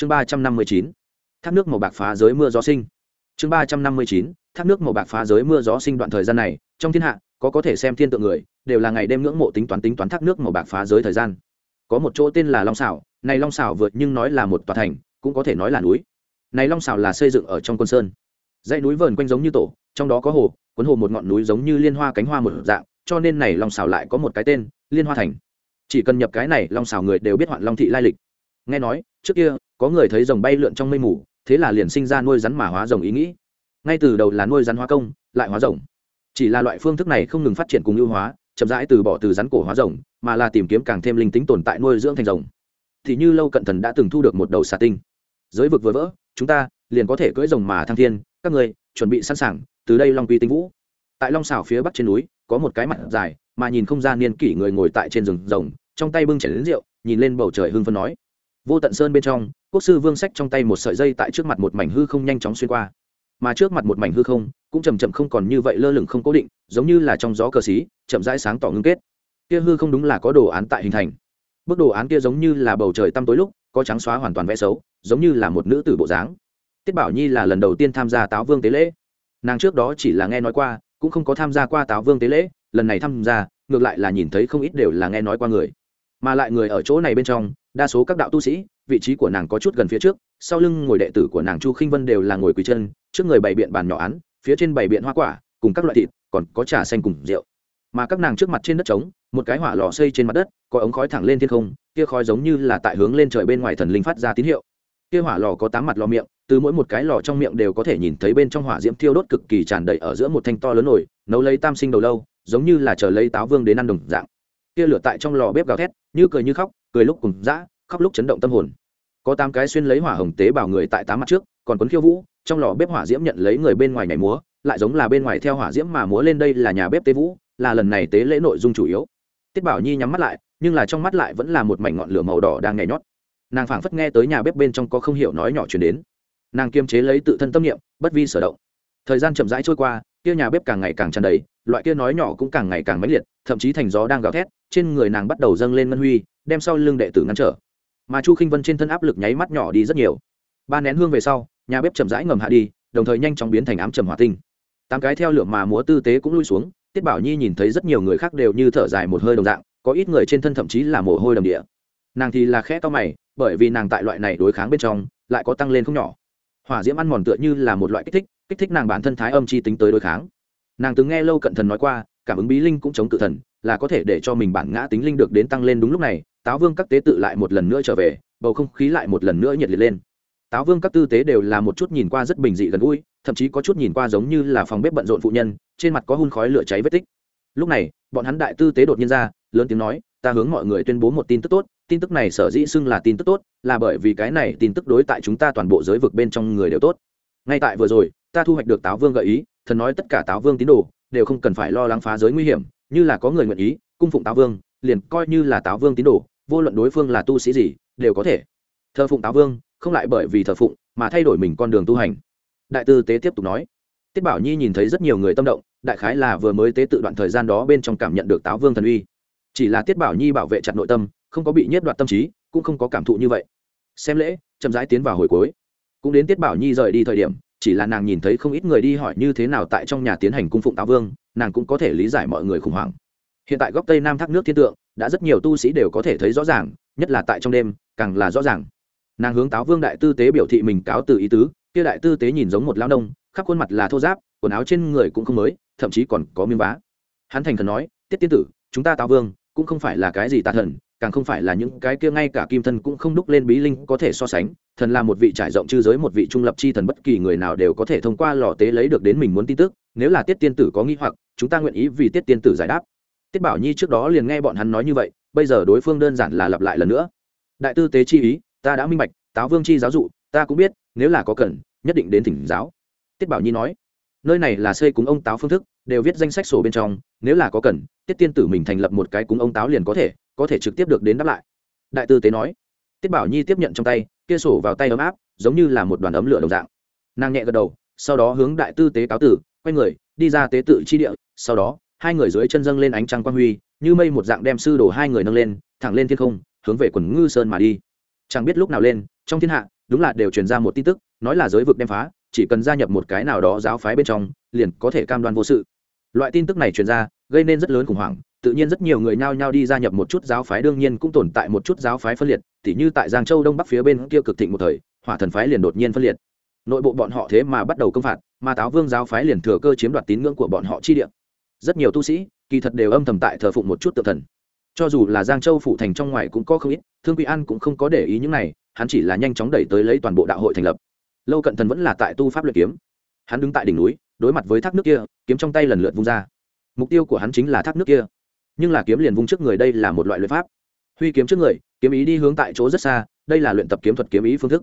chương ba trăm năm mươi chín, thác nước màu bạc phá giới mưa gió sinh. Chương ba trăm năm mươi chín, thác nước màu bạc phá giới mưa gió sinh đoạn thời gian này, trong thiên hạ, có có thể xem thiên tượng người, đều là ngày đêm ngưỡng mộ tính toán tính toán thác nước màu bạc phá giới thời gian. Có một chỗ tên là long xảo này long xảo vượt nhưng nói là một tòa thành, cũng có thể nói là núi. Này long xảo là xây dựng ở trong quân sơn. Dãy núi vờn quanh giống như tổ, trong đó có hồ, cuốn hồ một ngọn núi giống như liên hoa cánh hoa một dạng, cho nên này long xảo lại có một cái tên, liên hoa thành. Chỉ cần nhập cái này, long xảo người đều biết hoạn long thị lai lịch nghe nói, trước kia, có người thấy rồng bay lượn trong mây mù, thế là liền sinh ra nuôi rắn mà hóa rồng ý nghĩ. Ngay từ đầu là nuôi rắn hóa công, lại hóa rồng. Chỉ là loại phương thức này không ngừng phát triển cùng ưu hóa, chậm rãi từ bỏ từ rắn cổ hóa rồng, mà là tìm kiếm càng thêm linh tính tồn tại nuôi dưỡng thành rồng. Thì như lâu cận thần đã từng thu được một đầu xà tinh. Giới vực vừa vỡ, chúng ta liền có thể cưỡi rồng mà thăng thiên, các người chuẩn bị sẵn sàng, từ đây long quy tinh vũ. Tại long xào phía bắc trên núi, có một cái mặt dài, mà nhìn không ra niên kỷ người ngồi tại trên rừng rồng, trong tay bưng chảy đến rượu, nhìn lên bầu trời hưng phân nói vô tận sơn bên trong, quốc sư vương sách trong tay một sợi dây tại trước mặt một mảnh hư không nhanh chóng xuyên qua. Mà trước mặt một mảnh hư không, cũng chầm chậm không còn như vậy lơ lửng không cố định, giống như là trong gió cờ xí, chậm rãi sáng tỏ ngưng kết. Kia hư không đúng là có đồ án tại hình thành. Bức đồ án kia giống như là bầu trời tăm tối lúc, có trắng xóa hoàn toàn vẽ xấu, giống như là một nữ tử bộ dáng. Tiết bảo nhi là lần đầu tiên tham gia táo vương tế lễ. Nàng trước đó chỉ là nghe nói qua, cũng không có tham gia qua táo vương tế lễ, lần này tham gia, ngược lại là nhìn thấy không ít đều là nghe nói qua người. Mà lại người ở chỗ này bên trong đa số các đạo tu sĩ, vị trí của nàng có chút gần phía trước, sau lưng ngồi đệ tử của nàng chu khinh vân đều là ngồi quỳ chân, trước người bày biện bàn nhỏ án, phía trên bày biện hoa quả, cùng các loại thịt, còn có trà xanh cùng rượu. Mà các nàng trước mặt trên đất trống, một cái hỏa lò xây trên mặt đất, có ống khói thẳng lên thiên không, kia khói giống như là tại hướng lên trời bên ngoài thần linh phát ra tín hiệu. Kia hỏa lò có tám mặt lò miệng, từ mỗi một cái lò trong miệng đều có thể nhìn thấy bên trong hỏa diễm thiêu đốt cực kỳ tràn đầy ở giữa một thanh to lớn nổi nấu lấy tam sinh đầu lâu, giống như là chờ lấy táo vương đến ăn đồng dạng. Kia lửa tại trong lò bếp gào thét, như cười như khóc cười lúc cùng dã, khóc lúc chấn động tâm hồn. Có tám cái xuyên lấy hỏa hồng tế bào người tại tám mặt trước, còn quấn khiêu vũ, trong lò bếp hỏa diễm nhận lấy người bên ngoài nhảy múa, lại giống là bên ngoài theo hỏa diễm mà múa lên đây là nhà bếp tế vũ, là lần này tế lễ nội dung chủ yếu. Tiết bảo nhi nhắm mắt lại, nhưng là trong mắt lại vẫn là một mảnh ngọn lửa màu đỏ đang nhảy nhót. Nàng phảng phất nghe tới nhà bếp bên trong có không hiểu nói nhỏ chuyển đến. Nàng kiềm chế lấy tự thân tâm niệm, bất vi sở động. Thời gian chậm rãi trôi qua, kia nhà bếp càng ngày càng tràn đầy, loại kia nói nhỏ cũng càng ngày càng mãnh liệt, thậm chí thành gió đang gào thét, trên người nàng bắt đầu dâng lên ngân huy đem sau lưng đệ tử ngăn trở. Mà chu khinh vân trên thân áp lực nháy mắt nhỏ đi rất nhiều. Ba nén hương về sau, nhà bếp chậm rãi ngầm hạ đi, đồng thời nhanh chóng biến thành ám trầm hỏa tinh. Tám cái theo lửa mà múa tư tế cũng lui xuống, tiết bảo nhi nhìn thấy rất nhiều người khác đều như thở dài một hơi đồng dạng, có ít người trên thân thậm chí là mồ hôi đầm địa. Nàng thì là khẽ to mày, bởi vì nàng tại loại này đối kháng bên trong, lại có tăng lên không nhỏ. Hỏa diễm ăn mòn tựa như là một loại kích thích kích thích nàng bản thân thái âm chi tính tới đối kháng. Nàng từng nghe lâu cận thần nói qua, cảm ứng bí linh cũng chống tự thần, là có thể để cho mình bản ngã tính linh được đến tăng lên đúng lúc này táo vương các tế tự lại một lần nữa trở về, bầu không khí lại một lần nữa nhiệt liệt lên. Táo vương các tư tế đều là một chút nhìn qua rất bình dị gần gũi, thậm chí có chút nhìn qua giống như là phòng bếp bận rộn phụ nhân, trên mặt có hun khói lửa cháy vết tích. Lúc này, bọn hắn đại tư tế đột nhiên ra, lớn tiếng nói, ta hướng mọi người tuyên bố một tin tức tốt, tin tức này sở dĩ xưng là tin tức tốt, là bởi vì cái này tin tức đối tại chúng ta toàn bộ giới vực bên trong người đều tốt. Ngay tại vừa rồi, ta thu hoạch được táo vương gợi ý, thần nói tất cả táo vương tín đồ đều không cần phải lo lắng phá giới nguy hiểm, như là có người nguyện ý cung phụng táo vương, liền coi như là táo vương tín đồ vô luận đối phương là tu sĩ gì, đều có thể. Thờ phụng táo vương, không lại bởi vì thờ phụng mà thay đổi mình con đường tu hành. Đại tư tế tiếp tục nói. Tiết bảo nhi nhìn thấy rất nhiều người tâm động, đại khái là vừa mới tế tự đoạn thời gian đó bên trong cảm nhận được táo vương thần uy. Chỉ là tiết bảo nhi bảo vệ chặt nội tâm, không có bị nhiếp đoạt tâm trí, cũng không có cảm thụ như vậy. Xem lễ, chậm rãi tiến vào hồi cuối. Cũng đến tiết bảo nhi rời đi thời điểm, chỉ là nàng nhìn thấy không ít người đi hỏi như thế nào tại trong nhà tiến hành cung phụng táo vương, nàng cũng có thể lý giải mọi người khủng hoảng. Hiện tại góc tây nam thác nước thiên tượng đã rất nhiều tu sĩ đều có thể thấy rõ ràng, nhất là tại trong đêm, càng là rõ ràng. Nàng hướng táo vương đại tư tế biểu thị mình cáo từ ý tứ, kia đại tư tế nhìn giống một lao nông, khắp khuôn mặt là thô giáp, quần áo trên người cũng không mới, thậm chí còn có miếng vá. Hắn thành thần nói, tiết tiên tử, chúng ta táo vương, cũng không phải là cái gì tà thần, càng không phải là những cái kia ngay cả kim thân cũng không đúc lên bí linh có thể so sánh, thần là một vị trải rộng chư giới một vị trung lập chi thần bất kỳ người nào đều có thể thông qua lò tế lấy được đến mình muốn tin tức, nếu là tiết tiên tử có nghi hoặc, chúng ta nguyện ý vì tiết tiên tử giải đáp tiết bảo nhi trước đó liền nghe bọn hắn nói như vậy, bây giờ đối phương đơn giản là lặp lại lần nữa. Đại tư tế chi ý, ta đã minh bạch, táo vương chi giáo dụ, ta cũng biết, nếu là có cần, nhất định đến thỉnh giáo. Tiết bảo nhi nói, nơi này là xây cúng ông táo phương thức, đều viết danh sách sổ bên trong, nếu là có cần, tiết tiên tử mình thành lập một cái cúng ông táo liền có thể có thể trực tiếp được đến đáp lại. Đại tư tế nói, tiết bảo nhi tiếp nhận trong tay, kia sổ vào tay ấm áp, giống như là một đoàn ấm lửa đồng dạng. Nàng nhẹ gật đầu, sau đó hướng đại tư tế cáo tử, quay người, đi ra tế tự chi địa, sau đó hai người dưới chân dâng lên ánh trăng quang huy, như mây một dạng đem sư đồ hai người nâng lên, thẳng lên thiên không, hướng về quần ngư sơn mà đi. Chẳng biết lúc nào lên, trong thiên hạ, đúng là đều truyền ra một tin tức, nói là giới vực đem phá, chỉ cần gia nhập một cái nào đó giáo phái bên trong, liền có thể cam đoan vô sự. Loại tin tức này truyền ra, gây nên rất lớn khủng hoảng, tự nhiên rất nhiều người nhao nhao đi gia nhập một chút giáo phái, đương nhiên cũng tồn tại một chút giáo phái phân liệt, tỉ như tại giang châu đông bắc phía bên kia cực thịnh một thời, hỏa thần phái liền đột nhiên phân liệt. Nội bộ bọn họ thế mà bắt đầu công phạt, mà táo vương giáo phái liền thừa cơ chiếm đoạt tín ngưỡng của bọn họ chi địa rất nhiều tu sĩ, kỳ thật đều âm thầm tại thờ phụng một chút tự thần. Cho dù là giang châu phụ thành trong ngoài cũng có không ít, thương quý an cũng không có để ý những này, hắn chỉ là nhanh chóng đẩy tới lấy toàn bộ đạo hội thành lập. Lâu cận thần vẫn là tại tu pháp luyện kiếm. Hắn đứng tại đỉnh núi, đối mặt với thác nước kia, kiếm trong tay lần lượt vung ra. Mục tiêu của hắn chính là thác nước kia. Nhưng là kiếm liền vung trước người đây là một loại luyện pháp. Huy kiếm trước người, kiếm ý đi hướng tại chỗ rất xa, đây là luyện tập kiếm thuật kiếm ý phương thức.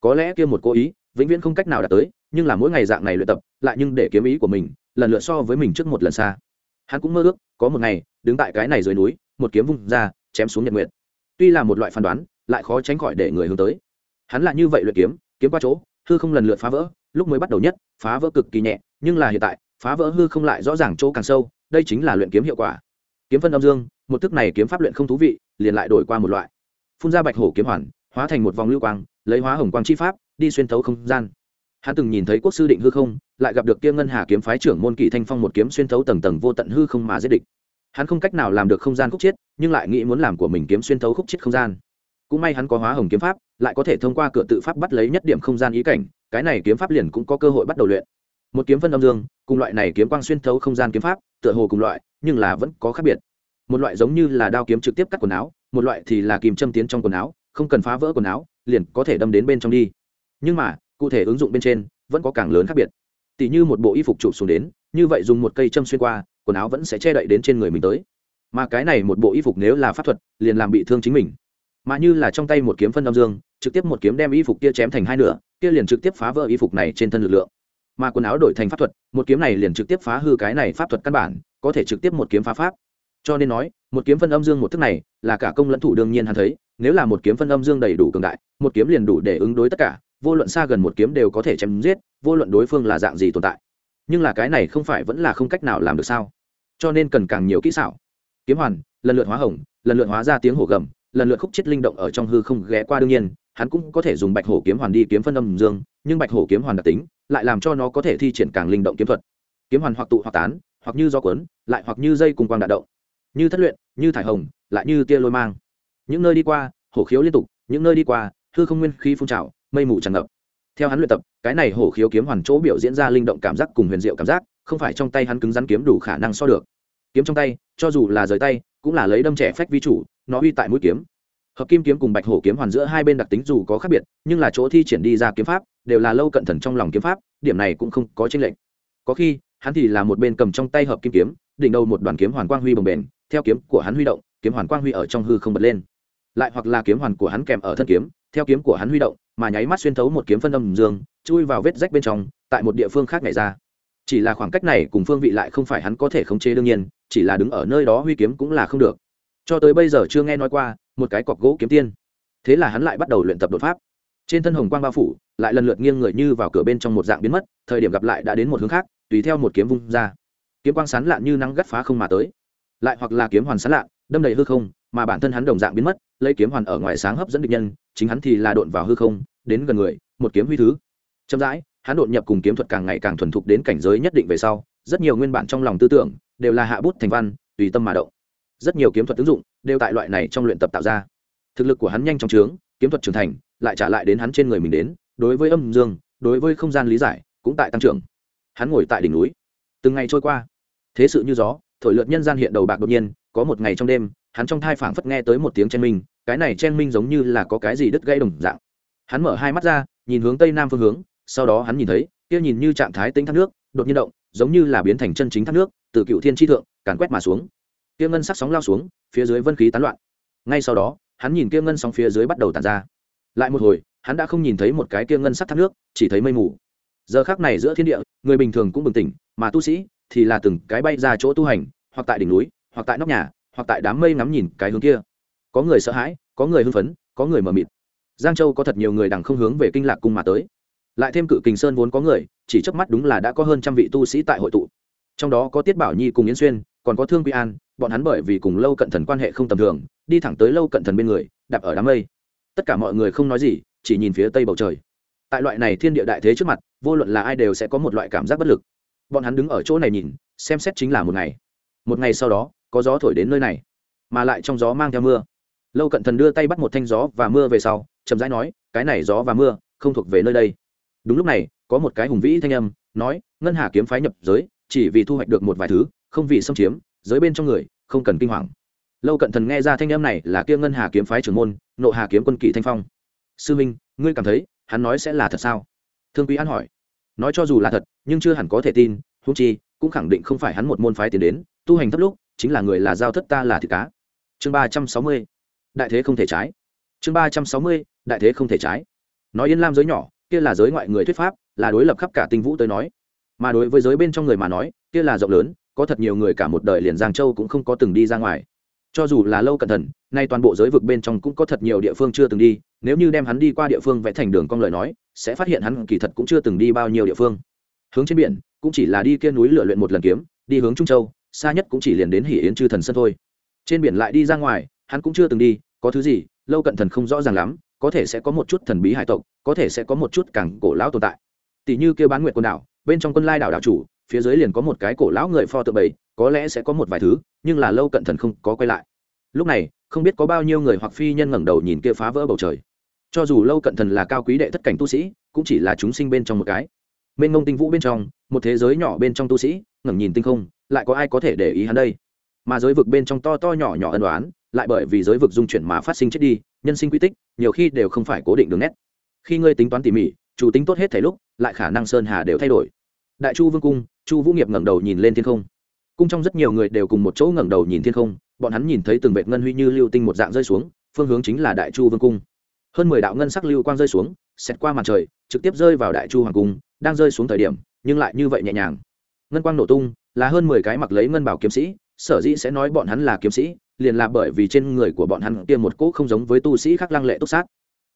Có lẽ kia một cố ý, vĩnh viễn không cách nào đạt tới, nhưng là mỗi ngày dạng này luyện tập, lại nhưng để kiếm ý của mình lần lượt so với mình trước một lần xa. Hắn cũng mơ ước, có một ngày, đứng tại cái này dưới núi, một kiếm vung ra, chém xuống nhật nguyện tuy là một loại phán đoán, lại khó tránh khỏi để người hướng tới. Hắn là như vậy luyện kiếm kiếm qua chỗ, hư không lần lượt phá vỡ, lúc mới bắt đầu nhất, phá vỡ cực kỳ nhẹ, nhưng là hiện tại, phá vỡ hư không lại rõ ràng chỗ càng sâu, đây chính là luyện kiếm hiệu quả. Kiếm phân âm dương, một thức này kiếm pháp luyện không thú vị, liền lại đổi qua một loại. Phun ra bạch hổ kiếm hoàn, hóa thành một vòng lưu quang, lấy hóa hồng quang chi pháp, đi xuyên thấu không gian hắn từng nhìn thấy quốc sư định hư không, lại gặp được kia ngân hà kiếm phái trưởng môn kỷ thanh phong một kiếm xuyên thấu tầng tầng vô tận hư không mà giết địch. Hắn không cách nào làm được không gian khúc chiết nhưng lại nghĩ muốn làm của mình kiếm xuyên thấu khúc chiết không gian. Cũng may hắn có hóa hồng kiếm pháp, lại có thể thông qua cửa tự pháp bắt lấy nhất điểm không gian ý cảnh, cái này kiếm pháp liền cũng có cơ hội bắt đầu luyện. Một kiếm phân âm dương, cùng loại này kiếm quang xuyên thấu không gian kiếm pháp, tựa hồ cùng loại, nhưng là vẫn có khác biệt. Một loại giống như là đao kiếm trực tiếp cắt quần áo, một loại thì là kìm châm tiến trong quần áo, không cần phá vỡ quần áo, liền có thể đâm đến bên trong đi. Nhưng mà cụ thể ứng dụng bên trên vẫn có càng lớn khác biệt. Tỷ như một bộ y phục chụp xuống đến, như vậy dùng một cây châm xuyên qua, quần áo vẫn sẽ che đậy đến trên người mình tới. Mà cái này một bộ y phục nếu là pháp thuật, liền làm bị thương chính mình. Mà như là trong tay một kiếm phân âm dương, trực tiếp một kiếm đem y phục kia chém thành hai nửa, kia liền trực tiếp phá vỡ y phục này trên thân lực lượng. Mà quần áo đổi thành pháp thuật, một kiếm này liền trực tiếp phá hư cái này pháp thuật căn bản, có thể trực tiếp một kiếm phá pháp. Cho nên nói, một kiếm phân âm dương một thức này, là cả công lẫn thủ đương nhiên hắn thấy, nếu là một kiếm phân âm dương đầy đủ cường đại, một kiếm liền đủ để ứng đối tất cả vô luận xa gần một kiếm đều có thể chém giết, vô luận đối phương là dạng gì tồn tại. Nhưng là cái này không phải vẫn là không cách nào làm được sao? Cho nên cần càng nhiều kỹ xảo. Kiếm hoàn, lần lượt hóa hồng, lần lượt hóa ra tiếng hổ gầm, lần lượt khúc chết linh động ở trong hư không ghé qua đương nhiên, hắn cũng có thể dùng bạch hổ kiếm hoàn đi kiếm phân âm dương, nhưng bạch hổ kiếm hoàn đặc tính lại làm cho nó có thể thi triển càng linh động kiếm thuật. Kiếm hoàn hoặc tụ hoặc tán, hoặc như do cuốn, lại hoặc như dây cùng quang đạn động. Như thất luyện, như thải hồng, lại như tia lôi mang. Những nơi đi qua, hổ khiếu liên tục, những nơi đi qua, hư không nguyên khí phun trào mây mù tràn ngập. Theo hắn luyện tập, cái này hổ khiếu kiếm hoàn chỗ biểu diễn ra linh động cảm giác cùng huyền diệu cảm giác, không phải trong tay hắn cứng rắn kiếm đủ khả năng so được. Kiếm trong tay, cho dù là rời tay, cũng là lấy đâm trẻ phách vi chủ, nó uy tại mũi kiếm. Hợp kim kiếm cùng bạch hổ kiếm hoàn giữa hai bên đặc tính dù có khác biệt, nhưng là chỗ thi triển đi ra kiếm pháp, đều là lâu cận thần trong lòng kiếm pháp, điểm này cũng không có tranh lệch. Có khi, hắn thì là một bên cầm trong tay hợp kim kiếm, đỉnh đầu một đoàn kiếm hoàn quang huy bồng bềnh, theo kiếm của hắn huy động, kiếm hoàn quang huy ở trong hư không bật lên. Lại hoặc là kiếm hoàn của hắn kèm ở thân kiếm theo kiếm của hắn huy động, mà nháy mắt xuyên thấu một kiếm phân âm dương, chui vào vết rách bên trong, tại một địa phương khác nhảy ra. Chỉ là khoảng cách này cùng phương vị lại không phải hắn có thể khống chế đương nhiên, chỉ là đứng ở nơi đó huy kiếm cũng là không được. Cho tới bây giờ chưa nghe nói qua, một cái cọc gỗ kiếm tiên. Thế là hắn lại bắt đầu luyện tập đột pháp. Trên thân hồng quang bao phủ, lại lần lượt nghiêng người như vào cửa bên trong một dạng biến mất, thời điểm gặp lại đã đến một hướng khác, tùy theo một kiếm vung ra. Kiếm quang sán lạn như nắng gắt phá không mà tới. Lại hoặc là kiếm hoàn sán lạn, đâm đầy hư không, mà bản thân hắn đồng dạng biến mất lấy kiếm hoàn ở ngoài sáng hấp dẫn địch nhân, chính hắn thì là đột vào hư không, đến gần người, một kiếm huy thứ. Chậm rãi, hắn đột nhập cùng kiếm thuật càng ngày càng thuần thục đến cảnh giới nhất định về sau, rất nhiều nguyên bản trong lòng tư tưởng đều là hạ bút thành văn, tùy tâm mà động. Rất nhiều kiếm thuật ứng dụng đều tại loại này trong luyện tập tạo ra. Thực lực của hắn nhanh chóng trướng kiếm thuật trưởng thành, lại trả lại đến hắn trên người mình đến, đối với âm dương, đối với không gian lý giải cũng tại tăng trưởng. Hắn ngồi tại đỉnh núi. Từng ngày trôi qua. Thế sự như gió thổi lượt nhân gian hiện đầu bạc đột nhiên, có một ngày trong đêm, hắn trong thai phảng phất nghe tới một tiếng chen minh, cái này chen minh giống như là có cái gì đứt gãy đồng dạng. Hắn mở hai mắt ra, nhìn hướng tây nam phương hướng, sau đó hắn nhìn thấy, kia nhìn như trạng thái tính thác nước, đột nhiên động, giống như là biến thành chân chính thác nước, từ cựu thiên tri thượng, càn quét mà xuống. Kia ngân sắc sóng lao xuống, phía dưới vân khí tán loạn. Ngay sau đó, hắn nhìn kia ngân sóng phía dưới bắt đầu tàn ra. Lại một hồi, hắn đã không nhìn thấy một cái kia ngân sắc thác nước, chỉ thấy mây mù. Giờ khác này giữa thiên địa, người bình thường cũng bừng tỉnh, mà tu sĩ thì là từng cái bay ra chỗ tu hành, hoặc tại đỉnh núi, hoặc tại nóc nhà, hoặc tại đám mây ngắm nhìn cái hướng kia. Có người sợ hãi, có người hưng phấn, có người mờ mịt. Giang châu có thật nhiều người đằng không hướng về kinh lạc cung mà tới. Lại thêm cự kình sơn vốn có người, chỉ trước mắt đúng là đã có hơn trăm vị tu sĩ tại hội tụ. Trong đó có tiết bảo nhi cùng yến xuyên, còn có thương quy an, bọn hắn bởi vì cùng lâu cận thần quan hệ không tầm thường, đi thẳng tới lâu cận thần bên người, đạp ở đám mây. Tất cả mọi người không nói gì, chỉ nhìn phía tây bầu trời. Tại loại này thiên địa đại thế trước mặt, vô luận là ai đều sẽ có một loại cảm giác bất lực bọn hắn đứng ở chỗ này nhìn, xem xét chính là một ngày. Một ngày sau đó, có gió thổi đến nơi này, mà lại trong gió mang theo mưa. Lâu cận thần đưa tay bắt một thanh gió và mưa về sau, chậm rãi nói, cái này gió và mưa không thuộc về nơi đây. Đúng lúc này, có một cái hùng vĩ thanh âm, nói, ngân hà kiếm phái nhập giới, chỉ vì thu hoạch được một vài thứ, không vì xâm chiếm, giới bên trong người, không cần kinh hoàng. Lâu cận thần nghe ra thanh âm này là kia ngân hà kiếm phái trưởng môn, nộ hà kiếm quân kỵ thanh phong. Sư minh, ngươi cảm thấy hắn nói sẽ là thật sao? Thương quý an hỏi nói cho dù là thật, nhưng chưa hẳn có thể tin húng chi, cũng khẳng định không phải hắn một môn phái tiến đến, tu hành thấp lúc, chính là người là giao thất ta là thịt cá. Chương ba trăm sáu mươi, đại thế không thể trái. Chương ba trăm sáu mươi, đại thế không thể trái. Nói yên lam giới nhỏ, kia là giới ngoại người thuyết pháp, là đối lập khắp cả tinh vũ tới nói. Mà đối với giới bên trong người mà nói, kia là rộng lớn, có thật nhiều người cả một đời liền giang châu cũng không có từng đi ra ngoài cho dù là lâu cẩn thận, nay toàn bộ giới vực bên trong cũng có thật nhiều địa phương chưa từng đi, nếu như đem hắn đi qua địa phương vẽ thành đường cong lời nói, sẽ phát hiện hắn kỳ thật cũng chưa từng đi bao nhiêu địa phương. Hướng trên biển, cũng chỉ là đi kia núi lửa luyện một lần kiếm, đi hướng trung châu, xa nhất cũng chỉ liền đến hỉ yến chư thần sân thôi. Trên biển lại đi ra ngoài, hắn cũng chưa từng đi, có thứ gì, lâu cận thần không rõ ràng lắm, có thể sẽ có một chút thần bí hải tộc, có thể sẽ có một chút cảng cổ lão tồn tại. Tỷ như kêu bán nguyệt quần đảo, bên trong quân lai đảo đảo chủ phía dưới liền có một cái cổ lão người pho tượng bầy, có lẽ sẽ có một vài thứ, nhưng là lâu cận thần không có quay lại. Lúc này, không biết có bao nhiêu người hoặc phi nhân ngẩng đầu nhìn kia phá vỡ bầu trời. Cho dù lâu cận thần là cao quý đệ thất cảnh tu sĩ, cũng chỉ là chúng sinh bên trong một cái. Mênh ngông tinh vũ bên trong, một thế giới nhỏ bên trong tu sĩ, ngẩng nhìn tinh không, lại có ai có thể để ý hắn đây? Mà giới vực bên trong to to nhỏ nhỏ ân đoán lại bởi vì giới vực dung chuyển mà phát sinh chết đi, nhân sinh quy tích, nhiều khi đều không phải cố định đường nét. Khi ngươi tính toán tỉ mỉ, chủ tính tốt hết thảy lúc, lại khả năng sơn hà đều thay đổi. Đại chu vương cung chu vũ nghiệp ngẩng đầu nhìn lên thiên không. Cung trong rất nhiều người đều cùng một chỗ ngẩng đầu nhìn thiên không, bọn hắn nhìn thấy từng vệt ngân huy như lưu tinh một dạng rơi xuống, phương hướng chính là đại chu vương cung. Hơn mười đạo ngân sắc lưu quang rơi xuống, xẹt qua màn trời, trực tiếp rơi vào đại chu hoàng cung, đang rơi xuống thời điểm, nhưng lại như vậy nhẹ nhàng. Ngân quang nổ tung, là hơn mười cái mặc lấy ngân bảo kiếm sĩ, sở dĩ sẽ nói bọn hắn là kiếm sĩ, liền là bởi vì trên người của bọn hắn tiêm một cỗ không giống với tu sĩ khác lăng lệ túc sát.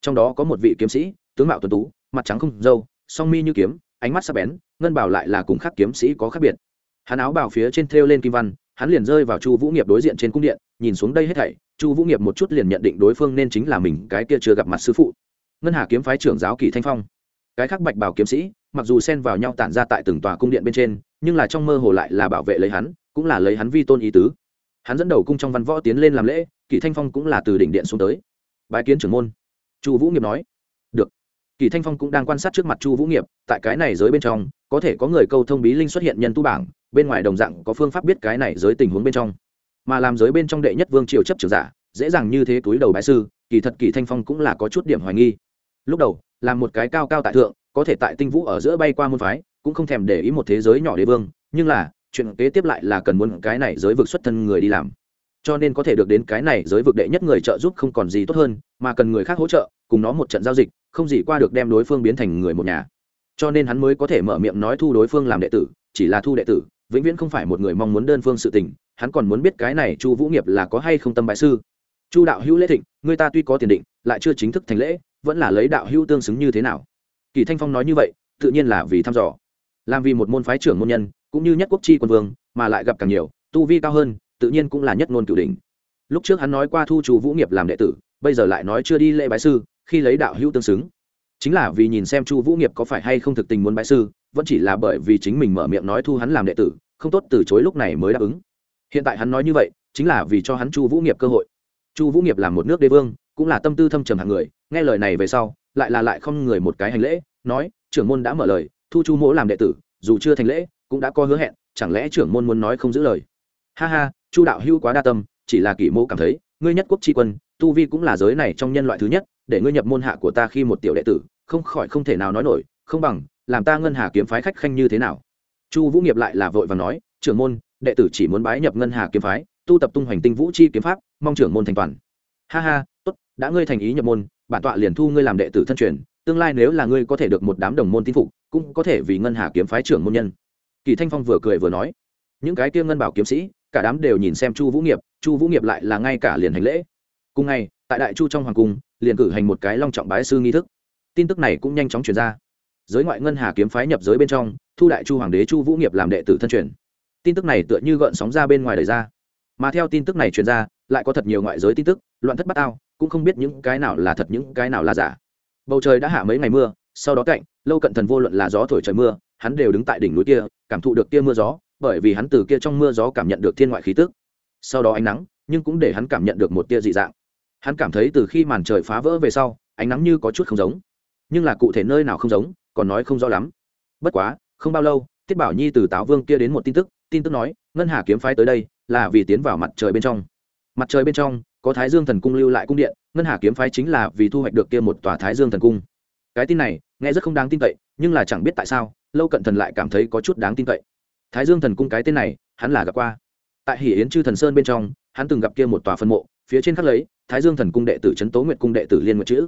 Trong đó có một vị kiếm sĩ, tướng mạo tuấn tú, mặt trắng không dâu song mi như kiếm ánh mắt sắc bén, ngân bảo lại là cùng khác kiếm sĩ có khác biệt. Hắn áo bảo phía trên thêu lên kim văn, hắn liền rơi vào chu vũ nghiệp đối diện trên cung điện, nhìn xuống đây hết thảy, chu vũ nghiệp một chút liền nhận định đối phương nên chính là mình, cái kia chưa gặp mặt sư phụ. Ngân hà kiếm phái trưởng giáo kỳ thanh phong. Cái khác bạch bảo kiếm sĩ, mặc dù xen vào nhau tản ra tại từng tòa cung điện bên trên, nhưng là trong mơ hồ lại là bảo vệ lấy hắn, cũng là lấy hắn vi tôn ý tứ. Hắn dẫn đầu cung trong văn võ tiến lên làm lễ, kỳ thanh phong cũng là từ đỉnh điện xuống tới. Bái kiến trưởng môn. Chu vũ nghiệp nói kỳ thanh phong cũng đang quan sát trước mặt chu vũ nghiệp, tại cái này giới bên trong, có thể có người câu thông bí linh xuất hiện nhân tu bảng, bên ngoài đồng dạng có phương pháp biết cái này giới tình huống bên trong. Mà làm giới bên trong đệ nhất vương triều chấp trưởng giả, dễ dàng như thế túi đầu bái sư, kỳ thật kỳ thanh phong cũng là có chút điểm hoài nghi. Lúc đầu, làm một cái cao cao tại thượng, có thể tại tinh vũ ở giữa bay qua môn phái, cũng không thèm để ý một thế giới nhỏ đế vương, nhưng là, chuyện kế tiếp lại là cần muốn cái này giới vực xuất thân người đi làm cho nên có thể được đến cái này giới vực đệ nhất người trợ giúp không còn gì tốt hơn, mà cần người khác hỗ trợ, cùng nó một trận giao dịch, không gì qua được đem đối phương biến thành người một nhà. Cho nên hắn mới có thể mở miệng nói thu đối phương làm đệ tử, chỉ là thu đệ tử, vĩnh viễn không phải một người mong muốn đơn phương sự tình, hắn còn muốn biết cái này chu vũ nghiệp là có hay không tâm bại sư. Chu đạo hữu lễ thịnh, người ta tuy có tiền định, lại chưa chính thức thành lễ, vẫn là lấy đạo hữu tương xứng như thế nào? Kỳ thanh phong nói như vậy, tự nhiên là vì thăm dò. Làm vì một môn phái trưởng môn nhân, cũng như nhất quốc chi quân vương, mà lại gặp càng nhiều, tu vi cao hơn tự nhiên cũng là nhất ngôn cửu đỉnh. Lúc trước hắn nói qua thu chu vũ nghiệp làm đệ tử, bây giờ lại nói chưa đi lễ bái sư, khi lấy đạo hữu tương xứng. Chính là vì nhìn xem chu vũ nghiệp có phải hay không thực tình muốn bái sư, vẫn chỉ là bởi vì chính mình mở miệng nói thu hắn làm đệ tử, không tốt từ chối lúc này mới đáp ứng. Hiện tại hắn nói như vậy, chính là vì cho hắn chu vũ nghiệp cơ hội. Chu vũ nghiệp làm một nước đế vương, cũng là tâm tư thâm trầm hạng người, nghe lời này về sau, lại là lại không người một cái hành lễ, nói, trưởng môn đã mở lời, thu chu mỗ làm đệ tử, dù chưa thành lễ, cũng đã có hứa hẹn, chẳng lẽ trưởng môn muốn nói không giữ lời? Ha ha chu đạo hữu quá đa tâm, chỉ là kỷ mô cảm thấy, ngươi nhất quốc tri quân, tu vi cũng là giới này trong nhân loại thứ nhất, để ngươi nhập môn hạ của ta khi một tiểu đệ tử, không khỏi không thể nào nói nổi, không bằng, làm ta ngân hà kiếm phái khách khanh như thế nào. Chu vũ nghiệp lại là vội và nói, trưởng môn, đệ tử chỉ muốn bái nhập ngân hà kiếm phái, tu tập tung hoành tinh vũ chi kiếm pháp, mong trưởng môn thành toàn. Ha ha, tốt, đã ngươi thành ý nhập môn, bản tọa liền thu ngươi làm đệ tử thân truyền, tương lai nếu là ngươi có thể được một đám đồng môn tin phục, cũng có thể vì ngân hà kiếm phái trưởng môn nhân. Kỳ thanh phong vừa cười vừa nói, những cái kia ngân bảo kiếm sĩ cả đám đều nhìn xem chu vũ nghiệp, chu vũ nghiệp lại là ngay cả liền hành lễ. Cùng ngày, tại đại chu trong hoàng cung, liền cử hành một cái long trọng bái sư nghi thức. Tin tức này cũng nhanh chóng chuyển ra. Giới ngoại ngân hà kiếm phái nhập giới bên trong, thu đại chu hoàng đế chu vũ nghiệp làm đệ tử thân truyền. Tin tức này tựa như gợn sóng ra bên ngoài đời ra. Mà theo tin tức này truyền ra, lại có thật nhiều ngoại giới tin tức, loạn thất bát ao cũng không biết những cái nào là thật, những cái nào là giả. Bầu trời đã hạ mấy ngày mưa, sau đó cạnh, lâu cận thần vô luận là gió thổi trời mưa, hắn đều đứng tại đỉnh núi kia, cảm thụ được tia mưa gió bởi vì hắn từ kia trong mưa gió cảm nhận được thiên ngoại khí tức. Sau đó ánh nắng, nhưng cũng để hắn cảm nhận được một tia dị dạng. Hắn cảm thấy từ khi màn trời phá vỡ về sau, ánh nắng như có chút không giống. Nhưng là cụ thể nơi nào không giống, còn nói không rõ lắm. Bất quá, không bao lâu, tiết bảo nhi từ táo vương kia đến một tin tức tin tức nói, ngân hà kiếm phái tới đây, là vì tiến vào mặt trời bên trong. Mặt trời bên trong, có thái dương thần cung lưu lại cung điện, ngân hà kiếm phái chính là vì thu hoạch được kia một tòa thái dương thần cung. Cái tin này, nghe rất không đáng tin cậy, nhưng là chẳng biết tại sao, lâu cận thần lại cảm thấy có chút đáng tin cậy thái dương thần cung cái tên này, hắn là gặp qua. Tại hỷ yến chư thần sơn bên trong, hắn từng gặp kia một tòa phân mộ, phía trên khắc lấy, thái dương thần cung đệ tử trấn tố nguyện cung đệ tử liên nguyện chữ.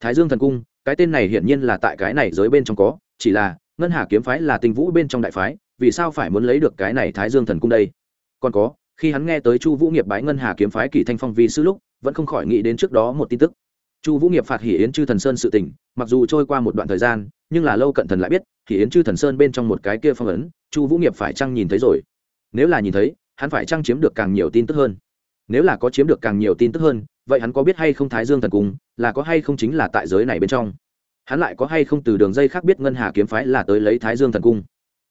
Thái dương thần cung, cái tên này hiển nhiên là tại cái này giới bên trong có, chỉ là, ngân hà kiếm phái là tình vũ bên trong đại phái, vì sao phải muốn lấy được cái này thái dương thần cung đây? Còn có, khi hắn nghe tới chu vũ nghiệp bái ngân hà kiếm phái kỳ thanh phong vi sư lúc, vẫn không khỏi nghĩ đến trước đó một tin tức. Chu vũ nghiệp phạt hỉ yến chư thần sơn sự tình, mặc dù trôi qua một đoạn thời gian, nhưng là lâu cận thần lại biết hỉ yến chư thần sơn bên trong một cái kia phong ấn chu vũ nghiệp phải chăng nhìn thấy rồi? Nếu là nhìn thấy, hắn phải chăng chiếm được càng nhiều tin tức hơn? Nếu là có chiếm được càng nhiều tin tức hơn, vậy hắn có biết hay không thái dương thần cung, là có hay không chính là tại giới này bên trong? Hắn lại có hay không từ đường dây khác biết ngân hà kiếm phái là tới lấy thái dương thần cung?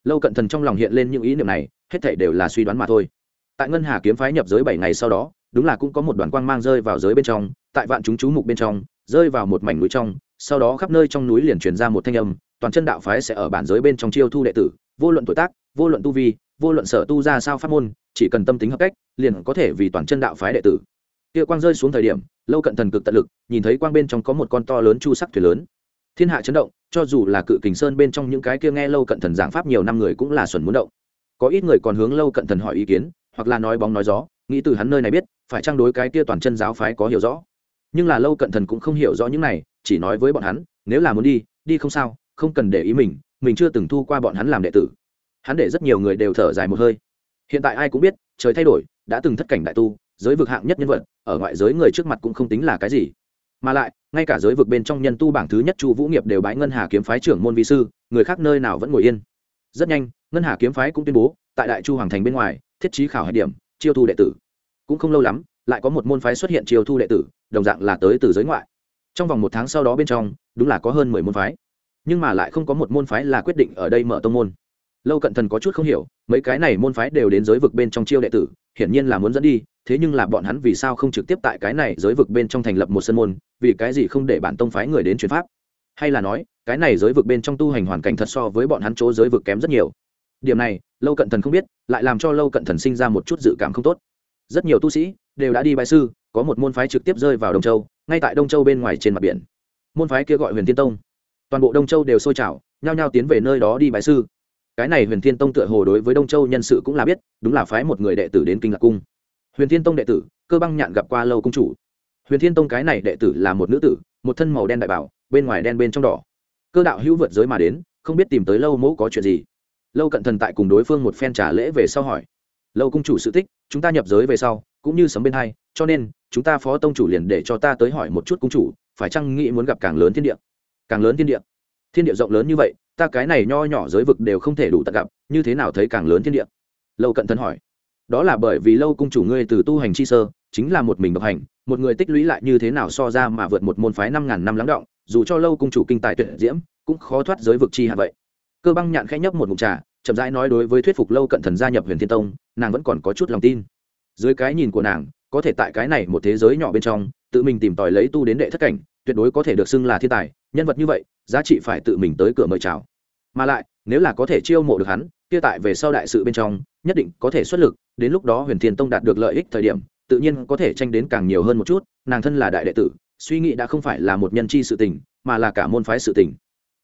Lâu cận thần trong lòng hiện lên những ý niệm này, hết thảy đều là suy đoán mà thôi. Tại ngân hà kiếm phái nhập giới bảy ngày sau đó, đúng là cũng có một đoàn quang mang rơi vào giới bên trong, tại vạn chúng chú mục bên trong, rơi vào một mảnh núi trong, sau đó khắp nơi trong núi liền truyền ra một thanh âm toàn chân đạo phái sẽ ở bản giới bên trong chiêu thu đệ tử, vô luận tuổi tác, vô luận tu vi, vô luận sở tu ra sao pháp môn, chỉ cần tâm tính hợp cách, liền có thể vì toàn chân đạo phái đệ tử. Kia quang rơi xuống thời điểm, lâu cận thần cực tận lực, nhìn thấy quang bên trong có một con to lớn chu sắc thuyền lớn. Thiên hạ chấn động, cho dù là cự kình sơn bên trong những cái kia nghe lâu cận thần giảng pháp nhiều năm người cũng là xuẩn muốn động. Có ít người còn hướng lâu cận thần hỏi ý kiến, hoặc là nói bóng nói gió, nghĩ từ hắn nơi này biết, phải trang đối cái kia toàn chân giáo phái có hiểu rõ. Nhưng là lâu cận thần cũng không hiểu rõ những này, chỉ nói với bọn hắn, nếu là muốn đi đi không sao không cần để ý mình mình chưa từng thu qua bọn hắn làm đệ tử. Hắn để rất nhiều người đều thở dài một hơi. Hiện tại ai cũng biết, trời thay đổi, đã từng thất cảnh đại tu, giới vực hạng nhất nhân vật, ở ngoại giới người trước mặt cũng không tính là cái gì. Mà lại, ngay cả giới vực bên trong nhân tu bảng thứ nhất chu vũ nghiệp đều bãi ngân hà kiếm phái trưởng môn vi sư, người khác nơi nào vẫn ngồi yên. Rất nhanh, ngân hà kiếm phái cũng tuyên bố, tại đại chu hoàng thành bên ngoài, thiết trí khảo hạch điểm, chiêu thu đệ tử. Cũng không lâu lắm, lại có một môn phái xuất hiện chiêu thu đệ tử, đồng dạng là tới từ giới ngoại. Trong vòng một tháng sau đó bên trong, đúng là có hơn mười môn phái nhưng mà lại không có một môn phái là quyết định ở đây mở tông môn. Lâu cận thần có chút không hiểu, mấy cái này môn phái đều đến giới vực bên trong chiêu đệ tử, hiển nhiên là muốn dẫn đi, thế nhưng là bọn hắn vì sao không trực tiếp tại cái này giới vực bên trong thành lập một sân môn, vì cái gì không để bản tông phái người đến truyền pháp? Hay là nói, cái này giới vực bên trong tu hành hoàn cảnh thật so với bọn hắn chỗ giới vực kém rất nhiều. Điểm này, lâu cận thần không biết, lại làm cho lâu cận thần sinh ra một chút dự cảm không tốt. Rất nhiều tu sĩ đều đã đi bài sư, có một môn phái trực tiếp rơi vào đông châu, ngay tại đông châu bên ngoài trên mặt biển. Môn phái kia gọi huyền thiên tông toàn bộ đông châu đều sôi trào, nhao nhao tiến về nơi đó đi bãi sư. Cái này huyền thiên tông tựa hồ đối với đông châu nhân sự cũng là biết, đúng là phái một người đệ tử đến kinh lạc cung. Huyền thiên tông đệ tử, cơ băng nhạn gặp qua lâu cung chủ. Huyền thiên tông cái này đệ tử là một nữ tử, một thân màu đen đại bảo, bên ngoài đen bên trong đỏ. Cơ đạo hữu vượt giới mà đến, không biết tìm tới lâu mẫu có chuyện gì. Lâu cận thần tại cùng đối phương một phen trả lễ về sau hỏi. Lâu cung chủ sự tích, chúng ta nhập giới về sau, cũng như sấm bên hai, cho nên, chúng ta phó tông chủ liền để cho ta tới hỏi một chút cung chủ, phải chăng nghĩ muốn gặp càng lớn thiên địa? Càng lớn thiên địa. Thiên địa rộng lớn như vậy, ta cái này nho nhỏ giới vực đều không thể đủ tận gặp, như thế nào thấy càng lớn thiên địa? Lâu cận thân hỏi. Đó là bởi vì lâu cung chủ ngươi từ tu hành chi sơ, chính là một mình độc hành, một người tích lũy lại như thế nào so ra mà vượt một môn phái năm ngàn năm lắng động, dù cho lâu cung chủ kinh tài tuyệt diễm, cũng khó thoát giới vực chi hạ vậy. Cơ băng nhạn khẽ nhấp một ngụm trà, chậm rãi nói đối với thuyết phục lâu cận thần gia nhập huyền thiên tông, nàng vẫn còn có chút lòng tin. Dưới cái nhìn của nàng, có thể tại cái này một thế giới nhỏ bên trong, tự mình tìm tòi lấy tu đến đệ thất cảnh tuyệt đối có thể được xưng là thiên tài, nhân vật như vậy, giá trị phải tự mình tới cửa mời chào. Mà lại, nếu là có thể chiêu mộ được hắn, kia tại về sau đại sự bên trong, nhất định có thể xuất lực, đến lúc đó huyền thiên tông đạt được lợi ích thời điểm, tự nhiên có thể tranh đến càng nhiều hơn một chút, nàng thân là đại đệ tử, suy nghĩ đã không phải là một nhân chi sự tình, mà là cả môn phái sự tình.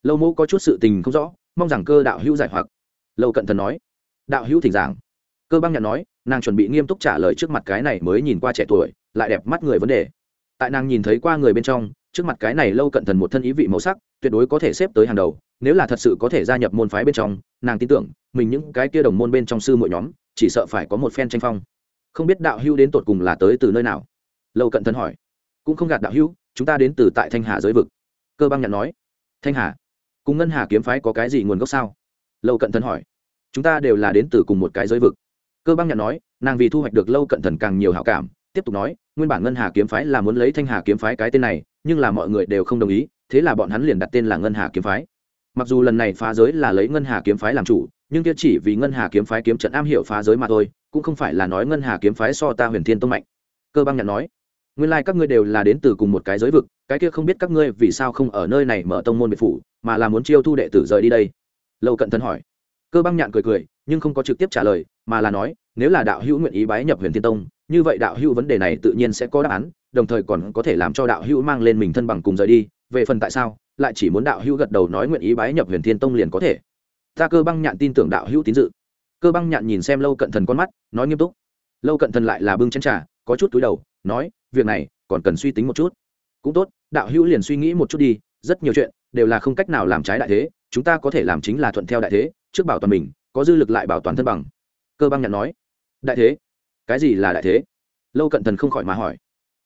Lâu mẫu có chút sự tình không rõ, mong rằng cơ đạo hữu giải hoặc. Lâu cận thần nói, đạo hữu thỉnh giảng. Cơ băng nhận nói, nàng chuẩn bị nghiêm túc trả lời trước mặt cái này mới nhìn qua trẻ tuổi, lại đẹp mắt người vấn đề. Tại nàng nhìn thấy qua người bên trong trước mặt cái này lâu cận thần một thân ý vị màu sắc, tuyệt đối có thể xếp tới hàng đầu, nếu là thật sự có thể gia nhập môn phái bên trong, nàng tin tưởng, mình những cái kia đồng môn bên trong sư mỗi nhóm, chỉ sợ phải có một phen tranh phong. Không biết đạo hữu đến tột cùng là tới từ nơi nào? Lâu cận thần hỏi. Cũng không gạt đạo hữu, chúng ta đến từ tại thanh hà giới vực. Cơ băng nhận nói. Thanh hà? Cùng ngân hà kiếm phái có cái gì nguồn gốc sao? Lâu cận thần hỏi. Chúng ta đều là đến từ cùng một cái giới vực. Cơ băng nhận nói, nàng vì thu hoạch được lâu cận thần càng nhiều hảo cảm tiếp tục nói, nguyên bản ngân hà kiếm phái là muốn lấy thanh hà kiếm phái cái tên này, nhưng là mọi người đều không đồng ý, thế là bọn hắn liền đặt tên là ngân hà kiếm phái. Mặc dù lần này phá giới là lấy ngân hà kiếm phái làm chủ, nhưng kia chỉ vì ngân hà kiếm phái kiếm trận am hiểu phá giới mà thôi, cũng không phải là nói ngân hà kiếm phái so ta huyền thiên tông mạnh. Cơ băng nhận nói, nguyên lai、like、các ngươi đều là đến từ cùng một cái giới vực, cái kia không biết các ngươi vì sao không ở nơi này mở tông môn biệt phủ, mà là muốn chiêu thu đệ tử rời đi đây. Lâu cận thân hỏi. Cơ băng nhạn cười cười, nhưng không có trực tiếp trả lời, mà là nói nếu là đạo hữu nguyện ý bái nhập huyền thiên tông, như vậy đạo hữu vấn đề này tự nhiên sẽ có đáp án, đồng thời còn có thể làm cho đạo hữu mang lên mình thân bằng cùng rời đi. Về phần tại sao, lại chỉ muốn đạo hữu gật đầu nói nguyện ý bái nhập huyền thiên tông liền có thể. Ta cơ băng nhạn tin tưởng đạo hữu tín dự. Cơ băng nhạn nhìn xem lâu cận thần con mắt, nói nghiêm túc. Lâu cận thần lại là bưng chén trà, có chút túi đầu, nói, việc này, còn cần suy tính một chút. Cũng tốt, đạo hữu liền suy nghĩ một chút đi, rất nhiều chuyện, đều là không cách nào làm trái đại thế, chúng ta có thể làm chính là thuận theo đại thế, trước bảo toàn mình, có dư lực lại bảo toàn thân bằng. Cơ băng nhạn nói đại thế. Cái gì là đại thế? Lâu cận thần không khỏi mà hỏi.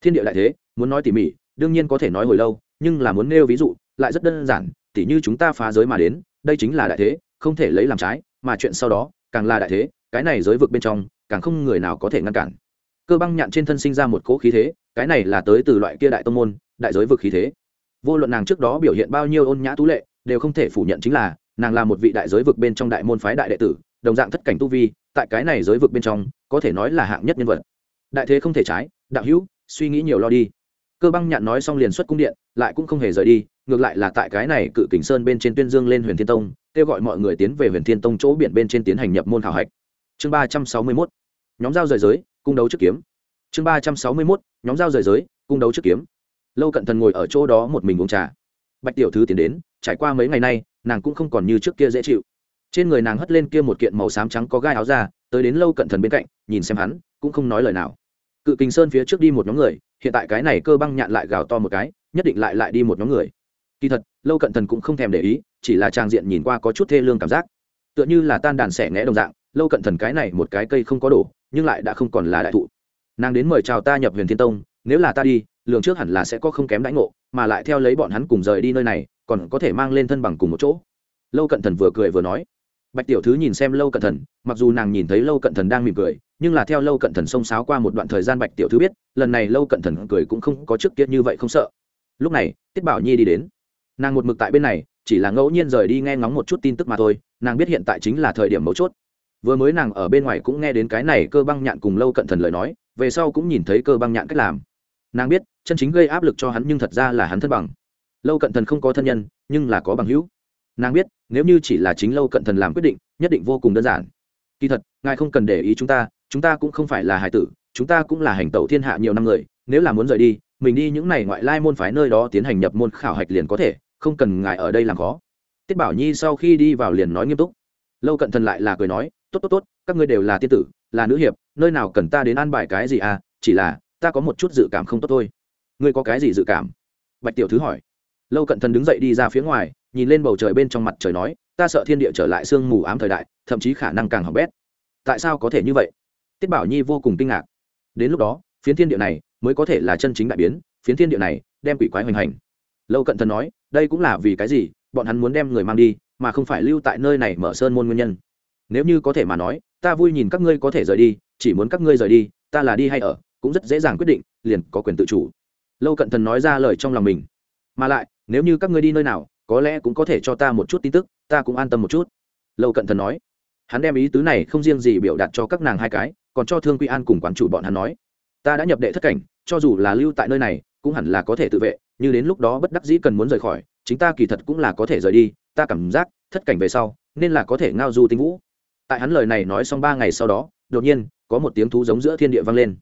Thiên địa đại thế, muốn nói tỉ mỉ, đương nhiên có thể nói hồi lâu, nhưng là muốn nêu ví dụ, lại rất đơn giản, tỉ như chúng ta phá giới mà đến, đây chính là đại thế, không thể lấy làm trái, mà chuyện sau đó, càng là đại thế, cái này giới vực bên trong, càng không người nào có thể ngăn cản. Cơ băng nhạn trên thân sinh ra một cỗ khí thế, cái này là tới từ loại kia đại tông môn, đại giới vực khí thế. Vô luận nàng trước đó biểu hiện bao nhiêu ôn nhã tú lệ, đều không thể phủ nhận chính là, nàng là một vị đại giới vực bên trong đại môn phái đại đệ tử, đồng dạng thất cảnh tu vi tại cái này giới vực bên trong, có thể nói là hạng nhất nhân vật. Đại thế không thể trái, đạo hữu, suy nghĩ nhiều lo đi. Cơ băng nhạn nói xong liền xuất cung điện, lại cũng không hề rời đi, ngược lại là tại cái này cự kình sơn bên trên tuyên dương lên huyền thiên tông, kêu gọi mọi người tiến về huyền thiên tông chỗ biển bên trên tiến hành nhập môn khảo hạch. Chương ba trăm sáu mươi mốt, nhóm giao rời giới, cung đấu trước kiếm. Chương ba trăm sáu mươi mốt, nhóm giao rời giới, cung đấu trước kiếm. Lâu cận thần ngồi ở chỗ đó một mình uống trà. Bạch tiểu thư tiến đến, trải qua mấy ngày nay, nàng cũng không còn như trước kia dễ chịu trên người nàng hất lên kia một kiện màu xám trắng có gai áo ra tới đến lâu cận thần bên cạnh, nhìn xem hắn, cũng không nói lời nào. Cự kình sơn phía trước đi một nhóm người, hiện tại cái này cơ băng nhạn lại gào to một cái, nhất định lại lại đi một nhóm người. Kỳ thật, lâu cận thần cũng không thèm để ý, chỉ là trang diện nhìn qua có chút thê lương cảm giác. Tựa như là tan đàn xẻ ngẽ đồng dạng, lâu cận thần cái này một cái cây không có đổ, nhưng lại đã không còn là đại thụ. Nàng đến mời chào ta nhập huyền thiên tông, nếu là ta đi, lường trước hẳn là sẽ có không kém đãi ngộ, mà lại theo lấy bọn hắn cùng rời đi nơi này, còn có thể mang lên thân bằng cùng một chỗ. Lâu cận thần vừa cười vừa nói bạch tiểu thứ nhìn xem lâu cận thần, mặc dù nàng nhìn thấy lâu cận thần đang mỉm cười, nhưng là theo lâu cận thần xông xáo qua một đoạn thời gian bạch tiểu thứ biết, lần này lâu cận thần cười cũng không có trước kia như vậy không sợ. Lúc này, tiết bảo nhi đi đến. Nàng một mực tại bên này, chỉ là ngẫu nhiên rời đi nghe ngóng một chút tin tức mà thôi, nàng biết hiện tại chính là thời điểm mấu chốt. Vừa mới nàng ở bên ngoài cũng nghe đến cái này cơ băng nhạn cùng lâu cận thần lời nói, về sau cũng nhìn thấy cơ băng nhạn cách làm. Nàng biết, chân chính gây áp lực cho hắn nhưng thật ra là hắn thân bằng. Lâu cận thần không có thân nhân, nhưng là có bằng hữu nàng biết, nếu như chỉ là chính lâu cận thần làm quyết định, nhất định vô cùng đơn giản. Kỳ thật, ngài không cần để ý chúng ta chúng ta cũng không phải là hải tử, chúng ta cũng là hành tẩu thiên hạ nhiều năm người, nếu là muốn rời đi, mình đi những này ngoại lai môn phái nơi đó tiến hành nhập môn khảo hạch liền có thể, không cần ngài ở đây làm khó. Tiết bảo nhi sau khi đi vào liền nói nghiêm túc. Lâu cận thần lại là cười nói, tốt tốt tốt, các ngươi đều là tiên tử, là nữ hiệp, nơi nào cần ta đến an bài cái gì à chỉ là, ta có một chút dự cảm không tốt thôi. Ngươi có cái gì dự cảm? Bạch tiểu thứ hỏi. Lâu cận thần đứng dậy đi ra phía ngoài nhìn lên bầu trời bên trong mặt trời nói, ta sợ thiên địa trở lại sương mù ám thời đại, thậm chí khả năng càng hỏng bét. Tại sao có thể như vậy? Tiết bảo nhi vô cùng kinh ngạc. Đến lúc đó, phiến thiên địa này mới có thể là chân chính đại biến, phiến thiên địa này đem quỷ quái hoành hành. Lâu cận thần nói, đây cũng là vì cái gì? Bọn hắn muốn đem người mang đi, mà không phải lưu tại nơi này mở sơn môn nguyên nhân. Nếu như có thể mà nói, ta vui nhìn các ngươi có thể rời đi, chỉ muốn các ngươi rời đi, ta là đi hay ở, cũng rất dễ dàng quyết định, liền có quyền tự chủ. Lâu cận thần nói ra lời trong lòng mình. Mà lại, nếu như các ngươi đi nơi nào có lẽ cũng có thể cho ta một chút tin tức, ta cũng an tâm một chút. Lâu cận thần nói. Hắn đem ý tứ này không riêng gì biểu đạt cho các nàng hai cái, còn cho thương quy an cùng quán chủ bọn hắn nói. Ta đã nhập đệ thất cảnh, cho dù là lưu tại nơi này, cũng hẳn là có thể tự vệ, như đến lúc đó bất đắc dĩ cần muốn rời khỏi, chính ta kỳ thật cũng là có thể rời đi, ta cảm giác, thất cảnh về sau, nên là có thể ngao du tinh vũ. Tại hắn lời này nói xong ba ngày sau đó, đột nhiên, có một tiếng thú giống giữa thiên địa vang lên.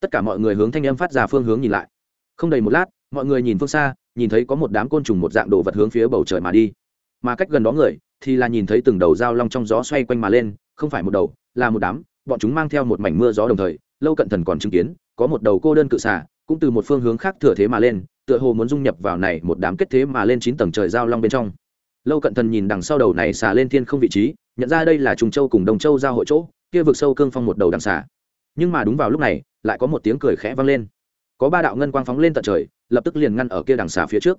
Tất cả mọi người hướng thanh âm phát ra phương hướng nhìn lại. Không đầy một lát, mọi người nhìn phương xa nhìn thấy có một đám côn trùng một dạng đồ vật hướng phía bầu trời mà đi. Mà cách gần đó người, thì là nhìn thấy từng đầu dao long trong gió xoay quanh mà lên, không phải một đầu, là một đám, bọn chúng mang theo một mảnh mưa gió đồng thời, lâu cận thần còn chứng kiến, có một đầu cô đơn cự xả cũng từ một phương hướng khác thừa thế mà lên, tựa hồ muốn dung nhập vào này một đám kết thế mà lên chín tầng trời giao long bên trong. Lâu cận thần nhìn đằng sau đầu này xả lên thiên không vị trí, nhận ra đây là trùng châu cùng đồng châu giao hội chỗ, kia vực sâu cương phong một đầu đằng xả nhưng mà đúng vào lúc này, lại có một tiếng cười khẽ vang lên. Có ba đạo ngân quang phóng lên tận trời lập tức liền ngăn ở kia đằng xà phía trước.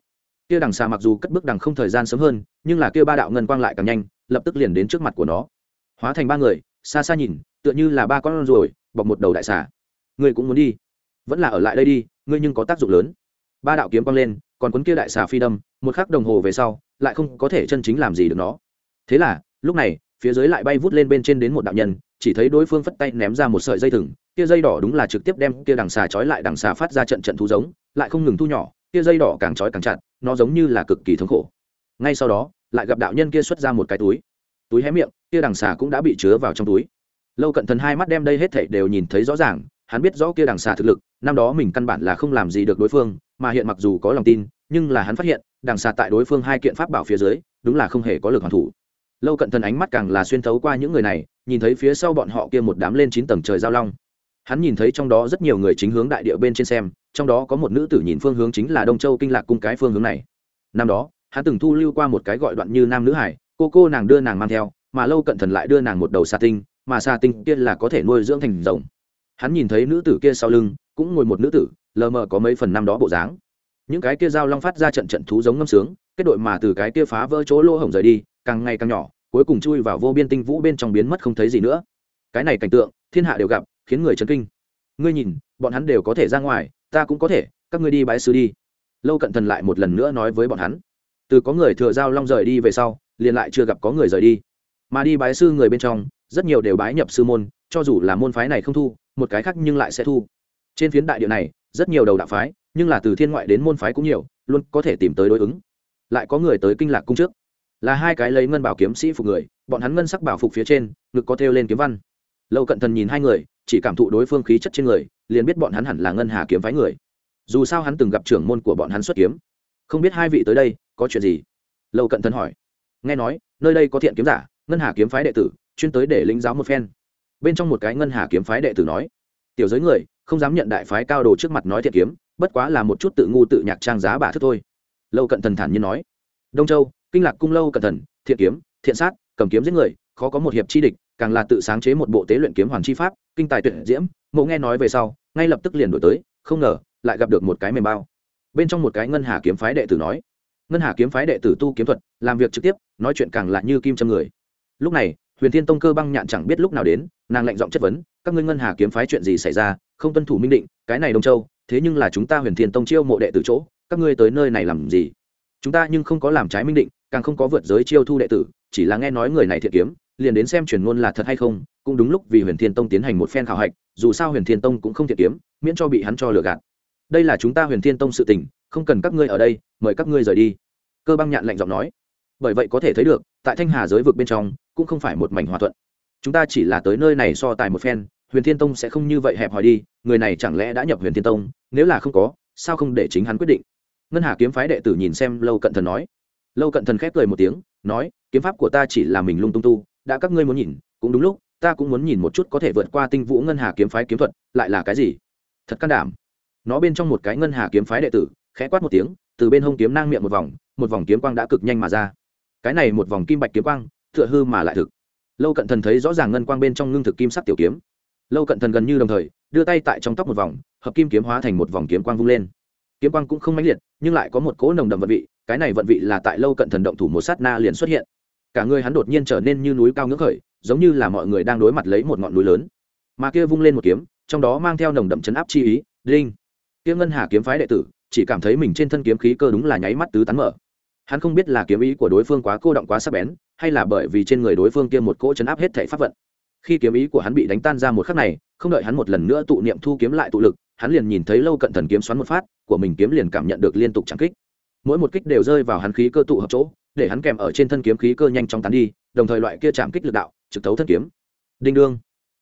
Kia đằng xà mặc dù cất bước đằng không thời gian sớm hơn, nhưng là kia ba đạo ngân quang lại càng nhanh, lập tức liền đến trước mặt của nó. Hóa thành ba người, xa xa nhìn, tựa như là ba con ruồi, bọc một đầu đại xà. Ngươi cũng muốn đi? Vẫn là ở lại đây đi, ngươi nhưng có tác dụng lớn. Ba đạo kiếm quang lên, còn cuốn kia đại xà phi đâm, một khắc đồng hồ về sau, lại không có thể chân chính làm gì được nó. Thế là, lúc này, phía dưới lại bay vút lên bên trên đến một đạo nhân, chỉ thấy đối phương phất tay ném ra một sợi dây thừng, kia dây đỏ đúng là trực tiếp đem kia đằng xà trói lại đằng xà phát ra trận trận thú giống lại không ngừng thu nhỏ kia dây đỏ càng trói càng chặt, nó giống như là cực kỳ thống khổ. Ngay sau đó, lại gặp đạo nhân kia xuất ra một cái túi. Túi hé miệng kia đằng xà cũng đã bị chứa vào trong túi. Lâu cận thần hai mắt đem đây hết thảy đều nhìn thấy rõ ràng, hắn biết rõ kia đằng xà thực lực, năm đó mình căn bản là không làm gì được đối phương, mà hiện mặc dù có lòng tin, nhưng là hắn phát hiện, đằng xà tại đối phương hai kiện pháp bảo phía dưới, đúng là không hề có lực hoàn thủ. Lâu cận thần ánh mắt càng là xuyên thấu qua những người này, nhìn thấy phía sau bọn họ kia một đám lên chín tầng trời giao long. Hắn nhìn thấy trong đó rất nhiều người chính hướng đại địa bên trên xem trong đó có một nữ tử nhìn phương hướng chính là đông châu kinh lạc cung cái phương hướng này. Năm đó, hắn từng thu lưu qua một cái gọi đoạn như nam nữ hải, cô cô nàng đưa nàng mang theo, mà lâu cận thần lại đưa nàng một đầu xà tinh, mà xà tinh kia là có thể nuôi dưỡng thành rồng. Hắn nhìn thấy nữ tử kia sau lưng, cũng ngồi một nữ tử, lờ mờ có mấy phần năm đó bộ dáng. Những cái kia dao long phát ra trận trận thú giống ngâm sướng, kết đội mà từ cái kia phá vỡ chỗ lỗ hổng rời đi, càng ngày càng nhỏ, cuối cùng chui vào vô biên tinh vũ bên trong biến mất không thấy gì nữa. Cái này cảnh tượng, thiên hạ đều gặp, khiến người chấn kinh. Ngươi nhìn, bọn hắn đều có thể ra ngoài ta cũng có thể, các ngươi đi bãi sư đi. Lâu cận thần lại một lần nữa nói với bọn hắn. Từ có người thừa giao long rời đi về sau, liền lại chưa gặp có người rời đi. Mà đi bái sư người bên trong, rất nhiều đều bái nhập sư môn, cho dù là môn phái này không thu, một cái khác nhưng lại sẽ thu. Trên phiến đại địa này, rất nhiều đầu đạo phái, nhưng là từ thiên ngoại đến môn phái cũng nhiều, luôn có thể tìm tới đối ứng. Lại có người tới kinh lạc cung trước. Là hai cái lấy ngân bảo kiếm sĩ phục người, bọn hắn ngân sắc bảo phục phía trên, ngực có thêu lên kiếm văn. Lâu cận thần nhìn hai người chỉ cảm thụ đối phương khí chất trên người, liền biết bọn hắn hẳn là ngân hà kiếm phái người. Dù sao hắn từng gặp trưởng môn của bọn hắn xuất kiếm. Không biết hai vị tới đây, có chuyện gì? Lâu cận thần hỏi. Nghe nói, nơi đây có thiện kiếm giả, ngân hà kiếm phái đệ tử, chuyên tới để lĩnh giáo một phen. Bên trong một cái ngân hà kiếm phái đệ tử nói, tiểu giới người, không dám nhận đại phái cao đồ trước mặt nói thiện kiếm, bất quá là một chút tự ngu tự nhạc trang giá bà thức thôi. Lâu cận thần thản nhiên nói, đông châu, kinh lạc cung lâu cận thần, thiện kiếm, thiện sát, cầm kiếm giết người, khó có một hiệp chi địch càng là tự sáng chế một bộ tế luyện kiếm hoàn chi pháp, kinh tài tuyệt diễm, mộ nghe nói về sau, ngay lập tức liền đổi tới, không ngờ, lại gặp được một cái mềm bao. Bên trong một cái ngân hà kiếm phái đệ tử nói, ngân hà kiếm phái đệ tử tu kiếm thuật, làm việc trực tiếp, nói chuyện càng là như kim châm người. Lúc này, huyền thiên tông cơ băng nhạn chẳng biết lúc nào đến, nàng lạnh giọng chất vấn, các ngươi ngân hà kiếm phái chuyện gì xảy ra? Không tuân thủ minh định, cái này đông châu, thế nhưng là chúng ta huyền thiên tông chiêu mộ đệ tử chỗ, các ngươi tới nơi này làm gì? Chúng ta nhưng không có làm trái minh định, càng không có vượt giới chiêu thu đệ tử, chỉ là nghe nói người này thiện kiếm liền đến xem truyền ngôn là thật hay không, cũng đúng lúc vì huyền thiên tông tiến hành một phen khảo hạch, dù sao huyền thiên tông cũng không thiệt kiếm, miễn cho bị hắn cho lừa gạt. Đây là chúng ta huyền thiên tông sự tình, không cần các ngươi ở đây, mời các ngươi rời đi. Cơ băng nhạn lạnh giọng nói. Bởi vậy có thể thấy được, tại thanh hà giới vực bên trong, cũng không phải một mảnh hòa thuận. Chúng ta chỉ là tới nơi này so tài một phen, huyền thiên tông sẽ không như vậy hẹp hòi đi, người này chẳng lẽ đã nhập huyền thiên tông, nếu là không có, sao không để chính hắn quyết định? Ngân hà kiếm phái đệ tử nhìn xem lâu cận thần nói. Lâu cận thần khép cười một tiếng, nói, kiếm pháp của ta chỉ là mình lung tung tu đã các ngươi muốn nhìn, cũng đúng lúc, ta cũng muốn nhìn một chút có thể vượt qua tinh vũ ngân hà kiếm phái kiếm thuật, lại là cái gì? Thật can đảm. Nó bên trong một cái ngân hà kiếm phái đệ tử, khẽ quát một tiếng, từ bên hông kiếm nang miệng một vòng một vòng kiếm quang đã cực nhanh mà ra. Cái này một vòng kim bạch kiếm quang, tựa hư mà lại thực. Lâu cận thần thấy rõ ràng ngân quang bên trong ngưng thực kim sắc tiểu kiếm. Lâu cận thần gần như đồng thời, đưa tay tại trong tóc một vòng, hợp kim kiếm hóa thành một vòng kiếm quang vung lên. Kiếm quang cũng không mãnh liệt, nhưng lại có một cỗ nồng đậm vận vị, cái này vận vị là tại lâu cận thần động thủ một sát na liền xuất hiện cả người hắn đột nhiên trở nên như núi cao ngưỡng khởi, giống như là mọi người đang đối mặt lấy một ngọn núi lớn. Mà kia vung lên một kiếm, trong đó mang theo nồng đậm chấn áp chi ý, đinh. Kia ngân hà kiếm phái đệ tử, chỉ cảm thấy mình trên thân kiếm khí cơ đúng là nháy mắt tứ tán mở. Hắn không biết là kiếm ý của đối phương quá cô động quá sắc bén, hay là bởi vì trên người đối phương kia một cỗ chấn áp hết thể pháp vận. Khi kiếm ý của hắn bị đánh tan ra một khắc này, không đợi hắn một lần nữa tụ niệm thu kiếm lại tụ lực, hắn liền nhìn thấy lâu cận thần kiếm xoắn một phát, của mình kiếm liền cảm nhận được liên tục trắng kích. Mỗi một kích đều rơi vào hắn khí cơ tụ hợp chỗ để hắn kèm ở trên thân kiếm khí cơ nhanh chóng tán đi, đồng thời loại kia chạm kích lực đạo, trực thấu thân kiếm. Đinh đương.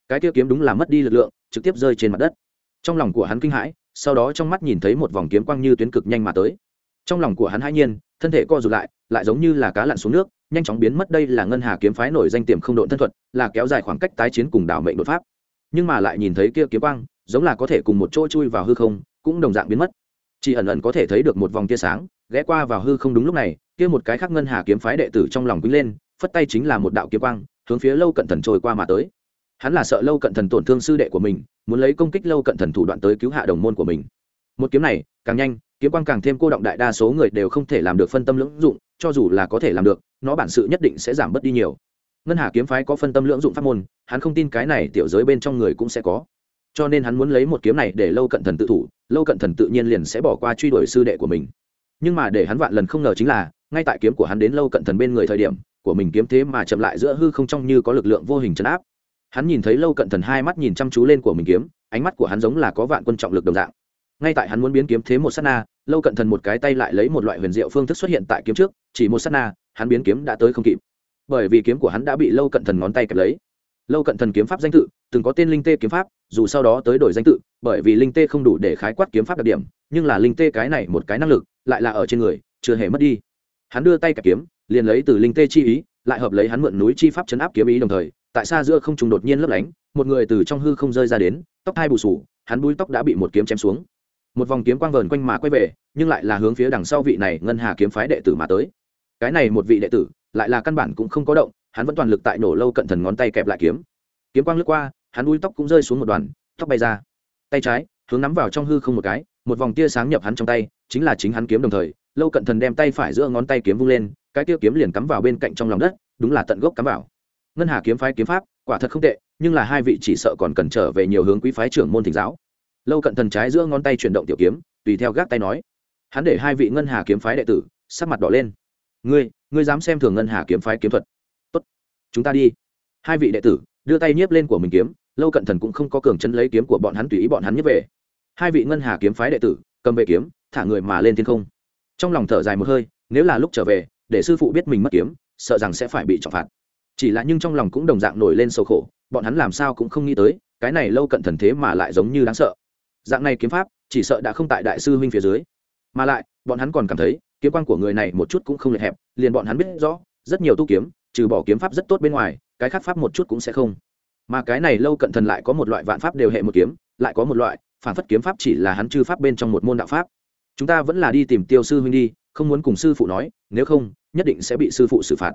Cái kia kiếm đúng là mất đi lực lượng, trực tiếp rơi trên mặt đất. Trong lòng của hắn kinh hãi, sau đó trong mắt nhìn thấy một vòng kiếm quang như tuyến cực nhanh mà tới. Trong lòng của hắn hãi nhiên, thân thể co rụt lại lại giống như là cá lặn xuống nước, nhanh chóng biến mất đây là ngân hà kiếm phái nổi danh tiềm không độn thân thuật, là kéo dài khoảng cách tái chiến cùng đảo mệnh đột pháp. Nhưng mà lại nhìn thấy kia kiếm quang, giống là có thể cùng một chỗ chui vào hư không, cũng đồng dạng biến mất. Chỉ ẩn ẩn có thể thấy được một vòng tia sáng ghé qua vào hư không đúng lúc này, kia một cái khác ngân hà kiếm phái đệ tử trong lòng quýnh lên, phất tay chính là một đạo kiếm quang, hướng phía lâu cận thần trôi qua mà tới. Hắn là sợ lâu cận thần tổn thương sư đệ của mình, muốn lấy công kích lâu cận thần thủ đoạn tới cứu hạ đồng môn của mình. Một kiếm này, càng nhanh, kiếm quang càng thêm cô động đại đa số người đều không thể làm được phân tâm lưỡng dụng, cho dù là có thể làm được, nó bản sự nhất định sẽ giảm bớt đi nhiều. Ngân hà kiếm phái có phân tâm lưỡng dụng pháp môn, hắn không tin cái này tiểu giới bên trong người cũng sẽ có. Cho nên hắn muốn lấy một kiếm này để lâu cận thần tự thủ, lâu cận thần tự nhiên liền sẽ bỏ qua truy đuổi sư đệ của mình nhưng mà để hắn vạn lần không ngờ chính là, ngay tại kiếm của hắn đến lâu cận thần bên người thời điểm, của mình kiếm thế mà chậm lại giữa hư không trong như có lực lượng vô hình chấn áp. Hắn nhìn thấy lâu cận thần hai mắt nhìn chăm chú lên của mình kiếm, ánh mắt của hắn giống là có vạn quân trọng lực đồng dạng. Ngay tại hắn muốn biến kiếm thế một s á t na, lâu cận thần một cái tay lại lấy một loại huyền diệu phương thức xuất hiện tại kiếm trước, chỉ một s á t na, hắn biến kiếm đã tới không kịp. Bởi vì kiếm của hắn đã bị lâu cận thần ngón tay kẹp lấy. Lâu cận thần kiếm pháp danh tự, từng có tên linh tê kiếm pháp, dù sau đó tới đổi danh tự, bởi vì linh tê không đủ để khái quát kiếm pháp đặc điểm, nhưng là linh tê cái này một cái năng lực lại là ở trên người, chưa hề mất đi. Hắn đưa tay kẹp kiếm, liền lấy từ linh tê chi ý, lại hợp lấy hắn mượn núi chi pháp chấn áp kiếm ý đồng thời, tại xa giữa không trùng đột nhiên lấp lánh, một người từ trong hư không rơi ra đến, tóc hai bù sù, hắn búi tóc đã bị một kiếm chém xuống. Một vòng kiếm quang vờn quanh mà quay về, nhưng lại là hướng phía đằng sau vị này ngân hà kiếm phái đệ tử mà tới. Cái này một vị đệ tử, lại là căn bản cũng không có động, hắn vẫn toàn lực tại nổ lâu cận thần ngón tay kẹp lại kiếm. Kiếm quang lướt qua, hắn đuôi tóc cũng rơi xuống một đoàn, tóc bay ra. Tay trái, hướng nắm vào trong hư không một cái, một vòng tia sáng nhập hắn trong tay chính là chính hắn kiếm đồng thời, lâu cận thần đem tay phải giữa ngón tay kiếm vung lên, cái tiêu kiếm liền cắm vào bên cạnh trong lòng đất, đúng là tận gốc cắm vào. Ngân hà kiếm phái kiếm pháp, quả thật không tệ, nhưng là hai vị chỉ sợ còn cần trở về nhiều hướng quý phái trưởng môn thỉnh giáo. Lâu cận thần trái giữa ngón tay chuyển động tiểu kiếm, tùy theo gác tay nói, hắn để hai vị ngân hà kiếm phái đệ tử, sắc mặt đỏ lên. Ngươi ngươi dám xem thường ngân hà kiếm phái kiếm thuật. Tốt, chúng ta đi. Hai vị đệ tử, đưa tay nhiếp lên của mình kiếm, lâu cận thần cũng không có cường chân lấy kiếm của bọn hắn tùy ý bọn hắn nhiếp về. Hai vị ngân hà kiếm phái đệ tử cầm về kiếm, thả người mà lên thiên không. Trong lòng thở dài một hơi, nếu là lúc trở về, để sư phụ biết mình mất kiếm, sợ rằng sẽ phải bị trọng phạt. Chỉ là nhưng trong lòng cũng đồng dạng nổi lên sầu khổ, bọn hắn làm sao cũng không nghĩ tới, cái này lâu cận thần thế mà lại giống như đáng sợ. Dạng này kiếm pháp, chỉ sợ đã không tại đại sư huynh phía dưới. Mà lại, bọn hắn còn cảm thấy, kiếm quan của người này một chút cũng không lệch hẹp, liền bọn hắn biết rõ, rất nhiều tu kiếm, trừ bỏ kiếm pháp rất tốt bên ngoài, cái khác pháp một chút cũng sẽ không. Mà cái này lâu cận thần lại có một loại vạn pháp đều hệ một kiếm, lại có một loại phản phất kiếm pháp chỉ là hắn chư pháp bên trong một môn đạo pháp. Chúng ta vẫn là đi tìm tiêu sư huynh đi, không muốn cùng sư phụ nói, nếu không, nhất định sẽ bị sư phụ xử phạt.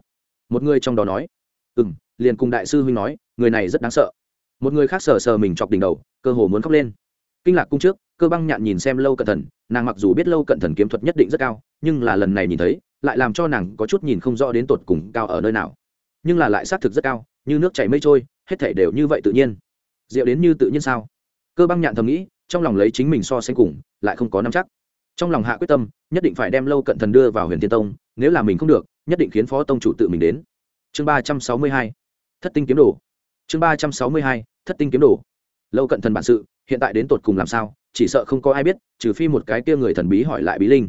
Một người trong đó nói ừ m liền cùng đại sư huynh nói, người này rất đáng sợ. Một người khác sờ sờ mình chọc đỉnh đầu, cơ hồ muốn khóc lên. Kinh lạc cung trước, cơ băng nhạn nhìn xem lâu cận thần, nàng mặc dù biết lâu cận thần kiếm thuật nhất định rất cao, nhưng là lần này nhìn thấy, lại làm cho nàng có chút nhìn không rõ đến tột cùng cao ở nơi nào. Nhưng là lại xác thực rất cao, như nước chảy mây trôi, hết thể đều như vậy tự nhiên. Diệu đến như tự nhiên sao? Cơ băng nhạn thầm nghĩ trong lòng lấy chính mình so sánh cùng, lại không có nắm chắc. Trong lòng hạ quyết tâm, nhất định phải đem lâu cận thần đưa vào huyền thiên tông, nếu là mình không được, nhất định khiến phó tông chủ tự mình đến. Chương ba trăm sáu mươi hai, thất tinh kiếm đồ. Chương ba trăm sáu mươi hai, thất tinh kiếm đồ. Lâu cận thần bản sự, hiện tại đến tột cùng làm sao, chỉ sợ không có ai biết, trừ phi một cái kia người thần bí hỏi lại bí linh.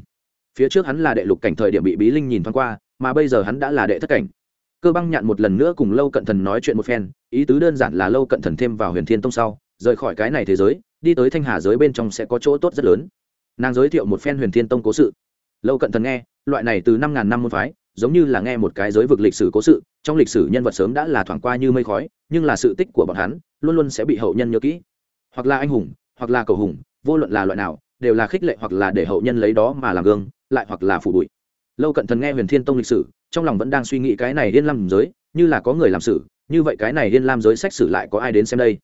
Phía trước hắn là đệ lục cảnh thời điểm bị bí linh nhìn thoáng qua, mà bây giờ hắn đã là đệ thất cảnh. Cơ băng nhạn một lần nữa cùng lâu cận thần nói chuyện một phen, ý tứ đơn giản là lâu cận thần thêm vào huyền thiên tông sau, rời khỏi cái này thế giới đi tới thanh hà giới bên trong sẽ có chỗ tốt rất lớn. Nàng giới thiệu một phen huyền thiên tông cố sự. Lâu cận thần nghe, loại này từ năm ngàn năm môn phái, giống như là nghe một cái giới vực lịch sử cố sự, trong lịch sử nhân vật sớm đã là thoảng qua như mây khói, nhưng là sự tích của bọn hắn luôn luôn sẽ bị hậu nhân nhớ kỹ. Hoặc là anh hùng, hoặc là cầu hùng, vô luận là loại nào, đều là khích lệ hoặc là để hậu nhân lấy đó mà làm gương, lại hoặc là phủ bụi. Lâu cận thần nghe huyền thiên tông lịch sử, trong lòng vẫn đang suy nghĩ cái này điên lam giới, như là có người làm sử, như vậy cái này điên lam giới sách sử lại có ai đến xem đây?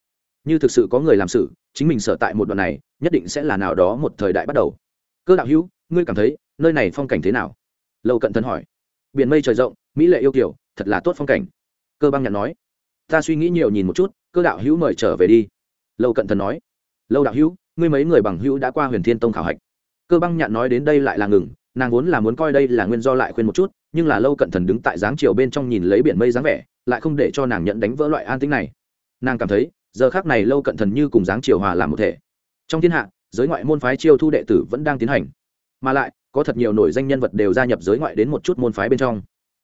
Như thực sự có người làm sử chính mình sở tại một đoạn này, nhất định sẽ là nào đó một thời đại bắt đầu. Cơ đạo hữu, ngươi cảm thấy nơi này phong cảnh thế nào? Lâu cận thần hỏi. Biển mây trời rộng, mỹ lệ yêu kiểu, thật là tốt phong cảnh. Cơ băng nhận nói. Ta suy nghĩ nhiều nhìn một chút, cơ đạo hữu mời trở về đi. Lâu cận thần nói. Lâu đạo hữu, ngươi mấy người bằng hữu đã qua huyền thiên tông khảo hạch. Cơ băng nhạn nói đến đây lại là ngừng, nàng vốn là muốn coi đây là nguyên do lại khuyên một chút, nhưng là lâu cận thần đứng tại dáng chiều bên trong nhìn lấy biển mây dáng vẻ, lại không để cho nàng nhận đánh vỡ loại an tính này. Nàng cảm thấy giờ khác này lâu cận thần như cùng dáng triều hòa làm một thể. Trong thiên hạ, giới ngoại môn phái chiêu thu đệ tử vẫn đang tiến hành. Mà lại, có thật nhiều nổi danh nhân vật đều gia nhập giới ngoại đến một chút môn phái bên trong.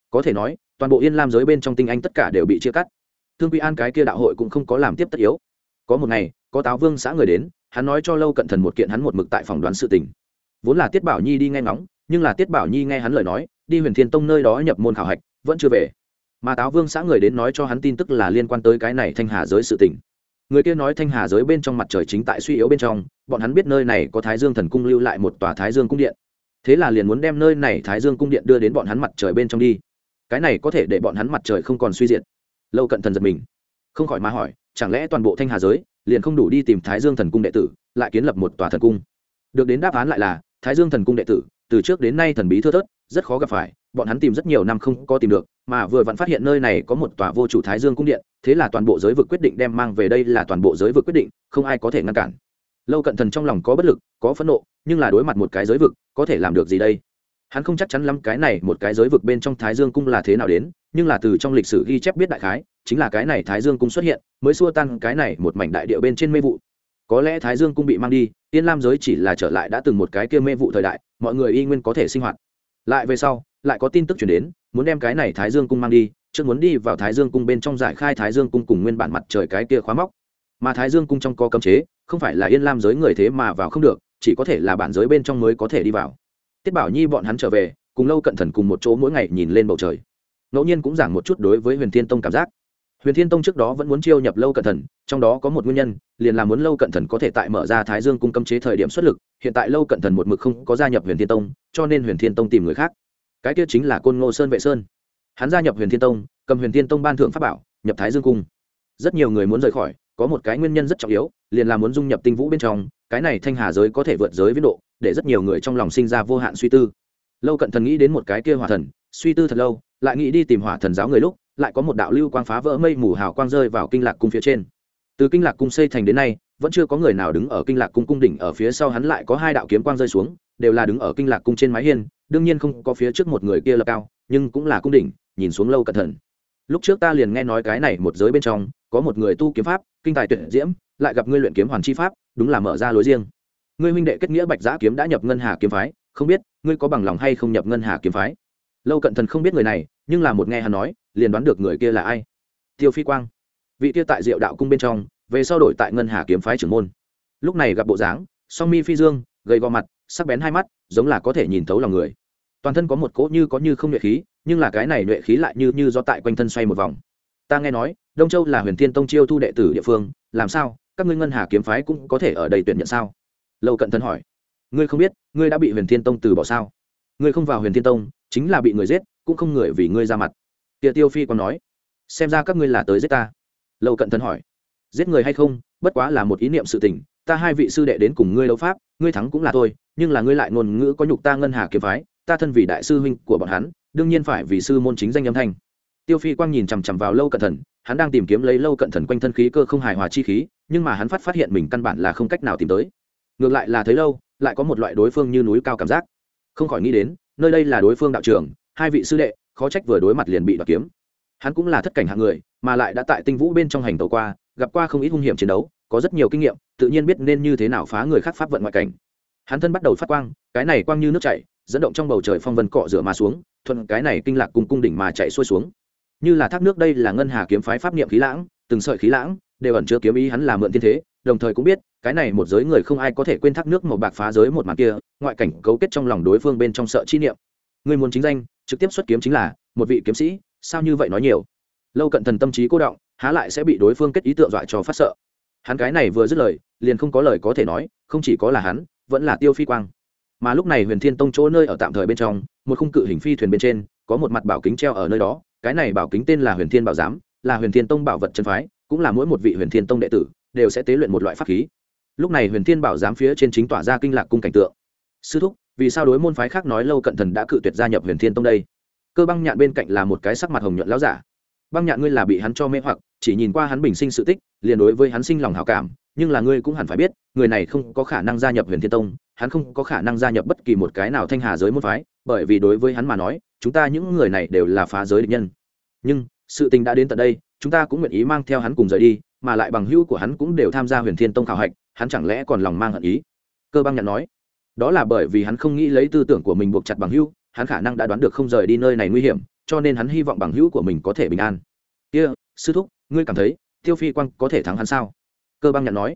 Có thể nói, toàn bộ yên lam giới bên trong tinh anh tất cả đều bị chia cắt. Thương quy an cái kia đạo hội cũng không có làm tiếp tất yếu. Có một ngày, có táo vương xã người đến, hắn nói cho lâu cận thần một kiện hắn một mực tại phòng đoán sự tình. Vốn là tiết bảo nhi đi nghe ngóng, nhưng là tiết bảo nhi nghe hắn lời nói, đi huyền thiên tông nơi đó nhập môn khảo hạch, vẫn chưa về. Mà táo vương xã người đến nói cho hắn tin tức là liên quan tới cái này thanh hà giới sự tình người kia nói thanh hà giới bên trong mặt trời chính tại suy yếu bên trong, bọn hắn biết nơi này có thái dương thần cung lưu lại một tòa thái dương cung điện. Thế là liền muốn đem nơi này thái dương cung điện đưa đến bọn hắn mặt trời bên trong đi. Cái này có thể để bọn hắn mặt trời không còn suy diệt. Lâu cận thần giật mình. Không khỏi mà hỏi, chẳng lẽ toàn bộ thanh hà giới liền không đủ đi tìm thái dương thần cung đệ tử, lại kiến lập một tòa thần cung? Được đến đáp án lại là, thái dương thần cung đệ tử, từ trước đến nay thần bí thưa thớt rất khó gặp phải, bọn hắn tìm rất nhiều năm không có tìm được, mà vừa vặn phát hiện nơi này có một tòa vô chủ thái dương cung điện, thế là toàn bộ giới vực quyết định đem mang về đây là toàn bộ giới vực quyết định, không ai có thể ngăn cản. Lâu cận thần trong lòng có bất lực, có phẫn nộ, nhưng là đối mặt một cái giới vực, có thể làm được gì đây? Hắn không chắc chắn lắm cái này một cái giới vực bên trong thái dương cung là thế nào đến, nhưng là từ trong lịch sử ghi chép biết đại khái, chính là cái này thái dương cung xuất hiện, mới xua tan cái này một mảnh đại địa bên trên mê vụ. Có lẽ thái dương cung bị mang đi, yên lam giới chỉ là trở lại đã từng một cái kia mê vụ thời đại, mọi người y nguyên có thể sinh hoạt lại về sau, lại có tin tức chuyển đến, muốn đem cái này thái dương cung mang đi, trước muốn đi vào thái dương cung bên trong giải khai thái dương cung cùng nguyên bản mặt trời cái kia khóa móc. Mà thái dương cung trong có cấm chế, không phải là yên lam giới người thế mà vào không được, chỉ có thể là bản giới bên trong mới có thể đi vào. Tiết bảo nhi bọn hắn trở về, cùng lâu cận thần cùng một chỗ mỗi ngày nhìn lên bầu trời. Ngẫu nhiên cũng giảng một chút đối với huyền thiên tông cảm giác. Huyền thiên tông trước đó vẫn muốn chiêu nhập lâu cận thần, trong đó có một nguyên nhân, liền là muốn lâu cận thần có thể tại mở ra thái dương cung cấm chế thời điểm xuất lực hiện tại lâu cận thần một mực không có gia nhập huyền thiên tông, cho nên huyền thiên tông tìm người khác. Cái kia chính là côn ngô sơn vệ sơn. Hắn gia nhập huyền thiên tông, cầm huyền thiên tông ban thượng pháp bảo, nhập thái dương cung. Rất nhiều người muốn rời khỏi, có một cái nguyên nhân rất trọng yếu, liền là muốn dung nhập tinh vũ bên trong, cái này thanh hà giới có thể vượt giới viễn độ, để rất nhiều người trong lòng sinh ra vô hạn suy tư. Lâu cận thần nghĩ đến một cái kia hỏa thần, suy tư thật lâu, lại nghĩ đi tìm hỏa thần giáo người lúc, lại có một đạo lưu quang phá vỡ mây mù hào quang rơi vào kinh lạc cung phía trên. Từ kinh lạc cung xây thành đến nay vẫn chưa có người nào đứng ở kinh lạc cung cung đỉnh ở phía sau hắn lại có hai đạo kiếm quang rơi xuống, đều là đứng ở kinh lạc cung trên mái hiên, đương nhiên không có phía trước một người kia là cao, nhưng cũng là cung đỉnh, nhìn xuống lâu cẩn thận. Lúc trước ta liền nghe nói cái này một giới bên trong, có một người tu kiếm pháp, kinh tài tuyệt diễm, lại gặp ngươi luyện kiếm hoàn chi pháp, đúng là mở ra lối riêng. Ngươi huynh đệ kết nghĩa bạch giã kiếm đã nhập ngân hà kiếm phái, không biết ngươi có bằng lòng hay không nhập ngân hà kiếm phái? Lâu cận thần không biết người này, nhưng là một nghe hắn nói, liền đoán được người kia là ai. Tiêu phi quang, vị kia tại diệu đạo cung bên trong về sau đổi tại ngân hà kiếm phái trưởng môn. Lúc này gặp bộ dáng, song mi phi dương, gầy gò mặt, sắc bén hai mắt, giống là có thể nhìn thấu lòng người. Toàn thân có một cỗ như có như không nhuệ khí, nhưng là cái này nhuệ khí lại như như do tại quanh thân xoay một vòng. Ta nghe nói, đông châu là huyền thiên tông chiêu thu đệ tử địa phương, làm sao, các ngươi ngân hà kiếm phái cũng có thể ở đây tuyển nhận sao? Lâu cận thân hỏi. Ngươi không biết, ngươi đã bị huyền thiên tông từ bỏ sao? Ngươi không vào huyền thiên tông, chính là bị người giết, cũng không người vì ngươi ra mặt. Tiệ tiêu phi còn nói. Xem ra các ngươi là tới giết ta. Lâu cận thân hỏi giết người hay không, bất quá là một ý niệm sự tình, ta hai vị sư đệ đến cùng ngươi đấu pháp, ngươi thắng cũng là tôi nhưng là ngươi lại ngôn ngữ có nhục ta ngân hà kiếm phái, ta thân vì đại sư huynh của bọn hắn, đương nhiên phải vì sư môn chính danh âm thanh. Tiêu phi quang nhìn chằm chằm vào lâu cận thần, hắn đang tìm kiếm lấy lâu cận thần quanh thân khí cơ không hài hòa chi khí, nhưng mà hắn phát phát hiện mình căn bản là không cách nào tìm tới. Ngược lại là thấy lâu, lại có một loại đối phương như núi cao cảm giác. Không khỏi nghĩ đến, nơi đây là đối phương đạo trường, hai vị sư đệ, khó trách vừa đối mặt liền bị đoạt kiếm. Hắn cũng là thất cảnh hạng người, mà lại đã tại tinh vũ bên trong hành tàu qua gặp qua không ít hung hiểm chiến đấu, có rất nhiều kinh nghiệm, tự nhiên biết nên như thế nào phá người khác pháp vận ngoại cảnh. Hắn thân bắt đầu phát quang, cái này quang như nước chảy, dẫn động trong bầu trời phong vân cọ rửa mà xuống, thuận cái này kinh lạc cùng cung đỉnh mà chạy xuôi xuống. Như là thác nước đây là ngân hà kiếm phái pháp niệm khí lãng, từng sợi khí lãng, đều ẩn chứa kiếm ý hắn là mượn thiên thế, đồng thời cũng biết, cái này một giới người không ai có thể quên thác nước màu bạc phá giới một màn kia, ngoại cảnh cấu kết trong lòng đối phương bên trong sợ chi niệm. Người muốn chính danh, trực tiếp xuất kiếm chính là một vị kiếm sĩ, sao như vậy nói nhiều? Lâu cận thần tâm trí cô động há lại sẽ bị đối phương kết ý tượng dọa cho phát sợ. Hắn cái này vừa dứt lời, liền không có lời có thể nói, không chỉ có là hắn, vẫn là tiêu phi quang. Mà lúc này huyền thiên tông chỗ nơi ở tạm thời bên trong, một khung cự hình phi thuyền bên trên, có một mặt bảo kính treo ở nơi đó, cái này bảo kính tên là huyền thiên bảo giám, là huyền thiên tông bảo vật chân phái, cũng là mỗi một vị huyền thiên tông đệ tử đều sẽ tế luyện một loại pháp khí. Lúc này huyền thiên bảo giám phía trên chính tỏa ra kinh lạc cung cảnh tượng. Sư thúc, vì sao đối môn phái khác nói lâu cận thần đã cự tuyệt gia nhập huyền thiên tông đây? Cơ băng nhạn bên cạnh là một cái sắc mặt hồng nhuận láo giả băng nhạn ngươi là bị hắn cho mê hoặc, chỉ nhìn qua hắn bình sinh sự tích, liền đối với hắn sinh lòng hảo cảm, nhưng là ngươi cũng hẳn phải biết, người này không có khả năng gia nhập huyền thiên tông, hắn không có khả năng gia nhập bất kỳ một cái nào thanh hà giới môn phái, bởi vì đối với hắn mà nói, chúng ta những người này đều là phá giới địch nhân. Nhưng, sự tình đã đến tận đây, chúng ta cũng nguyện ý mang theo hắn cùng rời đi, mà lại bằng hữu của hắn cũng đều tham gia huyền thiên tông khảo hạch, hắn chẳng lẽ còn lòng mang hận ý? Cơ băng Nhạn nói. Đó là bởi vì hắn không nghĩ lấy tư tưởng của mình buộc chặt bằng hữu, hắn khả năng đã đoán được không rời đi nơi này nguy hiểm cho nên hắn hy vọng bằng hữu của mình có thể bình an. Kia、yeah, sư thúc ngươi cảm thấy tiêu phi quang có thể thắng hắn sao? Cơ băng nhận nói.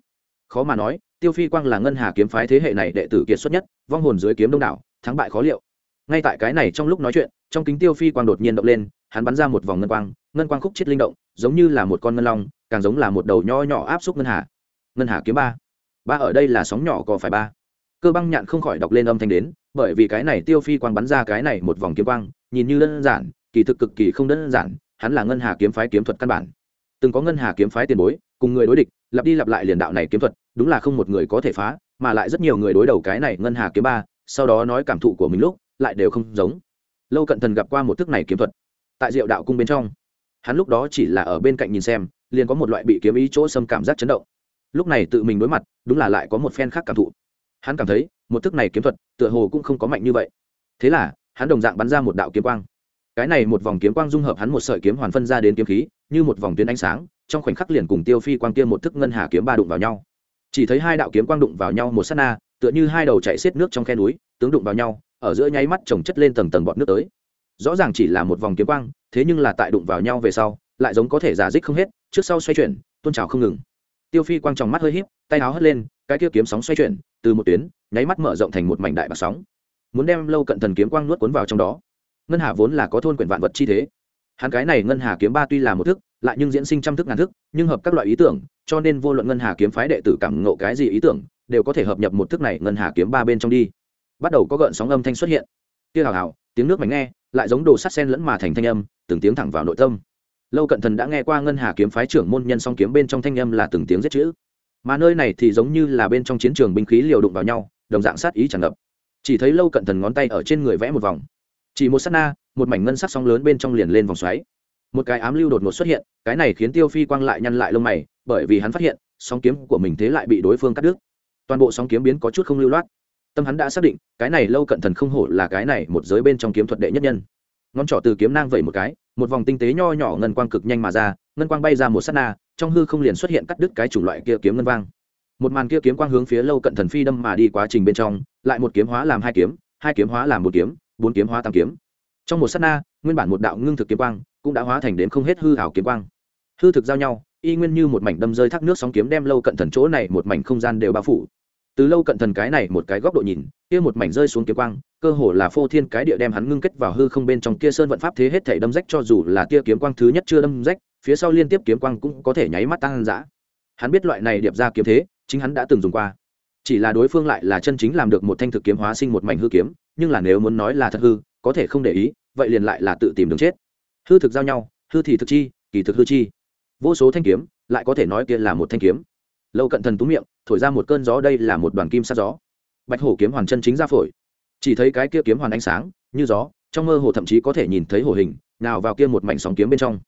Khó mà nói tiêu phi quang là ngân hà kiếm phái thế hệ này đệ tử kiệt xuất nhất vong hồn dưới kiếm đông đảo thắng bại khó liệu. Ngay tại cái này trong lúc nói chuyện trong kính tiêu phi quang đột nhiên động lên hắn bắn ra một vòng ngân quang ngân quang khúc chết linh động giống như là một con ngân long càng giống là một đầu nho nhỏ áp xúc ngân hà. Ngân hà kiếm ba. Ba ở đây là sóng nhỏ có phải ba? Cơ băng nhạn không khỏi đọc lên âm thanh đến bởi vì cái này tiêu phi quang bắn ra cái này một vòng kiếm quang nhìn như đơn giản kỳ thực cực kỳ không đơn giản, hắn là ngân hà kiếm phái kiếm thuật căn bản. Từng có ngân hà kiếm phái tiền bối, cùng người đối địch, lặp đi lặp lại liền đạo này kiếm thuật, đúng là không một người có thể phá, mà lại rất nhiều người đối đầu cái này ngân hà kiếm ba, sau đó nói cảm thụ của mình lúc, lại đều không giống. Lâu cận thần gặp qua một thức này kiếm thuật, tại diệu đạo cung bên trong. Hắn lúc đó chỉ là ở bên cạnh nhìn xem, liền có một loại bị kiếm ý chỗ xâm cảm giác chấn động. Lúc này tự mình đối mặt, đúng là lại có một phen khác cảm thụ. Hắn cảm thấy, một thức này kiếm thuật, tựa hồ cũng không có mạnh như vậy. Thế là, hắn đồng dạng bắn ra một đạo kiếm quang cái này một vòng kiếm quang dung hợp hắn một sợi kiếm hoàn phân ra đến kiếm khí, như một vòng tuyến ánh sáng, trong khoảnh khắc liền cùng tiêu phi quang kia một thức ngân hà kiếm ba đụng vào nhau. Chỉ thấy hai đạo kiếm quang đụng vào nhau một sát na, tựa như hai đầu chạy xiết nước trong khe núi, tướng đụng vào nhau, ở giữa nháy mắt trồng chất lên tầng tầng bọt nước tới. Rõ ràng chỉ là một vòng kiếm quang, thế nhưng là tại đụng vào nhau về sau, lại giống có thể giả dích không hết, trước sau xoay chuyển, tôn trào không ngừng. Tiêu phi quang trong mắt hơi híp, tay áo hất lên, cái kia kiếm sóng xoay chuyển, từ một tuyến, nháy mắt mở rộng thành một mảnh đại bạc sóng. Muốn đem lâu cận thần kiếm quang nuốt cuốn vào trong đó ngân hà vốn là có thôn quyển vạn vật chi thế. Hắn cái này ngân hà kiếm ba tuy là một thức, lại nhưng diễn sinh trăm thức ngàn thức, nhưng hợp các loại ý tưởng, cho nên vô luận ngân hà kiếm phái đệ tử cảm ngộ cái gì ý tưởng, đều có thể hợp nhập một thức này ngân hà kiếm ba bên trong đi. Bắt đầu có gợn sóng âm thanh xuất hiện. Kia hào hào, tiếng nước mảnh nghe, lại giống đồ sắt sen lẫn mà thành thanh âm, từng tiếng thẳng vào nội tâm. Lâu cận thần đã nghe qua ngân hà kiếm phái trưởng môn nhân song kiếm bên trong thanh âm là từng tiếng giết chữ. Mà nơi này thì giống như là bên trong chiến trường binh khí liều đụng vào nhau, đồng dạng sát ý tràn ngập. Chỉ thấy lâu cận thần ngón tay ở trên người vẽ một vòng chỉ một s á t na, một mảnh ngân sắc sóng lớn bên trong liền lên vòng xoáy. Một cái ám lưu đột ngột xuất hiện, cái này khiến tiêu phi quang lại nhăn lại lông mày, bởi vì hắn phát hiện, sóng kiếm của mình thế lại bị đối phương cắt đứt. Toàn bộ sóng kiếm biến có chút không lưu loát. Tâm hắn đã xác định, cái này lâu cận thần không hổ là cái này một giới bên trong kiếm thuật đệ nhất nhân. Ngón trỏ từ kiếm nang vẩy một cái, một vòng tinh tế nho nhỏ ngân quang cực nhanh mà ra, ngân quang bay ra một s á t na, trong hư không liền xuất hiện cắt đứt cái chủng loại kia kiếm ngân vang. Một màn kia kiếm quang hướng phía lâu cận thần phi đâm mà đi quá trình bên trong, lại một kiếm hóa làm hai kiếm hai kiếm hóa làm một kiếm bốn kiếm hóa tam kiếm. Trong một s á t na, nguyên bản một đạo ngưng thực kiếm quang cũng đã hóa thành đến không hết hư hảo kiếm quang. Hư thực giao nhau, y nguyên như một mảnh đâm rơi thác nước sóng kiếm đem lâu cận thần chỗ này một mảnh không gian đều bao phủ. Từ lâu cận thần cái này một cái góc độ nhìn, kia một mảnh rơi xuống kiếm quang, cơ hồ là phô thiên cái địa đem hắn ngưng kết vào hư không bên trong kia sơn vận pháp thế hết thể đâm rách cho dù là tia kiếm quang thứ nhất chưa đâm rách, phía sau liên tiếp kiếm quang cũng có thể nháy mắt tăng dã. Hắn biết loại này điệp ra kiếm thế, chính hắn đã từng dùng qua. Chỉ là đối phương lại là chân chính làm được một thanh thực kiếm hóa sinh một mảnh hư kiếm nhưng là nếu muốn nói là thật hư, có thể không để ý, vậy liền lại là tự tìm đường chết. Hư thực giao nhau, hư thì thực chi, kỳ thực hư chi. Vô số thanh kiếm, lại có thể nói kia là một thanh kiếm. Lâu cận thần tú miệng, thổi ra một cơn gió đây là một đoàn kim sát gió. Bạch hổ kiếm hoàn chân chính ra phổi. Chỉ thấy cái kia kiếm hoàn ánh sáng, như gió, trong mơ hồ thậm chí có thể nhìn thấy hổ hình, nào vào kia một mảnh sóng kiếm bên trong.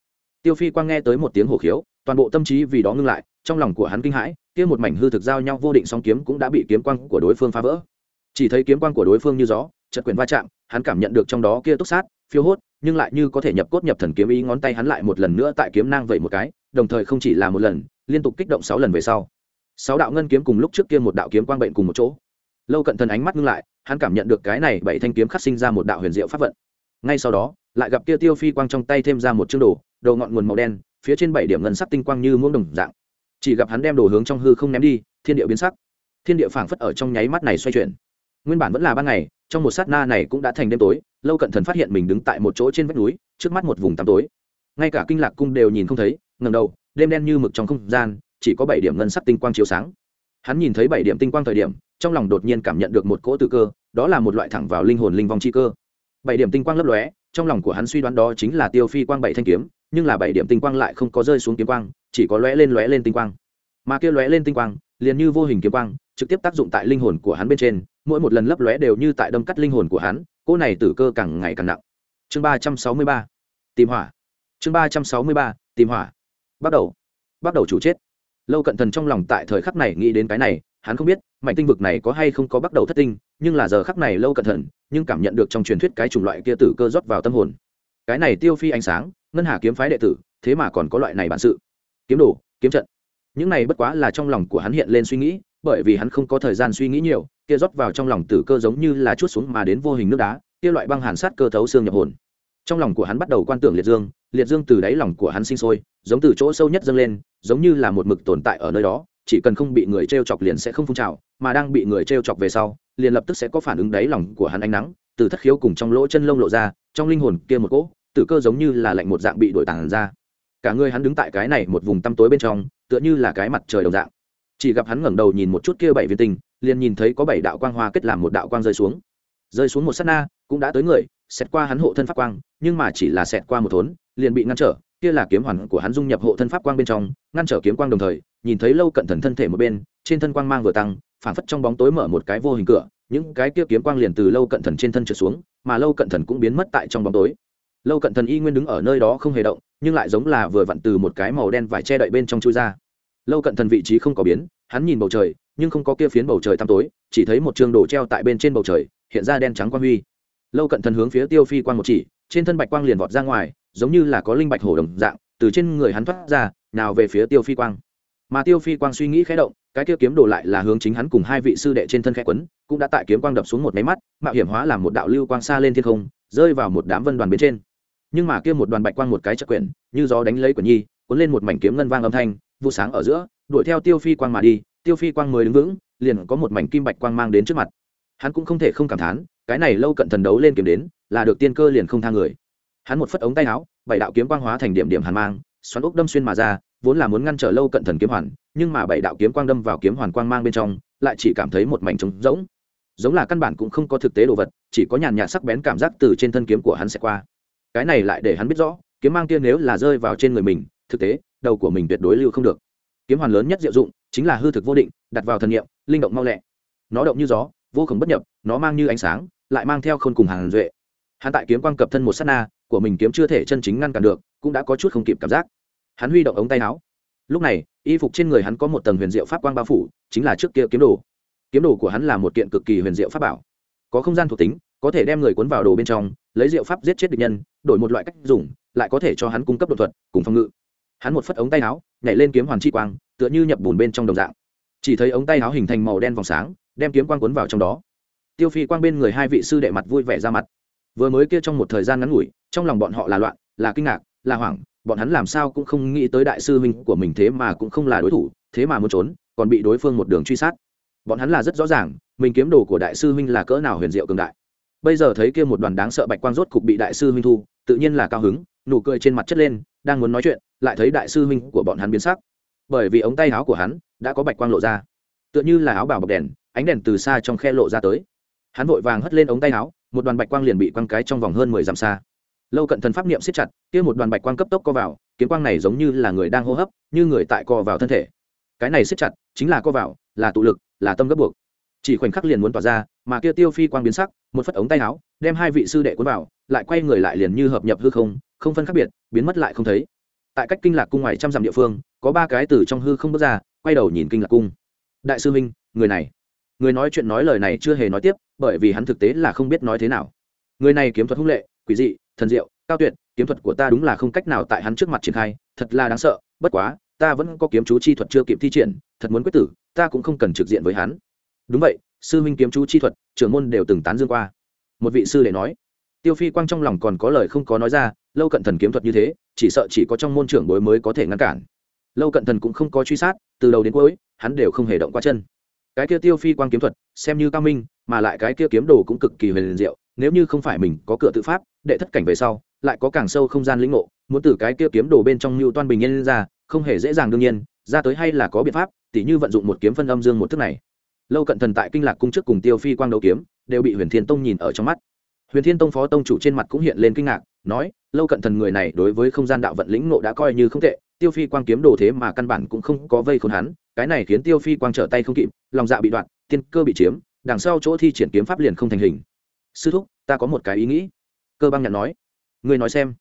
Tiêu phi quang nghe tới một tiếng hổ khiếu, toàn bộ tâm trí vì đó ngưng lại, trong lòng của hắn kinh hãi, kia một mảnh hư thực giao nhau vô định sóng kiếm cũng đã bị kiếm quang của đối phương phá vỡ chỉ thấy kiếm quang của đối phương như gió chật quyền va chạm, hắn cảm nhận được trong đó kia túc sát, phiêu hốt, nhưng lại như có thể nhập cốt nhập thần kiếm ý ngón tay hắn lại một lần nữa tại kiếm nang vậy một cái, đồng thời không chỉ là một lần, liên tục kích động sáu lần về sau. Sáu đạo ngân kiếm cùng lúc trước kia một đạo kiếm quang bệnh cùng một chỗ. Lâu cận thần ánh mắt ngưng lại, hắn cảm nhận được cái này bảy thanh kiếm khắc sinh ra một đạo huyền diệu pháp vận. Ngay sau đó, lại gặp kia tiêu phi quang trong tay thêm ra một chương đồ đồ ngọn nguồn màu đen, phía trên bảy điểm ngân sắc tinh quang như muỗng đồng dạng. Chỉ gặp hắn đem đồ hướng trong hư không ném đi, thiên địa biến sắc. Thiên địa phảng phất ở trong nháy mắt này xoay chuyển nguyên bản vẫn là ban ngày, trong một sát na này cũng đã thành đêm tối, lâu cận thần phát hiện mình đứng tại một chỗ trên vách núi, trước mắt một vùng tăm tối. Ngay cả kinh lạc cung đều nhìn không thấy ngầm đầu, đêm đen như mực trong không gian, chỉ có bảy điểm ngân sắc tinh quang chiếu sáng. Hắn nhìn thấy bảy điểm tinh quang thời điểm, trong lòng đột nhiên cảm nhận được một cỗ tự cơ, đó là một loại thẳng vào linh hồn linh vong chi cơ. Bảy điểm tinh quang lấp lóe, trong lòng của hắn suy đoán đó chính là tiêu phi quang bảy thanh kiếm, nhưng là bảy điểm tinh quang lại không có rơi xuống kiếm quang, chỉ có lóe lên lóe lên tinh quang. Mà kia lóe lên tinh quang, liền như vô hình kiếm quang trực tiếp tác dụng tại linh hồn của hắn bên trên, mỗi một lần lấp lóe đều như tại đâm cắt linh hồn của hắn, cỗ này tử cơ càng ngày càng nặng. Chương ba trăm sáu mươi ba, tìm hỏa. Chương ba trăm sáu mươi ba, tìm hỏa. Bắt đầu. Bắt đầu chủ chết. Lâu cận thần trong lòng tại thời khắc này nghĩ đến cái này, hắn không biết, mảnh tinh vực này có hay không có bắt đầu thất tinh, nhưng là giờ khắc này lâu cận thần, nhưng cảm nhận được trong truyền thuyết cái chủng loại kia tử cơ rót vào tâm hồn. Cái này tiêu phi ánh sáng, ngân hà kiếm phái đệ tử, thế mà còn có loại này bản sự. Kiếm đồ, kiếm trận. Những này bất quá là trong lòng của hắn hiện lên suy nghĩ bởi vì hắn không có thời gian suy nghĩ nhiều, kia rót vào trong lòng tử cơ giống như là chút xuống mà đến vô hình nước đá, kia loại băng hàn sát cơ thấu xương nhập hồn. Trong lòng của hắn bắt đầu quan tưởng liệt dương liệt dương từ đáy lòng của hắn sinh sôi, giống từ chỗ sâu nhất dâng lên, giống như là một mực tồn tại ở nơi đó, chỉ cần không bị người t r e o chọc liền sẽ không phun trào, mà đang bị người t r e o chọc về sau, liền lập tức sẽ có phản ứng đáy lòng của hắn ánh nắng, từ thất khiếu cùng trong lỗ chân lông lộ ra, trong linh hồn kia một cỗ, tử cơ giống như là lạnh một dạng bị đổi tàn ra. Cả người hắn đứng tại cái này một vùng tăm tối bên trong, tựa như là cái mặt trời đồng dạng chỉ gặp hắn ngẩng đầu nhìn một chút kia bảy viên tinh, liền nhìn thấy có bảy đạo quang hoa kết làm một đạo quang rơi xuống. Rơi xuống một s á t na, cũng đã tới người, xẹt qua hắn hộ thân pháp quang, nhưng mà chỉ là xẹt qua một thốn, liền bị ngăn trở, kia là kiếm hoàn của hắn dung nhập hộ thân pháp quang bên trong, ngăn trở kiếm quang đồng thời, nhìn thấy lâu cận thần thân thể một bên, trên thân quang mang vừa tăng, phản phất trong bóng tối mở một cái vô hình cửa, những cái kia kiếm quang liền từ lâu cận thần trên thân trượt xuống, mà lâu cận thần cũng biến mất tại trong bóng tối. Lâu cận thần y nguyên đứng ở nơi đó không hề động, nhưng lại giống là vừa vặn từ một cái màu đen vải che đậy bên trong chui ra lâu cận thần vị trí không có biến, hắn nhìn bầu trời, nhưng không có kia phiến bầu trời tăm tối, chỉ thấy một trường đồ treo tại bên trên bầu trời, hiện ra đen trắng quang huy. Lâu cận thần hướng phía tiêu phi quang một chỉ, trên thân bạch quang liền vọt ra ngoài, giống như là có linh bạch hổ đồng dạng, từ trên người hắn thoát ra, nào về phía tiêu phi quang. Mà tiêu phi quang suy nghĩ khẽ động, cái kia kiếm đồ lại là hướng chính hắn cùng hai vị sư đệ trên thân khẽ quấn, cũng đã tại kiếm quang đập xuống một máy mắt, mạo hiểm hóa làm một đạo lưu quang xa lên thiên không, rơi vào một đám vân đoàn bên trên. Nhưng mà kia một đoàn bạch quang một cái chợt quyển, như gió đánh lấy quyển nhi, cuốn lên một mảnh kiếm ngân vang âm thanh vụ sáng ở giữa, đuổi theo tiêu phi quang mà đi, tiêu phi quang mới đứng vững, liền có một mảnh kim bạch quang mang đến trước mặt. Hắn cũng không thể không cảm thán, cái này lâu cận thần đấu lên kiếm đến, là được tiên cơ liền không thang người. Hắn một phất ống tay áo, bảy đạo kiếm quang hóa thành điểm điểm hàn mang, xoắn ốc đâm xuyên mà ra, vốn là muốn ngăn trở lâu cận thần kiếm hoàn, nhưng mà bảy đạo kiếm quang đâm vào kiếm hoàn quang mang bên trong, lại chỉ cảm thấy một mảnh trống rỗng. Giống là căn bản cũng không có thực tế đồ vật, chỉ có nhàn nhạt sắc bén cảm giác từ trên thân kiếm của hắn sẽ qua. Cái này lại để hắn biết rõ, kiếm mang kia nếu là rơi vào trên người mình, thực tế đầu của mình tuyệt đối lưu không được. Kiếm hoàn lớn nhất diệu dụng chính là hư thực vô định, đặt vào thần nghiệm linh động mau lẹ. Nó động như gió, vô cùng bất nhập, nó mang như ánh sáng, lại mang theo khôn cùng hàng duệ. Hắn tại kiếm quang cập thân một s á t na, của mình kiếm chưa thể chân chính ngăn cản được, cũng đã có chút không kịp cảm giác. Hắn huy động ống tay áo. Lúc này, y phục trên người hắn có một tầng huyền diệu pháp quang bao phủ, chính là trước kia kiếm đồ. Kiếm đồ của hắn là một kiện cực kỳ huyền diệu pháp bảo. Có không gian thuộc tính, có thể đem người cuốn vào đồ bên trong, lấy diệu pháp giết chết địch nhân, đổi một loại cách dùng, lại có thể cho hắn cung cấp đột thuật, cùng phòng ngự hắn một phất ống tay áo, nhảy lên kiếm hoàn chi quang, tựa như nhập bùn bên trong đồng dạng. Chỉ thấy ống tay áo hình thành màu đen vòng sáng, đem kiếm quang cuốn vào trong đó. Tiêu phi quang bên người hai vị sư đệ mặt vui vẻ ra mặt. Vừa mới kia trong một thời gian ngắn ngủi, trong lòng bọn họ là loạn, là kinh ngạc, là hoảng, bọn hắn làm sao cũng không nghĩ tới đại sư huynh của mình thế mà cũng không là đối thủ, thế mà muốn trốn, còn bị đối phương một đường truy sát. Bọn hắn là rất rõ ràng, mình kiếm đồ của đại sư huynh là cỡ nào huyền diệu cường đại. Bây giờ thấy kia một đoàn đáng sợ bạch quang rốt cục bị đại sư huynh thu, tự nhiên là cao hứng nụ cười trên mặt chất lên, đang muốn nói chuyện, lại thấy đại sư huynh của bọn hắn biến sắc. Bởi vì ống tay áo của hắn đã có bạch quang lộ ra. Tựa như là áo bảo bọc đèn, ánh đèn từ xa trong khe lộ ra tới. Hắn vội vàng hất lên ống tay áo, một đoàn bạch quang liền bị quăng cái trong vòng hơn mười dặm xa. Lâu cận thần pháp niệm siết chặt, kia một đoàn bạch quang cấp tốc co vào, kiếm quang này giống như là người đang hô hấp, như người tại co vào thân thể. Cái này siết chặt, chính là co vào, là tụ lực, là tâm gấp buộc. Chỉ khoảnh khắc liền muốn tỏa ra, mà kia tiêu phi quang biến sắc, một phất ống tay áo, đem hai vị sư đệ cuốn vào, lại quay người lại liền như hợp nhập hư không không phân khác biệt, biến mất lại không thấy. Tại cách kinh lạc cung ngoài trăm dặm địa phương, có ba cái từ trong hư không bước ra, quay đầu nhìn kinh lạc cung. Đại sư minh, người này. Người nói chuyện nói lời này chưa hề nói tiếp, bởi vì hắn thực tế là không biết nói thế nào. Người này kiếm thuật hung lệ, quỷ dị, thần diệu, cao tuyệt, kiếm thuật của ta đúng là không cách nào tại hắn trước mặt triển khai, thật là đáng sợ, bất quá, ta vẫn có kiếm chú chi thuật chưa kịp thi triển, thật muốn quyết tử, ta cũng không cần trực diện với hắn. Đúng vậy, sư minh kiếm chú chi thuật, trưởng môn đều từng tán dương qua. Một vị sư để nói tiêu phi quang trong lòng còn có lời không có nói ra, lâu cận thần kiếm thuật như thế, chỉ sợ chỉ có trong môn trưởng bối mới có thể ngăn cản. Lâu cận thần cũng không có truy sát, từ đầu đến cuối, hắn đều không hề động qua chân. Cái kia tiêu phi quang kiếm thuật, xem như cao minh, mà lại cái kia kiếm đồ cũng cực kỳ huyền diệu, nếu như không phải mình có cửa tự pháp, đệ thất cảnh về sau, lại có càng sâu không gian lĩnh ngộ, muốn từ cái kia kiếm đồ bên trong mưu toan bình yên ra, không hề dễ dàng đương nhiên, ra tới hay là có biện pháp, tỉ như vận dụng một kiếm phân âm dương một thức này. Lâu cận thần tại kinh lạc cung trước cùng tiêu phi quang đấu kiếm, đều bị huyền thiên tông nhìn ở trong mắt huyền thiên tông phó tông chủ trên mặt cũng hiện lên kinh ngạc, nói, lâu cận thần người này đối với không gian đạo vận lĩnh ngộ đã coi như không tệ, tiêu phi quang kiếm đồ thế mà căn bản cũng không có vây khốn hắn, cái này khiến tiêu phi quang trở tay không kịp, lòng dạ bị đoạn, tiên cơ bị chiếm, đằng sau chỗ thi triển kiếm pháp liền không thành hình. Sư thúc, ta có một cái ý nghĩ. Cơ băng nhạn nói. Ngươi nói xem.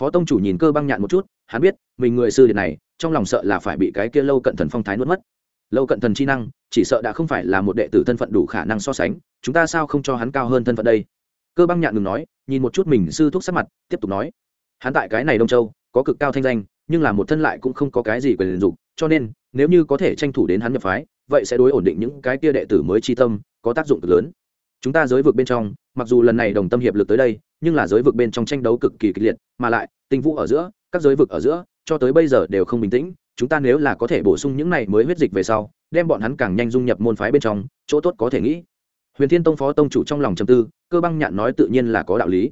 Phó tông chủ nhìn cơ băng nhạn một chút, hắn biết, mình người sư điện này, trong lòng sợ là phải bị cái kia lâu cận thần phong thái nuốt mất. Lâu cận thần chi năng, chỉ sợ đã không phải là một đệ tử thân phận đủ khả năng so sánh, chúng ta sao không cho hắn cao hơn thân phận đây? Cơ băng nhạn ngừng nói, nhìn một chút mình sư thúc sắc mặt, tiếp tục nói. Hắn tại cái này đông châu, có cực cao thanh danh, nhưng là một thân lại cũng không có cái gì quyền dục cho nên, nếu như có thể tranh thủ đến hắn nhập phái, vậy sẽ đối ổn định những cái kia đệ tử mới chi tâm, có tác dụng cực lớn. Chúng ta giới vực bên trong, mặc dù lần này đồng tâm hiệp lực tới đây, nhưng là giới vực bên trong tranh đấu cực kỳ kịch liệt, mà lại, tình vũ ở giữa, các giới vực ở giữa, cho tới bây giờ đều không bình tĩnh, chúng ta nếu là có thể bổ sung những này mới huyết dịch về sau, đem bọn hắn càng nhanh dung nhập môn phái bên trong, chỗ tốt có thể nghĩ huyền thiên tông phó tông chủ trong lòng trầm tư, cơ băng nhạn nói tự nhiên là có đạo lý.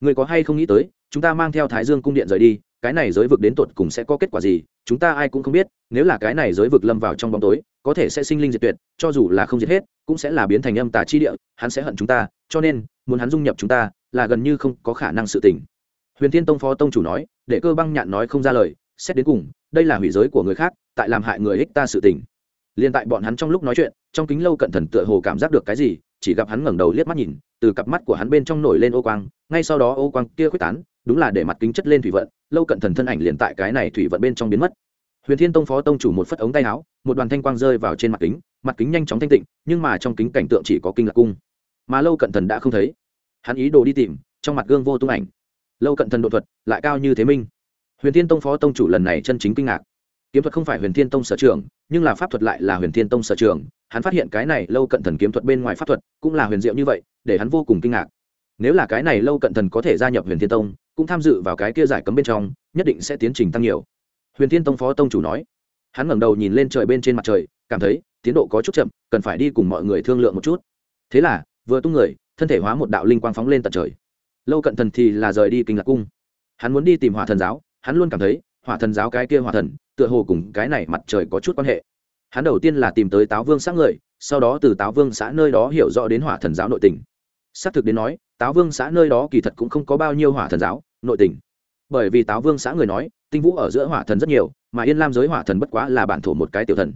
Người có hay không nghĩ tới, chúng ta mang theo thái dương cung điện rời đi, cái này giới vực đến tột cùng sẽ có kết quả gì, chúng ta ai cũng không biết, nếu là cái này giới vực lâm vào trong bóng tối, có thể sẽ sinh linh diệt tuyệt, cho dù là không diệt hết, cũng sẽ là biến thành âm tà chi địa, hắn sẽ hận chúng ta, cho nên, muốn hắn dung nhập chúng ta, là gần như không có khả năng sự tình. Huyền thiên tông phó tông chủ nói, để cơ băng nhạn nói không ra lời, xét đến cùng, đây là hủy giới của người khác, tại làm hại người ích ta sự tình liền tại bọn hắn trong lúc nói chuyện, trong kính lâu cận thần tựa hồ cảm giác được cái gì, chỉ gặp hắn ngẩng đầu liếc mắt nhìn, từ cặp mắt của hắn bên trong nổi lên ô quang, ngay sau đó ô quang kia quyết tán, đúng là để mặt kính chất lên thủy vận, lâu cận thần thân ảnh liền tại cái này thủy vận bên trong biến mất. Huyền thiên tông phó tông chủ một phất ống tay áo, một đoàn thanh quang rơi vào trên mặt kính mặt kính nhanh chóng thanh tịnh, nhưng mà trong kính cảnh tượng chỉ có kinh lạc cung. Mà lâu cận thần đã không thấy. Hắn ý đồ đi tìm, trong mặt gương vô tung ảnh. Lâu cận thần độ thuật, lại cao như thế minh. Huyền thiên tông phó tông chủ lần này chân chính kinh ngạc kiếm thuật không phải huyền thiên tông sở trường, nhưng là pháp thuật lại là huyền thiên tông sở trường. Hắn phát hiện cái này lâu cận thần kiếm thuật bên ngoài pháp thuật cũng là huyền diệu như vậy, để hắn vô cùng kinh ngạc. Nếu là cái này lâu cận thần có thể gia nhập huyền thiên tông, cũng tham dự vào cái kia giải cấm bên trong, nhất định sẽ tiến trình tăng nhiều. Huyền thiên tông phó tông chủ nói. Hắn ngẩng đầu nhìn lên trời bên trên mặt trời, cảm thấy tiến độ có chút chậm, cần phải đi cùng mọi người thương lượng một chút. Thế là, vừa tung người, thân thể hóa một đạo linh quang phóng lên tận trời. Lâu cận thần thì là rời đi kinh lạc cung. Hắn muốn đi tìm hỏa thần giáo, hắn luôn cảm thấy hỏa thần giáo cái kia hỏa thần, tựa hồ cùng cái này mặt trời có chút quan hệ. Hắn đầu tiên là tìm tới táo vương xã người, sau đó từ táo vương xã nơi đó hiểu rõ đến hỏa thần giáo nội tình. Xác thực đến nói, táo vương xã nơi đó kỳ thật cũng không có bao nhiêu hỏa thần giáo, nội tình. Bởi vì táo vương xã người nói, tinh vũ ở giữa hỏa thần rất nhiều, mà yên lam giới hỏa thần bất quá là bản thổ một cái tiểu thần.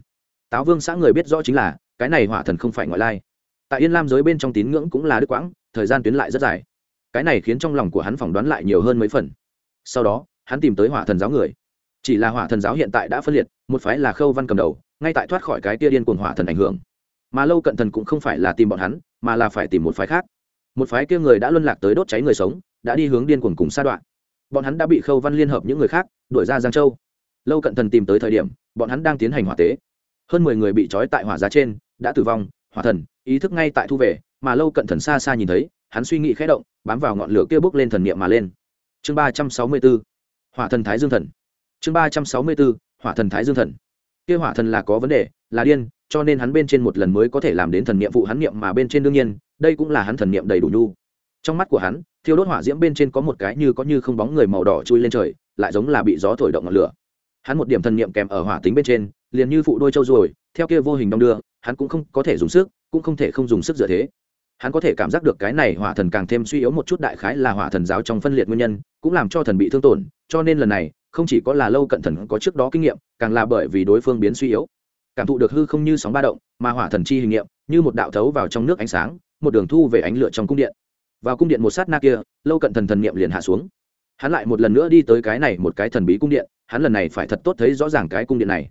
Táo vương xã người biết rõ chính là, cái này hỏa thần không phải ngoại lai. Tại yên lam giới bên trong tín ngưỡng cũng là đức quãng, thời gian tuyến lại rất dài. Cái này khiến trong lòng của hắn phỏng đoán lại nhiều hơn mấy phần. Sau đó hắn tìm tới hỏa thần giáo người. Chỉ là hỏa thần giáo hiện tại đã phân liệt, một phái là khâu văn cầm đầu, ngay tại thoát khỏi cái tia điên cuồng hỏa thần ảnh hưởng. Mà lâu cận thần cũng không phải là tìm bọn hắn, mà là phải tìm một phái khác. Một phái kia người đã luân lạc tới đốt cháy người sống, đã đi hướng điên cuồng cùng sa đoạn. Bọn hắn đã bị khâu văn liên hợp những người khác, đuổi ra giang châu. Lâu cận thần tìm tới thời điểm, bọn hắn đang tiến hành hỏa tế. Hơn mười người bị trói tại hỏa giá trên, đã tử vong, hỏa thần, ý thức ngay tại thu về, mà lâu cận thần xa xa nhìn thấy, hắn suy nghĩ khẽ động, bám vào ngọn lửa kia bước lên thần niệm mà lên. Chương ba trăm sáu mươi bốn hỏa thần thái dương thần. Chương ba trăm sáu mươi bốn, hỏa thần thái dương thần. Kia hỏa thần là có vấn đề là điên cho nên hắn bên trên một lần mới có thể làm đến thần niệm vụ hắn niệm mà bên trên đương nhiên đây cũng là hắn thần niệm đầy đủ nhu. Trong mắt của hắn thiêu đốt hỏa diễm bên trên có một cái như có như không bóng người màu đỏ chui lên trời lại giống là bị gió thổi động ngọn lửa. Hắn một điểm thần niệm kèm ở hỏa tính bên trên liền như phụ đôi trâu rồi theo kia vô hình đong đưa hắn cũng không có thể dùng sức cũng không thể không dùng sức dựa thế hắn có thể cảm giác được cái này hỏa thần càng thêm suy yếu một chút đại khái là hỏa thần giáo trong phân liệt nguyên nhân, cũng làm cho thần bị thương tổn, cho nên lần này, không chỉ có là lâu cận thần có trước đó kinh nghiệm, càng là bởi vì đối phương biến suy yếu. Cảm thụ được hư không như sóng ba động, mà hỏa thần chi hình nghiệm, như một đạo thấu vào trong nước ánh sáng, một đường thu về ánh lửa trong cung điện. Vào cung điện một sát na kia, lâu cận thần thần niệm liền hạ xuống. Hắn lại một lần nữa đi tới cái này một cái thần bí cung điện, hắn lần này phải thật tốt thấy rõ ràng cái cung điện này.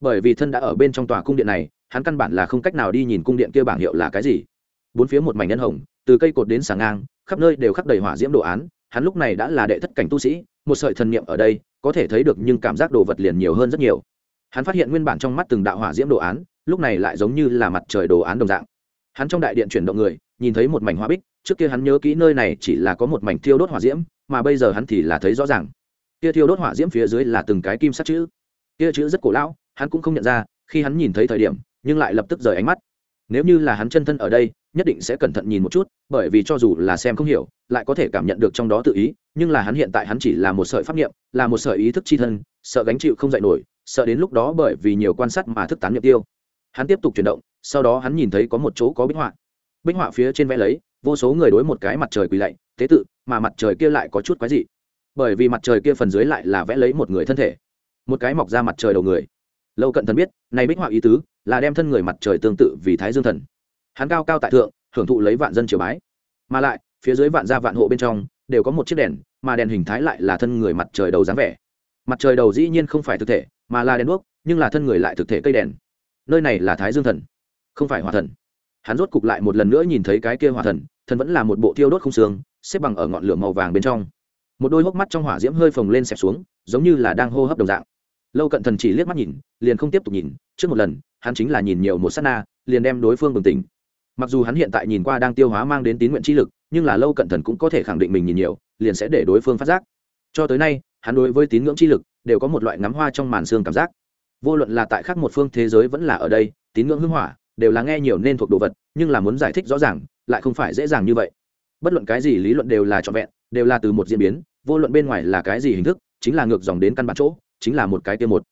Bởi vì thân đã ở bên trong tòa cung điện này, hắn căn bản là không cách nào đi nhìn cung điện kia bảng hiệu là cái gì bốn phía một mảnh nhân hồng, từ cây cột đến sàng ngang, khắp nơi đều khắc đầy hỏa diễm đồ án, hắn lúc này đã là đệ thất cảnh tu sĩ, một sợi thần niệm ở đây, có thể thấy được nhưng cảm giác đồ vật liền nhiều hơn rất nhiều. Hắn phát hiện nguyên bản trong mắt từng đạo hỏa diễm đồ án, lúc này lại giống như là mặt trời đồ án đồng dạng. Hắn trong đại điện chuyển động người, nhìn thấy một mảnh hoa bích, trước kia hắn nhớ kỹ nơi này chỉ là có một mảnh thiêu đốt hỏa diễm, mà bây giờ hắn thì là thấy rõ ràng. Kia thiêu đốt hỏa diễm phía dưới là từng cái kim sắt chữ. Kia chữ rất cổ lão, hắn cũng không nhận ra, khi hắn nhìn thấy thời điểm, nhưng lại lập tức rời ánh mắt. Nếu như là hắn chân thân ở đây nhất định sẽ cẩn thận nhìn một chút bởi vì cho dù là xem không hiểu lại có thể cảm nhận được trong đó tự ý nhưng là hắn hiện tại hắn chỉ là một sợi pháp niệm, là một sợi ý thức chi thân sợ gánh chịu không dạy nổi sợ đến lúc đó bởi vì nhiều quan sát mà thức tán nhập tiêu. Hắn tiếp tục chuyển động sau đó hắn nhìn thấy có một chỗ có bích họa. Bích họa phía trên vẽ lấy vô số người đối một cái mặt trời quỳ lạy tế tự mà mặt trời kia lại có chút quái dị. Bởi vì mặt trời kia phần dưới lại là vẽ lấy một người thân thể một cái mọc ra mặt trời đầu người. Lâu cận thần biết này bích họa ý tứ là đem thân người mặt trời tương tự vì thái dương thần hắn cao cao tại thượng, hưởng thụ lấy vạn dân triều bái. Mà lại, phía dưới vạn gia vạn hộ bên trong, đều có một chiếc đèn, mà đèn hình thái lại là thân người mặt trời đầu dáng vẻ. Mặt trời đầu dĩ nhiên không phải thực thể, mà là đèn đuốc, nhưng là thân người lại thực thể cây đèn. Nơi này là thái dương thần, không phải hòa thần. Hắn rốt cục lại một lần nữa nhìn thấy cái kia hòa thần thần vẫn là một bộ thiêu đốt không xương, xếp bằng ở ngọn lửa màu vàng bên trong. Một đôi hốc mắt trong hỏa diễm hơi phồng lên xẹp xuống, giống như là đang hô hấp đồng dạng. Lâu cận thần chỉ liếc mắt nhìn, liền không tiếp tục nhìn, trước một lần, hắn chính là nhìn nhiều một s á t na, liền đem đối phương bừng tỉnh mặc dù hắn hiện tại nhìn qua đang tiêu hóa mang đến tín nguyện chi lực, nhưng là lâu cận thần cũng có thể khẳng định mình nhìn nhiều, liền sẽ để đối phương phát giác. Cho tới nay, hắn đối với tín ngưỡng chi lực đều có một loại ngắm hoa trong màn xương cảm giác. Vô luận là tại khác một phương thế giới vẫn là ở đây, tín ngưỡng hưng hỏa đều là nghe nhiều nên thuộc đồ vật, nhưng là muốn giải thích rõ ràng, lại không phải dễ dàng như vậy. Bất luận cái gì lý luận đều là trọn vẹn, đều là từ một diễn biến, vô luận bên ngoài là cái gì hình thức, chính là ngược dòng đến căn bản chỗ, chính là một cái tiêu một.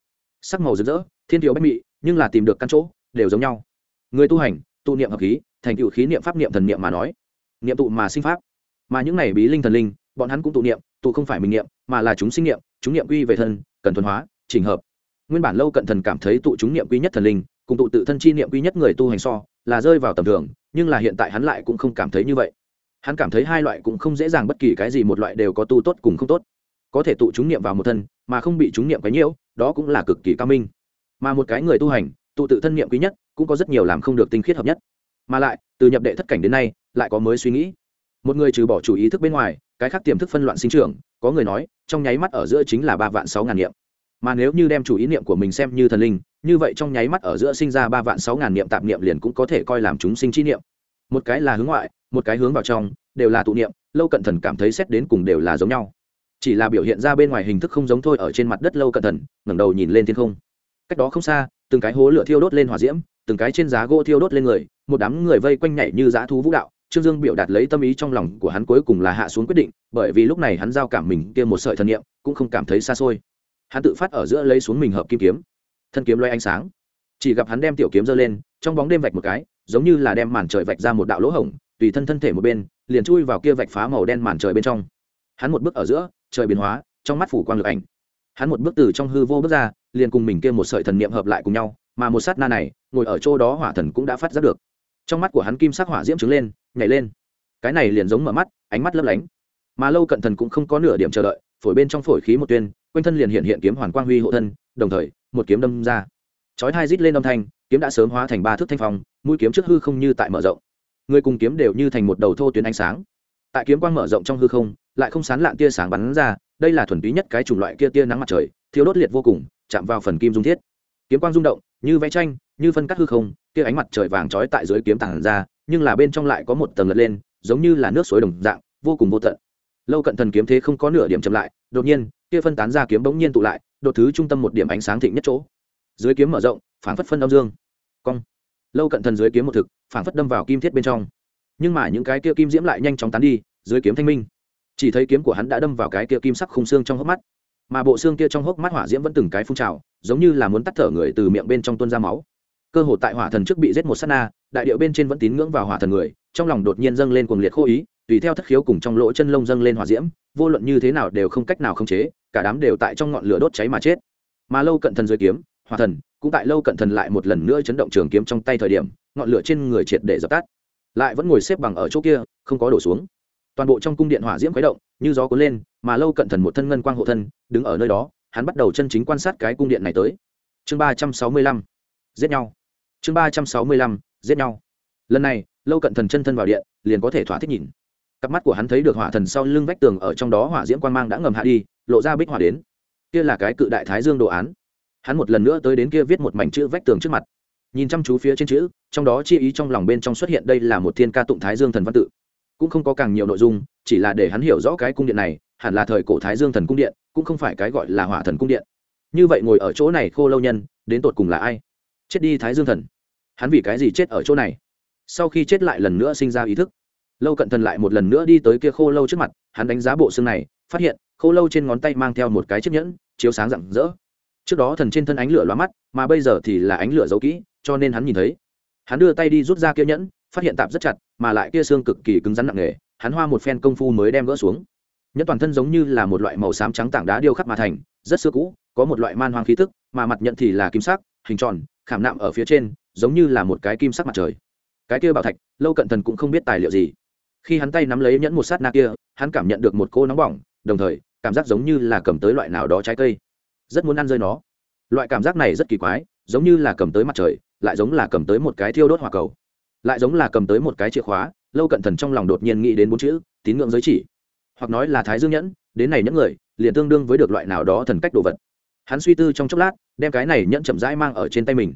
Sắc màu rực rỡ, thiên thiếu bách mị, nhưng là tìm được căn chỗ, đều giống nhau. Người tu hành, tụ niệm hợp khí thành tựu khí niệm pháp niệm thần niệm mà nói. Niệm tụ mà sinh pháp. Mà những này bí linh thần linh, bọn hắn cũng tụ niệm, tụ không phải mình niệm, mà là chúng sinh niệm, chúng niệm quy về thân, cần thuần hóa, chỉnh hợp. Nguyên bản lâu cận thần cảm thấy tụ chúng niệm quy nhất thần linh, cùng tụ tự thân chi niệm quy nhất người tu hành so, là rơi vào tầm thường, nhưng là hiện tại hắn lại cũng không cảm thấy như vậy. Hắn cảm thấy hai loại cũng không dễ dàng bất kỳ cái gì một loại đều có tu tốt cùng không tốt. Có thể tụ chúng niệm vào một thân, mà không bị chúng niệm cái nhiễu, đó cũng là cực kỳ cao minh. Mà một cái người tu hành, tụ tự thân niệm quý nhất, cũng có rất nhiều làm không được tinh khiết hợp nhất mà lại, từ nhập đệ thất cảnh đến nay, lại có mới suy nghĩ. Một người trừ bỏ chủ ý thức bên ngoài, cái khác tiềm thức phân loạn sinh trưởng, có người nói, trong nháy mắt ở giữa chính là ba vạn sáu ngàn niệm. Mà nếu như đem chủ ý niệm của mình xem như thần linh, như vậy trong nháy mắt ở giữa sinh ra ba vạn sáu ngàn niệm tạp niệm liền cũng có thể coi làm chúng sinh chi niệm. Một cái là hướng ngoại, một cái hướng vào trong, đều là tụ niệm, lâu cận thần cảm thấy xét đến cùng đều là giống nhau. Chỉ là biểu hiện ra bên ngoài hình thức không giống thôi, ở trên mặt đất lâu cận thần, ngẩng đầu nhìn lên thiên không. Cách đó không xa, từng cái hố lửa thiêu đốt lên hỏa diễm từng cái trên giá gỗ thiêu đốt lên người, một đám người vây quanh nhảy như dã thú vũ đạo, trương dương biểu đạt lấy tâm ý trong lòng của hắn cuối cùng là hạ xuống quyết định, bởi vì lúc này hắn giao cảm mình kia một sợi thần niệm, cũng không cảm thấy xa xôi. Hắn tự phát ở giữa lấy xuống mình hợp kim kiếm. Thân kiếm loay ánh sáng. Chỉ gặp hắn đem tiểu kiếm giơ lên, trong bóng đêm vạch một cái, giống như là đem màn trời vạch ra một đạo lỗ hổng, tùy thân thân thể một bên, liền chui vào kia vạch phá màu đen màn trời bên trong. Hắn một bước ở giữa, trời biến hóa, trong mắt phủ quang lực ảnh. Hắn một bước từ trong hư vô bước ra, liền cùng mình kia một sợi thần niệm hợp lại cùng nhau mà một sát na này, ngồi ở chỗ đó hỏa thần cũng đã phát giác được. Trong mắt của hắn kim sắc hỏa diễm trứng lên, nhảy lên. Cái này liền giống mở mắt, ánh mắt lấp lánh. Mà lâu cận thần cũng không có nửa điểm chờ đợi, phổi bên trong phổi khí một tuyên, quanh thân liền hiện hiện kiếm hoàn quang huy hộ thân, đồng thời, một kiếm đâm ra. Chói hai rít lên âm thanh, kiếm đã sớm hóa thành ba thước thanh phong, mũi kiếm trước hư không như tại mở rộng. Người cùng kiếm đều như thành một đầu thô tuyến ánh sáng. Tại kiếm quang mở rộng trong hư không, lại không sán lạng tia sáng bắn ra, đây là thuần túy nhất cái chủng loại kia tia nắng mặt trời thiếu đốt liệt vô cùng, chạm vào phần kim dung thiết. Kiếm quang rung động như vẽ tranh, như phân cắt hư không, kia ánh mặt trời vàng trói tại dưới kiếm tảng ra, nhưng là bên trong lại có một tầng lật lên, giống như là nước suối đồng dạng, vô cùng vô tận. Lâu cận thần kiếm thế không có nửa điểm chậm lại, đột nhiên, kia phân tán ra kiếm bỗng nhiên tụ lại, đột thứ trung tâm một điểm ánh sáng thịnh nhất chỗ. Dưới kiếm mở rộng, phảng phất phân âm dương. Cong. Lâu cận thần dưới kiếm một thực, phảng phất đâm vào kim thiết bên trong. Nhưng mà những cái kia kim diễm lại nhanh chóng tán đi, dưới kiếm thanh minh. Chỉ thấy kiếm của hắn đã đâm vào cái kia kim sắc khung xương trong hốc mắt mà bộ xương kia trong hốc mắt hỏa diễm vẫn từng cái phun trào, giống như là muốn tắt thở người từ miệng bên trong tuôn ra máu. Cơ hồ tại hỏa thần trước bị giết một sát na, đại điệu bên trên vẫn tín ngưỡng vào hỏa thần người, trong lòng đột nhiên dâng lên cuồng liệt khô ý, tùy theo thất khiếu cùng trong lỗ chân lông dâng lên hỏa diễm, vô luận như thế nào đều không cách nào khống chế, cả đám đều tại trong ngọn lửa đốt cháy mà chết. Mà lâu cận thần dưới kiếm, hỏa thần, cũng tại lâu cận thần lại một lần nữa chấn động trường kiếm trong tay thời điểm, ngọn lửa trên người triệt để dập tắt. Lại vẫn ngồi xếp bằng ở chỗ kia, không có đổ xuống toàn bộ trong cung điện hỏa diễm khuấy động, như gió cuốn lên, mà lâu cận thần một thân ngân quang hộ thân, đứng ở nơi đó, hắn bắt đầu chân chính quan sát cái cung điện này tới. Chương ba trăm sáu mươi lăm, giết nhau. Chương ba trăm sáu mươi lăm, giết nhau. Lần này, lâu cận thần chân thân vào điện, liền có thể thỏa thích nhìn. Cặp mắt của hắn thấy được hỏa thần sau lưng vách tường ở trong đó hỏa diễm quan mang đã ngầm hạ đi, lộ ra bích hỏa đến. Kia là cái cự đại thái dương đồ án. Hắn một lần nữa tới đến kia viết một mảnh chữ vách tường trước mặt. Nhìn chăm chú phía trên chữ, trong đó chi ý trong lòng bên trong xuất hiện đây là một thiên ca tụng thái dương thần văn tự cũng không có càng nhiều nội dung, chỉ là để hắn hiểu rõ cái cung điện này, hẳn là thời cổ thái dương thần cung điện, cũng không phải cái gọi là hỏa thần cung điện. Như vậy ngồi ở chỗ này khô lâu nhân, đến tột cùng là ai? Chết đi thái dương thần. Hắn vì cái gì chết ở chỗ này? Sau khi chết lại lần nữa sinh ra ý thức. Lâu cận thần lại một lần nữa đi tới kia khô lâu trước mặt, hắn đánh giá bộ xương này, phát hiện, khô lâu trên ngón tay mang theo một cái chiếc nhẫn, chiếu sáng rạng rỡ. Trước đó thần trên thân ánh lửa loa mắt, mà bây giờ thì là ánh lửa giấu kỹ, cho nên hắn nhìn thấy. Hắn đưa tay đi rút ra kia nhẫn, phát hiện tạp rất chặt mà lại kia xương cực kỳ cứng rắn nặng nề, hắn hoa một phen công phu mới đem gỡ xuống. Nhẫn toàn thân giống như là một loại màu xám trắng tảng đá điêu khắc mà thành, rất xưa cũ, có một loại man hoang khí tức, mà mặt nhận thì là kim sắc, hình tròn, khảm nạm ở phía trên, giống như là một cái kim sắc mặt trời. Cái kia bảo thạch, lâu cận thần cũng không biết tài liệu gì. Khi hắn tay nắm lấy nhẫn một sát na kia, hắn cảm nhận được một cô nóng bỏng, đồng thời, cảm giác giống như là cầm tới loại nào đó trái cây. Rất muốn ăn rơi nó. Loại cảm giác này rất kỳ quái, giống như là cầm tới mặt trời, lại giống là cầm tới một cái thiêu đốt hỏa cầu lại giống là cầm tới một cái chìa khóa, lâu cận thần trong lòng đột nhiên nghĩ đến bốn chữ, tín ngưỡng giới chỉ. Hoặc nói là thái dương nhẫn, đến này những người, liền tương đương với được loại nào đó thần cách đồ vật. Hắn suy tư trong chốc lát, đem cái này nhẫn chậm rãi mang ở trên tay mình.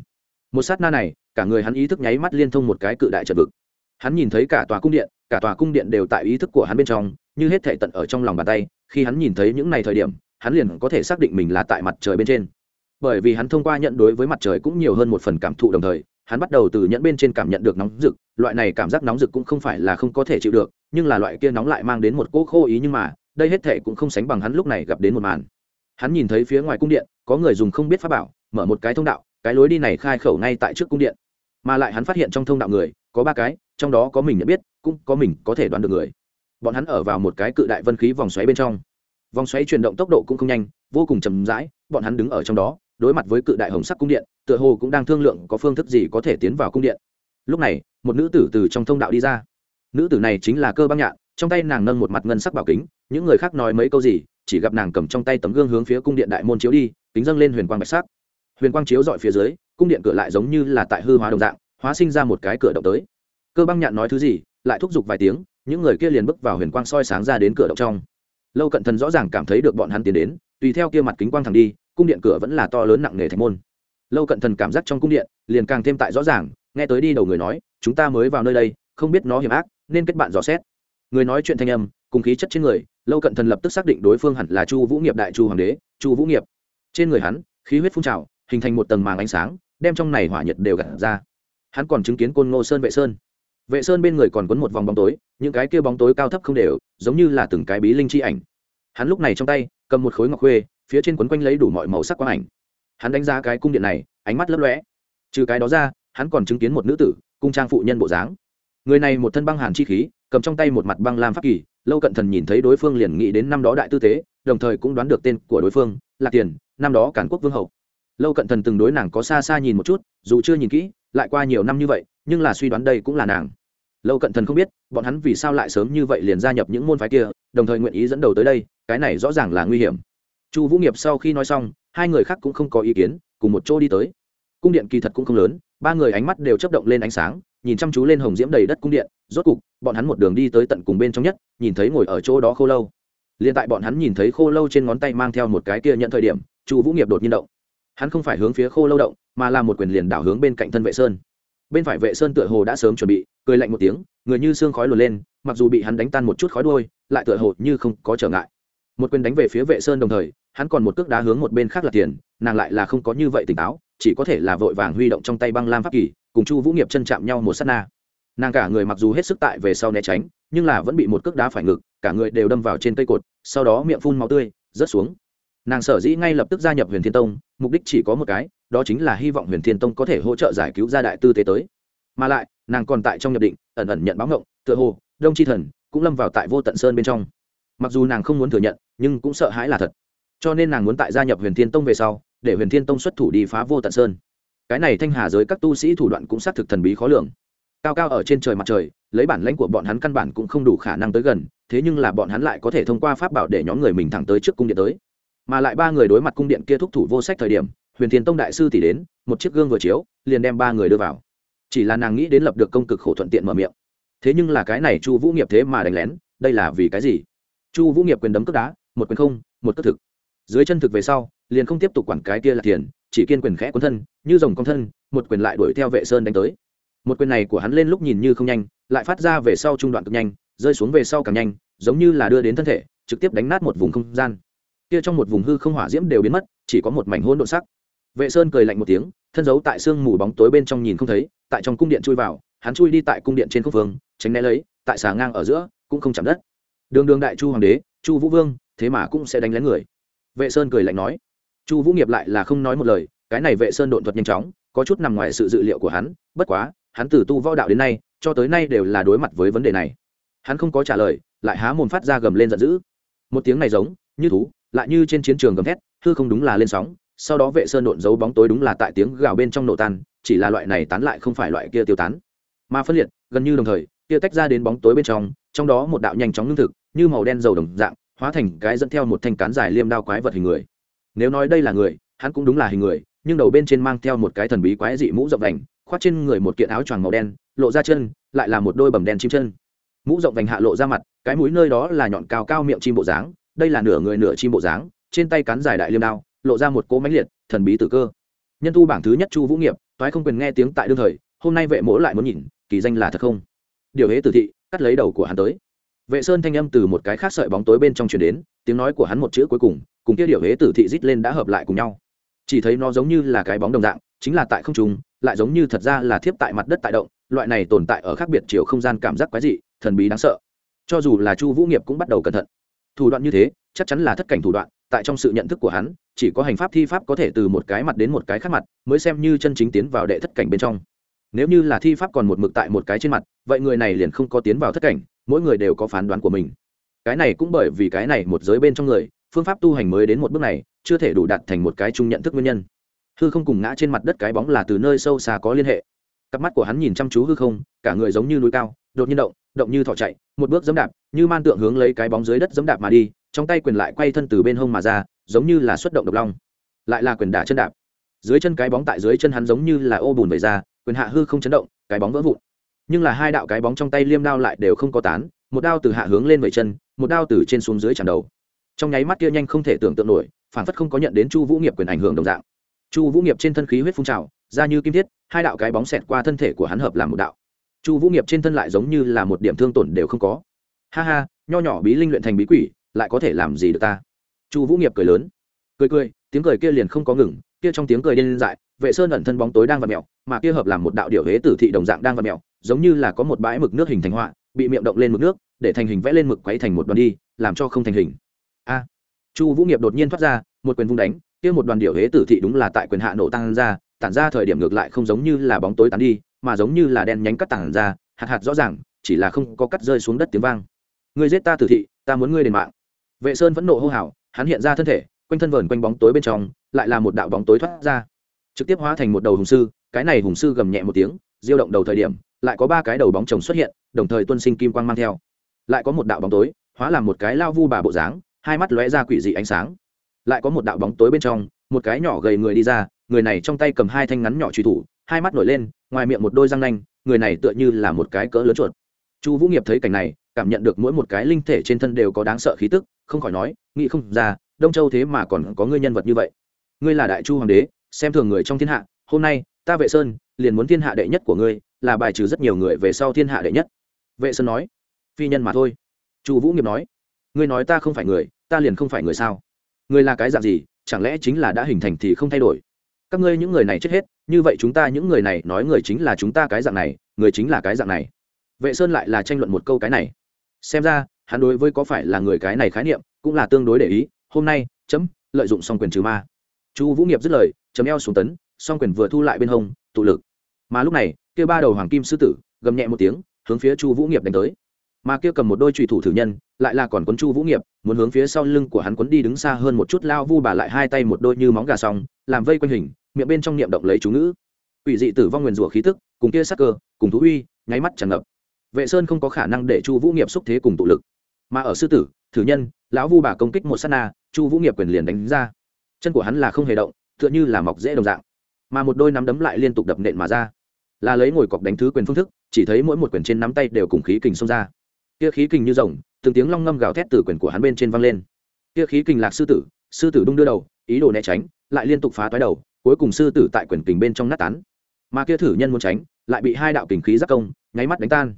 Một sát na này, cả người hắn ý thức nháy mắt liên thông một cái cự đại trận vực. Hắn nhìn thấy cả tòa cung điện, cả tòa cung điện đều tại ý thức của hắn bên trong, như hết thể tận ở trong lòng bàn tay, khi hắn nhìn thấy những này thời điểm, hắn liền có thể xác định mình là tại mặt trời bên trên. Bởi vì hắn thông qua nhận đối với mặt trời cũng nhiều hơn một phần cảm thụ đồng thời hắn bắt đầu từ nhẫn bên trên cảm nhận được nóng rực, loại này cảm giác nóng rực cũng không phải là không có thể chịu được, nhưng là loại kia nóng lại mang đến một cỗ khô ý nhưng mà, đây hết thệ cũng không sánh bằng hắn lúc này gặp đến một màn. Hắn nhìn thấy phía ngoài cung điện, có người dùng không biết pháp bảo, mở một cái thông đạo, cái lối đi này khai khẩu ngay tại trước cung điện. Mà lại hắn phát hiện trong thông đạo người, có ba cái, trong đó có mình nhận biết, cũng có mình có thể đoán được người. Bọn hắn ở vào một cái cự đại vân khí vòng xoáy bên trong. Vòng xoáy chuyển động tốc độ cũng không nhanh, vô cùng chậm rãi, bọn hắn đứng ở trong đó đối mặt với cự đại hồng sắc cung điện, tựa hồ cũng đang thương lượng có phương thức gì có thể tiến vào cung điện. Lúc này, một nữ tử từ trong thông đạo đi ra. Nữ tử này chính là cơ băng nhạn, trong tay nàng nâng một mặt ngân sắc bảo kính, những người khác nói mấy câu gì, chỉ gặp nàng cầm trong tay tấm gương hướng phía cung điện đại môn chiếu đi, kính dâng lên huyền quang bạch sắc. Huyền quang chiếu dọi phía dưới, cung điện cửa lại giống như là tại hư hóa đồng dạng, hóa sinh ra một cái cửa động tới. Cơ băng nhạn nói thứ gì, lại thúc giục vài tiếng, những người kia liền bước vào huyền quang soi sáng ra đến cửa động trong. Lâu cận thần rõ ràng cảm thấy được bọn hắn tiến đến tùy theo kia mặt kính quang thẳng đi, cung điện cửa vẫn là to lớn nặng nề thành môn. Lâu cận thần cảm giác trong cung điện, liền càng thêm tại rõ ràng, nghe tới đi đầu người nói, chúng ta mới vào nơi đây, không biết nó hiểm ác, nên kết bạn dò xét. Người nói chuyện thanh âm, cùng khí chất trên người, lâu cận thần lập tức xác định đối phương hẳn là chu vũ nghiệp đại chu hoàng đế, chu vũ nghiệp. Trên người hắn, khí huyết phun trào, hình thành một tầng màng ánh sáng, đem trong này hỏa nhiệt đều gạt ra. Hắn còn chứng kiến côn ngô sơn vệ sơn. Vệ sơn bên người còn quấn một vòng bóng tối, những cái kia bóng tối cao thấp không đều, giống như là từng cái bí linh chi ảnh hắn lúc này trong tay, cầm một khối ngọc khuê, phía trên quấn quanh lấy đủ mọi màu sắc quang ảnh. Hắn đánh giá cái cung điện này, ánh mắt lấp lóe. Trừ cái đó ra, hắn còn chứng kiến một nữ tử, cung trang phụ nhân bộ dáng. Người này một thân băng hàn chi khí, cầm trong tay một mặt băng lam pháp kỳ, lâu cận thần nhìn thấy đối phương liền nghĩ đến năm đó đại tư tế, đồng thời cũng đoán được tên của đối phương là tiền, năm đó cản quốc vương hậu lâu cận thần từng đối nàng có xa xa nhìn một chút, dù chưa nhìn kỹ, lại qua nhiều năm như vậy, nhưng là suy đoán đây cũng là nàng. Lâu cận thần không biết, bọn hắn vì sao lại sớm như vậy liền gia nhập những môn phái kia, đồng thời nguyện ý dẫn đầu tới đây cái này rõ ràng là nguy hiểm. Chu vũ nghiệp sau khi nói xong, hai người khác cũng không có ý kiến, cùng một chỗ đi tới. Cung điện kỳ thật cũng không lớn, ba người ánh mắt đều chấp động lên ánh sáng, nhìn chăm chú lên hồng diễm đầy đất cung điện, rốt cục, bọn hắn một đường đi tới tận cùng bên trong nhất, nhìn thấy ngồi ở chỗ đó khô lâu. Liền tại bọn hắn nhìn thấy khô lâu trên ngón tay mang theo một cái kia nhận thời điểm, chu vũ nghiệp đột nhiên động. Hắn không phải hướng phía khô lâu động, mà là một quyền liền đảo hướng bên cạnh thân vệ sơn. Bên phải vệ sơn tựa hồ đã sớm chuẩn bị, cười lạnh một tiếng, người như xương khói luồn lên, mặc dù bị hắn đánh tan một chút khói đuôi, lại tựa hồ như không có trở ngại một quyền đánh về phía vệ sơn đồng thời, hắn còn một cước đá hướng một bên khác là tiền, nàng lại là không có như vậy tỉnh táo, chỉ có thể là vội vàng huy động trong tay băng lam pháp kỳ, cùng chu vũ nghiệp chân chạm nhau một s á t na. Nàng cả người mặc dù hết sức tại về sau né tránh, nhưng là vẫn bị một cước đá phải ngực, cả người đều đâm vào trên cây cột, sau đó miệng phun máu tươi, rớt xuống. Nàng sở dĩ ngay lập tức gia nhập huyền thiên tông, mục đích chỉ có một cái, đó chính là hy vọng huyền thiên tông có thể hỗ trợ giải cứu gia đại tư tế tới. Mà lại, nàng còn tại trong nhập định, ẩn ẩn nhận báo ngộng, tựa hồ, đông tri thần cũng lâm vào tại vô tận sơn bên trong mặc dù nàng không muốn thừa nhận, nhưng cũng sợ hãi là thật. Cho nên nàng muốn tại gia nhập huyền thiên tông về sau, để huyền thiên tông xuất thủ đi phá vô tận sơn. Cái này thanh hà giới các tu sĩ thủ đoạn cũng xác thực thần bí khó lường. Cao cao ở trên trời mặt trời, lấy bản lãnh của bọn hắn căn bản cũng không đủ khả năng tới gần, thế nhưng là bọn hắn lại có thể thông qua pháp bảo để nhóm người mình thẳng tới trước cung điện tới. Mà lại ba người đối mặt cung điện kia thúc thủ vô sách thời điểm, huyền thiên tông đại sư thì đến, một chiếc gương vừa chiếu, liền đem ba người đưa vào. Chỉ là nàng nghĩ đến lập được công cực khổ thuận tiện mở miệng. Thế nhưng là cái này chu vũ nghiệp thế mà đánh lén, đây là vì cái gì? Chu vũ nghiệp quyền đấm cước đá, một quyền không, một cước thực. Dưới chân thực về sau, liền không tiếp tục quản cái kia là tiền chỉ kiên quyền khẽ cuốn thân, như dòng con thân, một quyền lại đuổi theo vệ sơn đánh tới. Một quyền này của hắn lên lúc nhìn như không nhanh, lại phát ra về sau trung đoạn cực nhanh, rơi xuống về sau càng nhanh, giống như là đưa đến thân thể, trực tiếp đánh nát một vùng không gian. Kia trong một vùng hư không hỏa diễm đều biến mất, chỉ có một mảnh hỗn độn sắc. Vệ sơn cười lạnh một tiếng, thân giấu tại sương mù bóng tối bên trong nhìn không thấy, tại trong cung điện chui vào, hắn chui đi tại cung điện trên khúc vương tránh né lấy, tại xà ngang ở giữa, cũng không chạm đất đường đường đại chu hoàng đế, chu vũ vương, thế mà cũng sẽ đánh lén người. Vệ sơn cười lạnh nói. Chu vũ nghiệp lại là không nói một lời, cái này vệ sơn độn thuật nhanh chóng, có chút nằm ngoài sự dự liệu của hắn, bất quá, hắn từ tu võ đạo đến nay, cho tới nay đều là đối mặt với vấn đề này. Hắn không có trả lời, lại há mồm phát ra gầm lên giận dữ. Một tiếng này giống, như thú, lại như trên chiến trường gầm thét, hư không đúng là lên sóng, sau đó vệ sơn độn giấu bóng tối đúng là tại tiếng gào bên trong nổ tan, chỉ là loại này tán lại không phải loại kia tiêu tán. Mà phân liệt, gần như đồng thời, kia tách ra đến bóng tối bên trong trong đó một đạo nhanh chóng lương thực như màu đen dầu đồng dạng, hóa thành cái dẫn theo một thanh cán dài liêm đao quái vật hình người. Nếu nói đây là người, hắn cũng đúng là hình người, nhưng đầu bên trên mang theo một cái thần bí quái dị mũ rộng vành, khoác trên người một kiện áo choàng màu đen, lộ ra chân, lại là một đôi bầm đen chim chân. Mũ rộng vành hạ lộ ra mặt, cái mũi nơi đó là nhọn cao cao miệng chim bộ dáng, đây là nửa người nửa chim bộ dáng, trên tay cán dài đại liêm đao, lộ ra một cỗ mánh liệt, thần bí tử cơ. Nhân tu bảng thứ nhất chu vũ nghiệp, toái không quyền nghe tiếng tại đương thời, hôm nay vệ mỗ lại muốn nhìn, kỳ danh là thật không? Điều hế tử thị, cắt lấy đầu của hắn tới vệ sơn thanh âm từ một cái khác sợi bóng tối bên trong truyền đến, tiếng nói của hắn một chữ cuối cùng cùng kia điều hế tử thị rít lên đã hợp lại cùng nhau. Chỉ thấy nó giống như là cái bóng đồng dạng, chính là tại không trung, lại giống như thật ra là thiếp tại mặt đất tại động, loại này tồn tại ở khác biệt chiều không gian cảm giác quái dị, thần bí đáng sợ. Cho dù là chu vũ nghiệp cũng bắt đầu cẩn thận. Thủ đoạn như thế, chắc chắn là thất cảnh thủ đoạn, tại trong sự nhận thức của hắn, chỉ có hành pháp thi pháp có thể từ một cái mặt đến một cái khác mặt, mới xem như chân chính tiến vào đệ thất cảnh bên trong. Nếu như là thi pháp còn một mực tại một cái trên mặt, vậy người này liền không có tiến vào thất cảnh mỗi người đều có phán đoán của mình. Cái này cũng bởi vì cái này một giới bên trong người, phương pháp tu hành mới đến một bước này, chưa thể đủ đạt thành một cái chung nhận thức nguyên nhân. Hư không cùng ngã trên mặt đất cái bóng là từ nơi sâu xa có liên hệ. Cặp mắt của hắn nhìn chăm chú hư không, cả người giống như núi cao, đột nhiên động động như thỏ chạy, một bước dẫm đạp, như man tượng hướng lấy cái bóng dưới đất dẫm đạp mà đi, trong tay quyền lại quay thân từ bên hông mà ra, giống như là xuất động độc long. Lại là quyền đả chân đạp. Dưới chân cái bóng tại dưới chân hắn giống như là ô bùn vẩy ra, quyền hạ hư không chấn động, cái bóng vỡ vụn nhưng là hai đạo cái bóng trong tay liêm đao lại đều không có tán, một đao từ hạ hướng lên vẩy chân, một đao từ trên xuống dưới tràn đầu. Trong nháy mắt kia nhanh không thể tưởng tượng nổi, phản phất không có nhận đến chu vũ nghiệp quyền ảnh hưởng đồng dạng. Chu vũ nghiệp trên thân khí huyết phun trào, ra như kim thiết, hai đạo cái bóng xẹt qua thân thể của hắn hợp làm một đạo. Chu vũ nghiệp trên thân lại giống như là một điểm thương tổn đều không có. Ha ha, nho nhỏ bí linh luyện thành bí quỷ, lại có thể làm gì được ta? Chu vũ nghiệp cười lớn. Cười cười, tiếng cười kia liền không có ngừng, kia trong tiếng cười điên dại, vệ sơn ẩn thân bóng tối đang vặt mẹo mà kia hợp làm một đạo điệu hế tử thị đồng dạng đang vặt mẹo giống như là có một bãi mực nước hình thành họa, bị miệng động lên mực nước, để thành hình vẽ lên mực quấy thành một đoàn đi, làm cho không thành hình. A. Chu vũ nghiệp đột nhiên thoát ra, một quyền vung đánh, kia một đoàn điệu hế tử thị đúng là tại quyền hạ nổ tăng ra, tản ra thời điểm ngược lại không giống như là bóng tối tán đi, mà giống như là đen nhánh cắt tản ra, hạt hạt rõ ràng, chỉ là không có cắt rơi xuống đất tiếng vang. Ngươi giết ta tử thị, ta muốn ngươi đền mạng. Vệ sơn vẫn nộ hô hào, hắn hiện ra thân thể, quanh thân vờn quanh bóng tối bên trong, lại là một đạo bóng tối thoát ra. Trực tiếp hóa thành một đầu hùng sư, cái này hùng sư gầm nhẹ một tiếng, diêu động đầu thời điểm lại có ba cái đầu bóng chồng xuất hiện, đồng thời tuân sinh kim quang mang theo. Lại có một đạo bóng tối, hóa làm một cái lao vu bà bộ dáng, hai mắt lóe ra quỷ dị ánh sáng. Lại có một đạo bóng tối bên trong, một cái nhỏ gầy người đi ra, người này trong tay cầm hai thanh ngắn nhỏ truy thủ, hai mắt nổi lên, ngoài miệng một đôi răng nanh, người này tựa như là một cái cỡ lớn chuột. Chu vũ nghiệp thấy cảnh này, cảm nhận được mỗi một cái linh thể trên thân đều có đáng sợ khí tức, không khỏi nói, nghĩ không ra, đông châu thế mà còn có ngươi nhân vật như vậy. Ngươi là đại chu hoàng đế, xem thường người trong thiên hạ, hôm nay, ta vệ sơn, liền muốn thiên hạ đệ nhất của ngươi là bài trừ rất nhiều người về sau thiên hạ đệ nhất. Vệ sơn nói, phi nhân mà thôi. Chu vũ nghiệp nói, ngươi nói ta không phải người, ta liền không phải người sao? Ngươi là cái dạng gì, chẳng lẽ chính là đã hình thành thì không thay đổi? Các ngươi những người này chết hết, như vậy chúng ta những người này nói người chính là chúng ta cái dạng này, người chính là cái dạng này. Vệ sơn lại là tranh luận một câu cái này. Xem ra, hắn đối với có phải là người cái này khái niệm, cũng là tương đối để ý, hôm nay, chấm, lợi dụng Song quyền trừ ma. Chu vũ nghiệp dứt lời, chấm eo xuống tấn, song quyền vừa thu lại bên hông, tụ lực. Mà lúc này kia ba đầu hoàng kim sư tử, gầm nhẹ một tiếng, hướng phía chu vũ nghiệp đánh tới. Mà kia cầm một đôi trùy thủ thử nhân, lại là còn quấn chu vũ nghiệp, muốn hướng phía sau lưng của hắn quấn đi đứng xa hơn một chút lao vu bà lại hai tay một đôi như móng gà xong làm vây quanh hình, miệng bên trong niệm động lấy chú ngữ. Ủy dị tử vong nguyền rủa khí tức, cùng kia sắc cơ, cùng thú uy, nháy mắt tràn ngập. Vệ sơn không có khả năng để chu vũ nghiệp xúc thế cùng tụ lực. Mà ở sư tử, thử nhân, lão vu bà công kích một s á t na, chu vũ nghiệp quyền liền đánh ra. Chân của hắn là không hề động, tựa như là mọc dễ đồng dạng. Mà một đôi nắm đấm lại liên tục đập nện mà ra là lấy ngồi cọc đánh thứ quyền phương thức, chỉ thấy mỗi một quyền trên nắm tay đều cùng khí kình xông ra. Kia khí kình như rồng, từng tiếng long ngâm gào thét từ quyền của hắn bên trên văng lên. Kia khí kình lạc sư tử sư tử đung đưa đầu, ý đồ né tránh, lại liên tục phá toái đầu, cuối cùng sư tử tại quyền kình bên trong nát tán. Mà kia thử nhân muốn tránh, lại bị hai đạo kình khí giác công, nháy mắt đánh tan.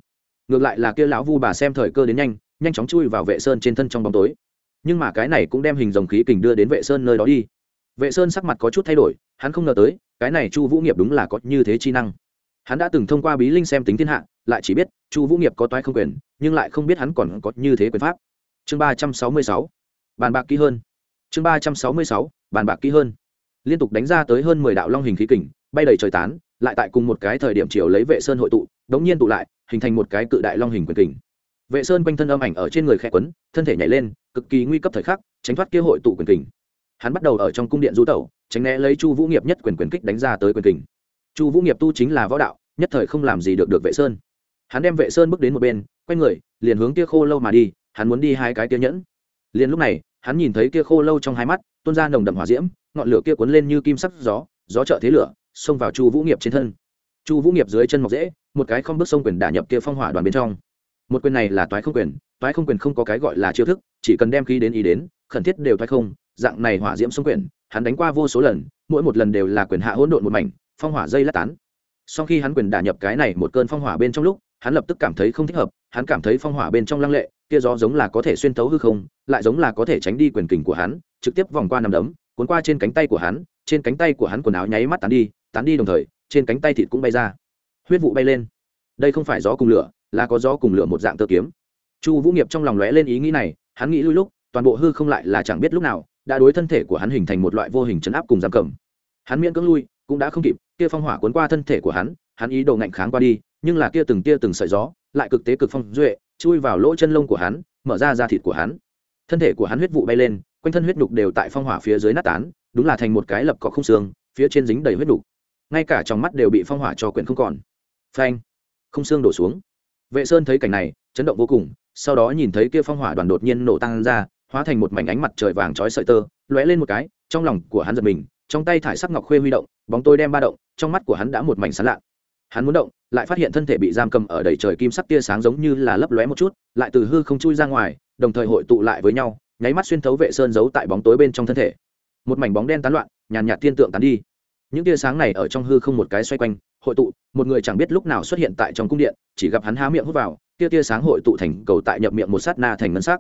Ngược lại là kia lão vu bà xem thời cơ đến nhanh nhanh chóng chui vào vệ sơn trên thân trong bóng tối. Nhưng mà cái này cũng đem hình dòng khí kình đưa đến vệ sơn nơi đó đi. Vệ sơn sắc mặt có chút thay đổi, hắn không ngờ tới, cái này chu vũ nghiệp đúng là có như thế chi năng hắn đã từng thông qua bí linh xem tính thiên hạ, lại chỉ biết chu vũ nghiệp có toái không quyền, nhưng lại không biết hắn còn có như thế quyền pháp. Chương ba trăm sáu mươi sáu, bàn bạc kỹ hơn. Chương ba trăm sáu mươi sáu, bàn bạc kỹ hơn. Liên tục đánh ra tới hơn mười đạo long hình khí kình, bay đầy trời tán, lại tại cùng một cái thời điểm chiều lấy vệ sơn hội tụ, đống nhiên tụ lại, hình thành một cái cự đại long hình quyền kình. Vệ sơn quanh thân âm ảnh ở trên người khẽ quấn, thân thể nhảy lên, cực kỳ nguy cấp thời khắc, tránh thoát kia hội tụ quyền kình. Hắn bắt đầu ở trong cung điện du tẩu, tránh né lấy chu vũ nghiệp nhất quyền quyền kích đánh ra tới quyền kình chu vũ nghiệp tu chính là võ đạo, nhất thời không làm gì được được vệ sơn. Hắn đem vệ sơn bước đến một bên, quay người, liền hướng kia khô lâu mà đi, hắn muốn đi hai cái kia nhẫn. Liền lúc này, hắn nhìn thấy kia khô lâu trong hai mắt, tuôn ra nồng đậm hỏa diễm, ngọn lửa kia cuốn lên như kim sắc gió gió trợ thế lửa, xông vào chu vũ nghiệp trên thân. Chu vũ nghiệp dưới chân mọc dễ một cái không bước sông quyền đả nhập kia phong hỏa đoàn bên trong. Một quyền này là toái không quyền, toái không quyền không có cái gọi là chiêu thức, chỉ cần đem khí đến ý đến, khẩn thiết đều toái không, dạng này hỏa diễm sông quyền, hắn đánh qua vô số lần, mỗi một lần đều là quyền hạ hỗn độn một mảnh phong hỏa dây lát tán. Sau khi hắn quyền đả nhập cái này một cơn phong hỏa bên trong lúc, hắn lập tức cảm thấy không thích hợp, hắn cảm thấy phong hỏa bên trong lăng lệ, kia gió giống là có thể xuyên tấu hư không, lại giống là có thể tránh đi quyền kình của hắn, trực tiếp vòng qua nằm đấm, cuốn qua trên cánh tay của hắn, trên cánh tay của hắn quần áo nháy mắt tán đi tán đi đồng thời, trên cánh tay thịt cũng bay ra. Huyết vụ bay lên. Đây không phải gió cùng lửa, là có gió cùng lửa một dạng tơ kiếm. Chu vũ nghiệp trong lòng lóe lên ý nghĩ này, hắn nghĩ lui lúc, toàn bộ hư không lại là chẳng biết lúc nào, đã đối thân thể của hắn hình thành một loại vô hình chấn áp cùng giam cầm. Hắn miễn cưỡng lui, cũng đã không kịp kia phong hỏa cuốn qua thân thể của hắn hắn ý đồ ngạnh kháng qua đi, nhưng là kia từng tia từng sợi gió, lại cực tế cực phong duệ, chui vào lỗ chân lông của hắn, mở ra da thịt của hắn. Thân thể của hắn huyết vụ bay lên, quanh thân huyết đục đều tại phong hỏa phía dưới nát tán, đúng là thành một cái lập cọ không xương, phía trên dính đầy huyết đục ngay cả trong mắt đều bị phong hỏa cho quyển không còn. Phanh! Không xương đổ xuống. Vệ sơn thấy cảnh này, chấn động vô cùng, sau đó nhìn thấy kia phong hỏa đoàn đột nhiên nổ tăng ra, hóa thành một mảnh ánh mặt trời vàng chói sợi tơ, lóe lên một cái, trong lòng của hắn giật mình, trong tay thải sắc ngọc khuê huy động, bóng tôi đem ba động trong mắt của hắn đã một mảnh sán lạ. Hắn muốn động, lại phát hiện thân thể bị giam cầm ở đầy trời kim sắc tia sáng giống như là lấp lóe một chút, lại từ hư không chui ra ngoài, đồng thời hội tụ lại với nhau, nháy mắt xuyên thấu vệ sơn giấu tại bóng tối bên trong thân thể. Một mảnh bóng đen tán loạn, nhàn nhạt thiên tượng tán đi. Những tia sáng này ở trong hư không một cái xoay quanh, hội tụ, một người chẳng biết lúc nào xuất hiện tại trong cung điện, chỉ gặp hắn há miệng hút vào, tia tia sáng hội tụ thành cầu tại nhập miệng một sát na thành ngân sắc.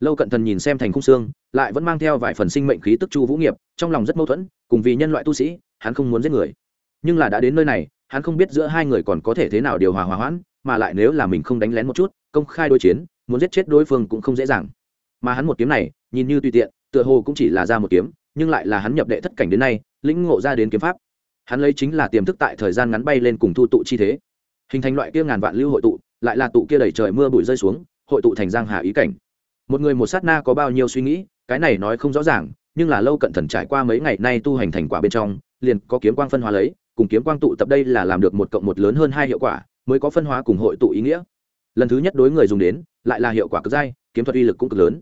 Lâu cận thần nhìn xem thành khung xương, lại vẫn mang theo vài phần sinh mệnh khí tức chu vũ nghiệp, trong lòng rất mâu thuẫn, cùng vì nhân loại tu sĩ, hắn không muốn giết người nhưng là đã đến nơi này, hắn không biết giữa hai người còn có thể thế nào điều hòa hòa hoãn, mà lại nếu là mình không đánh lén một chút, công khai đối chiến, muốn giết chết đối phương cũng không dễ dàng. Mà hắn một kiếm này, nhìn như tùy tiện, tựa hồ cũng chỉ là ra một kiếm, nhưng lại là hắn nhập đệ thất cảnh đến nay, lĩnh ngộ ra đến kiếm pháp. Hắn lấy chính là tiềm thức tại thời gian ngắn bay lên cùng thu tụ chi thế. Hình thành loại kia ngàn vạn lưu hội tụ, lại là tụ kia đẩy trời mưa bụi rơi xuống, hội tụ thành giang hà ý cảnh. Một người một sát na có bao nhiêu suy nghĩ, cái này nói không rõ ràng, nhưng là lâu cận thần trải qua mấy ngày nay tu hành thành quả bên trong, liền có kiếm quang phân hóa lấy cùng kiếm quang tụ tập đây là làm được một cộng một lớn hơn hai hiệu quả, mới có phân hóa cùng hội tụ ý nghĩa. Lần thứ nhất đối người dùng đến, lại là hiệu quả cực dai, kiếm thuật uy lực cũng cực lớn.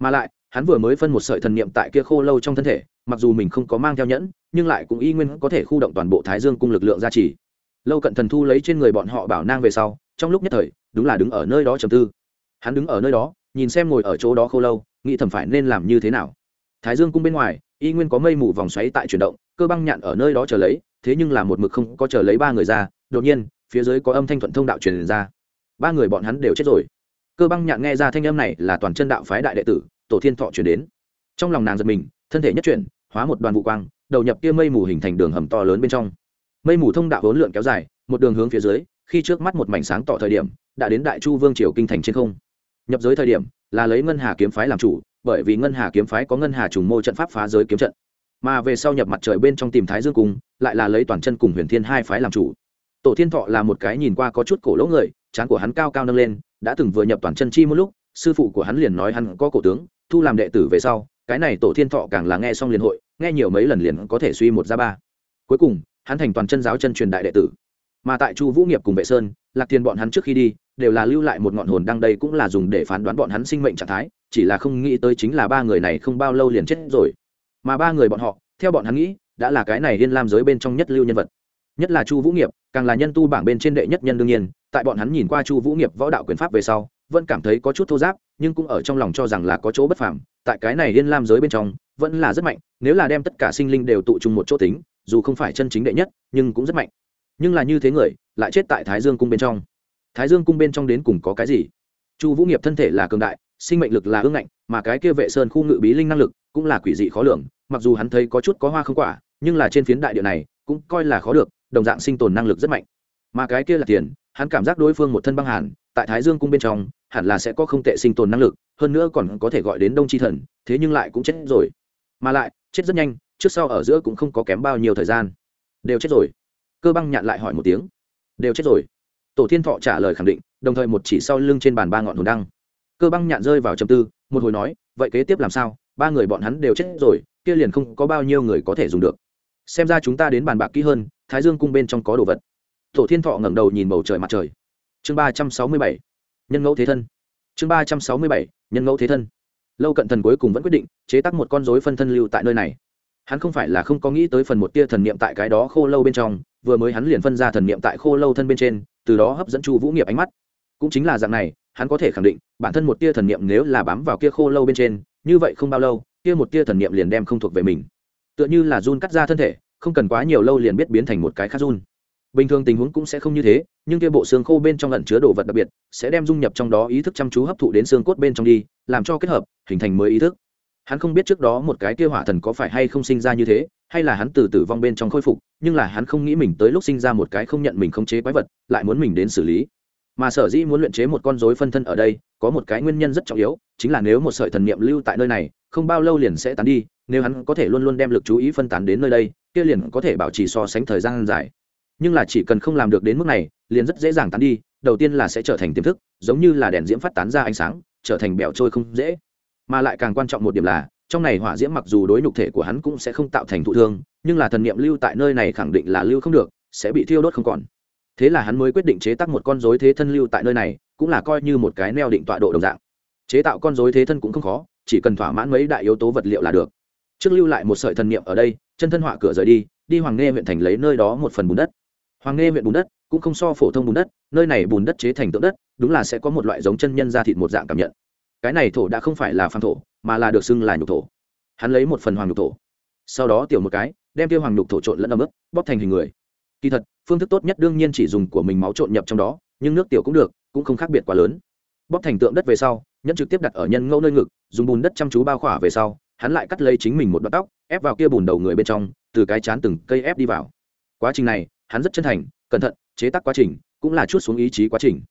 Mà lại, hắn vừa mới phân một sợi thần niệm tại kia khô lâu trong thân thể, mặc dù mình không có mang theo nhẫn, nhưng lại cũng y nguyên có thể khu động toàn bộ thái dương cung lực lượng gia trì. Lâu cận thần thu lấy trên người bọn họ bảo nang về sau, trong lúc nhất thời, đúng là đứng ở nơi đó trầm tư. Hắn đứng ở nơi đó, nhìn xem ngồi ở chỗ đó khô lâu, nghĩ thầm phải nên làm như thế nào. Thái dương cung bên ngoài, y nguyên có mây mù vòng xoáy tại chuyển động, cơ băng nhạn ở nơi đó chờ lấy thế nhưng là một mực không có chờ lấy ba người ra, đột nhiên, phía dưới có âm thanh thuận thông đạo truyền ra. Ba người bọn hắn đều chết rồi. Cơ băng nhạn nghe ra thanh âm này là toàn chân đạo phái đại đệ tử, tổ thiên thọ chuyển đến. Trong lòng nàng giật mình, thân thể nhất chuyển, hóa một đoàn vụ quang, đầu nhập kia mây mù hình thành đường hầm to lớn bên trong. Mây mù thông đạo hỗn lượn kéo dài, một đường hướng phía dưới, khi trước mắt một mảnh sáng tỏ thời điểm, đã đến đại chu vương triều kinh thành trên không. Nhập giới thời điểm, là lấy ngân hà kiếm phái làm chủ, bởi vì ngân hà kiếm phái có ngân hà trùng mô trận pháp phá giới kiếm trận mà về sau nhập mặt trời bên trong tìm thái dương cung, lại là lấy toàn chân cùng huyền thiên hai phái làm chủ. Tổ thiên thọ là một cái nhìn qua có chút cổ lỗ người, trán của hắn cao cao nâng lên, đã từng vừa nhập toàn chân chi một lúc, sư phụ của hắn liền nói hắn có cổ tướng, thu làm đệ tử về sau, cái này tổ thiên thọ càng là nghe xong liền hội, nghe nhiều mấy lần liền có thể suy một ra ba. Cuối cùng, hắn thành toàn chân giáo chân truyền đại đệ tử. Mà tại chu vũ nghiệp cùng vệ sơn, lạc thiên bọn hắn trước khi đi, đều là lưu lại một ngọn hồn đăng đây cũng là dùng để phán đoán bọn hắn sinh mệnh trạng thái, chỉ là không nghĩ tới chính là ba người này không bao lâu liền chết rồi mà ba người bọn họ, theo bọn hắn nghĩ, đã là cái này liên lam giới bên trong nhất lưu nhân vật. Nhất là chu vũ nghiệp, càng là nhân tu bảng bên trên đệ nhất nhân đương nhiên, tại bọn hắn nhìn qua chu vũ nghiệp võ đạo quyền pháp về sau, vẫn cảm thấy có chút thô giáp, nhưng cũng ở trong lòng cho rằng là có chỗ bất phàm, tại cái này liên lam giới bên trong, vẫn là rất mạnh, nếu là đem tất cả sinh linh đều tụ chung một chỗ tính, dù không phải chân chính đệ nhất, nhưng cũng rất mạnh. Nhưng là như thế người, lại chết tại thái dương cung bên trong. Thái dương cung bên trong đến cùng có cái gì? Chu vũ nghiệp thân thể là cường đại, sinh mệnh lực là ương ngạnh, mà cái kia vệ sơn khu ngự bí linh năng lực cũng là quỷ dị khó lường, mặc dù hắn thấy có chút có hoa không quả, nhưng là trên phiến đại địa này, cũng coi là khó được, đồng dạng sinh tồn năng lực rất mạnh. Mà cái kia là tiền, hắn cảm giác đối phương một thân băng hàn, tại thái dương cung bên trong, hẳn là sẽ có không tệ sinh tồn năng lực, hơn nữa còn có thể gọi đến đông tri thần, thế nhưng lại cũng chết rồi. Mà lại, chết rất nhanh, trước sau ở giữa cũng không có kém bao nhiêu thời gian. Đều chết rồi. Cơ băng nhạn lại hỏi một tiếng. Đều chết rồi. Tổ thiên thọ trả lời khẳng định, đồng thời một chỉ sau lưng trên bàn ba ngọn hồn đăng. Cơ băng nhạn rơi vào trầm tư, một hồi nói, vậy kế tiếp làm sao? Ba người bọn hắn đều chết rồi, kia liền không có bao nhiêu người có thể dùng được. Xem ra chúng ta đến bàn bạc kỹ hơn, thái dương cung bên trong có đồ vật. Tổ thiên thọ ngẩng đầu nhìn bầu trời mặt trời. Chương ba trăm sáu mươi bảy, nhân ngẫu thế thân. Chương ba trăm sáu mươi bảy, nhân ngẫu thế thân. Lâu cận thần cuối cùng vẫn quyết định chế tác một con dối phân thân lưu tại nơi này. Hắn không phải là không có nghĩ tới phần một tia thần niệm tại cái đó khô lâu bên trong, vừa mới hắn liền phân ra thần niệm tại khô lâu thân bên trên, từ đó hấp dẫn chu vũ nghiệp ánh mắt. Cũng chính là dạng này, hắn có thể khẳng định, bản thân một tia thần niệm nếu là bám vào kia khô lâu bên trên như vậy không bao lâu, kia một tia thần niệm liền đem không thuộc về mình. Tựa như là run cắt ra thân thể, không cần quá nhiều lâu liền biết biến thành một cái khác run. Bình thường tình huống cũng sẽ không như thế, nhưng kia bộ xương khô bên trong lẩn chứa đồ vật đặc biệt, sẽ đem dung nhập trong đó ý thức chăm chú hấp thụ đến xương cốt bên trong đi, làm cho kết hợp, hình thành mới ý thức. Hắn không biết trước đó một cái kia hỏa thần có phải hay không sinh ra như thế, hay là hắn từ tử vong bên trong khôi phục, nhưng là hắn không nghĩ mình tới lúc sinh ra một cái không nhận mình không chế quái vật, lại muốn mình đến xử lý mà sở dĩ muốn luyện chế một con rối phân thân ở đây, có một cái nguyên nhân rất trọng yếu, chính là nếu một sợi thần niệm lưu tại nơi này, không bao lâu liền sẽ tán đi, nếu hắn có thể luôn luôn đem lực chú ý phân tán đến nơi đây, kia liền có thể bảo trì so sánh thời gian dài. Nhưng là chỉ cần không làm được đến mức này, liền rất dễ dàng tán đi, đầu tiên là sẽ trở thành tiềm thức, giống như là đèn diễm phát tán ra ánh sáng, trở thành bẻo trôi không dễ. Mà lại càng quan trọng một điểm là, trong này hỏa diễm mặc dù đối nhục thể của hắn cũng sẽ không tạo thành thụ thương, nhưng là thần niệm lưu tại nơi này khẳng định là lưu không được, sẽ bị thiêu đốt không còn thế là hắn mới quyết định chế tác một con dối thế thân lưu tại nơi này, cũng là coi như một cái neo định tọa độ đồng dạng. Chế tạo con dối thế thân cũng không khó, chỉ cần thỏa mãn mấy đại yếu tố vật liệu là được. Trước lưu lại một sợi thần niệm ở đây, chân thân họa cửa rời đi đi hoàng nghe huyện thành lấy nơi đó một phần bùn đất. Hoàng nghe huyện bùn đất cũng không so phổ thông bùn đất, nơi này bùn đất chế thành tượng đất, đúng là sẽ có một loại giống chân nhân ra thịt một dạng cảm nhận. Cái này thổ đã không phải là phan thổ, mà là được xưng là nhục thổ. Hắn lấy một phần hoàng nhục thổ. Sau đó tiểu một cái, đem tiêu hoàng nhục thổ trộn lẫn ấm ức, bóp thành hình người kỳ thật, phương thức tốt nhất đương nhiên chỉ dùng của mình máu trộn nhập trong đó, nhưng nước tiểu cũng được, cũng không khác biệt quá lớn. Bóp thành tượng đất về sau, nhẫn trực tiếp đặt ở nhân ngẫu nơi ngực, dùng bùn đất chăm chú bao khỏa về sau, hắn lại cắt lấy chính mình một đoạn tóc, ép vào kia bùn đầu người bên trong, từ cái chán từng cây ép đi vào. Quá trình này, hắn rất chân thành, cẩn thận, chế tác quá trình, cũng là chút xuống ý chí quá trình.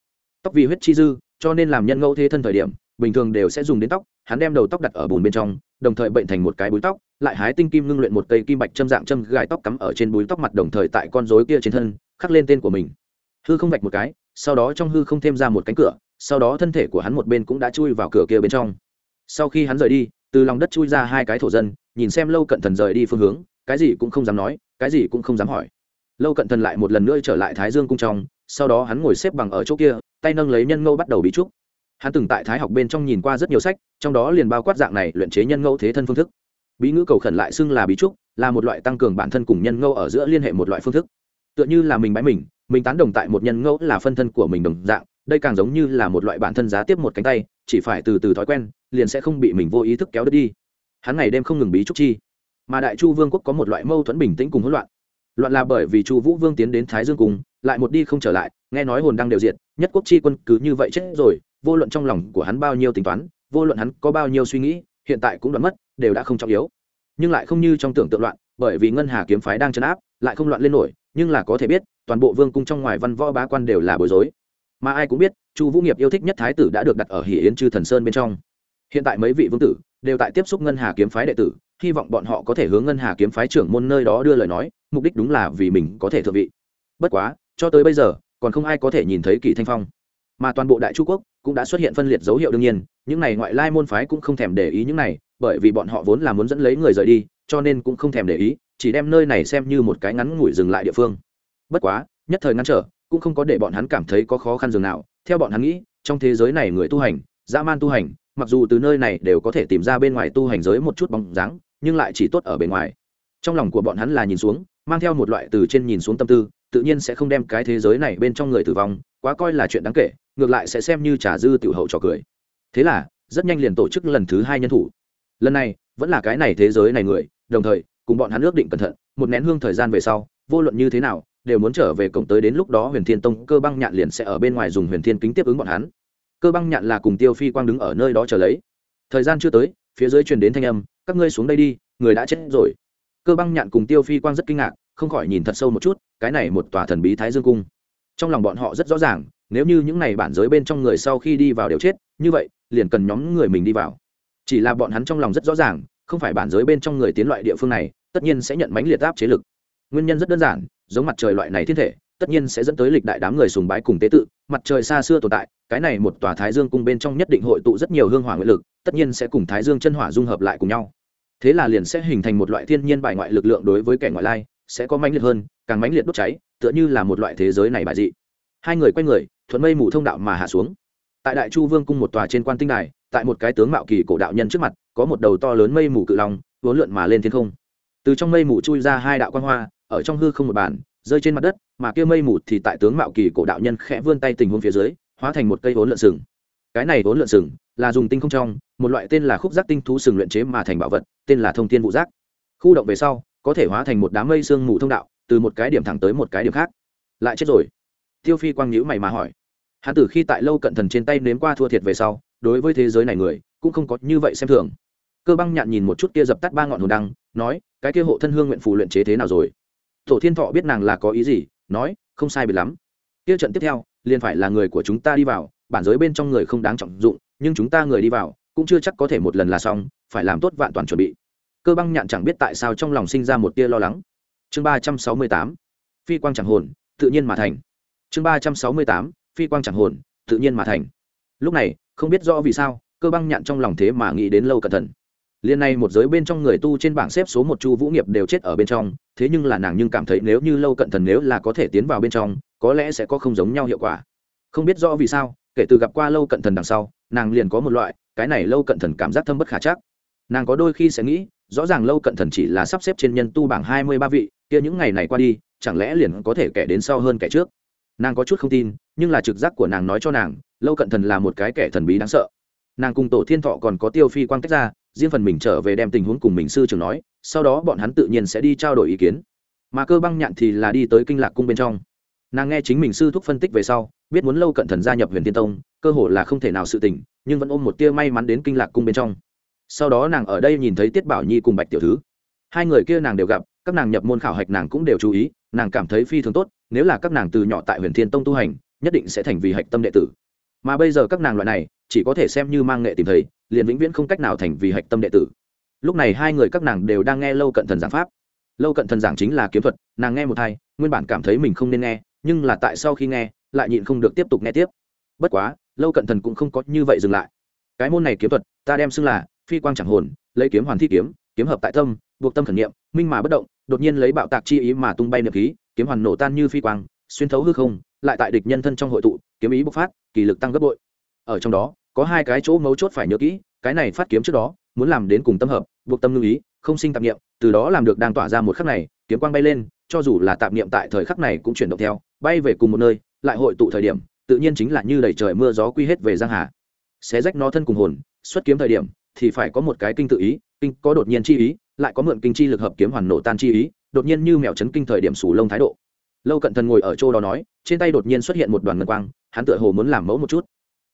Tóc vì huyết chi dư, cho nên làm nhân ngẫu thế thân thời điểm bình thường đều sẽ dùng đến tóc, hắn đem đầu tóc đặt ở bùn bên trong, đồng thời bệnh thành một cái búi tóc, lại hái tinh kim ngưng luyện một cây kim bạch châm dạng châm gài tóc cắm ở trên búi tóc mặt đồng thời tại con rối kia trên thân, khắc lên tên của mình. Hư không vạch một cái, sau đó trong hư không thêm ra một cánh cửa, sau đó thân thể của hắn một bên cũng đã chui vào cửa kia bên trong. Sau khi hắn rời đi, từ lòng đất chui ra hai cái thổ dân, nhìn xem lâu cận thần rời đi phương hướng, cái gì cũng không dám nói, cái gì cũng không dám hỏi. Lâu cận thần lại một lần nữa trở lại thái dương cung trong, sau đó hắn ngồi xếp bằng ở chỗ kia, tay nâng lấy nhân ngâu bắt đầu bí trúc hắn từng tại thái học bên trong nhìn qua rất nhiều sách, trong đó liền bao quát dạng này luyện chế nhân ngẫu thế thân phương thức. Bí ngữ cầu khẩn lại xưng là bí trúc, là một loại tăng cường bản thân cùng nhân ngẫu ở giữa liên hệ một loại phương thức. Tựa như là mình bãi mình mình tán đồng tại một nhân ngẫu là phân thân của mình đồng dạng, đây càng giống như là một loại bản thân giá tiếp một cánh tay, chỉ phải từ từ thói quen, liền sẽ không bị mình vô ý thức kéo đứt đi. Hắn ngày đêm không ngừng bí trúc chi. Mà đại chu vương quốc có một loại mâu thuẫn bình tĩnh cùng hỗn loạn. Loạn là bởi vì chu vũ vương tiến đến thái dương cùng lại một đi không trở lại, nghe nói hồn đang đều diệt, nhất quốc chi quân cứ như vậy chết rồi vô luận trong lòng của hắn bao nhiêu tính toán, vô luận hắn có bao nhiêu suy nghĩ, hiện tại cũng đoán mất, đều đã không trọng yếu. Nhưng lại không như trong tưởng tượng loạn, bởi vì ngân hà kiếm phái đang chấn áp, lại không loạn lên nổi, nhưng là có thể biết, toàn bộ vương cung trong ngoài văn võ bá quan đều là bối rối. Mà ai cũng biết, chu vũ nghiệp yêu thích nhất thái tử đã được đặt ở hỷ yến chư thần sơn bên trong. Hiện tại mấy vị vương tử đều tại tiếp xúc ngân hà kiếm phái đệ tử, hy vọng bọn họ có thể hướng ngân hà kiếm phái trưởng môn nơi đó đưa lời nói, mục đích đúng là vì mình có thể thượng vị. Bất quá, cho tới bây giờ, còn không ai có thể nhìn thấy kỳ thanh phong. Mà toàn bộ đại chu quốc cũng đã xuất hiện phân liệt dấu hiệu đương nhiên, những này ngoại lai môn phái cũng không thèm để ý những này, bởi vì bọn họ vốn là muốn dẫn lấy người rời đi, cho nên cũng không thèm để ý, chỉ đem nơi này xem như một cái ngắn ngủi dừng lại địa phương. Bất quá, nhất thời ngăn trở, cũng không có để bọn hắn cảm thấy có khó khăn dường nào. Theo bọn hắn nghĩ, trong thế giới này người tu hành, dã man tu hành, mặc dù từ nơi này đều có thể tìm ra bên ngoài tu hành giới một chút bóng dáng, nhưng lại chỉ tốt ở bên ngoài. Trong lòng của bọn hắn là nhìn xuống, mang theo một loại từ trên nhìn xuống tâm tư, tự nhiên sẽ không đem cái thế giới này bên trong người tử vong quá coi là chuyện đáng kể, ngược lại sẽ xem như trả dư tiểu hậu trò cười. Thế là, rất nhanh liền tổ chức lần thứ hai nhân thủ. Lần này, vẫn là cái này thế giới này người, đồng thời, cùng bọn hắn ước định cẩn thận, một nén hương thời gian về sau, vô luận như thế nào, đều muốn trở về cổng tới đến lúc đó huyền thiên tông, cơ băng nhạn liền sẽ ở bên ngoài dùng huyền thiên kính tiếp ứng bọn hắn. Cơ băng nhạn là cùng tiêu phi quang đứng ở nơi đó chờ lấy. Thời gian chưa tới, phía dưới truyền đến thanh âm, các ngươi xuống đây đi, người đã chết rồi. Cơ băng nhạn cùng tiêu phi quang rất kinh ngạc, không khỏi nhìn thật sâu một chút, cái này một tòa thần bí thái dương cung trong lòng bọn họ rất rõ ràng, nếu như những này bản giới bên trong người sau khi đi vào đều chết, như vậy, liền cần nhóm người mình đi vào. Chỉ là bọn hắn trong lòng rất rõ ràng, không phải bản giới bên trong người tiến loại địa phương này, tất nhiên sẽ nhận mánh liệt áp chế lực. Nguyên nhân rất đơn giản, giống mặt trời loại này thiên thể, tất nhiên sẽ dẫn tới lịch đại đám người sùng bái cùng tế tự, mặt trời xa xưa tồn tại, cái này một tòa thái dương cung bên trong nhất định hội tụ rất nhiều hương hỏa nguyện lực, tất nhiên sẽ cùng thái dương chân hỏa dung hợp lại cùng nhau. Thế là liền sẽ hình thành một loại thiên nhiên bài ngoại lực lượng đối với kẻ ngoại lai sẽ có mãnh liệt hơn, càng mãnh liệt đốt cháy, tựa như là một loại thế giới này bài dị. Hai người quay người, thuận mây mù thông đạo mà hạ xuống. Tại đại chu vương cung một tòa trên quan tinh đài, tại một cái tướng mạo kỳ cổ đạo nhân trước mặt, có một đầu to lớn mây mù cự long vốn lượn mà lên thiên không. Từ trong mây mù chui ra hai đạo quan hoa, ở trong hư không một bản, rơi trên mặt đất, mà kia mây mù thì tại tướng mạo kỳ cổ đạo nhân khẽ vươn tay tình huống phía dưới, hóa thành một cây vốn lượn sừng. Cái này vốn lượn sừng là dùng tinh không trong, một loại tên là khúc giác tinh thú sừng luyện chế mà thành bảo vật, tên là thông thiên vụ giác. Khu động về sau có thể hóa thành một đám mây sương mù thông đạo, từ một cái điểm thẳng tới một cái điểm khác. Lại chết rồi. Tiêu phi quang nhữ mày mà hỏi. Hắn tử khi tại lâu cận thần trên tay nếm qua thua thiệt về sau, đối với thế giới này người, cũng không có như vậy xem thường. Cơ băng nhạn nhìn một chút kia dập tắt ba ngọn hồn đăng, nói, cái kia hộ thân hương nguyện phù luyện chế thế nào rồi? Tổ thiên thọ biết nàng là có ý gì, nói, không sai biệt lắm. Kia trận tiếp theo, liền phải là người của chúng ta đi vào, bản giới bên trong người không đáng trọng dụng, nhưng chúng ta người đi vào, cũng chưa chắc có thể một lần là xong, phải làm tốt vạn toàn chuẩn bị cơ băng nhạn chẳng biết tại sao trong lòng sinh ra một tia lo lắng. Chương ba trăm sáu mươi tám, phi quang chẳng hồn, tự nhiên mà thành. Chương ba trăm sáu mươi tám, phi quang chẳng hồn, tự nhiên mà thành. Lúc này, không biết rõ vì sao, cơ băng nhạn trong lòng thế mà nghĩ đến lâu cẩn thận. Liên này một giới bên trong người tu trên bảng xếp số một chu vũ nghiệp đều chết ở bên trong, thế nhưng là nàng nhưng cảm thấy nếu như lâu cận thần nếu là có thể tiến vào bên trong, có lẽ sẽ có không giống nhau hiệu quả. Không biết rõ vì sao, kể từ gặp qua lâu cận thần đằng sau, nàng liền có một loại, cái này lâu cận thần cảm giác thâm bất khả chắc. Nàng có đôi khi sẽ nghĩ rõ ràng lâu cận thần chỉ là sắp xếp trên nhân tu bảng hai mươi ba vị, kia những ngày này qua đi, chẳng lẽ liền có thể kẻ đến sau hơn kẻ trước? Nàng có chút không tin, nhưng là trực giác của nàng nói cho nàng, lâu cận thần là một cái kẻ thần bí đáng sợ. Nàng cùng tổ thiên thọ còn có tiêu phi quang tách ra, riêng phần mình trở về đem tình huống cùng mình sư trưởng nói, sau đó bọn hắn tự nhiên sẽ đi trao đổi ý kiến. Mà cơ băng nhạn thì là đi tới kinh lạc cung bên trong. Nàng nghe chính mình sư thúc phân tích về sau, biết muốn lâu cận thần gia nhập huyền tiên tông, cơ hồ là không thể nào sự tình, nhưng vẫn ôm một tia may mắn đến kinh lạc cung bên trong sau đó nàng ở đây nhìn thấy tiết bảo nhi cùng bạch tiểu thứ. Hai người kia nàng đều gặp, các nàng nhập môn khảo hạch nàng cũng đều chú ý, nàng cảm thấy phi thường tốt, nếu là các nàng từ nhỏ tại huyền thiên tông tu hành, nhất định sẽ thành vì hạch tâm đệ tử. Mà bây giờ các nàng loại này, chỉ có thể xem như mang nghệ tìm thấy liền vĩnh viễn không cách nào thành vì hạch tâm đệ tử. Lúc này hai người các nàng đều đang nghe lâu cận thần giảng pháp. Lâu cận thần giảng chính là kiếm thuật, nàng nghe một thai nguyên bản cảm thấy mình không nên nghe, nhưng là tại sau khi nghe, lại nhịn không được tiếp tục nghe tiếp. Bất quá, lâu cận thần cũng không có như vậy dừng lại. Cái môn này kiếm thuật, ta đem xưng là phi quang chẳng hồn, lấy kiếm hoàn thi kiếm kiếm hợp tại tâm, buộc tâm khẩn niệm, minh mà bất động, đột nhiên lấy bạo tạc chi ý mà tung bay niệm khí, kiếm hoàn nổ tan như phi quang, xuyên thấu hư không, lại tại địch nhân thân trong hội tụ, kiếm ý bộc phát, kỳ lực tăng gấp bội. Ở trong đó, có hai cái chỗ mấu chốt phải nhớ kỹ, cái này phát kiếm trước đó, muốn làm đến cùng tâm hợp, buộc tâm lưu ý, không sinh tạp niệm, từ đó làm được đang tỏa ra một khắc này, kiếm quang bay lên, cho dù là tạp niệm tại thời khắc này cũng chuyển động theo, bay về cùng một nơi, lại hội tụ thời điểm, tự nhiên chính là như đẩy trời mưa gió quy hết về giang hà. Xé rách nó thân cùng hồn, xuất kiếm thời điểm thì phải có một cái kinh tự ý, kinh có đột nhiên chi ý, lại có mượn kinh chi lực hợp kiếm hoàn nổ tan chi ý, đột nhiên như mèo chấn kinh thời điểm sủ lông thái độ. Lâu cận thần ngồi ở chỗ đó nói, trên tay đột nhiên xuất hiện một đoàn ngân quang, hắn tựa hồ muốn làm mẫu một chút.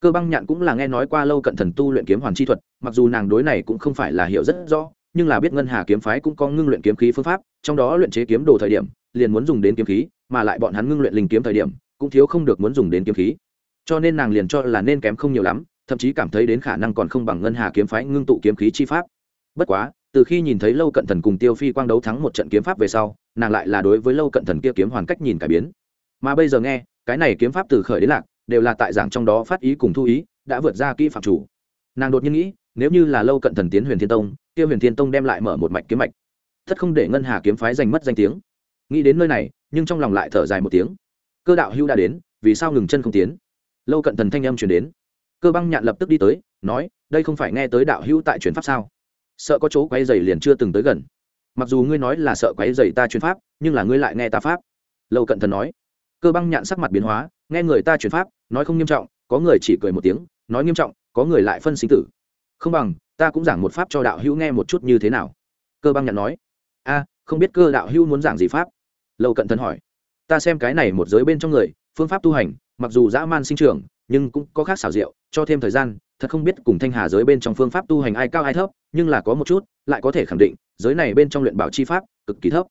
Cơ băng nhạn cũng là nghe nói qua lâu cận thần tu luyện kiếm hoàn chi thuật, mặc dù nàng đối này cũng không phải là hiểu rất rõ, nhưng là biết ngân hà kiếm phái cũng có ngưng luyện kiếm khí phương pháp, trong đó luyện chế kiếm đồ thời điểm, liền muốn dùng đến kiếm khí, mà lại bọn hắn ngưng luyện linh kiếm thời điểm, cũng thiếu không được muốn dùng đến kiếm khí. Cho nên nàng liền cho là nên kém không nhiều lắm thậm chí cảm thấy đến khả năng còn không bằng ngân hà kiếm phái ngưng tụ kiếm khí chi pháp. Bất quá, từ khi nhìn thấy lâu cận thần cùng tiêu phi quang đấu thắng một trận kiếm pháp về sau, nàng lại là đối với lâu cận thần kia kiếm hoàn cách nhìn cải biến. Mà bây giờ nghe, cái này kiếm pháp từ khởi đến lạc, đều là tại giảng trong đó phát ý cùng thu ý, đã vượt ra kỹ phạm chủ. Nàng đột nhiên nghĩ, nếu như là lâu cận thần tiến huyền thiên tông, kia huyền thiên tông đem lại mở một mạch kiếm mạch. Thất không để ngân hà kiếm phái giành mất danh tiếng. Nghĩ đến nơi này, nhưng trong lòng lại thở dài một tiếng. Cơ đạo hưu đã đến, vì sao ngừng chân không tiến? Lâu cận thần thanh âm chuyển đến cơ băng nhạn lập tức đi tới, nói, đây không phải nghe tới đạo hưu tại truyền pháp sao? Sợ có chỗ quay dày liền chưa từng tới gần. Mặc dù ngươi nói là sợ quấy dày ta truyền pháp, nhưng là ngươi lại nghe ta pháp. Lâu cận thần nói. Cơ băng nhạn sắc mặt biến hóa, nghe người ta truyền pháp, nói không nghiêm trọng, có người chỉ cười một tiếng, nói nghiêm trọng, có người lại phân sinh tử. Không bằng, ta cũng giảng một pháp cho đạo hữu nghe một chút như thế nào. Cơ băng nhạn nói. A, không biết cơ đạo hữu muốn giảng gì pháp? Lâu cận thần hỏi. Ta xem cái này một giới bên trong người, phương pháp tu hành, mặc dù dã man sinh trưởng nhưng cũng có khác xảo diệu, cho thêm thời gian, thật không biết cùng thanh hà giới bên trong phương pháp tu hành ai cao ai thấp, nhưng là có một chút, lại có thể khẳng định, giới này bên trong luyện bảo chi pháp, cực kỳ thấp.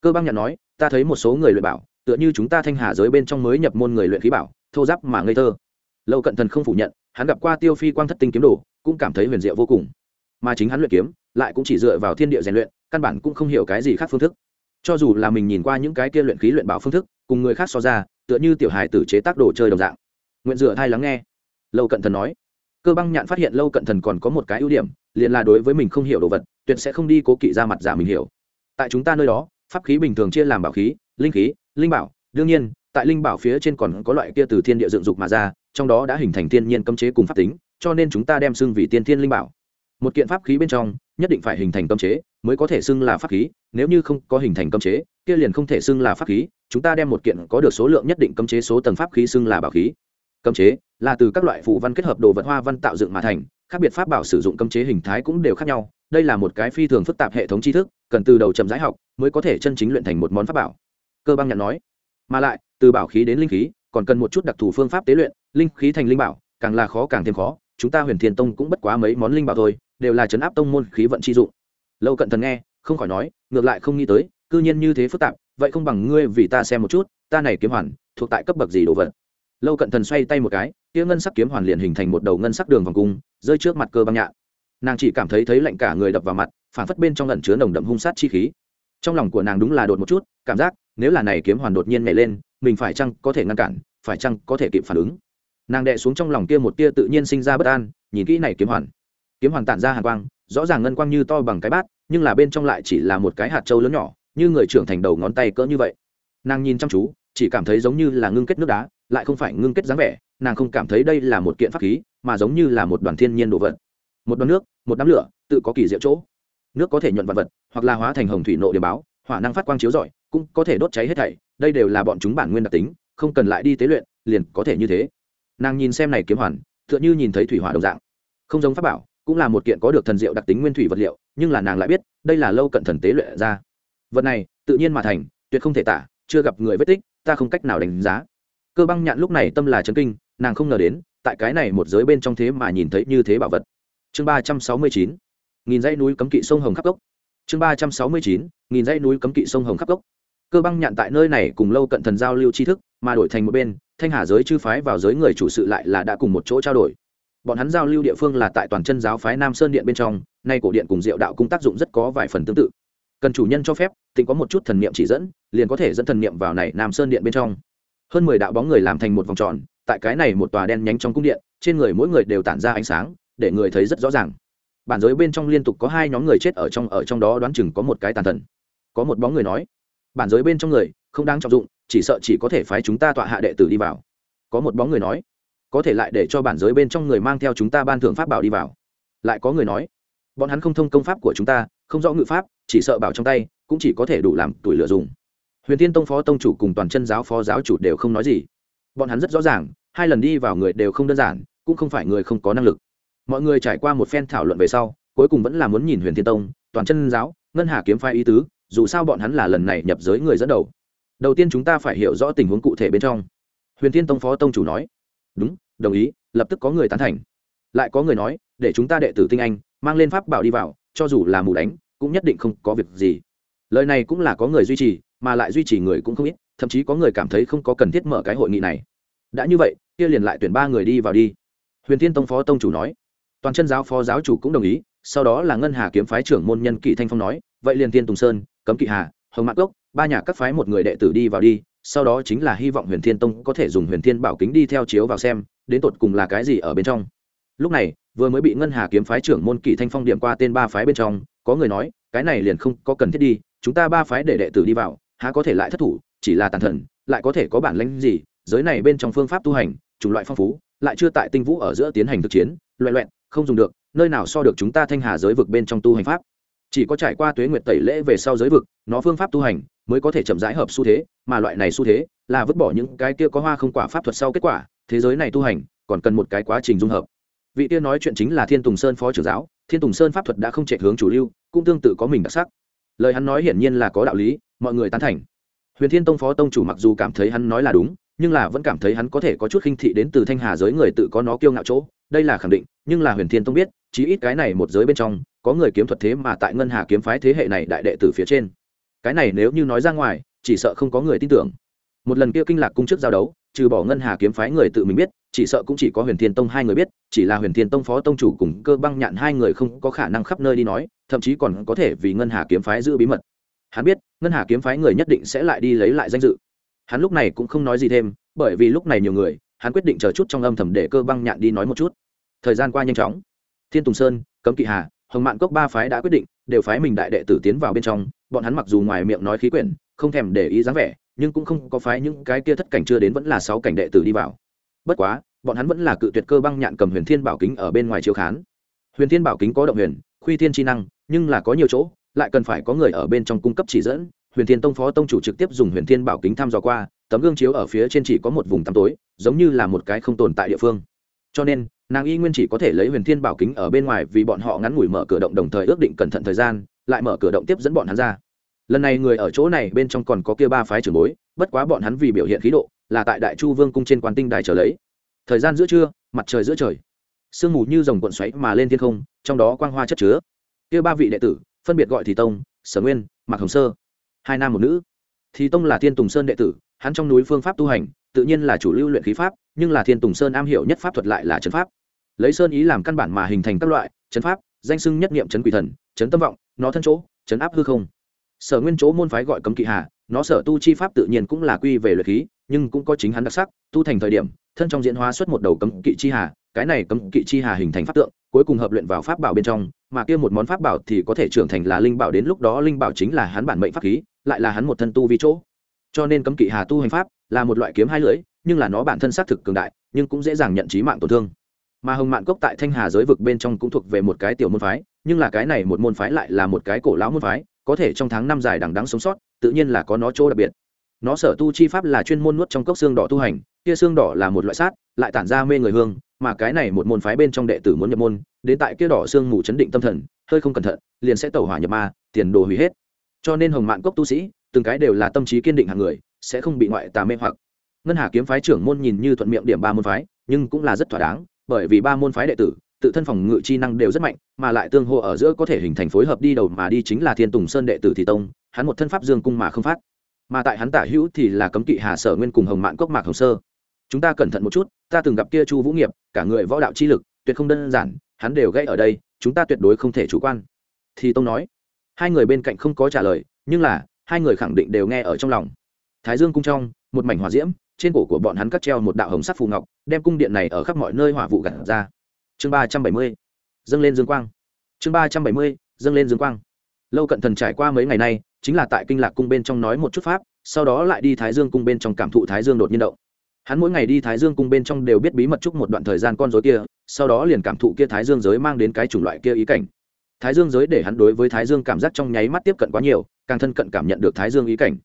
Cơ băng nhận nói, ta thấy một số người luyện bảo, tựa như chúng ta thanh hà giới bên trong mới nhập môn người luyện khí bảo, thô giáp mà ngây thơ. Lâu cận thần không phủ nhận, hắn gặp qua tiêu phi quang thất tinh kiếm đồ, cũng cảm thấy huyền diệu vô cùng. Mà chính hắn luyện kiếm, lại cũng chỉ dựa vào thiên địa rèn luyện, căn bản cũng không hiểu cái gì khác phương thức. Cho dù là mình nhìn qua những cái kia luyện khí luyện bảo phương thức, cùng người khác so ra, tựa như tiểu hài tử chế tác đồ chơi đồng dạng nguyện dựa thai lắng nghe. Lâu cận thần nói. Cơ băng nhạn phát hiện lâu cận thần còn có một cái ưu điểm, liền là đối với mình không hiểu đồ vật, tuyệt sẽ không đi cố kỵ ra mặt giả mình hiểu. Tại chúng ta nơi đó, pháp khí bình thường chia làm bảo khí, linh khí, linh bảo. Đương nhiên, tại linh bảo phía trên còn có loại kia từ thiên địa dựng dục mà ra, trong đó đã hình thành thiên nhiên cấm chế cùng pháp tính, cho nên chúng ta đem xưng vì tiên thiên linh bảo. Một kiện pháp khí bên trong, nhất định phải hình thành cấm chế, mới có thể xưng là pháp khí. Nếu như không có hình thành cấm chế, kia liền không thể xưng là pháp khí. Chúng ta đem một kiện có được số lượng nhất định cấm chế số tầng pháp khí xưng là bảo khí cấm chế, là từ các loại phụ văn kết hợp đồ vật hoa văn tạo dựng mà thành, khác biệt pháp bảo sử dụng cấm chế hình thái cũng đều khác nhau. Đây là một cái phi thường phức tạp hệ thống tri thức, cần từ đầu chậm rãi học mới có thể chân chính luyện thành một món pháp bảo. Cơ băng nhận nói, mà lại, từ bảo khí đến linh khí, còn cần một chút đặc thù phương pháp tế luyện, linh khí thành linh bảo, càng là khó càng thêm khó. Chúng ta huyền thiên tông cũng bất quá mấy món linh bảo thôi, đều là chấn áp tông môn khí vận chi dụng. Lâu cận thần nghe, không khỏi nói, ngược lại không nghĩ tới, cư nhiên như thế phức tạp, vậy không bằng ngươi vì ta xem một chút, ta này kiếm hoàn, thuộc tại cấp bậc gì đồ vật? Lâu cận thần xoay tay một cái kia ngân sắc kiếm hoàn liền hình thành một đầu ngân sắc đường vòng cung, rơi trước mặt cơ băng nhạn. Nàng chỉ cảm thấy thấy lạnh cả người đập vào mặt, phản phất bên trong lẩn chứa nồng đậm hung sát chi khí. Trong lòng của nàng đúng là đột một chút, cảm giác, nếu là này kiếm hoàn đột nhiên nhảy lên, mình phải chăng có thể ngăn cản, phải chăng có thể kịp phản ứng. Nàng đệ xuống trong lòng kia một tia tự nhiên sinh ra bất an, nhìn kỹ này kiếm hoàn. Kiếm hoàn tản ra hàn quang, rõ ràng ngân quang như to bằng cái bát, nhưng là bên trong lại chỉ là một cái hạt trâu lớn nhỏ, như người trưởng thành đầu ngón tay cỡ như vậy. Nàng nhìn chăm chú, chỉ cảm thấy giống như là ngưng kết nước đá lại không phải ngưng kết dáng vẻ, nàng không cảm thấy đây là một kiện pháp khí, mà giống như là một đoàn thiên nhiên đồ vật. Một đoàn nước, một đám lửa, tự có kỳ diệu chỗ. Nước có thể nhuận vật vật, hoặc là hóa thành hồng thủy nộ điểm báo, hỏa năng phát quang chiếu rọi, cũng có thể đốt cháy hết thảy, đây đều là bọn chúng bản nguyên đặc tính, không cần lại đi tế luyện, liền có thể như thế. Nàng nhìn xem này kiếm hoàn, tựa như nhìn thấy thủy hỏa đồng dạng. Không giống pháp bảo, cũng là một kiện có được thần diệu đặc tính nguyên thủy vật liệu, nhưng là nàng lại biết, đây là lâu cận thần tế luyện ra. Vật này, tự nhiên mà thành, tuyệt không thể tả, chưa gặp người vết tích, ta không cách nào đánh giá cơ băng nhạn lúc này tâm là chấn kinh, nàng không ngờ đến, tại cái này một giới bên trong thế mà nhìn thấy như thế bảo vật. Chương ba trăm sáu mươi chín, nghìn dãy núi cấm kỵ sông hồng khắp gốc chương ba trăm sáu mươi chín, nghìn dãy núi cấm kỵ sông hồng khắp gốc cơ băng nhạn tại nơi này cùng lâu cận thần giao lưu tri thức, mà đổi thành một bên, thanh hà giới chư phái vào giới người chủ sự lại là đã cùng một chỗ trao đổi. Bọn hắn giao lưu địa phương là tại toàn chân giáo phái nam sơn điện bên trong, nay cổ điện cùng diệu đạo cung tác dụng rất có vài phần tương tự. Cần chủ nhân cho phép tính có một chút thần niệm chỉ dẫn, liền có thể dẫn thần niệm vào này nam sơn điện bên trong hơn mười đạo bóng người làm thành một vòng tròn, tại cái này một tòa đen nhánh trong cung điện, trên người mỗi người đều tản ra ánh sáng, để người thấy rất rõ ràng. Bản giới bên trong liên tục có hai nhóm người chết ở trong ở trong đó đoán chừng có một cái tàn thần. Có một bóng người nói, bản giới bên trong người, không đáng trọng dụng, chỉ sợ chỉ có thể phái chúng ta tọa hạ đệ tử đi vào. Có một bóng người nói, có thể lại để cho bản giới bên trong người mang theo chúng ta ban thưởng pháp bảo đi vào. Lại có người nói, bọn hắn không thông công pháp của chúng ta, không rõ ngự pháp, chỉ sợ bảo trong tay, cũng chỉ có thể đủ làm tuổi lựa dùng huyền Thiên tông phó tông chủ cùng toàn chân giáo phó giáo chủ đều không nói gì. Bọn hắn rất rõ ràng, hai lần đi vào người đều không đơn giản, cũng không phải người không có năng lực. Mọi người trải qua một phen thảo luận về sau, cuối cùng vẫn là muốn nhìn huyền thiên tông, toàn chân giáo, ngân hà kiếm phái ý tứ, dù sao bọn hắn là lần này nhập giới người dẫn đầu. Đầu tiên chúng ta phải hiểu rõ tình huống cụ thể bên trong. Huyền thiên tông phó tông chủ nói, đúng, đồng ý, lập tức có người tán thành. Lại có người nói, để chúng ta đệ tử tinh anh, mang lên pháp bảo đi vào, cho dù là mù đánh, cũng nhất định không có việc gì. Lời này cũng là có người duy trì mà lại duy trì người cũng không ít, thậm chí có người cảm thấy không có cần thiết mở cái hội nghị này. Đã như vậy, kia liền lại tuyển ba người đi vào đi. Huyền thiên tông phó tông chủ nói. Toàn chân giáo phó giáo chủ cũng đồng ý, sau đó là ngân hà kiếm phái trưởng môn nhân kỵ thanh phong nói, vậy liền tiên tùng sơn, cấm kỵ hà, hồng mạc gốc ba nhà các phái một người đệ tử đi vào đi, sau đó chính là hy vọng huyền thiên tông có thể dùng huyền thiên bảo kính đi theo chiếu vào xem, đến tột cùng là cái gì ở bên trong. Lúc này, vừa mới bị ngân hà kiếm phái trưởng môn kỵ thanh phong điểm qua tên ba phái bên trong, có người nói, cái này liền không có cần thiết đi, chúng ta ba phái để đệ tử đi vào há có thể lại thất thủ, chỉ là tàn thần, lại có thể có bản lãnh gì? Giới này bên trong phương pháp tu hành, chủng loại phong phú, lại chưa tại tinh vũ ở giữa tiến hành thực chiến loẹ loẹn không dùng được, nơi nào so được chúng ta thanh hà giới vực bên trong tu hành pháp? Chỉ có trải qua tuế nguyệt tẩy lễ về sau giới vực, nó phương pháp tu hành mới có thể chậm rãi hợp xu thế, mà loại này xu thế là vứt bỏ những cái kia có hoa không quả pháp thuật sau kết quả, thế giới này tu hành còn cần một cái quá trình dung hợp. Vị tiên nói chuyện chính là thiên tùng sơn phó trưởng giáo, thiên tùng sơn pháp thuật đã không chạy hướng chủ lưu, cũng tương tự có mình đặc sắc. Lời hắn nói hiển nhiên là có đạo lý mọi người tán thành. Huyền thiên tông phó tông chủ mặc dù cảm thấy hắn nói là đúng, nhưng là vẫn cảm thấy hắn có thể có chút khinh thị đến từ thanh hà giới người tự có nó kiêu ngạo chỗ, đây là khẳng định, nhưng là huyền thiên tông biết, chí ít cái này một giới bên trong, có người kiếm thuật thế mà tại ngân hà kiếm phái thế hệ này đại đệ tử phía trên. Cái này nếu như nói ra ngoài, chỉ sợ không có người tin tưởng. Một lần kia kinh lạc cung trước giao đấu, trừ bỏ ngân hà kiếm phái người tự mình biết, chỉ sợ cũng chỉ có huyền thiên tông hai người biết, chỉ là huyền thiên tông phó tông chủ cùng cơ băng nhạn hai người không có khả năng khắp nơi đi nói, thậm chí còn có thể vì ngân hà kiếm phái giữ bí mật hắn biết, ngân hà kiếm phái người nhất định sẽ lại đi lấy lại danh dự. Hắn lúc này cũng không nói gì thêm, bởi vì lúc này nhiều người, hắn quyết định chờ chút trong âm thầm để cơ băng nhạn đi nói một chút. Thời gian qua nhanh chóng. Thiên tùng sơn, cấm kỵ hà, hồng mạn cốc ba phái đã quyết định, đều phái mình đại đệ tử tiến vào bên trong, bọn hắn mặc dù ngoài miệng nói khí quyển, không thèm để ý dáng vẻ, nhưng cũng không có phái những cái kia thất cảnh chưa đến vẫn là sáu cảnh đệ tử đi vào. Bất quá, bọn hắn vẫn là cự tuyệt cơ băng nhạn cầm huyền thiên bảo kính ở bên ngoài chiếu khán. Huyền thiên bảo kính có động huyền, khuy thiên chi năng, nhưng là có nhiều chỗ lại cần phải có người ở bên trong cung cấp chỉ dẫn. Huyền thiên tông phó tông chủ trực tiếp dùng huyền thiên bảo kính thăm dò qua, tấm gương chiếu ở phía trên chỉ có một vùng tăm tối, giống như là một cái không tồn tại địa phương. Cho nên, nàng y nguyên chỉ có thể lấy huyền thiên bảo kính ở bên ngoài vì bọn họ ngắn ngủi mở cửa động đồng thời ước định cẩn thận thời gian, lại mở cửa động tiếp dẫn bọn hắn ra. Lần này người ở chỗ này bên trong còn có kia ba phái trưởng bối, bất quá bọn hắn vì biểu hiện khí độ, là tại đại chu vương cung trên quan tinh đài trở lấy. Thời gian giữa trưa, mặt trời giữa trời. Sương mù như dòng cuộn xoáy mà lên thiên không, trong đó quang hoa chất chứa. Kia ba vị đệ tử phân biệt gọi thì tông, sở nguyên, mạc hồng sơ. Hai nam một nữ. Thì tông là thiên tùng sơn đệ tử, hắn trong núi phương pháp tu hành, tự nhiên là chủ lưu luyện khí pháp, nhưng là thiên tùng sơn am hiểu nhất pháp thuật lại là chấn pháp. Lấy sơn ý làm căn bản mà hình thành các loại, chấn pháp, danh sưng nhất niệm chấn quỷ thần, chấn tâm vọng, nó thân chỗ, chấn áp hư không. Sở nguyên chỗ môn phái gọi cấm kỵ hà, nó sở tu chi pháp tự nhiên cũng là quy về luyện khí, nhưng cũng có chính hắn đặc sắc, tu thành thời điểm, thân trong diễn hóa xuất một đầu cấm kỵ chi hà cái này cấm kỵ chi hà hình thành pháp tượng, cuối cùng hợp luyện vào pháp bảo bên trong, mà kia một món pháp bảo thì có thể trưởng thành là linh bảo đến lúc đó linh bảo chính là hắn bản mệnh pháp khí, lại là hắn một thân tu vi chỗ. Cho nên cấm kỵ hà tu hành pháp là một loại kiếm hai lưỡi, nhưng là nó bản thân xác thực cường đại, nhưng cũng dễ dàng nhận trí mạng tổn thương. Mà hồng mạn cốc tại thanh hà giới vực bên trong cũng thuộc về một cái tiểu môn phái, nhưng là cái này một môn phái lại là một cái cổ lão môn phái, có thể trong tháng năm dài đằng đắng sống sót, tự nhiên là có nó chỗ đặc biệt. Nó sở tu chi pháp là chuyên môn nuốt trong cốc xương đỏ tu hành, kia xương đỏ là một loại sát, lại tản ra mê người hương mà cái này một môn phái bên trong đệ tử muốn nhập môn, đến tại kia đỏ xương mù chấn định tâm thần, hơi không cẩn thận, liền sẽ tẩu hỏa nhập ma, tiền đồ hủy hết. Cho nên hồng mạn cốc tu sĩ, từng cái đều là tâm trí kiên định hàng người, sẽ không bị ngoại tà mê hoặc. Ngân hà kiếm phái trưởng môn nhìn như thuận miệng điểm ba môn phái, nhưng cũng là rất thỏa đáng, bởi vì ba môn phái đệ tử, tự thân phòng ngự chi năng đều rất mạnh, mà lại tương hô ở giữa có thể hình thành phối hợp đi đầu mà đi chính là thiên tùng sơn đệ tử thị tông, hắn một thân pháp dương cung mà không phát. Mà tại hắn tả hữu thì là cấm kỵ hà sở nguyên cùng hồng mạn cốc mạc hồng sơ chúng ta cẩn thận một chút, ta từng gặp kia chu vũ nghiệp, cả người võ đạo chi lực, tuyệt không đơn giản, hắn đều gây ở đây, chúng ta tuyệt đối không thể chủ quan. Thì tông nói. Hai người bên cạnh không có trả lời, nhưng là, hai người khẳng định đều nghe ở trong lòng. Thái dương cung trong, một mảnh hỏa diễm, trên cổ của bọn hắn cắt treo một đạo hồng sắc phù ngọc, đem cung điện này ở khắp mọi nơi hỏa vụ gặt ra. Chương ba trăm bảy mươi. Dâng lên dương quang. Chương ba trăm bảy mươi, dâng lên dương quang. Lâu cận thần trải qua mấy ngày nay, chính là tại kinh lạc cung bên trong nói một chút pháp, sau đó lại đi thái dương cung bên trong cảm thụ thái dương đột nhiên động hắn mỗi ngày đi thái dương cung bên trong đều biết bí mật chúc một đoạn thời gian con dối kia, sau đó liền cảm thụ kia thái dương giới mang đến cái chủng loại kia ý cảnh. Thái dương giới để hắn đối với thái dương cảm giác trong nháy mắt tiếp cận quá nhiều, càng thân cận cảm nhận được thái dương ý cảnh.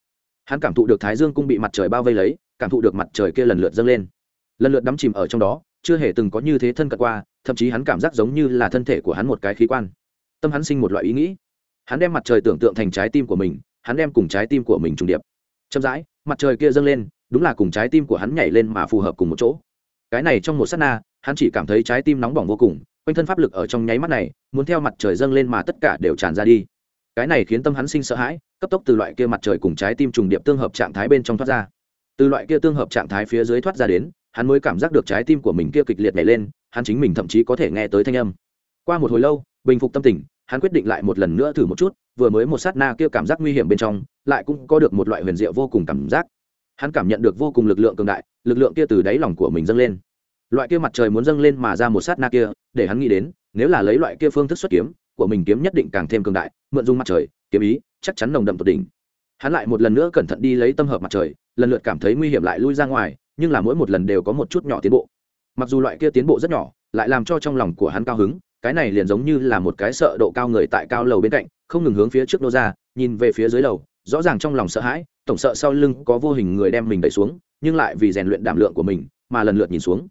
Hắn cảm thụ được thái dương cung bị mặt trời bao vây lấy, cảm thụ được mặt trời kia lần lượt dâng lên. Lần lượt đắm chìm ở trong đó, chưa hề từng có như thế thân cận qua, thậm chí hắn cảm giác giống như là thân thể của hắn một cái khí quan. Tâm hắn sinh một loại ý nghĩ. Hắn đem mặt trời tưởng tượng thành trái tim của mình, hắn đem cùng trái tim của mình trùng điệp. Chậm rãi, mặt trời kia dâng lên đúng là cùng trái tim của hắn nhảy lên mà phù hợp cùng một chỗ. Cái này trong một s á t na, hắn chỉ cảm thấy trái tim nóng bỏng vô cùng, quanh thân pháp lực ở trong nháy mắt này, muốn theo mặt trời dâng lên mà tất cả đều tràn ra đi. Cái này khiến tâm hắn sinh sợ hãi, cấp tốc từ loại kia mặt trời cùng trái tim trùng điệp tương hợp trạng thái bên trong thoát ra. Từ loại kia tương hợp trạng thái phía dưới thoát ra đến, hắn mới cảm giác được trái tim của mình kia kịch liệt nhảy lên, hắn chính mình thậm chí có thể nghe tới thanh âm. Qua một hồi lâu, bình phục tâm tình, hắn quyết định lại một lần nữa thử một chút, vừa mới một sát na kia cảm giác nguy hiểm bên trong, lại cũng có được một loại huyền diệu vô cùng cảm giác hắn cảm nhận được vô cùng lực lượng cường đại, lực lượng kia từ đáy lòng của mình dâng lên. Loại kia mặt trời muốn dâng lên mà ra một sát na kia, để hắn nghĩ đến, nếu là lấy loại kia phương thức xuất kiếm, của mình kiếm nhất định càng thêm cường đại, mượn dung mặt trời, kiếm ý, chắc chắn nồng đậm tột đỉnh. Hắn lại một lần nữa cẩn thận đi lấy tâm hợp mặt trời, lần lượt cảm thấy nguy hiểm lại lui ra ngoài, nhưng là mỗi một lần đều có một chút nhỏ tiến bộ. Mặc dù loại kia tiến bộ rất nhỏ, lại làm cho trong lòng của hắn cao hứng, cái này liền giống như là một cái sợ độ cao người tại cao lầu bên cạnh, không ngừng hướng phía trước nô ra, nhìn về phía dưới lầu, rõ ràng trong lòng sợ hãi tổng sợ sau lưng có vô hình người đem mình đẩy xuống, nhưng lại vì rèn luyện đảm lượng của mình mà lần lượt nhìn xuống.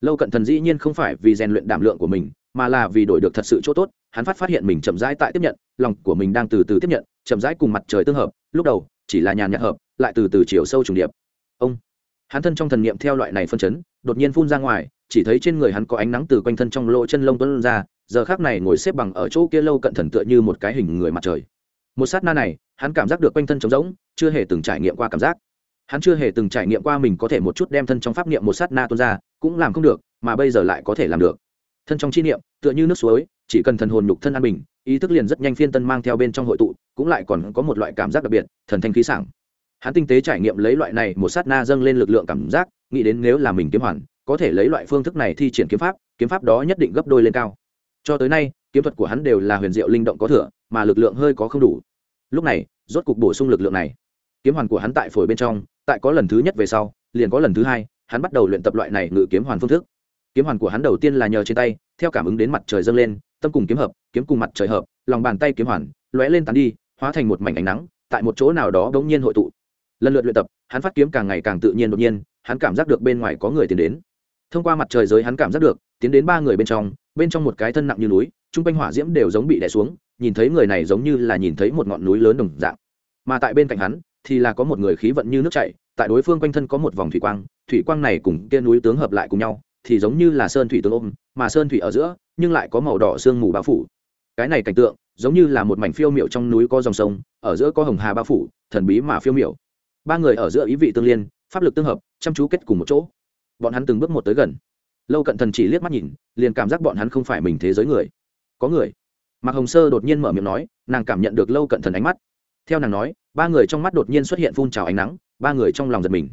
Lâu cận thần dĩ nhiên không phải vì rèn luyện đảm lượng của mình, mà là vì đổi được thật sự chỗ tốt, hắn phát phát hiện mình chậm rãi tại tiếp nhận, lòng của mình đang từ từ tiếp nhận, chậm rãi cùng mặt trời tương hợp, lúc đầu, chỉ là nhàn nhạt hợp, lại từ từ chiều sâu trùng điệp. Ông, hắn thân trong thần niệm theo loại này phân chấn, đột nhiên phun ra ngoài, chỉ thấy trên người hắn có ánh nắng từ quanh thân trong lỗ chân lông tuôn ra, giờ khác này ngồi xếp bằng ở chỗ kia lâu cận thần tựa như một cái hình người mặt trời. Một sát na này, hắn cảm giác được quanh thân trống rỗng chưa hề từng trải nghiệm qua cảm giác. Hắn chưa hề từng trải nghiệm qua mình có thể một chút đem thân trong pháp niệm một sát na tuôn ra, cũng làm không được, mà bây giờ lại có thể làm được. Thân trong chi niệm, tựa như nước suối, chỉ cần thần hồn nhục thân an bình, ý thức liền rất nhanh phiên tân mang theo bên trong hội tụ, cũng lại còn có một loại cảm giác đặc biệt, thần thanh khí sảng. Hắn tinh tế trải nghiệm lấy loại này một sát na dâng lên lực lượng cảm giác, nghĩ đến nếu là mình kiếm hoàn, có thể lấy loại phương thức này thi triển kiếm pháp kiếm pháp đó nhất định gấp đôi lên cao. Cho tới nay, kiếm thuật của hắn đều là huyền diệu linh động có thừa, mà lực lượng hơi có không đủ. Lúc này, rốt cục bổ sung lực lượng này kiếm hoàn của hắn tại phổi bên trong, tại có lần thứ nhất về sau, liền có lần thứ hai, hắn bắt đầu luyện tập loại này ngự kiếm hoàn phương thức. Kiếm hoàn của hắn đầu tiên là nhờ trên tay, theo cảm ứng đến mặt trời dâng lên, tâm cùng kiếm hợp, kiếm cùng mặt trời hợp, lòng bàn tay kiếm hoàn, lóe lên tán đi, hóa thành một mảnh ánh nắng, tại một chỗ nào đó đ ố n g nhiên hội tụ. Lần lượt luyện tập, hắn phát kiếm càng ngày càng tự nhiên đột nhiên, hắn cảm giác được bên ngoài có người tiến đến. Thông qua mặt trời giới hắn cảm giác được, tiến đến ba người bên trong bên trong một cái thân nặng như núi chung quanh hỏa diễm đều giống bị đè xuống, nhìn thấy người này giống như là nhìn thấy một ngọn núi lớn đồng dạng. Mà tại bên cạnh hắn thì là có một người khí vận như nước chảy, tại đối phương quanh thân có một vòng thủy quang thủy quang này cùng kia núi tướng hợp lại cùng nhau, thì giống như là sơn thủy tương ôm, mà sơn thủy ở giữa, nhưng lại có màu đỏ sương mù bao phủ. Cái này cảnh tượng, giống như là một mảnh phiêu miệu trong núi có dòng sông, ở giữa có hồng hà bao phủ, thần bí mà phiêu miệu ba người ở giữa ý vị tương liên, pháp lực tương hợp, chăm chú kết cùng một chỗ. Bọn hắn từng bước một tới gần. Lâu cận thần chỉ liếc mắt nhìn, liền cảm giác bọn hắn không phải mình thế giới người. Có người. Mạc hồng sơ đột nhiên mở miệng nói, nàng cảm nhận được lâu cận thần ánh mắt. Theo nàng nói ba người trong mắt đột nhiên xuất hiện phun trào ánh nắng, ba người trong lòng giật mình.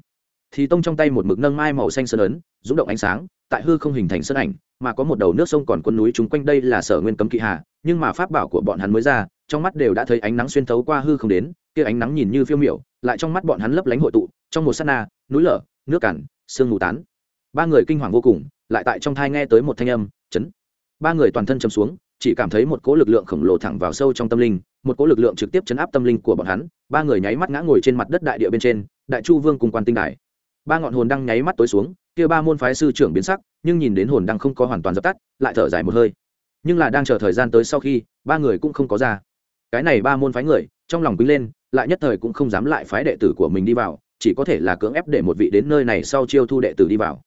Thì tông trong tay một mực nâng mai màu xanh sơn ấn rúng động ánh sáng, tại hư không hình thành sân ảnh, mà có một đầu nước sông còn quân núi chúng quanh đây là sở nguyên cấm kỵ hà, nhưng mà pháp bảo của bọn hắn mới ra, trong mắt đều đã thấy ánh nắng xuyên thấu qua hư không đến, kia ánh nắng nhìn như phiêu miểu, lại trong mắt bọn hắn lấp lánh hội tụ, trong một s á t na, núi lở, nước cản sương mù tán. Ba người kinh hoàng vô cùng, lại tại trong thai nghe tới một thanh âm, chấn. Ba người toàn thân chấm xuống chỉ cảm thấy một cỗ lực lượng khổng lồ thẳng vào sâu trong tâm linh, một cỗ lực lượng trực tiếp chấn áp tâm linh của bọn hắn. Ba người nháy mắt ngã ngồi trên mặt đất đại địa bên trên, đại chu vương cùng quan tinh đài. Ba ngọn hồn đăng nháy mắt tối xuống, kia ba môn phái sư trưởng biến sắc, nhưng nhìn đến hồn đăng không có hoàn toàn dập tắt, lại thở dài một hơi. Nhưng là đang chờ thời gian tới sau khi, ba người cũng không có ra. Cái này ba môn phái người, trong lòng quý lên, lại nhất thời cũng không dám lại phái đệ tử của mình đi vào, chỉ có thể là cưỡng ép để một vị đến nơi này sau chiêu thu đệ tử đi vào.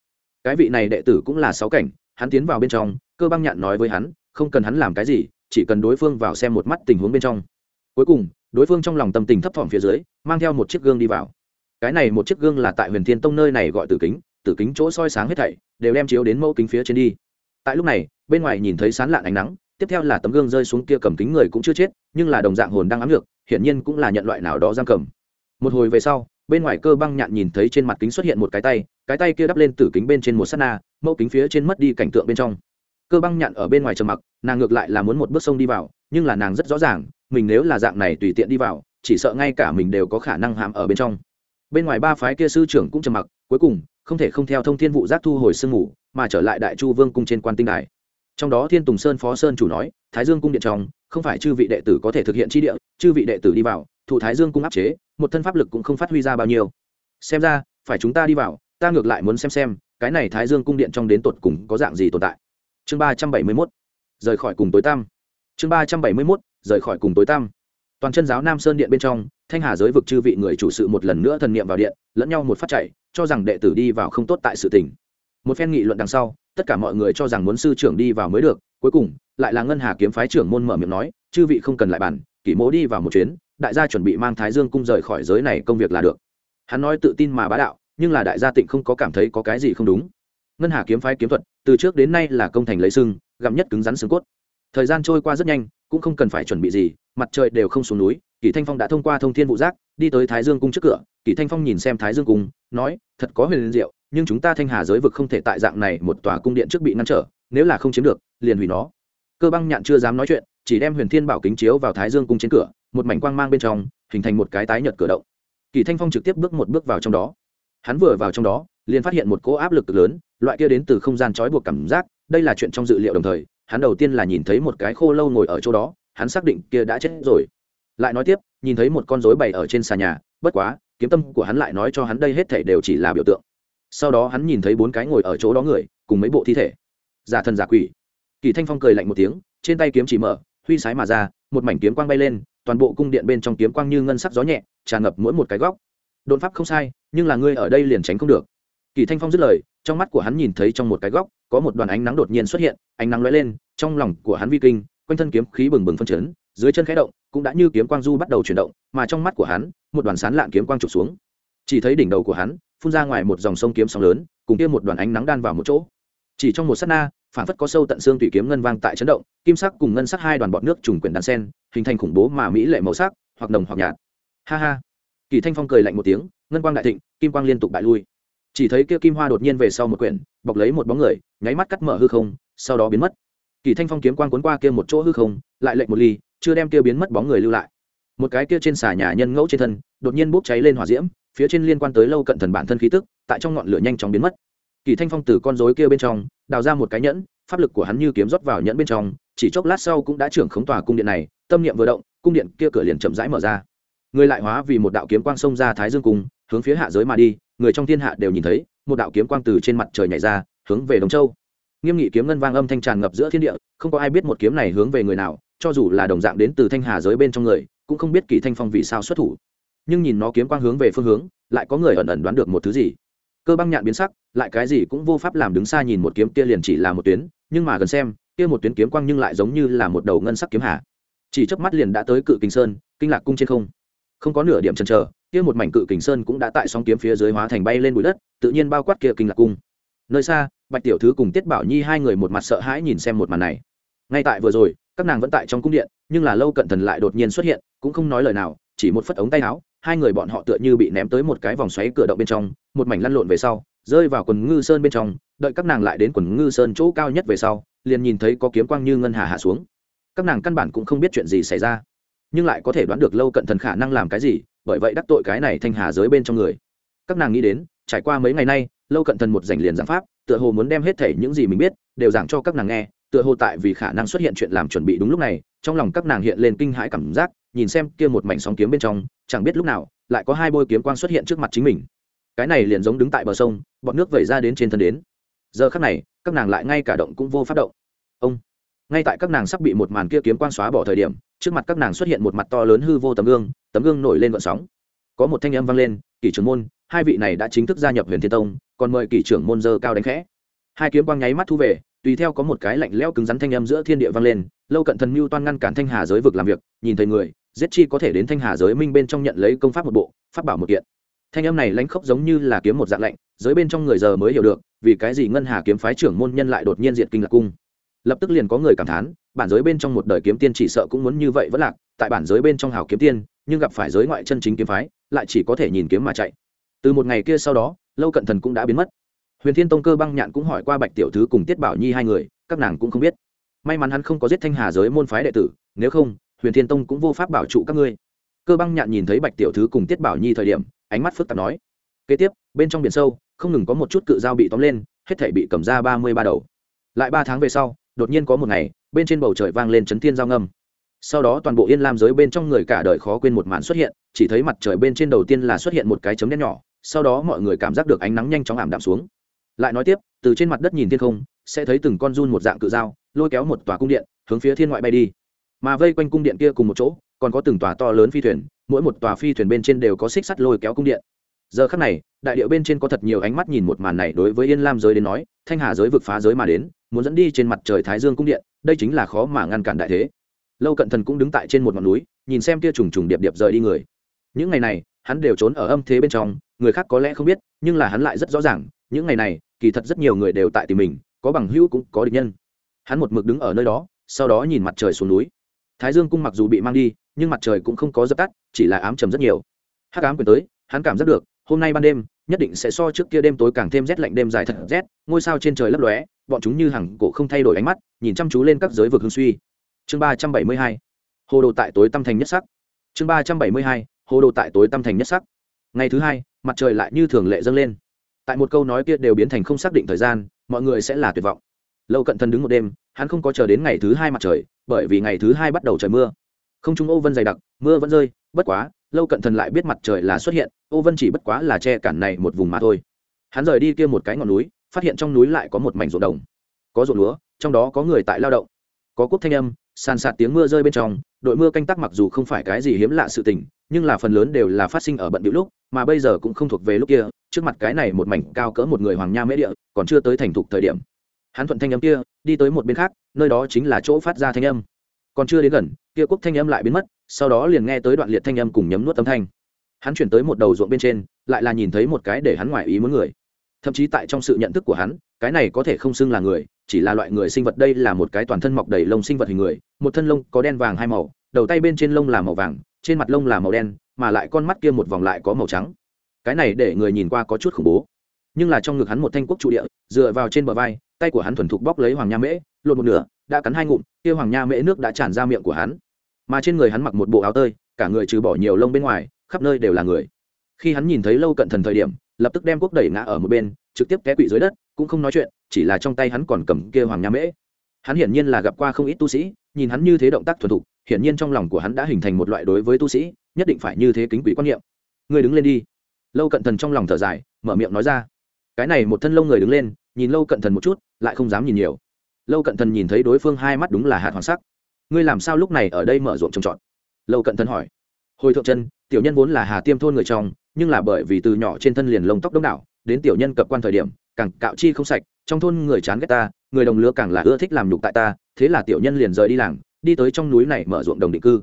Cái vị này đệ tử cũng là sáu cảnh, hắn tiến vào bên trong, cơ băng nhạn nói với hắn không cần hắn làm cái gì, chỉ cần đối phương vào xem một mắt tình huống bên trong. Cuối cùng, đối phương trong lòng tâm tình thấp thỏm phía dưới, mang theo một chiếc gương đi vào. Cái này một chiếc gương là tại huyền thiên tông nơi này gọi tử kính tử kính chỗ soi sáng hết thảy, đều đem chiếu đến mẫu kính phía trên đi. Tại lúc này, bên ngoài nhìn thấy sán lạn ánh nắng, tiếp theo là tấm gương rơi xuống kia cầm kính người cũng chưa chết, nhưng là đồng dạng hồn đang ám được hiển nhiên cũng là nhận loại nào đó giam cầm. Một hồi về sau, bên ngoài cơ băng nhạn nhìn thấy trên mặt kính xuất hiện một cái tay cái tay kia đắp lên tử kính bên trên một s á t na, mẫu kính phía trên mất đi cảnh tượng bên trong cơ băng nhạn ở bên ngoài trầm mặc, nàng ngược lại là muốn một bước sông đi vào, nhưng là nàng rất rõ ràng, mình nếu là dạng này tùy tiện đi vào, chỉ sợ ngay cả mình đều có khả năng hàm ở bên trong. Bên ngoài ba phái kia sư trưởng cũng trầm mặc, cuối cùng, không thể không theo thông thiên vụ giác thu hồi sương ngủ mà trở lại đại chu vương cung trên quan tinh đài. Trong đó thiên tùng sơn phó sơn chủ nói, thái dương cung điện trong, không phải chư vị đệ tử có thể thực hiện chi địa, chư vị đệ tử đi vào, thủ thái dương cung áp chế, một thân pháp lực cũng không phát huy ra bao nhiêu. Xem ra, phải chúng ta đi vào, ta ngược lại muốn xem xem, cái này thái dương cung điện trong đến tột cùng có dạng gì tồn tại chương ba trăm bảy mươi mốt, rời khỏi cùng tối tăm. Chương ba trăm bảy mươi mốt, rời khỏi cùng tối tăm. Toàn chân giáo nam sơn điện bên trong, thanh hà giới vực chư vị người chủ sự một lần nữa thần niệm vào điện, lẫn nhau một phát chạy, cho rằng đệ tử đi vào không tốt tại sự tình. Một phen nghị luận đằng sau, tất cả mọi người cho rằng muốn sư trưởng đi vào mới được, cuối cùng, lại là ngân hà kiếm phái trưởng môn mở miệng nói, chư vị không cần lại bàn, kỷ mỗ đi vào một chuyến, đại gia chuẩn bị mang thái dương cung rời khỏi giới này công việc là được. Hắn nói tự tin mà bá đạo, nhưng là đại gia tịnh không có cảm thấy có cái gì không đúng. Ngân hà kiếm phái kiếm thuật từ trước đến nay là công thành lấy sưng, gặm nhất cứng rắn xương cốt. Thời gian trôi qua rất nhanh, cũng không cần phải chuẩn bị gì, mặt trời đều không xuống núi, kỳ thanh phong đã thông qua thông thiên vụ giác, đi tới thái dương cung trước cửa. Kỳ thanh phong nhìn xem thái dương cung, nói, thật có huyền diệu, nhưng chúng ta thanh hà giới vực không thể tại dạng này một tòa cung điện trước bị ngăn trở, nếu là không chiếm được, liền hủy nó. Cơ băng nhạn chưa dám nói chuyện, chỉ đem huyền thiên bảo kính chiếu vào thái dương cung trên cửa, một mảnh quang mang bên trong, hình thành một cái tái nhật cửa động. Kỳ thanh phong trực tiếp bước một bước vào trong đó. Hắn vừa vào trong đó, liền phát hiện một cỗ áp lực cực lớn loại kia đến từ không gian trói buộc cảm giác, đây là chuyện trong dự liệu đồng thời, hắn đầu tiên là nhìn thấy một cái khô lâu ngồi ở chỗ đó, hắn xác định kia đã chết rồi. Lại nói tiếp, nhìn thấy một con rối bày ở trên xà nhà, bất quá, kiếm tâm của hắn lại nói cho hắn đây hết thể đều chỉ là biểu tượng. Sau đó hắn nhìn thấy bốn cái ngồi ở chỗ đó người, cùng mấy bộ thi thể. Giả thần giả quỷ. Kỳ thanh phong cười lạnh một tiếng, trên tay kiếm chỉ mở, huy sái mà ra, một mảnh kiếm quang bay lên, toàn bộ cung điện bên trong kiếm quang như ngân sắc gió nhẹ, tràn ngập mỗi một cái góc. Đột pháp không sai, nhưng là ngươi ở đây liền tránh không được. Kỳ thanh phong dứt lời trong mắt của hắn nhìn thấy trong một cái góc, có một đoàn ánh nắng đột nhiên xuất hiện, ánh nắng lóe lên, trong lòng của hắn vi kinh, quanh thân kiếm khí bừng bừng phân chấn, dưới chân khẽ động, cũng đã như kiếm quang du bắt đầu chuyển động, mà trong mắt của hắn, một đoàn sán lạn kiếm quang trục xuống. Chỉ thấy đỉnh đầu của hắn, phun ra ngoài một dòng sông kiếm sóng lớn, cùng kia một đoàn ánh nắng đan vào một chỗ. Chỉ trong một sát na, phản phất có sâu tận xương tùy kiếm ngân vang tại chấn động, kim sắc cùng ngân sắc hai đoàn bọt nước trùng quyển đàn sen, hình thành khủng bố mà mỹ lệ màu sắc, hoặc nồng hoặc nhạt. Ha ha. Kỳ thanh phong cười lạnh một tiếng, ngân quang đại thịnh, kim quang liên tục bại lui chỉ thấy kia kim hoa đột nhiên về sau một quyển, bọc lấy một bóng người, nháy mắt cắt mở hư không, sau đó biến mất. Kỳ thanh phong kiếm quang cuốn qua kia một chỗ hư không, lại lệnh một ly, chưa đem kia biến mất bóng người lưu lại. Một cái kia trên xà nhà nhân ngẫu trên thân, đột nhiên bốc cháy lên hỏa diễm, phía trên liên quan tới lâu cận thần bản thân khí tức, tại trong ngọn lửa nhanh chóng biến mất. Kỳ thanh phong từ con rối kia bên trong, đào ra một cái nhẫn, pháp lực của hắn như kiếm rót vào nhẫn bên trong, chỉ chốc lát sau cũng đã trưởng khống tòa cung điện này, tâm niệm vừa động, cung điện kia cửa liền chậm rãi mở ra. Người lại hóa vì một đạo kiếm quang xông ra thái dương cung hướng phía hạ giới mà đi, người trong thiên hạ đều nhìn thấy, một đạo kiếm quang từ trên mặt trời nhảy ra, hướng về đồng châu. Nghiêm nghị kiếm ngân vang âm thanh tràn ngập giữa thiên địa, không có ai biết một kiếm này hướng về người nào, cho dù là đồng dạng đến từ thanh hà giới bên trong người, cũng không biết kỳ thanh phong vì sao xuất thủ. Nhưng nhìn nó kiếm quang hướng về phương hướng, lại có người ẩn ẩn đoán được một thứ gì. Cơ băng nhạn biến sắc, lại cái gì cũng vô pháp làm đứng xa nhìn một kiếm kia liền chỉ là một tuyến, nhưng mà gần xem, kia một tuyến kiếm quang nhưng lại giống như là một đầu ngân sắc kiếm hạ chỉ chớp mắt liền đã tới cự kinh sơn, kinh lạc cung trên không. Không có nửa điểm chần chờ kia một mảnh cự kình sơn cũng đã tại sóng kiếm phía dưới hóa thành bay lên bụi đất, tự nhiên bao quát kia kinh lạc cung. Nơi xa, bạch tiểu thứ cùng tiết bảo nhi hai người một mặt sợ hãi nhìn xem một màn này. Ngay tại vừa rồi, các nàng vẫn tại trong cung điện, nhưng là lâu cận thần lại đột nhiên xuất hiện, cũng không nói lời nào, chỉ một phất ống tay áo, hai người bọn họ tựa như bị ném tới một cái vòng xoáy cửa động bên trong, một mảnh lăn lộn về sau, rơi vào quần ngư sơn bên trong, đợi các nàng lại đến quần ngư sơn chỗ cao nhất về sau, liền nhìn thấy có kiếm quang như ngân hà hạ xuống. Các nàng căn bản cũng không biết chuyện gì xảy ra nhưng lại có thể đoán được lâu cận thần khả năng làm cái gì, bởi vậy đắc tội cái này thanh hà giới bên trong người. Các nàng nghĩ đến, trải qua mấy ngày nay, lâu cận thần một dành liền giảng pháp, tựa hồ muốn đem hết thể những gì mình biết, đều giảng cho các nàng nghe, tựa hồ tại vì khả năng xuất hiện chuyện làm chuẩn bị đúng lúc này, trong lòng các nàng hiện lên kinh hãi cảm giác, nhìn xem kia một mảnh sóng kiếm bên trong, chẳng biết lúc nào, lại có hai bôi kiếm quang xuất hiện trước mặt chính mình. Cái này liền giống đứng tại bờ sông, bọn nước vẩy ra đến trên thân đến. Giờ khắc này, các nàng lại ngay cả động cũng vô phát động. Ông! Ngay tại các nàng sắp bị một màn kia kiếm quang xóa bỏ thời điểm, trước mặt các nàng xuất hiện một mặt to lớn hư vô tấm gương tấm gương nổi lên vận sóng. Có một thanh âm vang lên, kỷ trưởng môn, hai vị này đã chính thức gia nhập huyền thiên tông, còn mời kỷ trưởng môn dơ cao đánh khẽ. Hai kiếm quang nháy mắt thu về, tùy theo có một cái lạnh lẽo cứng rắn thanh âm giữa thiên địa vang lên, lâu cận thần mưu toan ngăn cản thanh hà giới vực làm việc, nhìn thấy người, giết chi có thể đến thanh hà giới minh bên trong nhận lấy công pháp một bộ, pháp bảo một kiện. Thanh âm này lãnh khốc giống như là kiếm một dạng lạnh, giới bên trong người giờ mới hiểu được, vì cái gì ngân hà kiếm phái trưởng môn nhân lại đột nhiên diệt kinh lạc cung lập tức liền có người cảm thán, bản giới bên trong một đời kiếm tiên chỉ sợ cũng muốn như vậy vẫn lạc, tại bản giới bên trong hào kiếm tiên, nhưng gặp phải giới ngoại chân chính kiếm phái, lại chỉ có thể nhìn kiếm mà chạy. Từ một ngày kia sau đó, lâu cận thần cũng đã biến mất. Huyền thiên tông cơ băng nhạn cũng hỏi qua bạch tiểu thứ cùng tiết bảo nhi hai người, các nàng cũng không biết. May mắn hắn không có giết thanh hà giới môn phái đệ tử, nếu không, huyền thiên tông cũng vô pháp bảo trụ các ngươi. Cơ băng nhạn nhìn thấy bạch tiểu thứ cùng tiết bảo nhi thời điểm, ánh mắt phức tạp nói, kế tiếp, bên trong biển sâu, không ngừng có một chút cự dao bị tóm lên, hết thể bị cầm ra ba mươi ba đầu. Lại ba tháng về sau đột nhiên có một ngày, bên trên bầu trời vang lên chấn thiên giao ngâm. Sau đó toàn bộ yên lam giới bên trong người cả đời khó quên một màn xuất hiện, chỉ thấy mặt trời bên trên đầu tiên là xuất hiện một cái chấm đen nhỏ, sau đó mọi người cảm giác được ánh nắng nhanh chóng ảm đạm xuống. Lại nói tiếp, từ trên mặt đất nhìn thiên không, sẽ thấy từng con run một dạng cự dao, lôi kéo một tòa cung điện, hướng phía thiên ngoại bay đi. Mà vây quanh cung điện kia cùng một chỗ, còn có từng tòa to lớn phi thuyền, mỗi một tòa phi thuyền bên trên đều có xích sắt lôi kéo cung điện. Giờ khắc này, đại điệu bên trên có thật nhiều ánh mắt nhìn một màn này đối với yên lam giới đến nói, thanh hà giới vực phá giới mà đến muốn dẫn đi trên mặt trời thái dương cung điện, đây chính là khó mà ngăn cản đại thế. Lâu cận thần cũng đứng tại trên một ngọn núi, nhìn xem kia trùng trùng điệp điệp rời đi người. Những ngày này, hắn đều trốn ở âm thế bên trong, người khác có lẽ không biết, nhưng là hắn lại rất rõ ràng, những ngày này, kỳ thật rất nhiều người đều tại tìm mình, có bằng hữu cũng có địch nhân. Hắn một mực đứng ở nơi đó, sau đó nhìn mặt trời xuống núi. Thái dương cung mặc dù bị mang đi, nhưng mặt trời cũng không có dập tắt, chỉ là ám trầm rất nhiều. Hắc ám quyền tới, hắn cảm giác được, hôm nay ban đêm nhất định sẽ so trước kia đêm tối càng thêm rét lạnh đêm dài thật rét, ngôi sao trên trời lấp lóe, bọn chúng như hàng cổ không thay đổi ánh mắt, nhìn chăm chú lên các giới vực hương suy. Chương ba trăm bảy mươi hai, hồ đồ tại tối tâm thành nhất sắc. Chương ba trăm bảy mươi hai, hồ đồ tại tối tâm thành nhất sắc. Ngày thứ hai, mặt trời lại như thường lệ dâng lên. Tại một câu nói kia đều biến thành không xác định thời gian, mọi người sẽ là tuyệt vọng. Lâu cận thân đứng một đêm, hắn không có chờ đến ngày thứ hai mặt trời, bởi vì ngày thứ hai bắt đầu trời mưa. Không trung ô vân dày đặc, mưa vẫn rơi, bất quá, lâu cận thần lại biết mặt trời là xuất hiện ô vân chỉ bất quá là che cản này một vùng mà thôi. Hắn rời đi kia một cái ngọn núi, phát hiện trong núi lại có một mảnh ruộng đồng. Có ruộng lúa, trong đó có người tại lao động. Có quốc thanh âm, sàn sạt tiếng mưa rơi bên trong, đội mưa canh tác mặc dù không phải cái gì hiếm lạ sự tình, nhưng là phần lớn đều là phát sinh ở bận bịu lúc, mà bây giờ cũng không thuộc về lúc kia, trước mặt cái này một mảnh cao cỡ một người hoàng nha mễ địa, còn chưa tới thành thục thời điểm. Hắn thuận thanh âm kia, đi tới một bên khác, nơi đó chính là chỗ phát ra thanh âm. Còn chưa đến gần, kia quốc thanh âm lại biến mất, sau đó liền nghe tới đoạn liệt thanh âm cùng nhấm nuốt âm thanh hắn chuyển tới một đầu ruộng bên trên, lại là nhìn thấy một cái để hắn ngoài ý muốn người. Thậm chí tại trong sự nhận thức của hắn, cái này có thể không xưng là người, chỉ là loại người sinh vật đây là một cái toàn thân mọc đầy lông sinh vật hình người, một thân lông có đen vàng hai màu, đầu tay bên trên lông là màu vàng, trên mặt lông là màu đen, mà lại con mắt kia một vòng lại có màu trắng. Cái này để người nhìn qua có chút khủng bố. Nhưng là trong ngực hắn một thanh quốc trụ địa, dựa vào trên bờ vai, tay của hắn thuần thục bóc lấy hoàng nha mễ, lột một nửa, đã cắn hai ngụm, kia hoàng nha mễ nước đã tràn ra miệng của hắn. Mà trên người hắn mặc một bộ áo tơi, cả người trừ bỏ nhiều lông bên ngoài khắp nơi đều là người. Khi hắn nhìn thấy lâu cận thần thời điểm, lập tức đem quốc đẩy ngã ở một bên, trực tiếp té quỵ dưới đất, cũng không nói chuyện, chỉ là trong tay hắn còn cầm kia hoàng nha mễ. Hắn hiển nhiên là gặp qua không ít tu sĩ, nhìn hắn như thế động tác thuần thục, hiển nhiên trong lòng của hắn đã hình thành một loại đối với tu sĩ, nhất định phải như thế kính quỷ quan niệm. Người đứng lên đi. Lâu cận thần trong lòng thở dài, mở miệng nói ra. Cái này một thân lâu người đứng lên, nhìn lâu cận thần một chút, lại không dám nhìn nhiều. Lâu cận thần nhìn thấy đối phương hai mắt đúng là hạt hoàng sắc. Ngươi làm sao lúc này ở đây mở ruộng trồng trọt? Lâu cận thần hỏi. Hồi thượng chân tiểu nhân vốn là hà tiêm thôn người trong, nhưng là bởi vì từ nhỏ trên thân liền lông tóc đông đảo, đến tiểu nhân cập quan thời điểm, càng cạo chi không sạch, trong thôn người chán ghét ta, người đồng lứa càng là ưa thích làm nhục tại ta, thế là tiểu nhân liền rời đi làng, đi tới trong núi này mở ruộng đồng định cư.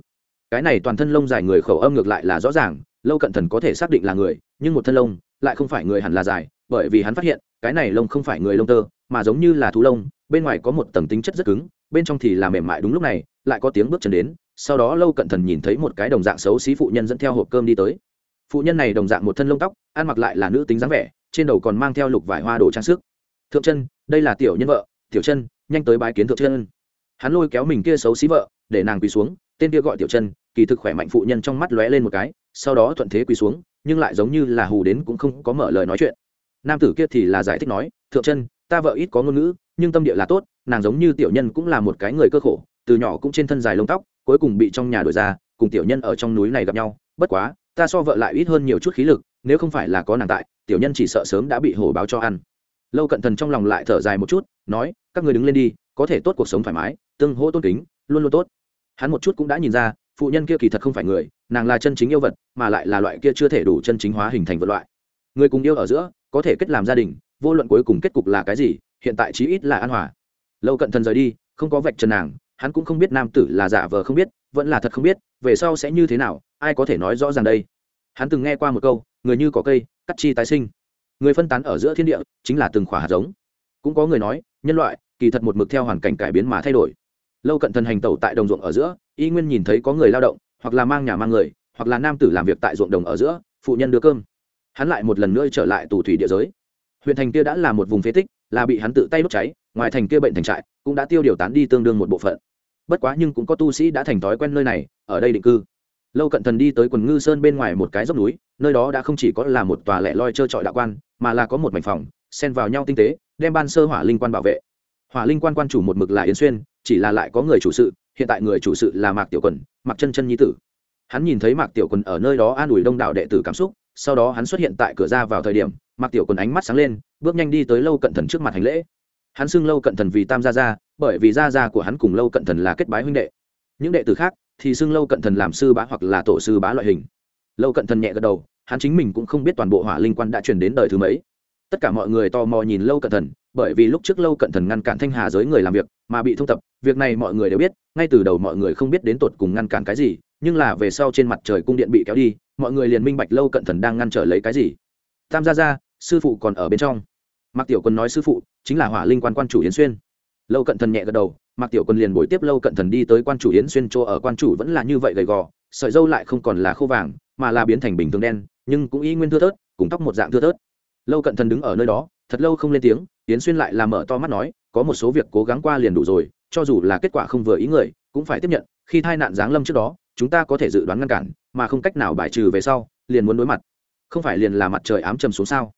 Cái này toàn thân lông dài người khẩu âm ngược lại là rõ ràng, lâu cận thần có thể xác định là người, nhưng một thân lông, lại không phải người hẳn là dài, bởi vì hắn phát hiện, cái này lông không phải người lông tơ, mà giống như là thú lông, bên ngoài có một tầng tính chất rất cứng, bên trong thì là mềm mại đúng lúc này, lại có tiếng bước chân đến sau đó lâu cận thần nhìn thấy một cái đồng dạng xấu xí phụ nhân dẫn theo hộp cơm đi tới. Phụ nhân này đồng dạng một thân lông tóc, ăn mặc lại là nữ tính dáng vẻ, trên đầu còn mang theo lục vải hoa đồ trang sức. Thượng chân, đây là tiểu nhân vợ, tiểu chân, nhanh tới bái kiến thượng chân. Hắn lôi kéo mình kia xấu xí vợ, để nàng quỳ xuống, tên kia gọi tiểu chân, kỳ thực khỏe mạnh phụ nhân trong mắt lóe lên một cái, sau đó thuận thế quỳ xuống, nhưng lại giống như là hù đến cũng không có mở lời nói chuyện. Nam tử kia thì là giải thích nói, thượng chân, ta vợ ít có ngôn ngữ, nhưng tâm địa là tốt, nàng giống như tiểu nhân cũng là một cái người cơ khổ, từ nhỏ cũng trên thân dài lông tóc cuối cùng bị trong nhà đổi ra, cùng tiểu nhân ở trong núi này gặp nhau, bất quá, ta so vợ lại ít hơn nhiều chút khí lực, nếu không phải là có nàng tại, tiểu nhân chỉ sợ sớm đã bị hổ báo cho ăn. Lâu cận thần trong lòng lại thở dài một chút, nói, các người đứng lên đi, có thể tốt cuộc sống thoải mái, tương hỗ tôn kính, luôn luôn tốt. Hắn một chút cũng đã nhìn ra, phụ nhân kia kỳ thật không phải người, nàng là chân chính yêu vật, mà lại là loại kia chưa thể đủ chân chính hóa hình thành vật loại. Người cùng yêu ở giữa, có thể kết làm gia đình, vô luận cuối cùng kết cục là cái gì, hiện tại chí ít là an hòa. Lâu cận thần rời đi, không có vạch trần nàng hắn cũng không biết nam tử là giả vờ không biết, vẫn là thật không biết, về sau sẽ như thế nào, ai có thể nói rõ ràng đây. Hắn từng nghe qua một câu, người như có cây, cắt chi tái sinh. Người phân tán ở giữa thiên địa, chính là từng khỏa hạt giống. Cũng có người nói, nhân loại, kỳ thật một mực theo hoàn cảnh cải biến mà thay đổi. Lâu cận thần hành tẩu tại đồng ruộng ở giữa, y nguyên nhìn thấy có người lao động, hoặc là mang nhà mang người, hoặc là nam tử làm việc tại ruộng đồng ở giữa, phụ nhân đưa cơm. Hắn lại một lần nữa trở lại tù thủy địa giới. Huyện thành kia đã là một vùng phế tích, là bị hắn tự tay đốt cháy, ngoài thành kia bệnh thành trại, cũng đã tiêu điều tán đi tương đương một bộ phận bất quá nhưng cũng có tu sĩ đã thành thói quen nơi này, ở đây định cư. Lâu cận thần đi tới quần ngư sơn bên ngoài một cái dốc núi, nơi đó đã không chỉ có là một tòa lẻ loi trơ trọi đạo quan, mà là có một mảnh phòng, xen vào nhau tinh tế, đem ban sơ hỏa linh quan bảo vệ. Hỏa linh quan quan chủ một mực là yến xuyên, chỉ là lại có người chủ sự, hiện tại người chủ sự là mạc tiểu quần, mạc chân chân nhi tử. Hắn nhìn thấy mạc tiểu quần ở nơi đó an ủi đông đảo đệ tử cảm xúc, sau đó hắn xuất hiện tại cửa ra vào thời điểm, mạc tiểu quần ánh mắt sáng lên, bước nhanh đi tới lâu cận thần trước mặt hành lễ. Hắn xưng lâu cận thần vì tam gia gia bởi vì gia gia của hắn cùng lâu cận thần là kết bái huynh đệ. Những đệ tử khác thì xưng lâu cận thần làm sư bá hoặc là tổ sư bá loại hình. Lâu cận thần nhẹ gật đầu, hắn chính mình cũng không biết toàn bộ hỏa linh quan đã truyền đến đời thứ mấy. Tất cả mọi người tò mò nhìn lâu cận thần, bởi vì lúc trước lâu cận thần ngăn cản thanh hà giới người làm việc mà bị thông tập, việc này mọi người đều biết, ngay từ đầu mọi người không biết đến tột cùng ngăn cản cái gì, nhưng là về sau trên mặt trời cung điện bị kéo đi, mọi người liền minh bạch lâu cận thần đang ngăn trở lấy cái gì. Tam gia gia, sư phụ còn ở bên trong. Mạc tiểu quân nói sư phụ, chính là hỏa linh quan quan chủ yến xuyên lâu cận thần nhẹ gật đầu, mạc tiểu quân liền bồi tiếp lâu cận thần đi tới quan chủ yến xuyên chỗ ở, quan chủ vẫn là như vậy gầy gò, sợi dâu lại không còn là khô vàng, mà là biến thành bình thường đen, nhưng cũng y nguyên thưa thớt, cùng tóc một dạng thưa thớt. Lâu cận thần đứng ở nơi đó, thật lâu không lên tiếng, yến xuyên lại làm mở to mắt nói, có một số việc cố gắng qua liền đủ rồi, cho dù là kết quả không vừa ý người, cũng phải tiếp nhận, khi tai nạn giáng lâm trước đó, chúng ta có thể dự đoán ngăn cản, mà không cách nào bài trừ về sau, liền muốn đối mặt. Không phải liền là mặt trời ám trầm xuống sao?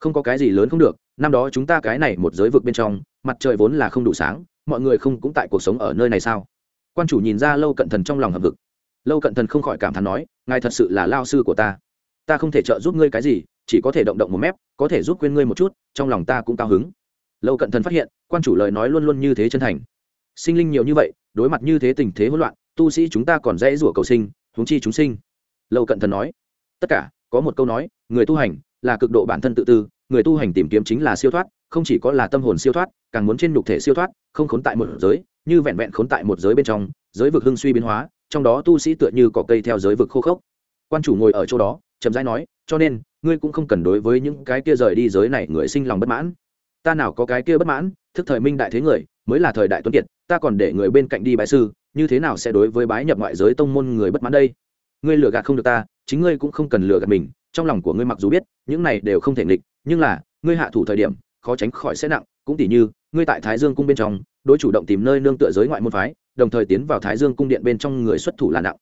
Không có cái gì lớn không được năm đó chúng ta cái này một giới vực bên trong, mặt trời vốn là không đủ sáng, mọi người không cũng tại cuộc sống ở nơi này sao? Quan chủ nhìn ra lâu cận thần trong lòng hầm vực lâu cận thần không khỏi cảm thán nói, ngài thật sự là lao sư của ta. Ta không thể trợ giúp ngươi cái gì, chỉ có thể động động một mép, có thể giúp quên ngươi một chút, trong lòng ta cũng cao hứng. Lâu cận thần phát hiện, quan chủ lời nói luôn luôn như thế chân thành. Sinh linh nhiều như vậy, đối mặt như thế tình thế hỗn loạn, tu sĩ chúng ta còn dễ rủa cầu sinh, huống chi chúng sinh. Lâu cận thần nói, tất cả, có một câu nói, người tu hành là cực độ bản thân tự tư người tu hành tìm kiếm chính là siêu thoát, không chỉ có là tâm hồn siêu thoát, càng muốn trên nhục thể siêu thoát, không khốn tại một giới, như vẹn vẹn khốn tại một giới bên trong, giới vực hưng suy biến hóa, trong đó tu sĩ tựa như cỏ cây theo giới vực khô khốc. Quan chủ ngồi ở chỗ đó, chậm rãi nói, cho nên, ngươi cũng không cần đối với những cái kia rời đi giới này người sinh lòng bất mãn. Ta nào có cái kia bất mãn, thức thời minh đại thế người, mới là thời đại tuấn kiệt, ta còn để người bên cạnh đi bái sư, như thế nào sẽ đối với bái nhập ngoại giới tông môn người bất mãn đây? Ngươi lừa gạt không được ta, chính ngươi cũng không cần lừa gạt mình, trong lòng của ngươi mặc dù biết, những này đều không thể nghịch nhưng là, ngươi hạ thủ thời điểm, khó tránh khỏi sẽ nặng, cũng tỉ như, ngươi tại thái dương cung bên trong, đối chủ động tìm nơi nương tựa giới ngoại môn phái, đồng thời tiến vào thái dương cung điện bên trong người xuất thủ là nặng.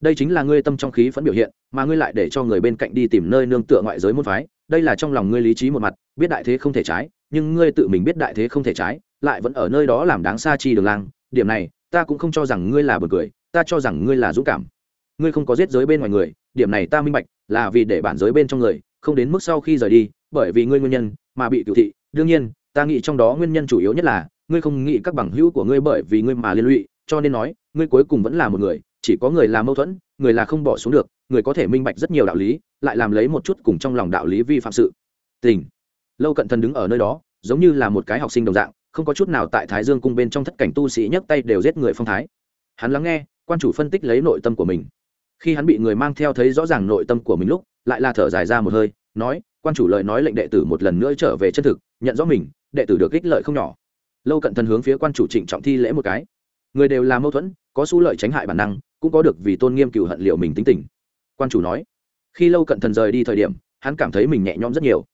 Đây chính là ngươi tâm trong khí phẫn biểu hiện, mà ngươi lại để cho người bên cạnh đi tìm nơi nương tựa ngoại giới môn phái, đây là trong lòng ngươi lý trí một mặt, biết đại thế không thể trái, nhưng ngươi tự mình biết đại thế không thể trái, lại vẫn ở nơi đó làm đáng xa chi đường lang, điểm này, ta cũng không cho rằng ngươi là bật cười, ta cho rằng ngươi là dũng cảm. Ngươi không có giết giới bên ngoài người, điểm này ta minh bạch, là vì để bản giới bên trong người, không đến mức sau khi rời đi bởi vì ngươi nguyên nhân mà bị cựu thị. Đương nhiên, ta nghĩ trong đó nguyên nhân chủ yếu nhất là, ngươi không nghĩ các bằng hữu của ngươi bởi vì ngươi mà liên lụy, cho nên nói, ngươi cuối cùng vẫn là một người, chỉ có người là mâu thuẫn, người là không bỏ xuống được, người có thể minh bạch rất nhiều đạo lý, lại làm lấy một chút cùng trong lòng đạo lý vi phạm sự. Tình. Lâu cận thần đứng ở nơi đó, giống như là một cái học sinh đồng dạng, không có chút nào tại thái dương cung bên trong thất cảnh tu sĩ nhấc tay đều giết người phong thái. Hắn lắng nghe, quan chủ phân tích lấy nội tâm của mình. Khi hắn bị người mang theo thấy rõ ràng nội tâm của mình lúc, lại là thở dài ra một hơi, nói quan chủ lời nói lệnh đệ tử một lần nữa trở về chân thực, nhận rõ mình, đệ tử được ích lợi không nhỏ. Lâu cận thần hướng phía quan chủ trịnh trọng thi lễ một cái. Người đều là mâu thuẫn, có xu lợi tránh hại bản năng, cũng có được vì tôn nghiêm cựu hận liệu mình tính tình. Quan chủ nói, khi lâu cận thần rời đi thời điểm, hắn cảm thấy mình nhẹ nhõm rất nhiều.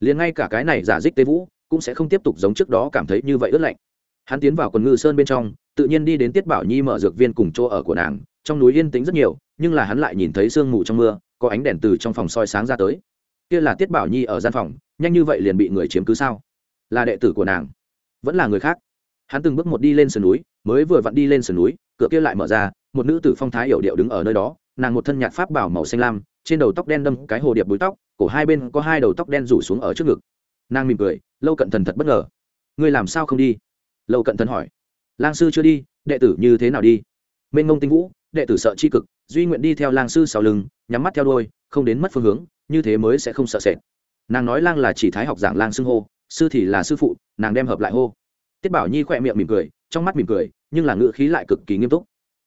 Liền ngay cả cái này giả dích tế vũ, cũng sẽ không tiếp tục giống trước đó cảm thấy như vậy ướt lạnh. Hắn tiến vào quần ngư sơn bên trong, tự nhiên đi đến tiết bảo nhi mở dược viên cùng chỗ ở của nàng, trong núi yên tĩnh rất nhiều, nhưng là hắn lại nhìn thấy sương mù trong mưa, có ánh đèn từ trong phòng soi sáng ra tới kia là tiết bảo nhi ở gian phòng, nhanh như vậy liền bị người chiếm cứ sao? Là đệ tử của nàng, vẫn là người khác? Hắn từng bước một đi lên sườn núi, mới vừa vặn đi lên sườn núi, cửa kia lại mở ra, một nữ tử phong thái hiểu điệu đứng ở nơi đó, nàng một thân nhạt pháp bảo màu xanh lam, trên đầu tóc đen đâm cái hồ điệp búi tóc, cổ hai bên có hai đầu tóc đen rủ xuống ở trước ngực. Nàng mỉm cười, lâu cận thần thật bất ngờ. Ngươi làm sao không đi? Lâu cận thần hỏi. Lang sư chưa đi, đệ tử như thế nào đi? Mênh ngông tinh vũ, đệ tử sợ c h i cực, duy nguyện đi theo lang sư sau lưng, nhắm mắt theo đôi không đến mất phương hướng như thế mới sẽ không sợ sệt. Nàng nói lang là chỉ thái học giảng lang xưng hô, sư thì là sư phụ, nàng đem hợp lại hô. Tiết bảo nhi khỏe miệng mỉm cười, trong mắt mỉm cười, nhưng là ngữ khí lại cực kỳ nghiêm túc.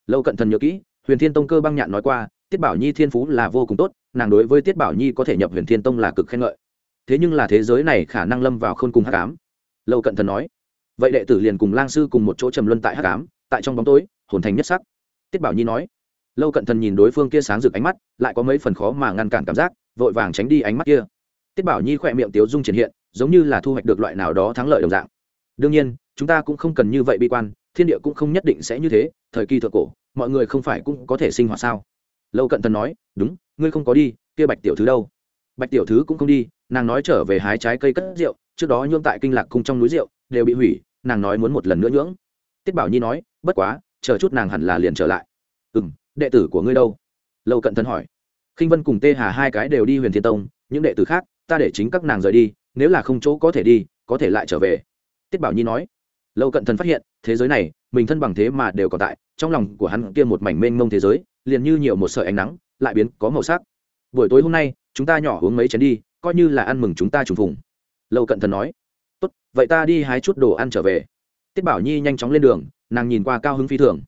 Lâu cận thần nhớ kỹ, huyền thiên tông cơ băng nhạn nói qua, tiết bảo nhi thiên phú là vô cùng tốt, nàng đối với tiết bảo nhi có thể nhập huyền thiên tông là cực khen ngợi. Thế nhưng là thế giới này khả năng lâm vào khôn cùng hát cám lâu cận thần nói, vậy đệ tử liền cùng lang sư cùng một chỗ trầm luân tại hát cám tại trong bóng tối, hồn thành nhất sắc. Tiết bảo nhi nói, lâu cận thần nhìn đối phương kia sáng rực ánh mắt, lại có mấy phần khó mà ngăn cản cảm giác vội vàng tránh đi ánh mắt kia. Tiết bảo nhi khỏe miệng tiếu dung triển hiện, giống như là thu hoạch được loại nào đó thắng lợi đồng dạng. Đương nhiên, chúng ta cũng không cần như vậy bi quan, thiên địa cũng không nhất định sẽ như thế, thời kỳ thượng cổ, mọi người không phải cũng có thể sinh hoạt sao? Lâu cận thần nói, đúng, ngươi không có đi, kia bạch tiểu thứ đâu? Bạch tiểu thứ cũng không đi, nàng nói trở về hái trái cây cất rượu, trước đó nhuộm tại kinh lạc cung trong núi rượu, đều bị hủy, nàng nói muốn một lần nữa nhưỡng. Tiết bảo nhi nói, bất quá, chờ chút nàng hẳn là liền trở lại. Ừ m đệ tử của ngươi đâu? Lâu cận thần hỏi khinh vân cùng tê hà hai cái đều đi huyền thiên tông, những đệ tử khác, ta để chính các nàng rời đi, nếu là không chỗ có thể đi, có thể lại trở về. Tiết bảo nhi nói, lâu cận thần phát hiện, thế giới này, mình thân bằng thế mà đều còn tại, trong lòng của hắn kia một mảnh mênh mông thế giới, liền như nhiều một sợi ánh nắng, lại biến có màu sắc. Buổi tối hôm nay, chúng ta nhỏ uống mấy chén đi, coi như là ăn mừng chúng ta trùng phùng. Lâu cận thần nói, tốt, vậy ta đi hái chút đồ ăn trở về. Tiết bảo nhi nhanh chóng lên đường, nàng nhìn qua cao hứng phi thường.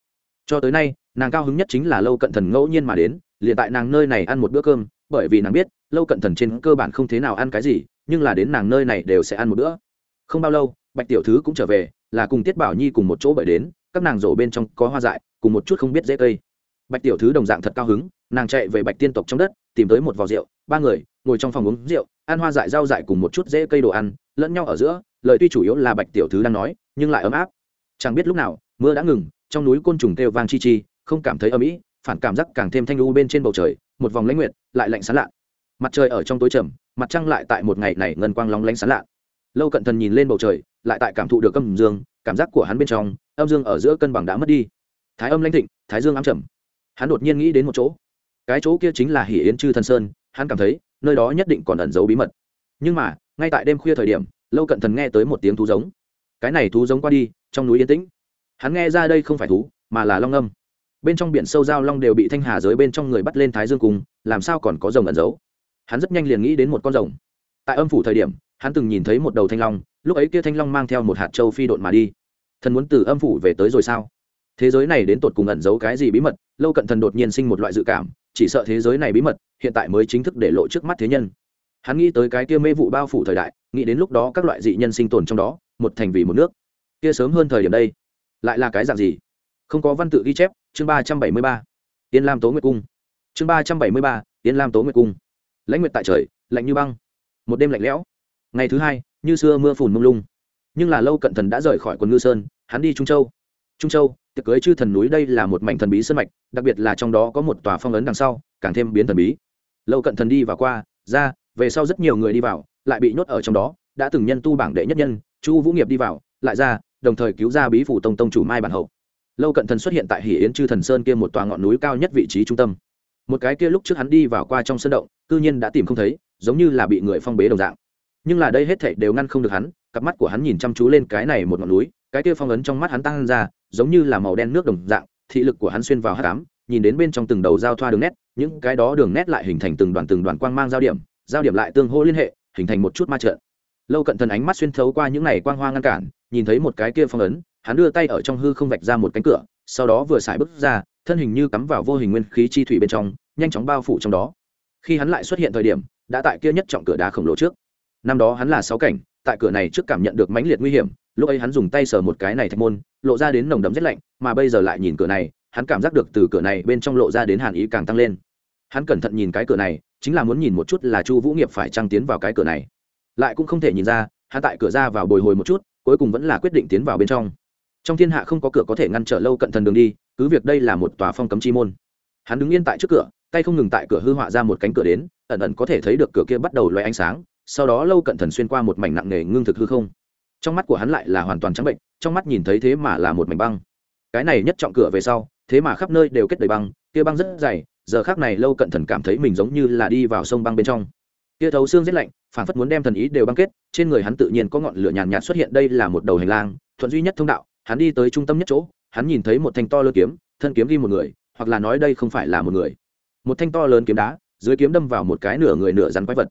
Cho tới nay, nàng cao hứng nhất chính là lâu cận thần ngẫu nhiên mà đến liền tại nàng nơi này ăn một bữa cơm, bởi vì nàng biết, lâu cận thần trên cơ bản không thế nào ăn cái gì, nhưng là đến nàng nơi này đều sẽ ăn một bữa. Không bao lâu, bạch tiểu thứ cũng trở về, là cùng tiết bảo nhi cùng một chỗ bởi đến, các nàng rổ bên trong có hoa dại, cùng một chút không biết dễ cây. Bạch tiểu thứ đồng dạng thật cao hứng, nàng chạy về bạch tiên tộc trong đất, tìm tới một vò rượu, ba người, ngồi trong phòng uống rượu, ăn hoa dại rau dại cùng một chút dễ cây đồ ăn, lẫn nhau ở giữa, lời tuy chủ yếu là bạch tiểu thứ đang nói, nhưng lại ấm áp. Chẳng biết lúc nào, mưa đã ngừng, trong núi côn trùng kêu vang chi chi, không cảm thấy ấm ý phản cảm giác càng thêm thanh u bên trên bầu trời, một vòng lãnh nguyện lại lạnh sán lạ mặt trời ở trong tối trầm, mặt trăng lại tại một ngày này ngân quang lóng lánh sán lạ lâu cận thần nhìn lên bầu trời, lại tại cảm thụ được âm dương, cảm giác của hắn bên trong, âm dương ở giữa cân bằng đã mất đi. Thái âm lãnh thịnh, thái dương ám trầm. Hắn đột nhiên nghĩ đến một chỗ. Cái chỗ kia chính là hỉ yến chư thần sơn, hắn cảm thấy, nơi đó nhất định còn ẩn giấu bí mật. Nhưng mà, ngay tại đêm khuya thời điểm, lâu cận thần nghe tới một tiếng thú giống. Cái này thú giống qua đi, trong núi yên tĩnh. Hắn nghe ra đây không phải thú, mà là long âm bên trong biển sâu giao long đều bị thanh hà giới bên trong người bắt lên thái dương cùng, làm sao còn có rồng ẩn giấu? Hắn rất nhanh liền nghĩ đến một con rồng. Tại âm phủ thời điểm, hắn từng nhìn thấy một đầu thanh long, lúc ấy kia thanh long mang theo một hạt châu phi độn mà đi. Thần muốn từ âm phủ về tới rồi sao? Thế giới này đến tột cùng ẩn giấu cái gì bí mật, lâu cận thần đột nhiên sinh một loại dự cảm, chỉ sợ thế giới này bí mật, hiện tại mới chính thức để lộ trước mắt thế nhân. Hắn nghĩ tới cái kia mê vụ bao phủ thời đại, nghĩ đến lúc đó các loại dị nhân sinh tồn trong đó, một thành vì một nước. Kia sớm hơn thời điểm đây, lại là cái dạng gì? Không có văn tự ghi chép, chương ba trăm bảy mươi ba, yên lam tố nguyệt cung. Chương ba trăm bảy mươi ba, yên lam tố nguyệt cung. Lãnh nguyệt tại trời, lạnh như băng. Một đêm lạnh lẽo. Ngày thứ hai, như xưa mưa phùn mông lung. Nhưng là lâu cận thần đã rời khỏi quần ngư sơn, hắn đi trung châu. Trung châu, tiệc cưới chư thần núi đây là một mảnh thần bí sân mạch, đặc biệt là trong đó có một tòa phong ấn đằng sau, càng thêm biến thần bí. Lâu cận thần đi và qua, ra, về sau rất nhiều người đi vào, lại bị nhốt ở trong đó, đã từng nhân tu bảng đệ nhất nhân, chu vũ nghiệp đi vào, lại ra, đồng thời cứu ra bí phủ tông tông chủ mai bản hậu lâu cận thần xuất hiện tại hỷ yến chư thần sơn kia một tòa ngọn núi cao nhất vị trí trung tâm. Một cái kia lúc trước hắn đi vào qua trong sân động, cư nhiên đã tìm không thấy, giống như là bị người phong bế đồng dạng. Nhưng là đây hết thảy đều ngăn không được hắn, cặp mắt của hắn nhìn chăm chú lên cái này một ngọn núi, cái kia phong ấn trong mắt hắn tăng ra, giống như là màu đen nước đồng dạng, thị lực của hắn xuyên vào hát cám nhìn đến bên trong từng đầu giao thoa đường nét, những cái đó đường nét lại hình thành từng đoàn từng đoàn quang mang giao điểm giao điểm lại tương hô liên hệ, hình thành một chút ma trận. Lâu cận thần ánh mắt xuyên thấu qua những này quang hoa ngăn cản, nhìn thấy một cái kia phong ấn hắn đưa tay ở trong hư không vạch ra một cánh cửa, sau đó vừa xài bước ra, thân hình như cắm vào vô hình nguyên khí chi thủy bên trong, nhanh chóng bao phủ trong đó. Khi hắn lại xuất hiện thời điểm, đã tại kia nhất trọng cửa đá khổng lồ trước. Năm đó hắn là sáu cảnh, tại cửa này trước cảm nhận được mãnh liệt nguy hiểm, lúc ấy hắn dùng tay sờ một cái này thạch môn, lộ ra đến nồng đấm rét lạnh, mà bây giờ lại nhìn cửa này, hắn cảm giác được từ cửa này bên trong lộ ra đến hàn ý càng tăng lên. Hắn cẩn thận nhìn cái cửa này, chính là muốn nhìn một chút là chu vũ nghiệp phải trăng tiến vào cái cửa này. Lại cũng không thể nhìn ra, hắn tại cửa ra vào bồi hồi một chút, cuối cùng vẫn là quyết định tiến vào bên trong trong thiên hạ không có cửa có thể ngăn trở lâu cận thần đường đi, cứ việc đây là một tòa phong cấm chi môn. Hắn đứng yên tại trước cửa, tay không ngừng tại cửa hư họa ra một cánh cửa đến, ẩn ẩn có thể thấy được cửa kia bắt đầu loay ánh sáng, sau đó lâu cận thần xuyên qua một mảnh nặng nề ngưng thực hư không. Trong mắt của hắn lại là hoàn toàn trắng bệnh, trong mắt nhìn thấy thế mà là một mảnh băng. Cái này nhất trọng cửa về sau, thế mà khắp nơi đều kết đầy băng, kia băng rất dày, giờ khác này lâu cận thần cảm thấy mình giống như là đi vào sông băng bên trong. Kia thấu xương rét lạnh phản phất muốn đem thần ý đều băng kết, trên người hắn tự nhiên có ngọn lửa nhàn nhạt xuất hiện, đây là một đầu hành lang, thuận duy nhất thông đạo hắn đi tới trung tâm nhất chỗ, hắn nhìn thấy một thanh to lớn kiếm, thân kiếm ghi một người, hoặc là nói đây không phải là một người. Một thanh to lớn kiếm đá, dưới kiếm đâm vào một cái nửa người nửa rắn quái vật.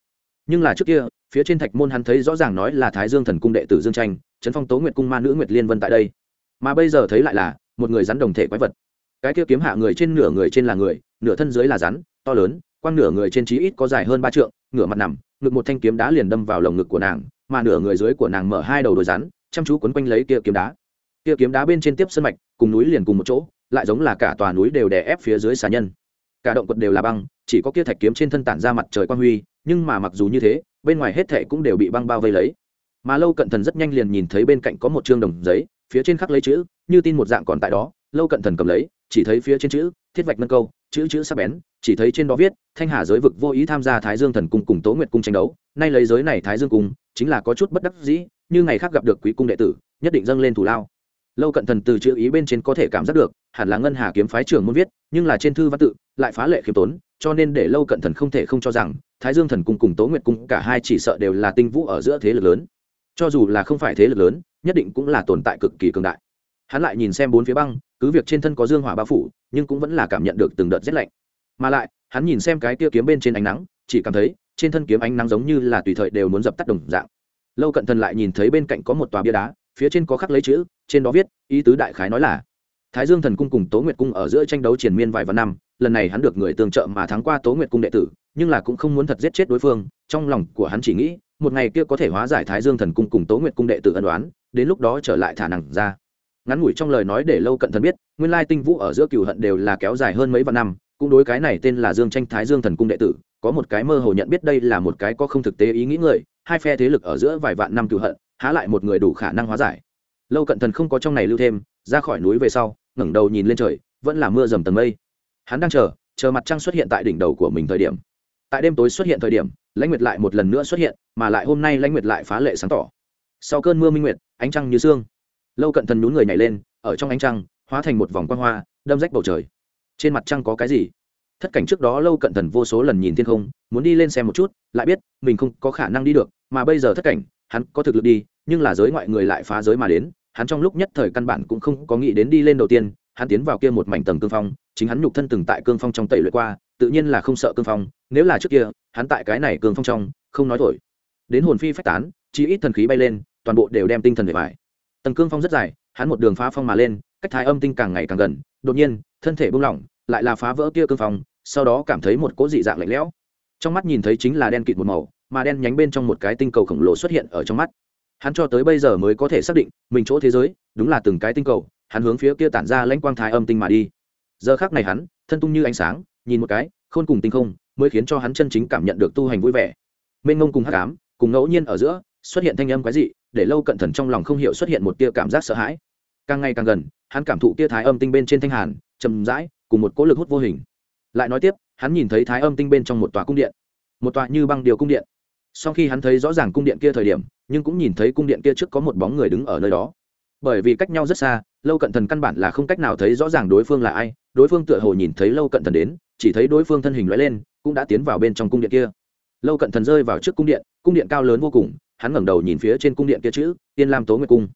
Nhưng là trước kia, phía trên thạch môn hắn thấy rõ ràng nói là thái dương thần cung đệ tử dương tranh, trấn phong tố nguyệt cung ma nữ nguyệt liên vân tại đây. Mà bây giờ thấy lại là, một người rắn đồng thể quái vật. Cái kia kiếm hạ người trên nửa người trên là người, nửa thân dưới là rắn, to lớn, quang nửa người trên trí ít có dài hơn ba trượng ngửa mặt nằm, ngực một thanh kiếm đá liền đâm vào lồng ngực của nàng, mà nửa người dưới của nàng mở hai đầu đồi rắn, chăm chú quấn quanh lấy kia kiếm đá kia kiếm đá bên trên tiếp sân mạch, cùng núi liền cùng một chỗ, lại giống là cả tòa núi đều đè ép phía dưới xà nhân. Cả động quật đều là băng, chỉ có kia thạch kiếm trên thân tản ra mặt trời quang huy, nhưng mà mặc dù như thế, bên ngoài hết thệ cũng đều bị băng bao vây lấy. Mà lâu cận thần rất nhanh liền nhìn thấy bên cạnh có một chương đồng giấy, phía trên khắc lấy chữ, như tin một dạng còn tại đó, lâu cận thần cầm lấy, chỉ thấy phía trên chữ, thiết vạch nâng câu, chữ chữ sắc bén, chỉ thấy trên đó viết, thanh hà giới vực vô ý tham gia thái dương thần cung cùng tố nguyệt cung tranh đấu, nay lấy giới này thái dương cung, chính là có chút bất đắc dĩ, như ngày khác gặp được quý cung đệ tử, nhất định dâng lên thủ lao lâu cận thần từ chữ ý bên trên có thể cảm giác được, hẳn là ngân hà kiếm phái trưởng muốn viết, nhưng là trên thư văn tự lại phá lệ khiêm tốn, cho nên để lâu cận thần không thể không cho rằng, thái dương thần cung cùng tố nguyệt cung cả hai chỉ sợ đều là tinh vũ ở giữa thế lực lớn. Cho dù là không phải thế lực lớn, nhất định cũng là tồn tại cực kỳ cường đại. Hắn lại nhìn xem bốn phía băng, cứ việc trên thân có dương hỏa bao phủ, nhưng cũng vẫn là cảm nhận được từng đợt rét lạnh. Mà lại, hắn nhìn xem cái kia kiếm bên trên ánh nắng, chỉ cảm thấy, trên thân kiếm ánh nắng giống như là tùy thời đều muốn dập tắt đồng dạng. Lâu cận thần lại nhìn thấy bên cạnh có một tòa bia đá phía trên có khắc lấy chữ, trên đó viết, ý tứ đại khái nói là, thái dương thần cung cùng tố nguyệt cung ở giữa tranh đấu triền miên vài vạn năm, lần này hắn được người tương trợ mà thắng qua tố nguyệt cung đệ tử, nhưng là cũng không muốn thật giết chết đối phương, trong lòng của hắn chỉ nghĩ, một ngày kia có thể hóa giải thái dương thần cung cùng tố nguyệt cung đệ tử ân đoán đến lúc đó trở lại thả nặng ra. Ngắn ngủi trong lời nói để lâu cận thần biết, nguyên lai tinh vũ ở giữa cựu hận đều là kéo dài hơn mấy vạn năm, cũng đối cái này tên là dương tranh thái dương thần cung đệ tử, có một cái mơ hồ nhận biết đây là một cái có không thực tế ý nghĩ người, hai phe thế lực ở giữa vài vạn năm cựu hận há lại một người đủ khả năng hóa giải. Lâu cận thần không có trong này lưu thêm, ra khỏi núi về sau, ngẩng đầu nhìn lên trời, vẫn là mưa dầm tầng mây. Hắn đang chờ chờ mặt trăng xuất hiện tại đỉnh đầu của mình thời điểm. Tại đêm tối xuất hiện thời điểm, lãnh nguyệt lại một lần nữa xuất hiện, mà lại hôm nay lãnh nguyệt lại phá lệ sáng tỏ. Sau cơn mưa minh nguyệt, ánh trăng như sương. Lâu cận thần nhún người nhảy lên, ở trong ánh trăng, hóa thành một vòng quang hoa, đâm rách bầu trời. Trên mặt trăng có cái gì? Thất cảnh trước đó lâu cận thần vô số lần nhìn thiên không, muốn đi lên xem một chút, lại biết, mình không có khả năng đi được, mà bây giờ thất cảnh, hắn có thực lực đi nhưng là giới ngoại người lại phá giới mà đến, hắn trong lúc nhất thời căn bản cũng không có nghĩ đến đi lên đầu tiên, hắn tiến vào kia một mảnh tầng cương phong, chính hắn nhục thân từng tại cương phong trong tẩy luyện qua, tự nhiên là không sợ cương phong, nếu là trước kia, hắn tại cái này cương phong trong, không nói thổi. Đến hồn phi phách tán chỉ ít thần khí bay lên, toàn bộ đều đem tinh thần về vải tầng cương phong rất dài, hắn một đường phá phong mà lên, cách thái âm tinh càng ngày càng gần, đột nhiên, thân thể buông lỏng, lại là phá vỡ kia cương phong, sau đó cảm thấy một cỗ dị dạng lạnh lẽo. Trong mắt nhìn thấy chính là đen kịt một màu, mà đen nhánh bên trong một cái tinh cầu khổng lồ xuất hiện ở trong mắt hắn cho tới bây giờ mới có thể xác định, mình chỗ thế giới, đúng là từng cái tinh cầu, hắn hướng phía kia tản ra lãnh quang thái âm tinh mà đi. Giờ khác này hắn, thân tung như ánh sáng, nhìn một cái, khôn cùng tinh không, mới khiến cho hắn chân chính cảm nhận được tu hành vui vẻ. Mênh ngông cùng hắc cám cùng ngẫu nhiên ở giữa, xuất hiện thanh âm quái dị, để lâu cận thần trong lòng không hiểu xuất hiện một tia cảm giác sợ hãi. Càng ngày càng gần, hắn cảm thụ tia thái âm tinh bên trên thanh hàn chầm rãi, cùng một cỗ lực hút vô hình. Lại nói tiếp, hắn nhìn thấy thái âm tinh bên trong một tòa cung điện. Một tòa như băng điều cung điện. Sau khi hắn thấy rõ ràng cung điện kia thời điểm nhưng cũng nhìn thấy cung điện kia trước có một bóng người đứng ở nơi đó. Bởi vì cách nhau rất xa, lâu cận thần căn bản là không cách nào thấy rõ ràng đối phương là ai, đối phương tựa hồ nhìn thấy lâu cận thần đến, chỉ thấy đối phương thân hình loại lên, cũng đã tiến vào bên trong cung điện kia. Lâu cận thần rơi vào trước cung điện cung điện cao lớn vô cùng, hắn ngẩng đầu nhìn phía trên cung điện kia chữ, yên lam tố nguyệt cung.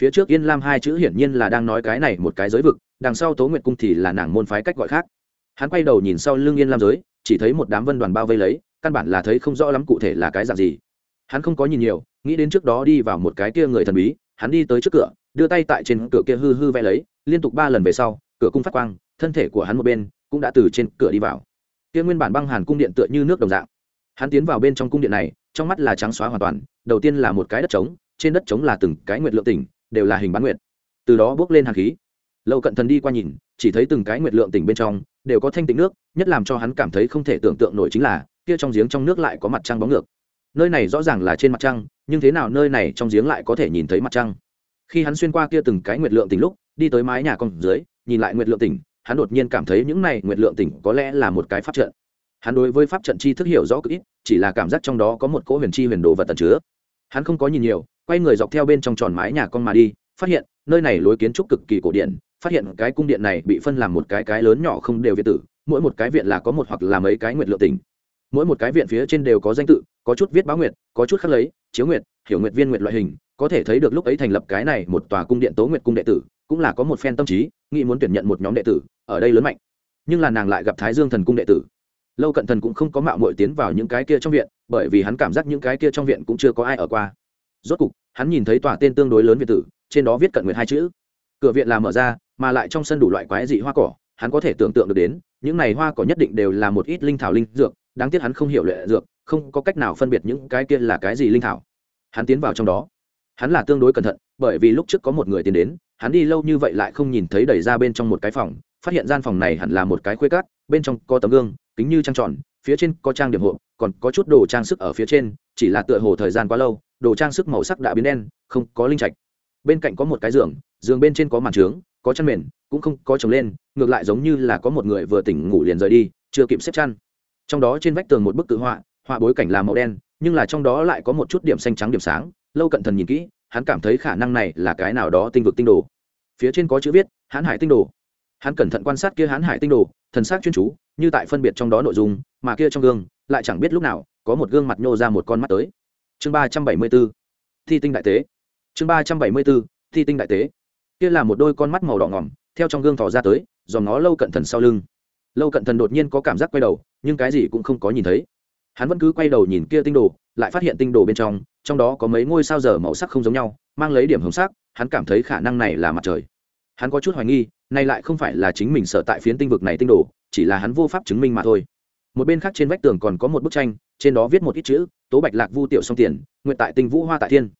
Phía trước yên lam hai chữ hiển nhiên là đang nói cái này một cái giới vực, đằng sau tố nguyệt cung thì là nàng môn phái cách gọi khác. Hắn quay đầu nhìn sau lưng yên lam giới, chỉ thấy một đám vân đoàn bao vây lấy, căn bản là thấy không rõ lắm cụ thể là cái dạng gì hắn không có nhìn nhiều, nghĩ đến trước đó đi vào một cái kia người thần bí, hắn đi tới trước cửa, đưa tay tại trên cửa kia hư hư vẽ lấy, liên tục ba lần về sau, cửa cung phát quang, thân thể của hắn một bên cũng đã từ trên cửa đi vào. Kia nguyên bản băng hàn cung điện tựa như nước đồng dạng. Hắn tiến vào bên trong cung điện này, trong mắt là trắng xóa hoàn toàn, đầu tiên là một cái đất trống, trên đất trống là từng cái nguyệt lượng tỉnh, đều là hình bán nguyệt. Từ đó bước lên hàn khí. Lâu cận thần đi qua nhìn, chỉ thấy từng cái nguyệt lượng tỉnh bên trong đều có thanh tịnh nước, nhất làm cho hắn cảm thấy không thể tưởng tượng nổi chính là, kia trong giếng trong nước lại có mặt trăng bóng ngược nơi này rõ ràng là trên mặt trăng, nhưng thế nào nơi này trong giếng lại có thể nhìn thấy mặt trăng? Khi hắn xuyên qua kia từng cái nguyệt lượng tỉnh lúc, đi tới mái nhà con dưới, nhìn lại nguyệt lượng tỉnh, hắn đột nhiên cảm thấy những này nguyệt lượng tỉnh có lẽ là một cái pháp trận. Hắn đối với pháp trận chi thức hiểu rõ cực ít, chỉ là cảm giác trong đó có một cỗ huyền chi huyền đồ vật tần chứa. Hắn không có nhìn nhiều, quay người dọc theo bên trong tròn mái nhà con mà đi, phát hiện, nơi này lối kiến trúc cực kỳ cổ điển, phát hiện cái cung điện này bị phân làm một cái cái lớn nhỏ không đều viện tử, mỗi một cái viện là có một hoặc là mấy cái nguyệt lượng tỉnh mỗi một cái viện phía trên đều có danh tự, có chút viết báo nguyệt, có chút khắc lấy, chiếu nguyệt, hiểu nguyệt viên nguyệt loại hình, có thể thấy được lúc ấy thành lập cái này một tòa cung điện tố nguyệt cung đệ tử, cũng là có một phen tâm trí, nghĩ muốn tuyển nhận một nhóm đệ tử, ở đây lớn mạnh. Nhưng là nàng lại gặp thái dương thần cung đệ tử. Lâu cận thần cũng không có mạo mội tiến vào những cái kia trong viện, bởi vì hắn cảm giác những cái kia trong viện cũng chưa có ai ở qua. Rốt cục, hắn nhìn thấy tòa tên tương đối lớn viện tử, trên đó viết cận nguyệt hai chữ. Cửa viện là mở ra, mà lại trong sân đủ loại quái dị hoa cỏ, hắn có thể tưởng tượng được đến, những này hoa cỏ nhất định đều là một ít linh thảo linh dược đáng tiếc hắn không hiểu lệ dược, không có cách nào phân biệt những cái kia là cái gì linh thảo. Hắn tiến vào trong đó. Hắn là tương đối cẩn thận, bởi vì lúc trước có một người tiến đến, hắn đi lâu như vậy lại không nhìn thấy đẩy ra bên trong một cái phòng, phát hiện gian phòng này hẳn là một cái khuê cát, bên trong có tấm gương, kính như trăng tròn, phía trên có trang điểm hộ, còn có chút đồ trang sức ở phía trên, chỉ là tựa hồ thời gian quá lâu, đồ trang sức màu sắc đã biến đen, không có linh trạch. Bên cạnh có một cái giường giường bên trên có màn trướng, có chăn mền, cũng không có chồng lên, ngược lại giống như là có một người vừa tỉnh ngủ liền rời đi, chưa kịp xếp chăn trong đó trên vách tường một bức tự họa họa bối cảnh là màu đen, nhưng là trong đó lại có một chút điểm xanh trắng điểm sáng, lâu cận thần nhìn kỹ, hắn cảm thấy khả năng này là cái nào đó tinh vực tinh đồ. Phía trên có chữ viết hãn hải tinh đồ. Hắn cẩn thận quan sát kia hãn hải tinh đồ, thần sắc chuyên chú, như tại phân biệt trong đó nội dung, mà kia trong gương, lại chẳng biết lúc nào, có một gương mặt nhô ra một con mắt tới. Chương ba trăm bảy mươi b ố thi tinh đại tế. Chương ba trăm bảy mươi b ố thi tinh đại tế. Kia là một đôi con mắt màu đỏ ngỏm, theo trong gương thỏ ra tới, dòm nó lâu cận thần sau lưng. Lâu cận thần đột nhiên có cảm giác quay đầu nhưng cái gì cũng không có nhìn thấy. Hắn vẫn cứ quay đầu nhìn kia tinh đồ, lại phát hiện tinh đồ bên trong trong đó có mấy ngôi sao dở màu sắc không giống nhau, mang lấy điểm hồng sắc, hắn cảm thấy khả năng này là mặt trời. Hắn có chút hoài nghi nay lại không phải là chính mình sợ tại phiến tinh vực này tinh đồ, chỉ là hắn vô pháp chứng minh mà thôi. Một bên khác trên vách tường còn có một bức tranh, trên đó viết một ít chữ, tố bạch lạc vu tiểu song tiền, nguyện tại tinh vũ hoa tại thiên.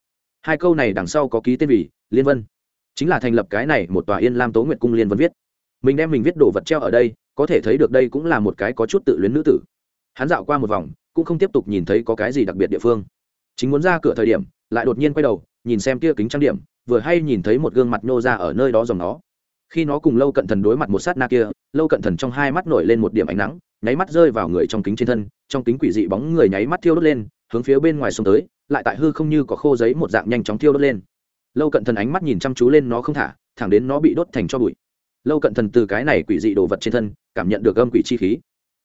Hai câu này đằng sau có ký tên vì liên vân. Chính là thành lập cái này một tòa yên lam tố nguyện cung liên vân viết. Mình đem mình viết đồ vật treo ở đây có thể thấy được đây cũng là một cái có chút tự luyến nữ tử. Hắn dạo qua một vòng, cũng không tiếp tục nhìn thấy có cái gì đặc biệt địa phương. Chính muốn ra cửa thời điểm, lại đột nhiên quay đầu, nhìn xem kia kính trang điểm, vừa hay nhìn thấy một gương mặt nhô ra ở nơi đó dòng nó. Khi nó cùng lâu cận thần đối mặt một sát na kia, lâu cận thần trong hai mắt nổi lên một điểm ánh nắng, nháy mắt rơi vào người trong kính trên thân, trong kính quỷ dị bóng người nháy mắt thiêu đốt lên, hướng phía bên ngoài sông tới, lại tại hư không như có khô giấy một dạng nhanh chóng thiêu đốt lên. Lâu cận thần ánh mắt nhìn chăm chú lên nó không thả, thẳng đến nó bị đốt thành cho bụi. Lâu cận thần từ cái này quỷ dị đồ vật trên thân cảm nhận được âm quỷ chi khí.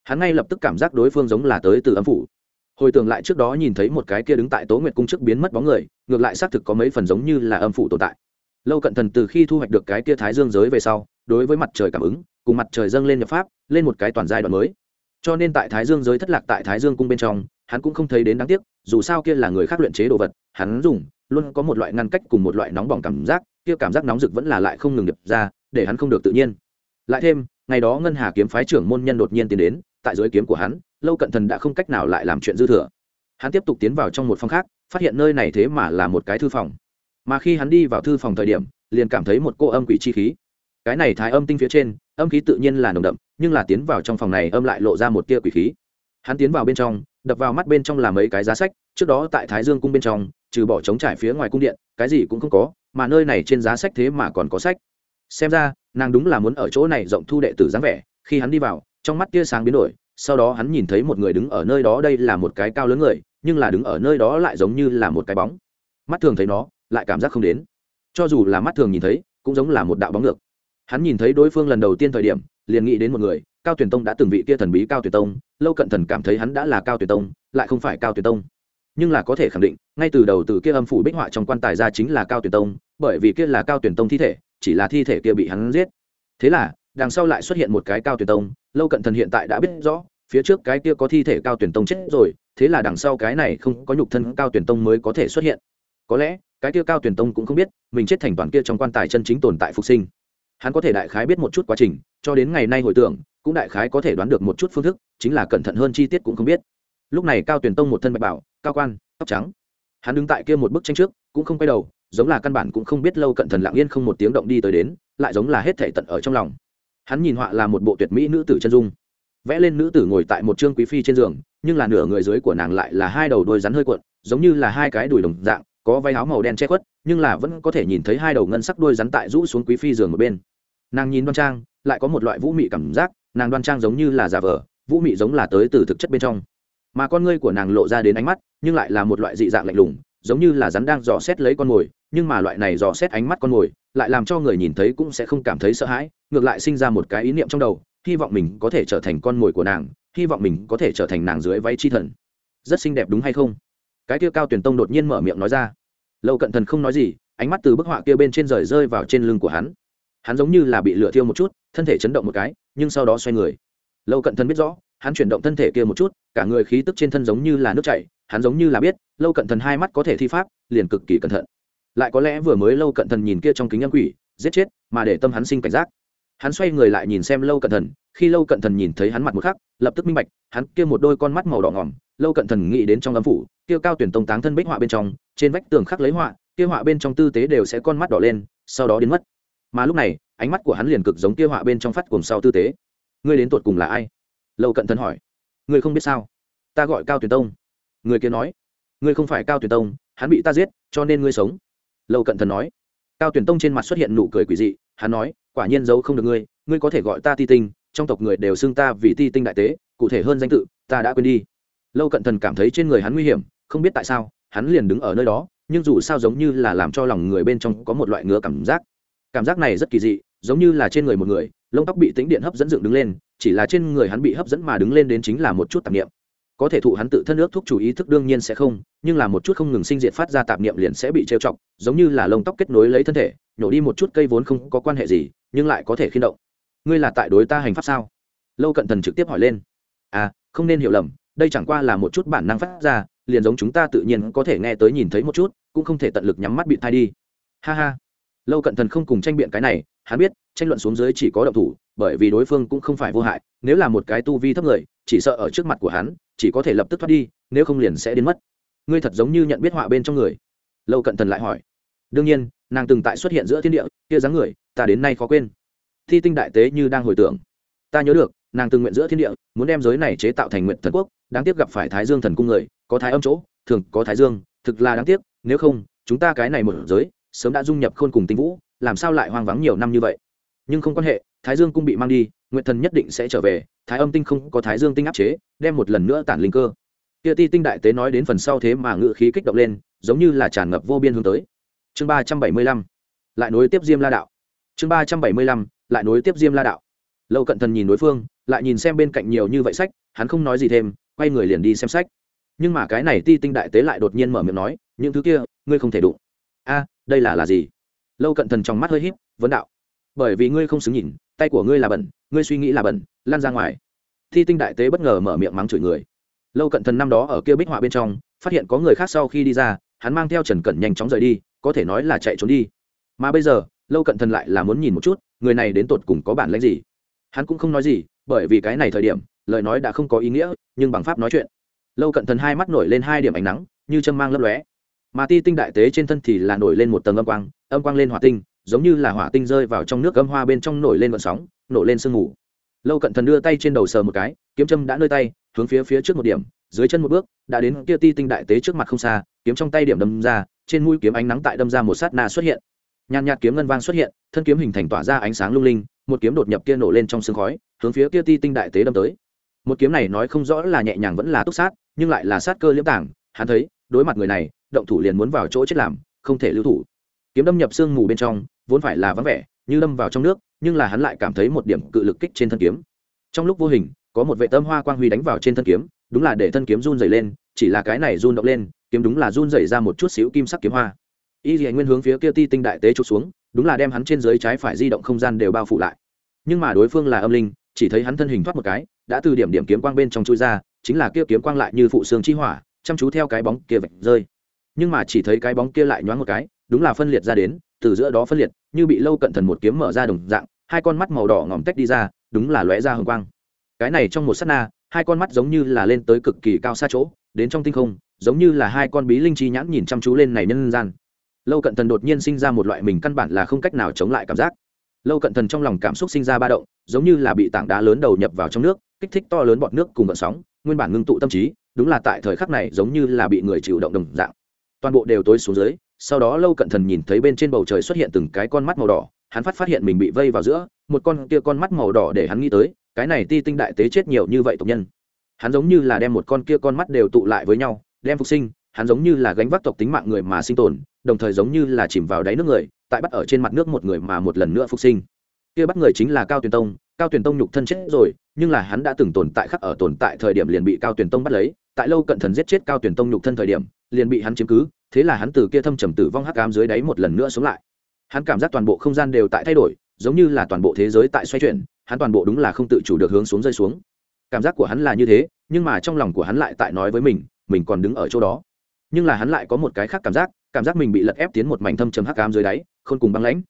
Hắn ngay lập tức cảm giác đối phương giống là tới từ âm phủ. Hồi tưởng lại trước đó nhìn thấy một cái kia đứng tại tố nguyệt cung trước biến mất bóng người, ngược lại xác thực có mấy phần giống như là âm phủ tồn tại. Lâu cận thần từ khi thu hoạch được cái kia thái dương giới về sau, đối với mặt trời cảm ứng, cùng mặt trời dâng lên nhập pháp, lên một cái toàn giai đoạn mới. Cho nên tại thái dương giới thất lạc tại thái dương cung bên trong, hắn cũng không thấy đến đáng tiếc, dù sao kia là người khác luyện chế đồ vật, hắn dùng, luôn có một loại ngăn cách cùng một loại nóng bỏng cảm giác, kia cảm giác nóng rực vẫn là lại không ngừng nhập ra, để hắn không được tự nhiên. Lại thêm ngày đó ngân hà kiếm phái trưởng môn nhân đột nhiên tiến đến, tại dưới kiếm của hắn, lâu cận thần đã không cách nào lại làm chuyện dư thừa. Hắn tiếp tục tiến vào trong một phòng khác, phát hiện nơi này thế mà là một cái thư phòng. Mà khi hắn đi vào thư phòng thời điểm, liền cảm thấy một cô âm quỷ chi khí. Cái này thái âm tinh phía trên, âm khí tự nhiên là nồng đậm, nhưng là tiến vào trong phòng này âm lại lộ ra một tia quỷ khí. Hắn tiến vào bên trong, đập vào mắt bên trong là mấy cái giá sách, trước đó tại thái dương cung bên trong, trừ bỏ trống trải phía ngoài cung điện, cái gì cũng không có, mà nơi này trên giá sách thế mà còn có sách xem ra, nàng đúng là muốn ở chỗ này rộng thu đệ tử dáng vẻ. Khi hắn đi vào, trong mắt tia sáng biến đổi, sau đó hắn nhìn thấy một người đứng ở nơi đó, đây là một cái cao lớn người, nhưng là đứng ở nơi đó lại giống như là một cái bóng. Mắt thường thấy nó, lại cảm giác không đến. Cho dù là mắt thường nhìn thấy, cũng giống là một đạo bóng ngược. Hắn nhìn thấy đối phương lần đầu tiên thời điểm, liền nghĩ đến một người, cao tuyển tông đã từng vị kia thần bí cao tuyển tông, lâu cận thần cảm thấy hắn đã là cao tuyển tông, lại không phải cao tuyển tông. Nhưng là có thể khẳng định, ngay từ đầu từ kia âm phủ bích họa trong quan tài ra chính là cao tuyển tông, bởi vì kia là cao tuyển tông thi thể chỉ là thi thể kia bị hắn giết. Thế là, đằng sau lại xuất hiện một cái cao tuyển tông, lâu cận thần hiện tại đã biết rõ, phía trước cái kia có thi thể cao tuyển tông chết rồi, thế là đằng sau cái này không có nhục thân cao tuyển tông mới có thể xuất hiện. Có lẽ, cái kia cao tuyển tông cũng không biết, mình chết thành toàn kia trong quan tài chân chính tồn tại phục sinh. Hắn có thể đại khái biết một chút quá trình, cho đến ngày nay hồi tưởng, cũng đại khái có thể đoán được một chút phương thức, chính là cẩn thận hơn chi tiết cũng không biết. Lúc này cao tuyển tông một thân bạch bảo, cao quan, tóc trắng. Hắn đứng tại kia một bức tranh trước, cũng không quay đầu giống là căn bản cũng không biết lâu cận thần lặng yên không một tiếng động đi tới đến, lại giống là hết thể tận ở trong lòng. Hắn nhìn họa là một bộ tuyệt mỹ nữ tử chân dung. Vẽ lên nữ tử ngồi tại một trương quý phi trên giường, nhưng là nửa người dưới của nàng lại là hai đầu đôi rắn hơi cuộn, giống như là hai cái đùi đồng dạng, có váy áo màu đen che khuất, nhưng là vẫn có thể nhìn thấy hai đầu ngân sắc đôi rắn tại rũ xuống quý phi giường một bên. Nàng nhìn đoan trang, lại có một loại vũ mị cảm giác, nàng đoan trang giống như là giả vờ, vũ mị giống là tới từ thực chất bên trong. Mà con ngươi của nàng lộ ra đến ánh mắt, nhưng lại là một loại dị dạng lạnh lùng giống như là rắn đang dò xét lấy con mồi, nhưng mà loại này dò xét ánh mắt con mồi lại làm cho người nhìn thấy cũng sẽ không cảm thấy sợ hãi, ngược lại sinh ra một cái ý niệm trong đầu, hy vọng mình có thể trở thành con mồi của nàng, hy vọng mình có thể trở thành nàng dưới váy chi thần. Rất xinh đẹp đúng hay không? Cái kia cao tuyển tông đột nhiên mở miệng nói ra. Lâu cận thần không nói gì, ánh mắt từ bức họa kia bên trên rời rơi vào trên lưng của hắn. Hắn giống như là bị lửa thiêu một chút, thân thể chấn động một cái, nhưng sau đó xoay người. Lâu cận thần biết rõ, hắn chuyển động thân thể kia một chút, cả người khí tức trên thân giống như là nước chảy hắn giống như là biết, lâu cận thần hai mắt có thể thi pháp, liền cực kỳ cẩn thận. Lại có lẽ vừa mới lâu cận thần nhìn kia trong kính âm quỷ, giết chết, mà để tâm hắn sinh cảnh giác. Hắn xoay người lại nhìn xem lâu cận thần, khi lâu cận thần nhìn thấy hắn mặt một khắc, lập tức minh bạch, hắn kia một đôi con mắt màu đỏ ngỏm, lâu cận thần nghĩ đến trong âm phủ, kia cao tuyển tông táng thân bích họa bên trong, trên vách tường khắc lấy họa, kia họa bên trong tư tế đều sẽ con mắt đỏ lên, sau đó biến mất. Mà lúc này, ánh mắt của hắn liền cực giống kia họa bên trong phát cùng sau tư tế. Ngươi đến tuột cùng là ai? Lâu cận thần hỏi. Ngươi không biết sao? Ta gọi cao tuyển tông người kia nói, ngươi không phải cao tuyển tông, hắn bị ta giết, cho nên ngươi sống. Lâu cận thần nói. Cao tuyển tông trên mặt xuất hiện nụ cười quỷ dị, hắn nói, quả nhiên giấu không được ngươi ngươi có thể gọi ta ti tinh, trong tộc người đều xưng ta vì ti tinh đại tế, cụ thể hơn danh tự, ta đã quên đi. Lâu cận thần cảm thấy trên người hắn nguy hiểm, không biết tại sao, hắn liền đứng ở nơi đó, nhưng dù sao giống như là làm cho lòng người bên trong có một loại ngứa cảm giác. Cảm giác này rất kỳ dị, giống như là trên người một người, lông tóc bị tính điện hấp dẫn dựng đứng lên, chỉ là trên người hắn bị hấp dẫn mà đứng lên đến chính là một chút tạp niệm có thể thụ hắn tự thân ước thúc chủ ý thức đương nhiên sẽ không, nhưng là một chút không ngừng sinh diệt phát ra tạp niệm liền sẽ bị trêu chọc, giống như là lông tóc kết nối lấy thân thể, nhổ đi một chút cây vốn không có quan hệ gì, nhưng lại có thể khiên động. Ngươi là tại đối ta hành pháp sao? Lâu cận thần trực tiếp hỏi lên. À không nên hiểu lầm, đây chẳng qua là một chút bản năng phát ra, liền giống chúng ta tự nhiên có thể nghe tới nhìn thấy một chút, cũng không thể tận lực nhắm mắt bị thai đi. Ha ha. Lâu cận thần không cùng tranh biện cái này, hắn biết, tranh luận xuống dưới chỉ có động thủ, bởi vì đối phương cũng không phải vô hại, nếu là một cái tu vi thấp người, chỉ sợ ở trước mặt của hắn chỉ có thể lập tức thoát đi, nếu không liền sẽ đến mất. Ngươi thật giống như nhận biết họa bên trong người. Lâu cận thần lại hỏi. Đương nhiên, nàng từng tại xuất hiện giữa thiên địa, kia dáng người, ta đến nay khó quên. Thi tinh đại tế như đang hồi tưởng. Ta nhớ được, nàng từng nguyện giữa thiên địa, muốn đem giới này chế tạo thành nguyện thần quốc, đáng tiếc gặp phải thái dương thần cung người, có thái âm chỗ, thường có thái dương, thực là đáng tiếc, nếu không, chúng ta cái này một giới, sớm đã dung nhập khôn cùng tinh vũ, làm sao lại hoang vắng nhiều năm như vậy? Nhưng không quan hệ, thái dương cung bị mang đi, nguyện thần nhất định sẽ trở về thái âm tinh không có thái dương tinh áp chế, đem một lần nữa tản linh cơ. Kia ti tinh đại tế nói đến phần sau thế mà ngự khí kích động lên, giống như là tràn ngập vô biên hướng tới. Chương ba trăm bảy mươi lăm, lại nối tiếp diêm la đạo. Chương ba trăm bảy mươi lăm, lại nối tiếp diêm la đạo. Lâu cận thần nhìn đối phương, lại nhìn xem bên cạnh nhiều như vậy sách, hắn không nói gì thêm, quay người liền đi xem sách. Nhưng mà cái này ti tinh đại tế lại đột nhiên mở miệng nói, những thứ kia, ngươi không thể đụng. A, đây là là gì? Lâu cận thần trong mắt hơi h í p vấn đạo. Bởi vì ngươi không xứng nhìn, tay của ngươi là bẩn ngươi suy nghĩ là bẩn lan ra ngoài. Thi tinh đại tế bất ngờ mở miệng mắng chửi người. Lâu cận thần năm đó ở kia bích họa bên trong, phát hiện có người khác sau khi đi ra, hắn mang theo trần cẩn nhanh chóng rời đi, có thể nói là chạy trốn đi. Mà bây giờ, lâu cận thần lại là muốn nhìn một chút, người này đến tột cùng có bản lãnh gì. Hắn cũng không nói gì, bởi vì cái này thời điểm, lời nói đã không có ý nghĩa, nhưng bằng pháp nói chuyện. Lâu cận thần hai mắt nổi lên hai điểm ánh nắng, như châm mang lấp lóe. Mà ti tinh đại tế trên thân thì là nổi lên một tầng âm quang âm quang lên hỏa tinh, giống như là hỏa tinh rơi vào trong nước âm hoa bên trong nổi lên vận sóng nổ lên sương mù. Lâu cận thần đưa tay trên đầu sờ một cái, kiếm châm đã nơi tay, hướng phía phía trước một điểm, dưới chân một bước, đã đến kia ti tinh đại tế trước mặt không xa, kiếm trong tay điểm đâm ra, trên mũi kiếm ánh nắng tại đâm ra một sát na xuất hiện. Nhàn nhạt kiếm ngân vang xuất hiện, thân kiếm hình thành tỏa ra ánh sáng lung linh, một kiếm đột nhập kia nổ lên trong sương khói, hướng phía kia ti tinh đại tế đâm tới. Một kiếm này nói không rõ là nhẹ nhàng vẫn là túc sát, nhưng lại là sát cơ liễm tảng hắn thấy, đối mặt người này, động thủ liền muốn vào chỗ chết làm, không thể lưu thủ. Kiếm đâm nhập sương mù bên trong, vốn phải là vắng vẻ, như đâm vào trong nước nhưng là hắn lại cảm thấy một điểm cự lực kích trên thân kiếm. Trong lúc vô hình, có một vệ tâm hoa quang huy đánh vào trên thân kiếm, đúng là để thân kiếm run dày lên, chỉ là cái này run động lên, kiếm đúng là run dày ra một chút xíu kim sắc kiếm hoa. Y dì nguyên hướng phía kia ti tinh đại tế trục xuống, đúng là đem hắn trên dưới trái phải di động không gian đều bao phủ lại. Nhưng mà đối phương là âm linh, chỉ thấy hắn thân hình thoát một cái, đã từ điểm điểm kiếm quang bên trong chui ra, chính là kia kiếm quang lại như phụ xương chi hỏa, chăm chú theo cái bóng kia vạch rơi. Nhưng mà chỉ thấy cái bóng kia lại nhoáng một cái đúng là phân liệt ra đến, từ giữa đó phân liệt, như bị lâu cận thần một kiếm mở ra đồng dạng, hai con mắt màu đỏ ngòm tách đi ra, đúng là lóe ra hồng quang. Cái này trong một s á t na, hai con mắt giống như là lên tới cực kỳ cao xa chỗ, đến trong tinh không, giống như là hai con bí linh chi nhãn nhìn chăm chú lên này nhân gian. Lâu cận thần đột nhiên sinh ra một loại mình căn bản là không cách nào chống lại cảm giác. Lâu cận thần trong lòng cảm xúc sinh ra ba động, giống như là bị tảng đá lớn đầu nhập vào trong nước, kích thích to lớn bọn nước cùng vận sóng, nguyên bản ngưng tụ tâm trí, đúng là tại thời khắc này giống như là bị người chịu động đồng dạng. Toàn bộ đều tối xuống dưới sau đó lâu cận thần nhìn thấy bên trên bầu trời xuất hiện từng cái con mắt màu đỏ, hắn phát phát hiện mình bị vây vào giữa, một con kia con mắt màu đỏ để hắn nghĩ tới, cái này ti tinh đại tế chết nhiều như vậy tộc nhân. Hắn giống như là đem một con kia con mắt đều tụ lại với nhau, đem phục sinh, hắn giống như là gánh vác tộc tính mạng người mà sinh tồn, đồng thời giống như là chìm vào đáy nước người, tại bắt ở trên mặt nước một người mà một lần nữa phục sinh. Kia bắt người chính là cao tuyền tông, cao tuyển tông nhục thân chết rồi, nhưng là hắn đã từng tồn tại khắc ở tồn tại thời điểm liền bị cao tuyển tông bắt lấy, tại lâu cận thần giết chết cao tuyển tông nhục thân thời điểm, liền bị hắn chiếm cứ thế là hắn từ kia thâm trầm tử vong hắc ám dưới đáy một lần nữa sống lại. Hắn cảm giác toàn bộ không gian đều tại thay đổi, giống như là toàn bộ thế giới tại xoay chuyển, hắn toàn bộ đúng là không tự chủ được hướng xuống rơi xuống. Cảm giác của hắn là như thế, nhưng mà trong lòng của hắn lại tại nói với mình mình còn đứng ở chỗ đó. Nhưng là hắn lại có một cái khác cảm giác cảm giác mình bị lật ép tiến một mảnh thâm trầm hắc ám dưới đáy không cùng băng lãnh.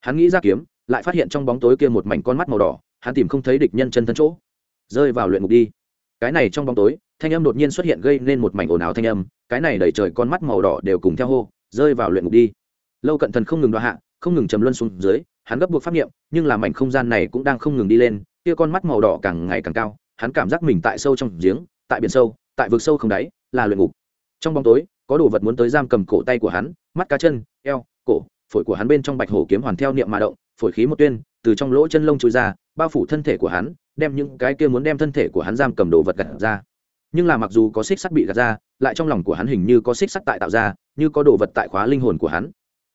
Hắn nghĩ ra kiếm, lại phát hiện trong bóng tối kia một mảnh con mắt màu đỏ, hắn tìm không thấy địch nhân chân thân chỗ. Rơi vào luyện ngục đi. Cái này trong bóng tối thanh âm đột nhiên xuất hiện gây nên một mảnh ồn ào thanh âm, cái này đẩy trời con mắt màu đỏ đều cùng theo hô, rơi vào luyện ngục đi. Lâu cận thần không ngừng đoạ hạ, không ngừng trầm luân xuống dưới, hắn gấp buộc pháp nghiệm nhưng là mảnh không gian này cũng đang không ngừng đi lên, kia con mắt màu đỏ càng ngày càng cao, hắn cảm giác mình tại sâu trong giếng, tại biển sâu, tại vực sâu không đáy, là luyện ngục. Trong bóng tối, có đồ vật muốn tới giam cầm cổ tay của hắn, mắt cá chân, eo, cổ, phổi của hắn bên trong bạch hổ kiếm hoàn theo niệm mà động, phổi khí một tuyên, từ trong lỗ chân lông trôi ra, bao phủ thân thể của hắn, đem những cái kia muốn đem thân thể của hắn giam cầm đồ vật gặt ra nhưng là mặc dù có xích sắt bị gạt ra, lại trong lòng của hắn hình như có xích sắt tại tạo ra, như có đồ vật tại khóa linh hồn của hắn.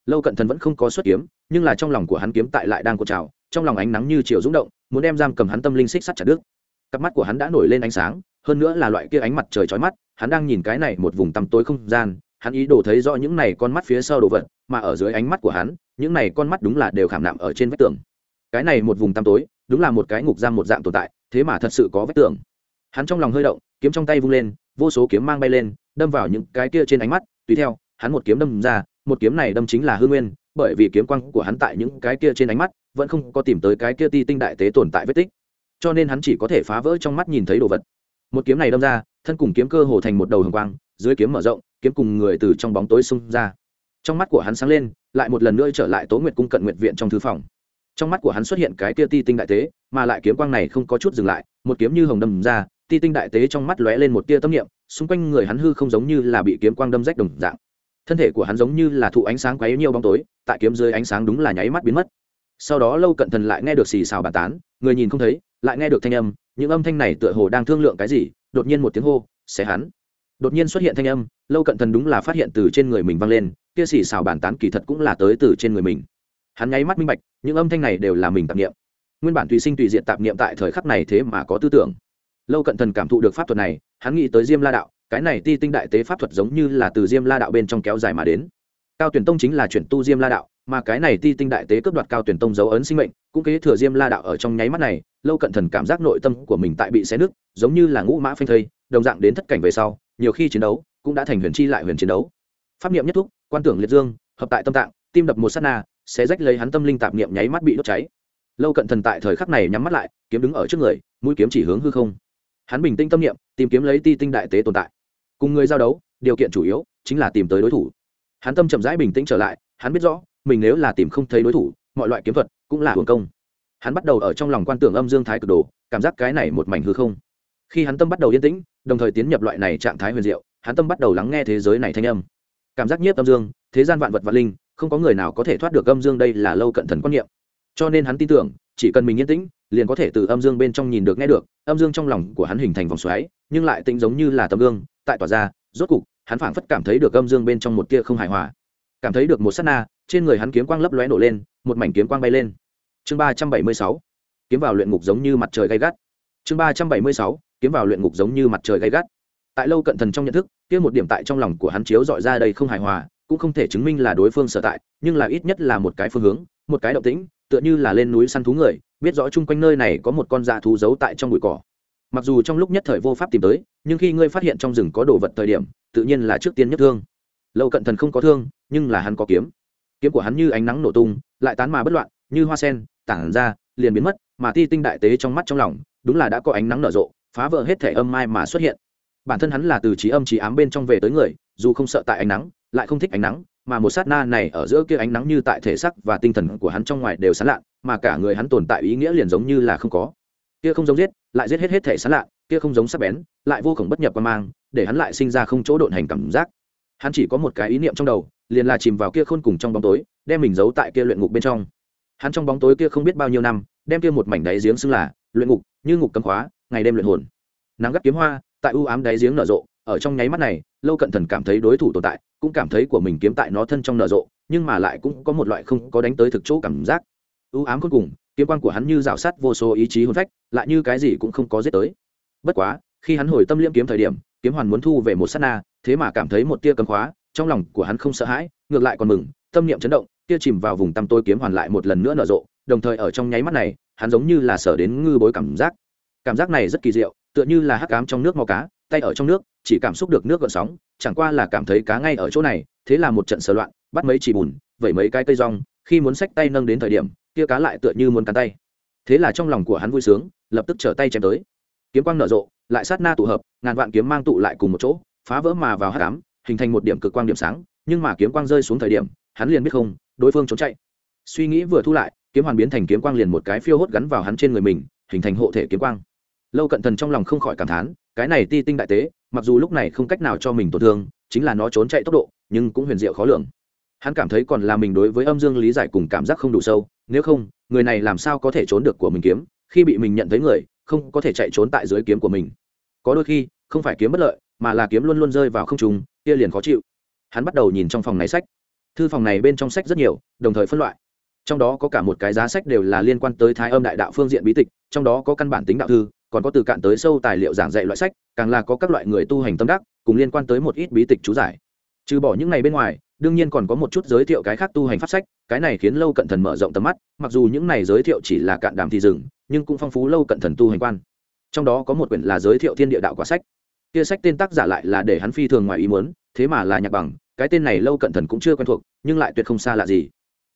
Lâu cận thần vẫn không có xuất kiếm, nhưng là trong lòng của hắn kiếm tại lại đang cột trào, trong lòng ánh nắng như chiều rúng động, muốn đem giam cầm hắn tâm linh xích sắt chặt đứt. Cặp mắt của hắn đã nổi lên ánh sáng, hơn nữa là loại kia ánh mặt trời chói mắt, hắn đang nhìn cái này một vùng tăm tối không gian, hắn ý đồ thấy rõ những này con mắt phía sau đồ vật, mà ở dưới ánh mắt của hắn, những này con mắt đúng là đều khảm nạm ở trên vách tường. Cái này một vùng tăm tối, đúng là một cái ngục giam một dạng tồn tại, thế mà thật sự có vách tường. Hắn trong lòng hơi động kiếm trong tay vung lên, vô số kiếm mang bay lên, đâm vào những cái kia trên ánh mắt. Tùy theo, hắn một kiếm đâm ra, một kiếm này đâm chính là hư nguyên, bởi vì kiếm quang của hắn tại những cái kia trên ánh mắt, vẫn không có tìm tới cái kia ti tinh đại tế tồn tại vết tích. Cho nên hắn chỉ có thể phá vỡ trong mắt nhìn thấy đồ vật. Một kiếm này đâm ra, thân cùng kiếm cơ hồ thành một đầu hồng quang, dưới kiếm mở rộng, kiếm cùng người từ trong bóng tối xung ra. Trong mắt của hắn sáng lên, lại một lần nữa trở lại tố nguyệt cung cận nguyệt viện trong thư phòng. Trong mắt của hắn xuất hiện cái kia ti tinh đại tế, mà lại kiếm quang này không có chút dừng lại, một kiếm như hồng đâm ra ti tinh đại tế trong mắt lóe lên một tia tâm niệm, xung quanh người hắn hư không giống như là bị kiếm quang đâm rách đồng dạng. Thân thể của hắn giống như là thụ ánh sáng quấy nhiều bóng tối, tại kiếm dưới ánh sáng đúng là nháy mắt biến mất. Sau đó lâu cận thần lại nghe được xì xào bàn tán, người nhìn không thấy, lại nghe được thanh âm, những âm thanh này tựa hồ đang thương lượng cái gì, đột nhiên một tiếng hô, xé hắn. Đột nhiên xuất hiện thanh âm, lâu cận thần đúng là phát hiện từ trên người mình vang lên, kia xì xào bàn tán kỳ thật cũng là tới từ trên người mình. Hắn nháy mắt minh bạch, những âm thanh này đều là mình tạp niệm. Nguyên bản tùy sinh tùy diện tạp niệm tại thời khắc này thế mà có tư tưởng lâu cận thần cảm thụ được pháp thuật này, hắn nghĩ tới diêm la đạo, cái này ti tinh đại tế pháp thuật giống như là từ diêm la đạo bên trong kéo dài mà đến. Cao tuyển tông chính là chuyển tu diêm la đạo, mà cái này ti tinh đại tế cướp đoạt cao tuyển tông dấu ấn sinh mệnh, cũng kế thừa diêm la đạo ở trong nháy mắt này, lâu cận thần cảm giác nội tâm của mình tại bị xé nứt, giống như là ngũ mã phanh thây, đồng dạng đến thất cảnh về sau, nhiều khi chiến đấu cũng đã thành huyền chi lại huyền chiến đấu. Pháp niệm nhất thúc, quan tưởng liệt dương, hợp tại tâm tạng, tim đập một sát na, sẽ rách lấy hắn tâm linh tạp niệm nháy mắt bị đốt cháy. Lâu cận thần tại thời khắc này nhắm mắt lại, kiếm đứng ở trước người, mũi kiếm chỉ hướng hư không hắn bình tĩnh tâm niệm, tìm kiếm lấy ti tinh đại tế tồn tại. Cùng người giao đấu, điều kiện chủ yếu chính là tìm tới đối thủ. Hắn tâm chậm rãi bình tĩnh trở lại, hắn biết rõ, mình nếu là tìm không thấy đối thủ, mọi loại kiếm thuật cũng là hưởng công. Hắn bắt đầu ở trong lòng quan tưởng âm dương thái cực đồ, cảm giác cái này một mảnh hư không. Khi hắn tâm bắt đầu yên tĩnh, đồng thời tiến nhập loại này trạng thái huyền diệu, hắn tâm bắt đầu lắng nghe thế giới này thanh âm. Cảm giác nhiếp âm dương, thế gian vạn vật vạn linh, không có người nào có thể thoát được âm dương đây là lâu cận thần quan niệm. Cho nên hắn tin tưởng chỉ cần mình yên tĩnh, liền có thể từ âm dương bên trong nhìn được nghe được, âm dương trong lòng của hắn hình thành vòng xoáy, nhưng lại tĩnh giống như là tấm gương, tại tỏa ra, rốt cục, hắn phảng phất cảm thấy được âm dương bên trong một tia không hài hòa. Cảm thấy được một sát na, trên người hắn kiếm quang lấp lóe nổ lên, một mảnh kiếm quang bay lên. Chương ba trăm bảy mươi sáu, kiếm vào luyện ngục giống như mặt trời gay gắt. Chương ba trăm bảy mươi sáu, kiếm vào luyện ngục giống như mặt trời gay gắt. Tại lâu cận thần trong nhận thức, kia một điểm tại trong lòng của hắn chiếu dọi ra đây không hài hòa, cũng không thể chứng minh là đối phương sở tại, nhưng là ít nhất là một cái phương hướng, một cái động tĩnh tựa như là lên núi săn thú người, biết rõ chung quanh nơi này có một con dạ thú giấu tại trong bụi cỏ. Mặc dù trong lúc nhất thời vô pháp tìm tới, nhưng khi ngươi phát hiện trong rừng có đồ vật thời điểm, tự nhiên là trước tiên nhất thương. Lâu cận thần không có thương, nhưng là hắn có kiếm. Kiếm của hắn như ánh nắng nổ tung, lại tán mà bất loạn, như hoa sen, tản ra, liền biến mất, mà ti tinh đại tế trong mắt trong lòng, đúng là đã có ánh nắng nở rộ, phá vỡ hết thể âm mai mà xuất hiện. Bản thân hắn là từ trí âm trí ám bên trong về tới người, dù không sợ tại ánh nắng, lại không thích ánh nắng mà một sát na này ở giữa kia ánh nắng như tại thể sắc và tinh thần của hắn trong ngoài đều sán lạ mà cả người hắn tồn tại ý nghĩa liền giống như là không có. Kia không giống giết, lại giết hết hết thể sán lạ kia không giống sắc bén, lại vô cùng bất nhập qua mang, để hắn lại sinh ra không chỗ độn hành cảm giác. Hắn chỉ có một cái ý niệm trong đầu, liền là chìm vào kia khôn cùng trong bóng tối, đem mình giấu tại kia luyện ngục bên trong. Hắn trong bóng tối kia không biết bao nhiêu năm, đem kia một mảnh đáy giếng xưng là luyện ngục, như ngục cấm khóa, ngày đêm luyện hồn. Nắng gắt kiếm hoa, tại u ám đáy giếng nở rộ, ở trong nháy mắt này, lâu cận thần cảm thấy đối thủ tồn tại cũng cảm thấy của mình kiếm tại nó thân trong nở rộ, nhưng mà lại cũng có một loại không có đánh tới thực chỗ cảm giác. Ưu ám cuối cùng, kiếm quang của hắn như rào sát vô số ý chí hôn phách, lại như cái gì cũng không có giết tới. Bất quá, khi hắn hồi tâm liễm kiếm thời điểm, kiếm hoàn muốn thu về một s á t na, thế mà cảm thấy một tia cầm khóa, trong lòng của hắn không sợ hãi, ngược lại còn mừng, tâm niệm chấn động, tia chìm vào vùng tăm tôi kiếm hoàn lại một lần nữa nở rộ, đồng thời ở trong nháy mắt này, hắn giống như là sở đến ngư bối cảm giác. Cảm giác này rất kỳ diệu, tựa như là hắc cám trong nước màu cá tay ở trong nước, chỉ cảm xúc được nước gợn sóng, chẳng qua là cảm thấy cá ngay ở chỗ này, thế là một trận sờ loạn, bắt mấy chỉ bùn, vẩy mấy cái cây rong, khi muốn xách tay nâng đến thời điểm, kia cá lại tựa như muốn cắn tay. Thế là trong lòng của hắn vui sướng, lập tức trở tay chém tới. Kiếm quang nở rộ, lại sát na tụ hợp, ngàn vạn kiếm mang tụ lại cùng một chỗ, phá vỡ mà vào hát cám hình thành một điểm cực quang điểm sáng, nhưng mà kiếm quang rơi xuống thời điểm, hắn liền biết không, đối phương trốn chạy. Suy nghĩ vừa thu lại, kiếm hoàn biến thành kiếm quang liền một cái phiêu hốt gắn vào hắn trên người mình, hình thành hộ thể kiếm quang. Lâu cận thần trong lòng không khỏi cảm thán cái này ti tinh đại tế, mặc dù lúc này không cách nào cho mình tổn thương, chính là nó trốn chạy tốc độ, nhưng cũng huyền diệu khó lường. Hắn cảm thấy còn là mình đối với âm dương lý giải cùng cảm giác không đủ sâu, nếu không, người này làm sao có thể trốn được của mình kiếm, khi bị mình nhận thấy người, không có thể chạy trốn tại dưới kiếm của mình. Có đôi khi, không phải kiếm bất lợi, mà là kiếm luôn luôn rơi vào không trùng kia liền khó chịu. Hắn bắt đầu nhìn trong phòng này sách. Thư phòng này bên trong sách rất nhiều, đồng thời phân loại. Trong đó có cả một cái giá sách đều là liên quan tới thái âm đại đạo phương diện bí tịch, trong đó có căn bản tính đạo thư còn có từ cạn tới sâu tài liệu giảng dạy loại sách, càng là có các loại người tu hành tâm đắc, cùng liên quan tới một ít bí tịch chú giải. Trừ bỏ những này bên ngoài, đương nhiên còn có một chút giới thiệu cái khác tu hành pháp sách, cái này khiến lâu cận thần mở rộng tầm mắt, mặc dù những này giới thiệu chỉ là cạn đàm thì dừng, nhưng cũng phong phú lâu cận thần tu hành quan. Trong đó có một quyển là giới thiệu thiên địa đạo quả sách. Kia sách tên tác giả lại là để hắn phi thường ngoài ý muốn, thế mà là nhạc bằng, cái tên này lâu cận thần cũng chưa quen thuộc, nhưng lại tuyệt không xa lạ gì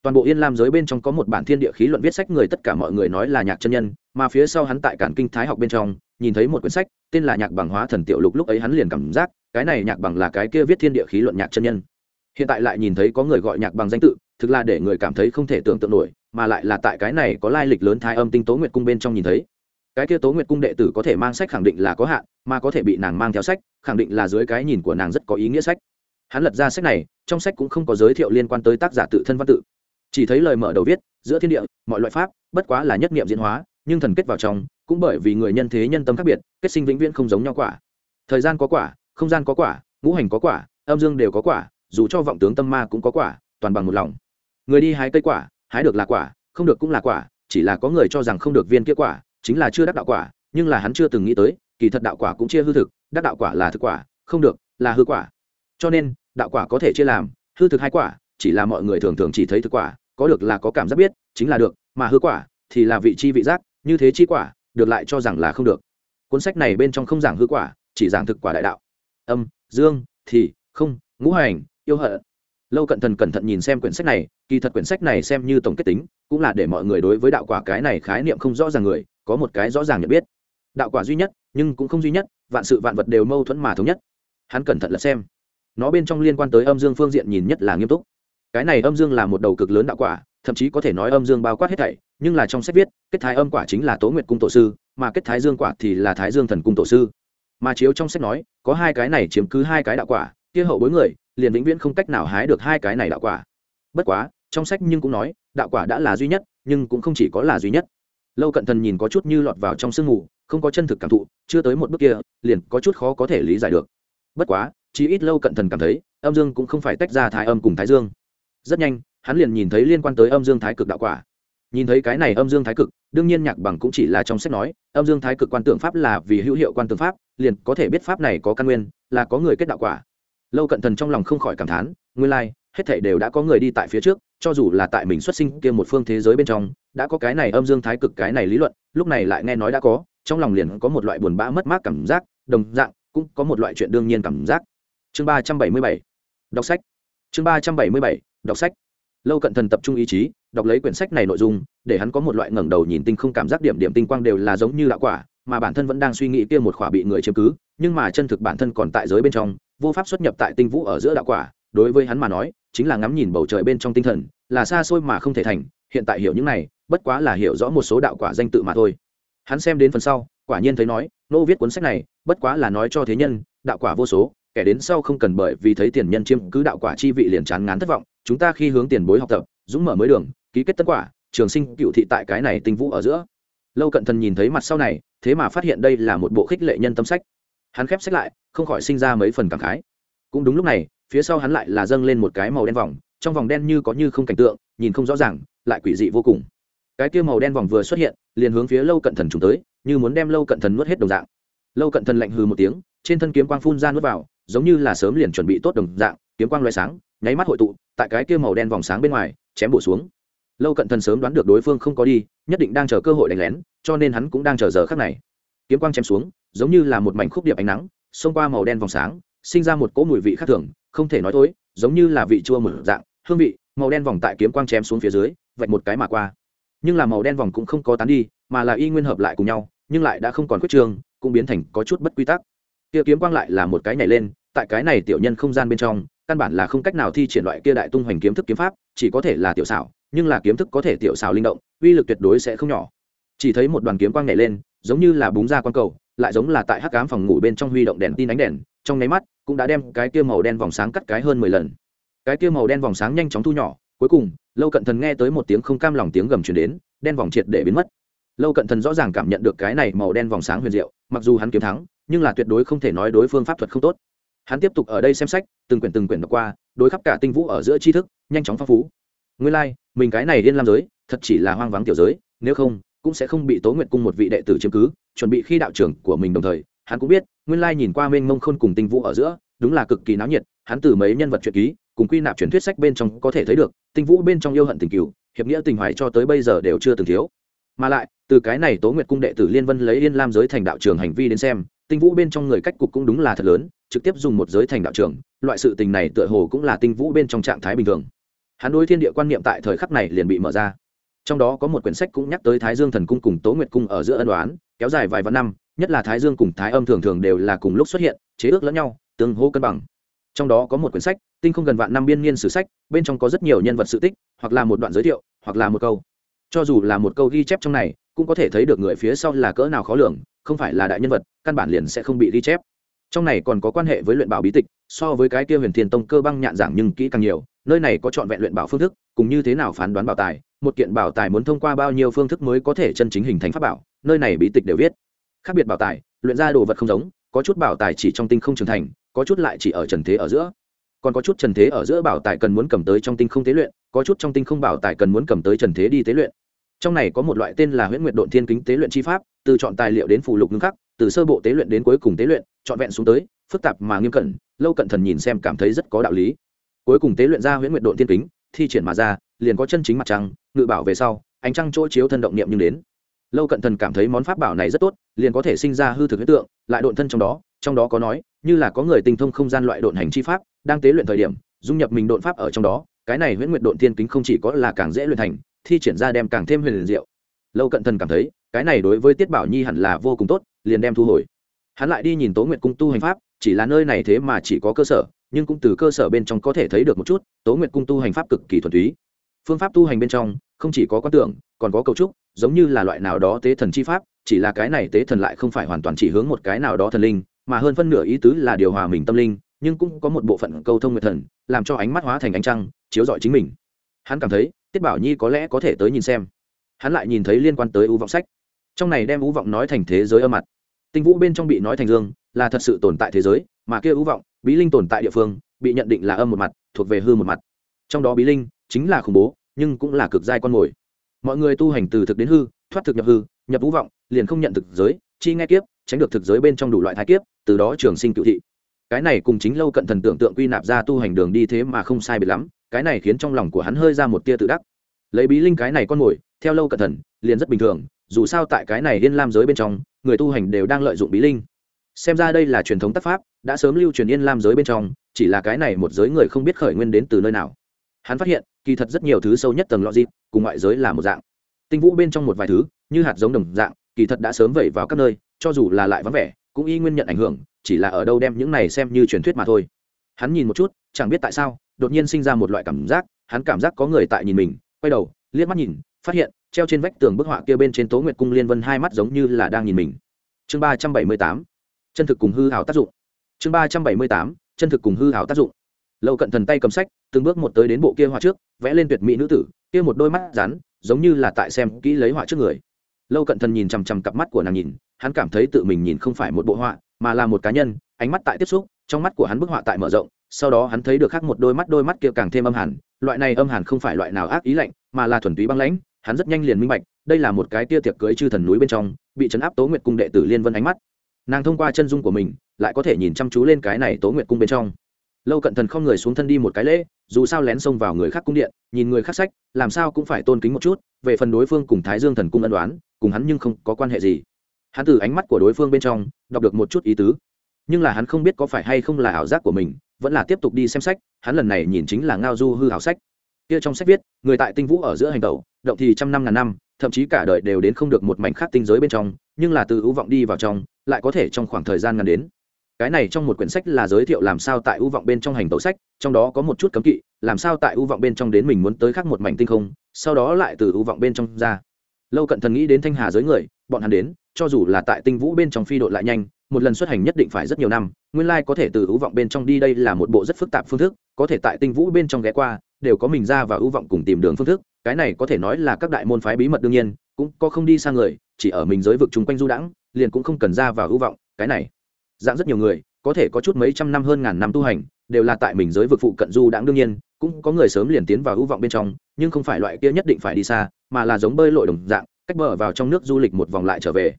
toàn bộ yên lam giới bên trong có một bản thiên địa khí luận viết sách người tất cả mọi người nói là nhạc chân nhân, mà phía sau hắn tại cản kinh thái học bên trong, nhìn thấy một quyển sách, tên là nhạc bằng hóa thần tiểu lục, lúc ấy hắn liền cảm giác, cái này nhạc bằng là cái kia viết thiên địa khí luận nhạc chân nhân. Hiện tại lại nhìn thấy có người gọi nhạc bằng danh tự, thực là để người cảm thấy không thể tưởng tượng nổi, mà lại là tại cái này có lai lịch lớn thái âm tinh tố nguyệt cung bên trong nhìn thấy. Cái kia tố nguyệt cung đệ tử có thể mang sách khẳng định là có hạn, mà có thể bị nàng mang theo sách, khẳng định là dưới cái nhìn của nàng rất có ý nghĩa sách. Hắn lật ra sách này, trong sách cũng không có giới thiệu liên quan tới tác giả tự thân văn tự chỉ thấy lời mở đầu viết, giữa thiên địa, mọi loại pháp, bất quá là nhất niệm diễn hóa, nhưng thần kết vào trong, cũng bởi vì người nhân thế nhân tâm khác biệt, kết sinh vĩnh viễn không giống nhau quả. Thời gian có quả, không gian có quả, ngũ hành có quả, âm dương đều có quả, dù cho vọng tướng tâm ma cũng có quả, toàn bằng một lòng. Người đi hái cây quả, hái được là quả, không được cũng là quả, chỉ là có người cho rằng không được viên kia quả, chính là chưa đắc đạo quả, nhưng là hắn chưa từng nghĩ tới, kỳ thật đạo quả cũng chia hư thực, đắc đạo quả là thực quả, không được là hư quả. Cho nên, đạo quả có thể chia làm, hư thực hai quả, chỉ là mọi người thường thường chỉ thấy thực quả có được là có cảm giác biết, chính là được, mà hư quả thì là vị chi vị giác, như thế chi quả được lại cho rằng là không được. Cuốn sách này bên trong không giảng hư quả, chỉ giảng thực quả đại đạo. Âm, dương, thì, không, ngũ hành, yêu hận. Lâu cận thần cẩn thận nhìn xem quyển sách này, kỳ thật quyển sách này xem như tổng kết tính, cũng là để mọi người đối với đạo quả cái này khái niệm không rõ ràng người, có một cái rõ ràng nhận biết. Đạo quả duy nhất, nhưng cũng không duy nhất, vạn sự vạn vật đều mâu thuẫn mà thống nhất. Hắn cẩn thận là xem. Nó bên trong liên quan tới âm dương phương diện nhìn nhất là nghiêm túc cái này âm dương là một đầu cực lớn đạo quả, thậm chí có thể nói âm dương bao quát hết thảy, nhưng là trong sách viết, kết thái âm quả chính là tố nguyệt cung tổ sư, mà kết thái dương quả thì là thái dương thần cung tổ sư. Mà chiếu trong sách nói, có hai cái này chiếm cứ hai cái đạo quả, kia hậu bối người, liền vĩnh viễn không cách nào hái được hai cái này đạo quả. Bất quá, trong sách nhưng cũng nói, đạo quả đã là duy nhất, nhưng cũng không chỉ có là duy nhất. Lâu cận thần nhìn có chút như lọt vào trong sương mù, không có chân thực cảm thụ, chưa tới một bước kia, liền có chút khó có thể lý giải được. Bất quá chỉ ít lâu cận thần cảm thấy, âm dương cũng không phải tách ra thái âm cùng thái dương rất nhanh hắn liền nhìn thấy liên quan tới âm dương thái cực đạo quả. Nhìn thấy cái này âm dương thái cực đương nhiên nhạc bằng cũng chỉ là trong sách nói âm dương thái cực quan tượng pháp là vì hữu hiệu quan tượng pháp liền có thể biết pháp này có căn nguyên là có người kết đạo quả. Lâu cận thần trong lòng không khỏi cảm thán nguyên lai、like, hết thể đều đã có người đi tại phía trước cho dù là tại mình xuất sinh kia một phương thế giới bên trong đã có cái này âm dương thái cực cái này lý luận lúc này lại nghe nói đã có trong lòng liền có một loại buồn bã mất mát cảm giác đồng dạng cũng có một loại chuyện đương nhiên cảm giác. Chương ba trăm bảy mươi bảy đọc sách. Chương ba trăm bảy mươi bảy đọc sách. Lâu cận thần tập trung ý chí, đọc lấy quyển sách này nội dung, để hắn có một loại ngẩng đầu nhìn tinh không cảm giác điểm điểm tinh quang đều là giống như đạo quả, mà bản thân vẫn đang suy nghĩ kia một khỏa bị người chiếm cứ, nhưng mà chân thực bản thân còn tại giới bên trong, vô pháp xuất nhập tại tinh vũ ở giữa đạo quả. Đối với hắn mà nói, chính là ngắm nhìn bầu trời bên trong tinh thần, là xa xôi mà không thể thành, hiện tại hiểu những này, bất quá là hiểu rõ một số đạo quả danh tự mà thôi. Hắn xem đến phần sau, quả nhiên thấy nói, nô viết cuốn sách này, bất quá là nói cho thế nhân, đạo quả vô số, kẻ đến sau không cần bởi vì thấy tiền nhân chiêm cứ đạo quả chi vị liền chán ngán thất vọng chúng ta khi hướng tiền bối học tập, dũng mở mới đường, ký kết tân quả, trường sinh cựu thị tại cái này tinh vũ ở giữa. Lâu cận thần nhìn thấy mặt sau này, thế mà phát hiện đây là một bộ khích lệ nhân tâm sách. Hắn khép sách lại, không khỏi sinh ra mấy phần cảm khái. Cũng đúng lúc này, phía sau hắn lại là dâng lên một cái màu đen vòng, trong vòng đen như có như không cảnh tượng, nhìn không rõ ràng, lại quỷ dị vô cùng. Cái kia màu đen vòng vừa xuất hiện, liền hướng phía lâu cận thần trùng tới, như muốn đem lâu cận thần nuốt hết đồng dạng. Lâu cận thần lạnh hừ một tiếng, trên thân kiếm quang phun ra nuốt vào, giống như là sớm liền chuẩn bị tốt đồng dạng, kiếm quang loại sáng nháy mắt hội tụ, tại cái kia màu đen vòng sáng bên ngoài, chém bổ xuống. Lâu cận thần sớm đoán được đối phương không có đi, nhất định đang chờ cơ hội đánh lén, cho nên hắn cũng đang chờ giờ khắc này. Kiếm quang chém xuống, giống như là một mảnh khúc điệp ánh nắng, xông qua màu đen vòng sáng, sinh ra một cỗ mùi vị khác thường, không thể nói thối, giống như là vị chua mở dạng, hương vị, màu đen vòng tại kiếm quang chém xuống phía dưới, vạch một cái mà qua. Nhưng là màu đen vòng cũng không có tán đi, mà là y nguyên hợp lại cùng nhau, nhưng lại đã không còn quyết trường cũng biến thành có chút bất quy tắc. Kia kiếm quang lại là một cái nhảy lên, tại cái này tiểu nhân không gian bên trong căn bản là không cách nào thi triển loại kia đại tung hoành kiếm thức kiếm pháp, chỉ có thể là tiểu xảo, nhưng là kiếm thức có thể tiểu xảo linh động, uy lực tuyệt đối sẽ không nhỏ. Chỉ thấy một đoàn kiếm quang nhảy lên, giống như là búng ra quang cầu, lại giống là tại hắc ám phòng ngủ bên trong huy động đèn tin ánh đèn, trong nháy mắt cũng đã đem cái kia màu đen vòng sáng cắt cái hơn mười lần. Cái kia màu đen vòng sáng nhanh chóng thu nhỏ, cuối cùng, lâu cận thần nghe tới một tiếng không cam lòng tiếng gầm chuyển đến, đen vòng triệt để biến mất. Lâu cận thần rõ ràng cảm nhận được cái này màu đen vòng sáng huyền diệu, mặc dù hắn kiếm thắng, nhưng là tuyệt đối không thể nói đối phương pháp thuật không tốt hắn tiếp tục ở đây xem sách từng quyển từng quyển đọc qua đối khắp cả tinh vũ ở giữa tri thức nhanh chóng phong phú. Nguyên lai、like, mình cái này điên lam giới thật chỉ là hoang vắng tiểu giới nếu không cũng sẽ không bị tố nguyện cung một vị đệ tử chiếm cứ chuẩn bị khi đạo trưởng của mình đồng thời hắn cũng biết nguyên lai nhìn qua mênh mông khôn cùng tinh vũ ở giữa đúng là cực kỳ náo nhiệt hắn từ mấy nhân vật truyện ký cùng quy nạp truyền thuyết sách bên trong có thể thấy được tinh vũ bên trong yêu hận tình cựu hiệp nghĩa tình hoài cho tới bây giờ đều chưa từng thiếu. Mà lại từ cái này tố nguyệt cung đệ tử liên vân lấy yên lam giới thành đạo trường hành vi đến xem tinh vũ bên trong người cách cục cũng đúng là thật lớn trực tiếp dùng một giới thành đạo trường, loại sự tình này tựa hồ cũng là tinh vũ bên trong trạng thái bình thường. Hắn đối thiên địa quan niệm tại thời khắc này liền bị mở ra. Trong đó có một quyển sách cũng nhắc tới thái dương thần cung cùng tố nguyệt cung ở giữa ân đoán kéo dài vài vạn năm, nhất là thái dương cùng thái âm thường thường đều là cùng lúc xuất hiện, chế ước lẫn nhau, tương hô cân bằng. Trong đó có một quyển sách, tinh không gần vạn năm biên niên sử sách, bên trong có rất nhiều nhân vật sự tích, hoặc là một đoạn giới thiệu, hoặc là một câu. Cho dù là một câu ghi chép trong này, cũng có thể thấy được người phía sau là cỡ nào khó lường, không phải là đại nhân vật, căn bản liền sẽ không bị ghi chép trong này còn có quan hệ với luyện bảo bí tịch, so với cái kia huyền thiên tông cơ băng nhạn giảng nhưng kỹ càng nhiều, nơi này có trọn vẹn luyện bảo phương thức, cùng như thế nào phán đoán bảo tài, một kiện bảo tài muốn thông qua bao nhiêu phương thức mới có thể chân chính hình thành pháp bảo, nơi này bí tịch đều viết. Khác biệt bảo tài, luyện ra đồ vật không giống, có chút bảo tài chỉ trong tinh không trưởng thành, có chút lại chỉ ở trần thế ở giữa. Còn có chút trần thế ở giữa bảo tài cần muốn cầm tới trong tinh không tế luyện, có chút trong tinh không bảo tài cần muốn cầm tới trần thế đi tế luyện. Trong này có một loại tên là huyễn nguyệt độn thiên kính tế luyện chi pháp, từ chọn tài liệu đến phù lục ngưng khắc, từ sơ bộ tế luyện đến cuối cùng tế luyện trọn vẹn xuống tới, phức tạp mà nghiêm cẩn, lâu cận thần nhìn xem cảm thấy rất có đạo lý. Cuối cùng tế luyện ra huyễn nguyện độn thiên kính, thi triển mà ra, liền có chân chính mặt trăng, ngự bảo về sau, ánh trăng chỗ chiếu thân động niệm nhưng đến. Lâu cận thần cảm thấy món pháp bảo này rất tốt, liền có thể sinh ra hư thực huyết tượng, lại độn thân trong đó trong đó có nói, như là có người tinh thông không gian loại độn hành chi pháp, đang tế luyện thời điểm, dung nhập mình độn pháp ở trong đó, cái này huyễn nguyện độn thiên kính không chỉ có là càng dễ luyện thành, thi triển ra đem càng thêm huyền liền diệu. Lâu cận thần cảm thấy, cái này đối với tiết bảo nhi hẳn là vô cùng tốt, liền đem thu hồi hắn lại đi nhìn tố nguyệt cung tu hành pháp, chỉ là nơi này thế mà chỉ có cơ sở, nhưng cũng từ cơ sở bên trong có thể thấy được một chút, tố nguyệt cung tu hành pháp cực kỳ thuần túy. Phương pháp tu hành bên trong, không chỉ có quan tưởng, còn có cấu trúc, giống như là loại nào đó tế thần chi pháp, chỉ là cái này tế thần lại không phải hoàn toàn chỉ hướng một cái nào đó thần linh, mà hơn phân nửa ý tứ là điều hòa mình tâm linh, nhưng cũng có một bộ phận câu thông nguyệt thần, làm cho ánh mắt hóa thành ánh trăng, chiếu rọi chính mình. Hắn cảm thấy, tiết bảo nhi có lẽ có thể tới nhìn xem. Hắn lại nhìn thấy liên quan tới ưu vọng sách. Trong này đem ưu vọng nói thành thế giới âm mặt tinh vũ bên trong bị nói thành dương, là thật sự tồn tại thế giới, mà kia ưu vọng, bí linh tồn tại địa phương, bị nhận định là âm một mặt, thuộc về hư một mặt. Trong đó bí linh chính là khủng bố, nhưng cũng là cực giai con mồi. Mọi người tu hành từ thực đến hư, thoát thực nhập hư, nhập vũ vọng, liền không nhận thực giới, chi nghe kiếp, tránh được thực giới bên trong đủ loại thái kiếp, từ đó trường sinh cựu thị. Cái này cùng chính lâu cận thần tưởng tượng quy nạp ra tu hành đường đi thế mà không sai biệt lắm, cái này khiến trong lòng của hắn hơi ra một tia tự đắc. Lấy bí linh cái này con mồi, theo lâu cận thần, liền rất bình thường, dù sao tại cái này liên lam giới bên trong người tu hành đều đang lợi dụng bí linh. Xem ra đây là truyền thống tác pháp, đã sớm lưu truyền yên lam giới bên trong, chỉ là cái này một giới người không biết khởi nguyên đến từ nơi nào. Hắn phát hiện, kỳ thật rất nhiều thứ sâu nhất tầng logic, cùng ngoại giới là một dạng. Tinh vũ bên trong một vài thứ, như hạt giống đồng dạng, kỳ thật đã sớm vẩy vào các nơi, cho dù là lại vắng vẻ, cũng y nguyên nhận ảnh hưởng, chỉ là ở đâu đem những này xem như truyền thuyết mà thôi. Hắn nhìn một chút, chẳng biết tại sao, đột nhiên sinh ra một loại cảm giác, hắn cảm giác có người tại nhìn mình, quay đầu, liếc mắt nhìn phát hiện, treo trên vách tường bức họa kia bên trên tố nguyệt cung liên vân hai mắt giống như là đang nhìn mình. Chương ba trăm bảy mươi tám, chân thực cùng hư hảo tác dụng. Chương ba trăm bảy mươi tám, chân thực cùng hư hảo tác dụng. Lâu cận thần tay cầm sách, từng bước một tới đến bộ kia họa trước, vẽ lên tuyệt mỹ nữ tử, kia một đôi mắt rắn, giống như là tại xem kỹ lấy họa trước người. Lâu cận thần nhìn chằm chằm cặp mắt của nàng nhìn, hắn cảm thấy tự mình nhìn không phải một bộ họa, mà là một cá nhân, ánh mắt tại tiếp xúc, trong mắt của hắn bức họa tại mở rộng, sau đó hắn thấy được khác một đôi mắt đôi mắt kia càng thêm âm hàn, loại này âm hàn không phải loại nào ác ý lạnh, mà là thuần túy băng lãnh hắn rất nhanh liền minh bạch, đây là một cái tia tiệc cưới chư thần núi bên trong, bị chấn áp tố nguyệt cung đệ tử liên vân ánh mắt. Nàng thông qua chân dung của mình, lại có thể nhìn chăm chú lên cái này tố nguyệt cung bên trong. Lâu cận thần không người xuống thân đi một cái lễ, dù sao lén xông vào người khác cung điện, nhìn người khác sách, làm sao cũng phải tôn kính một chút, về phần đối phương cùng thái dương thần cung ân đoán cùng hắn nhưng không có quan hệ gì. Hắn từ ánh mắt của đối phương bên trong, đọc được một chút ý tứ. Nhưng là hắn không biết có phải hay không là ảo giác của mình, vẫn là tiếp tục đi xem sách, hắn lần này nhìn chính là ngao du hư hảo sách. Kia trong sách viết, người tại tinh vũ ở giữa hành tẩu động thì trăm năm ngàn năm, thậm chí cả đời đều đến không được một mảnh khác tinh giới bên trong, nhưng là từ ưu vọng đi vào trong, lại có thể trong khoảng thời gian ngắn đến. Cái này trong một quyển sách là giới thiệu làm sao tại ưu vọng bên trong hành tẩu sách, trong đó có một chút cấm kỵ, làm sao tại ưu vọng bên trong đến mình muốn tới khác một mảnh tinh không, sau đó lại từ ưu vọng bên trong ra. Lâu cận thần nghĩ đến thanh hà giới người, bọn hắn đến, cho dù là tại tinh vũ bên trong phi đội lại nhanh, một lần xuất hành nhất định phải rất nhiều năm, nguyên lai có thể từ ưu vọng bên trong đi đây là một bộ rất phức tạp phương thức, có thể tại tinh vũ bên trong ghé qua đều có mình ra và ưu vọng cùng tìm đường phương thức, cái này có thể nói là các đại môn phái bí mật đương nhiên, cũng có không đi sang người, chỉ ở mình giới vực chung quanh du đãng, liền cũng không cần ra và ưu vọng, cái này, dạng rất nhiều người, có thể có chút mấy trăm năm hơn ngàn năm tu hành, đều là tại mình giới vực phụ cận du đãng đương nhiên, cũng có người sớm liền tiến vào ưu vọng bên trong, nhưng không phải loại kia nhất định phải đi xa, mà là giống bơi lội đồng dạng, cách bờ vào trong nước du lịch một vòng lại trở về.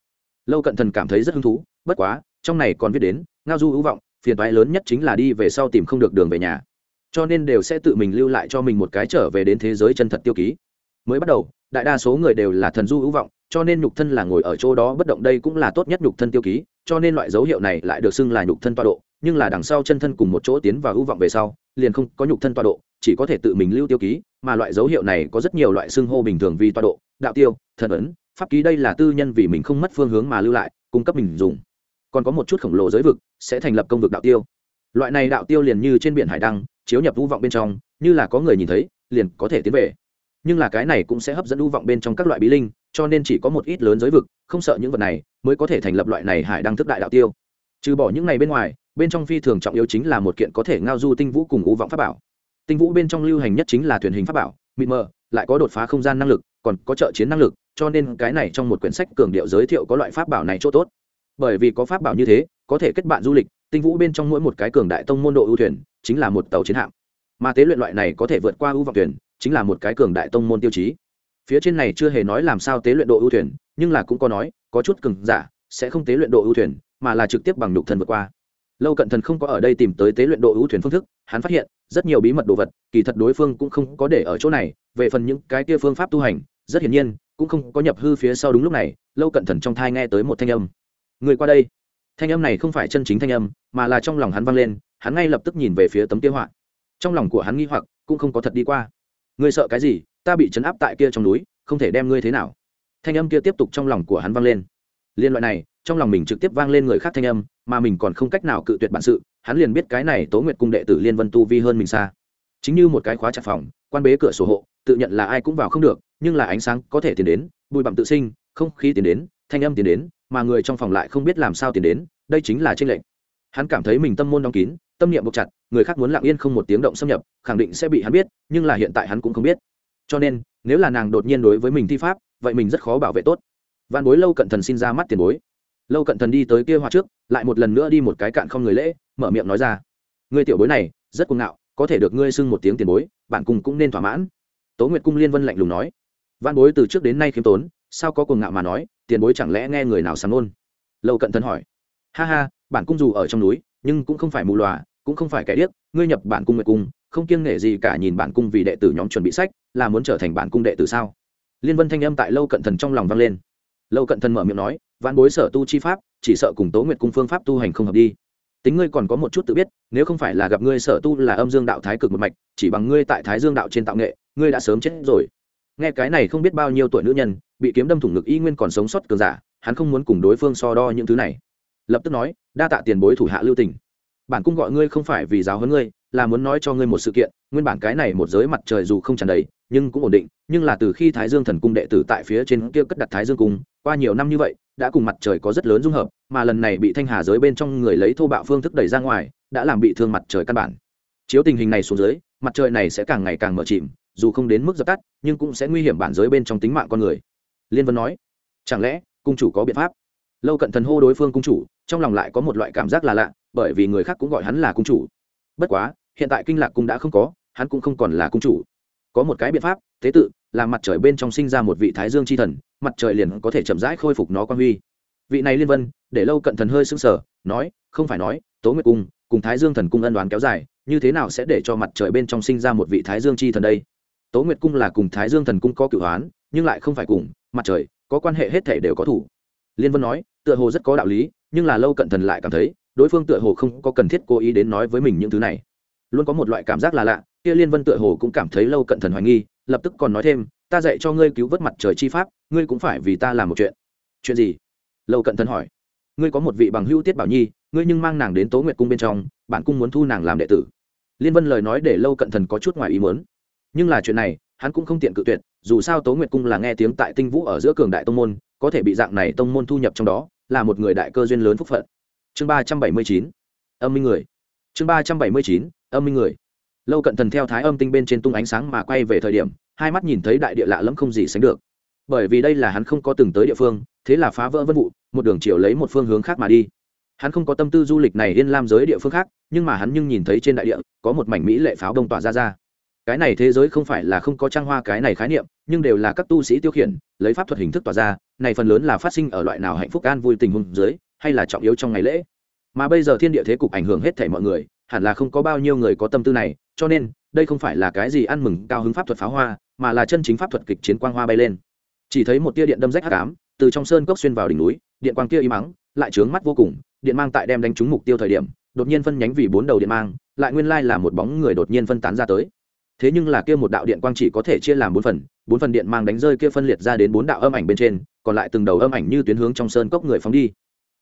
Lâu cận thần cảm thấy rất hứng thú, bất quá, trong này còn viết đến, ngao du ưu vọng, phiền toái lớn nhất chính là đi về sau tìm không được đường về nhà cho nên đều sẽ tự mình lưu lại cho mình một cái trở về đến thế giới chân thật tiêu ký. Mới bắt đầu, đại đa số người đều là thần du hữu vọng, cho nên nhục thân là ngồi ở chỗ đó bất động đây cũng là tốt nhất nhục thân tiêu ký, cho nên loại dấu hiệu này lại được xưng là nhục thân tọa độ, nhưng là đằng sau chân thân cùng một chỗ tiến vào hữu vọng về sau, liền không có nhục thân tọa độ, chỉ có thể tự mình lưu tiêu ký, mà loại dấu hiệu này có rất nhiều loại xưng hô bình thường vì tọa độ, đạo tiêu, thần ấn, pháp ký đây là tư nhân vì mình không mất phương hướng mà lưu lại, cung cấp mình dùng. Còn có một chút khổng lồ giới vực sẽ thành lập công vực đạo tiêu. Loại này đạo tiêu liền như trên biển hải đăng chiếu nhập u vọng bên trong, như là có người nhìn thấy, liền có thể tiến về. Nhưng là cái này cũng sẽ hấp dẫn u vọng bên trong các loại bí linh, cho nên chỉ có một ít lớn giới vực, không sợ những vật này, mới có thể thành lập loại này hải đăng thức đại đạo tiêu. Trừ bỏ những này bên ngoài, bên trong phi thường trọng yếu chính là một kiện có thể ngao du tinh vũ cùng u vọng pháp bảo. Tinh vũ bên trong lưu hành nhất chính là thuyền hình pháp bảo, mịt mờ, lại có đột phá không gian năng lực, còn có trợ chiến năng lực, cho nên cái này trong một quyển sách cường điệu giới thiệu có loại pháp bảo này chỗ tốt. Bởi vì có pháp bảo như thế, có thể kết bạn du lịch, tinh vũ bên trong mỗi một cái cường đại tông môn độ ưu thuyền chính là một tàu chiến hạm. Mà tế luyện loại này có thể vượt qua ưu vọng thuyền, chính là một cái cường đại tông môn tiêu chí. Phía trên này chưa hề nói làm sao tế luyện độ ưu thuyền, nhưng là cũng có nói, có chút cường giả sẽ không tế luyện độ ưu thuyền, mà là trực tiếp bằng nhục thần vượt qua. Lâu cận thần không có ở đây tìm tới tế luyện độ ưu thuyền phương thức, hắn phát hiện, rất nhiều bí mật đồ vật, kỳ thật đối phương cũng không có để ở chỗ này, về phần những cái kia phương pháp tu hành, rất hiển nhiên, cũng không có nhập hư phía sau đúng lúc này, lâu cận thần trong thai nghe tới một thanh âm. Người qua đây. Thanh âm này không phải chân chính thanh âm, mà là trong lòng hắn vang lên hắn ngay lập tức nhìn về phía tấm kia họa. Trong lòng của hắn nghi hoặc cũng không có thật đi qua. Ngươi sợ cái gì? Ta bị chấn áp tại kia trong núi, không thể đem ngươi thế nào? Thanh âm kia tiếp tục trong lòng của hắn vang lên. Liên loại này, trong lòng mình trực tiếp vang lên người khác thanh âm, mà mình còn không cách nào cự tuyệt bản sự, hắn liền biết cái này tố nguyệt cung đệ tử liên vân tu vi hơn mình xa. Chính như một cái khóa chặt phòng, quan bế cửa sổ hộ, tự nhận là ai cũng vào không được, nhưng là ánh sáng có thể tiến đến, bụi bặm tự sinh, không khí tiến đến, thanh âm tiến đến, mà người trong phòng lại không biết làm sao tiến đến, đây chính là tranh lệnh hắn cảm thấy mình tâm môn đóng kín tâm niệm buộc chặt, người khác muốn lặng yên không một tiếng động xâm nhập, khẳng định sẽ bị hắn biết, nhưng là hiện tại hắn cũng không biết. Cho nên, nếu là nàng đột nhiên đối với mình thi pháp, vậy mình rất khó bảo vệ tốt. Văn bối lâu cận thần xin ra mắt tiền bối. Lâu cận thần đi tới kia hoa trước, lại một lần nữa đi một cái cạn không người lễ, mở miệng nói ra. Người tiểu bối này, rất cuồng ngạo, có thể được ngươi xưng một tiếng tiền bối, bạn cùng cũng nên thỏa mãn. Tố nguyệt cung liên vân lạnh lùng nói. Văn bối từ trước đến nay khiêm tốn, sao có cuồng ngạo mà nói, tiền bối chẳng lẽ nghe người nào sáng ngôn? Lâu cận thần hỏi. Ha ha bản cung dù ở trong núi nhưng cũng không phải mù lòa cũng không phải kẻ điếc, ngươi nhập bản cung nguyệt cung, không kiêng nể gì cả nhìn bản cung vì đệ tử nhóm chuẩn bị sách, là muốn trở thành bản cung đệ tử sao? Liên vân thanh âm tại lâu cận thần trong lòng vang lên. Lâu cận thần mở miệng nói văn bối sở tu chi pháp, chỉ sợ cùng tố nguyệt cung phương pháp tu hành không hợp đi. Tính ngươi còn có một chút tự biết, nếu không phải là gặp ngươi sở tu là âm dương đạo thái cực một mạch, chỉ bằng ngươi tại thái dương đạo trên tạo nghệ, ngươi đã sớm chết rồi. Nghe cái này không biết bao nhiêu tuổi nữ nhân, bị kiếm đâm thủng ngực y nguyên còn sống sót cường giả, hắn không muốn cùng đối phương so đo những thứ này lập tức nói, đa tạ tiền bối thủ hạ lưu tình. Bản cung gọi ngươi không phải vì giáo hơn ngươi, là muốn nói cho ngươi một sự kiện, nguyên bản cái này một giới mặt trời dù không tràn đầy, nhưng cũng ổn định, nhưng là từ khi thái dương thần cung đệ tử tại phía trên kia cất đặt thái dương cung, qua nhiều năm như vậy, đã cùng mặt trời có rất lớn dung hợp, mà lần này bị thanh hà giới bên trong người lấy thô bạo phương thức đẩy ra ngoài, đã làm bị thương mặt trời căn bản. Chiếu tình hình này xuống dưới, mặt trời này sẽ càng ngày càng mở chìm, dù không đến mức dập tắt, nhưng cũng sẽ nguy hiểm bản giới bên trong tính mạng con người. Liên vân nói. Chẳng lẽ cung chủ có biện pháp? Lâu cận thần hô đối phương cung chủ trong lòng lại có một loại cảm giác là lạ, bởi vì người khác cũng gọi hắn là cung chủ. Bất quá, hiện tại kinh lạc cung đã không có, hắn cũng không còn là cung chủ. Có một cái biện pháp thế tự, là mặt trời bên trong sinh ra một vị thái dương c h i thần, mặt trời liền có thể chậm rãi khôi phục nó quan huy. Vị này liên vân, để lâu cận thần hơi sưng sở nói, không phải nói, tố nguyệt cung cùng thái dương thần cung ân đoán kéo dài, như thế nào sẽ để cho mặt trời bên trong sinh ra một vị thái dương c h i thần đây? Tố nguyệt cung là cùng thái dương thần cung có cựu hoán nhưng lại không phải cùng, mặt trời có quan hệ hết thể đều có thủ. Liên vân nói tựa hồ rất có đạo lý, nhưng là lâu cận thần lại cảm thấy, đối phương tựa hồ không có cần thiết cố ý đến nói với mình những thứ này. Luôn có một loại cảm giác là lạ, kia liên vân tựa hồ cũng cảm thấy lâu cận thần hoài nghi, lập tức còn nói thêm, ta dạy cho ngươi cứu vớt mặt trời chi pháp, ngươi cũng phải vì ta làm một chuyện. Chuyện gì? Lâu cận thần hỏi. Ngươi có một vị bằng hữu tiết bảo nhi, ngươi nhưng mang nàng đến tố nguyệt cung bên trong bản cung muốn thu nàng làm đệ tử. Liên vân lời nói để lâu cận thần có chút ngoài ý muốn. Nhưng là chuyện này, hắn cũng không tiện cự tuyệt, dù sao tố nguyệt cung là nghe tiếng tại tinh vũ ở giữa cường đại tông môn, có thể bị dạng này tông môn thu nhập trong đó là một người đại cơ duyên lớn phúc phận. Chương ba trăm bảy mươi chín, âm minh người. Chương ba trăm bảy mươi chín, âm minh người. Lâu cận thần theo thái âm tinh bên trên tung ánh sáng mà quay về thời điểm, hai mắt nhìn thấy đại địa lạ lẫm không gì sánh được. Bởi vì đây là hắn không có từng tới địa phương, thế là phá vỡ vân vụ, một đường chiều lấy một phương hướng khác mà đi. Hắn không có tâm tư du lịch này yên lam giới địa phương khác, nhưng mà hắn nhưng nhìn thấy trên đại địa, có một mảnh mỹ lệ pháo đông tỏa ra ra. Cái này thế giới không phải là không có trang hoa cái này khái niệm nhưng đều là các tu sĩ tiêu khiển, lấy pháp thuật hình thức tỏa ra, này phần lớn là phát sinh ở loại nào hạnh phúc an vui tình huống dưới, hay là trọng yếu trong ngày lễ. Mà bây giờ thiên địa thế cục ảnh hưởng hết thảy mọi người, hẳn là không có bao nhiêu người có tâm tư này, cho nên, đây không phải là cái gì ăn mừng cao hứng pháp thuật pháo hoa, mà là chân chính pháp thuật kịch chiến quang hoa bay lên. Chỉ thấy một tia điện đâm rách hắc ám, từ trong sơn cốc xuyên vào đỉnh núi, điện quang kia y mắng, lại trướng mắt vô cùng, điện mang tại đem đánh trúng mục tiêu thời điểm, đột nhiên phân nhánh vì bốn đầu điện mang, lại nguyên lai là một bóng người đột nhiên phân tán ra tới. Thế nhưng là kia một đạo điện quang chỉ có thể chia làm bốn phần bốn phần điện mang đánh rơi kia phân liệt ra đến bốn đạo âm ảnh bên trên, còn lại từng đầu âm ảnh như tuyến hướng trong sơn cốc người phóng đi.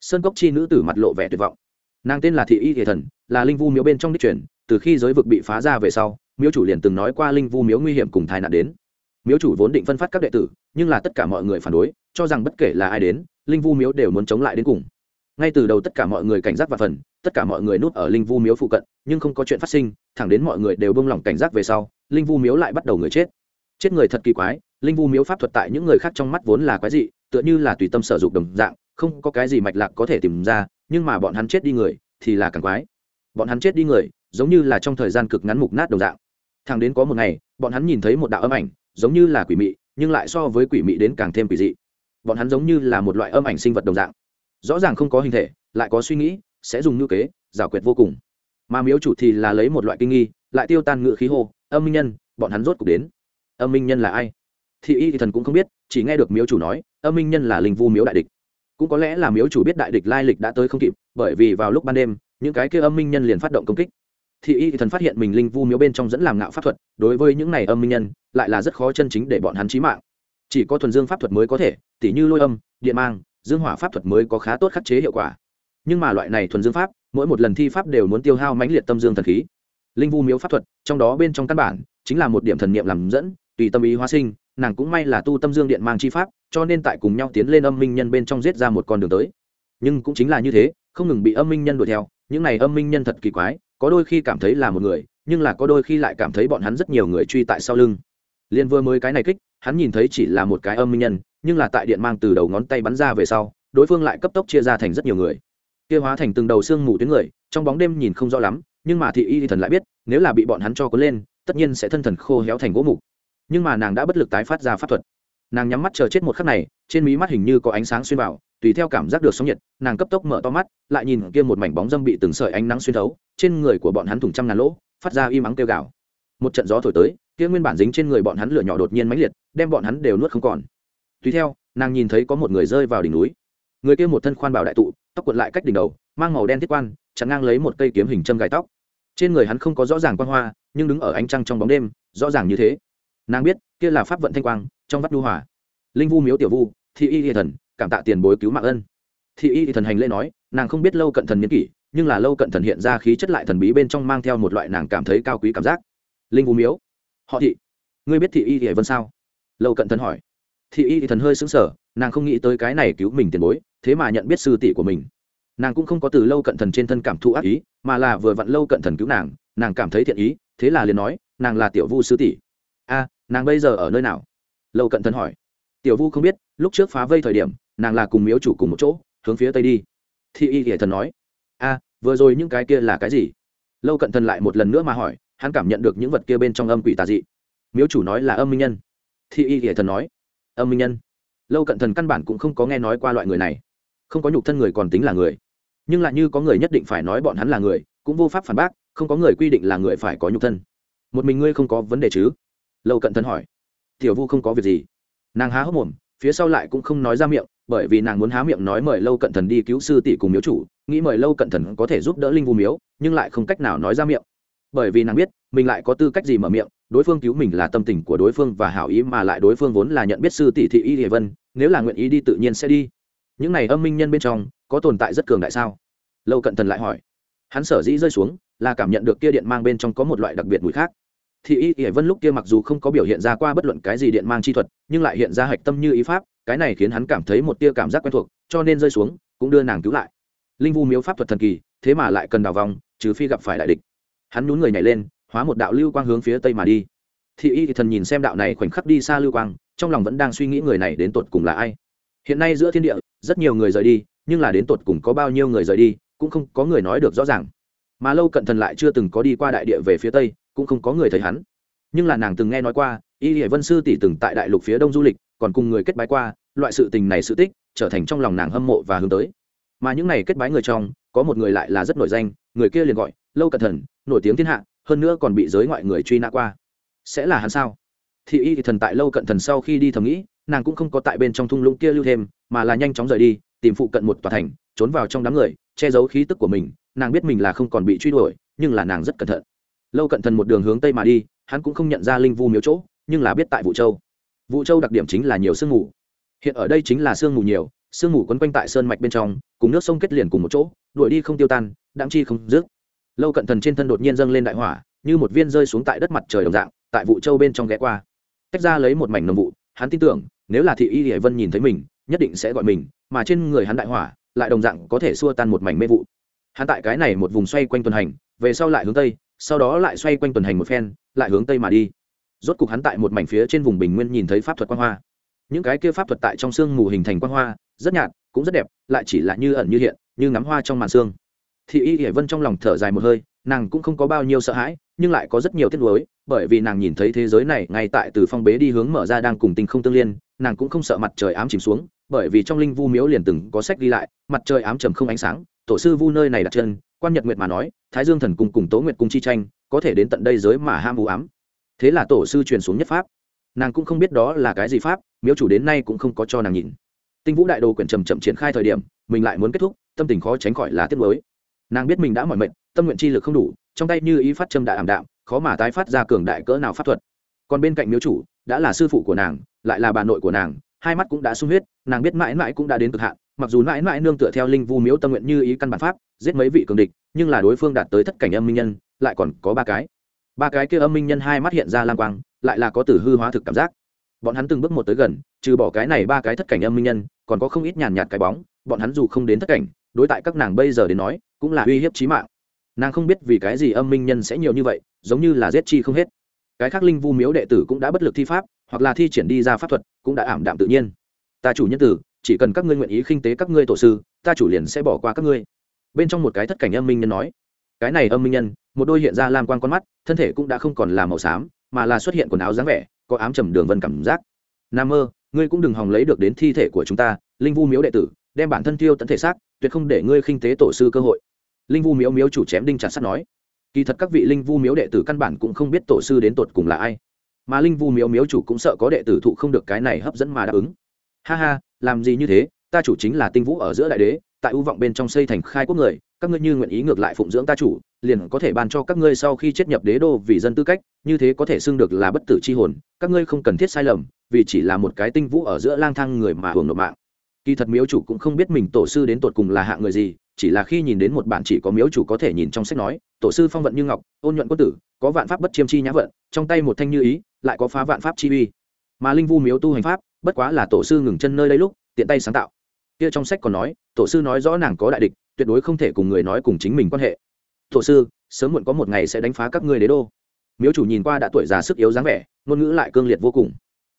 Sơn cốc chi nữ tử mặt lộ vẻ tuyệt vọng. Nàng tên là thị y thể thần, là linh vu miếu bên trong đích truyền, từ khi giới vực bị phá ra về sau, miếu chủ liền từng nói qua linh vu miếu nguy hiểm cùng tai nạn đến. Miếu chủ vốn định phân phát các đệ tử, nhưng là tất cả mọi người phản đối, cho rằng bất kể là ai đến, linh vu miếu đều muốn chống lại đến cùng. Ngay từ đầu tất cả mọi người cảnh giác và phần, tất cả mọi người núp ở linh vu miếu phụ cận, nhưng không có chuyện phát sinh, thẳng đến mọi người đều bông lỏng cảnh giác về sau, linh vu miếu lại bắt đầu người chết chết người thật kỳ quái, linh vu miếu pháp thuật tại những người khác trong mắt vốn là quái dị, tựa như là tùy tâm sở dụng đồng dạng, không có cái gì mạch lạc có thể tìm ra, nhưng mà bọn hắn chết đi người, thì là càng quái. Bọn hắn chết đi người, giống như là trong thời gian cực ngắn mục nát đồng dạng. Thằng đến có một ngày, bọn hắn nhìn thấy một đạo âm ảnh, giống như là quỷ mị, nhưng lại so với quỷ mị đến càng thêm quỷ dị. Bọn hắn giống như là một loại âm ảnh sinh vật đồng dạng. Rõ ràng không có hình thể, lại có suy nghĩ, sẽ dùng ngữ kế, giảo quyệt vô cùng. Mà miếu chủ thì là lấy một loại kinh nghi, lại tiêu tan ngự khí hô, âm minh nhân, bọn hắn rốt cuộc đến âm minh nhân là ai? Thị y thì thần cũng không biết, chỉ nghe được miếu chủ nói, âm minh nhân là linh vu miếu đại địch. Cũng có lẽ là miếu chủ biết đại địch lai lịch đã tới không kịp, bởi vì vào lúc ban đêm, những cái kia âm minh nhân liền phát động công kích. Thị y thần phát hiện mình linh vu miếu bên trong dẫn làm ngạo pháp thuật, đối với những này âm minh nhân, lại là rất khó chân chính để bọn hắn trí mạng. Chỉ có thuần dương pháp thuật mới có thể, tỉ như lôi âm, điện mang, dương hỏa pháp thuật mới có khá tốt khắc chế hiệu quả. Nhưng mà loại này thuần dương pháp, mỗi một lần thi pháp đều muốn tiêu hao mãnh liệt tâm dương thần khí. Linh vu miếu pháp thuật, trong đó bên trong căn bản, chính là một điểm thần niệm làm dẫn tùy tâm ý hóa sinh, nàng cũng may là tu tâm dương điện mang chi pháp, cho nên tại cùng nhau tiến lên âm minh nhân bên trong giết ra một con đường tới. Nhưng cũng chính là như thế, không ngừng bị âm minh nhân đuổi theo, những này âm minh nhân thật kỳ quái, có đôi khi cảm thấy là một người, nhưng là có đôi khi lại cảm thấy bọn hắn rất nhiều người truy tại sau lưng. Liên vừa mới cái này kích, hắn nhìn thấy chỉ là một cái âm minh nhân, nhưng là tại điện mang từ đầu ngón tay bắn ra về sau, đối phương lại cấp tốc chia ra thành rất nhiều người. Kia hóa thành từng đầu xương mù tuyến người, trong bóng đêm nhìn không rõ lắm, nhưng mà thị y thần lại biết, nếu là bị bọn hắn cho cuốn lên, tất nhiên sẽ thân thần khô héo thành gỗ mục nhưng mà nàng đã bất lực tái phát ra pháp thuật. Nàng nhắm mắt chờ chết một khắc này, trên mí mắt hình như có ánh sáng xuyên vào, tùy theo cảm giác được sóng nhiệt, nàng cấp tốc mở to mắt, lại nhìn kia một mảnh bóng dâm bị từng sợi ánh nắng xuyên thấu, trên người của bọn hắn thủng trăm ngàn lỗ, phát ra im ắng kêu gào. Một trận gió thổi tới, kia nguyên bản dính trên người bọn hắn lửa nhỏ đột nhiên mãnh liệt, đem bọn hắn đều nuốt không còn. Tùy theo, nàng nhìn thấy có một người rơi vào đỉnh núi. Người kia một thân khoan bảo đại tụ, tóc cuộn lại cách đỉnh đầu, mang màu đen thiết quan chặn ngang lấy một cây kiếm hình châm gai tóc. Trên người hắn không có rõ ràng quan hoa, nhưng đứng ở ánh trăng trong bóng đêm, rõ ràng như thế nàng biết, kia là pháp vận thanh quang, trong vắt đu hòa. Linh vu miếu tiểu vu thị y thần, cảm tạ tiền bối cứu mạng ân. Thị y thần hành lễ nói, nàng không biết lâu cận thần niên kỷ, nhưng là lâu cận thần hiện ra khí chất lại thần bí bên trong mang theo một loại nàng cảm thấy cao quý cảm giác. Linh vu miếu. Họ thị. Ngươi biết thị y thì vân sao? Lâu cận thần hỏi. Thị y thì thần hơi sững sờ, nàng không nghĩ tới cái này cứu mình tiền bối, thế mà nhận biết sư tỷ của mình. Nàng cũng không có từ lâu cận thần trên thân cảm thụ ác ý, mà là vừa vặn lâu cận thần cứu nàng nàng cảm thấy thiện ý, thế là liền nói, nàng là tiểu vu sư tỷ. A nàng bây giờ ở nơi nào? Lâu cận thần hỏi. Tiểu vu không biết, lúc trước phá vây thời điểm, nàng là cùng miếu chủ cùng một chỗ, hướng phía tây đi. Thị y hiển thần nói. A vừa rồi những cái kia là cái gì? Lâu cận thần lại một lần nữa mà hỏi, hắn cảm nhận được những vật kia bên trong âm quỷ tà dị. Miếu chủ nói là âm minh nhân. Thị y hiển thần nói. Âm minh nhân. Lâu cận thần căn bản cũng không có nghe nói qua loại người này. Không có nhục thân người còn tính là người. Nhưng lại như có người nhất định phải nói bọn hắn là người, cũng vô pháp phản bác, không có người quy định là người phải có nhục thân. Một mình ngươi không có vấn đề chứ? Lâu cận thần hỏi. Tiểu vu không có việc gì. Nàng há hốc mồm, phía sau lại cũng không nói ra miệng, bởi vì nàng muốn há miệng nói mời lâu cận thần đi cứu sư tỷ cùng miếu chủ, nghĩ mời lâu cận thần có thể giúp đỡ linh vu miếu, nhưng lại không cách nào nói ra miệng. Bởi vì nàng biết, mình lại có tư cách gì mở miệng, đối phương cứu mình là tâm tình của đối phương và hảo ý mà lại đối phương vốn là nhận biết sư tỷ thị y hiệ vân, nếu là nguyện ý đi tự nhiên sẽ đi. Những này âm minh nhân bên trong, có tồn tại rất cường đại sao? Lâu cận thần lại hỏi. Hắn sở dĩ rơi xuống, là cảm nhận được kia điện mang bên trong có một loại đặc biệt mùi khác thì y hiệ vân lúc kia mặc dù không có biểu hiện ra qua bất luận cái gì điện mang chi thuật, nhưng lại hiện ra hạch tâm như ý pháp, cái này khiến hắn cảm thấy một tia cảm giác quen thuộc, cho nên rơi xuống, cũng đưa nàng cứu lại. Linh vu miếu pháp thuật thần kỳ, thế mà lại cần đào vòng, trừ phi gặp phải đại địch. Hắn nhún người nhảy lên, hóa một đạo lưu quang hướng phía tây mà đi. Thị y thần nhìn xem đạo này khoảnh khắc đi xa lưu quang, trong lòng vẫn đang suy nghĩ người này đến tột cùng là ai. Hiện nay giữa thiên địa, rất nhiều người rời đi, nhưng là đến tột cùng có bao nhiêu người rời đi, cũng không có người nói được rõ ràng. Mà lâu cận thần lại chưa từng có đi qua đại địa về phía tây cũng không có người thấy hắn. Nhưng là nàng từng nghe nói qua, y hệ vân sư tỷ từng tại đại lục phía đông du lịch, còn cùng người kết bái qua, loại sự tình này sự tích, trở thành trong lòng nàng hâm mộ và hướng tới. Mà những này kết bái người trong, có một người lại là rất nổi danh, người kia liền gọi, lâu cận thần nổi tiếng thiên hạ, hơn nữa còn bị giới ngoại người truy nã qua. Sẽ là hắn sao? Thì y thần tại lâu cận thần sau khi đi thầm nghĩ, nàng cũng không có tại bên trong thung lũng kia lưu thêm, mà là nhanh chóng rời đi, tìm phụ cận một tòa thành, trốn vào trong đám người, che giấu khí tức của mình. Nàng biết mình là không còn bị truy đuổi, nhưng là nàng rất cẩn thận lâu cận thần một đường hướng tây mà đi, hắn cũng không nhận ra linh vu miếu chỗ, nhưng là biết tại vũ châu. Vũ châu đặc điểm chính là nhiều sương mù. Hiện ở đây chính là sương mù nhiều, sương mù quấn quanh tại sơn mạch bên trong, cùng nước sông kết liền cùng một chỗ, đuổi đi không tiêu tan đạm chi không dứt. Lâu cận thần trên thân đột nhiên dâng lên đại hỏa, như một viên rơi xuống tại đất mặt trời đồng dạng, tại vụ châu bên trong ghé qua. Tách ra lấy một mảnh nồng vụ, hắn tin tưởng, nếu là thị y hải vân nhìn thấy mình, nhất định sẽ gọi mình, mà trên người hắn đại hỏa, lại đồng dạng có thể xua tan một mảnh mê vụ. Hắn tại cái này một vùng xoay quanh tuần hành, về sau lại hướng tây sau đó lại xoay quanh tuần hành một phen, lại hướng tây mà đi. Rốt cục hắn tại một mảnh phía trên vùng bình nguyên nhìn thấy pháp thuật quan hoa. Những cái kia pháp thuật tại trong sương mù hình thành quan hoa, rất nhạt, cũng rất đẹp, lại chỉ là như ẩn như hiện, như ngắm hoa trong màn sương thị y hiển vân trong lòng thở dài một hơi, nàng cũng không có bao nhiêu sợ hãi, nhưng lại có rất nhiều tiếc nuối, bởi vì nàng nhìn thấy thế giới này ngay tại từ phong bế đi hướng mở ra đang cùng tình không tương liên, nàng cũng không sợ mặt trời ám chìm xuống, bởi vì trong linh vu miếu liền từng có sách đi lại, mặt trời ám trầm không ánh sáng tổ sư vu nơi này đặt chân, quan nhật nguyệt mà nói, thái dương thần cung cùng tố nguyệt cung chi tranh, có thể đến tận đây giới mà ham u ám. Thế là tổ sư truyền xuống nhất pháp. Nàng cũng không biết đó là cái gì pháp, miếu chủ đến nay cũng không có cho nàng nhìn. Tinh vũ đại đồ quyển trầm chậm triển khai thời điểm, mình lại muốn kết thúc, tâm tình khó tránh khỏi là tiếc mới nàng biết mình đã mỏi mệt, tâm nguyện chi lực không đủ, trong tay như ý phát châm đại ảm đạm, khó mà tái phát ra cường đại cỡ nào pháp thuật. Còn bên cạnh miếu chủ, đã là sư phụ của nàng, lại là bà nội của nàng, hai mắt cũng đã sung huyết, nàng biết mãi mãi cũng đã đến cực hạn mặc dù mãi mãi nương tựa theo linh vu miếu tâm nguyện như ý căn bản pháp, giết mấy vị cường địch, nhưng là đối phương đạt tới thất cảnh âm minh nhân, lại còn có ba cái. Ba cái kia âm minh nhân hai mắt hiện ra lang quang, lại là có tử hư hóa thực cảm giác. Bọn hắn từng bước một tới gần, trừ bỏ cái này ba cái thất cảnh âm minh nhân, còn có không ít nhàn nhạt cái bóng, bọn hắn dù không đến thất cảnh, đối tại các nàng bây giờ đến nói, cũng là uy hiếp chí mạng. Nàng không biết vì cái gì âm minh nhân sẽ nhiều như vậy, giống như là giết chi không hết. Cái khác linh vu miếu đệ tử cũng đã bất lực thi pháp, hoặc là thi triển đi ra pháp thuật, cũng đã ảm đạm tự nhiên. Ta chủ nhân tử chỉ cần các ngươi nguyện ý khinh tế các ngươi tổ sư, ta chủ liền sẽ bỏ qua các ngươi. Bên trong một cái thất cảnh âm minh nhân nói. Cái này âm minh nhân, một đôi hiện ra lam quan con mắt, thân thể cũng đã không còn là màu xám, mà là xuất hiện quần áo dáng vẻ, có ám trầm đường vân cảm giác. Nam mơ, ngươi cũng đừng hòng lấy được đến thi thể của chúng ta, linh vu miếu đệ tử, đem bản thân tiêu tận thể xác, tuyệt không để ngươi khinh tế tổ sư cơ hội. Linh vu miếu miếu chủ chém đinh chặt sắt nói. Kỳ thật các vị linh vu miếu đệ tử căn bản cũng không biết tổ sư đến tột cùng là ai, mà linh vu miếu miếu chủ cũng sợ có đệ tử thụ không được cái này hấp dẫn mà đáp ứng ha ha, làm gì như thế, ta chủ chính là tinh vũ ở giữa đại đế, tại ưu vọng bên trong xây thành khai quốc người, các ngươi như nguyện ý ngược lại phụng dưỡng ta chủ, liền có thể ban cho các ngươi sau khi chết nhập đế đô vì dân tư cách, như thế có thể xưng được là bất tử c h i hồn, các ngươi không cần thiết sai lầm, vì chỉ là một cái tinh vũ ở giữa lang thang người mà hưởng nộp mạng. Kỳ thật miếu chủ cũng không biết mình tổ sư đến tột cùng là hạ người gì, chỉ là khi nhìn đến một bạn chỉ có miếu chủ có thể nhìn trong sách nói, tổ sư phong vận như ngọc, ôn nhuận quân tử, có vạn pháp bất chiêm chi nhã vận, trong tay một thanh như ý, lại có phá vạn pháp chi uy. Mà linh vu miếu tu hành pháp bất quá là tổ sư ngừng chân nơi đây lúc, tiện tay sáng tạo. Kia trong sách còn nói, tổ sư nói rõ nàng có đại địch, tuyệt đối không thể cùng người nói cùng chính mình quan hệ. Tổ sư, sớm muộn có một ngày sẽ đánh phá các ngươi đế đô. Miếu chủ nhìn qua đã tuổi già sức yếu dáng vẻ, ngôn ngữ lại cương liệt vô cùng.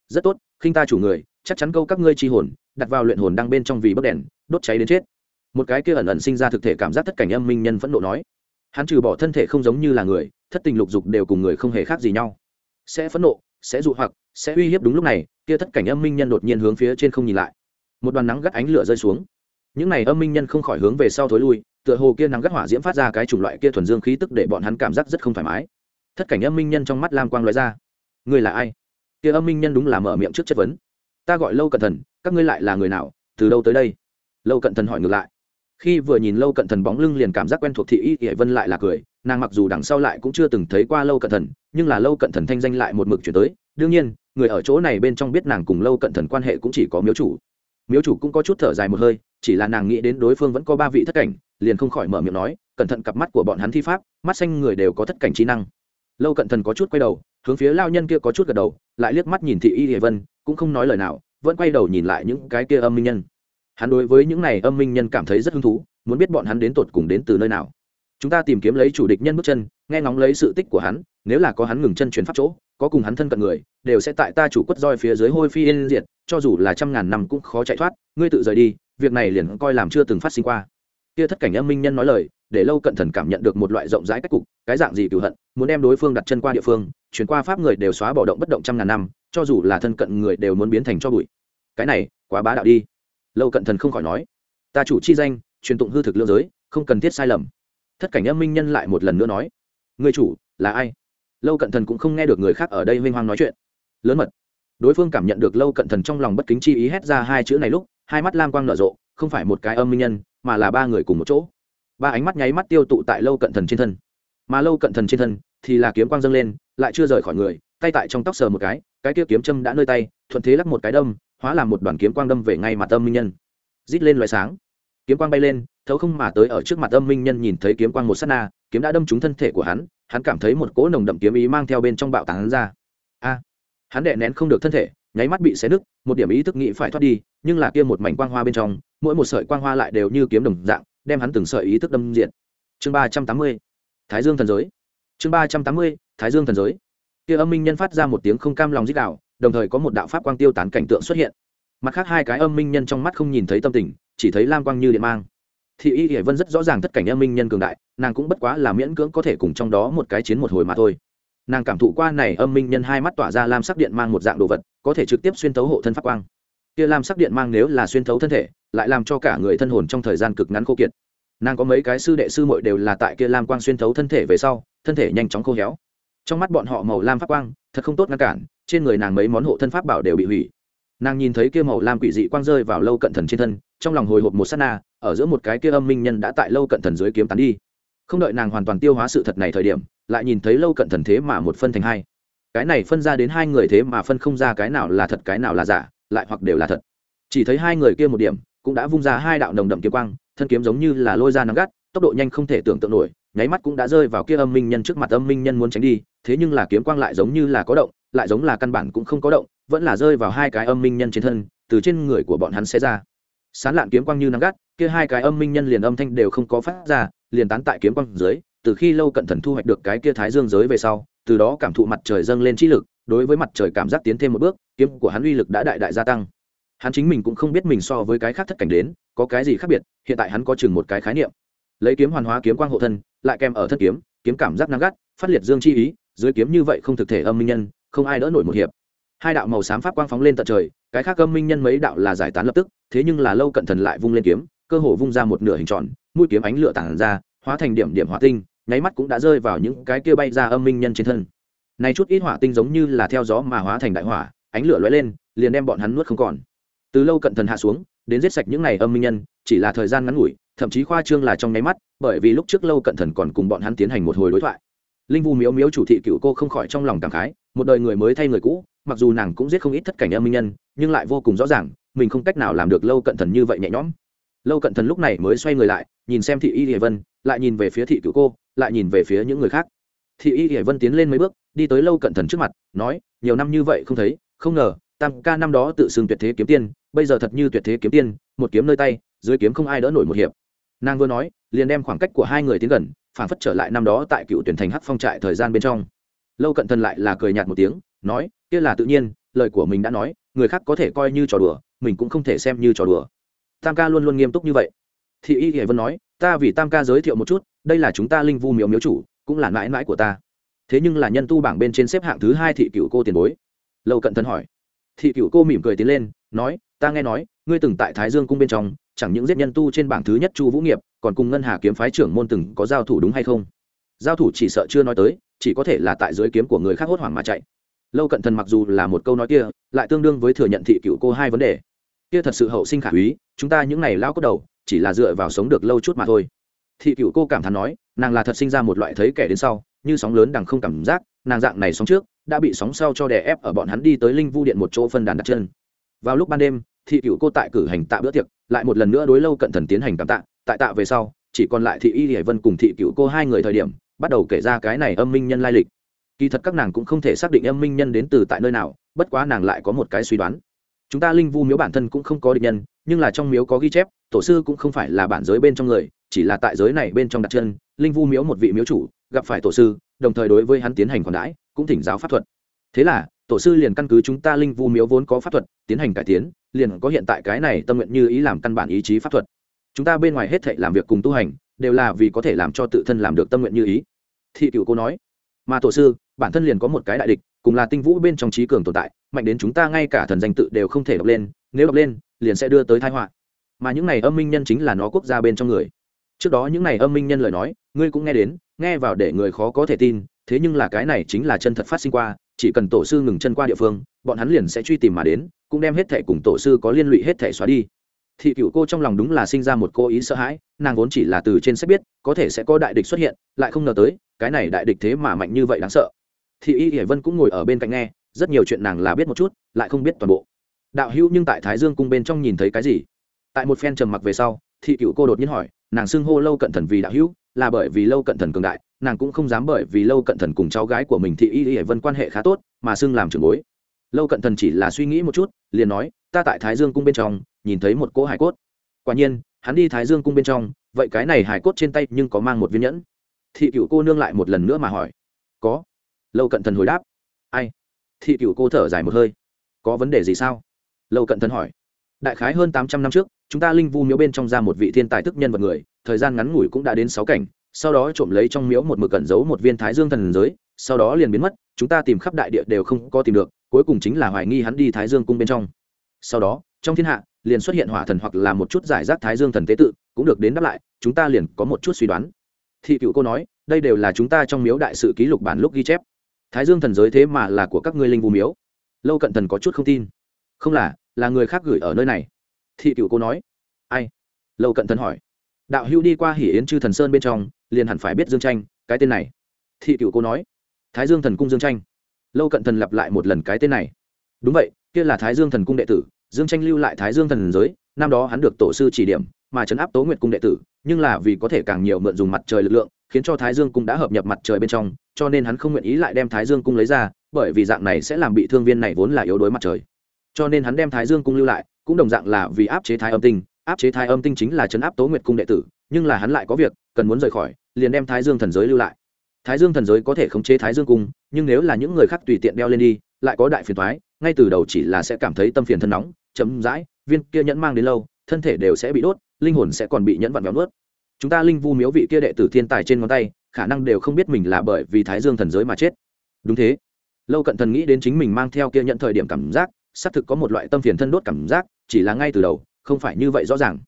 Rất tốt, khinh ta chủ người, chắc chắn câu các ngươi chi hồn, đặt vào luyện hồn đang bên trong vì bất đèn, đốt cháy đến chết. Một cái kia ẩn ẩn sinh ra thực thể cảm giác tất cảnh âm minh nhân phẫn nộ nói. Hắn trừ bỏ thân thể không giống như là người, thất tình lục dục đều cùng người không hề khác gì nhau. Sẽ phẫn nộ, sẽ dụ hoặc, sẽ uy hiếp đúng lúc này kia thất cảnh âm minh nhân đột nhiên hướng phía trên không nhìn lại. Một đoàn nắng gắt ánh lửa rơi xuống. Những này âm minh nhân không khỏi hướng về sau thối lui, tựa hồ kia nắng gắt hỏa diễm phát ra cái chủng loại kia thuần dương khí tức để bọn hắn cảm giác rất không thoải mái. Thất cảnh âm minh nhân trong mắt lam quang lóe ra. Ngươi là ai? Kia âm minh nhân đúng là mở miệng trước chất vấn. Ta gọi lâu cận thần, các ngươi lại là người nào, từ đâu tới đây? Lâu cận thần hỏi ngược lại. Khi vừa nhìn lâu cận thần bóng lưng liền cảm giác quen thuộc thị y y vân lại là cười, nàng mặc dù đằng sau lại cũng chưa từng thấy qua lâu cận thần, nhưng là lâu cận thần thanh danh lại một mực chuyển tới. Đương nhiên người ở chỗ này bên trong biết nàng cùng lâu cận thần quan hệ cũng chỉ có miếu chủ. Miếu chủ cũng có chút thở dài một hơi, chỉ là nàng nghĩ đến đối phương vẫn có ba vị thất cảnh, liền không khỏi mở miệng nói, cẩn thận cặp mắt của bọn hắn thi pháp, mắt xanh người đều có thất cảnh trí năng. Lâu cận thần có chút quay đầu, hướng phía lao nhân kia có chút gật đầu, lại liếc mắt nhìn thị y hệ vân, cũng không nói lời nào, vẫn quay đầu nhìn lại những cái kia âm minh nhân. Hắn đối với những này âm minh nhân cảm thấy rất hứng thú, muốn biết bọn hắn đến tột cùng đến từ nơi nào. Chúng ta tìm kiếm lấy chủ địch nhân bước chân, nghe ngóng lấy sự tích của hắn, nếu là có hắn ngừng chân chuyển pháp chỗ có cùng hắn thân cận người, đều sẽ tại ta chủ quất roi phía dưới hôi phi yên diệt, cho dù là trăm ngàn năm cũng khó chạy thoát, ngươi tự rời đi, việc này liền coi làm chưa từng phát sinh qua. Kia thất cảnh âm minh nhân nói lời, để lâu cận thần cảm nhận được một loại rộng rãi cách cục, cái dạng gì cựu hận, muốn đem đối phương đặt chân qua địa phương, chuyển qua pháp người đều xóa bỏ động bất động trăm ngàn năm, cho dù là thân cận người đều muốn biến thành cho bụi. Cái này, quá bá đạo đi. Lâu cận thần không khỏi nói, ta chủ chi danh, truyền tụng hư thực lương giới, không cần thiết sai lầm. Thất cảnh âm minh nhân lại một lần nữa nói người chủ là ai? Lâu cận thần cũng không nghe được người khác ở đây huênh hoang nói chuyện. Lớn mật. Đối phương cảm nhận được lâu cận thần trong lòng bất kính chi ý hét ra hai chữ này lúc, hai mắt lam quang nở rộ, không phải một cái âm minh nhân, mà là ba người cùng một chỗ. Ba ánh mắt nháy mắt tiêu tụ tại lâu cận thần trên thân. Mà lâu cận thần trên thân thì là kiếm quang dâng lên, lại chưa rời khỏi người, tay tại trong tóc sờ một cái cái kia kiếm châm đã nơi tay, thuận thế lắc một cái đâm, hóa làm một đoàn kiếm quang đâm về ngay mặt âm minh nhân. Rít lên loại sáng. Kiếm quang bay lên, thấu không mà tới ở trước mặt âm minh nhân nhìn thấy kiếm quang một sát na, kiếm đã đâm trúng thân thể của hắn hắn cảm thấy một cỗ nồng đậm kiếm ý mang theo bên trong bạo tán ra. A, hắn đệ nén không được thân thể, nháy mắt bị xé nứt, một điểm ý thức nghĩ phải thoát đi, nhưng là kia một mảnh quang hoa bên trong, mỗi một sợi quang hoa lại đều như kiếm đồng dạng, đem hắn từng sợi ý thức đâm diện chương ba trăm tám mươi, thái dương thần giới. Chương ba trăm tám mươi, thái dương thần giới. Kia âm minh nhân phát ra một tiếng không cam lòng dích đạo đồng thời có một đạo pháp quang tiêu tán cảnh tượng xuất hiện. Mặt khác hai cái âm minh nhân trong mắt không nhìn thấy tâm tình, chỉ thấy lam quang như điện mang thị y hiển vân rất rõ ràng tất cảnh âm minh nhân cường đại, nàng cũng bất quá là miễn cưỡng có thể cùng trong đó một cái chiến một hồi mà thôi. Nàng cảm thụ qua này âm minh nhân hai mắt tỏa ra lam sắc điện mang một dạng đồ vật, có thể trực tiếp xuyên thấu hộ thân pháp quang. Kia lam sắc điện mang nếu là xuyên thấu thân thể, lại làm cho cả người thân hồn trong thời gian cực ngắn khô kiệt. Nàng có mấy cái sư đệ sư muội đều là tại kia lam quang xuyên thấu thân thể về sau, thân thể nhanh chóng khô héo. Trong mắt bọn họ màu lam pháp quang, thật không tốt ngăn cản, trên người nàng mấy món hộ thân pháp bảo đều bị hủy nàng nhìn thấy kia màu lam quỷ dị quang rơi vào lâu cận thần trên thân, trong lòng hồi hộp một sát na, ở giữa một cái kia âm minh nhân đã tại lâu cận thần dưới kiếm tán đi. Không đợi nàng hoàn toàn tiêu hóa sự thật này thời điểm, lại nhìn thấy lâu cận thần thế mà một phân thành hai. Cái này phân ra đến hai người thế mà phân không ra cái nào là thật, cái nào là giả, lại hoặc đều là thật. Chỉ thấy hai người kia một điểm, cũng đã vung ra hai đạo nồng đậm kiếm quang, thân kiếm giống như là lôi ra nắng gắt, tốc độ nhanh không thể tưởng tượng nổi nháy mắt cũng đã rơi vào kia âm minh nhân trước mặt, âm minh nhân muốn tránh đi, thế nhưng là kiếm quang lại giống như là có động, lại giống là căn bản cũng không có động, vẫn là rơi vào hai cái âm minh nhân trên thân, từ trên người của bọn hắn sẽ ra. Sán lạn kiếm quang như nắng gắt, kia hai cái âm minh nhân liền âm thanh đều không có phát ra, liền tán tại kiếm quang dưới, từ khi lâu cận thần thu hoạch được cái kia thái dương giới về sau, từ đó cảm thụ mặt trời dâng lên trí lực, đối với mặt trời cảm giác tiến thêm một bước, kiếm của hắn uy lực đã đại đại gia tăng. Hắn chính mình cũng không biết mình so với cái khác thất cảnh đến, có cái gì khác biệt, hiện tại hắn có chừng một cái khái niệm lấy kiếm hoàn hóa kiếm quang hộ thân, lại kèm ở thân kiếm kiếm cảm giác năng gắt, phát liệt dương chi ý, dưới kiếm như vậy không thực thể âm minh nhân, không ai đỡ nổi một hiệp. Hai đạo màu xám pháp quang phóng lên tận trời, cái khác âm minh nhân mấy đạo là giải tán lập tức, thế nhưng là lâu cận thần lại vung lên kiếm, cơ hồ vung ra một nửa hình tròn, mũi kiếm ánh lửa tản ra, hóa thành điểm điểm hỏa tinh, nháy mắt cũng đã rơi vào những cái kia bay ra âm minh nhân trên thân. Này chút ít hỏa tinh giống như là theo gió mà hóa thành đại hỏa, ánh lửa lóe lên, liền đem bọn hắn nuốt không còn. Từ lâu cận thần hạ xuống đến giết sạch những này âm minh nhân, chỉ là thời gian ngắn ngủi, thậm chí khoa trương là trong nháy mắt, bởi vì lúc trước lâu cận thần còn cùng bọn hắn tiến hành một hồi đối thoại. Linh vu miếu miếu chủ thị cựu cô không khỏi trong lòng cảm khái, một đời người mới thay người cũ, mặc dù nàng cũng giết không ít thất cảnh âm minh nhân, nhưng lại vô cùng rõ ràng, mình không cách nào làm được lâu cận thần như vậy nhẹ nhõm. Lâu cận thần lúc này mới xoay người lại, nhìn xem thị y hiệ vân, lại nhìn về phía thị cựu cô, lại nhìn về phía những người khác. Thị y hiệ vân tiến lên mấy bước, đi tới lâu cận thần trước mặt, nói, nhiều năm như vậy không thấy, không ngờ, tam ca năm đó tự xưng tuyệt thế kiếm tiên bây giờ thật như tuyệt thế kiếm tiên, một kiếm nơi tay, dưới kiếm không ai đỡ nổi một hiệp. Nàng vừa nói, liền đem khoảng cách của hai người tiến gần, phản phất trở lại năm đó tại cựu tuyển thành hắc phong trại thời gian bên trong. Lâu cận thần lại là cười nhạt một tiếng, nói, kia là tự nhiên, lời của mình đã nói, người khác có thể coi như trò đùa, mình cũng không thể xem như trò đùa. Tam ca luôn luôn nghiêm túc như vậy. Thị y hiển vân nói, ta vì tam ca giới thiệu một chút, đây là chúng ta linh vu miếu miếu chủ, cũng là mãi mãi của ta. Thế nhưng là nhân tu bảng bên trên xếp hạng thứ hai thị cựu cô tiền bối. Lâu cận thần hỏi. Thị cựu cô mỉm cười tiến lên, nói ta nghe nói, ngươi từng tại thái dương cung bên trong, chẳng những giết nhân tu trên bảng thứ nhất chu vũ nghiệp, còn cùng ngân hà kiếm phái trưởng môn từng có giao thủ đúng hay không? Giao thủ chỉ sợ chưa nói tới, chỉ có thể là tại dưới kiếm của người khác hốt hoảng mà chạy. Lâu cận thần mặc dù là một câu nói kia, lại tương đương với thừa nhận thị cựu cô hai vấn đề. Kia thật sự hậu sinh khả úy chúng ta những này lao cốt đầu, chỉ là dựa vào sống được lâu chút mà thôi. Thị cựu cô cảm thán nói, nàng là thật sinh ra một loại thấy kẻ đến sau, như sóng lớn đằng không cảm giác, nàng dạng này sóng trước, đã bị sóng sau cho đè ép ở bọn hắn đi tới linh vu điện một chỗ phân đàn đặt chân. Vào lúc ban đêm thị cựu cô tại cử hành tạ bữa tiệc, lại một lần nữa đối lâu cận thần tiến hành cảm tạ, tại tạ về sau, chỉ còn lại thị y hải vân cùng thị cựu cô hai người thời điểm, bắt đầu kể ra cái này âm minh nhân lai lịch. Kỳ thật các nàng cũng không thể xác định âm minh nhân đến từ tại nơi nào, bất quá nàng lại có một cái suy đoán. Chúng ta linh vu miếu bản thân cũng không có định nhân, nhưng là trong miếu có ghi chép, tổ sư cũng không phải là bản giới bên trong người, chỉ là tại giới này bên trong đặt chân, linh vu miếu một vị miếu chủ, gặp phải tổ sư, đồng thời đối với hắn tiến hành còn đãi, cũng thỉnh giáo pháp thuật. Thế là tổ sư liền căn cứ chúng ta linh vu miếu vốn có pháp thuật, tiến hành cải tiến, liền có hiện tại cái này tâm nguyện như ý làm căn bản ý chí pháp thuật. Chúng ta bên ngoài hết thệ làm việc cùng tu hành, đều là vì có thể làm cho tự thân làm được tâm nguyện như ý. Thị cựu cô nói. Mà tổ sư, bản thân liền có một cái đại địch, cùng là tinh vũ bên trong trí cường tồn tại, mạnh đến chúng ta ngay cả thần danh tự đều không thể đọc lên, nếu đọc lên, liền sẽ đưa tới thái họa. Mà những này âm minh nhân chính là nó quốc gia bên trong người. Trước đó những này âm minh nhân lời nói, ngươi cũng nghe đến, nghe vào để người khó có thể tin, thế nhưng là cái này chính là chân thật phát sinh qua chỉ cần tổ sư ngừng chân qua địa phương, bọn hắn liền sẽ truy tìm mà đến, cũng đem hết thẻ cùng tổ sư có liên lụy hết thẻ xóa đi. Thị cựu cô trong lòng đúng là sinh ra một cô ý sợ hãi, nàng vốn chỉ là từ trên sách biết, có thể sẽ có đại địch xuất hiện, lại không ngờ tới, cái này đại địch thế mà mạnh như vậy đáng sợ. Thị y hiển vân cũng ngồi ở bên cạnh nghe, rất nhiều chuyện nàng là biết một chút, lại không biết toàn bộ. Đạo hữu nhưng tại thái dương cung bên trong nhìn thấy cái gì? Tại một phen trầm mặc về sau, thị cựu cô đột nhiên hỏi, nàng xưng hô lâu cận thần vì đạo hữu, là bởi vì lâu cận thần cường đại nàng cũng không dám bởi vì lâu cận thần cùng cháu gái của mình thị y y vân quan hệ khá tốt, mà xưng làm trưởng bối. Lâu cận thần chỉ là suy nghĩ một chút, liền nói, ta tại thái dương cung bên trong, nhìn thấy một cỗ hải cốt. Quả nhiên, hắn đi thái dương cung bên trong, vậy cái này hải cốt trên tay nhưng có mang một viên nhẫn. Thị cựu cô nương lại một lần nữa mà hỏi, có? Lâu cận thần hồi đáp, ai? Thị cựu cô thở dài một hơi, có vấn đề gì sao? Lâu cận thần hỏi, đại khái hơn tám trăm năm trước, chúng ta linh vu miếu bên trong ra một vị thiên tài thức nhân vật người, thời gian ngắn ngủi cũng đã đến sáu cảnh sau đó trộm lấy trong miếu một mực cẩn giấu một viên thái dương thần giới, sau đó liền biến mất, chúng ta tìm khắp đại địa đều không có tìm được, cuối cùng chính là hoài nghi hắn đi thái dương cung bên trong. Sau đó, trong thiên hạ, liền xuất hiện hỏa thần hoặc là một chút giải rác thái dương thần tế tự, cũng được đến đáp lại, chúng ta liền có một chút suy đoán. Thị cựu cô nói, đây đều là chúng ta trong miếu đại sự ký lục bản lúc ghi chép. Thái dương thần giới thế mà là của các ngươi linh vũ miếu. Lâu cận thần có chút không tin. Không là là người khác gửi ở nơi này. Thị cựu cô nói. Ai? Lâu cận thần hỏi đạo hữu đi qua hỉ yến chư thần sơn bên trong, liền hẳn phải biết dương tranh, cái tên này. Thị cựu cô nói, thái dương thần cung dương tranh. Lâu cận thần lặp lại một lần cái tên này. Đúng vậy, kia là thái dương thần cung đệ tử, dương tranh lưu lại thái dương thần giới, năm đó hắn được tổ sư chỉ điểm, mà chấn áp tố nguyệt cung đệ tử, nhưng là vì có thể càng nhiều mượn dùng mặt trời lực lượng, khiến cho thái dương cung đã hợp nhập mặt trời bên trong, cho nên hắn không nguyện ý lại đem thái dương cung lấy ra, bởi vì dạng này sẽ làm bị thương viên này vốn là yếu đuối mặt trời. Cho nên hắn đem thái dương cung lưu lại, cũng đồng dạng là vì áp chế thái âm tinh áp chế thái âm tinh chính là chấn áp tố nguyệt cung đệ tử, nhưng là hắn lại có việc, cần muốn rời khỏi, liền đem thái dương thần giới lưu lại. Thái dương thần giới có thể khống chế thái dương cung, nhưng nếu là những người khác tùy tiện đeo lên đi, lại có đại phiền thoái ngay từ đầu chỉ là sẽ cảm thấy tâm phiền thân nóng chấm dãi viên kia nhẫn mang đến lâu, thân thể đều sẽ bị đốt, linh hồn sẽ còn bị nhẫn vặn vẹo nuốt. Chúng ta linh vu miếu vị kia đệ tử thiên tài trên ngón tay, khả năng đều không biết mình là bởi vì thái dương thần giới mà chết. Đúng thế. Lâu cận thần nghĩ đến chính mình mang theo kia nhận thời điểm cảm giác, xác thực có một loại tâm phiền thân đốt cảm giác, chỉ là ngay từ đầu không phải như vậy rõ ràng.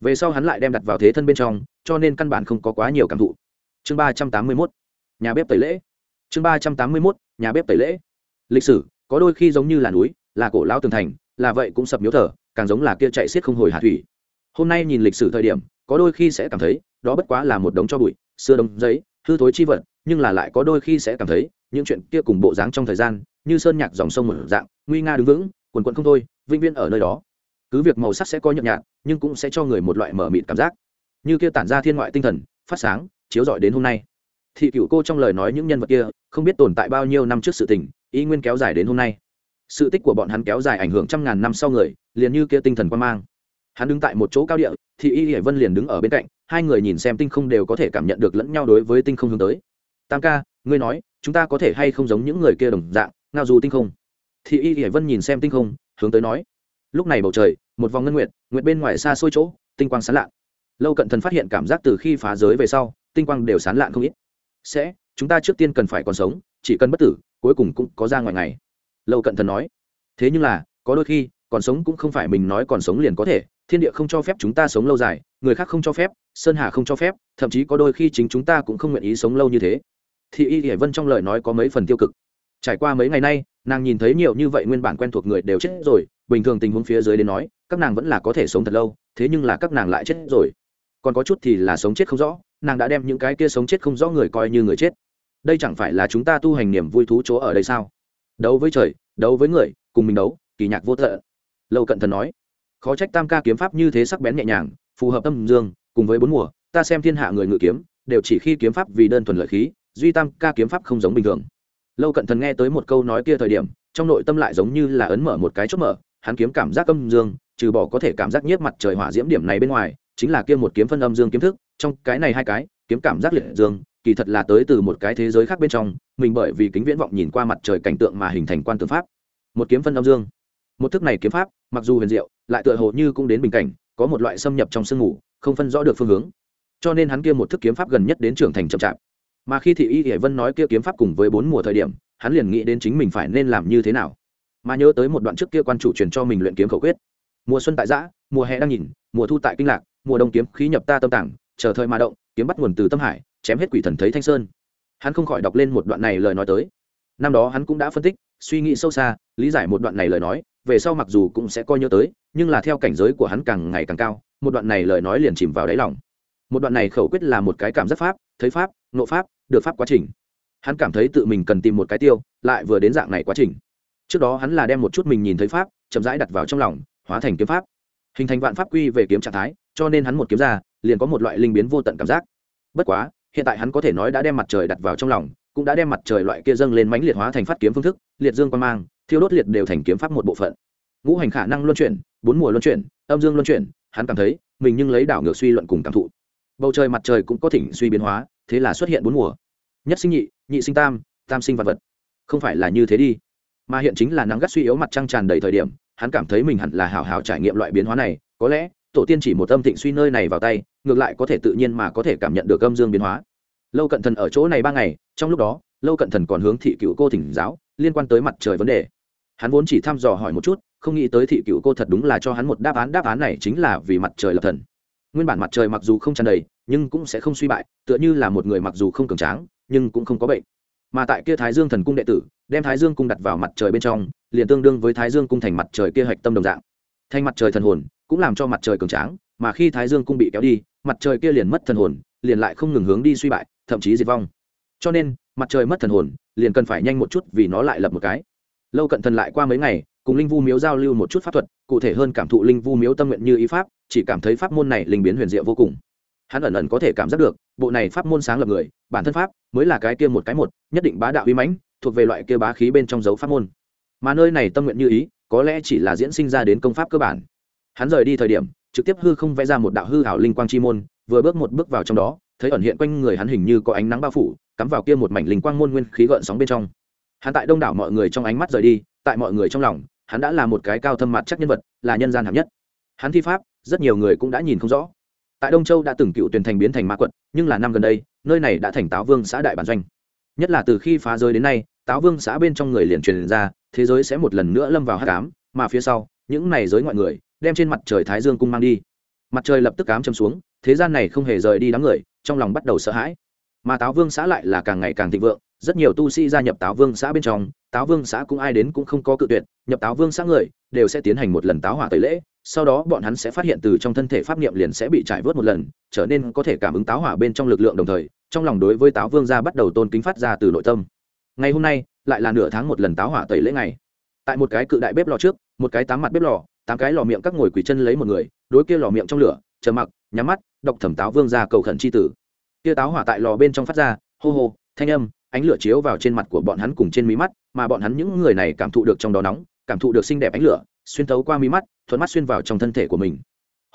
Về sau hắn lại đem đặt vào thế thân bên trong, cho nên căn bản không có quá nhiều cảm thụ. Chương ba trăm tám mươi mốt, nhà bếp tẩy lễ. Chương ba trăm tám mươi mốt, nhà bếp tẩy lễ. Lịch sử, có đôi khi giống như là núi, là cổ lao tường thành, là vậy cũng sập miếu thờ, càng giống là kia chạy xiết không hồi hạ thủy. Hôm nay nhìn lịch sử thời điểm, có đôi khi sẽ cảm thấy, đó bất quá là một đống cho bụi, xưa đống giấy, hư thối chi vật, nhưng là lại có đôi khi sẽ cảm thấy, những chuyện kia cùng bộ dáng trong thời gian, như sơn nhạc dòng sông một dạng, nguy nga đứng vững, quần quận không thôi, vĩnh viên ở nơi đó cứ việc màu sắc sẽ có nhợt nhạt, nhưng cũng sẽ cho người một loại mở mịt cảm giác. Như kia tản ra thiên ngoại tinh thần, phát sáng, chiếu rọi đến hôm nay. Thị cựu cô trong lời nói những nhân vật kia, không biết tồn tại bao nhiêu năm trước sự tình, ý nguyên kéo dài đến hôm nay. Sự tích của bọn hắn kéo dài ảnh hưởng trăm ngàn năm sau người, liền như kia tinh thần quan mang. Hắn đứng tại một chỗ cao địa, thì y hải vân liền đứng ở bên cạnh, hai người nhìn xem tinh không đều có thể cảm nhận được lẫn nhau đối với tinh không hướng tới. Tam ca, ngươi nói, chúng ta có thể hay không giống những người kia đồng dạng, ngao dù tinh không? Thì y hải vân nhìn xem tinh không, hướng tới nói. Lúc này bầu trời một vòng ngân nguyệt nguyệt bên ngoài xa xôi chỗ, tinh quang sán lạn. Lâu cận thần phát hiện cảm giác từ khi phá giới về sau, tinh quang đều sán lạn không ít. Sẽ, chúng ta trước tiên cần phải còn sống, chỉ cần bất tử, cuối cùng cũng có ra ngoài ngày. Lâu cận thần nói. Thế nhưng là, có đôi khi, còn sống cũng không phải mình nói còn sống liền có thể, thiên địa không cho phép chúng ta sống lâu dài, người khác không cho phép, sơn hà không cho phép, thậm chí có đôi khi chính chúng ta cũng không nguyện ý sống lâu như thế. Thì y hiển vân trong lời nói có mấy phần tiêu cực. Trải qua mấy ngày nay, nàng nhìn thấy nhiều như vậy nguyên bản quen thuộc người đều chết rồi bình thường tình huống phía dưới đến nói, các nàng vẫn là có thể sống thật lâu, thế nhưng là các nàng lại chết rồi. Còn có chút thì là sống chết không rõ, nàng đã đem những cái kia sống chết không rõ người coi như người chết. Đây chẳng phải là chúng ta tu hành niềm vui thú chỗ ở đây sao? Đấu với trời, đấu với người, cùng mình đấu, kỳ nhạc vô thợ lâu cận thần nói. Khó trách tam ca kiếm pháp như thế sắc bén nhẹ nhàng, phù hợp tâm dương, cùng với bốn mùa, ta xem thiên hạ người ngự kiếm, đều chỉ khi kiếm pháp vì đơn thuần lợi khí, duy tam ca kiếm pháp không giống bình thường. Lâu cận thần nghe tới một câu nói kia thời điểm, trong nội tâm lại giống như là ấn mở một cái chốt mở hắn kiếm cảm giác âm dương, trừ bỏ có thể cảm giác nhiếp mặt trời hỏa diễm điểm này bên ngoài, chính là kia một kiếm phân âm dương kiếm thức, trong cái này hai cái, kiếm cảm giác liệt dương, kỳ thật là tới từ một cái thế giới khác bên trong, mình bởi vì kính viễn vọng nhìn qua mặt trời cảnh tượng mà hình thành quan tượng pháp. Một kiếm phân âm dương. Một thức này kiếm pháp, mặc dù huyền diệu, lại tựa hồ như cũng đến bình cảnh, có một loại xâm nhập trong sương ngủ, không phân rõ được phương hướng. Cho nên hắn kia một thức kiếm pháp gần nhất đến trưởng thành chậm chạp. Mà khi thị y hiển vân nói kia kiếm pháp cùng với bốn mùa thời điểm, hắn liền nghĩ đến chính mình phải nên làm như thế nào mà nhớ tới một đoạn trước kia quan chủ truyền cho mình luyện kiếm khẩu quyết. Mùa xuân tại giã mùa hè đang nhìn, mùa thu tại kinh lạc, mùa đông kiếm khí nhập ta tâm tảng chờ thời mà động, kiếm bắt nguồn từ tâm hải, chém hết quỷ thần thấy thanh sơn. Hắn không khỏi đọc lên một đoạn này lời nói tới. Năm đó hắn cũng đã phân tích, suy nghĩ sâu xa, lý giải một đoạn này lời nói, về sau mặc dù cũng sẽ coi nhớ tới, nhưng là theo cảnh giới của hắn càng ngày càng cao, một đoạn này lời nói liền chìm vào đáy lòng. Một đoạn này khẩu quyết là một cái cảm giác pháp, thấy pháp nộ pháp, được pháp quá trình. Hắn cảm thấy tự mình cần tìm một cái tiêu, lại vừa đến dạng này quá trình trước đó hắn là đem một chút mình nhìn thấy pháp, chậm rãi đặt vào trong lòng, hóa thành kiếm pháp. Hình thành vạn pháp quy về kiếm trạng thái, cho nên hắn một kiếm ra, liền có một loại linh biến vô tận cảm giác. Bất quá, hiện tại hắn có thể nói đã đem mặt trời đặt vào trong lòng, cũng đã đem mặt trời loại kia dâng lên mãnh liệt hóa thành phát kiếm phương thức, liệt dương quan mang, thiêu đốt liệt đều thành kiếm pháp một bộ phận. Ngũ hành khả năng luân chuyển, bốn mùa luân chuyển, âm dương luân chuyển, hắn cảm thấy mình nhưng lấy đảo ngược suy luận cùng cảm thụ. Bầu trời mặt trời cũng có thỉnh suy biến hóa, thế là xuất hiện bốn mùa. Nhất sinh nhị nhị sinh tam tam sinh vật vật. Không phải là như thế đi mà hiện chính là nắng gắt suy yếu mặt trăng tràn đầy thời điểm, hắn cảm thấy mình hẳn là hào hào trải nghiệm loại biến hóa này, có lẽ, tổ tiên chỉ một âm thịnh suy nơi này vào tay, ngược lại có thể tự nhiên mà có thể cảm nhận được âm dương biến hóa. Lâu cận thần ở chỗ này ba ngày, trong lúc đó, lâu cận thần còn hướng thị cựu cô thỉnh giáo, liên quan tới mặt trời vấn đề. Hắn vốn chỉ thăm dò hỏi một chút, không nghĩ tới thị cựu cô thật đúng là cho hắn một đáp án đáp án này chính là vì mặt trời lập thần. Nguyên bản mặt trời mặc dù không tràn đầy, nhưng cũng sẽ không suy bại, tựa như là một người mặc dù không cường tráng, nhưng cũng không có bệnh. Mà tại kia thái dương thần cung đệ tử đem thái dương cung đặt vào mặt trời bên trong, liền tương đương với thái dương cung thành mặt trời kia hạch tâm đồng dạng. Thành mặt trời thần hồn, cũng làm cho mặt trời cường tráng, mà khi thái dương cung bị kéo đi, mặt trời kia liền mất thần hồn, liền lại không ngừng hướng đi suy bại, thậm chí diệt vong. Cho nên, mặt trời mất thần hồn, liền cần phải nhanh một chút vì nó lại lập một cái. Lâu cận thần lại qua mấy ngày, cùng linh vu miếu giao lưu một chút pháp thuật, cụ thể hơn cảm thụ linh vu miếu tâm nguyện như ý pháp, chỉ cảm thấy pháp môn này linh biến huyền diệu vô cùng. Hắn ẩn ẩn có thể cảm giác được, bộ này pháp môn sáng lập người, bản thân pháp mới là cái kia một cái một, nhất định bá đạo uy mãnh thuộc về loại kia bá khí bên trong dấu pháp môn. Mà nơi này tâm nguyện như ý, có lẽ chỉ là diễn sinh ra đến công pháp cơ bản. Hắn rời đi thời điểm, trực tiếp hư không vẽ ra một đạo hư hảo linh quang chi môn, vừa bước một bước vào trong đó, thấy ẩn hiện quanh người hắn hình như có ánh nắng bao phủ, cắm vào kia một mảnh linh quang môn nguyên khí gợn sóng bên trong. Hắn tại đông đảo mọi người trong ánh mắt rời đi, tại mọi người trong lòng, hắn đã là một cái cao thâm mặt chắc nhân vật, là nhân gian hạng nhất. Hắn thi pháp, rất nhiều người cũng đã nhìn không rõ. Tại đông châu đã từng cựu tuyển thành biến thành ma quận nhưng là năm gần đây, nơi này đã thành táo vương xã đại bản doanh. Nhất là từ khi phá giới đến nay táo vương xã bên trong người liền truyền ra, thế giới sẽ một lần nữa lâm vào hát cám mà phía sau, những này giới ngoại người, đem trên mặt trời thái dương cung mang đi. Mặt trời lập tức cám châm xuống, thế gian này không hề rời đi đám người, trong lòng bắt đầu sợ hãi. Mà táo vương xã lại là càng ngày càng thịnh vượng, rất nhiều tu sĩ gia nhập táo vương xã bên trong, táo vương xã cũng ai đến cũng không có cự tuyệt, nhập táo vương xã người, đều sẽ tiến hành một lần táo hỏa tẩy lễ, sau đó bọn hắn sẽ phát hiện từ trong thân thể pháp niệm liền sẽ bị trải vớt một lần, trở nên có thể cảm ứng táo hỏa bên trong lực lượng đồng thời, trong lòng đối với táo vương gia bắt đầu tôn kính phát ra từ nội tâm ngày hôm nay, lại là nửa tháng một lần táo hỏa tẩy lễ ngày. Tại một cái cự đại bếp lò trước, một cái tám mặt bếp lò, tám cái lò miệng các ngồi quỷ chân lấy một người, đối kia lò miệng trong lửa, chờ mặc, nhắm mắt, đọc thẩm táo vương ra cầu khẩn c h i tử. Kia táo hỏa tại lò bên trong phát ra, hô hô, thanh âm, ánh lửa chiếu vào trên mặt của bọn hắn cùng trên mí mắt, mà bọn hắn những người này cảm thụ được trong đó nóng, cảm thụ được xinh đẹp ánh lửa, xuyên tấu qua mí mắt, thuận mắt xuyên vào trong thân thể của mình.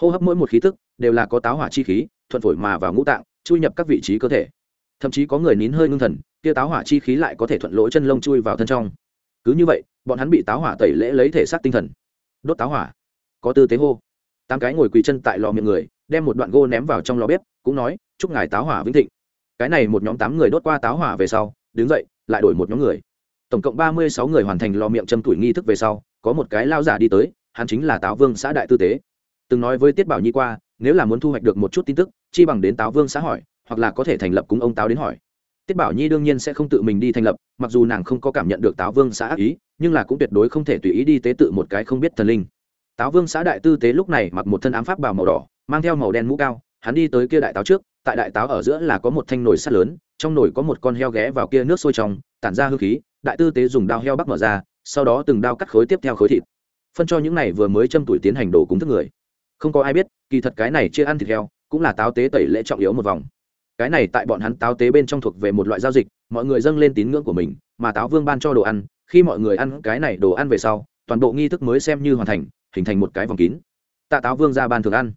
Hô hấp mỗi một khí tức, đều là có táo hỏa chi khí, thuận phổi mà vào ngũ tạng, chui nhập các vị trí cơ thể. Thậm chí có người nín hơi ngưng thần kia táo hỏa chi khí lại có thể thuận lỗ chân lông chui vào thân trong. Cứ như vậy, bọn hắn bị táo hỏa tẩy lễ lấy thể xác tinh thần. Đốt táo hỏa. Có tư tế hô. Tám cái ngồi quỳ chân tại lò miệng người, đem một đoạn gô ném vào trong lò bếp, cũng nói, chúc ngài táo hỏa vĩnh thịnh. Cái này một nhóm tám người đốt qua táo hỏa về sau, đứng dậy, lại đổi một nhóm người. Tổng cộng ba mươi sáu người hoàn thành lò miệng châm tuổi nghi thức về sau, có một cái lao giả đi tới, hắn chính là táo vương xã đại tư tế. Từng nói với tiết bảo nhi qua, nếu là muốn thu hoạch được một chút tin tức, chi bằng đến táo vương xã hỏi, hoặc là có thể thành lập cúng ông táo đến hỏi tiết bảo nhi đương nhiên sẽ không tự mình đi thành lập, mặc dù nàng không có cảm nhận được táo vương xã ác ý, nhưng là cũng tuyệt đối không thể tùy ý đi tế tự một cái không biết thần linh. Táo vương xã đại tư tế lúc này mặc một thân ám pháp bào màu đỏ, mang theo màu đen mũ cao, hắn đi tới kia đại táo trước, tại đại táo ở giữa là có một thanh nồi sắt lớn, trong nồi có một con heo ghé vào kia nước sôi trong, tản ra hư khí, đại tư tế dùng đao heo bắc mở ra, sau đó từng đao cắt khối tiếp theo khối thịt. Phân cho những này vừa mới châm tuổi tiến hành đồ cúng thức người. Không có ai biết, kỳ thật cái này chia ăn thịt heo, cũng là táo tế tẩy lễ trọng yếu một vòng cái này tại bọn hắn táo tế bên trong thuộc về một loại giao dịch, mọi người dâng lên tín ngưỡng của mình, mà táo vương ban cho đồ ăn, khi mọi người ăn cái này đồ ăn về sau, toàn bộ nghi thức mới xem như hoàn thành, hình thành một cái vòng kín. Tạ táo vương ra ban thường ăn.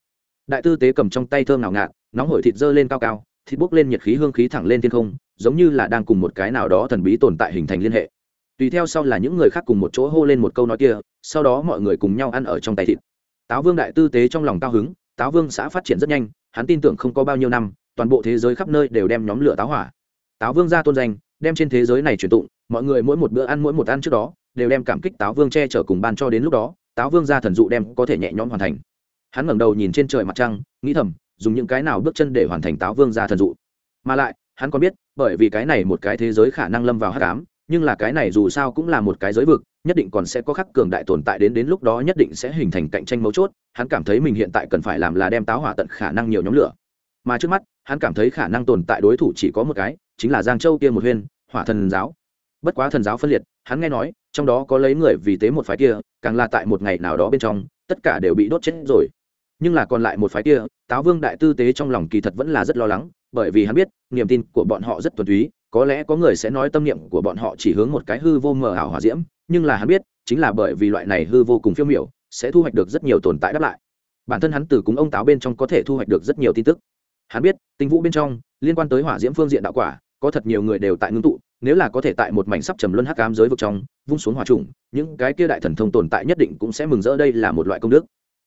Đại tư tế cầm trong tay thơm nào ngạt, nóng hổi thịt dơ lên cao cao, thịt bốc lên nhiệt khí hương khí thẳng lên thiên không, giống như là đang cùng một cái nào đó thần bí tồn tại hình thành liên hệ. Tùy theo sau là những người khác cùng một chỗ hô lên một câu nói kia, sau đó mọi người cùng nhau ăn ở trong tay thịt. Táo vương đại tư tế trong lòng cao hứng, táo vương xã phát triển rất nhanh, hắn tin tưởng không có bao nhiêu năm toàn bộ thế giới khắp nơi đều đem nhóm lửa táo hỏa. Táo vương ra tôn danh, đem trên thế giới này truyền tụng, mọi người mỗi một bữa ăn mỗi một ăn trước đó, đều đem cảm kích táo vương che chở cùng ban cho đến lúc đó, táo vương ra thần dụ đem có thể nhẹ nhõm hoàn thành. Hắn ngẩng đầu nhìn trên trời mặt trăng, nghĩ thầm, dùng những cái nào bước chân để hoàn thành táo vương ra thần dụ. Mà lại, hắn còn biết, bởi vì cái này một cái thế giới khả năng lâm vào hát cám nhưng là cái này dù sao cũng là một cái giới vực, nhất định còn sẽ có khắc cường đại tồn tại đến đến lúc đó nhất định sẽ hình thành cạnh tranh mấu chốt. Hắn cảm thấy mình hiện tại cần phải làm là đem táo hỏa tận khả năng nhiều nhóm lửa mà trước mắt, hắn cảm thấy khả năng tồn tại đối thủ chỉ có một cái, chính là giang châu kia một huyên, hỏa thần giáo. Bất quá thần giáo phân liệt, hắn nghe nói, trong đó có lấy người vì tế một phái kia, càng là tại một ngày nào đó bên trong, tất cả đều bị đốt chết rồi. Nhưng là còn lại một phái kia, táo vương đại tư tế trong lòng kỳ thật vẫn là rất lo lắng, bởi vì hắn biết, niềm tin của bọn họ rất thuần túy, có lẽ có người sẽ nói tâm niệm của bọn họ chỉ hướng một cái hư vô mờ ảo hòa diễm, nhưng là hắn biết, chính là bởi vì loại này hư vô cùng phiêu miểu, sẽ thu hoạch được rất nhiều tồn tại đáp lại. Bản thân hắn từ cúng ông táo bên trong có thể thu hoạch được rất nhiều tin tức hắn biết, tinh vũ bên trong, liên quan tới hỏa diễm phương diện đạo quả, có thật nhiều người đều tại ngưng tụ, nếu là có thể tại một mảnh sắp trầm luân hắc ám giới vực trong, vung xuống hỏa trùng, những cái kia đại thần thông tồn tại nhất định cũng sẽ mừng rỡ. Đây là một loại công đức.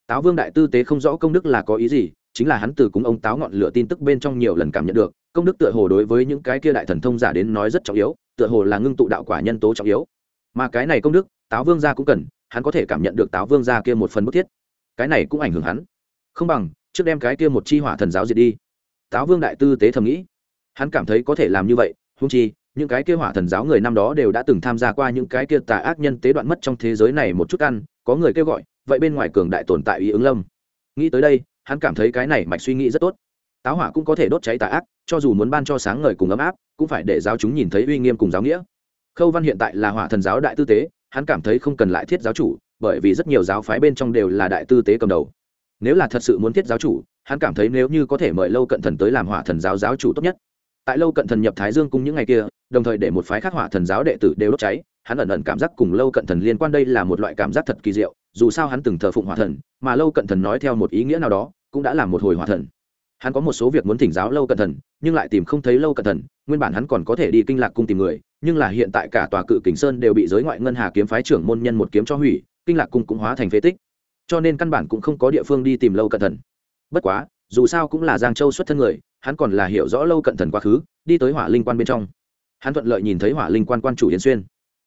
Táo vương đại tư tế không rõ công đức là có ý gì, chính là hắn từ cúng ông táo ngọn lửa tin tức bên trong nhiều lần cảm nhận được, công đức tựa hồ đối với những cái kia đại thần thông giả đến nói rất trọng yếu, tựa hồ là ngưng tụ đạo quả nhân tố trọng yếu. Mà cái này công đức, táo vương gia cũng cần, hắn có thể cảm nhận được táo vương gia kia một phần bức thiết. Cái này cũng ảnh hưởng hắn. Không bằng, trước đem cái kia một chi hỏa thần giáo diệt đi táo vương đại tư tế thầm nghĩ. Hắn cảm thấy có thể làm như vậy húng chi, những cái kia hỏa thần giáo người năm đó đều đã từng tham gia qua những cái kia tà ác nhân tế đoạn mất trong thế giới này một chút ăn, có người kêu gọi, vậy bên ngoài cường đại tồn tại ý ứng lâm. Nghĩ tới đây, hắn cảm thấy cái này mạch suy nghĩ rất tốt. Táo hỏa cũng có thể đốt cháy tà ác, cho dù muốn ban cho sáng ngời cùng ấm áp, cũng phải để giáo chúng nhìn thấy uy nghiêm cùng giáo nghĩa. Khâu văn hiện tại là hỏa thần giáo đại tư tế, hắn cảm thấy không cần lại thiết giáo chủ, bởi vì rất nhiều giáo phái bên trong đều là đại tư tế cầm đầu nếu là thật sự muốn thiết giáo chủ, hắn cảm thấy nếu như có thể mời lâu cận thần tới làm hỏa thần giáo giáo chủ tốt nhất. Tại lâu cận thần nhập thái dương cung những ngày kia, đồng thời để một phái khắc hỏa thần giáo đệ tử đều đốt cháy, hắn ẩn ẩn cảm giác cùng lâu cận thần liên quan đây là một loại cảm giác thật kỳ diệu, dù sao hắn từng thờ phụng hỏa thần, mà lâu cận thần nói theo một ý nghĩa nào đó, cũng đã là một hồi hỏa thần. Hắn có một số việc muốn thỉnh giáo lâu cận thần, nhưng lại tìm không thấy lâu cận thần, nguyên bản hắn còn có thể đi kinh lạc cung tìm người, nhưng là hiện tại cả tòa cự kình sơn đều bị giới ngoại ngân hà kiếm phái trưởng môn nhân một kiếm cho hủy, kinh lạc cung cũng hóa thành phế tích cho nên căn bản cũng không có địa phương đi tìm lâu cận thần. Bất quá, dù sao cũng là giang châu xuất thân người, hắn còn là hiểu rõ lâu cận thần quá khứ, đi tới hỏa linh quan bên trong. Hắn thuận lợi nhìn thấy hỏa linh quan quan chủ yến xuyên.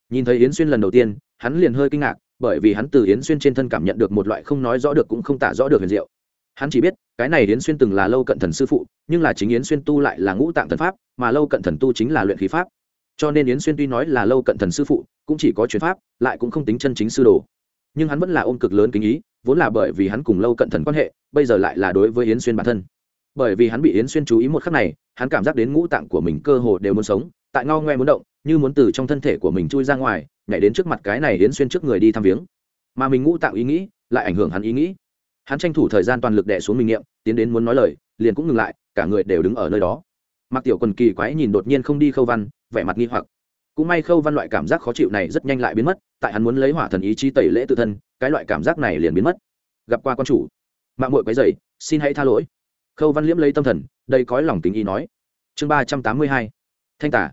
Nhìn thấy yến xuyên lần đầu tiên, hắn liền hơi kinh ngạc, bởi vì hắn từ yến xuyên trên thân cảm nhận được một loại không nói rõ được cũng không tả rõ được huyền diệu. Hắn chỉ biết, cái này yến xuyên từng là lâu cận thần sư phụ, nhưng là chính yến xuyên tu lại là ngũ tạng thần pháp, mà lâu cận thần tu chính là luyện khí pháp. Cho nên yến xuyên tuy nói là lâu cận thần sư phụ, cũng chỉ có chuyến pháp, lại cũng không tính chân chính sư đồ nhưng hắn vẫn là ôm cực lớn kính ý, vốn là bởi vì hắn cùng lâu cận thần quan hệ, bây giờ lại là đối với yến xuyên bản thân. Bởi vì hắn bị yến xuyên chú ý một khắc này, hắn cảm giác đến ngũ tạng của mình cơ hồ đều muốn sống, tại ngao ngoe muốn động, như muốn từ trong thân thể của mình chui ra ngoài, nhảy đến trước mặt cái này yến xuyên trước người đi thăm viếng. Mà mình ngũ tạng ý nghĩ, lại ảnh hưởng hắn ý nghĩ. Hắn tranh thủ thời gian toàn lực đẻ xuống mình nghiệm tiến đến muốn nói lời, liền cũng ngừng lại, cả người đều đứng ở nơi đó. Mặc tiểu quần kỳ quái nhìn đột nhiên không đi khâu văn, vẻ mặt nghi hoặc cũng may khâu văn loại cảm giác khó chịu này rất nhanh lại biến mất, tại hắn muốn lấy hỏa thần ý chí tẩy lễ tự thân, cái loại cảm giác này liền biến mất. Gặp qua quan chủ. Mạng mội quấy dày xin hãy tha lỗi. Khâu văn liễm lấy tâm thần đây có lòng tình ý nói. Chương ba trăm tám mươi hai. Thanh tả.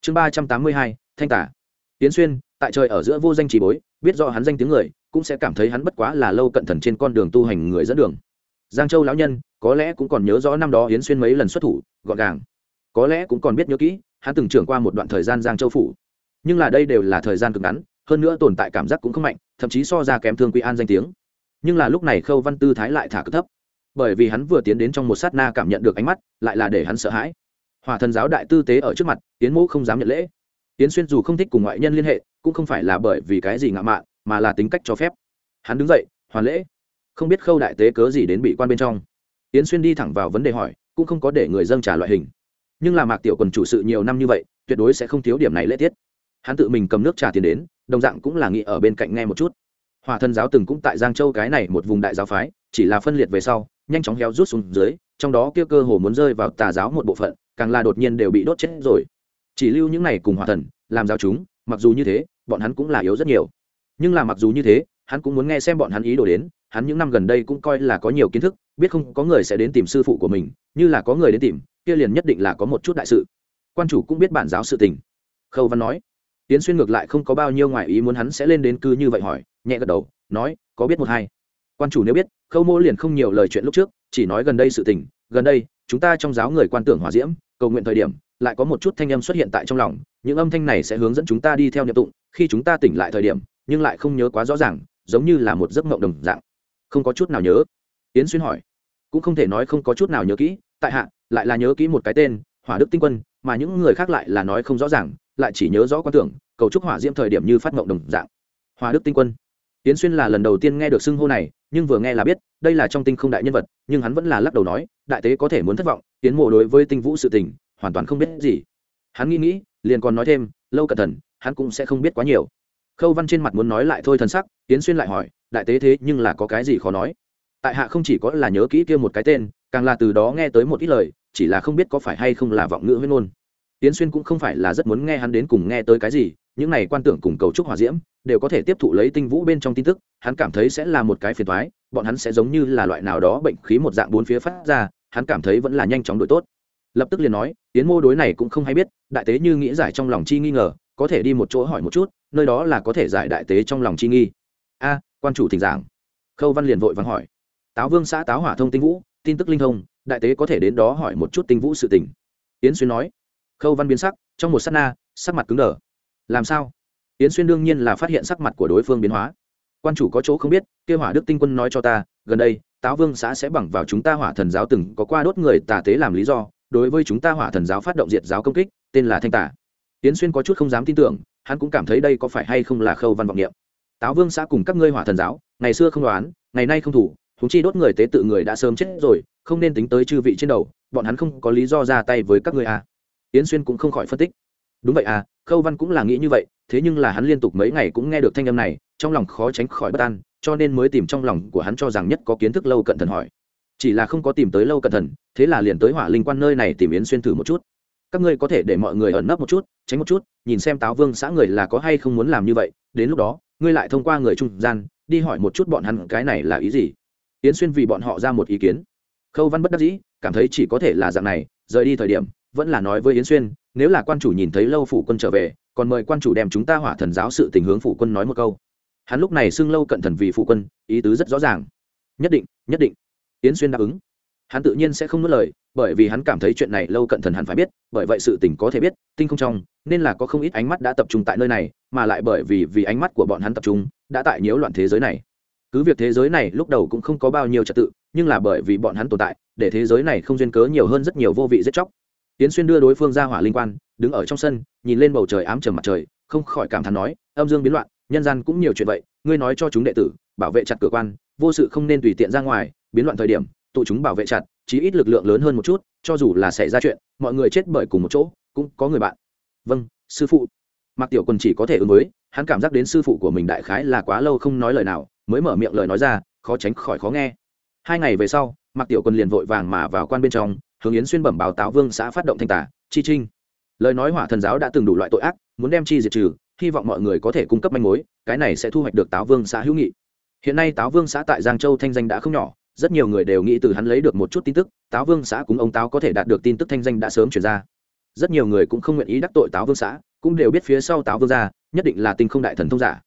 Chương ba trăm tám mươi hai, thanh tả. Tiến xuyên, tại trời ở giữa vô danh trì bối, biết do hắn danh tiếng người, cũng sẽ cảm thấy hắn bất quá là lâu cận thần trên con đường tu hành người dẫn đường. Giang châu lão nhân, có lẽ cũng còn nhớ rõ năm đó hiến xuyên mấy lần xuất thủ, gọn gàng. Có lẽ cũng còn biết nhớ kỹ hắn từng trưởng qua một đoạn thời gian giang châu phủ. Nhưng là đây đều là thời gian cực ngắn, hơn nữa tồn tại cảm giác cũng không mạnh, thậm chí so ra kém thương quy an danh tiếng. Nhưng là lúc này khâu văn tư thái lại thả cực thấp. Bởi vì hắn vừa tiến đến trong một sát na cảm nhận được ánh mắt, lại là để hắn sợ hãi. Hòa thần giáo đại tư tế ở trước mặt tiến mẫu không dám nhận lễ. Tiến xuyên dù không thích cùng ngoại nhân liên hệ, cũng không phải là bởi vì cái gì ngạo mạn, mà là tính cách cho phép. Hắn đứng dậy, hoàn lễ. Không biết khâu đại tế cớ gì đến bị quan bên trong. Tiến xuyên đi thẳng vào vấn đề hỏi, cũng không có để người dâng trả loại hình nhưng là mạc tiểu quần chủ sự nhiều năm như vậy, tuyệt đối sẽ không thiếu điểm này lễ tiết. Hắn tự mình cầm nước trà tiền đến, đồng dạng cũng là nghĩ ở bên cạnh nghe một chút. Hòa thân giáo từng cũng tại giang châu cái này một vùng đại giáo phái, chỉ là phân liệt về sau, nhanh chóng héo rút xuống dưới, trong đó kia cơ hồ muốn rơi vào tà giáo một bộ phận, càng là đột nhiên đều bị đốt chết rồi. Chỉ lưu những này cùng hòa thần, làm giáo chúng, mặc dù như thế, bọn hắn cũng là yếu rất nhiều. Nhưng là mặc dù như thế, hắn cũng muốn nghe xem bọn hắn ý đồ đến, hắn những năm gần đây cũng coi là có nhiều kiến thức, biết không, có người sẽ đến tìm sư phụ của mình, như là có người đến tìm kia liền nhất định là có một chút đại sự. Quan chủ cũng biết bản giáo sự tình. Khâu văn nói. Tiến xuyên ngược lại không có bao nhiêu ngoại ý muốn hắn sẽ lên đến cứ như vậy hỏi, nhẹ gật đầu, nói, có biết một hai. Quan chủ nếu biết, khâu mô liền không nhiều lời chuyện lúc trước, chỉ nói gần đây sự tình, gần đây, chúng ta trong giáo người quan tưởng hòa diễm, cầu nguyện thời điểm, lại có một chút thanh âm xuất hiện tại trong lòng, những âm thanh này sẽ hướng dẫn chúng ta đi theo niệm tụng, khi chúng ta tỉnh lại thời điểm, nhưng lại không nhớ quá rõ ràng, giống như là một giấc mộng đồng dạng. Không có chút nào nhớ. Yến xuyên hỏi. Cũng không thể nói không có chút nào nhớ kỹ, tại hạ lại là nhớ kỹ một cái tên, hỏa đức tinh quân, mà những người khác lại là nói không rõ ràng, lại chỉ nhớ rõ quan tưởng, cầu trúc hỏa diễm thời điểm như phát mộng đồng dạng. Hỏa đức tinh quân. Tiến xuyên là lần đầu tiên nghe được xưng hô này, nhưng vừa nghe là biết, đây là trong tinh không đại nhân vật, nhưng hắn vẫn là lắc đầu nói, đại tế có thể muốn thất vọng tiến mộ đối với tinh vũ sự tình, hoàn toàn không biết gì. Hắn nghĩ nghĩ, liền còn nói thêm, lâu cẩn thận, hắn cũng sẽ không biết quá nhiều. Khâu văn trên mặt muốn nói lại thôi thần sắc tiến xuyên lại hỏi, đại tế thế nhưng là có cái gì khó nói? Tại hạ không chỉ có là nhớ kỹ kia một cái tên càng là từ đó nghe tới một ít lời, chỉ là không biết có phải hay không là vọng ngữ huyết ngôn. Tiến xuyên cũng không phải là rất muốn nghe hắn đến cùng nghe tới cái gì, những này quan tưởng cùng cầu trúc hòa diễm, đều có thể tiếp thụ lấy tinh vũ bên trong tin tức, hắn cảm thấy sẽ là một cái phiền thoái bọn hắn sẽ giống như là loại nào đó bệnh khí một dạng bốn phía phát ra, hắn cảm thấy vẫn là nhanh chóng đổi tốt. Lập tức liền nói tiến mô đối này cũng không hay biết, đại tế như nghĩ giải trong lòng chi nghi ngờ, có thể đi một chỗ hỏi một chút, nơi đó là có thể giải đại tế trong lòng chi nghi. A, quan chủ thỉnh giảng. Khâu văn liền vội vàng hỏi. Táo vương xã táo hỏa thông tinh vũ tin tức linh thông, đại tế có thể đến đó hỏi một chút tinh vũ sự tình. Yến xuyên nói. Khâu văn biến sắc, trong một s á t na, sắc mặt cứng đờ. Làm sao? Yến xuyên đương nhiên là phát hiện sắc mặt của đối phương biến hóa. Quan chủ có chỗ không biết, kêu hỏa đức tinh quân nói cho ta, gần đây, táo vương xã sẽ bằng vào chúng ta hỏa thần giáo từng có qua đốt người tà tế làm lý do, đối với chúng ta hỏa thần giáo phát động diệt giáo công kích, tên là thanh tả yến xuyên có chút không dám tin tưởng, hắn cũng cảm thấy đây có phải hay không là khâu văn vọng niệm. Táo vương xã cùng các ngươi hỏa thần giáo, ngày xưa không đoán, ngày nay không thủ húng chi đốt người tế tự người đã sớm chết rồi, không nên tính tới chư vị trên đầu, bọn hắn không có lý do ra tay với các người à. yến xuyên cũng không khỏi phân tích. Đúng vậy à khâu văn cũng là nghĩ như vậy, thế nhưng là hắn liên tục mấy ngày cũng nghe được thanh âm này, trong lòng khó tránh khỏi bất an, cho nên mới tìm trong lòng của hắn cho rằng nhất có kiến thức lâu cận thần hỏi. Chỉ là không có tìm tới lâu cận thần, thế là liền tới hỏa linh quan nơi này tìm yến xuyên thử một chút. Các ngươi có thể để mọi người ẩn nấp một chút, tránh một chút, nhìn xem táo vương xã người là có hay không muốn làm như vậy, đến lúc đó, ngươi lại thông qua người trung gian, đi hỏi một chút bọn hắn cái này là ý gì yến xuyên vì bọn họ ra một ý kiến. Khâu văn bất đắc dĩ, cảm thấy chỉ có thể là dạng này, rời đi thời điểm, vẫn là nói với yến xuyên, nếu là quan chủ nhìn thấy lâu phủ quân trở về, còn mời quan chủ đem chúng ta hỏa thần giáo sự tình hướng phủ quân nói một câu. Hắn lúc này xưng lâu cận thần vì phụ quân, ý tứ rất rõ ràng. Nhất định nhất định. Yến xuyên đáp ứng. Hắn tự nhiên sẽ không nuốt lời, bởi vì hắn cảm thấy chuyện này lâu cận thần hẳn phải biết, bởi vậy sự tình có thể biết, tinh không trong, nên là có không ít ánh mắt đã tập trung tại nơi này, mà lại bởi vì vì ánh mắt của bọn hắn tập trung, đã tại nhiễu loạn thế giới này cứ việc thế giới này lúc đầu cũng không có bao nhiêu trật tự, nhưng là bởi vì bọn hắn tồn tại, để thế giới này không duyên cớ nhiều hơn rất nhiều vô vị giết chóc. Tiến xuyên đưa đối phương ra hỏa linh quan, đứng ở trong sân, nhìn lên bầu trời ám trầm mặt trời, không khỏi cảm thán nói, âm dương biến loạn, nhân gian cũng nhiều chuyện vậy, ngươi nói cho chúng đệ tử, bảo vệ chặt cửa quan, vô sự không nên tùy tiện ra ngoài, biến loạn thời điểm, tụ chúng bảo vệ chặt, chí ít lực lượng lớn hơn một chút, cho dù là xảy ra chuyện, mọi người chết bởi cùng một chỗ, cũng có người bạn. Vâng sư phụ. Mặc tiểu quân chỉ có thể ứng với, hắn cảm giác đến sư phụ của mình đại khái là quá lâu không nói lời nào mới mở miệng lời nói ra, khó tránh khỏi khó nghe. Hai ngày về sau mặc tiểu quân liền vội vàng mà vào quan bên trong, hướng yến xuyên bẩm báo táo vương xã phát động thanh tả chi trinh. Lời nói hỏa thần giáo đã từng đủ loại tội ác, muốn đem chi diệt trừ, hy vọng mọi người có thể cung cấp manh mối, cái này sẽ thu hoạch được táo vương xã hữu nghị. Hiện nay táo vương xã tại giang châu thanh danh đã không nhỏ, rất nhiều người đều nghĩ từ hắn lấy được một chút tin tức, táo vương xã cũng ông táo có thể đạt được tin tức thanh danh đã sớm chuyển ra. Rất nhiều người cũng không nguyện ý đắc tội táo vương xã, cũng đều biết phía sau táo vương gia, nhất định là tinh không đại thần thông giả.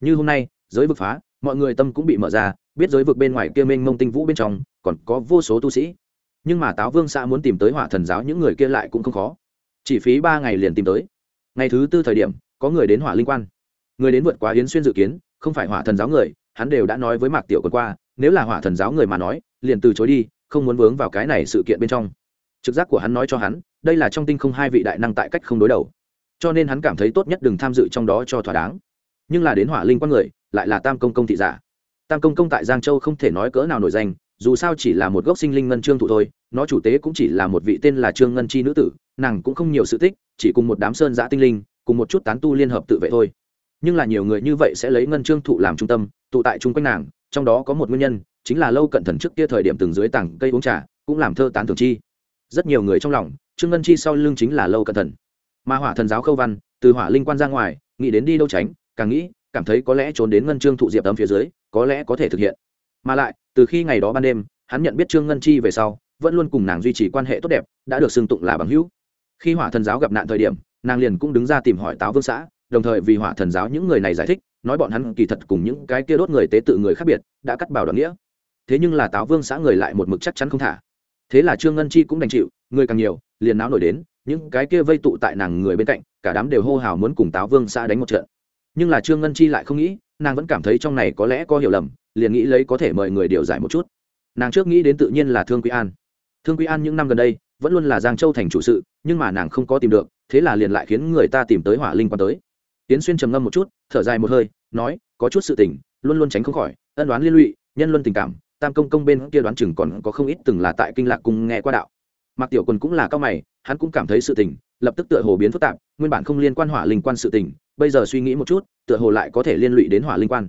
Như hôm nay, giới vực phá mọi người tâm cũng bị mở ra, biết giới vực bên ngoài kia mênh mông tinh vũ bên trong còn có vô số tu sĩ. Nhưng mà táo vương xã muốn tìm tới hỏa thần giáo những người kia lại cũng không khó. Chỉ phí ba ngày liền tìm tới. Ngày thứ tư thời điểm, có người đến hỏa linh quan. Người đến vượt quá yến xuyên dự kiến, không phải hỏa thần giáo người, hắn đều đã nói với mạc tiểu còn qua, nếu là hỏa thần giáo người mà nói, liền từ chối đi, không muốn vướng vào cái này sự kiện bên trong. Trực giác của hắn nói cho hắn, đây là trong tinh không hai vị đại năng tại cách không đối đầu. Cho nên hắn cảm thấy tốt nhất đừng tham dự trong đó cho thỏa đáng. Nhưng là đến hỏa linh quan người lại là tam công công thị giả. Tam công công tại giang châu không thể nói cỡ nào nổi danh, dù sao chỉ là một gốc sinh linh ngân trương thụ thôi, nó chủ tế cũng chỉ là một vị tên là trương ngân chi nữ tử, nàng cũng không nhiều sự tích, chỉ cùng một đám sơn giã tinh linh, cùng một chút tán tu liên hợp tự vệ thôi. Nhưng là nhiều người như vậy sẽ lấy ngân trương thụ làm trung tâm, tụ tại chung quanh nàng, trong đó có một nguyên nhân, chính là lâu cận thần trước kia thời điểm từng dưới tảng cây uống trà, cũng làm thơ tán thường chi. Rất nhiều người trong lòng, trương ngân chi sau lưng chính là lâu cận thần. Mà hỏa thần giáo khâu văn, từ hỏa linh quan ra ngoài, nghĩ đến đi đâu tránh, càng nghĩ cảm thấy có lẽ trốn đến ngân trương thụ diệp tấm phía dưới, có lẽ có thể thực hiện. Mà lại, từ khi ngày đó ban đêm, hắn nhận biết trương ngân chi về sau, vẫn luôn cùng nàng duy trì quan hệ tốt đẹp, đã được xưng tụng là bằng hữu. Khi hỏa thần giáo gặp nạn thời điểm, nàng liền cũng đứng ra tìm hỏi táo vương xã, đồng thời vì hỏa thần giáo những người này giải thích, nói bọn hắn kỳ thật cùng những cái kia đốt người tế tự người khác biệt, đã cắt bảo đoạn nghĩa. Thế nhưng là táo vương xã người lại một mực chắc chắn không thả. Thế là trương ngân chi cũng đành chịu, người càng nhiều, liền náo nổi đến, những cái kia vây tụ tại nàng người bên cạnh, cả đám đều hô hào muốn cùng táo vương xã đánh một trận nhưng là trương ngân chi lại không nghĩ, nàng vẫn cảm thấy trong này có lẽ có hiểu lầm, liền nghĩ lấy có thể mời người điều giải một chút. Nàng trước nghĩ đến tự nhiên là thương quý an. Thương quý an những năm gần đây, vẫn luôn là giang châu thành chủ sự, nhưng mà nàng không có tìm được, thế là liền lại khiến người ta tìm tới hỏa linh quan tới. Tiến xuyên trầm ngâm một chút, thở dài một hơi, nói, có chút sự tình, luôn luôn tránh không khỏi, ân đoán liên lụy, nhân luân tình cảm, tam công công bên kia đoán chừng còn có không ít từng là tại kinh lạc cùng nghe qua đạo. Mặc tiểu quân cũng là cao mày, hắn cũng cảm thấy sự tình, lập tức tựa hồ biến phức tạp, nguyên bản không liên quan hỏa linh quan sự tình bây giờ suy nghĩ một chút, tựa hồ lại có thể liên lụy đến hỏa linh quan.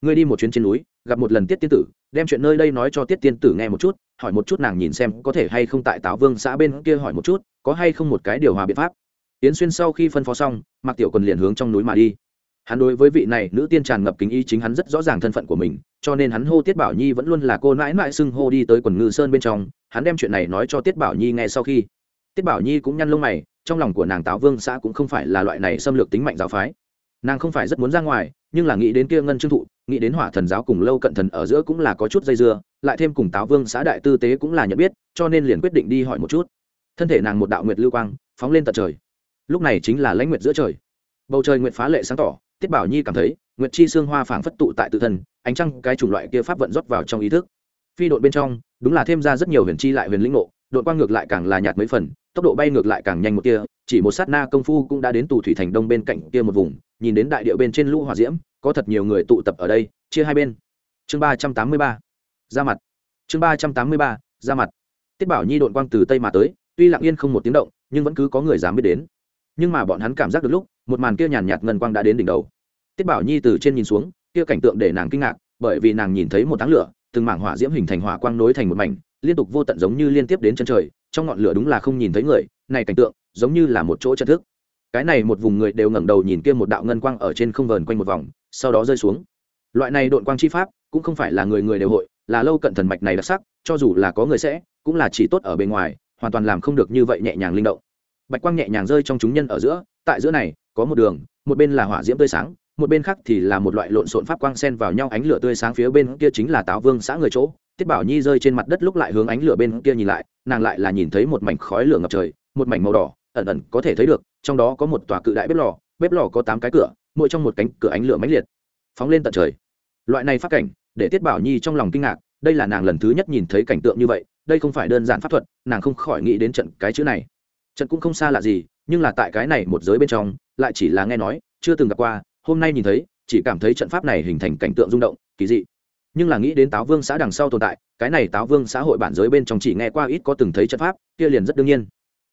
Ngươi đi một chuyến trên núi, gặp một lần tiết tiên tử, đem chuyện nơi đây nói cho tiết tiên tử nghe một chút, hỏi một chút nàng nhìn xem có thể hay không tại táo vương xã bên kia hỏi một chút, có hay không một cái điều hòa biện pháp. Yến xuyên sau khi phân phó xong mặc tiểu quần liền hướng trong núi mà đi. Hắn đối với vị này nữ tiên tràn ngập kính ý chính hắn rất rõ ràng thân phận của mình, cho nên hắn hô tiết bảo nhi vẫn luôn là cô nãi nãi xưng hô đi tới quần ngư sơn bên trong, hắn đem chuyện này nói cho tiết bảo nhi nghe sau khi. Tiết bảo nhi cũng nhăn lông mày trong lòng của nàng táo vương xã cũng không phải là loại này xâm lược tính mạnh giáo phái. Nàng không phải rất muốn ra ngoài, nhưng là nghĩ đến kia ngân trương thụ, nghĩ đến hỏa thần giáo cùng lâu cận thần ở giữa cũng là có chút dây dưa, lại thêm cùng táo vương xã đại tư tế cũng là nhận biết, cho nên liền quyết định đi hỏi một chút. Thân thể nàng một đạo nguyệt lưu quang, phóng lên tận trời. Lúc này chính là lãnh nguyệt giữa trời. Bầu trời nguyệt phá lệ sáng tỏ, tiết bảo nhi cảm thấy, nguyệt chi xương hoa phảng phất tụ tại tự thân, ánh trăng cái chủng loại kia pháp vận rót vào trong ý thức. Phi đội bên trong, đúng là thêm ra rất nhiều huyền chi lại huyền lĩnh ngộ đội quang ngược lại càng là nhạt mấy phần, tốc độ bay ngược lại càng nhanh một kia chỉ một sát na công phu cũng đã đến tù thủy thành đông bên cạnh kia một vùng, nhìn đến đại điệu bên trên lũ hòa diễm, có thật nhiều người tụ tập ở đây, chia hai bên. Chương ba trăm tám mươi ba, ra mặt. Chương ba trăm tám mươi ba, ra mặt. Tiết bảo nhi đội quang từ tây mà tới, tuy lặng yên không một tiếng động, nhưng vẫn cứ có người dám biết đến. Nhưng mà bọn hắn cảm giác được lúc, một màn kia nhàn nhạt ngân quang đã đến đỉnh đầu. Tiết bảo nhi từ trên nhìn xuống, kia cảnh tượng để nàng kinh ngạc, bởi vì nàng nhìn thấy một đám lửa, từng mảng hỏa diễm hình thành hỏa quang nối thành một mảnh liên tục vô tận giống như liên tiếp đến chân trời, trong ngọn lửa đúng là không nhìn thấy người, này cảnh tượng, giống như là một chỗ chân thức. Cái này một vùng người đều ngẩng đầu nhìn kia một đạo ngân quang ở trên không vờn quanh một vòng, sau đó rơi xuống. Loại này độn quang chi pháp, cũng không phải là người người đều hội, là lâu cận thần mạch này đặc sắc, cho dù là có người sẽ, cũng là chỉ tốt ở bên ngoài, hoàn toàn làm không được như vậy nhẹ nhàng linh động. Bạch quang nhẹ nhàng rơi trong chúng nhân ở giữa, tại giữa này, có một đường, một bên là hỏa diễm tươi sáng một bên khác thì là một loại lộn xộn pháp quang xen vào nhau, ánh lửa tươi sáng phía bên kia chính là táo vương xã người chỗ. Tiết bảo nhi rơi trên mặt đất lúc lại hướng ánh lửa bên kia nhìn lại, nàng lại là nhìn thấy một mảnh khói lửa ngập trời, một mảnh màu đỏ, ẩn ẩn có thể thấy được, trong đó có một tòa cự đại bếp lò bếp lò có tám cái cửa, mỗi trong một cánh cửa ánh lửa mãnh liệt, phóng lên tận trời. Loại này phát cảnh, để tiết bảo nhi trong lòng kinh ngạc, đây là nàng lần thứ nhất nhìn thấy cảnh tượng như vậy, đây không phải đơn giản pháp thuật, nàng không khỏi nghĩ đến trận cái chữ này. Trận cũng không xa lạ gì, nhưng là tại cái này một giới bên trong, lại chỉ là nghe nói, chưa từng gặp qua hôm nay nhìn thấy, chỉ cảm thấy trận pháp này hình thành cảnh tượng rung động, kỳ dị. Nhưng là nghĩ đến táo vương xã đằng sau tồn tại, cái này táo vương xã hội bản giới bên trong chỉ nghe qua ít có từng thấy trận pháp, kia liền rất đương nhiên.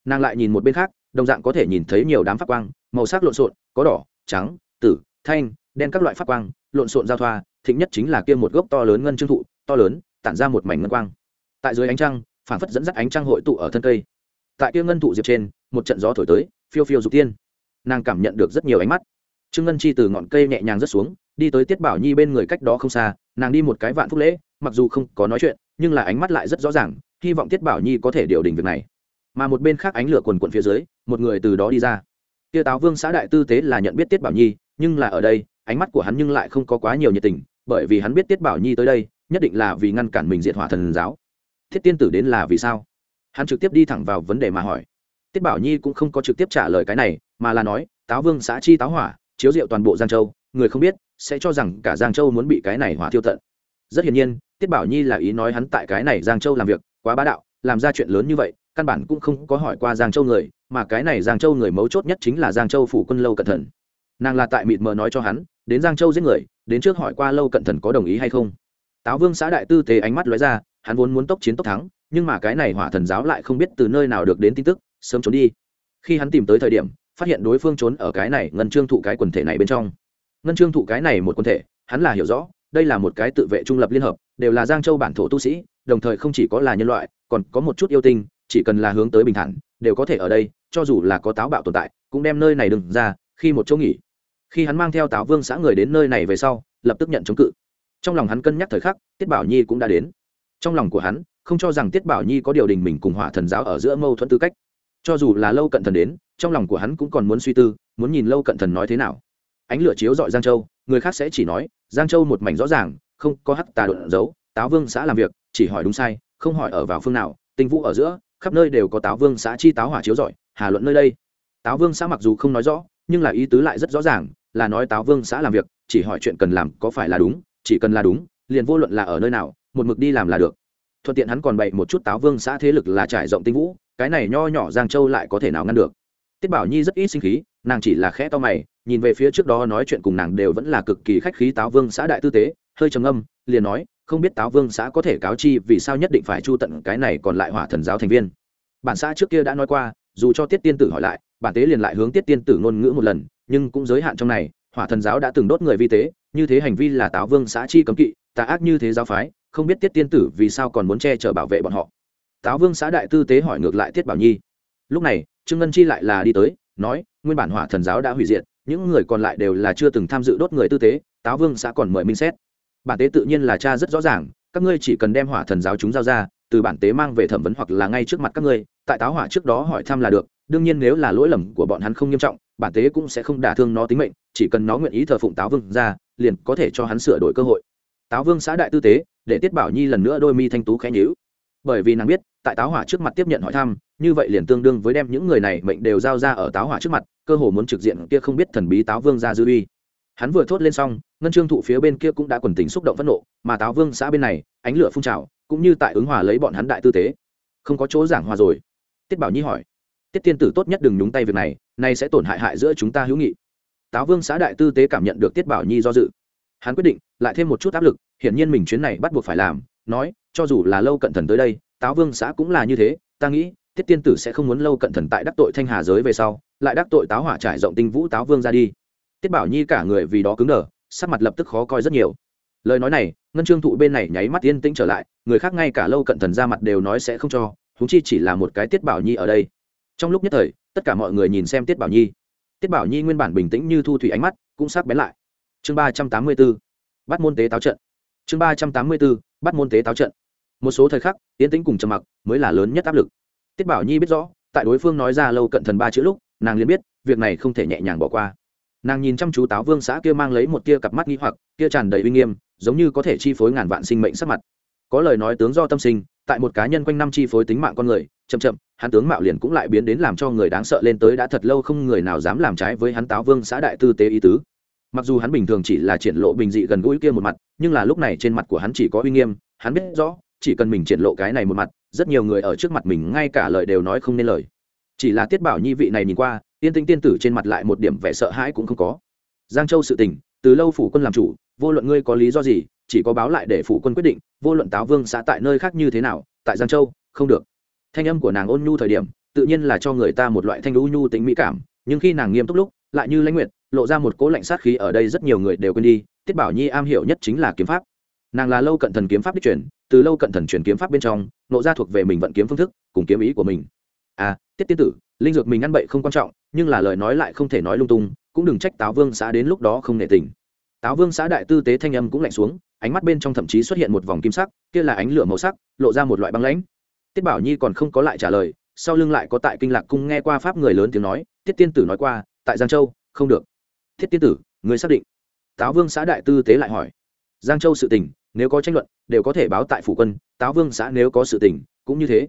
Nàng lại nhìn một bên khác, đồng dạng có thể nhìn thấy nhiều đám pháp quang, màu sắc lộn xộn, có đỏ, trắng, tử, thanh, đen các loại pháp quang, lộn xộn giao thoa, thịnh nhất chính là kia một gốc to lớn ngân trương thụ, to lớn, tản ra một mảnh ngân quang. Tại dưới ánh trăng, phản phất dẫn dắt ánh trăng hội tụ ở thân cây. Tại kia ngân thụ diệp trên, một trận gió thổi tới, phiêu phiêu dục tiên. Nàng cảm nhận được rất nhiều ánh mắt trương ngân chi từ ngọn cây nhẹ nhàng rớt xuống, đi tới tiết bảo nhi bên người cách đó không xa, nàng đi một cái vạn phúc lễ, mặc dù không có nói chuyện, nhưng là ánh mắt lại rất rõ ràng, hy vọng tiết bảo nhi có thể điều đình việc này. Mà một bên khác ánh lửa quần quận phía dưới, một người từ đó đi ra. Tia táo vương xã đại tư tế là nhận biết tiết bảo nhi, nhưng là ở đây, ánh mắt của hắn nhưng lại không có quá nhiều nhiệt tình, bởi vì hắn biết tiết bảo nhi tới đây, nhất định là vì ngăn cản mình diệt hỏa thần giáo. Thiết tiên tử đến là vì sao? Hắn trực tiếp đi thẳng vào vấn đề mà hỏi. Tiết bảo nhi cũng không có trực tiếp trả lời cái này, mà là nói, táo vương xã chi táo hỏa chiếu rượu toàn bộ giang châu, người không biết, sẽ cho rằng cả giang châu muốn bị cái này hỏa tiêu tận. Rất hiển nhiên, tiết bảo nhi là ý nói hắn tại cái này giang châu làm việc, quá bá đạo, làm ra chuyện lớn như vậy, căn bản cũng không có hỏi qua giang châu người, mà cái này giang châu người mấu chốt nhất chính là giang châu phủ quân lâu cẩn thận. Nàng là tại mịt mờ nói cho hắn, đến giang châu giết người, đến trước hỏi qua lâu cẩn thận có đồng ý hay không. Táo vương xã đại tư tế ánh mắt lóe ra, hắn vốn muốn tốc chiến tốc thắng, nhưng mà cái này hỏa thần giáo lại không biết từ nơi nào được đến tin tức, sớm trốn đi. Khi hắn tìm tới thời điểm phát hiện đối phương trốn ở cái này ngân trương thụ cái quần thể này bên trong. Ngân trương thụ cái này một quần thể, hắn là hiểu rõ, đây là một cái tự vệ trung lập liên hợp, đều là giang châu bản thổ tu sĩ, đồng thời không chỉ có là nhân loại, còn có một chút yêu tinh, chỉ cần là hướng tới bình thản, đều có thể ở đây, cho dù là có táo bạo tồn tại, cũng đem nơi này đừng ra, khi một chỗ nghỉ. Khi hắn mang theo táo vương xã người đến nơi này về sau, lập tức nhận chống cự. Trong lòng hắn cân nhắc thời khắc, tiết bảo nhi cũng đã đến. Trong lòng của hắn, không cho rằng tiết bảo nhi có điều đình mình cùng hỏa thần giáo ở giữa mâu thuẫn tư cách. Cho dù là lâu cận thần đến trong lòng của hắn cũng còn muốn suy tư, muốn nhìn lâu cận thần nói thế nào. Ánh lửa chiếu dọi giang châu, người khác sẽ chỉ nói, giang châu một mảnh rõ ràng, không có hắc tà đột giấu, táo vương xã làm việc, chỉ hỏi đúng sai, không hỏi ở vào phương nào tinh vũ ở giữa, khắp nơi đều có táo vương xã chi táo hỏa chiếu giỏi hà luận nơi đây. Táo vương xã mặc dù không nói rõ, nhưng là ý tứ lại rất rõ ràng, là nói táo vương xã làm việc, chỉ hỏi chuyện cần làm có phải là đúng, chỉ cần là đúng, liền vô luận là ở nơi nào, một mực đi làm là được. Thuận tiện hắn còn bày một chút táo vương xã thế lực là trải rộng tinh vũ, cái này nho nhỏ giang châu lại có thể nào ngăn được? Tiết bảo nhi rất ít sinh khí, nàng chỉ là khẽ to mày, nhìn về phía trước đó nói chuyện cùng nàng đều vẫn là cực kỳ khách khí táo vương xã đại tư tế, hơi trầm âm liền nói, không biết táo vương xã có thể cáo chi vì sao nhất định phải chu tận cái này còn lại hỏa thần giáo thành viên? Bản xã trước kia đã nói qua, dù cho tiết tiên tử hỏi lại, bản tế liền lại hướng tiết tiên tử ngôn ngữ một lần, nhưng cũng giới hạn trong này, hỏa thần giáo đã từng đốt người vi tế, như thế hành vi là táo vương xã chi cấm kỵ, tà ác như thế giáo phái, không biết tiết tiên tử vì sao còn muốn che chở bảo vệ bọn họ. Táo vương xã đại tư tế hỏi ngược lại tiết bảo nhi. Lúc này trương ngân chi lại là đi tới, nói, nguyên bản hỏa thần giáo đã hủy diệt, những người còn lại đều là chưa từng tham dự đốt người tư tế, táo vương xã còn mời minh xét. Bản tế tự nhiên là cha rất rõ ràng, các ngươi chỉ cần đem hỏa thần giáo chúng giao ra, từ bản tế mang về thẩm vấn hoặc là ngay trước mặt các ngươi, tại táo hỏa trước đó hỏi thăm là được, đương nhiên nếu là lỗi lầm của bọn hắn không nghiêm trọng, bản tế cũng sẽ không đả thương nó tính mệnh, chỉ cần nó nguyện ý thờ phụng táo vương ra, liền có thể cho hắn sửa đổi cơ hội. Táo vương xã đại tư tế, để tiết bảo nhi lần nữa đôi mi thanh tú khẽ nhíu. Bởi vì nàng biết tại táo hỏa trước mặt tiếp nhận hỏi thăm, như vậy liền tương đương với đem những người này mệnh đều giao ra ở táo hỏa trước mặt, cơ hồ muốn trực diện kia không biết thần bí táo vương ra dư uy. Hắn vừa thốt lên xong, ngân trương thụ phía bên kia cũng đã quần tính xúc động phẫn nộ, mà táo vương xã bên này, ánh lửa phun trào, cũng như tại ứng hòa lấy bọn hắn đại tư tế. Không có chỗ giảng hòa rồi. Tiết bảo nhi hỏi, tiết tiên tử tốt nhất đừng nhúng tay việc này, nay sẽ tổn hại hại giữa chúng ta hữu nghị. Táo vương xã đại tư tế cảm nhận được tiết bảo nhi do dự. Hắn quyết định, lại thêm một chút áp lực, hiển nhiên mình chuyến này bắt buộc phải làm, nói, cho dù là lâu cận thần tới đây táo vương xã cũng là như thế, ta nghĩ tiết tiên tử sẽ không muốn lâu cận thần tại đắc tội thanh hà giới về sau, lại đắc tội táo hỏa trải rộng tinh vũ táo vương ra đi. Tiết bảo nhi cả người vì đó cứng đờ, sắc mặt lập tức khó coi rất nhiều. Lời nói này, ngân trương thụ bên này nháy mắt yên tĩnh trở lại, người khác ngay cả lâu cận thần ra mặt đều nói sẽ không cho húng chi chỉ là một cái tiết bảo nhi ở đây. Trong lúc nhất thời, tất cả mọi người nhìn xem tiết bảo nhi. Tiết bảo nhi nguyên bản bình tĩnh như thu thủy ánh mắt, cũng sắc bén lại. Chương ba trăm tám mươi b ố bắt môn tế táo trận. Chương ba trăm tám mươi b ố bắt môn tế táo trận một số thời khắc, yến tĩnh cùng trầm mặc mới là lớn nhất áp lực. Tiết bảo nhi biết rõ, tại đối phương nói ra lâu cận thần ba chữ lúc, nàng liền biết, việc này không thể nhẹ nhàng bỏ qua. Nàng nhìn chăm chú táo vương xã kia mang lấy một tia cặp mắt nghi hoặc, kia tràn đầy uy nghiêm, giống như có thể chi phối ngàn vạn sinh mệnh sắc mặt. Có lời nói tướng do tâm sinh, tại một cá nhân quanh năm chi phối tính mạng con người, chậm chậm, hắn tướng mạo liền cũng lại biến đến làm cho người đáng sợ lên tới đã thật lâu không người nào dám làm trái với hắn táo vương xã đại tư tế ý tứ. Mặc dù hắn bình thường chỉ là triển lộ bình dị gần gũi kia một mặt, nhưng là lúc này trên mặt của hắn chỉ có uy nghiêm, hắn biết rõ chỉ cần mình triển lộ cái này một mặt, rất nhiều người ở trước mặt mình ngay cả lời đều nói không nên lời. Chỉ là tiết bảo nhi vị này nhìn qua tiên tinh tiên tử trên mặt lại một điểm vẻ sợ hãi cũng không có. Giang châu sự tình, từ lâu phủ quân làm chủ, vô luận ngươi có lý do gì, chỉ có báo lại để phủ quân quyết định, vô luận táo vương xã tại nơi khác như thế nào, tại giang châu, không được. Thanh âm của nàng ôn nhu thời điểm, tự nhiên là cho người ta một loại thanh lũ nhu tính mỹ cảm, nhưng khi nàng nghiêm túc lúc, lại như lãnh nguyệt, lộ ra một cố lạnh sát khí ở đây rất nhiều người đều quên đi, tiết bảo nhi am hiểu nhất chính là kiếm pháp. Nàng là lâu cận thần kiếm pháp đích truyền từ lâu cận thần truyền kiếm pháp bên trong, nộ ra thuộc về mình vận kiếm phương thức, cùng kiếm ý của mình. À tiết tiên tử, linh dược mình ăn bậy không quan trọng, nhưng là lời nói lại không thể nói lung tung, cũng đừng trách táo vương xã đến lúc đó không nể tình. Táo vương xã đại tư tế thanh âm cũng lạnh xuống, ánh mắt bên trong thậm chí xuất hiện một vòng kim sắc, kia là ánh lửa màu sắc, lộ ra một loại băng lãnh. Tiết bảo nhi còn không có lại trả lời, sau lưng lại có tại kinh lạc cung nghe qua pháp người lớn tiếng nói, tiết tiên tử nói qua, tại giang châu, không được. Thiết tiên tử người xác định? Táo vương xã đại tư tế lại hỏi. Giang châu sự tình nếu có tranh luận, đều có thể báo tại phủ quân, táo vương xã nếu có sự tình, cũng như thế.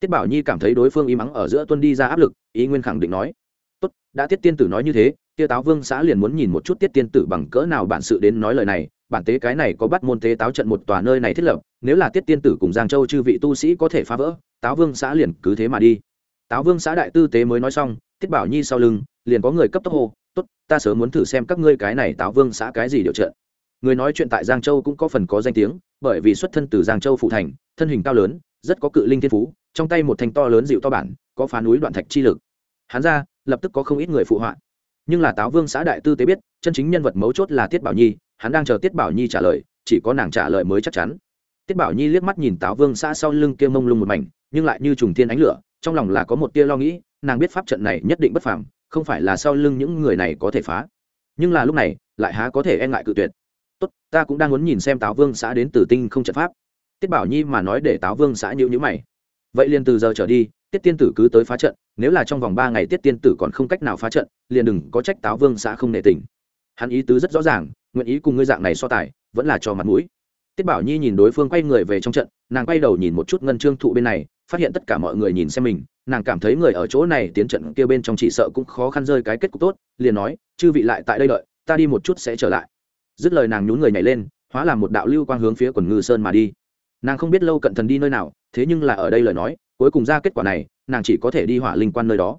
Tiết bảo nhi cảm thấy đối phương y mắng ở giữa tuân đi ra áp lực, ý nguyên khẳng định nói, tốt, đã tiết tiên tử nói như thế tiêu táo vương xã liền muốn nhìn một chút tiết tiên tử bằng cỡ nào bản sự đến nói lời này, bản tế cái này có bắt môn tế táo trận một tòa nơi này thiết lập, nếu là tiết tiên tử cùng giang châu chư vị tu sĩ có thể phá vỡ, táo vương xã liền cứ thế mà đi. Táo vương xã đại tư tế mới nói xong, tiết bảo nhi sau lưng, liền có người cấp tốc hô, tốt, ta sớm muốn thử xem các ngươi cái này táo vương xã cái gì điều trận người nói chuyện tại giang châu cũng có phần có danh tiếng, bởi vì xuất thân từ giang châu phụ thành, thân hình cao lớn, rất có cự linh thiên phú, trong tay một thanh to lớn dịu to bản, có phá núi đoạn thạch chi lực. Hắn ra, lập tức có không ít người phụ họa. Nhưng là táo vương xã đại tư tế biết, chân chính nhân vật mấu chốt là tiết bảo nhi, hắn đang chờ tiết bảo nhi trả lời, chỉ có nàng trả lời mới chắc chắn. Tiết bảo nhi liếc mắt nhìn táo vương xã sau lưng kia mông lung một mảnh, nhưng lại như trùng thiên ánh lửa, trong lòng là có một tia lo nghĩ, nàng biết pháp trận này nhất định bất phàm, không phải là sau lưng những người này có thể phá. Nhưng là lúc này, lại há có thể e ngại cự tuyệt tốt, ta cũng đang muốn nhìn xem táo vương xã đến từ tinh không trận pháp. Tiết bảo nhi mà nói để táo vương xã nhữ nhữ mày. Vậy liền từ giờ trở đi, tiết tiên tử cứ tới phá trận, nếu là trong vòng ba ngày tiết tiên tử còn không cách nào phá trận, liền đừng có trách táo vương xã không nể tình. Hắn ý tứ rất rõ ràng, nguyện ý cùng ngươi dạng này so tài, vẫn là cho mặt mũi. Tiết bảo nhi nhìn đối phương quay người về trong trận, nàng quay đầu nhìn một chút ngân trương thụ bên này, phát hiện tất cả mọi người nhìn xem mình, nàng cảm thấy người ở chỗ này tiến trận kia bên trong chỉ sợ cũng khó khăn rơi cái kết cục tốt, liền nói, chư vị lại tại đây đợi, ta đi một chút sẽ trở lại dứt lời nàng nhún người nhảy lên, hóa làm một đạo lưu quang hướng phía quần ngư sơn mà đi. Nàng không biết lâu cận thần đi nơi nào, thế nhưng là ở đây lời nói, cuối cùng ra kết quả này, nàng chỉ có thể đi hỏa linh quan nơi đó.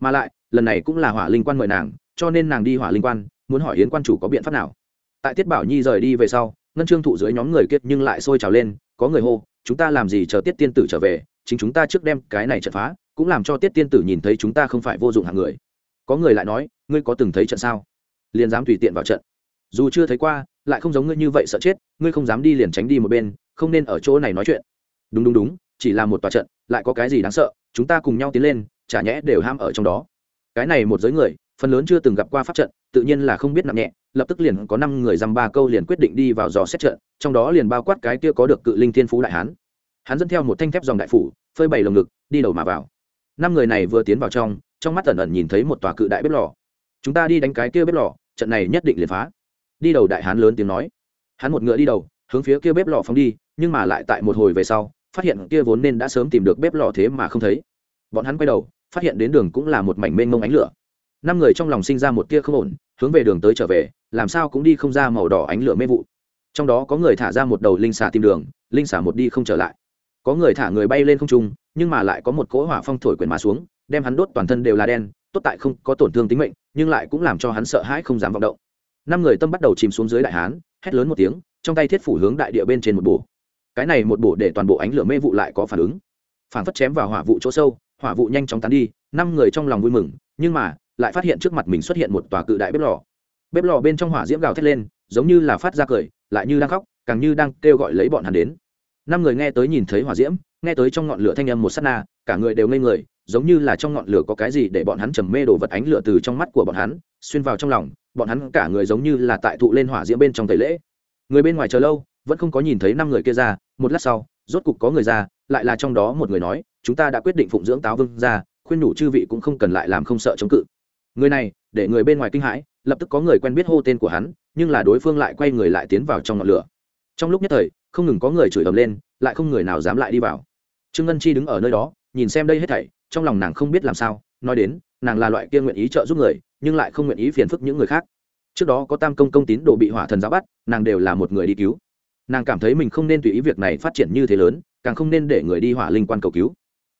Mà lại, lần này cũng là hỏa linh quan mời nàng, cho nên nàng đi hỏa linh quan, muốn hỏi yến quan chủ có biện pháp nào. Tại tiết bảo nhi rời đi về sau, ngân trương thụ dưới nhóm người kiệt nhưng lại sôi trào lên, có người hô, chúng ta làm gì chờ tiết tiên tử trở về, chính chúng ta trước đem cái này trận phá, cũng làm cho tiết tiên tử nhìn thấy chúng ta không phải vô dụng hạng người. Có người lại nói, ngươi có từng thấy trận sao? Liền dám tùy tiện vào trận dù chưa thấy qua, lại không giống ngươi như vậy sợ chết, ngươi không dám đi liền tránh đi một bên, không nên ở chỗ này nói chuyện. Đúng đúng đúng, chỉ là một tòa trận, lại có cái gì đáng sợ, chúng ta cùng nhau tiến lên, chả nhẽ đều ham ở trong đó. Cái này một giới người, phần lớn chưa từng gặp qua pháp trận, tự nhiên là không biết nặng nhẹ, lập tức liền có năm người dăm ba câu liền quyết định đi vào dò xét trận, trong đó liền bao quát cái kia có được cự linh thiên phú đại hán. Hắn dẫn theo một thanh thép dòng đại phủ, phơi bày lồng ngực, đi đầu mà vào. Năm người này vừa tiến vào trong trong mắt ẩn ẩn nhìn thấy một tòa cự đại bếp lò. Chúng ta đi đánh cái kia bếp lò, trận này nhất định liền phá đi đầu đại hán lớn tiếng nói. Hắn một ngựa đi đầu, hướng phía kia bếp lò phóng đi, nhưng mà lại tại một hồi về sau, phát hiện kia vốn nên đã sớm tìm được bếp lò thế mà không thấy. Bọn hắn quay đầu, phát hiện đến đường cũng là một mảnh mênh mông ánh lửa. Năm người trong lòng sinh ra một tia không ổn, hướng về đường tới trở về, làm sao cũng đi không ra màu đỏ ánh lửa mê vụ. Trong đó có người thả ra một đầu linh xà tìm đường, linh xà một đi không trở lại. Có người thả người bay lên không trung, nhưng mà lại có một cỗ hỏa phong thổi quyển mà xuống, đem hắn đốt toàn thân đều là đen, tốt tại không có tổn thương tính mệnh, nhưng lại cũng làm cho hắn sợ hãi không dám vọng động năm người tâm bắt đầu chìm xuống dưới đại hán, hét lớn một tiếng, trong tay thiết phủ hướng đại địa bên trên một bổ. Cái này một bổ để toàn bộ ánh lửa mê vụ lại có phản ứng. Phản phất chém vào hỏa vụ chỗ sâu, hỏa vụ nhanh chóng tán đi, năm người trong lòng vui mừng, nhưng mà, lại phát hiện trước mặt mình xuất hiện một tòa cự đại bếp lò. Bếp lò bên trong hỏa diễm gào thét lên, giống như là phát ra cười, lại như đang khóc, càng như đang kêu gọi lấy bọn hắn đến. Năm người nghe tới nhìn thấy hỏa diễm nghe tới trong ngọn lửa thanh âm một sát na, cả người đều ngây người, giống như là trong ngọn lửa có cái gì để bọn hắn trầm mê đổ vật ánh lửa từ trong mắt của bọn hắn xuyên vào trong lòng, bọn hắn cả người giống như là tại thụ lên hỏa diễm bên trong tẩy lễ. Người bên ngoài chờ lâu, vẫn không có nhìn thấy năm người kia ra, một lát sau, rốt cục có người ra, lại là trong đó một người nói, chúng ta đã quyết định phụng dưỡng táo vương ra, khuyên nhủ chư vị cũng không cần lại làm không sợ chống cự. Người này, để người bên ngoài kinh hãi, lập tức có người quen biết hô tên của hắn, nhưng là đối phương lại quay người lại tiến vào trong ngọn lửa. Trong lúc nhất thời, không ngừng có người chửi ầm lên, lại không người nào dám lại đi vào trương ngân chi đứng ở nơi đó, nhìn xem đây hết thảy, trong lòng nàng không biết làm sao, nói đến, nàng là loại kia nguyện ý trợ giúp người, nhưng lại không nguyện ý phiền phức những người khác. Trước đó có tam công công tín đồ bị hỏa thần giáo bắt, nàng đều là một người đi cứu. Nàng cảm thấy mình không nên tùy ý việc này phát triển như thế lớn, càng không nên để người đi hỏa linh quan cầu cứu.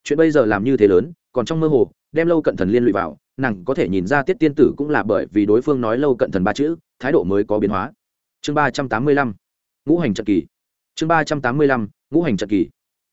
Chuyện bây giờ làm như thế lớn, còn trong mơ hồ, đem lâu cận thần liên lụy vào, nàng có thể nhìn ra tiết tiên tử cũng là bởi vì đối phương nói lâu cận thần ba chữ, thái độ mới có biến hóa. Chương ba trăm tám mươi lăm, ngũ hành trận kỳ. Chương ba trăm tám mươi lăm, ngũ hành trận kỳ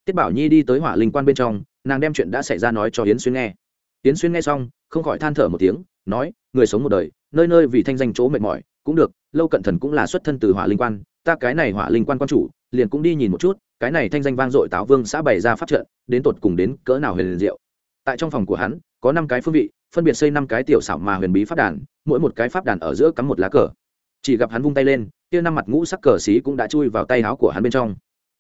tiết bảo nhi đi tới hỏa linh quan bên trong, nàng đem chuyện đã xảy ra nói cho yến xuyên nghe. Yến xuyên nghe xong, không khỏi than thở một tiếng, nói, người sống một đời, nơi nơi vì thanh danh chỗ mệt mỏi, cũng được, lâu cận thần cũng là xuất thân từ hỏa linh quan, ta cái này hỏa linh quan quan chủ, liền cũng đi nhìn một chút, cái này thanh danh vang dội táo vương xã bày ra pháp trận, đến tột cùng đến cỡ nào huyền diệu. Tại trong phòng của hắn, có năm cái phương vị, phân biệt xây năm cái tiểu xảo mà huyền bí pháp đàn, mỗi một cái pháp đàn ở giữa cắm một lá cờ. Chỉ gặp hắn vung tay lên, kia năm mặt ngũ sắc cờ xí cũng đã chui vào tay áo của hắn bên trong.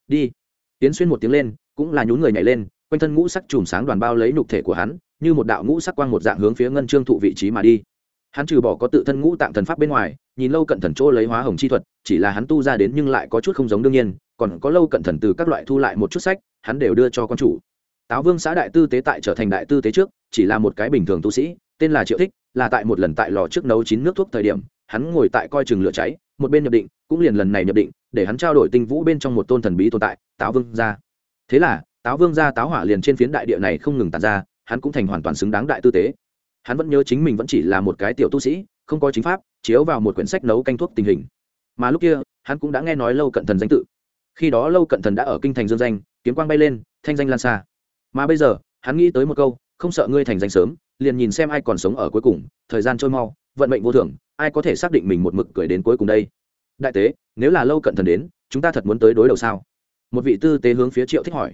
Đi tiến xuyên một tiếng lên, cũng là nhún người nhảy lên, quanh thân ngũ sắc chùm sáng đoàn bao lấy nhục thể của hắn, như một đạo ngũ sắc quang một dạng hướng phía ngân trương thụ vị trí mà đi. Hắn trừ bỏ có tự thân ngũ tạng thần pháp bên ngoài, nhìn lâu cận thần chỗ lấy hóa hồng chi thuật, chỉ là hắn tu ra đến nhưng lại có chút không giống đương nhiên, còn có lâu cận thần từ các loại thu lại một chút sách, hắn đều đưa cho con chủ. Táo vương xã đại tư tế tại trở thành đại tư tế trước, chỉ là một cái bình thường tu sĩ, tên là triệu thích, là tại một lần tại lò trước nấu chín nước thuốc thời điểm, hắn ngồi tại coi chừng lửa cháy, một bên nhập định, cũng liền lần này nhập định để hắn trao đổi tinh vũ bên trong một tôn thần bí tồn tại, táo vương gia. Thế là, táo vương gia táo hỏa liền trên phiến đại địa này không ngừng tàn ra, hắn cũng thành hoàn toàn xứng đáng đại tư tế. Hắn vẫn nhớ chính mình vẫn chỉ là một cái tiểu tu sĩ, không có chính pháp, chiếu vào một quyển sách nấu canh thuốc tình hình. Mà lúc kia, hắn cũng đã nghe nói lâu cận thần danh tự. Khi đó lâu cận thần đã ở kinh thành dương danh, kiếm quang bay lên, thanh danh lan xa. Mà bây giờ, hắn nghĩ tới một câu, không sợ ngươi thành danh sớm, liền nhìn xem ai còn sống ở cuối cùng, thời gian trôi mau, vận mệnh vô thường, ai có thể xác định mình một mực cười đến cuối cùng đây? Đại tế, nếu là lâu cận thần đến, chúng ta thật muốn tới đối đầu sao? Một vị tư tế hướng phía triệu thích hỏi.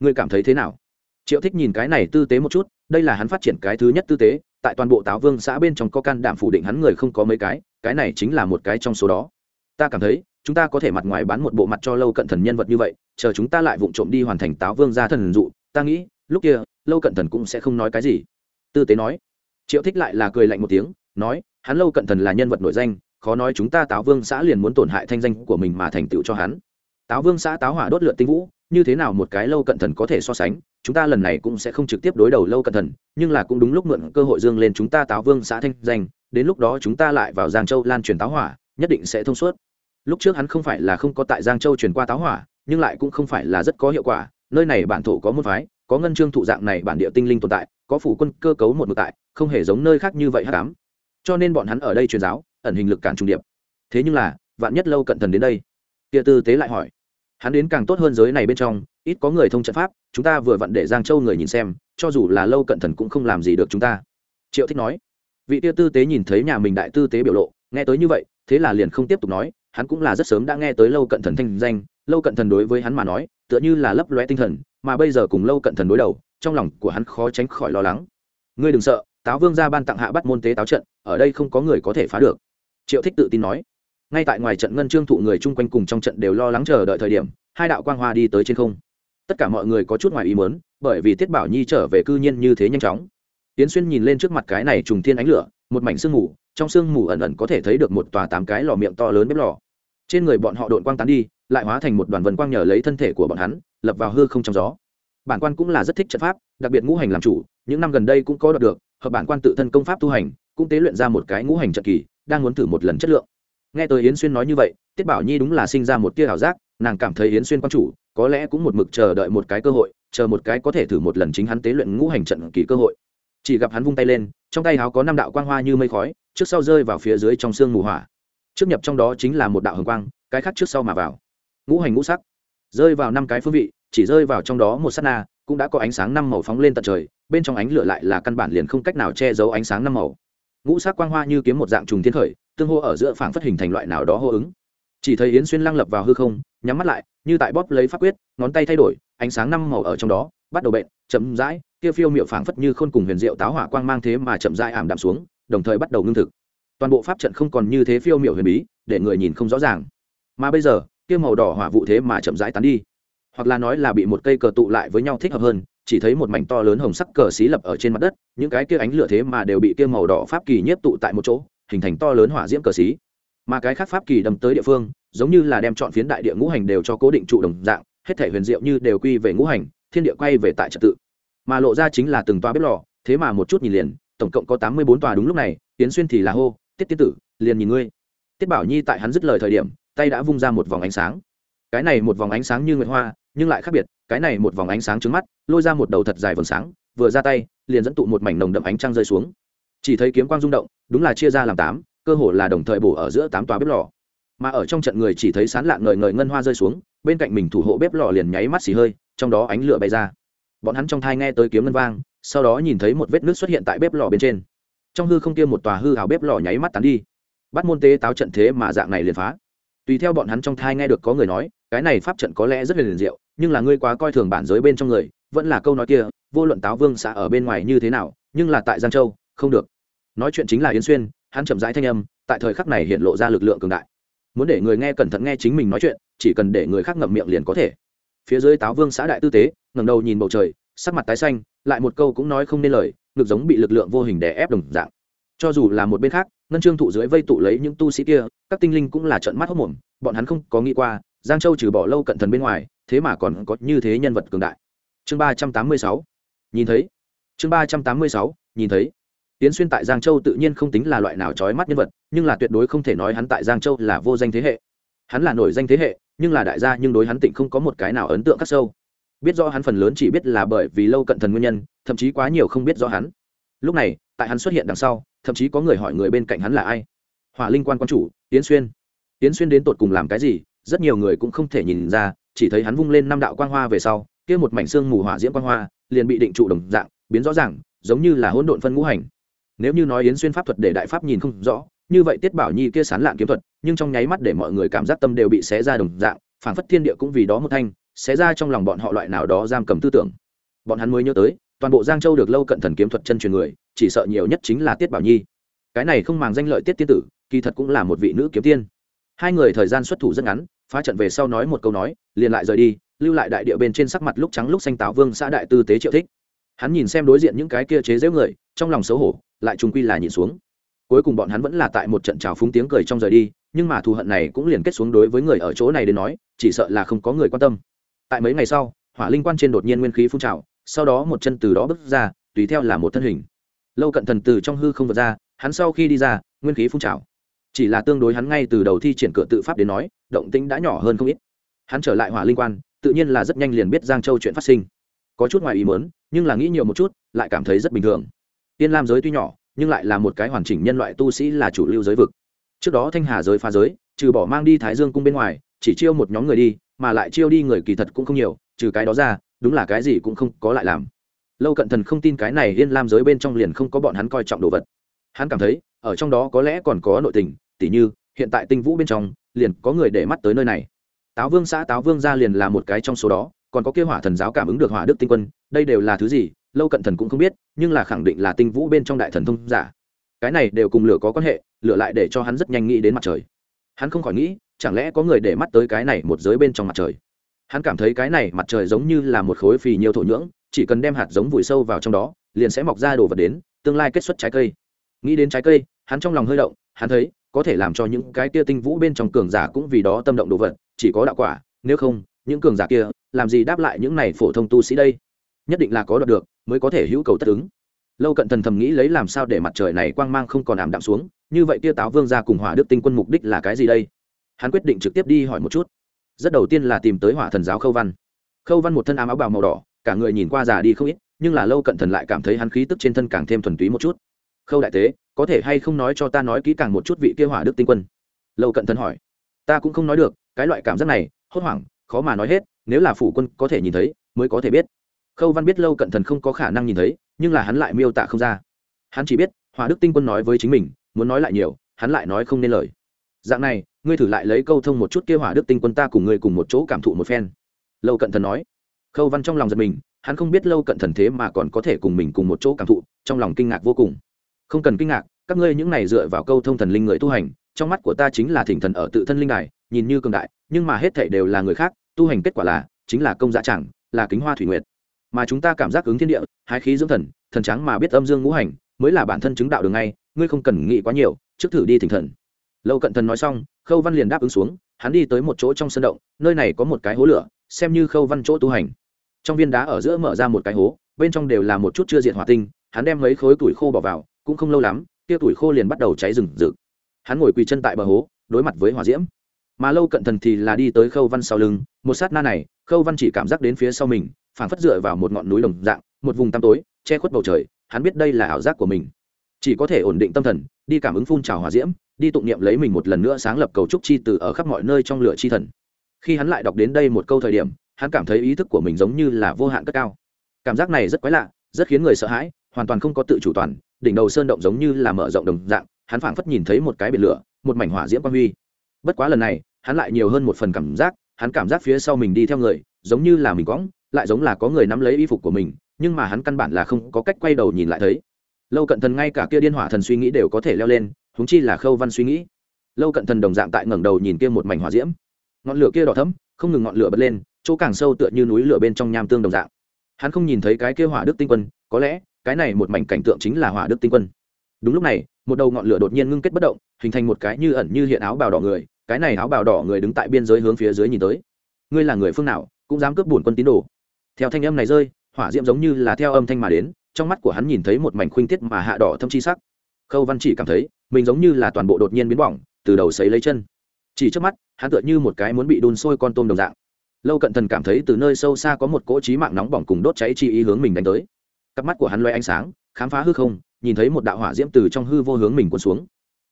Ngươi cảm thấy thế nào? Triệu thích nhìn cái này tư tế một chút, đây là hắn phát triển cái thứ nhất tư tế, tại toàn bộ táo vương xã bên trong có can đảm phủ định hắn người không có mấy cái cái này chính là một cái trong số đó. Ta cảm thấy, chúng ta có thể mặt ngoài bán một bộ mặt cho lâu cận thần nhân vật như vậy, chờ chúng ta lại vụng trộm đi hoàn thành táo vương gia thần dụ, ta nghĩ, lúc kia, lâu cận thần cũng sẽ không nói cái gì. Tư tế nói. Triệu thích lại là cười lạnh một tiếng, nói, hắn lâu cận thần là nhân vật nổi danh khó nói chúng ta táo vương xã liền muốn tổn hại thanh danh của mình mà thành tựu cho hắn. Táo vương xã táo hỏa đốt lượt tinh vũ, như thế nào một cái lâu cận thần có thể so sánh, chúng ta lần này cũng sẽ không trực tiếp đối đầu lâu cận thần, nhưng là cũng đúng lúc mượn cơ hội dương lên chúng ta táo vương xã thanh danh, đến lúc đó chúng ta lại vào giang châu lan truyền táo hỏa, nhất định sẽ thông suốt. Lúc trước hắn không phải là không có tại giang châu truyền qua táo hỏa, nhưng lại cũng không phải là rất có hiệu quả, nơi này bản thổ có một phái, có ngân chương thụ dạng này bản địa tinh linh tồn tại, có phủ quân cơ cấu một mực tại, không hề giống nơi khác như vậy hát cám cho nên bọn hắn ở đây truyền giáo ẩn hình lực cản trung điệp. Thế nhưng là, vạn nhất lâu cận thần đến đây? Địa tư tế lại hỏi. Hắn đến càng tốt hơn giới này bên trong, ít có người thông trận pháp, chúng ta vừa vặn để giang châu người nhìn xem, cho dù là lâu cận thần cũng không làm gì được chúng ta. Triệu thích nói. Vị tia tư tế nhìn thấy nhà mình đại tư tế biểu lộ, nghe tới như vậy, thế là liền không tiếp tục nói, hắn cũng là rất sớm đã nghe tới lâu cận thần thanh danh, lâu cận thần đối với hắn mà nói, tựa như là lấp lóe tinh thần, mà bây giờ cùng lâu cận thần đối đầu, trong lòng của hắn khó tránh khỏi lo lắng. Ngươi đừng sợ, táo vương ra ban tặng hạ bắt môn tế táo trận, ở đây không có người có thể phá được triệu thích tự tin nói. Ngay tại ngoài trận ngân trương thụ người chung quanh cùng trong trận đều lo lắng chờ đợi thời điểm, hai đạo quang hoa đi tới trên không. Tất cả mọi người có chút ngoài ý mớn bởi vì tiết bảo nhi trở về cư nhiên như thế nhanh chóng. Tiến xuyên nhìn lên trước mặt cái này trùng thiên ánh lửa, một mảnh sương mù, trong sương mù ẩn ẩn có thể thấy được một tòa tám cái lò miệng to lớn bếp lò. Trên người bọn họ đội quang tán đi, lại hóa thành một đoàn vần quang nhờ lấy thân thể của bọn hắn, lập vào hư không trong gió. Bản quan cũng là rất thích trận pháp, đặc biệt ngũ hành làm chủ, những năm gần đây cũng có được, hợp bản quan tự thân công pháp tu hành, cũng tế luyện ra một cái ngũ hành trận kỳ đang muốn thử một lần chất lượng. Nghe tới yến xuyên nói như vậy, tiết bảo nhi đúng là sinh ra một tia ảo giác, nàng cảm thấy yến xuyên quan chủ, có lẽ cũng một mực chờ đợi một cái cơ hội, chờ một cái có thể thử một lần chính hắn tế luyện ngũ hành trận kỳ cơ hội. Chỉ gặp hắn vung tay lên, trong tay háo có năm đạo quang hoa như mây khói, trước sau rơi vào phía dưới trong sương mù hỏa. Trước nhập trong đó chính là một đạo hồng quang, cái khác trước sau mà vào. Ngũ hành ngũ sắc. Rơi vào năm cái phương vị, chỉ rơi vào trong đó một s á t na, cũng đã có ánh sáng năm màu phóng lên tận trời, bên trong ánh lửa lại là căn bản liền không cách nào che giấu ánh sáng năm màu ngũ sắc quang hoa như kiếm một dạng trùng thiên khởi, tương hô ở giữa phảng phất hình thành loại nào đó hô ứng. Chỉ thấy yến xuyên lăng lập vào hư không, nhắm mắt lại, như tại bóp lấy pháp quyết, ngón tay thay đổi, ánh sáng năm màu ở trong đó, bắt đầu bệnh, chậm rãi, kia phiêu miệu phảng phất như khôn cùng huyền diệu táo hỏa quang mang thế mà chậm rãi ảm đạm xuống, đồng thời bắt đầu ngưng thực. Toàn bộ pháp trận không còn như thế phiêu miệu huyền bí, để người nhìn không rõ ràng. Mà bây giờ, kia màu đỏ hỏa vụ thế mà chậm rãi tán đi. Hoặc là nói là bị một cây cờ tụ lại với nhau thích hợp hơn chỉ thấy một mảnh to lớn hồng sắc cờ xí lập ở trên mặt đất, những cái kia ánh lửa thế mà đều bị kia màu đỏ pháp kỳ nhiếp tụ tại một chỗ, hình thành to lớn hỏa diễm cờ xí. Mà cái khác pháp kỳ đâm tới địa phương, giống như là đem chọn phiến đại địa ngũ hành đều cho cố định trụ đồng dạng, hết thể huyền diệu như đều quy về ngũ hành, thiên địa quay về tại trật tự. Mà lộ ra chính là từng toa bếp lò, thế mà một chút nhìn liền, tổng cộng có tám mươi bốn tòa đúng lúc này tiến xuyên thì là hô, tiết tiết tử, liền nhìn ngươi. Tiết bảo nhi tại hắn dứt lời thời điểm, tay đã vung ra một vòng ánh sáng. Cái này một vòng ánh sáng như nguyệt hoa, nhưng lại khác biệt cái này một vòng ánh sáng trứng mắt, lôi ra một đầu thật dài vầng sáng, vừa ra tay, liền dẫn tụ một mảnh nồng đậm ánh trăng rơi xuống. Chỉ thấy kiếm quang rung động, đúng là chia ra làm tám, cơ hồ là đồng thời bổ ở giữa tám tòa bếp lò. Mà ở trong trận người chỉ thấy sán lạng ngời ngời ngân hoa rơi xuống, bên cạnh mình thủ hộ bếp lò liền nháy mắt xì hơi, trong đó ánh lửa bay ra. Bọn hắn trong thai nghe tới kiếm ngân vang, sau đó nhìn thấy một vết nước xuất hiện tại bếp lò bên trên. Trong hư không kia một tòa hư hào bếp lò nháy mắt tán đi. Bắt môn tế táo trận thế mà dạng này liền phá. Tùy theo bọn hắn trong thai nghe được có người nói, cái này pháp trận có lẽ rất là liền diệu nhưng là ngươi quá coi thường bản giới bên trong người, vẫn là câu nói kia, vô luận táo vương xã ở bên ngoài như thế nào, nhưng là tại giang châu, không được. Nói chuyện chính là yến xuyên, hắn chậm rãi thanh âm, tại thời khắc này hiện lộ ra lực lượng cường đại. Muốn để người nghe cẩn thận nghe chính mình nói chuyện, chỉ cần để người khác ngậm miệng liền có thể. Phía dưới táo vương xã đại tư tế, ngẩng đầu nhìn bầu trời, sắc mặt tái xanh, lại một câu cũng nói không nên lời, ngực giống bị lực lượng vô hình đè ép đồng dạng. Cho dù là một bên khác, ngân trương thụ dưới vây tụ lấy những tu sĩ kia, các tinh linh cũng là trận mắt hốc mồm, bọn hắn không có nghĩ qua, giang châu trừ bỏ lâu cận thần bên ngoài thế mà còn có như thế nhân vật cường đại. Chương ba trăm tám mươi sáu, nhìn thấy. Chương ba trăm tám mươi sáu, nhìn thấy. Tiến xuyên tại giang châu tự nhiên không tính là loại nào trói mắt nhân vật, nhưng là tuyệt đối không thể nói hắn tại giang châu là vô danh thế hệ. Hắn là nổi danh thế hệ, nhưng là đại gia nhưng đối hắn tịnh không có một cái nào ấn tượng khắc sâu. Biết rõ hắn phần lớn chỉ biết là bởi vì lâu cận thần nguyên nhân, thậm chí quá nhiều không biết rõ hắn. Lúc này, tại hắn xuất hiện đằng sau, thậm chí có người hỏi người bên cạnh hắn là ai. Hỏa linh quan quan chủ tiến xuyên. Tiến xuyên đến tột cùng làm cái gì, rất nhiều người cũng không thể nhìn ra chỉ thấy hắn vung lên năm đạo quang hoa về sau, kia một mảnh xương mù hỏa diễm quang hoa liền bị định trụ đồng dạng, biến rõ ràng, giống như là hỗn độn phân ngũ hành. Nếu như nói yến xuyên pháp thuật để đại pháp nhìn không rõ, như vậy tiết bảo nhi kia sán lạng kiếm thuật, nhưng trong nháy mắt để mọi người cảm giác tâm đều bị xé ra đồng dạng, phảng phất thiên địa cũng vì đó một thanh, xé ra trong lòng bọn họ loại nào đó giam cầm tư tưởng. Bọn hắn mới nhớ tới, toàn bộ giang châu được lâu cận thần kiếm thuật chân truyền người, chỉ sợ nhiều nhất chính là tiết bảo nhi. Cái này không màng danh lợi tiết tiên tử, kỳ thật cũng là một vị nữ kiếm tiên. Hai người thời gian xuất thủ rất ngắn phá trận về sau nói một câu nói, liền lại rời đi, lưu lại đại địa bên trên sắc mặt lúc trắng lúc xanh táo vương xã đại tư tế triệu thích. Hắn nhìn xem đối diện những cái kia chế giễu người, trong lòng xấu hổ, lại trung quy là nhìn xuống. Cuối cùng bọn hắn vẫn là tại một trận trào phúng tiếng cười trong rời đi, nhưng mà thù hận này cũng liền kết xuống đối với người ở chỗ này đến nói, chỉ sợ là không có người quan tâm. Tại mấy ngày sau, hỏa linh quan trên đột nhiên nguyên khí phun trào, sau đó một chân từ đó bước ra, tùy theo là một thân hình. Lâu cận thần từ trong hư không vượt ra, hắn sau khi đi ra, nguyên khí phun trào. Chỉ là tương đối hắn ngay từ đầu thi triển cửa tự pháp đến nói động tĩnh đã nhỏ hơn không ít. Hắn trở lại hỏa linh quan, tự nhiên là rất nhanh liền biết giang châu chuyện phát sinh. Có chút ngoài ý mớn nhưng là nghĩ nhiều một chút, lại cảm thấy rất bình thường. Tiên lam giới tuy nhỏ, nhưng lại là một cái hoàn chỉnh nhân loại tu sĩ là chủ lưu giới vực. Trước đó thanh hà giới phá giới, trừ bỏ mang đi thái dương cung bên ngoài, chỉ chiêu một nhóm người đi, mà lại chiêu đi người kỳ thật cũng không nhiều, trừ cái đó ra, đúng là cái gì cũng không có lại làm. Lâu cận thần không tin cái này yên lam giới bên trong liền không có bọn hắn coi trọng đồ vật. Hắn cảm thấy, ở trong đó có lẽ còn có nội tình, tỉ như, hiện tại tinh vũ bên trong liền có người để mắt tới nơi này. Táo vương xã, táo vương gia liền là một cái trong số đó, còn có kia hỏa thần giáo cảm ứng được hỏa đức tinh quân, đây đều là thứ gì, lâu cận thần cũng không biết, nhưng là khẳng định là tinh vũ bên trong đại thần thông giả. Cái này đều cùng lửa có quan hệ, lửa lại để cho hắn rất nhanh nghĩ đến mặt trời. Hắn không khỏi nghĩ, chẳng lẽ có người để mắt tới cái này một giới bên trong mặt trời? Hắn cảm thấy cái này mặt trời giống như là một khối phì nhiều thổ nhưỡng, chỉ cần đem hạt giống vùi sâu vào trong đó, liền sẽ mọc ra đồ vật đến, tương lai kết xuất trái cây. Nghĩ đến trái cây, hắn trong lòng hơi động, hắn thấy có thể làm cho những cái kia tinh vũ bên trong cường giả cũng vì đó tâm động đồ vật, chỉ có đạo quả, nếu không, những cường giả kia, làm gì đáp lại những này phổ thông tu sĩ đây? Nhất định là có đoạt được, mới có thể hữu cầu tất ứng. Lâu cận thần thầm nghĩ lấy làm sao để mặt trời này quang mang không còn ảm đạm xuống, như vậy kia táo vương ra cùng hỏa đức tinh quân mục đích là cái gì đây? Hắn quyết định trực tiếp đi hỏi một chút. Rất đầu tiên là tìm tới hỏa thần giáo khâu văn. Khâu văn một thân ám áo bào màu đỏ, cả người nhìn qua già đi không ít, nhưng là lâu cận thần lại cảm thấy hắn khí tức trên thân càng thêm thuần túy một chút. Khâu đại tế có thể hay không nói cho ta nói kỹ càng một chút vị kia hỏa đức tinh quân? Lâu cận thần hỏi. Ta cũng không nói được, cái loại cảm giác này, hốt hoảng, khó mà nói hết, nếu là phủ quân có thể nhìn thấy, mới có thể biết. Khâu văn biết lâu cận thần không có khả năng nhìn thấy, nhưng là hắn lại miêu tả không ra. Hắn chỉ biết, hỏa đức tinh quân nói với chính mình, muốn nói lại nhiều, hắn lại nói không nên lời. Dạng này, ngươi thử lại lấy câu thông một chút kia hỏa đức tinh quân ta cùng ngươi cùng một chỗ cảm thụ một phen. Lâu cận thần nói. Khâu văn trong lòng giật mình, hắn không biết lâu cận thần thế mà còn có thể cùng mình cùng một chỗ cảm thụ, trong lòng kinh ngạc vô cùng không cần kinh ngạc, các ngươi những này dựa vào câu thông thần linh người tu hành, trong mắt của ta chính là thỉnh thần ở tự thân linh đài, nhìn như cường đại, nhưng mà hết thảy đều là người khác, tu hành kết quả là, chính là công dạ chẳng, là kính hoa thủy nguyệt. Mà chúng ta cảm giác ứng thiên địa hái khí dưỡng thần thần trắng mà biết âm dương ngũ hành, mới là bản thân chứng đạo được ngay, ngươi không cần nghĩ quá nhiều, trước thử đi thỉnh thần. Lâu cận thần nói xong, khâu văn liền đáp ứng xuống, hắn đi tới một chỗ trong sân động, nơi này có một cái hố lửa, xem như khâu văn chỗ tu hành. Trong viên đá ở giữa mở ra một cái hố, bên trong đều là một chút chưa diệt hỏa tinh, hắn đem mấy khối tuổi khô bỏ vào cũng không lâu lắm, kia tuổi khô liền bắt đầu cháy rừng rực. Hắn ngồi quỳ chân tại bờ hố, đối mặt với hỏa diễm. Mà lâu cận thần thì là đi tới khâu văn sau lưng, một sát na này, khâu văn chỉ cảm giác đến phía sau mình, phảng phất dựa vào một ngọn núi đồng dạng, một vùng tăm tối, che khuất bầu trời, hắn biết đây là ảo giác của mình. Chỉ có thể ổn định tâm thần, đi cảm ứng phun trào hỏa diễm, đi tụng niệm lấy mình một lần nữa sáng lập cầu trúc chi từ ở khắp mọi nơi trong lửa chi thần. Khi hắn lại đọc đến đây một câu thời điểm, hắn cảm thấy ý thức của mình giống như là vô hạn cất cao. Cảm giác này rất quái lạ, rất khiến người sợ hãi, hoàn toàn không có tự chủ toàn đỉnh đầu sơn động giống như là mở rộng đồng dạng, hắn phảng phất nhìn thấy một cái biển lửa, một mảnh hỏa diễm quang huy. Bất quá lần này, hắn lại nhiều hơn một phần cảm giác, hắn cảm giác phía sau mình đi theo người, giống như là mình cõng, lại giống là có người nắm lấy y phục của mình, nhưng mà hắn căn bản là không có cách quay đầu nhìn lại thấy. Lâu cận thần ngay cả kia điên hỏa thần suy nghĩ đều có thể leo lên húng chi là khâu văn suy nghĩ. Lâu cận thần đồng dạng tại ngẩng đầu nhìn kia một mảnh hỏa diễm. Ngọn lửa kia đỏ thấm không ngừng ngọn lửa bật lên, chỗ càng sâu tựa như núi lửa bên trong nham tương đồng dạng. Hắn không nhìn thấy cái kia hỏa đức tinh quân, có lẽ cái này một mảnh cảnh tượng chính là hỏa đức tinh quân. Đúng lúc này, một đầu ngọn lửa đột nhiên ngưng kết bất động, hình thành một cái như ẩn như hiện áo bào đỏ người, cái này áo bào đỏ người đứng tại biên giới hướng phía dưới nhìn tới. Ngươi là người phương nào, cũng dám cướp bổn quân tín đồ? Theo thanh âm này rơi, hỏa diễm giống như là theo âm thanh mà đến, trong mắt của hắn nhìn thấy một mảnh khuynh tiết mà hạ đỏ thâm chi sắc. Khâu văn chỉ cảm thấy, mình giống như là toàn bộ đột nhiên biến bỏng, từ đầu sấy lấy chân. Chỉ trước mắt, hắn tựa như một cái muốn bị đun sôi con tôm đồng dạng. Lâu cận thần cảm thấy từ nơi sâu xa có một cỗ trí mạng nóng bỏng cùng đốt cháy chi ý hướng mình đánh tới cặp mắt của hắn loay ánh sáng, khám phá hư không, nhìn thấy một đạo hỏa diễm từ trong hư vô hướng mình cuốn xuống.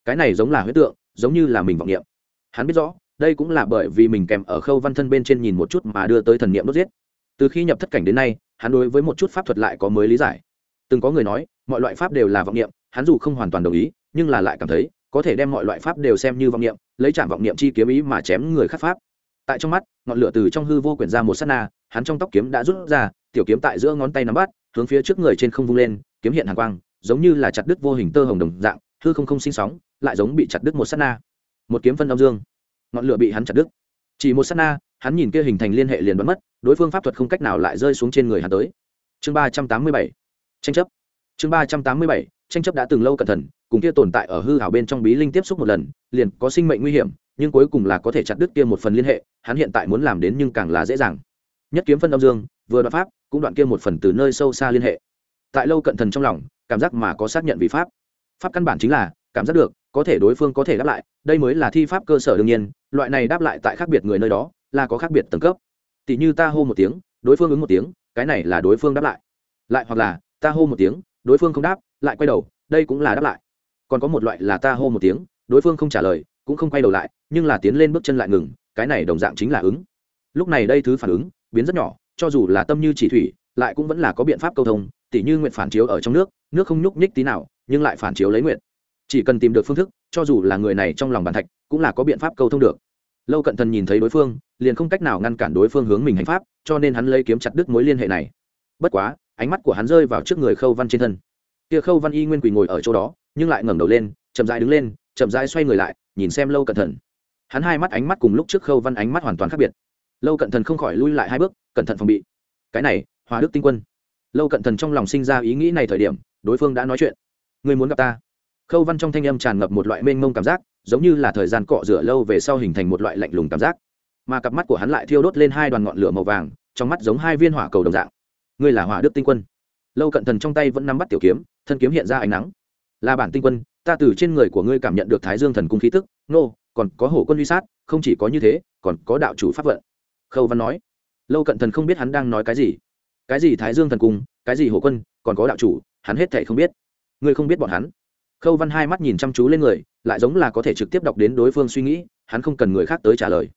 Cái này giống là huyết tượng, giống như là mình vọng niệm. Hắn biết rõ, đây cũng là bởi vì mình kèm ở khâu văn thân bên trên nhìn một chút mà đưa tới thần niệm đốt giết. Từ khi nhập thất cảnh đến nay, hắn đối với một chút pháp thuật lại có mới lý giải. Từng có người nói, mọi loại pháp đều là vọng niệm, hắn dù không hoàn toàn đồng ý, nhưng là lại cảm thấy, có thể đem mọi loại pháp đều xem như vọng niệm, lấy trảm vọng niệm chi kiếm ý mà chém người khác pháp tại trong mắt, ngọn lửa từ trong hư vô quyển ra một sát na, hắn trong tóc kiếm đã rút ra, tiểu kiếm tại giữa ngón tay nắm bắt, hướng phía trước người trên không vung lên, kiếm hiện hàng quang, giống như là chặt đứt vô hình tơ hồng đồng dạng, hư không không sinh sóng, lại giống bị chặt đứt một sát na. Một kiếm phân âm dương, ngọn lửa bị hắn chặt đứt. Chỉ một sát na, hắn nhìn kia hình thành liên hệ liền bắn mất, đối phương pháp thuật không cách nào lại rơi xuống trên người hắn tới. Chương ba trăm tám mươi bảy, tranh chấp. Chương ba trăm tám mươi bảy, tranh chấp đã từng lâu cẩn thận, cùng kia tồn tại ở hư hảo bên trong bí linh tiếp xúc một lần, liền có sinh mệnh nguy hiểm nhưng cuối cùng là có thể chặt đứt kia một phần liên hệ, hắn hiện tại muốn làm đến nhưng càng là dễ dàng. Nhất kiếm phân âm dương, vừa đoạn pháp, cũng đoạn kia một phần từ nơi sâu xa liên hệ. Tại lâu cận thần trong lòng, cảm giác mà có xác nhận vì pháp. Pháp căn bản chính là, cảm giác được, có thể đối phương có thể đáp lại, đây mới là thi pháp cơ sở đương nhiên, loại này đáp lại tại khác biệt người nơi đó, là có khác biệt tầng cấp. Tỷ như ta hô một tiếng, đối phương ứng một tiếng, cái này là đối phương đáp lại. Lại hoặc là, ta hô một tiếng, đối phương không đáp, lại quay đầu, đây cũng là đáp lại. Còn có một loại là ta hô một tiếng, đối phương không trả lời cũng không quay đầu lại, nhưng là tiến lên bước chân lại ngừng, cái này đồng dạng chính là ứng. Lúc này đây thứ phản ứng, biến rất nhỏ, cho dù là tâm như chỉ thủy, lại cũng vẫn là có biện pháp câu thông, tỉ như nguyện phản chiếu ở trong nước nước không nhúc nhích tí nào, nhưng lại phản chiếu lấy nguyện. Chỉ cần tìm được phương thức, cho dù là người này trong lòng bàn thạch, cũng là có biện pháp câu thông được. Lâu cận thần nhìn thấy đối phương, liền không cách nào ngăn cản đối phương hướng mình hành pháp, cho nên hắn lấy kiếm chặt đứt mối liên hệ này. Bất quá, ánh mắt của hắn rơi vào trước người khâu văn trên thân. Kia khâu văn y nguyên quỳ ngồi ở chỗ đó, nhưng lại ngẩng đầu lên, chậm rãi đứng lên, chậm rãi xoay người lại nhìn xem lâu cận thần. Hắn hai mắt ánh mắt cùng lúc trước khâu văn ánh mắt hoàn toàn khác biệt. Lâu cận thần không khỏi lui lại hai bước, cẩn thận phòng bị. Cái này hòa đức tinh quân. Lâu cận thần trong lòng sinh ra ý nghĩ này thời điểm, đối phương đã nói chuyện. Người muốn gặp ta? Khâu văn trong thanh âm tràn ngập một loại mênh mông cảm giác, giống như là thời gian cọ rửa lâu về sau hình thành một loại lạnh lùng cảm giác. Mà cặp mắt của hắn lại thiêu đốt lên hai đoàn ngọn lửa màu vàng, trong mắt giống hai viên hỏa cầu đồng dạng. Ngươi là hỏa đức tinh quân. Lâu cận thần trong tay vẫn nắm bắt tiểu kiếm, thân kiếm hiện ra ánh nắng. Là bản tinh quân ta từ trên người của ngươi cảm nhận được thái dương thần cung khí tức, nô, còn có hổ quân uy sát, không chỉ có như thế, còn có đạo chủ pháp vận. Khâu văn nói. Lâu cận thần không biết hắn đang nói cái gì. Cái gì thái dương thần cung, cái gì hổ quân, còn có đạo chủ, hắn hết thể không biết. Ngươi không biết bọn hắn. Khâu văn hai mắt nhìn chăm chú lên người, lại giống là có thể trực tiếp đọc đến đối phương suy nghĩ, hắn không cần người khác tới trả lời.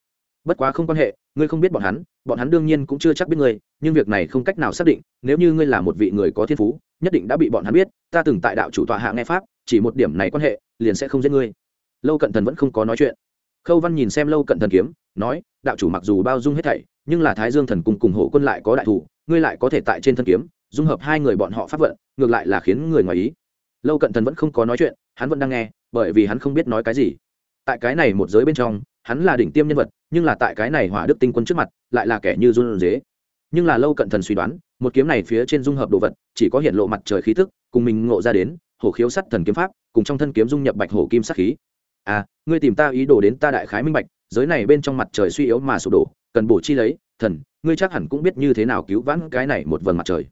Bất quá không quan hệ, ngươi không biết bọn hắn bọn hắn đương nhiên cũng chưa chắc biết ngươi, nhưng việc này không cách nào xác định, nếu như ngươi là một vị người có thiên phú, nhất định đã bị bọn hắn biết, ta từng tại đạo chủ tọa hạ nghe pháp chỉ một điểm này quan hệ, liền sẽ không giết ngươi. Lâu cận thần vẫn không có nói chuyện. Khâu văn nhìn xem lâu cận thần kiếm, nói, đạo chủ mặc dù bao dung hết thảy, nhưng là thái dương thần cùng cùng hộ quân lại có đại thủ, ngươi lại có thể tại trên thân kiếm, dung hợp hai người bọn họ pháp vận, ngược lại là khiến người ngoài ý. Lâu cận thần vẫn không có nói chuyện, hắn vẫn đang nghe, bởi vì hắn không biết nói cái gì. Tại cái này một giới bên trong, hắn là đỉnh tiêm nhân vật, nhưng là tại cái này hỏa đức tinh quân trước mặt, lại là kẻ như run dế. Nhưng là lâu cận thần suy đoán, một kiếm này phía trên dung hợp đồ vật, chỉ có hiện lộ mặt trời khí thức cùng mình ngộ ra đến hổ khiếu sắt thần kiếm pháp, cùng trong thân kiếm dung nhập bạch hổ kim sắc khí. À ngươi tìm ta ý đồ đến ta đại khái minh bạch, giới này bên trong mặt trời suy yếu mà sụp đổ, cần bổ chi lấy, thần, ngươi chắc hẳn cũng biết như thế nào cứu vãn cái này một vầng mặt trời.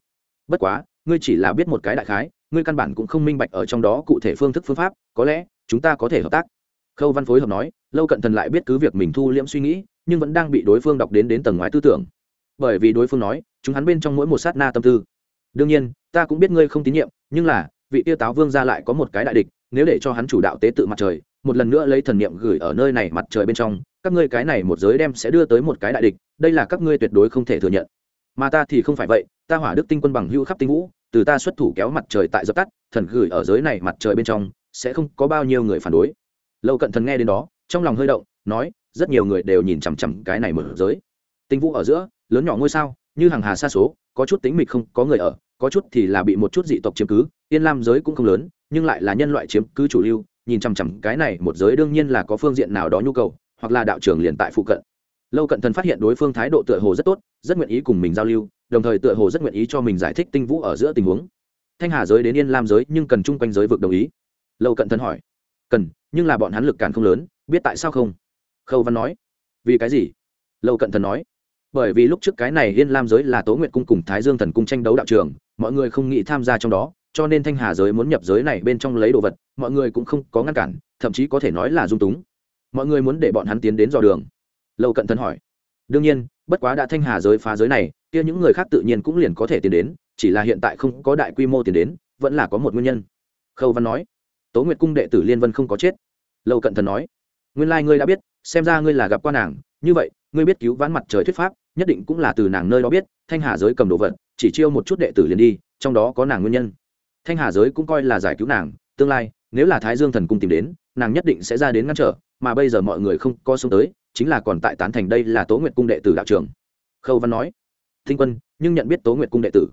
Bất quá, ngươi chỉ là biết một cái đại khái, ngươi căn bản cũng không minh bạch ở trong đó cụ thể phương thức phương pháp, có lẽ, chúng ta có thể hợp tác. Khâu văn phối hợp nói, lâu cận thần lại biết cứ việc mình thu liễm suy nghĩ, nhưng vẫn đang bị đối phương đọc đến đến tầng ngoài tư tưởng. Bởi vì đối phương nói, chúng hắn bên trong mỗi một sát na tâm tư. Đương nhiên, ta cũng biết ngươi không tín nhiệm, nhưng là vị tiêu táo vương ra lại có một cái đại địch, nếu để cho hắn chủ đạo tế tự mặt trời, một lần nữa lấy thần niệm gửi ở nơi này mặt trời bên trong, các ngươi cái này một giới đem sẽ đưa tới một cái đại địch, đây là các ngươi tuyệt đối không thể thừa nhận. Mà ta thì không phải vậy, ta hỏa đức tinh quân bằng hưu khắp tinh vũ, từ ta xuất thủ kéo mặt trời tại dập tắt, thần gửi ở giới này mặt trời bên trong, sẽ không có bao nhiêu người phản đối. Lâu cận thần nghe đến đó, trong lòng hơi động, nói, rất nhiều người đều nhìn chằm chằm cái này mở giới. Tinh vũ ở giữa, lớn nhỏ ngôi sao, như hàng hà xa số, có chút tính mịch không có người ở, có chút thì là bị một chút dị tộc chiếm cứ yên lam giới cũng không lớn, nhưng lại là nhân loại chiếm cứ chủ lưu, nhìn chằm chằm cái này một giới đương nhiên là có phương diện nào đó nhu cầu, hoặc là đạo trưởng liền tại phụ cận. Lâu cận thần phát hiện đối phương thái độ tựa hồ rất tốt, rất nguyện ý cùng mình giao lưu, đồng thời tựa hồ rất nguyện ý cho mình giải thích tinh vũ ở giữa tình huống. Thanh hà giới đến yên lam giới, nhưng cần chung quanh giới vực đồng ý. Lâu cận thần hỏi, cần, nhưng là bọn hắn lực càn không lớn, biết tại sao không? Khâu văn nói, vì cái gì? Lâu cận thần nói, bởi vì lúc trước cái này yên lam giới là tố nguyện cung cùng thái dương thần cung tranh đấu đạo trường mọi người không nghĩ tham gia trong đó cho nên thanh hà giới muốn nhập giới này bên trong lấy đồ vật, mọi người cũng không có ngăn cản, thậm chí có thể nói là dung túng. Mọi người muốn để bọn hắn tiến đến dò đường. Lâu cận thần hỏi. Đương nhiên, bất quá đã thanh hà giới phá giới này, kia những người khác tự nhiên cũng liền có thể tiến đến, chỉ là hiện tại không có đại quy mô tiến đến, vẫn là có một nguyên nhân. Khâu văn nói. Tố nguyệt cung đệ tử liên vân không có chết. Lâu cận thần nói. Nguyên lai、like、ngươi đã biết, xem ra ngươi là gặp qua nàng, như vậy, ngươi biết cứu vãn mặt trời thuyết pháp, nhất định cũng là từ nàng nơi đó biết, thanh hà giới cầm đồ vật, chỉ chiêu một chút đệ tử liền đi, trong đó có nàng nguyên nhân thanh hà giới cũng coi là giải cứu nàng, tương lai, nếu là thái dương thần cung tìm đến, nàng nhất định sẽ ra đến ngăn trở, mà bây giờ mọi người không có xuống tới, chính là còn tại tán thành đây là tố nguyệt cung đệ tử đạo trường. Khâu văn nói, thinh quân, nhưng nhận biết tố nguyệt cung đệ tử?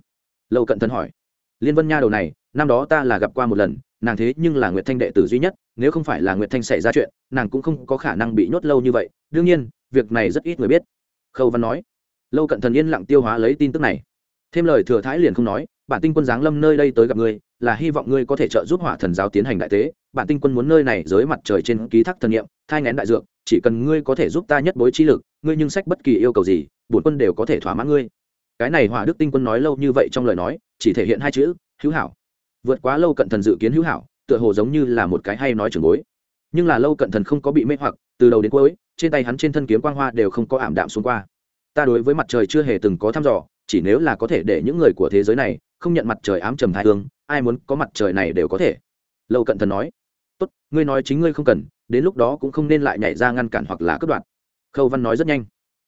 Lâu cận thân hỏi. Liên vân nha đầu này, năm đó ta là gặp qua một lần, nàng thế nhưng là nguyệt thanh đệ tử duy nhất, nếu không phải là nguyệt thanh xảy ra chuyện, nàng cũng không có khả năng bị nhốt lâu như vậy, đương nhiên, việc này rất ít người biết. Khâu văn nói. Lâu cận thần yên lặng tiêu hóa lấy tin tức này. Thêm lời thừa thái liền không nói bản tinh quân giáng lâm nơi đây tới gặp ngươi, là hy vọng ngươi có thể trợ giúp hỏa thần giáo tiến hành đại tế. Bản tinh quân muốn nơi này dưới mặt trời trên ký thác thần nghiệm thai ngén đại dược, chỉ cần ngươi có thể giúp ta nhất bối trí lực, ngươi nhưng sách bất kỳ yêu cầu gì, bổn quân đều có thể thỏa mãn ngươi. Cái này hỏa đức tinh quân nói lâu như vậy trong lời nói, chỉ thể hiện hai chữ, hữu hảo. Vượt quá lâu cận thần dự kiến hữu hảo, tựa hồ giống như là một cái hay nói trường bối. Nhưng là lâu cận thần không có bị mê hoặc, từ đầu đến cuối, trên tay hắn trên thân kiếm quang hoa đều không có ảm đạm xuống qua. Ta đối với mặt trời chưa hề từng có thăm dò, chỉ nếu là có thể để những người của thế giới này không nhận mặt trời ám trầm thái hương, ai muốn có mặt trời này đều có thể. Lâu cận thần nói, tốt, ngươi nói chính ngươi không cần, đến lúc đó cũng không nên lại nhảy ra ngăn cản hoặc là cướp đoạt. Khâu văn nói rất nhanh.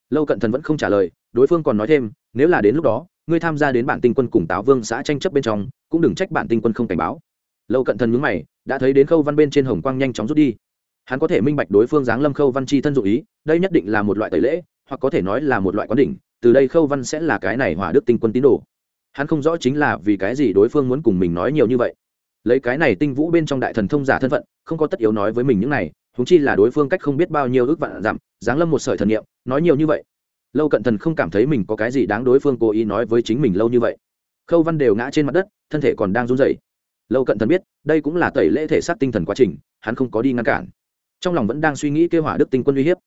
Lâu cận thần vẫn không trả lời, đối phương còn nói thêm, nếu là đến lúc đó, ngươi tham gia đến bản tinh quân cùng táo vương xã tranh chấp bên trong, cũng đừng trách bản tinh quân không cảnh báo. Lâu cận thần nhướng mày, đã thấy đến khâu văn bên trên hồng quang nhanh chóng rút đi. Hắn có thể minh bạch đối phương giáng lâm khâu văn chi thân dụ ý, đây nhất định là một loại tẩy lễ, hoặc có thể nói là một loại quán đỉnh, từ đây khâu văn sẽ là cái này hỏa đức tinh quân tín đồ hắn không rõ chính là vì cái gì đối phương muốn cùng mình nói nhiều như vậy. Lấy cái này tinh vũ bên trong đại thần thông giả thân phận, không có tất yếu nói với mình những này húng chi là đối phương cách không biết bao nhiêu ước vạn dặm, giáng lâm một sợi thần niệm, nói nhiều như vậy. Lâu cận thần không cảm thấy mình có cái gì đáng đối phương cố ý nói với chính mình lâu như vậy. Khâu văn đều ngã trên mặt đất, thân thể còn đang run rẩy. Lâu cận thần biết, đây cũng là tẩy lễ thể xác tinh thần quá trình, hắn không có đi ngăn cản. Trong lòng vẫn đang suy nghĩ kêu hỏa đức tinh quân uy hiếp.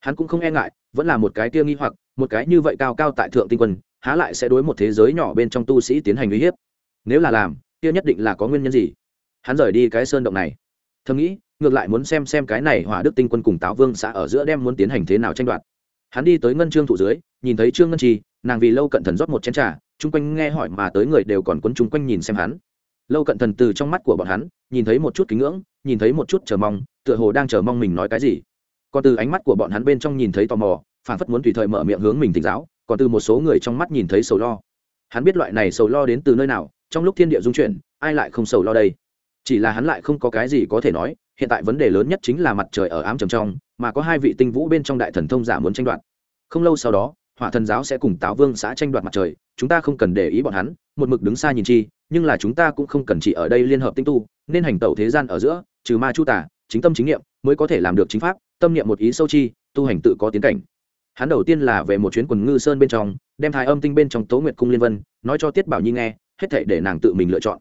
Hắn cũng không e ngại, vẫn là một cái kia nghi hoặc, một cái như vậy cao cao tại thượng tinh quân há lại sẽ đối một thế giới nhỏ bên trong tu sĩ tiến hành uy hiếp. Nếu là làm, kia nhất định là có nguyên nhân gì? Hắn rời đi cái sơn động này. Thầm nghĩ, ngược lại muốn xem xem cái này hỏa đức tinh quân cùng táo vương xã ở giữa đem muốn tiến hành thế nào tranh đoạt. Hắn đi tới ngân trương thủ dưới, nhìn thấy trương ngân trì, nàng vì lâu cận thần rót một chén trà, chung quanh nghe hỏi mà tới người đều còn quấn chung quanh nhìn xem hắn. Lâu cận thần từ trong mắt của bọn hắn, nhìn thấy một chút kính ngưỡng, nhìn thấy một chút chờ mong, tựa hồ đang chờ mong mình nói cái gì. Còn từ ánh mắt của bọn hắn bên trong nhìn thấy tò mò phản phất muốn tùy thời mở miệng hướng mình tỉnh giáo còn từ một số người trong mắt nhìn thấy sầu lo. Hắn biết loại này sầu lo đến từ nơi nào, trong lúc thiên địa dung chuyển, ai lại không sầu lo đây? Chỉ là hắn lại không có cái gì có thể nói, hiện tại vấn đề lớn nhất chính là mặt trời ở ám trầm trong, mà có hai vị tinh vũ bên trong đại thần thông giả muốn tranh đoạt. Không lâu sau đó, hỏa thần giáo sẽ cùng táo vương xã tranh đoạt mặt trời, chúng ta không cần để ý bọn hắn, một mực đứng xa nhìn chi, nhưng là chúng ta cũng không cần chỉ ở đây liên hợp tinh tu, nên hành tẩu thế gian ở giữa, trừ ma chu tả chính tâm chính nghiệm mới có thể làm được chính pháp, tâm niệm một ý sâu chi, tu hành tự có tiến cảnh hắn đầu tiên là về một chuyến quần ngư sơn bên trong, đem thái âm tinh bên trong tố nguyệt cung liên vân, nói cho tiết bảo nhi nghe, hết thể để nàng tự mình lựa chọn.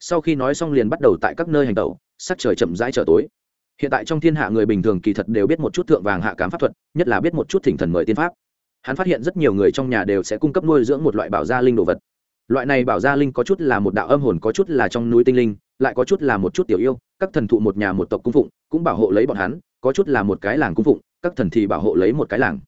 Sau khi nói xong liền bắt đầu tại các nơi hành tẩu, sắc trời chậm rãi trở tối. Hiện tại trong thiên hạ người bình thường kỳ thật đều biết một chút thượng vàng hạ cám pháp thuật, nhất là biết một chút thỉnh thần mời tiên pháp. Hắn phát hiện rất nhiều người trong nhà đều sẽ cung cấp nuôi dưỡng một loại bảo gia linh đồ vật. Loại này bảo gia linh có chút là một đạo âm hồn, có chút là trong núi tinh linh, lại có chút là một chút tiểu yêu, các thần thụ một nhà một tộc cung phụng, cũng bảo hộ lấy bọn hắn, có chút là một cái làng cung phụng, các thần thì bảo hộ lấy một cái làng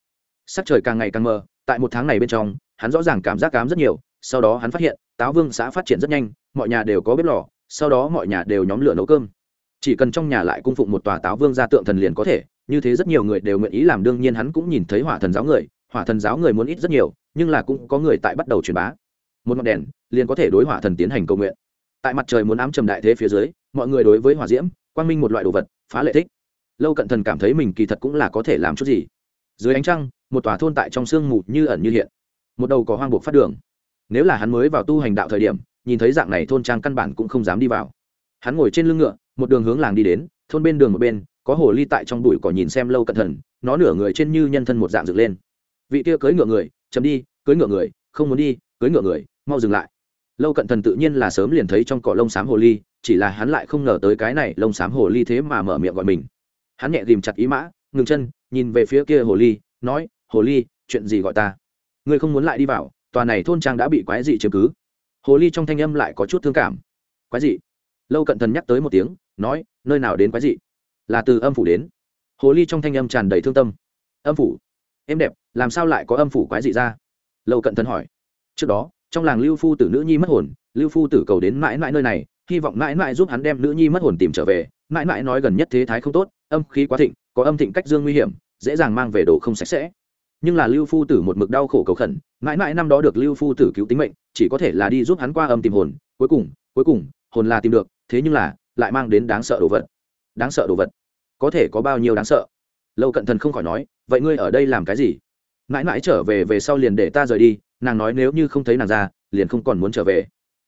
sắc trời càng ngày càng mờ, tại một tháng này bên trong, hắn rõ ràng cảm giác cám rất nhiều, sau đó hắn phát hiện, táo vương xã phát triển rất nhanh, mọi nhà đều có bếp lò, sau đó mọi nhà đều nhóm lửa nấu cơm. Chỉ cần trong nhà lại cung phụng một tòa táo vương ra tượng thần liền có thể, như thế rất nhiều người đều nguyện ý làm, đương nhiên hắn cũng nhìn thấy hỏa thần giáo người, hỏa thần giáo người muốn ít rất nhiều, nhưng là cũng có người tại bắt đầu truyền bá. Một ngọn đèn, liền có thể đối hỏa thần tiến hành cầu nguyện. Tại mặt trời muốn ám trầm đại thế phía dưới, mọi người đối với hỏa diễm, quang minh một loại đồ vật, phá lệ thích. Lâu cận thần cảm thấy mình kỳ thật cũng là có thể làm chút gì. Dưới ánh trăng một tòa thôn tại trong sương mù như ẩn như hiện. Một đầu có hoang buộc phát đường. Nếu là hắn mới vào tu hành đạo thời điểm, nhìn thấy dạng này thôn trang căn bản cũng không dám đi vào. Hắn ngồi trên lưng ngựa, một đường hướng làng đi đến, thôn bên đường một bên, có hồ ly tại trong bụi cỏ nhìn xem lâu cẩn thận, nó nửa người trên như nhân thân một dạng dựng lên. Vị kia cưỡi ngựa người chấm đi, cưỡi ngựa người, không muốn đi, cưỡi ngựa người, mau dừng lại. Lâu cận thần tự nhiên là sớm liền thấy trong cỏ lông xám hồ ly, chỉ là hắn lại không ngờ tới cái này lông xám hồ ly thế mà mở miệng gọi mình. Hắn nhẹ ghìm chặt ý mã, ngừng chân, nhìn về phía kia hồ ly, nói hồ ly, chuyện gì gọi ta? Ngươi không muốn lại đi vào, tòa này thôn trang đã bị quái dị chiếm cứ. Hồ ly trong thanh âm lại có chút thương cảm. Quái dị? Lâu cận thần nhắc tới một tiếng, nói, nơi nào đến quái dị? Là từ âm phủ đến. Hồ ly trong thanh âm tràn đầy thương tâm. Âm phủ? Em đẹp, làm sao lại có âm phủ quái dị ra? Lâu cận thần hỏi. Trước đó, trong làng lưu phu tử nữ nhi mất hồn, lưu phu tử cầu đến mãi mãi nơi này, hy vọng mãi mãi giúp hắn đem nữ nhi mất hồn tìm trở về. Mãi mãi nói gần nhất thế thái không tốt, âm khí quá thịnh, có âm thịnh cách dương nguy hiểm, dễ dàng mang về đồ không sạch sẽ nhưng là lưu phu tử một mực đau khổ cầu khẩn, mãi mãi năm đó được lưu phu tử cứu tính mệnh, chỉ có thể là đi giúp hắn qua âm tìm hồn, cuối cùng cuối cùng, hồn là tìm được, thế nhưng là, lại mang đến đáng sợ đồ vật. Đáng sợ đồ vật. Có thể có bao nhiêu đáng sợ? Lâu cận thần không khỏi nói, vậy ngươi ở đây làm cái gì? Mãi mãi trở về về sau liền để ta rời đi, nàng nói nếu như không thấy nàng ra, liền không còn muốn trở về.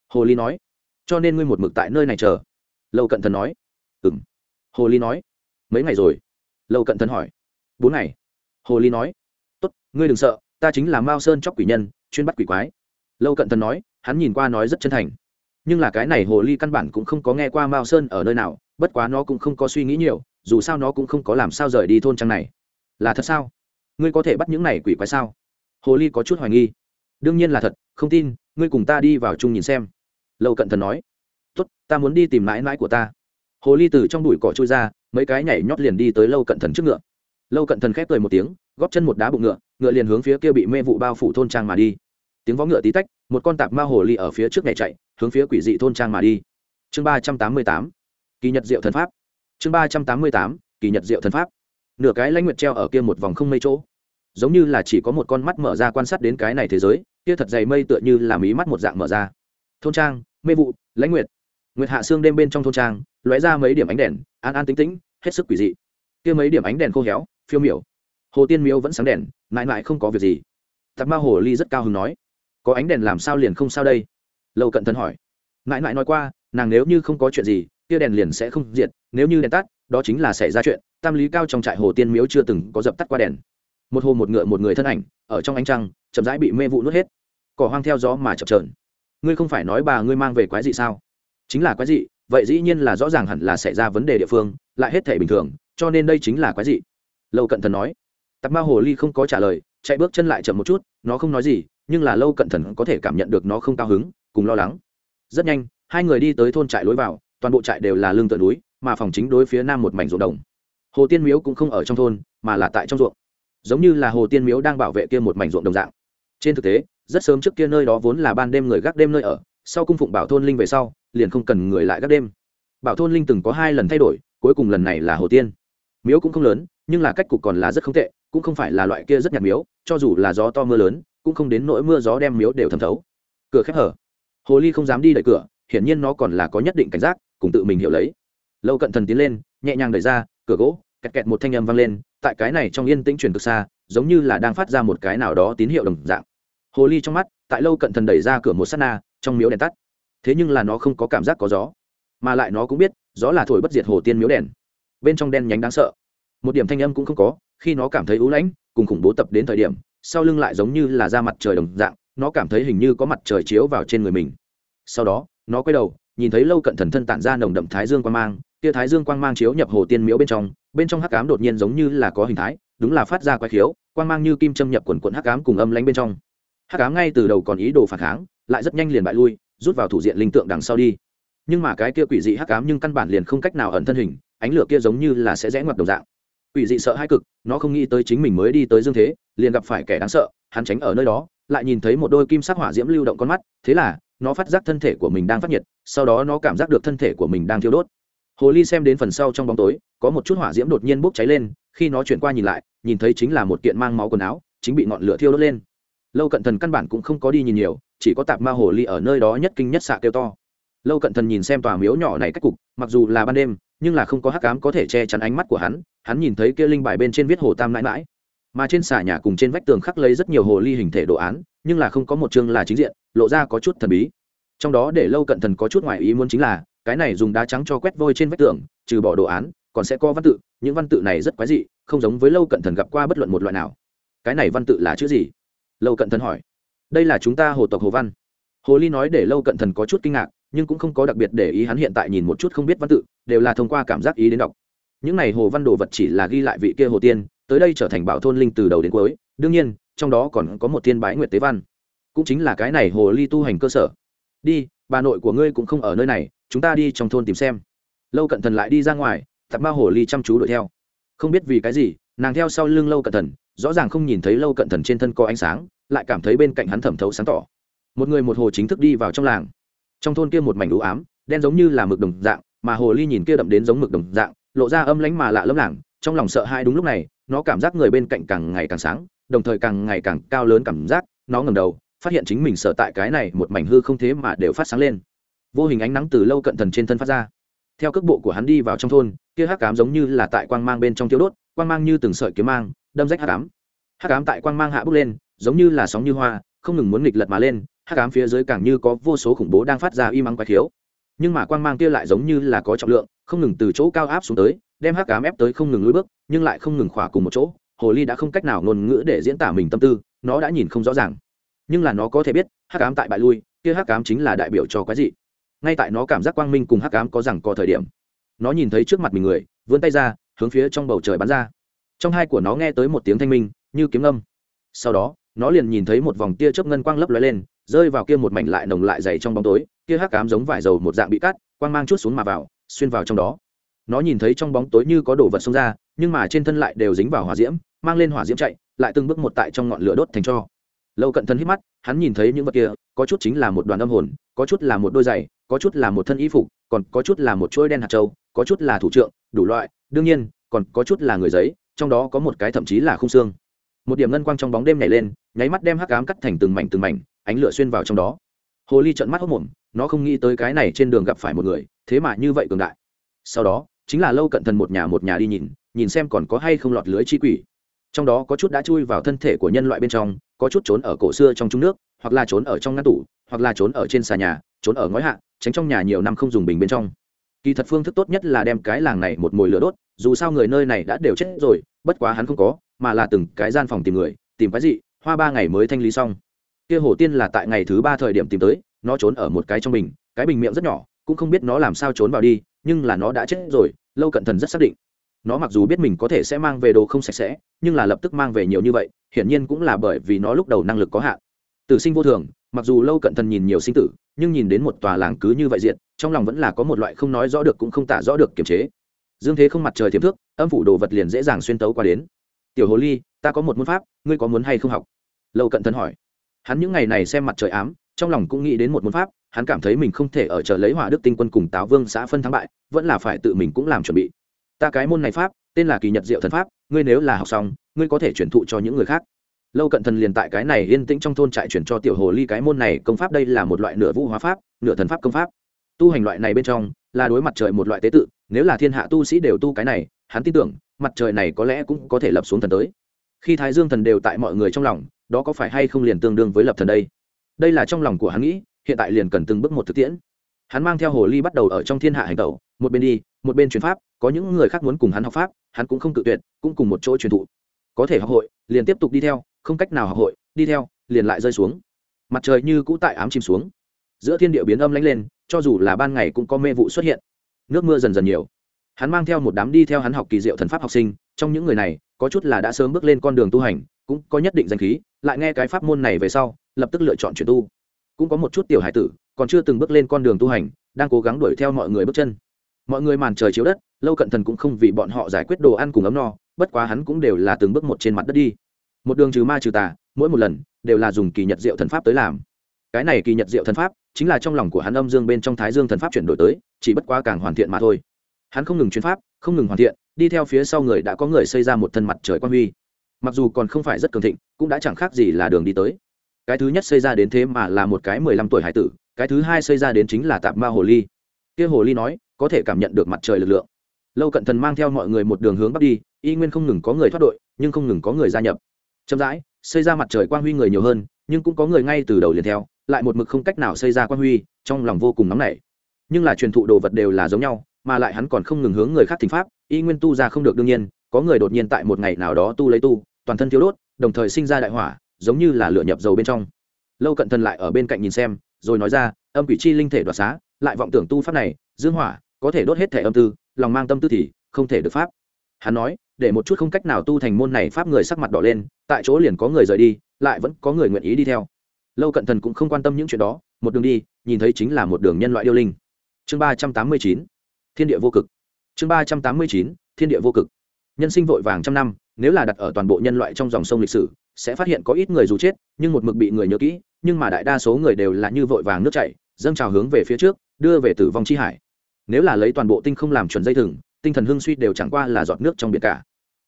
Hồ ly nói, cho nên ngươi một mực tại nơi này chờ. Lâu cận thần nói ừ m hồ ly nói, mấy ngày rồi? Lâu cận thần hỏi, bốn ngày. Hồ ly nói ngươi đừng sợ, ta chính là mao sơn chóc quỷ nhân, chuyên bắt quỷ quái. Lâu cận thần nói, hắn nhìn qua nói rất chân thành. Nhưng là cái này hồ ly căn bản cũng không có nghe qua mao sơn ở nơi nào, bất quá nó cũng không có suy nghĩ nhiều, dù sao nó cũng không có làm sao rời đi thôn trang này. Là thật sao? Ngươi có thể bắt những này quỷ quái sao? Hồ ly có chút hoài nghi. Đương nhiên là thật, không tin, ngươi cùng ta đi vào chung nhìn xem. Lâu cận thần nói. Tốt, ta muốn đi tìm mãi mãi của ta. Hồ ly từ trong bụi cỏ trôi ra, mấy cái nhảy nhót liền đi tới lâu cận thần trước ngựa. Lâu cận thần khép cười một tiếng góp chân một đá bụng ngựa ngựa liền hướng phía kia bị mê vụ bao phủ thôn trang mà đi. Tiếng vó ngựa tí tách, một con tạp ma hồ ly ở phía trước này chạy, hướng phía quỷ dị thôn trang mà đi. Chương ba trăm tám mươi tám, kỳ nhật diệu thần pháp. Chương ba trăm tám mươi tám, kỳ nhật diệu thần pháp. Nửa cái lãnh nguyệt treo ở kia một vòng không mây chỗ. Giống như là chỉ có một con mắt mở ra quan sát đến cái này thế giới, kia thật dày mây tựa như là mí mắt một dạng mở ra. Thôn trang, mê vụ lãnh nguyệt. Nguyệt hạ xương đêm bên trong thôn trang, lóe ra mấy điểm ánh đèn, an an tính tĩnh, hết sức quỷ dị. Kia mấy điểm ánh đèn khô héo, phiêu miểu hồ tiên miếu vẫn sáng đèn, mãi mãi không có việc gì. Tạp ma hồ ly rất cao hứng nói, có ánh đèn làm sao liền không sao đây? Lâu cận thần hỏi. Mãi mãi nói qua, nàng nếu như không có chuyện gì, kia đèn liền sẽ không diệt, nếu như đèn tắt, đó chính là xảy ra chuyện, tam lý cao trong trại hồ tiên miếu chưa từng có dập tắt qua đèn. Một hồ một ngựa một người thân ảnh, ở trong ánh trăng, chậm rãi bị mê vụ nuốt hết. Cỏ hoang theo gió mà chập trờn ngươi không phải nói bà ngươi mang về quái dị sao? Chính là quái dị, vậy dĩ nhiên là rõ ràng hẳn là xảy ra vấn đề địa phương, lại hết thể bình thường, cho nên đây chính là quái dị. Lâu cận thần nói tặc ma hồ ly không có trả lời, chạy bước chân lại chậm một chút, nó không nói gì, nhưng là lâu cận thần có thể cảm nhận được nó không cao hứng, cùng lo lắng. Rất nhanh, hai người đi tới thôn trại lối vào, toàn bộ trại đều là lương tựa núi, mà phòng chính đối phía nam một mảnh ruộng đồng. Hồ tiên miếu cũng không ở trong thôn, mà là tại trong ruộng. Giống như là hồ tiên miếu đang bảo vệ kia một mảnh ruộng đồng dạng. Trên thực tế, rất sớm trước kia nơi đó vốn là ban đêm người gác đêm nơi ở, sau cung phụng bảo thôn linh về sau, liền không cần người lại gác đêm. Bảo thôn linh từng có hai lần thay đổi, cuối cùng lần này là hồ tiên. Miếu cũng không lớn, nhưng là cách cục còn là rất không tệ cũng không phải là loại kia rất nhạt miếu, cho dù là gió to mưa lớn, cũng không đến nỗi mưa gió đem miếu đều thẩm thấu. Cửa khép hở. Hồ ly không dám đi đẩy cửa, hiển nhiên nó còn là có nhất định cảnh giác, cùng tự mình hiểu lấy. Lâu cận thần tiến lên, nhẹ nhàng đẩy ra, cửa gỗ, kẹt kẹt một thanh âm vang lên, tại cái này trong yên tĩnh truyền cực xa, giống như là đang phát ra một cái nào đó tín hiệu đồng dạng. Hồ ly trong mắt, tại lâu cận thần đẩy ra cửa một s á t na, trong miếu đèn tắt. Thế nhưng là nó không có cảm giác có gió, mà lại nó cũng biết, gió là thổi bất diệt hồ tiên miếu đèn. Bên trong đen nhánh đáng sợ một điểm thanh âm cũng không có, khi nó cảm thấy ú lãnh, cùng khủng bố tập đến thời điểm, sau lưng lại giống như là ra mặt trời đồng dạng, nó cảm thấy hình như có mặt trời chiếu vào trên người mình. Sau đó, nó quay đầu, nhìn thấy lâu cận thần thân tản ra nồng đậm thái dương quang mang, tia thái dương quang mang chiếu nhập hồ tiên miếu bên trong bên trong hắc cám đột nhiên giống như là có hình thái, đúng là phát ra quái khiếu, quang mang như kim châm nhập quần quận hắc cám cùng âm lánh bên trong. Hắc cám ngay từ đầu còn ý đồ phản kháng, lại rất nhanh liền bại lui, rút vào thủ diện linh tượng đằng sau đi. Nhưng mà cái kia quỷ dị hắc cám nhưng căn bản liền không cách nào ẩn thân hình, ánh lửa kia giống như là sẽ rẽ ngoặt đầu dạng quỷ dị sợ hai cực, nó không nghĩ tới chính mình mới đi tới dương thế, liền gặp phải kẻ đáng sợ, hắn tránh ở nơi đó, lại nhìn thấy một đôi kim sắc hỏa diễm lưu động con mắt, thế là, nó phát giác thân thể của mình đang phát nhiệt, sau đó nó cảm giác được thân thể của mình đang thiêu đốt. Hồ ly xem đến phần sau trong bóng tối, có một chút hỏa diễm đột nhiên bốc cháy lên, khi nó chuyển qua nhìn lại, nhìn thấy chính là một kiện mang máu quần áo, chính bị ngọn lửa thiêu đốt lên. Lâu cận thần căn bản cũng không có đi nhìn nhiều, chỉ có tạp ma hồ ly ở nơi đó nhất kinh nhất xạ kêu to. Lâu cận thần nhìn xem tòa miếu nhỏ này cách cục, mặc dù là ban đêm nhưng là không có hắc cám có thể che chắn ánh mắt của hắn hắn nhìn thấy kia linh bài bên trên viết hồ tam mãi mãi mà trên xà nhà cùng trên vách tường khắc lấy rất nhiều hồ ly hình thể đồ án, nhưng là không có một chương là chính diện, lộ ra có chút thần bí. Trong đó để lâu cận thần có chút ngoại ý muốn chính là, cái này dùng đá trắng cho quét vôi trên vách tường, trừ bỏ đồ án, còn sẽ có văn tự, những văn tự này rất quái dị, không giống với lâu cận thần gặp qua bất luận một loại nào. Cái này văn tự là chữ gì? Lâu cận thần hỏi. Đây là chúng ta hồ tộc hồ văn. Hồ ly nói để lâu cận thần có chút kinh ngạc nhưng cũng không có đặc biệt để ý hắn hiện tại nhìn một chút không biết văn tự, đều là thông qua cảm giác ý đến đọc. Những này hồ văn đồ vật chỉ là ghi lại vị kia hồ tiên, tới đây trở thành bảo thôn linh từ đầu đến cuối, đương nhiên, trong đó còn có một thiên bái nguyệt tế văn. Cũng chính là cái này hồ ly tu hành cơ sở. Đi, bà nội của ngươi cũng không ở nơi này, chúng ta đi trong thôn tìm xem. Lâu cận thần lại đi ra ngoài, thập ma hồ ly chăm chú đuổi theo. Không biết vì cái gì, nàng theo sau lưng lâu cận thần, rõ ràng không nhìn thấy lâu cận thần trên thân có ánh sáng, lại cảm thấy bên cạnh hắn thẩm thấu sáng tỏ. Một người một hồ chính thức đi vào trong làng trong thôn kia một mảnh u ám, đen giống như là mực đồng dạng, mà hồ ly nhìn kia đậm đến giống mực đồng dạng, lộ ra âm lánh mà lạ lẫm lảng trong lòng sợ hãi đúng lúc này, nó cảm giác người bên cạnh càng ngày càng sáng, đồng thời càng ngày càng cao lớn cảm giác, nó ngầm đầu, phát hiện chính mình sợ tại cái này một mảnh hư không thế mà đều phát sáng lên. Vô hình ánh nắng từ lâu cận thần trên thân phát ra. Theo cước bộ của hắn đi vào trong thôn, kia hắc cám giống như là tại quang mang bên trong tiêu đốt, quang mang như từng sợi kiếm mang, đâm rách hắc cám hắc cám tại quang mang hạ bước lên, giống như là sóng như hoa, không ngừng muốn nghịch lật mà lên hắc cám phía dưới càng như có vô số khủng bố đang phát ra y mắng quái thiếu nhưng mà quang mang kia lại giống như là có trọng lượng, không ngừng từ chỗ cao áp xuống tới, đem hắc cám ép tới không ngừng lưỡi bước, nhưng lại không ngừng khỏa cùng một chỗ. Hồ ly đã không cách nào ngôn ngữ để diễn tả mình tâm tư, nó đã nhìn không rõ ràng. Nhưng là nó có thể biết, hắc ám tại bại lui, kia hắc ám chính là đại biểu cho quái dị. Ngay tại nó cảm giác quang minh cùng hắc ám có rằng có thời điểm, nó nhìn thấy trước mặt mình người, vươn tay ra, hướng phía trong bầu trời bắn ra. Trong hai của nó nghe tới một tiếng thanh minh, như kiếm âm sau đó, nó liền nhìn thấy một vòng tia chớp ngân quang lấp lóe lên rơi vào kia một mảnh lại nồng lại dày trong bóng tối, kia hắc ám giống vải dầu một dạng bị cắt, quang mang chút xuống mà vào, xuyên vào trong đó. Nó nhìn thấy trong bóng tối như có đồ vật xông ra, nhưng mà trên thân lại đều dính vào hỏa diễm, mang lên hỏa diễm chạy, lại từng bước một tại trong ngọn lửa đốt thành cho. Lâu cận thân hít mắt, hắn nhìn thấy những vật kia, có chút chính là một đoàn âm hồn, có chút là một đôi giày, có chút là một thân y phục, còn có chút là một chuỗi đen hạt trâu có chút là thủ trượng, đủ loại, đương nhiên, còn có chút là người giấy, trong đó có một cái thậm chí là khung xương. Một điểm ngân quang trong bóng đêm nhảy lên, nháy mắt đem hắc ám cắt thành từng mảnh từng mảnh ánh lửa xuyên vào trong đó. Hồ ly trợn mắt hốc mồm, nó không nghĩ tới cái này trên đường gặp phải một người, thế mà như vậy cường đại. Sau đó, chính là lâu cận thần một nhà một nhà đi nhìn nhìn xem còn có hay không lọt lưới chi quỷ. Trong đó có chút đã chui vào thân thể của nhân loại bên trong, có chút trốn ở cổ xưa trong trung nước, hoặc là trốn ở trong ngăn tủ, hoặc là trốn ở trên xà nhà, trốn ở ngói hạ, tránh trong nhà nhiều năm không dùng bình bên trong. Kỳ thật phương thức tốt nhất là đem cái làng này một mồi lửa đốt, dù sao người nơi này đã đều chết rồi, bất quá hắn không có, mà là từng cái gian phòng tìm người, tìm cái gì, hoa ba ngày mới thanh lý xong kia hồ tiên là tại ngày thứ ba thời điểm tìm tới, nó trốn ở một cái trong bình, cái bình miệng rất nhỏ, cũng không biết nó làm sao trốn vào đi, nhưng là nó đã chết rồi, lâu cận thần rất xác định. Nó mặc dù biết mình có thể sẽ mang về đồ không sạch sẽ, nhưng là lập tức mang về nhiều như vậy, hiển nhiên cũng là bởi vì nó lúc đầu năng lực có hạn. Tử sinh vô thường, mặc dù lâu cận thần nhìn nhiều sinh tử, nhưng nhìn đến một tòa làng cứ như vậy diện, trong lòng vẫn là có một loại không nói rõ được cũng không tả rõ được kiềm chế. Dương thế không mặt trời thiếm thước, âm phủ đồ vật liền dễ dàng xuyên tấu qua đến. Tiểu hồ ly, ta có một môn pháp, ngươi có muốn hay không học? Lâu cận thần hỏi hắn những ngày này xem mặt trời ám, trong lòng cũng nghĩ đến một môn pháp, hắn cảm thấy mình không thể ở chờ lấy hỏa đức tinh quân cùng táo vương xã phân thắng bại, vẫn là phải tự mình cũng làm chuẩn bị. Ta cái môn này pháp, tên là kỳ nhật diệu thần pháp, ngươi nếu là học xong, ngươi có thể chuyển thụ cho những người khác. Lâu cận thần liền tại cái này yên tĩnh trong thôn trại chuyển cho tiểu hồ ly cái môn này, công pháp đây là một loại nửa vũ hóa pháp, nửa thần pháp công pháp. Tu hành loại này bên trong, là đối mặt trời một loại tế tự, nếu là thiên hạ tu sĩ đều tu cái này, hắn tin tưởng, mặt trời này có lẽ cũng có thể lập xuống thần tới. Khi thái dương thần đều tại mọi người trong lòng đó có phải hay không liền tương đương với lập thần đây? Đây là trong lòng của hắn nghĩ, hiện tại liền cần từng bước một thực tiễn. Hắn mang theo hồ ly bắt đầu ở trong thiên hạ hành tẩu, một bên đi, một bên truyền pháp, có những người khác muốn cùng hắn học pháp, hắn cũng không tự tuyệt, cũng cùng một chỗ truyền thụ. Có thể học hội, liền tiếp tục đi theo, không cách nào học hội, đi theo, liền lại rơi xuống. Mặt trời như cũ tại ám chìm xuống. Giữa thiên địa biến âm lánh lên, cho dù là ban ngày cũng có mê vụ xuất hiện. Nước mưa dần dần nhiều. Hắn mang theo một đám đi theo hắn học kỳ diệu thần pháp học sinh, trong những người này, có chút là đã sớm bước lên con đường tu hành cũng có nhất định danh khí, lại nghe cái pháp môn này về sau, lập tức lựa chọn chuyển tu. Cũng có một chút tiểu hải tử, còn chưa từng bước lên con đường tu hành, đang cố gắng đuổi theo mọi người bước chân. Mọi người màn trời chiếu đất, lâu cận thần cũng không vì bọn họ giải quyết đồ ăn cùng ấm no, bất quá hắn cũng đều là từng bước một trên mặt đất đi. Một đường trừ ma trừ tà, mỗi một lần, đều là dùng kỳ nhật diệu thần pháp tới làm. Cái này kỳ nhật diệu thần pháp, chính là trong lòng của hắn âm dương bên trong thái dương thần pháp chuyển đổi tới, chỉ bất quá càng hoàn thiện mà thôi. Hắn không ngừng chuyển pháp, không ngừng hoàn thiện, đi theo phía sau người đã có người xây ra một thân mặt trời quan huy mặc dù còn không phải rất cường thịnh, cũng đã chẳng khác gì là đường đi tới. Cái thứ nhất xây ra đến thế mà là một cái mười lăm tuổi hải tử, cái thứ hai xây ra đến chính là tạp ma hồ ly. Kia hồ ly nói, có thể cảm nhận được mặt trời lực lượng. Lâu cận thần mang theo mọi người một đường hướng bắc đi, y nguyên không ngừng có người thoát đội, nhưng không ngừng có người gia nhập. Chậm rãi, xây ra mặt trời quang huy người nhiều hơn, nhưng cũng có người ngay từ đầu liền theo, lại một mực không cách nào xây ra quang huy, trong lòng vô cùng nóng nảy. Nhưng là truyền thụ đồ vật đều là giống nhau, mà lại hắn còn không ngừng hướng người khác thỉnh pháp, y nguyên tu ra không được đương nhiên, có người đột nhiên tại một ngày nào đó tu lấy tu toàn thân thiếu đốt, đồng thời sinh ra đại hỏa, giống như là lửa nhập dầu bên trong. Lâu cận thần lại ở bên cạnh nhìn xem, rồi nói ra, âm quỷ chi linh thể đoạt xá, lại vọng tưởng tu pháp này, dương hỏa, có thể đốt hết thể âm tư, lòng mang tâm tư thì không thể được pháp. Hắn nói, để một chút không cách nào tu thành môn này pháp người sắc mặt đỏ lên, tại chỗ liền có người rời đi, lại vẫn có người nguyện ý đi theo. Lâu cận thần cũng không quan tâm những chuyện đó, một đường đi, nhìn thấy chính là một đường nhân loại yêu linh. Chương ba trăm tám mươi chín, thiên địa vô cực. Chương ba trăm tám mươi chín, thiên địa vô cực. Nhân sinh vội vàng trăm năm nếu là đặt ở toàn bộ nhân loại trong dòng sông lịch sử, sẽ phát hiện có ít người dù chết, nhưng một mực bị người nhớ kỹ, nhưng mà đại đa số người đều là như vội vàng nước chảy, dâng trào hướng về phía trước, đưa về tử vong chi hải. Nếu là lấy toàn bộ tinh không làm chuẩn dây thừng, tinh thần hưng suy đều chẳng qua là giọt nước trong biển cả.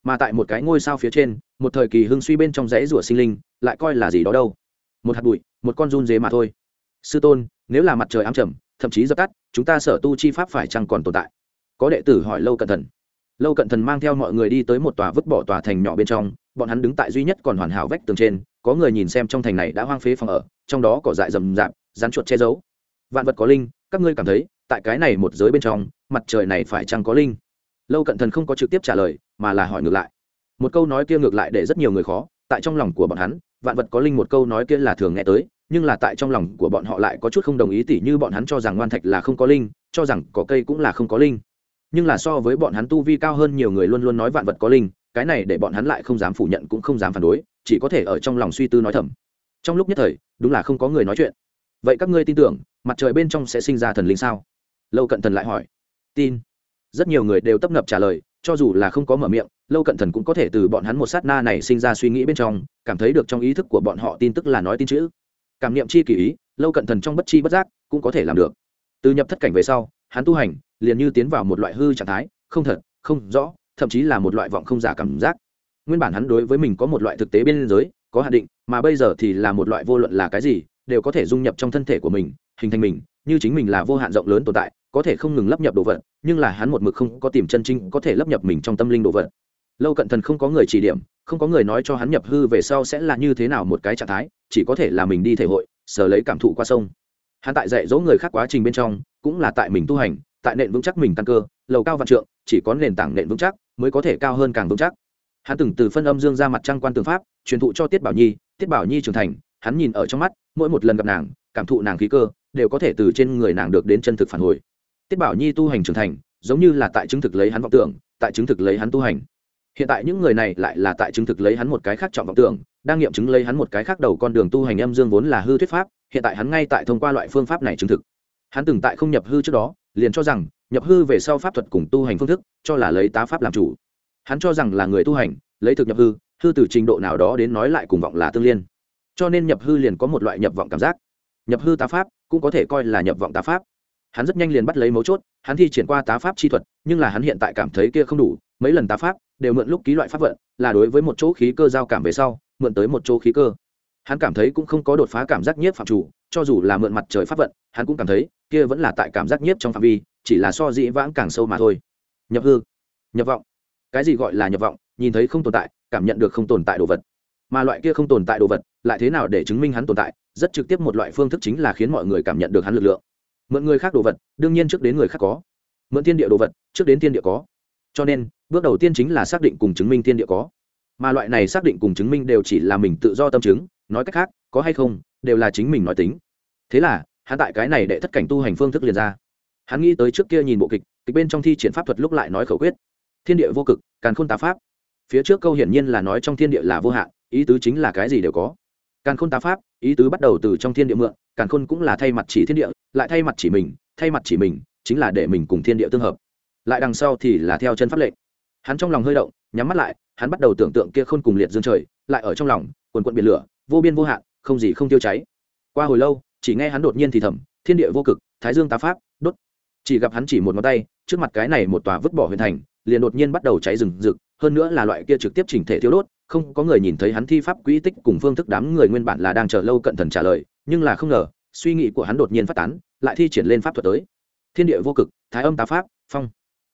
Mà tại một cái ngôi sao phía trên, một thời kỳ hưng suy bên trong rẫy rủa sinh linh, lại coi là gì đó đâu? Một hạt bụi, một con run dế mà thôi. Sư tôn, nếu là mặt trời ám trầm, thậm chí dập tắt, chúng ta sở tu chi pháp phải chăng còn tồn tại? Có đệ tử hỏi lâu cận thần lâu cận thần mang theo mọi người đi tới một tòa vứt bỏ tòa thành nhỏ bên trong, bọn hắn đứng tại duy nhất còn hoàn hảo vách tường trên, có người nhìn xem trong thành này đã hoang phế phòng ở, trong đó cỏ dại rầm rạp rán chuột che giấu. Vạn vật có linh, các ngươi cảm thấy, tại cái này một giới bên trong, mặt trời này phải chăng có linh? Lâu cận thần không có trực tiếp trả lời, mà là hỏi ngược lại. Một câu nói kia ngược lại để rất nhiều người khó, tại trong lòng của bọn hắn, vạn vật có linh một câu nói kia là thường nghe tới, nhưng là tại trong lòng của bọn họ lại có chút không đồng ý tỉ như bọn hắn cho rằng ngoan thạch là không có linh, cho rằng có cây cũng là không có linh nhưng là so với bọn hắn tu vi cao hơn nhiều người luôn luôn nói vạn vật có linh, cái này để bọn hắn lại không dám phủ nhận cũng không dám phản đối, chỉ có thể ở trong lòng suy tư nói thầm. Trong lúc nhất thời, đúng là không có người nói chuyện. Vậy các ngươi tin tưởng, mặt trời bên trong sẽ sinh ra thần linh sao? Lâu cận thần lại hỏi. Tin. Rất nhiều người đều tấp nập trả lời, cho dù là không có mở miệng, lâu cận thần cũng có thể từ bọn hắn một sát na này sinh ra suy nghĩ bên trong, cảm thấy được trong ý thức của bọn họ tin tức là nói tin chữ. Cảm niệm chi kỳ ý, lâu cận thần trong bất chi bất giác cũng có thể làm được. Từ nhập thất cảnh về sau, hắn tu hành liền như tiến vào một loại hư trạng thái, không thật, không rõ, thậm chí là một loại vọng không giả cảm giác. Nguyên bản hắn đối với mình có một loại thực tế bên giới, có hạn định, mà bây giờ thì là một loại vô luận là cái gì, đều có thể dung nhập trong thân thể của mình, hình thành mình, như chính mình là vô hạn rộng lớn tồn tại, có thể không ngừng lấp nhập đồ vật, nhưng là hắn một mực không có tìm chân chính có thể lấp nhập mình trong tâm linh đồ vật. Lâu cận thần không có người chỉ điểm, không có người nói cho hắn nhập hư về sau sẽ là như thế nào một cái trạng thái, chỉ có thể là mình đi thể hội, sở lấy cảm thụ qua sông. Hắn tại dạy dỗ người khác quá trình bên trong, cũng là tại mình tu hành tại nền vững chắc mình căn cơ, lầu cao vạn trượng, chỉ có nền tảng nền vững chắc mới có thể cao hơn càng vững chắc. Hắn từng từ phân âm dương ra mặt trăng quan tường pháp, truyền thụ cho tiết bảo nhi, tiết bảo nhi trưởng thành, hắn nhìn ở trong mắt, mỗi một lần gặp nàng, cảm thụ nàng khí cơ, đều có thể từ trên người nàng được đến chân thực phản hồi. Tiết bảo nhi tu hành trưởng thành, giống như là tại chứng thực lấy hắn vọng tưởng, tại chứng thực lấy hắn tu hành. Hiện tại những người này lại là tại chứng thực lấy hắn một cái khác trọng vọng tưởng, đang nghiệm chứng lấy hắn một cái khác đầu con đường tu hành âm dương vốn là hư thuyết pháp, hiện tại hắn ngay tại thông qua loại phương pháp này chứng thực. Hắn từng tại không nhập hư trước đó liền cho rằng nhập hư về sau pháp thuật cùng tu hành phương thức cho là lấy tá pháp làm chủ. Hắn cho rằng là người tu hành, lấy thực nhập hư hư từ trình độ nào đó đến nói lại cùng vọng là tương liên. Cho nên nhập hư liền có một loại nhập vọng cảm giác. Nhập hư tá pháp cũng có thể coi là nhập vọng tá pháp. Hắn rất nhanh liền bắt lấy mấu chốt, hắn thi triển qua tá pháp chi thuật, nhưng là hắn hiện tại cảm thấy kia không đủ, mấy lần tá pháp đều mượn lúc ký loại pháp vận, là đối với một chỗ khí cơ giao cảm về sau, mượn tới một chỗ khí cơ. Hắn cảm thấy cũng không có đột phá cảm giác nhiếp phạm chủ cho dù là mượn mặt trời pháp vận, hắn cũng cảm thấy kia vẫn là tại cảm giác nhiếp trong phạm vi, chỉ là so dĩ vãng càng sâu mà thôi. Nhập hư. Nhập vọng. Cái gì gọi là nhập vọng? Nhìn thấy không tồn tại, cảm nhận được không tồn tại đồ vật. Mà loại kia không tồn tại đồ vật, lại thế nào để chứng minh hắn tồn tại? Rất trực tiếp một loại phương thức chính là khiến mọi người cảm nhận được hắn lực lượng. Mượn người khác đồ vật, đương nhiên trước đến người khác có. Mượn thiên địa đồ vật, trước đến thiên địa có. Cho nên, bước đầu tiên chính là xác định cùng chứng minh thiên địa có. Mà loại này xác định cùng chứng minh đều chỉ là mình tự do tâm chứng, nói cách khác, có hay không đều là chính mình nói tính. Thế là, hắn tại cái này đệ thất cảnh tu hành phương thức liền ra. Hắn nghĩ tới trước kia nhìn bộ kịch kịch bên trong thi triển pháp thuật lúc lại nói khẩu quyết. Thiên địa vô cực, càn khôn tá pháp. Phía trước câu hiển nhiên là nói trong thiên địa là vô hạn, ý tứ chính là cái gì đều có. Càn khôn tá pháp, ý tứ bắt đầu từ trong thiên địa mượn, càn khôn cũng là thay mặt chỉ thiên địa, lại thay mặt chỉ mình, thay mặt chỉ mình, chính là để mình cùng thiên địa tương hợp. Lại đằng sau thì là theo chân pháp lệnh. Hắn trong lòng hơi động, nhắm mắt lại, hắn bắt đầu tưởng tượng kia khôn cùng liệt dương trời, lại ở trong lòng, quần quận biển lửa, vô biên vô hạn không gì không tiêu cháy. Qua hồi lâu, chỉ nghe hắn đột nhiên thì thầm, thiên địa vô cực, thái dương tá pháp, đốt. Chỉ gặp hắn chỉ một ngón tay, trước mặt cái này một tòa vứt bỏ huyền thành, liền đột nhiên bắt đầu cháy rừng rực, hơn nữa là loại kia trực tiếp chỉnh thể thiếu đốt, không có người nhìn thấy hắn thi pháp quỹ tích cùng phương thức đám người nguyên bản là đang chờ lâu cận thần trả lời, nhưng là không ngờ, suy nghĩ của hắn đột nhiên phát tán, lại thi triển lên pháp thuật tới. Thiên địa vô cực, thái âm tá pháp, phong.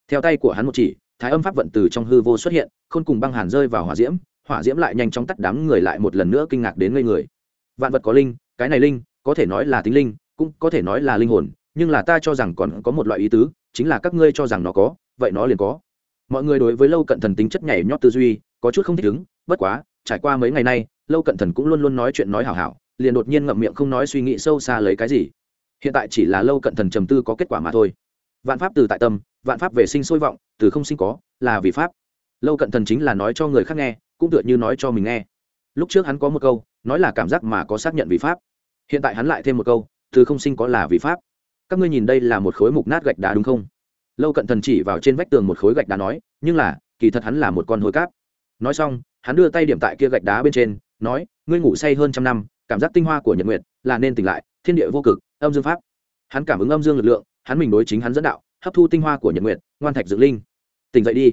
Theo tay của hắn một chỉ, thái âm pháp vận từ trong hư vô xuất hiện, khôn cùng băng hàn rơi vào hỏa diễm hỏa diễm lại nhanh chóng tắt đám người lại một lần nữa kinh ngạc đến ngây người vạn vật có linh, cái này linh, có thể nói là tính linh, cũng có thể nói là linh hồn, nhưng là ta cho rằng còn có một loại ý tứ, chính là các ngươi cho rằng nó có, vậy nó liền có. Mọi người đối với lâu cận thần tính chất nhảy nhót tư duy, có chút không thích ứng, bất quá, trải qua mấy ngày nay, lâu cận thần cũng luôn luôn nói chuyện nói hảo hảo, liền đột nhiên ngậm miệng không nói suy nghĩ sâu xa lấy cái gì. Hiện tại chỉ là lâu cận thần trầm tư có kết quả mà thôi. Vạn pháp từ tại tâm, vạn pháp về sinh sôi vọng, từ không sinh có, là vì pháp. Lâu cận thần chính là nói cho người khác nghe, cũng tựa như nói cho mình nghe. Lúc trước hắn có một câu nói là cảm giác mà có xác nhận vi pháp. Hiện tại hắn lại thêm một câu, từ không sinh có là vi pháp. Các ngươi nhìn đây là một khối mục nát gạch đá đúng không? Lâu cận thần chỉ vào trên vách tường một khối gạch đá nói, nhưng là, kỳ thật hắn là một con hôi cáp. Nói xong, hắn đưa tay điểm tại kia gạch đá bên trên, nói, ngươi ngủ say hơn trăm năm, cảm giác tinh hoa của nhật nguyệt là nên tỉnh lại, thiên địa vô cực, âm dương pháp. Hắn cảm ứng âm dương lực lượng, hắn mình đối chính hắn dẫn đạo, hấp thu tinh hoa của nhật nguyệt, ngoan thạch dựng linh. Tỉnh dậy đi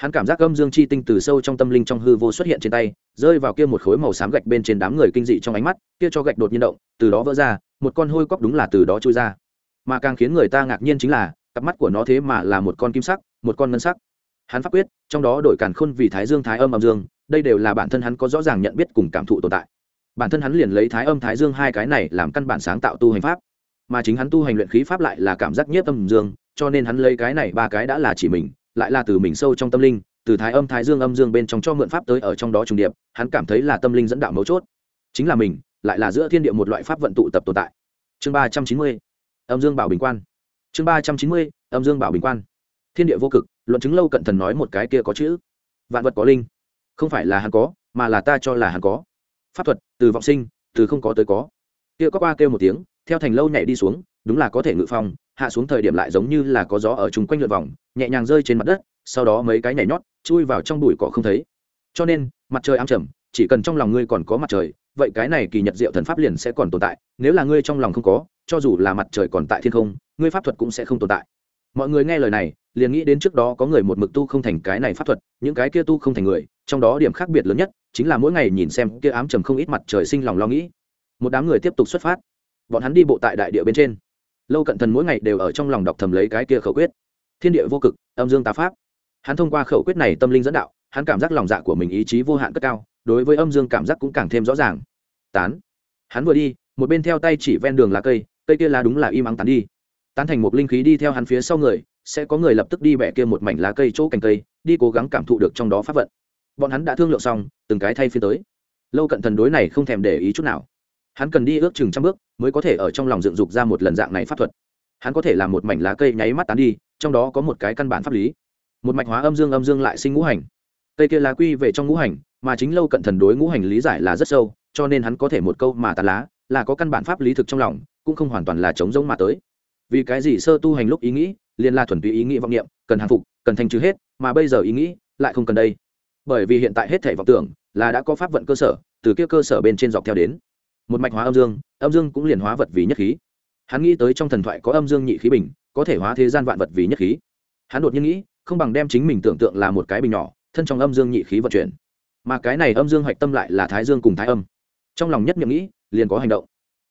hắn cảm giác âm dương chi tinh từ sâu trong tâm linh trong hư vô xuất hiện trên tay, rơi vào kia một khối màu xám gạch bên trên đám người kinh dị trong ánh mắt, kia cho gạch đột nhiên động, từ đó vỡ ra, một con hôi cóc đúng là từ đó trôi ra. Mà càng khiến người ta ngạc nhiên chính là, cặp mắt của nó thế mà là một con kim sắc, một con ngân sắc. Hắn pháp quyết, trong đó đổi càn khôn vì thái dương thái âm âm dương, đây đều là bản thân hắn có rõ ràng nhận biết cùng cảm thụ tồn tại. Bản thân hắn liền lấy thái âm thái dương hai cái này làm căn bản sáng tạo tu hành pháp. Mà chính hắn tu hành luyện khí pháp lại là cảm giác nhiếp âm dương, cho nên hắn lấy cái này ba cái đã là chỉ mình lại là từ mình sâu trong tâm linh, từ thái âm, thái dương âm dương bên trong cho mượn pháp tới ở trong đó trùng điệp, hắn cảm thấy là tâm linh dẫn đạo mấu chốt. Chính là mình, lại là giữa thiên địa một loại pháp vận tụ tập tồn tại. Chương ba trăm chín mươi, âm dương bảo bình quan. Chương ba trăm chín mươi, âm dương bảo bình quan. Thiên địa vô cực, luận chứng lâu cận thần nói một cái kia có chữ. Vạn vật có linh. Không phải là hắn có, mà là ta cho là hắn có. Pháp thuật, từ vọng sinh, từ không có tới có. Kia có qua kêu một tiếng, theo thành lâu nhảy đi xuống, đúng là có thể ngự phong, hạ xuống thời điểm lại giống như là có gió ở chung quanh lượt vòng nhẹ nhàng rơi trên mặt đất, sau đó mấy cái nhảy nhót, chui vào trong bụi cỏ không thấy. Cho nên, mặt trời ám trầm, chỉ cần trong lòng ngươi còn có mặt trời, vậy cái này kỳ nhật diệu thần pháp liền sẽ còn tồn tại. Nếu là ngươi trong lòng không có, cho dù là mặt trời còn tại thiên không, ngươi pháp thuật cũng sẽ không tồn tại. Mọi người nghe lời này, liền nghĩ đến trước đó có người một mực tu không thành cái này pháp thuật, những cái kia tu không thành người, trong đó điểm khác biệt lớn nhất chính là mỗi ngày nhìn xem kia ám trầm không ít mặt trời sinh lòng lo nghĩ. Một đám người tiếp tục xuất phát. Bọn hắn đi bộ tại đại địa bên trên. Lâu cận thần mỗi ngày đều ở trong lòng đọc thầm lấy cái kia khẩu quyết thiên địa vô cực, âm dương tá pháp. Hắn thông qua khẩu quyết này tâm linh dẫn đạo, hắn cảm giác lòng dạ của mình ý chí vô hạn cất cao, đối với âm dương cảm giác cũng càng thêm rõ ràng. Tán. Hắn vừa đi, một bên theo tay chỉ ven đường lá cây cây kia lá đúng là im ắng tán đi. Tán thành một linh khí đi theo hắn phía sau người, sẽ có người lập tức đi bẻ kia một mảnh lá cây chỗ cành cây, đi cố gắng cảm thụ được trong đó pháp vận. Bọn hắn đã thương lượng xong, từng cái thay phiên tới. Lâu cận thần đối này không thèm để ý chút nào. Hắn cần đi ước chừng trăm bước, mới có thể ở trong lòng dựng dục ra một lần dạng này pháp thuật. Hắn có thể làm một mảnh lá cây nháy mắt tán đi trong đó có một cái căn bản pháp lý. Một mạch hóa âm dương âm dương lại sinh ngũ hành. Cây kia lá quy về trong ngũ hành, mà chính lâu cận thần đối ngũ hành lý giải là rất sâu, cho nên hắn có thể một câu mà tàn lá, là có căn bản pháp lý thực trong lòng, cũng không hoàn toàn là chống giống mà tới. Vì cái gì sơ tu hành lúc ý nghĩ, liền là thuần túy ý nghĩ vọng niệm, cần hàng phục, cần thanh trừ hết, mà bây giờ ý nghĩ lại không cần đây. Bởi vì hiện tại hết thể vọng tưởng là đã có pháp vận cơ sở, từ kia cơ sở bên trên dọc theo đến. Một mạch hóa âm dương âm dương cũng liền hóa vật vì nhất khí. Hắn nghĩ tới trong thần thoại có âm dương nhị khí bình có thể hóa thế gian vạn vật vì nhất khí. Hắn đột nhiên nghĩ, không bằng đem chính mình tưởng tượng là một cái bình nhỏ, thân trong âm dương nhị khí vận chuyển. Mà cái này âm dương hạch tâm lại là thái dương cùng thái âm. Trong lòng nhất nhiệm nghĩ, liền có hành động.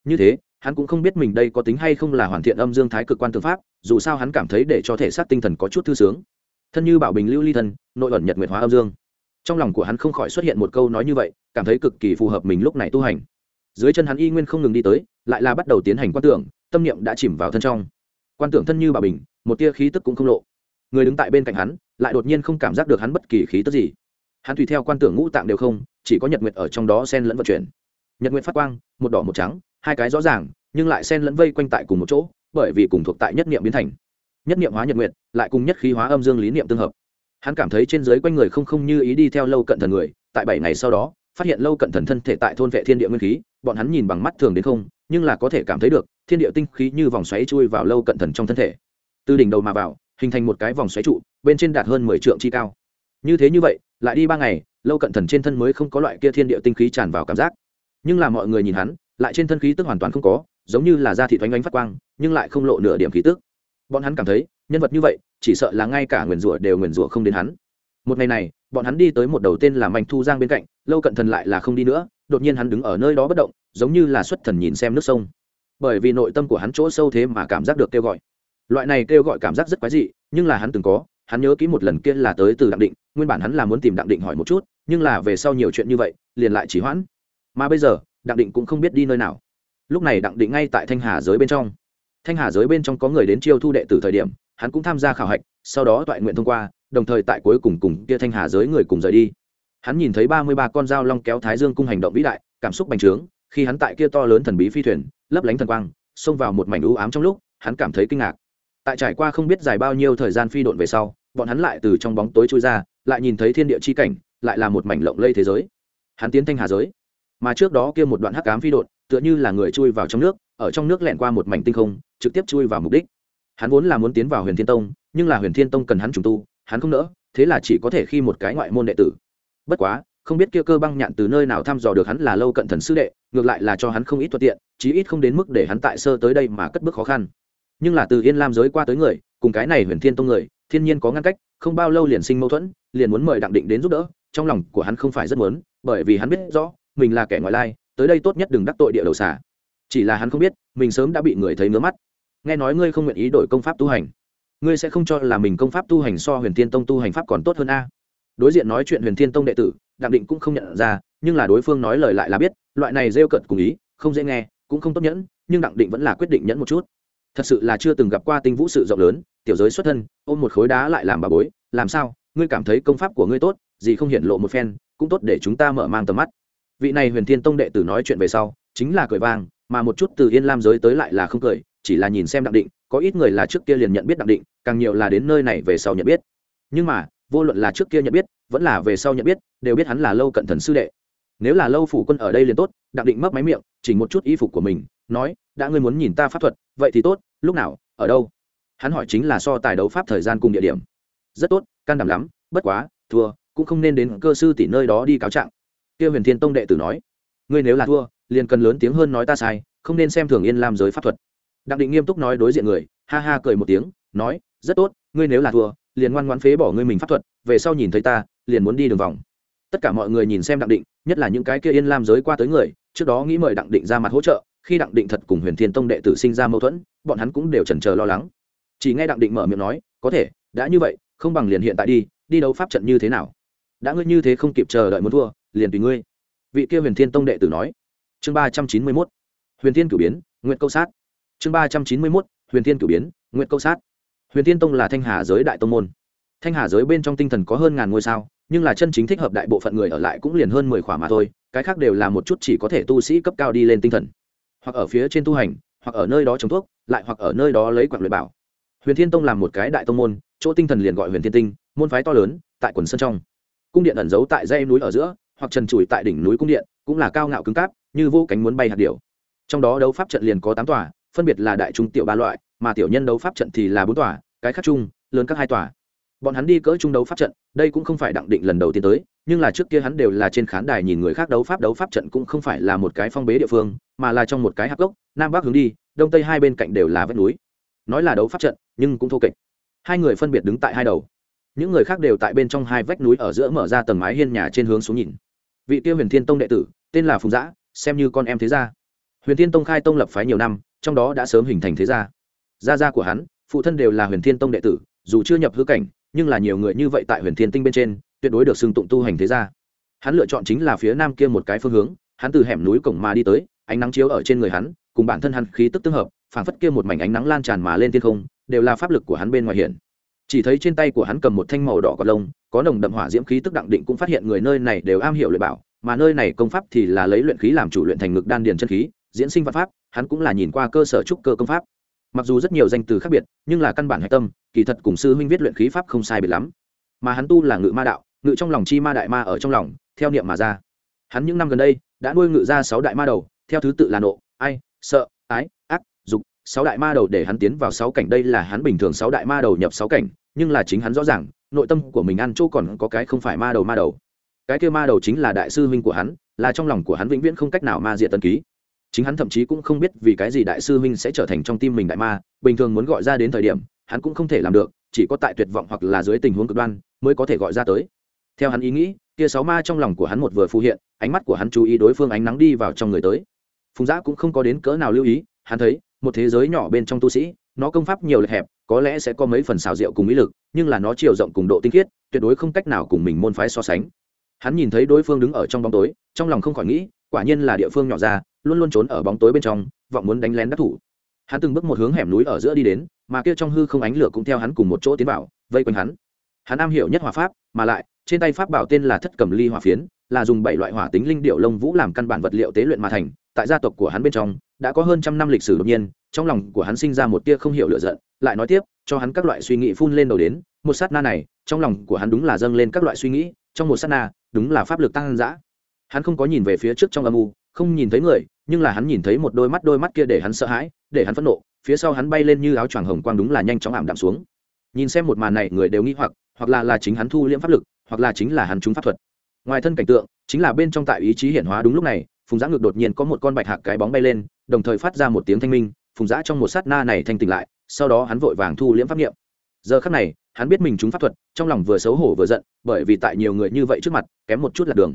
Như thế, hắn cũng không biết mình đây có tính hay không là hoàn thiện âm dương thái cực quan tư pháp, dù sao hắn cảm thấy để cho thể xác tinh thần có chút thư sướng. Thân như bảo bình lưu ly thân, nội ẩn nhật nguyệt hóa âm dương. Trong lòng của hắn không khỏi xuất hiện một câu nói như vậy, cảm thấy cực kỳ phù hợp mình lúc này tu hành. Dưới chân hắn y nguyên không ngừng đi tới, lại là bắt đầu tiến hành quan tưởng, tâm niệm đã chìm vào thân trong quan tưởng thân như bảo bình, một tia khí tức cũng không lộ. Người đứng tại bên cạnh hắn, lại đột nhiên không cảm giác được hắn bất kỳ khí tức gì. Hắn tùy theo quan tưởng ngũ tạng đều không, chỉ có nhật nguyệt ở trong đó sen lẫn vận chuyển. Nhật nguyệt phát quang, một đỏ một trắng, hai cái rõ ràng, nhưng lại sen lẫn vây quanh tại cùng một chỗ, bởi vì cùng thuộc tại nhất niệm biến thành. Nhất niệm hóa nhật nguyệt, lại cùng nhất khí hóa âm dương lý niệm tương hợp. Hắn cảm thấy trên dưới quanh người không không như ý đi theo lâu cận thần người, tại bảy ngày sau đó, phát hiện lâu cận thần thân thể tại thôn vệ thiên địa nguyên khí, bọn hắn nhìn bằng mắt thường đến không, nhưng là có thể cảm thấy được thiên địa tinh khí như vòng xoáy chui vào lâu cận thần trong thân thể. Từ đỉnh đầu mà vào, hình thành một cái vòng xoáy trụ, bên trên đạt hơn mười trượng chi cao. Như thế như vậy, lại đi ba ngày, lâu cận thần trên thân mới không có loại kia thiên địa tinh khí tràn vào cảm giác. Nhưng là mọi người nhìn hắn, lại trên thân khí tức hoàn toàn không có, giống như là da thị thoánh ánh phát quang, nhưng lại không lộ nửa điểm khí tức. Bọn hắn cảm thấy, nhân vật như vậy, chỉ sợ là ngay cả nguyền rủa đều nguyền rủa không đến hắn. Một ngày này, bọn hắn đi tới một đầu tên là manh thu giang bên cạnh, lâu cận thần lại là không đi nữa, đột nhiên hắn đứng ở nơi đó bất động, giống như là xuất thần nhìn xem nước sông bởi vì nội tâm của hắn chỗ sâu thế mà cảm giác được kêu gọi. Loại này kêu gọi cảm giác rất quái dị, nhưng là hắn từng có, hắn nhớ kỹ một lần kia là tới từ đặng định, nguyên bản hắn là muốn tìm đặng định hỏi một chút, nhưng là về sau nhiều chuyện như vậy, liền lại chỉ hoãn. Mà bây giờ, đặng định cũng không biết đi nơi nào. Lúc này đặng định ngay tại thanh hà giới bên trong. Thanh hà giới bên trong có người đến chiêu thu đệ từ thời điểm, hắn cũng tham gia khảo hạch, sau đó toại nguyện thông qua, đồng thời tại cuối cùng cùng kia thanh hà giới người cùng rời đi. Hắn nhìn thấy ba mươi ba con dao long kéo thái dương cung hành động vĩ đại, cảm xúc bành trướng khi hắn tại kia to lớn thần bí phi thuyền, lấp lánh thần quang, xông vào một mảnh u ám trong lúc, hắn cảm thấy kinh ngạc. Tại trải qua không biết dài bao nhiêu thời gian phi độn về sau, bọn hắn lại từ trong bóng tối trôi ra, lại nhìn thấy thiên địa chi cảnh, lại là một mảnh lộng lây thế giới. Hắn tiến thanh hà giới. Mà trước đó kia một đoạn hắc ám phi độn, tựa như là người chui vào trong nước, ở trong nước lẹn qua một mảnh tinh không, trực tiếp chui vào mục đích. Hắn vốn là muốn tiến vào huyền thiên tông, nhưng là huyền thiên tông cần hắn trùng tu, hắn không nỡ, thế là chỉ có thể khi một cái ngoại môn đệ tử. Bất quá không biết kia cơ băng nhạn từ nơi nào thăm dò được hắn là lâu cận thần sư đệ, ngược lại là cho hắn không ít thuận tiện, chí ít không đến mức để hắn tại sơ tới đây mà cất bước khó khăn. Nhưng là từ yên lam giới qua tới người, cùng cái này huyền thiên tông người, thiên nhiên có ngăn cách, không bao lâu liền sinh mâu thuẫn, liền muốn mời đặng định đến giúp đỡ, trong lòng của hắn không phải rất muốn, bởi vì hắn biết rõ, mình là kẻ ngoại lai, tới đây tốt nhất đừng đắc tội địa đầu xả chỉ là hắn không biết, mình sớm đã bị người thấy ngứa mắt. Nghe nói ngươi không nguyện ý đổi công pháp tu hành, ngươi sẽ không cho là mình công pháp tu hành so huyền thiên tông tu hành pháp còn tốt hơn a? Đối diện nói chuyện huyền thiên tông đệ tử đặng định cũng không nhận ra, nhưng là đối phương nói lời lại là biết, loại này rêu cận cùng ý, không dễ nghe, cũng không tốt nhẫn, nhưng đặng định vẫn là quyết định nhẫn một chút. Thật sự là chưa từng gặp qua tinh vũ sự rộng lớn, tiểu giới xuất thân, ôm một khối đá lại làm bà bối, làm sao, ngươi cảm thấy công pháp của ngươi tốt, gì không hiện lộ một phen, cũng tốt để chúng ta mở mang tầm mắt. Vị này huyền thiên tông đệ tử nói chuyện về sau, chính là cười vang, mà một chút từ yên lam giới tới lại là không cười, chỉ là nhìn xem đặng định, có ít người là trước kia liền nhận biết đặng định, càng nhiều là đến nơi này về sau nhận biết. Nhưng mà, vô luận là trước kia nhận biết vẫn là về sau nhận biết, đều biết hắn là lâu cận thần sư đệ. Nếu là lâu phủ quân ở đây liền tốt, đặng định mấp máy miệng chỉnh một chút y phục của mình, nói, đã ngươi muốn nhìn ta pháp thuật, vậy thì tốt, lúc nào, ở đâu? Hắn hỏi chính là so tài đấu pháp thời gian cùng địa điểm. Rất tốt, can đảm lắm, bất quá, thua, cũng không nên đến cơ sư tỷ nơi đó đi cáo trạng. Kia huyền thiên tông đệ tử nói, ngươi nếu là thua, liền cần lớn tiếng hơn nói ta sai, không nên xem thường yên làm giới pháp thuật. Đặng định nghiêm túc nói đối diện người, ha ha cười một tiếng, nói, rất tốt, ngươi nếu là thua, liền ngoan ngoãn phế bỏ ngươi mình pháp thuật, về sau nhìn thấy ta liền muốn đi đường vòng. Tất cả mọi người nhìn xem đặng định, nhất là những cái kia yên lam giới qua tới người, trước đó nghĩ mời đặng định ra mặt hỗ trợ, khi đặng định thật cùng huyền thiên tông đệ tử sinh ra mâu thuẫn, bọn hắn cũng đều chần chờ lo lắng. Chỉ nghe đặng định mở miệng nói, có thể, đã như vậy, không bằng liền hiện tại đi đi đấu pháp trận như thế nào? Đã ngươi như thế không kịp chờ đợi muốn thua, liền tùy ngươi. Vị kia huyền thiên tông đệ tử nói. Chương ba trăm chín mươi mốt, huyền thiên cử biến nguyện câu sát. Chương ba trăm chín mươi mốt, huyền thiên cử biến nguyện câu sát. Huyền thiên tông là thanh hà giới đại tông môn. Thanh hà giới bên trong tinh thần có hơn ngàn ngôi sao nhưng là chân chính thích hợp đại bộ phận người ở lại cũng liền hơn mười khỏa mà thôi, cái khác đều là một chút chỉ có thể tu sĩ cấp cao đi lên tinh thần. Hoặc ở phía trên tu hành, hoặc ở nơi đó trồng thuốc, lại hoặc ở nơi đó lấy quạng luyện bảo. Huyền thiên tông làm một cái đại tông môn, chỗ tinh thần liền gọi huyền thiên tinh, môn phái to lớn, tại quần sơn trong. Cung điện ẩn giấu tại dây núi ở giữa, hoặc trần trụi tại đỉnh núi cung điện, cũng là cao ngạo cứng cáp, như vô cánh muốn bay hạt điều trong đó đấu pháp trận liền có tám tòa, phân biệt là đại trung tiểu ba loại, mà tiểu nhân đấu pháp trận thì là bốn tòa, cái khác chung, lớn các hai tòa. Bọn hắn đi cỡ trung đấu pháp trận đây cũng không phải đặng định lần đầu tiên tới, nhưng là trước kia hắn đều là trên khán đài nhìn người khác đấu pháp đấu pháp trận cũng không phải là một cái phong bế địa phương, mà là trong một cái hạp gốc, nam bắc hướng đi, đông tây hai bên cạnh đều là vách núi. Nói là đấu pháp trận, nhưng cũng thô kệch. Hai người phân biệt đứng tại hai đầu. Những người khác đều tại bên trong hai vách núi ở giữa mở ra tầng mái hiên nhà trên hướng xuống nhìn. Vị tiêu huyền thiên tông đệ tử, tên là phùng giã xem như con em thế gia. Huyền thiên tông khai tông lập phái nhiều năm, trong đó đã sớm hình thành thế gia. Gia gia của hắn, phụ thân đều là huyền thiên tông đệ tử, dù chưa nhập hư cảnh nhưng là nhiều người như vậy tại huyền thiên tinh bên trên, tuyệt đối được xưng tụng tu hành thế gia. Hắn lựa chọn chính là phía nam kia một cái phương hướng, hắn từ hẻm núi cổng mà đi tới, ánh nắng chiếu ở trên người hắn, cùng bản thân hắn khí tức tương hợp, phảng phất kia một mảnh ánh nắng lan tràn mà lên thiên không, đều là pháp lực của hắn bên ngoài hiện. Chỉ thấy trên tay của hắn cầm một thanh màu đỏ cọt lông, có nồng đậm hỏa diễm khí tức đặng định cũng phát hiện người nơi này đều am hiểu luyện bảo, mà nơi này công pháp thì là lấy luyện khí làm chủ luyện thành ngực đan điền chân khí, diễn sinh văn pháp, hắn cũng là nhìn qua cơ sở trúc cơ công pháp mặc dù rất nhiều danh từ khác biệt, nhưng là căn bản hạch tâm, kỳ thật cùng sư huynh viết luyện khí pháp không sai biệt lắm. Mà hắn tu là ngự ma đạo, ngự trong lòng chi ma đại ma ở trong lòng, theo niệm mà ra. Hắn những năm gần đây, đã nuôi ngự ra sáu đại ma đầu, theo thứ tự là nộ, ai, sợ, ái, ác, dục. Sáu đại ma đầu để hắn tiến vào sáu cảnh, đây là hắn bình thường sáu đại ma đầu nhập sáu cảnh, nhưng là chính hắn rõ ràng, nội tâm của mình ăn chỗ còn có cái không phải ma đầu ma đầu. Cái kia ma đầu chính là đại sư huynh của hắn, là trong lòng của hắn vĩnh viễn không cách nào ma diện tân ký chính hắn thậm chí cũng không biết vì cái gì đại sư huynh sẽ trở thành trong tim mình đại ma, bình thường muốn gọi ra đến thời điểm, hắn cũng không thể làm được, chỉ có tại tuyệt vọng hoặc là dưới tình huống cực đoan mới có thể gọi ra tới. Theo hắn ý nghĩ kia sáu ma trong lòng của hắn một vừa phù hiện, ánh mắt của hắn chú ý đối phương ánh nắng đi vào trong người tới. Phùng giã cũng không có đến cỡ nào lưu ý, hắn thấy, một thế giới nhỏ bên trong tu sĩ, nó công pháp nhiều lệch hẹp, có lẽ sẽ có mấy phần xào rượu cùng ý lực, nhưng là nó chiều rộng cùng độ tinh khiết, tuyệt đối không cách nào cùng mình môn phái so sánh. Hắn nhìn thấy đối phương đứng ở trong bóng tối, trong lòng không khỏi nghĩ quả nhiên là địa phương nhỏ ra, luôn luôn trốn ở bóng tối bên trong, vọng muốn đánh lén đắc thủ. Hắn từng bước một hướng hẻm núi ở giữa đi đến, mà kia trong hư không ánh lửa cũng theo hắn cùng một chỗ tiến vào, vây quanh hắn. Hắn am hiểu nhất hỏa pháp, mà lại, trên tay pháp bảo tên là thất cầm ly hỏa phiến, là dùng bảy loại hỏa tính linh điệu lông vũ làm căn bản vật liệu tế luyện mà thành, tại gia tộc của hắn bên trong, đã có hơn trăm năm lịch sử đột nhiên, trong lòng của hắn sinh ra một tia không hiểu lựa giận, lại nói tiếp, cho hắn các loại suy nghĩ phun lên đầu đến, một sát na này, trong lòng của hắn đúng là dâng lên các loại suy nghĩ, trong một sát na, đúng là pháp lực tăng dã hắn không có nhìn về phía trước trong âm u, không nhìn thấy người, nhưng là hắn nhìn thấy một đôi mắt đôi mắt kia để hắn sợ hãi, để hắn phẫn nộ. Phía sau hắn bay lên như áo choàng hồng quang đúng là nhanh chóng ảm đạm xuống. Nhìn xem một màn này, người đều nghĩ hoặc hoặc là là chính hắn thu liễm pháp lực, hoặc là chính là hắn trúng pháp thuật. Ngoài thân cảnh tượng, chính là bên trong tại ý chí hiển hóa đúng lúc này, phùng giã ngược đột nhiên có một con bạch hạc cái bóng bay lên, đồng thời phát ra một tiếng thanh minh, phùng giã trong một sát na này thanh tỉnh lại, sau đó hắn vội vàng thu liễm pháp nghiệm giờ khắc này, hắn biết mình trúng pháp thuật, trong lòng vừa xấu hổ vừa giận, bởi vì tại nhiều người như vậy trước mặt, kém một chút là đường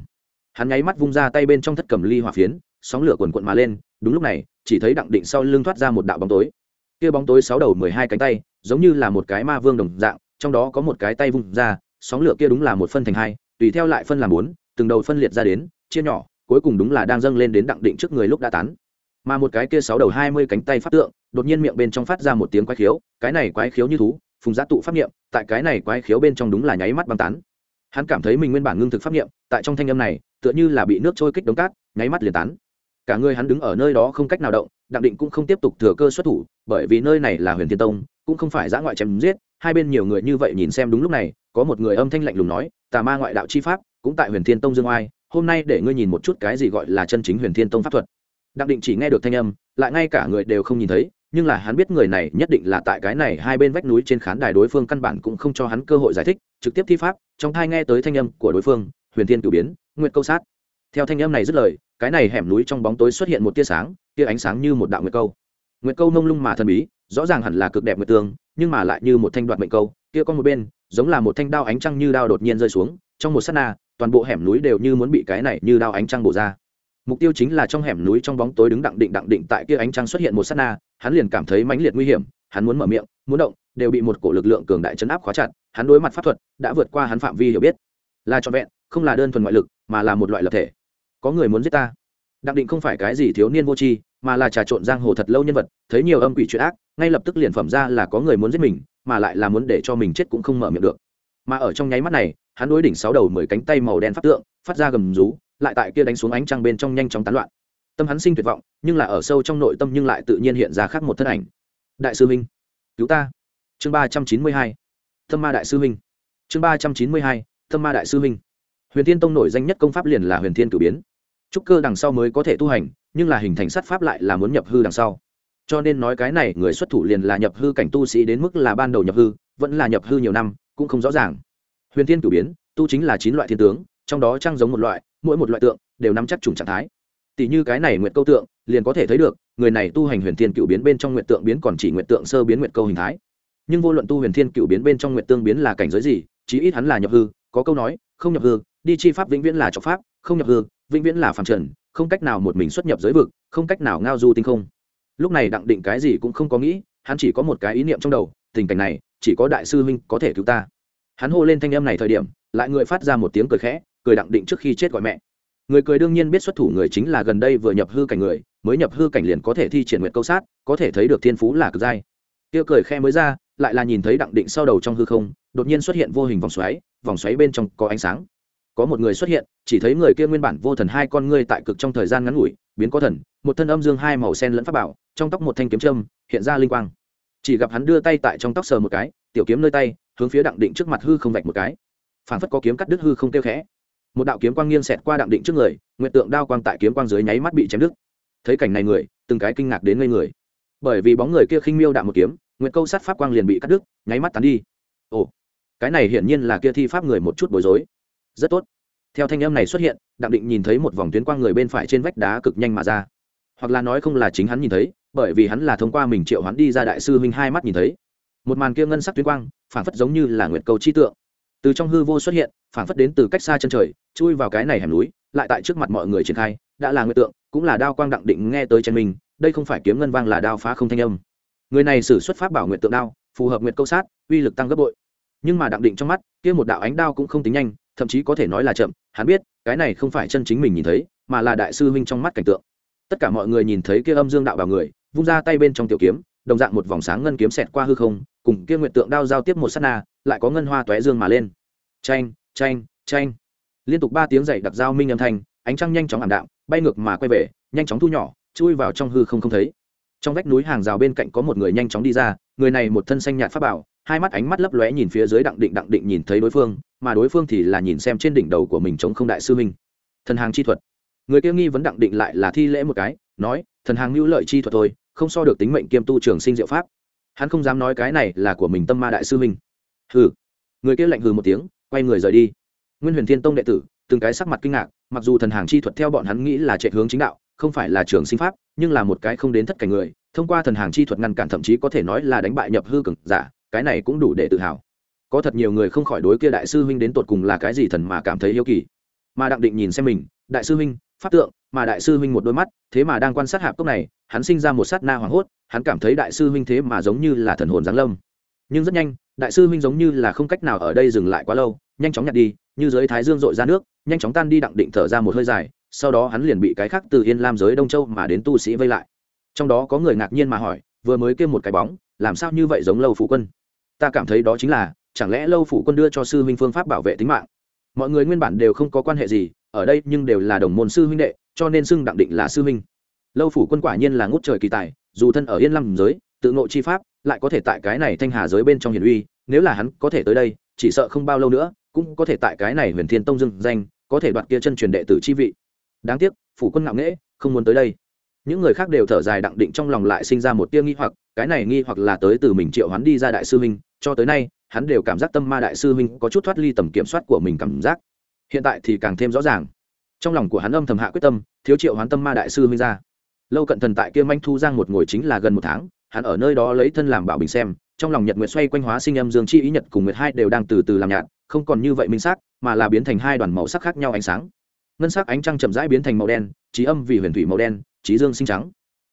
hắn nháy mắt vung ra tay bên trong thất cầm ly hỏa phiến, sóng lửa quần quận mà lên, đúng lúc này, chỉ thấy đặng định sau lưng thoát ra một đạo bóng tối. Kia bóng tối sáu đầu mười hai cánh tay, giống như là một cái ma vương đồng dạng, trong đó có một cái tay vung ra, sóng lửa kia đúng là một phân thành hai, tùy theo lại phân làm bốn, từng đầu phân liệt ra đến, chia nhỏ, cuối cùng đúng là đang dâng lên đến đặng định trước người lúc đã tán. Mà một cái kia sáu đầu hai mươi cánh tay phát tượng, đột nhiên miệng bên trong phát ra một tiếng quái khiếu, cái này quái khiếu như thú, phùng giá tụ pháp niệm, tại cái này quái khiếu bên trong đúng là nháy mắt băng tán. Hắn cảm thấy mình nguyên bản ngưng thực pháp niệm, tại trong thanh âm này tựa như là bị nước trôi kích đống cát, nháy mắt liền tán. Cả người hắn đứng ở nơi đó không cách nào động, đặng định cũng không tiếp tục thừa cơ xuất thủ, bởi vì nơi này là huyền thiên tông, cũng không phải giã ngoại chém giết, hai bên nhiều người như vậy nhìn xem đúng lúc này, có một người âm thanh lạnh lùng nói, tà ma ngoại đạo chi pháp, cũng tại huyền thiên tông dương oai, hôm nay để ngươi nhìn một chút cái gì gọi là chân chính huyền thiên tông pháp thuật. Đặng định chỉ nghe được thanh âm, lại ngay cả người đều không nhìn thấy, nhưng là hắn biết người này nhất định là tại cái này hai bên vách núi trên khán đài đối phương căn bản cũng không cho hắn cơ hội giải thích, trực tiếp thi pháp, trong thai nghe tới thanh âm của đối phương huyền thiên cử biến nguyện câu sát. Theo thanh âm này dứt lời, cái này hẻm núi trong bóng tối xuất hiện một tia sáng, tia ánh sáng như một đạo nguyệt câu. Nguyệt câu nông lung mà thần bí, rõ ràng hẳn là cực đẹp nguyệt tương, nhưng mà lại như một thanh đoạn mệnh câu, kia con một bên, giống là một thanh đao ánh trăng như đao đột nhiên rơi xuống, trong một sát na, toàn bộ hẻm núi đều như muốn bị cái này như đao ánh trăng bổ ra. Mục tiêu chính là trong hẻm núi trong bóng tối đứng đặng định đặng định tại kia ánh trăng xuất hiện một sát na, hắn liền cảm thấy mãnh liệt nguy hiểm, hắn muốn mở miệng, muốn động, đều bị một cổ lực lượng cường đại chấn áp khóa chặt, hắn đối mặt pháp thuật đã vượt qua hắn phạm vi hiểu biết là trọn vẹn, không là đơn thuần ngoại lực, mà là một loại lập thể. Có người muốn giết ta. Đặng định không phải cái gì thiếu niên vô tri, mà là trà trộn giang hồ thật lâu nhân vật, thấy nhiều âm quỷ chuyện ác, ngay lập tức liền phẩm ra là có người muốn giết mình, mà lại là muốn để cho mình chết cũng không mở miệng được. Mà ở trong nháy mắt này, hắn đối đỉnh sáu đầu mười cánh tay màu đen phát tượng, phát ra gầm rú, lại tại kia đánh xuống ánh trăng bên trong nhanh chóng tán loạn. Tâm hắn sinh tuyệt vọng, nhưng là ở sâu trong nội tâm nhưng lại tự nhiên hiện ra khác một thân ảnh. Đại sư minh cứu ta. Chương ba trăm chín mươi hai. Thâm ma đại sư minh chương ba trăm chín mươi hai tâm ma đại sư huynh. Huyền thiên tông nổi danh nhất công pháp liền là huyền thiên cử biến. Trúc cơ đằng sau mới có thể tu hành, nhưng là hình thành sát pháp lại là muốn nhập hư đằng sau. Cho nên nói cái này, người xuất thủ liền là nhập hư cảnh tu sĩ đến mức là ban đầu nhập hư, vẫn là nhập hư nhiều năm, cũng không rõ ràng. Huyền thiên cử biến, tu chính là chín loại thiên tướng, trong đó trang giống một loại, mỗi một loại tượng đều nắm chắc chủng trạng thái. Tỷ như cái này nguyện câu tượng, liền có thể thấy được, người này tu hành huyền thiên cựu biến bên trong nguyện tượng biến còn chỉ nguyện tượng sơ biến nguyện câu hình thái. Nhưng vô luận tu huyền thiên cựu biến bên trong nguyện tương biến là cảnh giới gì, chí ít hắn là nhập hư có câu nói, không nhập hư, đi chi pháp vĩnh viễn là trọng pháp, không nhập hư, vĩnh viễn là phàm trần, không cách nào một mình xuất nhập giới vực, không cách nào ngao du tinh không. Lúc này đặng định cái gì cũng không có nghĩ, hắn chỉ có một cái ý niệm trong đầu, tình cảnh này, chỉ có đại sư huynh có thể cứu ta. Hắn hô lên thanh âm này thời điểm, lại người phát ra một tiếng cười khẽ, cười đặng định trước khi chết gọi mẹ. Người cười đương nhiên biết xuất thủ người chính là gần đây vừa nhập hư cảnh người, mới nhập hư cảnh liền có thể thi triển nguyện câu sát, có thể thấy được thiên phú là cực giai. Kia cười khe mới ra lại là nhìn thấy đặng định sau đầu trong hư không, đột nhiên xuất hiện vô hình vòng xoáy vòng xoáy bên trong có ánh sáng. Có một người xuất hiện, chỉ thấy người kia nguyên bản vô thần hai con ngươi tại cực trong thời gian ngắn ngủi, biến có thần, một thân âm dương hai màu sen lẫn pháp bảo, trong tóc một thanh kiếm trâm hiện ra linh quang. Chỉ gặp hắn đưa tay tại trong tóc sờ một cái, tiểu kiếm nơi tay, hướng phía đặng định trước mặt hư không vạch một cái. Phản phất có kiếm cắt đứt hư không kêu khẽ. Một đạo kiếm quang nghiêng xẹt qua đặng định trước người nguyện tượng đao quang tại kiếm quang dưới nháy mắt bị chém đứt. Thấy cảnh này người, từng cái kinh ngạc đến ngây người. Bởi vì bóng người kia khinh miêu đạm một kiếm nguyện câu sát pháp quang liền bị cắt đứt, nháy mắt tán đi. Ồ, cái này hiển nhiên là kia thi pháp người một chút bối rối. Rất tốt. Theo thanh âm này xuất hiện, đặng định nhìn thấy một vòng tuyến quang người bên phải trên vách đá cực nhanh mà ra. Hoặc là nói không là chính hắn nhìn thấy, bởi vì hắn là thông qua mình triệu hắn đi ra đại sư huynh hai mắt nhìn thấy. Một màn kia ngân sắc tuyến quang phản phất giống như là nguyệt cầu chi tượng. Từ trong hư vô xuất hiện phản phất đến từ cách xa chân trời, chui vào cái này hẻm núi, lại tại trước mặt mọi người triển khai, đã là nguyệt tượng, cũng là đao quang đặng định nghe tới chân mình, đây không phải kiếm ngân vang là đao phá không thanh âm người này sử xuất pháp bảo nguyệt tượng đao, phù hợp nguyệt câu sát, uy lực tăng gấp bội. Nhưng mà đặng định trong mắt, kia một đạo ánh đao cũng không tính nhanh, thậm chí có thể nói là chậm. Hắn biết, cái này không phải chân chính mình nhìn thấy, mà là đại sư huynh trong mắt cảnh tượng. Tất cả mọi người nhìn thấy kia âm dương đạo bảo người, vung ra tay bên trong tiểu kiếm, đồng dạng một vòng sáng ngân kiếm xẹt qua hư không, cùng kia nguyệt tượng đao giao tiếp một sát na, lại có ngân hoa tóe dương mà lên. Tranh tranh tranh liên tục ba tiếng dậy đặc dao minh âm thanh, ánh trăng nhanh chóng ảm đạm, bay ngược mà quay về, nhanh chóng thu nhỏ, chui vào trong hư không không thấy trong vách núi hàng rào bên cạnh có một người nhanh chóng đi ra, người này một thân xanh nhạt pháp bảo, hai mắt ánh mắt lấp lóe nhìn phía dưới đặng định đặng định nhìn thấy đối phương, mà đối phương thì là nhìn xem trên đỉnh đầu của mình chống không đại sư minh thần hàng chi thuật. Người kia nghi vấn đặng định lại là thi lễ một cái, nói, thần hàng mưu lợi chi thuật thôi, không so được tính mệnh kiêm tu trường sinh diệu pháp. Hắn không dám nói cái này là của mình tâm ma đại sư minh hừ. Người kia lạnh hừ một tiếng, quay người rời đi. Nguyên huyền thiên tông đệ tử, từng cái sắc mặt kinh ngạc, mặc dù thần hàng chi thuật theo bọn hắn nghĩ là chạy hướng chính đạo không phải là trường sinh pháp, nhưng là một cái không đến thất cảnh người, thông qua thần hàng chi thuật ngăn cản thậm chí có thể nói là đánh bại nhập hư cực giả, cái này cũng đủ để tự hào. Có thật nhiều người không khỏi đối kia đại sư huynh đến tột cùng là cái gì thần mà cảm thấy yêu kỳ. Mà đặng định nhìn xem mình, đại sư huynh, pháp tượng, mà đại sư huynh một đôi mắt, thế mà đang quan sát hạp cốc này, hắn sinh ra một sát na hoảng hốt, hắn cảm thấy đại sư huynh thế mà giống như là thần hồn giáng lâm. Nhưng rất nhanh, đại sư huynh giống như là không cách nào ở đây dừng lại quá lâu, nhanh chóng nhặt đi, như dưới thái dương dội ra nước, nhanh chóng tan đi đặng định thở ra một hơi dài sau đó hắn liền bị cái khác từ yên lam giới đông châu mà đến tu sĩ vây lại trong đó có người ngạc nhiên mà hỏi vừa mới kêu một cái bóng làm sao như vậy giống lâu phủ quân ta cảm thấy đó chính là chẳng lẽ lâu phủ quân đưa cho sư huynh phương pháp bảo vệ tính mạng mọi người nguyên bản đều không có quan hệ gì ở đây nhưng đều là đồng môn sư huynh đệ cho nên xưng đặng định là sư huynh lâu phủ quân quả nhiên là ngút trời kỳ tài dù thân ở yên Lam giới tự ngộ chi pháp lại có thể tại cái này thanh hà giới bên trong hiền uy nếu là hắn có thể tới đây chỉ sợ không bao lâu nữa cũng có thể tại cái này huyền thiên tông dưng danh có thể đoạt kia chân truyền đệ tử chi vị đáng tiếc, phủ quân ngạo nghễ, không muốn tới đây. Những người khác đều thở dài đặng định trong lòng lại sinh ra một tia nghi hoặc, cái này nghi hoặc là tới từ mình triệu hắn đi ra đại sư huynh, cho tới nay, hắn đều cảm giác tâm ma đại sư huynh có chút thoát ly tầm kiểm soát của mình cảm giác. Hiện tại thì càng thêm rõ ràng. Trong lòng của hắn âm thầm hạ quyết tâm, thiếu triệu hoán tâm ma đại sư huynh ra. Lâu cận thần tại kia manh thu giang một ngồi chính là gần một tháng, hắn ở nơi đó lấy thân làm bảo bình xem, trong lòng nhật nguyệt xoay quanh hóa sinh âm dương chi ý nhật cùng nguyệt hai đều đang từ từ làm nhạt, không còn như vậy minh xác, mà là biến thành hai đoàn màu sắc khác nhau ánh sáng ngân sắc ánh trăng chậm rãi biến thành màu đen, trí âm vì huyền thủy màu đen, trí dương sinh trắng.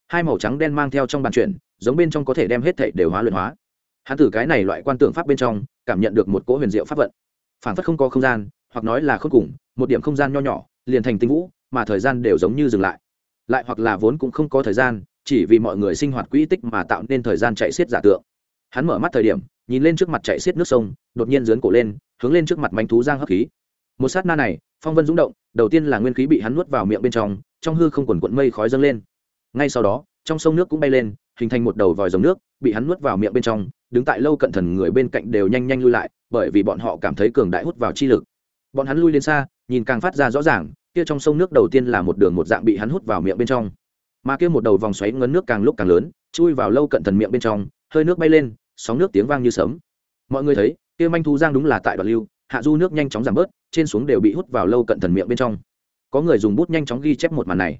Hai màu trắng đen mang theo trong bàn chuyển, giống bên trong có thể đem hết thảy đều hóa luyện hóa. Hắn từ cái này loại quan tưởng pháp bên trong, cảm nhận được một cỗ huyền diệu pháp vận. Phản phất không có không gian, hoặc nói là không cùng, một điểm không gian nho nhỏ, liền thành tinh vũ, mà thời gian đều giống như dừng lại. Lại hoặc là vốn cũng không có thời gian, chỉ vì mọi người sinh hoạt quỹ tích mà tạo nên thời gian chạy xiết giả tượng. Hắn mở mắt thời điểm, nhìn lên trước mặt chạy xiết nước sông, đột nhiên dướn cổ lên, hướng lên trước mặt manh thú giang hấp khí. Một sát na này phong vân rung động, đầu tiên là nguyên khí bị hắn nuốt vào miệng bên trong trong hư không quần quận mây khói dâng lên. Ngay sau đó, trong sông nước cũng bay lên, hình thành một đầu vòi dòng nước, bị hắn nuốt vào miệng bên trong, đứng tại lâu cận thần người bên cạnh đều nhanh nhanh lui lại, bởi vì bọn họ cảm thấy cường đại hút vào chi lực. Bọn hắn lui lên xa, nhìn càng phát ra rõ ràng, kia trong sông nước đầu tiên là một đường một dạng bị hắn hút vào miệng bên trong. Mà kia một đầu vòng xoáy ngấn nước càng lúc càng lớn, chui vào lâu cận thần miệng bên trong, hơi nước bay lên, sóng nước tiếng vang như sấm. Mọi người thấy, kia manh thu giang đúng là tại đoạn lưu, hạ du nước nhanh chóng giảm bớt trên xuống đều bị hút vào lâu cận thần miệng bên trong. Có người dùng bút nhanh chóng ghi chép một màn này.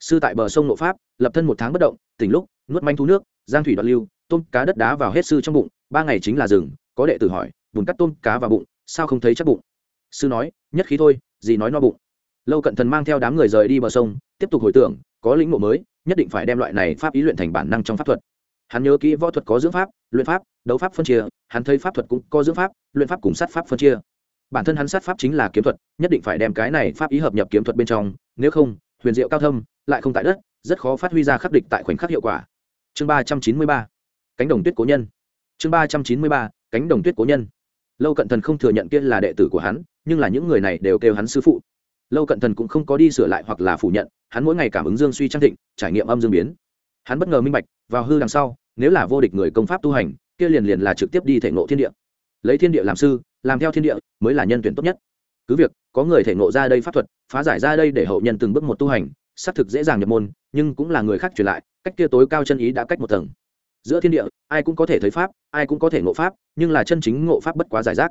Sư tại bờ sông nộ pháp, lập thân một tháng bất động, tỉnh lúc, nuốt manh thu nước, giang thủy đoạn lưu, tôm, cá đất đá vào hết sư trong bụng, ba ngày chính là rừng, có đệ tử hỏi vùng cắt tôm, cá vào bụng, sao không thấy chắc bụng? Sư nói, nhất khí thôi, gì nói no bụng. Lâu cận thần mang theo đám người rời đi bờ sông, tiếp tục hồi tưởng, có lĩnh ngộ mới, nhất định phải đem loại này pháp ý luyện thành bản năng trong pháp thuật. Hắn nhớ kỹ võ thuật có dưỡng pháp, luyện pháp, đấu pháp phân chia, hắn thấy pháp thuật cũng có dưỡng pháp, luyện pháp cùng sát pháp phân chia bản thân hắn sát pháp chính là kiếm thuật, nhất định phải đem cái này pháp ý hợp nhập kiếm thuật bên trong, nếu không, huyền diệu cao thâm, lại không tại đất, rất khó phát huy ra khắc địch tại khoảnh khắc hiệu quả. Chương ba trăm chín mươi ba, cánh đồng tuyết cố nhân. Chương ba trăm chín mươi ba, cánh đồng tuyết cố nhân. Lâu cận thần không thừa nhận kia là đệ tử của hắn, nhưng là những người này đều kêu hắn sư phụ. Lâu cận thần cũng không có đi sửa lại hoặc là phủ nhận, hắn mỗi ngày cảm ứng dương suy trang thịnh, trải nghiệm âm dương biến. Hắn bất ngờ minh bạch, vào hư đằng sau, nếu là vô địch người công pháp tu hành, kia liền liền là trực tiếp đi thể ngộ thiên địa. Lấy thiên địa làm sư làm theo thiên địa mới là nhân tuyển tốt nhất. Cứ việc, có người thể ngộ ra đây pháp thuật, phá giải ra đây để hậu nhân từng bước một tu hành, xác thực dễ dàng nhập môn, nhưng cũng là người khác truyền lại, cách kia tối cao chân ý đã cách một tầng. Giữa thiên địa, ai cũng có thể thấy pháp, ai cũng có thể ngộ pháp, nhưng là chân chính ngộ pháp bất quá giải rác.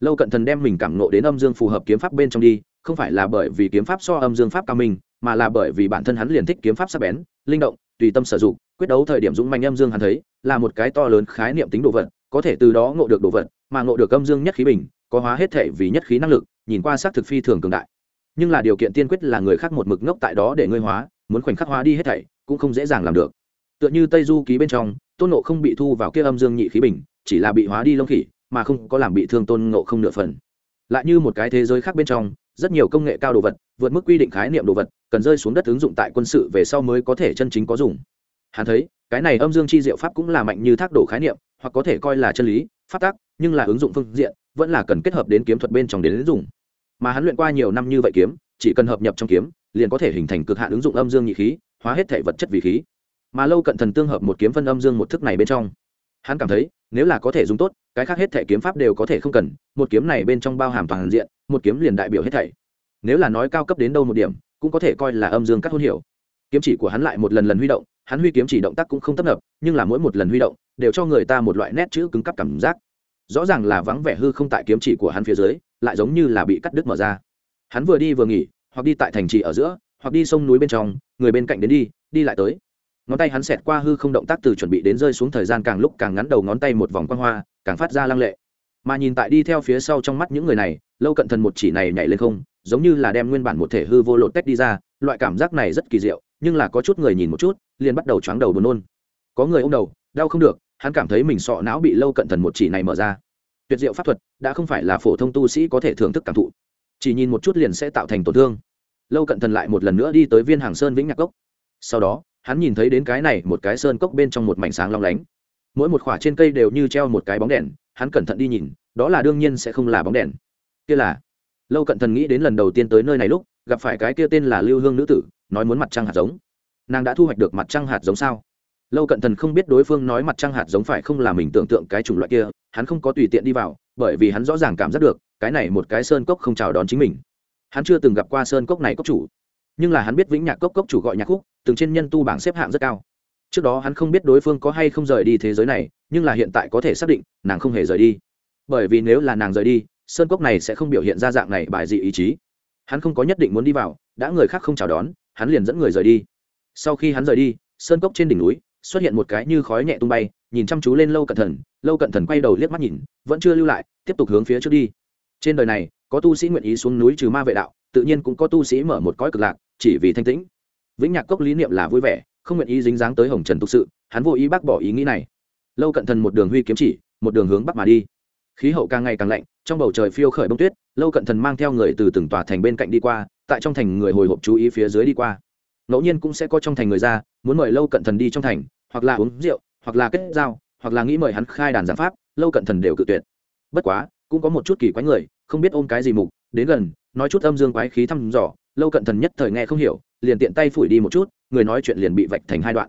Lâu cận thần đem mình cảm ngộ đến âm dương phù hợp kiếm pháp bên trong đi, không phải là bởi vì kiếm pháp so âm dương pháp cao minh mà là bởi vì bản thân hắn liền thích kiếm pháp sắc bén, linh động, tùy tâm sử dụng, quyết đấu thời điểm dũng manh âm dương hắn thấy, là một cái to lớn khái niệm tính đồ vật, có thể từ đó ngộ được đồ vật mà ngộ được âm dương nhất khí bình, có hóa hết thể vì nhất khí năng lực, nhìn qua xác thực phi thường cường đại. Nhưng là điều kiện tiên quyết là người khác một mực ngốc tại đó để ngươi hóa, muốn khoảnh khắc hóa đi hết thảy, cũng không dễ dàng làm được. Tựa như tây du ký bên trong, tôn nộ không bị thu vào kia âm dương nhị khí bình, chỉ là bị hóa đi lông khỉ, mà không có làm bị thương tôn nộ không nửa phần. Lại như một cái thế giới khác bên trong, rất nhiều công nghệ cao đồ vật, vượt mức quy định khái niệm đồ vật, cần rơi xuống đất ứng dụng tại quân sự về sau mới có thể chân chính có dùng. Hắn thấy, cái này âm dương chi diệu pháp cũng là mạnh như thác đổ khái niệm, hoặc có thể coi là chân lý phát tác nhưng là ứng dụng phương diện vẫn là cần kết hợp đến kiếm thuật bên trong đến ứng dụng. Mà hắn luyện qua nhiều năm như vậy kiếm, chỉ cần hợp nhập trong kiếm, liền có thể hình thành cực hạn ứng dụng âm dương nhị khí, hóa hết thể vật chất vì khí. Mà lâu cận thần tương hợp một kiếm phân âm dương một thức này bên trong, hắn cảm thấy, nếu là có thể dùng tốt, cái khác hết thể kiếm pháp đều có thể không cần, một kiếm này bên trong bao hàm toàn diện, một kiếm liền đại biểu hết thảy. Nếu là nói cao cấp đến đâu một điểm, cũng có thể coi là âm dương các hôn hiểu. Kiếm chỉ của hắn lại một lần lần huy động, hắn huy kiếm chỉ động tác cũng không tấp nập, nhưng là mỗi một lần huy động, đều cho người ta một loại nét chữ cứng cắp cảm giác rõ ràng là vắng vẻ hư không tại kiếm chỉ của hắn phía dưới, lại giống như là bị cắt đứt mở ra. Hắn vừa đi vừa nghỉ, hoặc đi tại thành trì ở giữa, hoặc đi sông núi bên trong, người bên cạnh đến đi đi lại tới. Ngón tay hắn xẹt qua hư không động tác từ chuẩn bị đến rơi xuống thời gian càng lúc càng ngắn đầu ngón tay một vòng quang hoa, càng phát ra lăng lệ. Mà nhìn tại đi theo phía sau trong mắt những người này, lâu cận thần một chỉ này nhảy lên không, giống như là đem nguyên bản một thể hư vô lột tách đi ra, loại cảm giác này rất kỳ diệu, nhưng là có chút người nhìn một chút, liền bắt đầu choáng đầu buồn nôn. Có người ô m đầu, đau không được hắn cảm thấy mình sọ não bị lâu cận thần một chỉ này mở ra. Tuyệt diệu pháp thuật, đã không phải là phổ thông tu sĩ có thể thưởng thức cảm thụ. Chỉ nhìn một chút liền sẽ tạo thành tổn thương. Lâu cận thần lại một lần nữa đi tới viên hàng sơn vĩnh nhạc cốc. Sau đó, hắn nhìn thấy đến cái này một cái sơn cốc bên trong một mảnh sáng long lánh. Mỗi một khoả trên cây đều như treo một cái bóng đèn, hắn cẩn thận đi nhìn, đó là đương nhiên sẽ không là bóng đèn. Kia là, lâu cận thần nghĩ đến lần đầu tiên tới nơi này lúc, gặp phải cái kia tên là lưu hương nữ tử, nói muốn mặt trăng hạt giống. Nàng đã thu hoạch được mặt trăng hạt giống sao? Lâu cận thần không biết đối phương nói mặt trăng hạt giống phải không là mình tưởng tượng cái chủng loại kia, hắn không có tùy tiện đi vào, bởi vì hắn rõ ràng cảm giác được, cái này một cái sơn cốc không chào đón chính mình. Hắn chưa từng gặp qua sơn cốc này cốc chủ. Nhưng là hắn biết vĩnh nhạc cốc cốc chủ gọi nhạc khúc, từng trên nhân tu bảng xếp hạng rất cao. Trước đó hắn không biết đối phương có hay không rời đi thế giới này, nhưng là hiện tại có thể xác định, nàng không hề rời đi. Bởi vì nếu là nàng rời đi, sơn cốc này sẽ không biểu hiện ra dạng này bài dị ý chí. Hắn không có nhất định muốn đi vào, đã người khác không chào đón, hắn liền dẫn người rời đi. Sau khi hắn rời đi, sơn cốc trên đỉnh núi xuất hiện một cái như khói nhẹ tung bay, nhìn chăm chú lên lâu cận thần. Lâu cận thần quay đầu liếc mắt nhìn, vẫn chưa lưu lại, tiếp tục hướng phía trước đi. Trên đời này, có tu sĩ nguyện ý xuống núi trừ ma vệ đạo, tự nhiên cũng có tu sĩ mở một cõi cực lạc, chỉ vì thanh tĩnh. Vĩnh nhạc cốc lý niệm là vui vẻ, không nguyện ý dính dáng tới hồng trần thực sự, hắn vô ý bác bỏ ý nghĩ này. Lâu cận thần một đường huy kiếm chỉ, một đường hướng bắc mà đi. Khí hậu càng ngày càng lạnh, trong bầu trời phiêu khởi bông tuyết, lâu cận thần mang theo người từ từng tòa thành bên cạnh đi qua, tại trong thành người hồi hộp chú ý phía dưới đi qua ngẫu nhiên cũng sẽ có trong thành người ra, muốn mời lâu cận thần đi trong thành, hoặc là uống rượu, hoặc là kết giao, hoặc là nghĩ mời hắn khai đàn giảng pháp, lâu cận thần đều cự tuyệt. Bất quá, cũng có một chút kỳ quái người, không biết ôm cái gì mục, đến gần, nói chút âm dương quái khí thăm dò, lâu cận thần nhất thời nghe không hiểu, liền tiện tay phủi đi một chút, người nói chuyện liền bị vạch thành hai đoạn.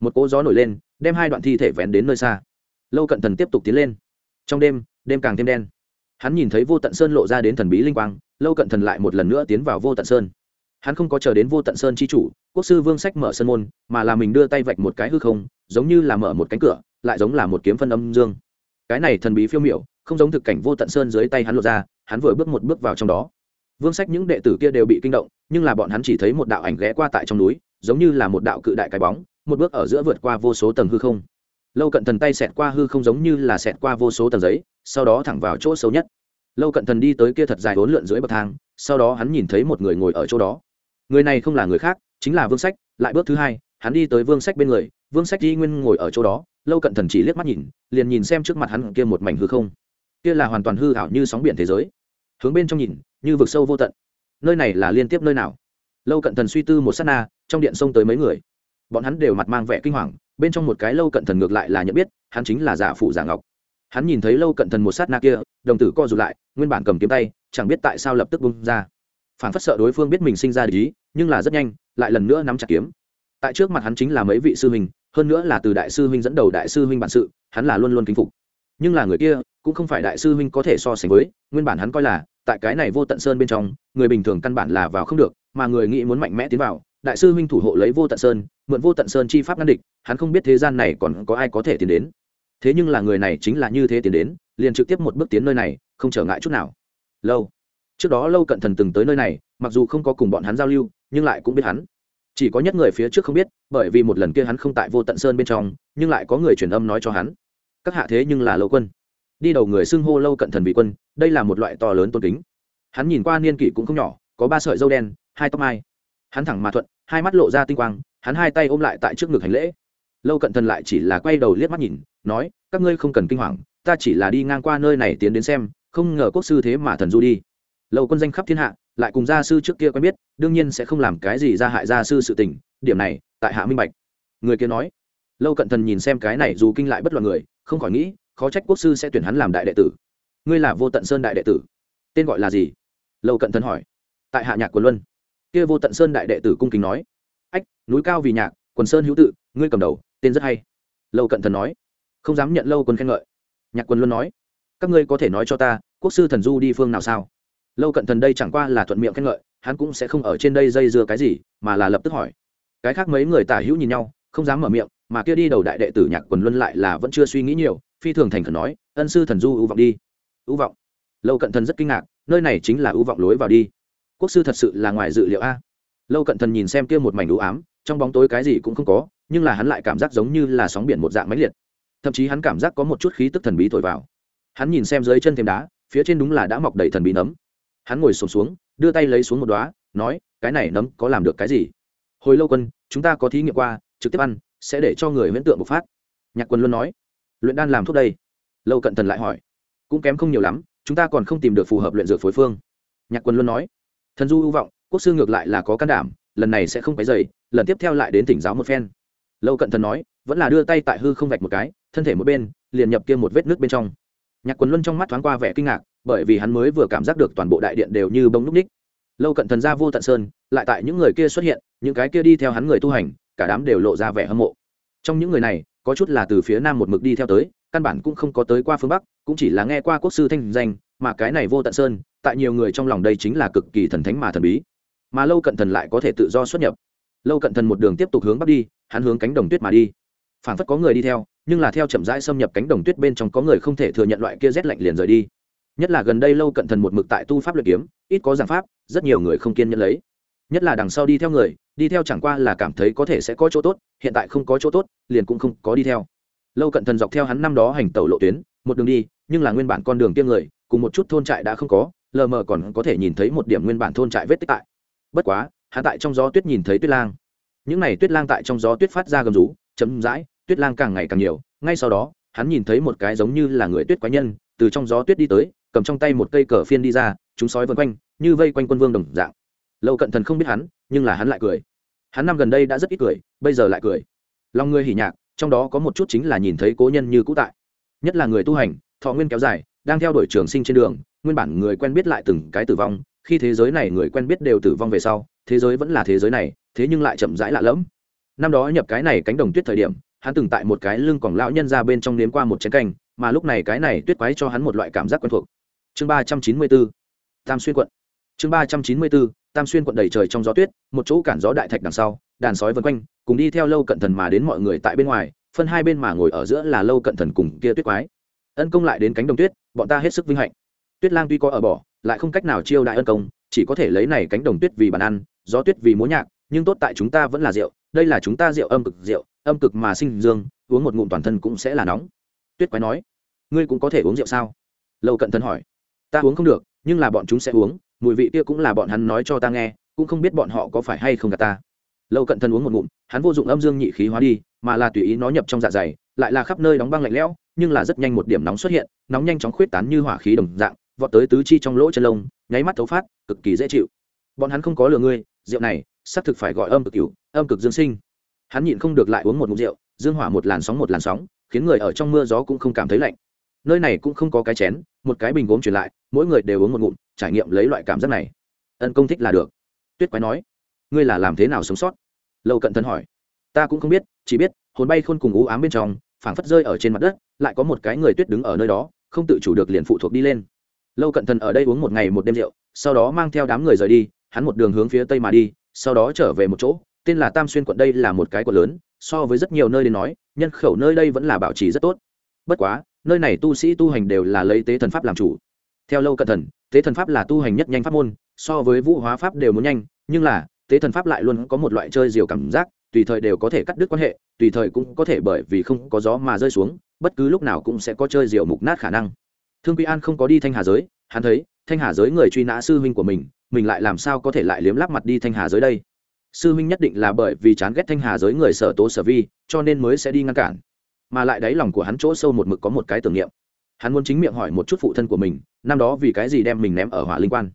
Một cỗ gió nổi lên, đem hai đoạn thi thể vén đến nơi xa. Lâu cận thần tiếp tục tiến lên. Trong đêm đêm càng thêm đen. Hắn nhìn thấy vô tận sơn lộ ra đến thần bí linh quang, lâu cận thần lại một lần nữa tiến vào vô tận sơn hắn không có chờ đến vô tận sơn chi chủ, quốc sư vương sách mở sân môn, mà là mình đưa tay vạch một cái hư không, giống như là mở một cánh cửa, lại giống là một kiếm phân âm dương. Cái này thần bí phiêu miểu, không giống thực cảnh vô tận sơn dưới tay hắn lộ ra, hắn vừa bước một bước vào trong đó. Vương sách những đệ tử kia đều bị kinh động, nhưng là bọn hắn chỉ thấy một đạo ảnh ghé qua tại trong núi, giống như là một đạo cự đại cái bóng, một bước ở giữa vượt qua vô số tầng hư không. Lâu cận thần tay xẹt qua hư không giống như là xẹt qua vô số tầng giấy, sau đó thẳng vào chỗ xấu nhất. Lâu cận thần đi tới kia thật dài hỗn lượn dưới bậc thang, sau đó hắn nhìn thấy một người ngồi ở chỗ đó người này không là người khác, chính là vương sách, lại bước thứ hai, hắn đi tới vương sách bên người, vương sách di nguyên ngồi ở chỗ đó, lâu cận thần chỉ liếc mắt nhìn, liền nhìn xem trước mặt hắn kia một mảnh hư không. Kia là hoàn toàn hư hảo như sóng biển thế giới. Hướng bên trong nhìn, như vực sâu vô tận. Nơi này là liên tiếp nơi nào? Lâu cận thần suy tư một s á t na, trong điện xông tới mấy người. Bọn hắn đều mặt mang vẻ kinh hoàng, bên trong một cái lâu cận thần ngược lại là nhận biết, hắn chính là giả phụ giả ngọc. Hắn nhìn thấy lâu cận thần một sát na kia, đồng tử co rụt lại, nguyên bản cầm kiếm tay, chẳng biết tại sao lập tức bung ra phản phất sợ đối phương biết mình sinh ra lý nhưng là rất nhanh, lại lần nữa nắm chặt kiếm. Tại trước mặt hắn chính là mấy vị sư huynh, hơn nữa là từ đại sư huynh dẫn đầu đại sư huynh bản sự, hắn là luôn luôn kính phục. Nhưng là người kia, cũng không phải đại sư huynh có thể so sánh với, nguyên bản hắn coi là, tại cái này vô tận sơn bên trong, người bình thường căn bản là vào không được, mà người nghĩ muốn mạnh mẽ tiến vào, đại sư huynh thủ hộ lấy vô tận sơn, mượn vô tận sơn chi pháp ngăn địch, hắn không biết thế gian này còn có ai có thể tiến đến. Thế nhưng là người này chính là như thế tiến đến, liền trực tiếp một bước tiến nơi này, không trở ngại chút nào. Lâu trước đó lâu cận thần từng tới nơi này, mặc dù không có cùng bọn hắn giao lưu, nhưng lại cũng biết hắn. Chỉ có nhất người phía trước không biết, bởi vì một lần kia hắn không tại vô tận sơn bên trong, nhưng lại có người truyền âm nói cho hắn. Các hạ thế nhưng là lâu quân. Đi đầu người xưng hô lâu cận thần vị quân, đây là một loại to lớn tôn kính. Hắn nhìn qua niên kỷ cũng không nhỏ, có ba sợi dâu đen, hai tóc mai. Hắn thẳng mà thuận, hai mắt lộ ra tinh quang, hắn hai tay ôm lại tại trước ngực hành lễ. Lâu cận thần lại chỉ là quay đầu liếc mắt nhìn, nói, các ngươi không cần kinh hoàng, ta chỉ là đi ngang qua nơi này tiến đến xem, không ngờ quốc sư thế mà thần du đi lâu quân danh khắp thiên hạ, lại cùng gia sư trước kia quen biết, đương nhiên sẽ không làm cái gì ra hại gia sư sự tình, điểm này, tại hạ minh bạch. Người kia nói, lâu cận thần nhìn xem cái này dù kinh lại bất loạn người, không khỏi nghĩ, khó trách quốc sư sẽ tuyển hắn làm đại đệ tử. Ngươi là vô tận sơn đại đệ tử. Tên gọi là gì? Lâu cận thần hỏi. Tại hạ nhạc quân luân. Kia vô tận sơn đại đệ tử cung kính nói. Ách, núi cao vì nhạc, quần sơn hữu tự, ngươi cầm đầu, tên rất hay. Lâu cận thần nói. Không dám nhận lâu quân khen ngợi. Nhạc quân luân nói. Các ngươi có thể nói cho ta, quốc sư thần du đi phương nào sao? Lâu cận thần đây chẳng qua là thuận miệng khen ngợi, hắn cũng sẽ không ở trên đây dây dưa cái gì, mà là lập tức hỏi. Cái khác mấy người tả hữu nhìn nhau, không dám mở miệng, mà kia đi đầu đại đệ tử nhạc quần luân lại là vẫn chưa suy nghĩ nhiều, phi thường thành khẩn nói, ân sư thần du ưu vọng đi. Ưu vọng? Lâu cận thần rất kinh ngạc, nơi này chính là ưu vọng lối vào đi. Quốc sư thật sự là ngoài dự liệu a. Lâu cận thần nhìn xem kia một mảnh đủ ám, trong bóng tối cái gì cũng không có, nhưng là hắn lại cảm giác giống như là sóng biển một dạng máy liệt. Thậm chí hắn cảm giác có một chút khí tức thần bí thổi vào. Hắn nhìn xem dưới chân thêm đá, phía trên đúng là đã mọc đầy thần bí nấm hắn ngồi sổm xuống, đưa tay lấy xuống một đoá nói, cái này nấm có làm được cái gì? Hồi lâu quân, chúng ta có thí nghiệm qua, trực tiếp ăn, sẽ để cho người huyễn tượng bộc phát. Nhạc quân luôn nói, luyện đan làm thuốc đây. Lâu cận thần lại hỏi, cũng kém không nhiều lắm, chúng ta còn không tìm được phù hợp luyện dược phối phương. Nhạc quân luôn nói, thần du ưu vọng, quốc sư ngược lại là có can đảm, lần này sẽ không cái dày lần tiếp theo lại đến tỉnh giáo một phen. Lâu cận thần nói, vẫn là đưa tay tại hư không vạch một cái, thân thể một bên, liền nhập kia một vết nước bên trong nhạc quần luân trong mắt thoáng qua vẻ kinh ngạc, bởi vì hắn mới vừa cảm giác được toàn bộ đại điện đều như bông núc ních. Lâu cận thần gia vô tận sơn, lại tại những người kia xuất hiện, những cái kia đi theo hắn người tu hành, cả đám đều lộ ra vẻ hâm mộ. Trong những người này, có chút là từ phía nam một mực đi theo tới, căn bản cũng không có tới qua phương bắc, cũng chỉ là nghe qua quốc sư thanh danh, mà cái này vô tận sơn, tại nhiều người trong lòng đây chính là cực kỳ thần thánh mà thần bí. Mà lâu cận thần lại có thể tự do xuất nhập. Lâu cận thần một đường tiếp tục hướng bắc đi, hắn hướng cánh đồng tuyết mà đi. Phản phất có người đi theo nhưng là theo chậm rãi xâm nhập cánh đồng tuyết bên trong có người không thể thừa nhận loại kia rét lạnh liền rời đi. Nhất là gần đây lâu cận thần một mực tại tu pháp luyện kiếm, ít có giảng pháp, rất nhiều người không kiên nhẫn lấy. Nhất là đằng sau đi theo người, đi theo chẳng qua là cảm thấy có thể sẽ có chỗ tốt, hiện tại không có chỗ tốt, liền cũng không có đi theo. Lâu cận thần dọc theo hắn năm đó hành tẩu lộ tuyến, một đường đi, nhưng là nguyên bản con đường tiêm người, cùng một chút thôn trại đã không có, lờ mờ còn có thể nhìn thấy một điểm nguyên bản thôn trại vết tích tại. Bất quá, hắn tại trong gió tuyết nhìn thấy tuyết lang. Những n à y tuyết lang tại trong gió tuyết phát ra gầm rú chấm dãi tuyết lang càng ngày càng nhiều, ngay sau đó, hắn nhìn thấy một cái giống như là người tuyết quái nhân, từ trong gió tuyết đi tới, cầm trong tay một cây cờ phiên đi ra, chúng sói vân quanh, như vây quanh quân vương đồng dạng. Lâu cận thần không biết hắn, nhưng là hắn lại cười. Hắn năm gần đây đã rất ít cười, bây giờ lại cười. Lòng người hỉ nhạc, trong đó có một chút chính là nhìn thấy cố nhân như cũ tại. Nhất là người tu hành, thọ nguyên kéo dài, đang theo đuổi trường sinh trên đường, nguyên bản người quen biết lại từng cái tử vong, khi thế giới này người quen biết đều tử vong về sau, thế giới vẫn là thế giới này, thế nhưng lại chậm rãi lạ lẫm. Năm đó nhập cái này cánh đồng tuyết thời điểm hắn từng tại một cái lưng còn lão nhân ra bên trong nếm qua một chén canh, mà lúc này cái này tuyết quái cho hắn một loại cảm giác quen thuộc. Chương ba trăm chín mươi bốn, tam xuyên quận. Chương ba trăm chín mươi bốn, tam xuyên quận đầy trời trong gió tuyết, một chỗ cản gió đại thạch đằng sau, đàn sói vân quanh, cùng đi theo lâu cận thần mà đến mọi người tại bên ngoài, phân hai bên mà ngồi ở giữa là lâu cận thần cùng kia tuyết quái. Ân công lại đến cánh đồng tuyết, bọn ta hết sức vinh hạnh. Tuyết lang tuy có ở bỏ, lại không cách nào chiêu đại ân công, chỉ có thể lấy này cánh đồng tuyết vì bàn ăn, gió tuyết vì múa nhạc, nhưng tốt tại chúng ta vẫn là rượu, đây là chúng ta rượu âm cực rượu âm cực mà sinh dương, uống một ngụm toàn thân cũng sẽ là nóng. Tuyết quái nói, ngươi cũng có thể uống rượu sao? Lâu cận thân hỏi. Ta uống không được, nhưng là bọn chúng sẽ uống, mùi vị kia cũng là bọn hắn nói cho ta nghe, cũng không biết bọn họ có phải hay không gạt ta. Lâu cận thân uống một ngụm, hắn vô dụng âm dương nhị khí hóa đi, mà là tùy ý nó nhập trong dạ dày, lại là khắp nơi đóng băng lạnh lẽo, nhưng là rất nhanh một điểm nóng xuất hiện, nóng nhanh chóng khuyết tán như hỏa khí đồng dạng, vọt tới tứ chi trong lỗ chân lông, nháy mắt thấu phát, cực kỳ dễ chịu. Bọn hắn không có lừa ngươi, rượu này, xác thực phải gọi âm cực cửu, âm cực dương sinh hắn nhịn không được lại uống một ngụm rượu, dương hỏa một làn sóng một làn sóng, khiến người ở trong mưa gió cũng không cảm thấy lạnh. Nơi này cũng không có cái chén, một cái bình gốm truyền lại, mỗi người đều uống một ngụm, trải nghiệm lấy loại cảm giác này. Ân công thích là được. Tuyết quái nói, ngươi là làm thế nào sống sót? Lâu cận thân hỏi. Ta cũng không biết, chỉ biết, hồn bay khôn cùng ú ám bên trong, phảng phất rơi ở trên mặt đất, lại có một cái người tuyết đứng ở nơi đó, không tự chủ được liền phụ thuộc đi lên. Lâu cận thần ở đây uống một ngày một đêm rượu, sau đó mang theo đám người rời đi, hắn một đường hướng phía tây mà đi, sau đó trở về một chỗ tên là tam xuyên quận đây là một cái quận lớn, so với rất nhiều nơi đến nói, nhân khẩu nơi đây vẫn là bảo trì rất tốt. Bất quá, nơi này tu sĩ tu hành đều là lấy tế thần pháp làm chủ. Theo lâu cẩn thần, tế thần pháp là tu hành nhất nhanh pháp môn, so với vũ hóa pháp đều muốn nhanh, nhưng là, tế thần pháp lại luôn có một loại chơi diều cảm giác, tùy thời đều có thể cắt đứt quan hệ, tùy thời cũng có thể bởi vì không có gió mà rơi xuống, bất cứ lúc nào cũng sẽ có chơi diều mục nát khả năng. Thương quy an không có đi thanh hà giới, hắn thấy, thanh hà giới người truy nã sư huynh của mình mình lại làm sao có thể lại liếm lắp mặt đi thanh hà giới đây? Sư huynh nhất định là bởi vì chán ghét thanh hà giới người sở tố sở vi, cho nên mới sẽ đi ngăn cản. Mà lại đáy lòng của hắn chỗ sâu một mực có một cái tưởng niệm. Hắn muốn chính miệng hỏi một chút phụ thân của mình, năm đó vì cái gì đem mình ném ở hỏa linh quan.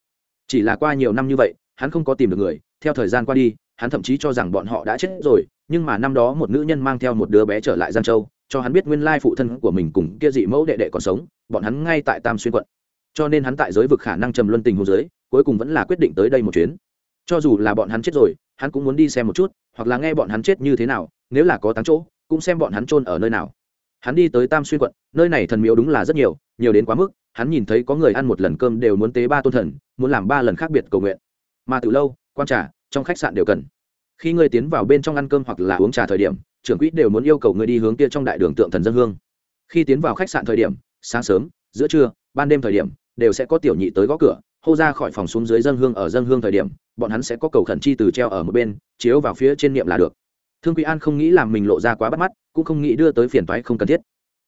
Chỉ là qua nhiều năm như vậy, hắn không có tìm được người, theo thời gian qua đi, hắn thậm chí cho rằng bọn họ đã chết rồi, nhưng mà năm đó một nữ nhân mang theo một đứa bé trở lại giang châu, cho hắn biết nguyên lai phụ thân của mình cùng kia dị mẫu đệ đệ còn sống, bọn hắn ngay tại tam xuyên quận. Cho nên hắn tại giới vực khả năng trầm luân tình hồ giới cuối cùng vẫn là quyết định tới đây một chuyến. Cho dù là bọn hắn chết rồi hắn cũng muốn đi xem một chút, hoặc là nghe bọn hắn chết như thế nào, nếu là có táng chỗ, cũng xem bọn hắn trôn ở nơi nào. Hắn đi tới tam xuyên quận, nơi này thần miếu đúng là rất nhiều nhiều đến quá mức, hắn nhìn thấy có người ăn một lần cơm đều muốn tế ba tôn thần, muốn làm ba lần khác biệt cầu nguyện. Mà từ lâu quan trà, trong khách sạn đều cần. Khi ngươi tiến vào bên trong ăn cơm hoặc là uống trà thời điểm, trưởng quỹ đều muốn yêu cầu ngươi đi hướng kia trong đại đường tượng thần dân hương. Khi tiến vào khách sạn thời điểm, sáng sớm, giữa trưa, ban đêm thời điểm, đều sẽ có tiểu nhị tới gõ cửa, hô ra khỏi phòng xuống dưới dân hương ở dân hương thời điểm bọn hắn sẽ có cầu khẩn chi từ treo ở một bên, chiếu vào phía trên niệm là được. Thương quý an không nghĩ làm mình lộ ra quá bắt mắt, cũng không nghĩ đưa tới phiền toái không cần thiết.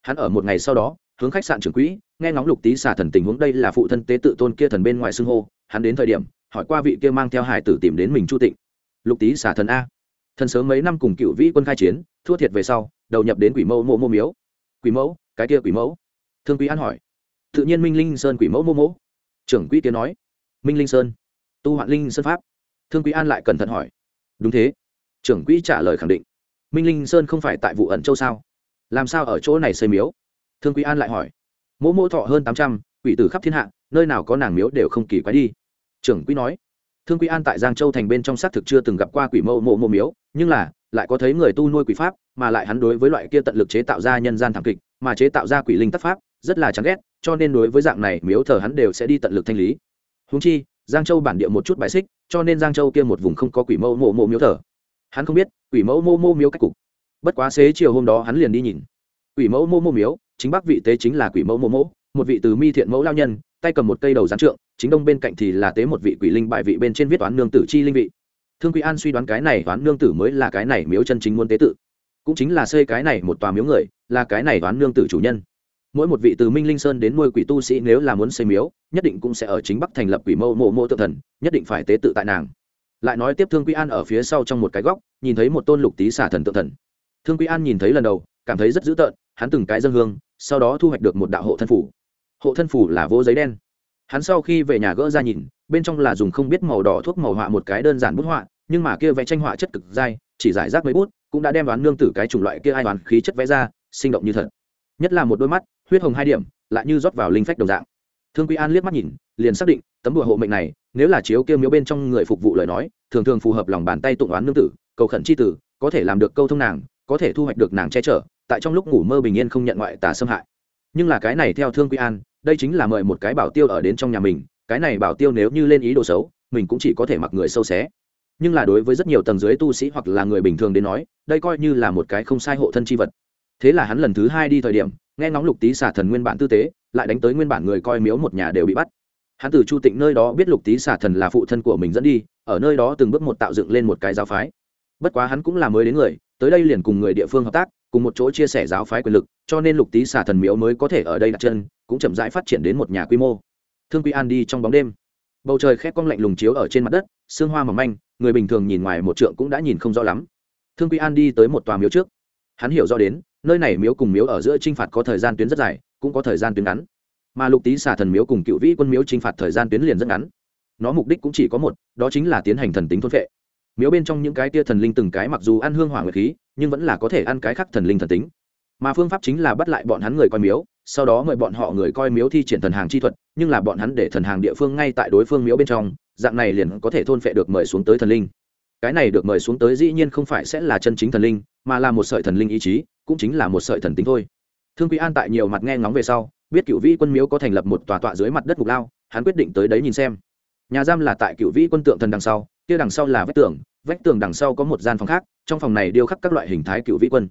Hắn ở một ngày sau đó, hướng khách sạn trưởng quỹ, nghe ngóng lục tý xả thần tình huống đây là phụ thân tế tự tôn kia thần bên ngoài xưng hô, hắn đến thời điểm, hỏi qua vị kia mang theo hải tử tìm đến mình chu tịnh. Lục tý xả thần a. Thần sớm mấy năm cùng cựu vĩ quân khai chiến, thua thiệt về sau, đầu nhập đến quỷ mẫu mô mô miếu. Quỷ mẫu, cái kia quỷ mẫu? Thương quý an hỏi. Tự nhiên minh linh sơn quỷ mẫu mô mô trưởng quỹ kia nói. Minh linh sơn tu hoạn linh sơn pháp. Thương quý an lại cẩn thận hỏi. Đúng thế. Trưởng quỹ trả lời khẳng định. Minh linh sơn không phải tại vụ ẩn châu sao? Làm sao ở chỗ này xây miếu? Thương quý an lại hỏi. Mỗ mỗ thọ hơn tám trăm, quỷ tử khắp thiên hạ, nơi nào có nàng miếu đều không kỳ quái đi. Trưởng quỹ nói. Thương quý an tại giang châu thành bên trong xác thực chưa từng gặp qua quỷ mẫu mộ mộ miếu, nhưng là, lại có thấy người tu nuôi quỷ pháp, mà lại hắn đối với loại kia tận lực chế tạo ra nhân gian thảm kịch, mà chế tạo ra quỷ linh tắc pháp, rất là chán ghét, cho nên đối với dạng này miếu thờ hắn đều sẽ đi tận lực thanh lý. Húng chi giang châu bản địa một chút bài xích, cho nên giang châu kia một vùng không có quỷ mẫu mộ mộ miếu thờ. Hắn không biết, quỷ mẫu mô mô miếu cách cục. Bất quá xế chiều hôm đó hắn liền đi nhìn. Quỷ mẫu mô mô miếu, chính bắc vị tế chính là quỷ mẫu mô mô một vị từ mi thiện mẫu lao nhân, tay cầm một cây đầu gián trượng, chính đông bên cạnh thì là tế một vị quỷ linh bại vị bên trên viết toán nương tử chi linh vị. Thương quý an suy đoán cái này toán nương tử mới là cái này miếu chân chính muốn tế tự. Cũng chính là xây cái này một tòa miếu người, là cái này toán nương tử chủ nhân mỗi một vị từ minh linh sơn đến nuôi quỷ tu sĩ nếu là muốn xây miếu, nhất định cũng sẽ ở chính bắc thành lập quỷ mẫu mộ mộ tự thần, nhất định phải tế tự tại nàng. Lại nói tiếp thương quý an ở phía sau trong một cái góc, nhìn thấy một tôn lục tý xả thần tự thần. Thương quý an nhìn thấy lần đầu, cảm thấy rất dữ tợn, hắn từng cái dân hương, sau đó thu hoạch được một đạo hộ thân phủ. Hộ thân phủ là vô giấy đen. Hắn sau khi về nhà gỡ ra nhìn, bên trong là dùng không biết màu đỏ thuốc màu họa một cái đơn giản bút họa, nhưng mà kia vẽ tranh họa chất cực dai, chỉ giải rác mấy bút, cũng đã đem đoán nương tử cái chủng loại kia ai đoán khí chất vẽ ra, sinh động như thật. Nhất là một đôi mắt huyết hồng hai điểm, lại như rót vào linh phách đồng dạng. Thương quý an liếc mắt nhìn, liền xác định, tấm bùa hộ mệnh này, nếu là chiếu kêu miếu bên trong người phục vụ lời nói, thường thường phù hợp lòng bàn tay tụng oán nương tử, cầu khẩn chi tử, có thể làm được câu thông nàng, có thể thu hoạch được nàng che chở, tại trong lúc ngủ mơ bình yên không nhận ngoại tà xâm hại. Nhưng là cái này theo thương quy an, đây chính là mời một cái bảo tiêu ở đến trong nhà mình, cái này bảo tiêu nếu như lên ý đồ xấu, mình cũng chỉ có thể mặc người sâu xé. Nhưng là đối với rất nhiều tầng dưới tu sĩ hoặc là người bình thường đến nói, đây coi như là một cái không sai hộ thân chi vật. Thế là hắn lần thứ hai đi thời điểm nghe ngóng lục tý xả thần nguyên bản tư tế, lại đánh tới nguyên bản người coi miếu một nhà đều bị bắt. Hắn từ chu tịnh nơi đó biết lục tý xả thần là phụ thân của mình dẫn đi, ở nơi đó từng bước một tạo dựng lên một cái giáo phái. Bất quá hắn cũng là mới đến người, tới đây liền cùng người địa phương hợp tác, cùng một chỗ chia sẻ giáo phái quyền lực, cho nên lục tý xả thần miếu mới có thể ở đây đặt chân, cũng chậm rãi phát triển đến một nhà quy mô. Thương quy an đi trong bóng đêm. Bầu trời khét cong lạnh lùng chiếu ở trên mặt đất xương hoa mỏng manh, người bình thường nhìn ngoài một trượng cũng đã nhìn không rõ lắm. Thương quy an đi tới một tòa miếu trước. Hắn hiểu rõ đến nơi này miếu cùng miếu ở giữa t r i n h phạt có thời gian tuyến rất dài, cũng có thời gian tuyến ngắn. Mà lục tý xả thần miếu cùng cựu vĩ quân miếu t r i n h phạt thời gian tuyến liền rất ngắn. Nó mục đích cũng chỉ có một, đó chính là tiến hành thần tính thôn vệ miếu bên trong những cái tia thần linh từng cái mặc dù ăn hương hỏa nguyệt khí, nhưng vẫn là có thể ăn cái khác thần linh thần tính. Mà phương pháp chính là bắt lại bọn hắn người coi miếu, sau đó mời bọn họ người coi miếu thi triển thần hàng chi thuật, nhưng là bọn hắn để thần hàng địa phương ngay tại đối phương miếu bên trong, dạng này liền có thể thôn phệ được mời xuống tới thần linh cái này được mời xuống tới dĩ nhiên không phải sẽ là chân chính thần linh, mà là một sợi thần linh ý chí, cũng chính là một sợi thần tính thôi. Thương quý an tại nhiều mặt nghe ngóng về sau, biết cựu vĩ quân miếu có thành lập một tòa tọa dưới mặt đất ngục lao, hắn quyết định tới đấy nhìn xem. Nhà giam là tại cựu vĩ quân tượng thần đằng sau, kia đằng sau là vách tường vách tường đằng sau có một gian phòng khác, trong phòng này điêu khắc các loại hình thái cựu vĩ quân.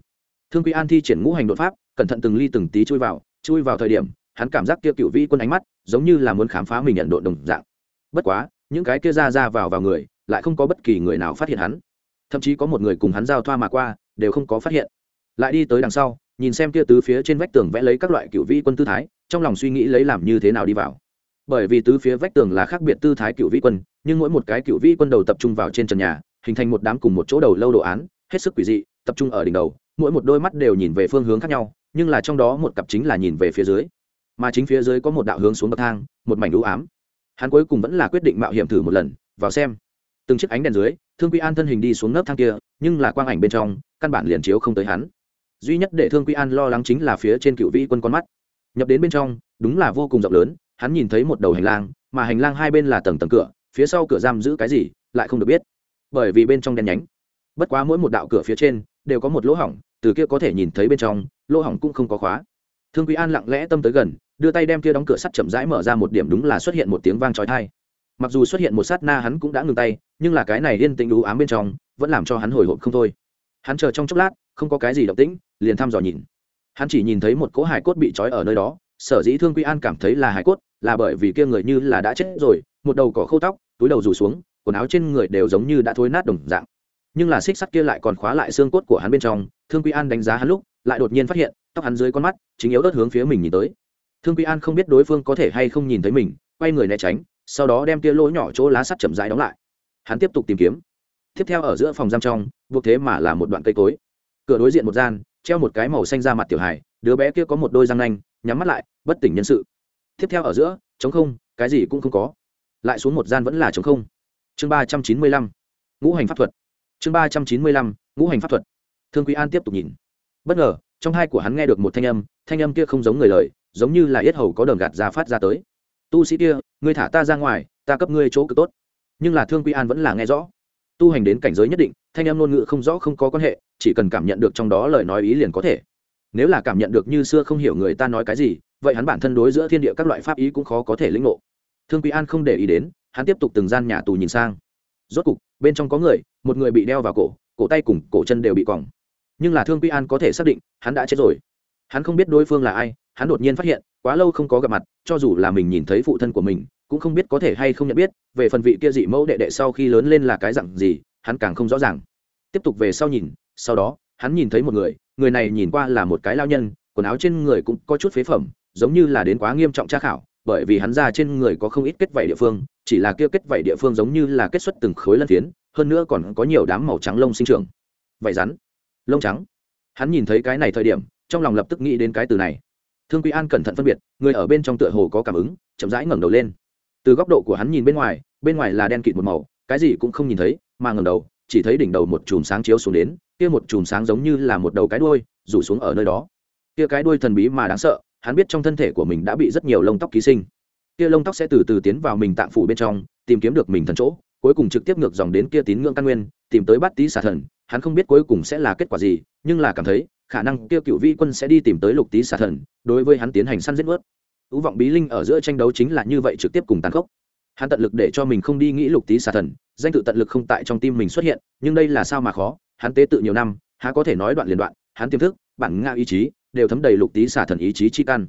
Thương quý an thi triển ngũ hành đột pháp, cẩn thận từng ly từng tí chui vào chui vào thời điểm, hắn cảm giác kia cựu vĩ quân ánh mắt giống như là muốn khám phá mình nhận độ đồng dạng. Bất quá, những cái kia ra ra vào vào người lại không có bất kỳ người nào phát hiện hắn. Thậm chí có một người cùng hắn giao thoa mà qua, đều không có phát hiện. Lại đi tới đằng sau, nhìn xem kia tứ phía trên vách tường vẽ lấy các loại cựu vĩ quân tư thái, trong lòng suy nghĩ lấy làm như thế nào đi vào. Bởi vì tứ phía vách tường là khác biệt tư thái cựu vĩ quân, nhưng mỗi một cái cựu vĩ quân đầu tập trung vào trên trần nhà, hình thành một đám cùng một chỗ đầu lâu đồ án, hết sức quỷ dị, tập trung ở đỉnh đầu, mỗi một đôi mắt đều nhìn về phương hướng khác nhau, nhưng là trong đó một cặp chính là nhìn về phía dưới. Mà chính phía dưới có một đạo hướng xuống bậc thang, một mảnh đũ ám. Hắn cuối cùng vẫn là quyết định mạo hiểm thử một lần, vào xem từng chiếc ánh đèn dưới, thương quy an thân hình đi xuống nấc thang kia, nhưng là quang ảnh bên trong, căn bản liền chiếu không tới hắn. Duy nhất để thương quy an lo lắng chính là phía trên cựu vĩ quân con mắt. Nhập đến bên trong, đúng là vô cùng rộng lớn, hắn nhìn thấy một đầu hành lang, mà hành lang hai bên là tầng tầng cửa, phía sau cửa giam giữ cái gì, lại không được biết. Bởi vì bên trong đen nhánh, bất quá mỗi một đạo cửa phía trên, đều có một lỗ hỏng, từ kia có thể nhìn thấy bên trong, lỗ hỏng cũng không có khóa. Thương quý an lặng lẽ tâm tới gần, đưa tay đem kia đóng cửa sắt chậm rãi mở ra một điểm đúng là xuất hiện một tiếng vang trói thai mặc dù xuất hiện một sát na hắn cũng đã ngừng tay, nhưng là cái này yên tĩnh đú ám bên trong vẫn làm cho hắn hồi hộp không thôi. Hắn chờ trong chốc lát, không có cái gì động tĩnh, liền thăm dò nhìn. Hắn chỉ nhìn thấy một cỗ hải cốt bị trói ở nơi đó, sở dĩ thương quy an cảm thấy là hải cốt, là bởi vì kia người như là đã chết rồi, một đầu cỏ khâu tóc, túi đầu rủ xuống, quần áo trên người đều giống như đã thối nát đồng dạng. Nhưng là xích sắt kia lại còn khóa lại xương cốt của hắn bên trong, thương quy an đánh giá hắn lúc, lại đột nhiên phát hiện, tóc hắn dưới con mắt, chính yếu đớt hướng phía mình nhìn tới. Thương quy an không biết đối phương có thể hay không nhìn thấy mình, quay người né tránh sau đó đem kia lỗ nhỏ chỗ lá sắt chậm rãi đóng lại. Hắn tiếp tục tìm kiếm. Tiếp theo ở giữa phòng giam trong, buộc thế mà là một đoạn cây cối. Cửa đối diện một gian, treo một cái màu xanh ra mặt tiểu hài, đứa bé kia có một đôi răng nanh, nhắm mắt lại, bất tỉnh nhân sự. Tiếp theo ở giữa chống không, cái gì cũng không có. Lại xuống một gian vẫn là chống không. Chương ba trăm chín mươi lăm, ngũ hành pháp thuật. Chương ba trăm chín mươi lăm, ngũ hành pháp thuật. Thương quý an tiếp tục nhìn. Bất ngờ, trong hai của hắn nghe được một thanh âm thanh âm kia không giống người lời, giống như là yết hầu có đờn gạt ra phát ra tới tu sĩ kia, ngươi thả ta ra ngoài, ta cấp ngươi chỗ cực tốt. Nhưng là thương quy an vẫn là nghe rõ. Tu hành đến cảnh giới nhất định, thanh em ngôn ngữ không rõ không có quan hệ, chỉ cần cảm nhận được trong đó lời nói ý liền có thể. Nếu là cảm nhận được như xưa không hiểu người ta nói cái gì, vậy hắn bản thân đối giữa thiên địa các loại pháp ý cũng khó có thể lĩnh ngộ. Thương quý an không để ý đến, hắn tiếp tục từng gian nhà tù nhìn sang. Rốt cục, bên trong có người, một người bị đeo vào cổ cổ tay cùng cổ chân đều bị còng nhưng là thương quý an có thể xác định, hắn đã chết rồi. Hắn không biết đối phương là ai hắn đột nhiên phát hiện, quá lâu không có gặp mặt, cho dù là mình nhìn thấy phụ thân của mình, cũng không biết có thể hay không nhận biết, về phần vị kia dị mẫu đệ đệ sau khi lớn lên là cái dặn gì, hắn càng không rõ ràng. Tiếp tục về sau nhìn, sau đó, hắn nhìn thấy một người người này nhìn qua là một cái lao nhân, quần áo trên người cũng có chút phế phẩm, giống như là đến quá nghiêm trọng tra khảo, bởi vì hắn ra trên người có không ít kết vảy địa phương, chỉ là kia kết vảy địa phương giống như là kết xuất từng khối lân phiến, hơn nữa còn có nhiều đám màu trắng lông sinh trưởng. Vảy rắn. Lông trắng. Hắn nhìn thấy cái này thời điểm, trong lòng lập tức nghĩ đến cái từ này thương quý an cẩn thận phân biệt, người ở bên trong tựa hồ có cảm ứng, chậm rãi ngẩng đầu lên. Từ góc độ của hắn nhìn bên ngoài bên ngoài là đen kịt một màu, cái gì cũng không nhìn thấy, mà ngẩng đầu, chỉ thấy đỉnh đầu một chùm sáng chiếu xuống đến, kia một chùm sáng giống như là một đầu cái đuôi, rủ xuống ở nơi đó. Kia cái đuôi thần bí mà đáng sợ, hắn biết trong thân thể của mình đã bị rất nhiều lông tóc ký sinh. Kia lông tóc sẽ từ từ tiến vào mình tạng phủ bên trong, tìm kiếm được mình thần chỗ, cuối cùng trực tiếp ngược dòng đến kia tín ngưỡng căn nguyên, tìm tới bắt tý xà thần, hắn không biết cuối cùng sẽ là kết quả gì, nhưng là cảm thấy khả năng kia cựu vi quân sẽ đi tìm tới lục tý xà thần, đối với hắn tiến hành săn giết vớt. Ưu vọng bí linh ở giữa tranh đấu chính là như vậy trực tiếp cùng tàn khốc. Hắn tận lực để cho mình không đi nghĩ lục tý xà thần, danh tự tận lực không tại trong tim mình xuất hiện, nhưng đây là sao mà khó, hắn tế tự nhiều năm, há có thể nói đoạn liền đoạn, hắn tiềm thức, bản nga ý chí, đều thấm đầy lục tý xà thần ý chí chi căn.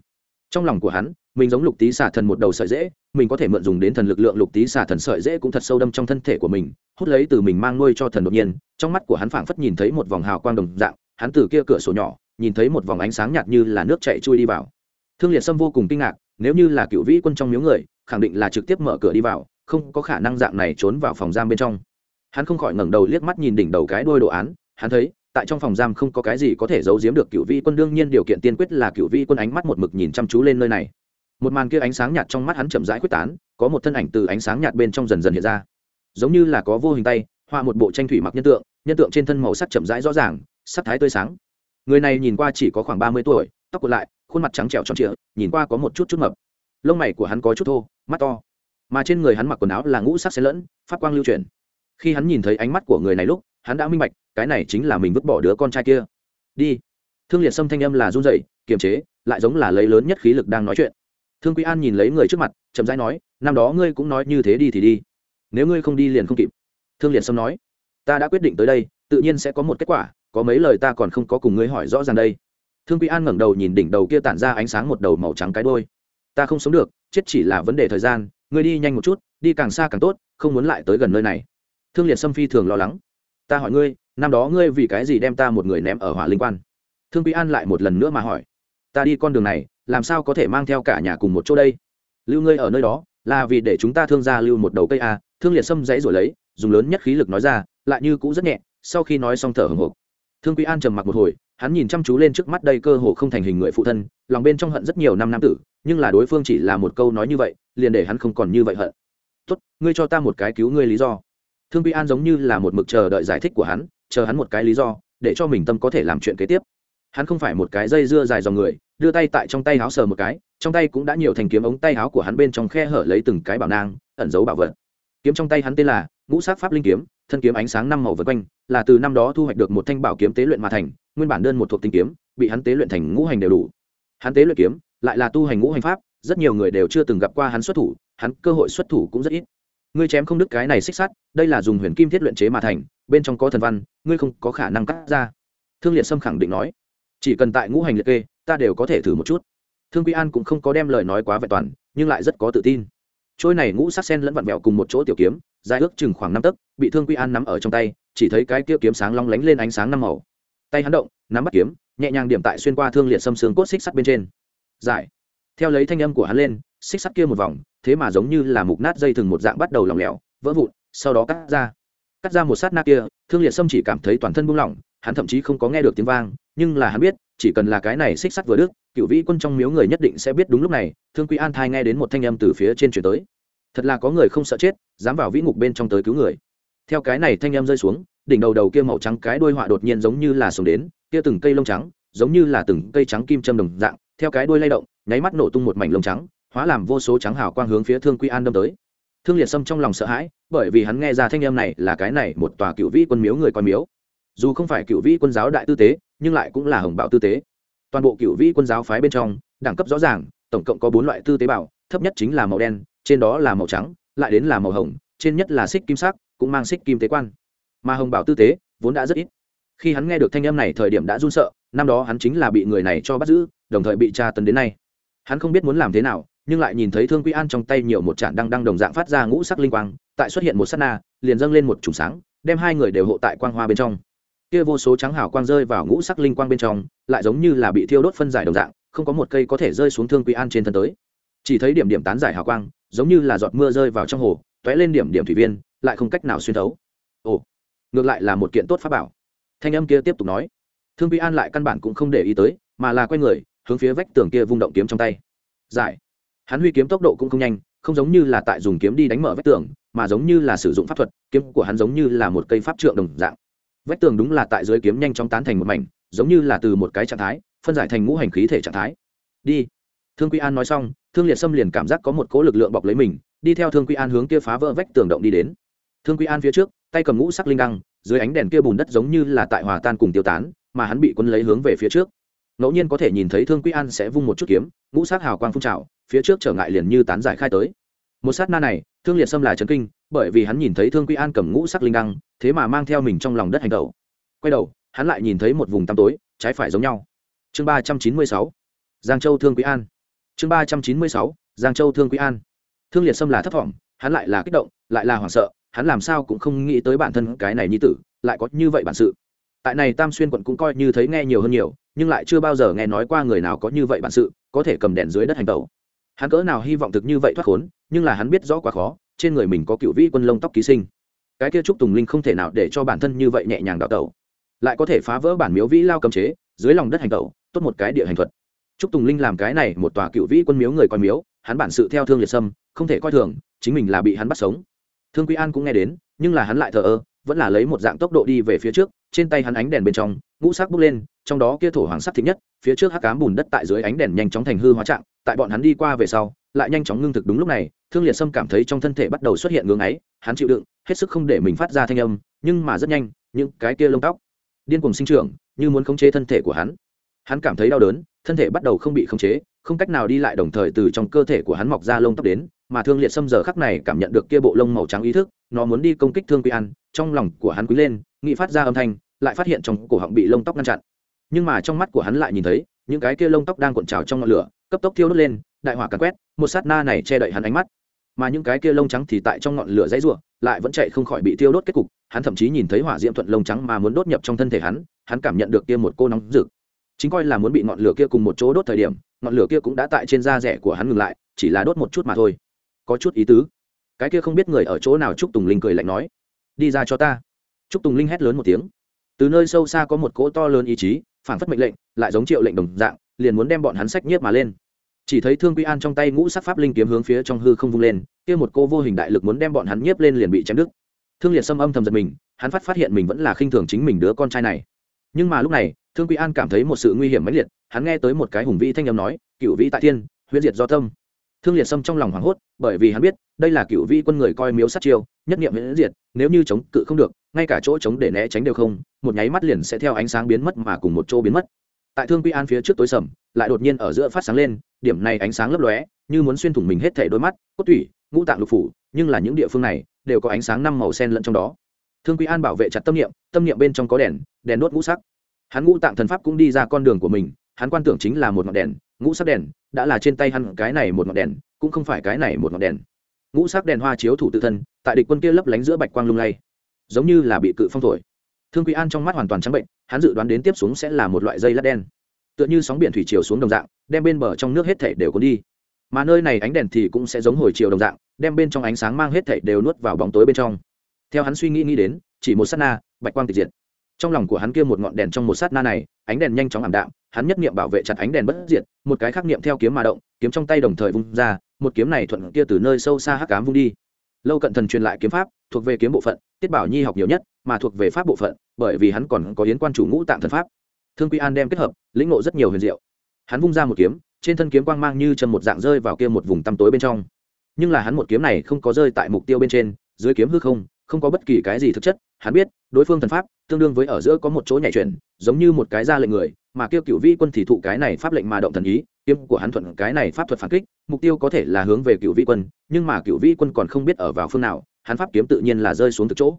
Trong lòng của hắn, mình giống lục tý xà thần một đầu sợi dễ mình có thể mượn dùng đến thần lực lượng lục tý xà thần sợi dễ cũng thật sâu đâm trong thân thể của mình, hút lấy từ mình mang nuôi cho thần đột nhiên, trong mắt của hắn phảng phất nhìn thấy một vòng hào quang đồng dạng hắn từ kia cửa sổ nhỏ, nhìn thấy một vòng ánh sáng nhạt như là nước chạy chui đi vào. Thương liệt sâm vô cùng kinh ngạc, nếu như là cựu vĩ quân trong miếu người, khẳng định là trực tiếp mở cửa đi vào, không có khả năng dạng này trốn vào phòng giam bên trong. Hắn không khỏi ngẩng đầu liếc mắt nhìn đỉnh đầu cái đôi đồ án, hắn thấy, tại trong phòng giam không có cái gì có thể giấu giếm được cựu vĩ quân, đương nhiên điều kiện tiên quyết là cựu vĩ quân ánh mắt một mực nhìn chăm chú lên nơi này. Một màn kia ánh sáng nhạt trong mắt hắn chậm rãi quyết tán, có một thân ảnh từ ánh sáng nhạt bên trong dần dần hiện ra. Giống như là có vô hình tay, họa một bộ tranh thủy mặc nhân tượng nhân tượng trên thân màu sắc chậm rãi rõ ràng sắc thái tươi sáng. Người này nhìn qua chỉ có khoảng ba mươi tuổi, tóc cột lại, khuôn mặt trắng trẻo tròn trịa, nhìn qua có một chút chút mập. Lông mày của hắn có chút thô, mắt to. Mà trên người hắn mặc quần áo là ngũ sắc xen lẫn phát quang lưu chuyển. Khi hắn nhìn thấy ánh mắt của người này lúc, hắn đã minh bạch, cái này chính là mình vứt bỏ đứa con trai kia. Đi. Thương liệt sâm thanh âm là run dậy kiềm chế, lại giống là lấy lớn nhất khí lực đang nói chuyện. Thương quý an nhìn lấy người trước mặt, chậm rãi nói, năm đó ngươi cũng nói như thế đi thì đi. Nếu ngươi không đi liền không kịp. Thương liệt sâm nói, ta đã quyết định tới đây, tự nhiên sẽ có một kết quả có mấy lời ta còn không có cùng ngươi hỏi rõ ràng đây. Thương quý an ngẩng đầu nhìn đỉnh đầu kia tản ra ánh sáng một đầu màu trắng cái đôi ta không sống được, chết chỉ là vấn đề thời gian, ngươi đi nhanh một chút, đi càng xa càng tốt, không muốn lại tới gần nơi này. Thương liệt sâm phi thường lo lắng. Ta hỏi ngươi, năm đó ngươi vì cái gì đem ta một người ném ở hỏa linh quan? Thương quý an lại một lần nữa mà hỏi. Ta đi con đường này, làm sao có thể mang theo cả nhà cùng một chỗ đây? Lưu ngươi ở nơi đó, là vì để chúng ta thương gia lưu một đầu cây a thương liệt sâm dãy rồi lấy, dùng lớn nhất khí lực nói ra, lại như cũ rất nhẹ, sau khi nói xong thở hồng hộc thương quý an trầm mặc một hồi, hắn nhìn chăm chú lên trước mắt đây cơ hồ không thành hình người phụ thân, lòng bên trong hận rất nhiều năm nam tử, nhưng là đối phương chỉ là một câu nói như vậy, liền để hắn không còn như vậy hận. Tốt, ngươi cho ta một cái cứu ngươi lý do. Thương quý an giống như là một mực chờ đợi giải thích của hắn, chờ hắn một cái lý do, để cho mình tâm có thể làm chuyện kế tiếp. Hắn không phải một cái dây dưa dài dòng người, đưa tay tại trong tay áo sờ một cái, trong tay cũng đã nhiều thành kiếm ống tay áo của hắn bên trong khe hở lấy từng cái bảo nang, ẩn giấu bảo vật kiếm trong tay hắn tên là ngũ sát pháp linh kiếm, thân kiếm ánh sáng năm màu vân quanh, là từ năm đó thu hoạch được một thanh bảo kiếm tế luyện mà thành, nguyên bản đơn một thuộc tinh kiếm, bị hắn tế luyện thành ngũ hành đều đủ. Hắn tế luyện kiếm, lại là tu hành ngũ hành pháp, rất nhiều người đều chưa từng gặp qua hắn xuất thủ, hắn cơ hội xuất thủ cũng rất ít. Ngươi chém không đứt cái này xích sắt, đây là dùng huyền kim thiết luyện chế mà thành, bên trong có thần văn, ngươi không có khả năng cắt ra. Thương liệt sâm khẳng định nói, chỉ cần tại ngũ hành liệt kê, ta đều có thể thử một chút. Thương quy an cũng không có đem lời nói quá vẹn toàn, nhưng lại rất có tự tin trôi này ngũ sắc sen lẫn vặn vẹo cùng một chỗ tiểu kiếm, dài ước chừng khoảng năm tấc, bị thương quy an nắm ở trong tay, chỉ thấy cái kia kiếm sáng long lánh lên ánh sáng năm màu. Tay hắn động, nắm bắt kiếm, nhẹ nhàng điểm tại xuyên qua thương liệt xâm xương cốt xích sắt bên trên. Giải. Theo lấy thanh âm của hắn lên, xích sắt kia một vòng, thế mà giống như là mục nát dây thừng một dạng bắt đầu lỏng lẻo, vỡ vụn, sau đó cắt ra. Cắt ra một sát na kia, thương liệt sâm chỉ cảm thấy toàn thân buông lỏng hắn thậm chí không có nghe được tiếng vang, nhưng là hắn biết, chỉ cần là cái này xích sắt vừa đứt, cựu vĩ quân trong miếu người nhất định sẽ biết đúng lúc này, thương quý an thai nghe đến một thanh âm từ phía trên chuyển tới. Thật là có người không sợ chết, dám vào vĩ ngục bên trong tới cứu người. Theo cái này thanh âm rơi xuống, đỉnh đầu đầu kia màu trắng cái đuôi họa đột nhiên giống như là sống đến, kia từng cây lông trắng, giống như là từng cây trắng kim châm đồng dạng, theo cái đuôi lay động, nháy mắt nổ tung một mảnh lông trắng, hóa làm vô số trắng hào quang hướng phía thương quy an đâm tới. Thương liệt sâm trong lòng sợ hãi, bởi vì hắn nghe ra thanh âm này là cái này một tòa cựu vĩ quân miếu người coi miếu dù không phải cựu vĩ quân giáo đại tư tế, nhưng lại cũng là hồng bảo tư tế. Toàn bộ cựu vĩ quân giáo phái bên trong, đẳng cấp rõ ràng, tổng cộng có bốn loại tư tế bảo, thấp nhất chính là màu đen, trên đó là màu trắng, lại đến là màu hồng, trên nhất là xích kim sắc, cũng mang xích kim tế quan. Mà hồng bảo tư tế, vốn đã rất ít. Khi hắn nghe được thanh âm này thời điểm đã run sợ, năm đó hắn chính là bị người này cho bắt giữ, đồng thời bị tra tấn đến nay. Hắn không biết muốn làm thế nào, nhưng lại nhìn thấy thương quy an trong tay nhiều một trạm đăng đăng đồng dạng phát ra ngũ sắc linh quang, tại xuất hiện một s á t na, liền dâng lên một trùng sáng, đem hai người đều hộ tại quang hoa bên trong kia vô số trắng hào quang rơi vào ngũ sắc linh quang bên trong, lại giống như là bị thiêu đốt phân giải đồng dạng, không có một cây có thể rơi xuống thương quý an trên thân tới. Chỉ thấy điểm điểm tán giải hào quang, giống như là giọt mưa rơi vào trong hồ t ó é lên điểm điểm thủy viên, lại không cách nào xuyên thấu. Ồ, ngược lại là một kiện tốt pháp bảo. Thanh âm kia tiếp tục nói. Thương quý an lại căn bản cũng không để ý tới, mà là quay người, hướng phía vách tường kia vung động kiếm trong tay. Giải. Hắn huy kiếm tốc độ cũng không nhanh, không giống như là tại dùng kiếm đi đánh mở vách tường, mà giống như là sử dụng pháp thuật, kiếm của hắn giống như là một cây pháp trượng đồng dạng vách tường đúng là tại dưới kiếm nhanh chóng tán thành một mảnh, giống như là từ một cái trạng thái, phân giải thành ngũ hành khí thể trạng thái. Đi. Thương quy an nói xong, thương liệt sâm liền cảm giác có một cỗ lực lượng bọc lấy mình, đi theo thương quy an hướng kia phá vỡ vách tường động đi đến. Thương quy an phía trước, tay cầm ngũ sắc linh đăng, dưới ánh đèn kia bùn đất giống như là tại hòa tan cùng tiêu tán, mà hắn bị quân lấy hướng về phía trước. Ngẫu nhiên có thể nhìn thấy thương quy an sẽ vung một chút kiếm, ngũ sắc hào quang phun trào, phía trước trở ngại liền như tán giải khai tới. Một sát na này, thương liệt sâm là trấn kinh bởi vì hắn nhìn thấy thương quy an cầm ngũ sắc linh đăng, thế mà mang theo mình trong lòng đất hành tẩu. Quay đầu, hắn lại nhìn thấy một vùng tăm tối, trái phải giống nhau. Chương ba trăm chín mươi sáu, giang châu thương quý an. Chương ba trăm chín mươi sáu, giang châu thương quý an. Thương liệt sâm là thất vọng, hắn lại là kích động, lại là hoảng sợ, hắn làm sao cũng không nghĩ tới bản thân cái này như tử, lại có như vậy bản sự. Tại này tam xuyên quận cũng coi như thấy nghe nhiều hơn nhiều, nhưng lại chưa bao giờ nghe nói qua người nào có như vậy bản sự, có thể cầm đèn dưới đất hành tẩu. Hắn cỡ nào hy vọng thực như vậy thoát khốn, nhưng là hắn biết rõ quá khó trên người mình có cựu vĩ quân lông tóc ký sinh. Cái kia trúc tùng linh không thể nào để cho bản thân như vậy nhẹ nhàng đào tẩu. Lại có thể phá vỡ bản miếu vĩ lao cầm chế, dưới lòng đất hành tẩu, tốt một cái địa hành thuật. Trúc tùng linh làm cái này một tòa cựu vĩ quân miếu người coi miếu, hắn bản sự theo thương liệt sâm, không thể coi thường, chính mình là bị hắn bắt sống. Thương quý an cũng nghe đến, nhưng là hắn lại thờ ơ, vẫn là lấy một dạng tốc độ đi về phía trước, trên tay hắn ánh đèn bên trong, ngũ sắc bốc lên, trong đó kia thổ hoàng sắc thích nhất phía trước hắc cám bùn đất tại dưới ánh đèn nhanh chóng thành hư hóa trạng, tại bọn hắn đi qua về sau, lại nhanh chóng ngưng thực đúng lúc này, thương liệt sâm cảm thấy trong thân thể bắt đầu xuất hiện ngưng ấy, hắn chịu đựng, hết sức không để mình phát ra thanh âm, nhưng mà rất nhanh, những cái kia lông tóc, điên cuồng sinh trưởng, như muốn khống chế thân thể của hắn. Hắn cảm thấy đau đớn, thân thể bắt đầu không bị khống chế, không cách nào đi lại đồng thời từ trong cơ thể của hắn mọc ra lông tóc đến, mà thương liệt sâm giờ khắc này cảm nhận được kia bộ lông màu trắng ý thức, nó muốn đi công kích thương quy an, trong lòng của hắn quý lên, nghị phát ra âm thanh, lại phát hiện trong cổ họng bị lông tóc ngăn chặn nhưng mà trong mắt của hắn lại nhìn thấy, những cái kia lông tóc đang cuộn trào trong ngọn lửa, cấp tốc thiêu đốt lên, đại hỏa càn quét, một sát na này che đậy hắn ánh mắt. Mà những cái kia lông trắng thì tại trong ngọn lửa dãy rủa, lại vẫn chạy không khỏi bị thiêu đốt kết cục, hắn thậm chí nhìn thấy hỏa diễm thuận lông trắng mà muốn đốt nhập trong thân thể hắn hắn cảm nhận được kia một cô nóng rực. Chính coi là muốn bị ngọn lửa kia cùng một chỗ đốt thời điểm, ngọn lửa kia cũng đã tại trên da rẻ của hắn ngừng lại, chỉ là đốt một chút mà thôi. Có chút ý tứ. Cái kia không biết người ở chỗ nào trúc tùng linh cười lạnh nói, đi ra cho ta. Trúc tùng linh hét lớn một tiếng. Từ nơi sâu xa có một cỗ to lớn ý chí phản phất mệnh lệnh, lại giống triệu lệnh đồng dạng, liền muốn đem bọn hắn sách nhiếp mà lên. Chỉ thấy thương quy an trong tay ngũ sắc pháp linh kiếm hướng phía trong hư không vung lên, kia một cô vô hình đại lực muốn đem bọn hắn nhiếp lên liền bị chém đứt. Thương liệt xâm âm thầm giật mình, hắn phát phát hiện mình vẫn là khinh thường chính mình đứa con trai này. Nhưng mà lúc này, thương quy an cảm thấy một sự nguy hiểm mãnh liệt, hắn nghe tới một cái hùng vĩ thanh âm nói, cựu vĩ tại thiên, huyễn diệt do tâm. Thương liệt xâm trong lòng hoảng hốt, bởi vì hắn biết, đây là cựu vĩ quân người coi miếu sát chiêu, nhất nghiệm huyễn diệt, nếu như chống cự không được ngay cả chỗ chống để né tránh đều không, một nháy mắt liền sẽ theo ánh sáng biến mất mà cùng một chỗ biến mất. Tại thương quy an phía trước tối sầm, lại đột nhiên ở giữa phát sáng lên, điểm này ánh sáng lấp lóe, như muốn xuyên thủng mình hết thảy đôi mắt, cốt tủy, ngũ tạng lục phủ, nhưng là những địa phương này đều có ánh sáng năm màu sen lẫn trong đó. Thương quý an bảo vệ chặt tâm niệm tâm niệm bên trong có đèn đèn đốt ngũ sắc. Hắn ngũ tạng thần pháp cũng đi ra con đường của mình, hắn quan tưởng chính là một ngọn đèn, ngũ sắc đèn, đã là trên tay hắn cái này một ngọn đèn, cũng không phải cái này một ngọn đèn. Ngũ sắc đèn hoa chiếu thủ tự thân, tại địch quân kia lấp lánh giữa bạch quang lung lay giống như là bị cự phong thổi. Thương quý an trong mắt hoàn toàn trắng bệnh, hắn dự đoán đến tiếp xuống sẽ là một loại dây lát đen. Tựa như sóng biển thủy chiều xuống đồng dạng, đem bên bờ trong nước hết thảy đều cuốn đi. Mà nơi này ánh đèn thì cũng sẽ giống hồi chiều đồng dạng, đem bên trong ánh sáng mang hết thảy đều nuốt vào bóng tối bên trong. Theo hắn suy nghĩ nghĩ đến, chỉ một sát na, bạch quang tịch diệt. Trong lòng của hắn kia một ngọn đèn trong một sát na này, ánh đèn nhanh chóng ảm đạm, hắn nhất niệm bảo vệ chặt ánh đèn bất diệt, một cái khác niệm theo kiếm mà động, kiếm trong tay đồng thời vung ra, một kiếm này thuận kia từ nơi sâu xa hắc ám vung đi. Lâu cận thần truyền lại kiếm pháp thuộc về kiếm bộ phận, tiết bảo nhi học nhiều nhất, mà thuộc về pháp bộ phận, bởi vì hắn còn có yến quan chủ ngũ tạng thần pháp. Thương quy an đem kết hợp, lĩnh ngộ rất nhiều huyền diệu. Hắn vung ra một kiếm, trên thân kiếm quang mang như chân một dạng rơi vào kia một vùng tăm tối bên trong. Nhưng là hắn một kiếm này không có rơi tại mục tiêu bên trên, dưới kiếm hư không không có bất kỳ cái gì thực chất. Hắn biết, đối phương thần pháp tương đương với ở giữa có một chỗ nhảy chuyển, giống như một cái ra lệnh người, mà kêu cựu vĩ quân thì thụ cái này pháp lệnh mà động thần ý, kiếm của hắn thuận cái này pháp thuật phản kích, mục tiêu có thể là hướng về cựu vĩ quân, nhưng mà cựu vĩ quân còn không biết ở vào phương nào hắn pháp kiếm tự nhiên là rơi xuống từ chỗ.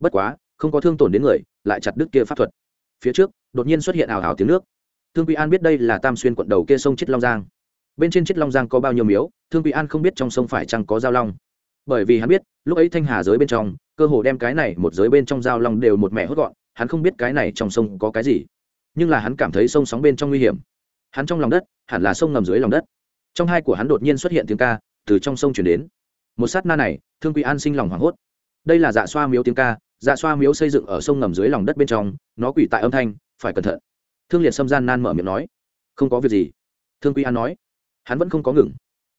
Bất quá, không có thương tổn đến người, lại chặt đứt kia pháp thuật. Phía trước, đột nhiên xuất hiện ảo ảo tiếng nước. Thương quy an biết đây là tam xuyên quận đầu kia sông chết long giang. Bên trên chết long giang có bao nhiêu miếu, thương quy an không biết trong sông phải chăng có giao long. Bởi vì hắn biết, lúc ấy thanh hà giới bên trong, cơ hồ đem cái này một giới bên trong giao long đều một mẹ hốt gọn, hắn không biết cái này trong sông có cái gì. Nhưng là hắn cảm thấy sông sóng bên trong nguy hiểm. Hắn trong lòng đất, hẳn là sông ngầm dưới lòng đất. Trong hai của hắn đột nhiên xuất hiện tiếng ca, từ trong sông chuyển đến một sát na này, thương quy an sinh lòng hoảng hốt. Đây là dạ xoa miếu tiếng ca dạ xoa miếu xây dựng ở sông ngầm dưới lòng đất bên trong, nó quỷ tại âm thanh, phải cẩn thận. Thương liệt xâm gian nan mở miệng nói, không có việc gì. Thương quy an nói, hắn vẫn không có ngừng.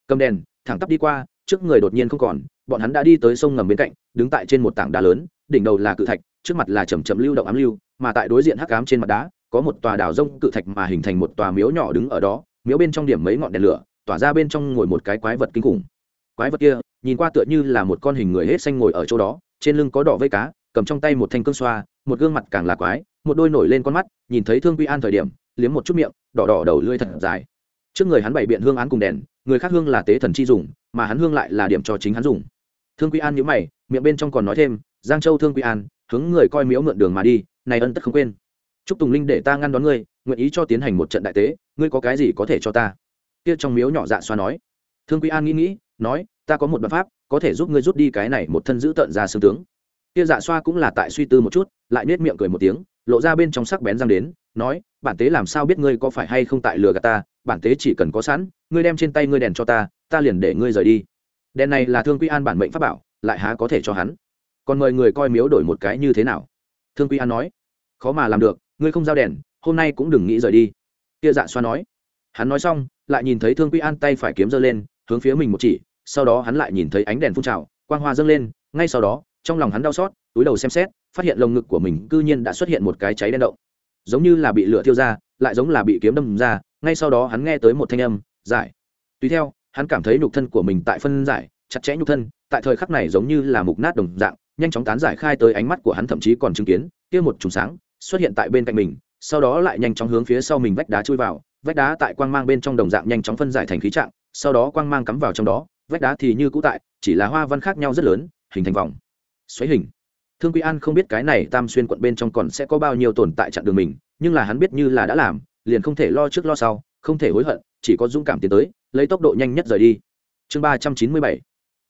Cầm đèn, thẳng tắp đi qua, trước người đột nhiên không còn, bọn hắn đã đi tới sông ngầm bên cạnh, đứng tại trên một tảng đá lớn, đỉnh đầu là cự thạch, trước mặt là chầm chậm lưu động ám lưu, mà tại đối diện hắc ám trên mặt đá, có một tòa đảo rông cự thạch mà hình thành một tòa miếu nhỏ đứng ở đó, miếu bên trong điểm mấy ngọn đèn lửa, tỏa ra bên trong ngồi một cái quái vật kinh khủng. Quái vật kia nhìn qua tựa như là một con hình người hết xanh ngồi ở chỗ đó, trên lưng có đỏ vây cá, cầm trong tay một thanh cương xoa, một gương mặt càng là quái, một đôi nổi lên con mắt, nhìn thấy thương quy an thời điểm, liếm một chút miệng, đỏ đỏ đầu lưỡi thật dài. Trước người hắn bày biện hương án cùng đèn, người khác hương là tế thần chi dùng, mà hắn hương lại là điểm cho chính hắn dùng. Thương quy an nhíu mày, miệng bên trong còn nói thêm, giang châu thương quy an, hướng người coi miếu mượn đường mà đi, này ân tất không quên. Chúc tùng linh để ta ngăn đón ngươi, nguyện ý cho tiến hành một trận đại tế, ngươi có cái gì có thể cho ta? Kia trong miếu nhỏ dạ xoa nói. Thương quy an nghĩ nghĩ, nói ta có một biện pháp, có thể giúp ngươi rút đi cái này một thân giữ tận ra xương tướng. Kia dạ xoa cũng là tại suy tư một chút, lại nết miệng cười một tiếng, lộ ra bên trong sắc bén răng đến, nói, bản tế làm sao biết ngươi có phải hay không tại lừa gạt ta? Bản tế chỉ cần có sẵn, ngươi đem trên tay ngươi đèn cho ta ta liền để ngươi rời đi. Đèn này là thương quy an bản mệnh pháp bảo, lại há có thể cho hắn? Còn mời người coi miếu đổi một cái như thế nào? Thương quy an nói, khó mà làm được, ngươi không giao đèn, hôm nay cũng đừng nghĩ rời đi. Kia dạ xoa nói. Hắn nói xong, lại nhìn thấy thương quy an tay phải kiếm giơ lên, hướng phía mình một chỉ sau đó hắn lại nhìn thấy ánh đèn phun trào, quang hoa dâng lên, ngay sau đó, trong lòng hắn đau xót, túi đầu xem xét, phát hiện lồng ngực của mình cư nhiên đã xuất hiện một cái cháy đen động. Giống như là bị lửa thiêu ra, lại giống là bị kiếm đâm ra, ngay sau đó hắn nghe tới một thanh âm, giải. Tùy theo, hắn cảm thấy nhục thân của mình tại phân giải, chặt chẽ nhục thân, tại thời khắc này giống như là mục nát đồng dạng, nhanh chóng tán giải khai tới ánh mắt của hắn thậm chí còn chứng kiến, kia một trùng sáng xuất hiện tại bên cạnh mình, sau đó lại nhanh chóng hướng phía sau mình vách đá chui vào, vách đá tại quang mang bên trong đồng dạng nhanh chóng phân giải thành khí trạng, sau đó quang mang cắm vào trong đó vách đá thì như cũ tại, chỉ là hoa văn khác nhau rất lớn, hình thành vòng, xoáy hình. Thương quy an không biết cái này tam xuyên quận bên trong còn sẽ có bao nhiêu tồn tại chặn đường mình, nhưng là hắn biết như là đã làm, liền không thể lo trước lo sau, không thể hối hận, chỉ có dũng cảm tiến tới, lấy tốc độ nhanh nhất rời đi. Chương ba trăm chín mươi bảy,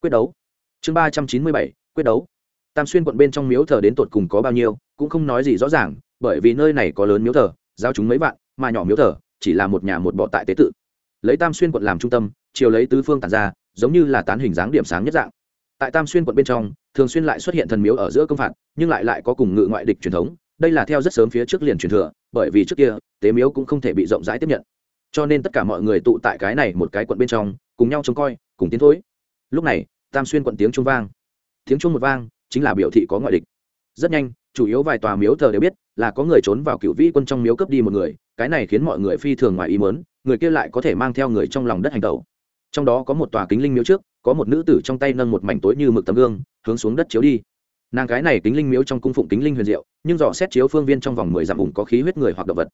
quyết đấu. Chương ba trăm chín mươi bảy, quyết đấu. Tam xuyên quận bên trong miếu thờ đến tột cùng có bao nhiêu, cũng không nói gì rõ ràng, bởi vì nơi này có lớn miếu thờ giao chúng mấy vạn, mà nhỏ miếu thờ, chỉ là một nhà một bọ tại tế tự. Lấy tam xuyên quận làm trung tâm chiều lấy tứ phương tản ra, giống như là tán hình dáng điểm sáng nhất dạng. Tại tam xuyên quận bên trong, thường xuyên lại xuất hiện thần miếu ở giữa công phạt, nhưng lại lại có cùng ngự ngoại địch truyền thống, đây là theo rất sớm phía trước liền truyền thừa, bởi vì trước kia, tế miếu cũng không thể bị rộng rãi tiếp nhận. Cho nên tất cả mọi người tụ tại cái này một cái quận bên trong, cùng nhau trông coi, cùng tiến thối. Lúc này, tam xuyên quận tiếng trung vang. Tiếng trung một vang, chính là biểu thị có ngoại địch. Rất nhanh, chủ yếu vài tòa miếu thờ đều biết là có người trốn vào cựu vĩ quân trong miếu cướp đi một người, cái này khiến mọi người phi thường ngoài ý mớn người kia lại có thể mang theo người trong lòng đất hành tẩu trong đó có một tòa kính linh miếu trước, có một nữ tử trong tay nâng một mảnh tối như mực tấm gương, hướng xuống đất chiếu đi. Nàng cái này kính linh miếu trong cung phụng kính linh huyền diệu, nhưng dò xét chiếu phương viên trong vòng mười dặm ủng có khí huyết người hoặc động vật.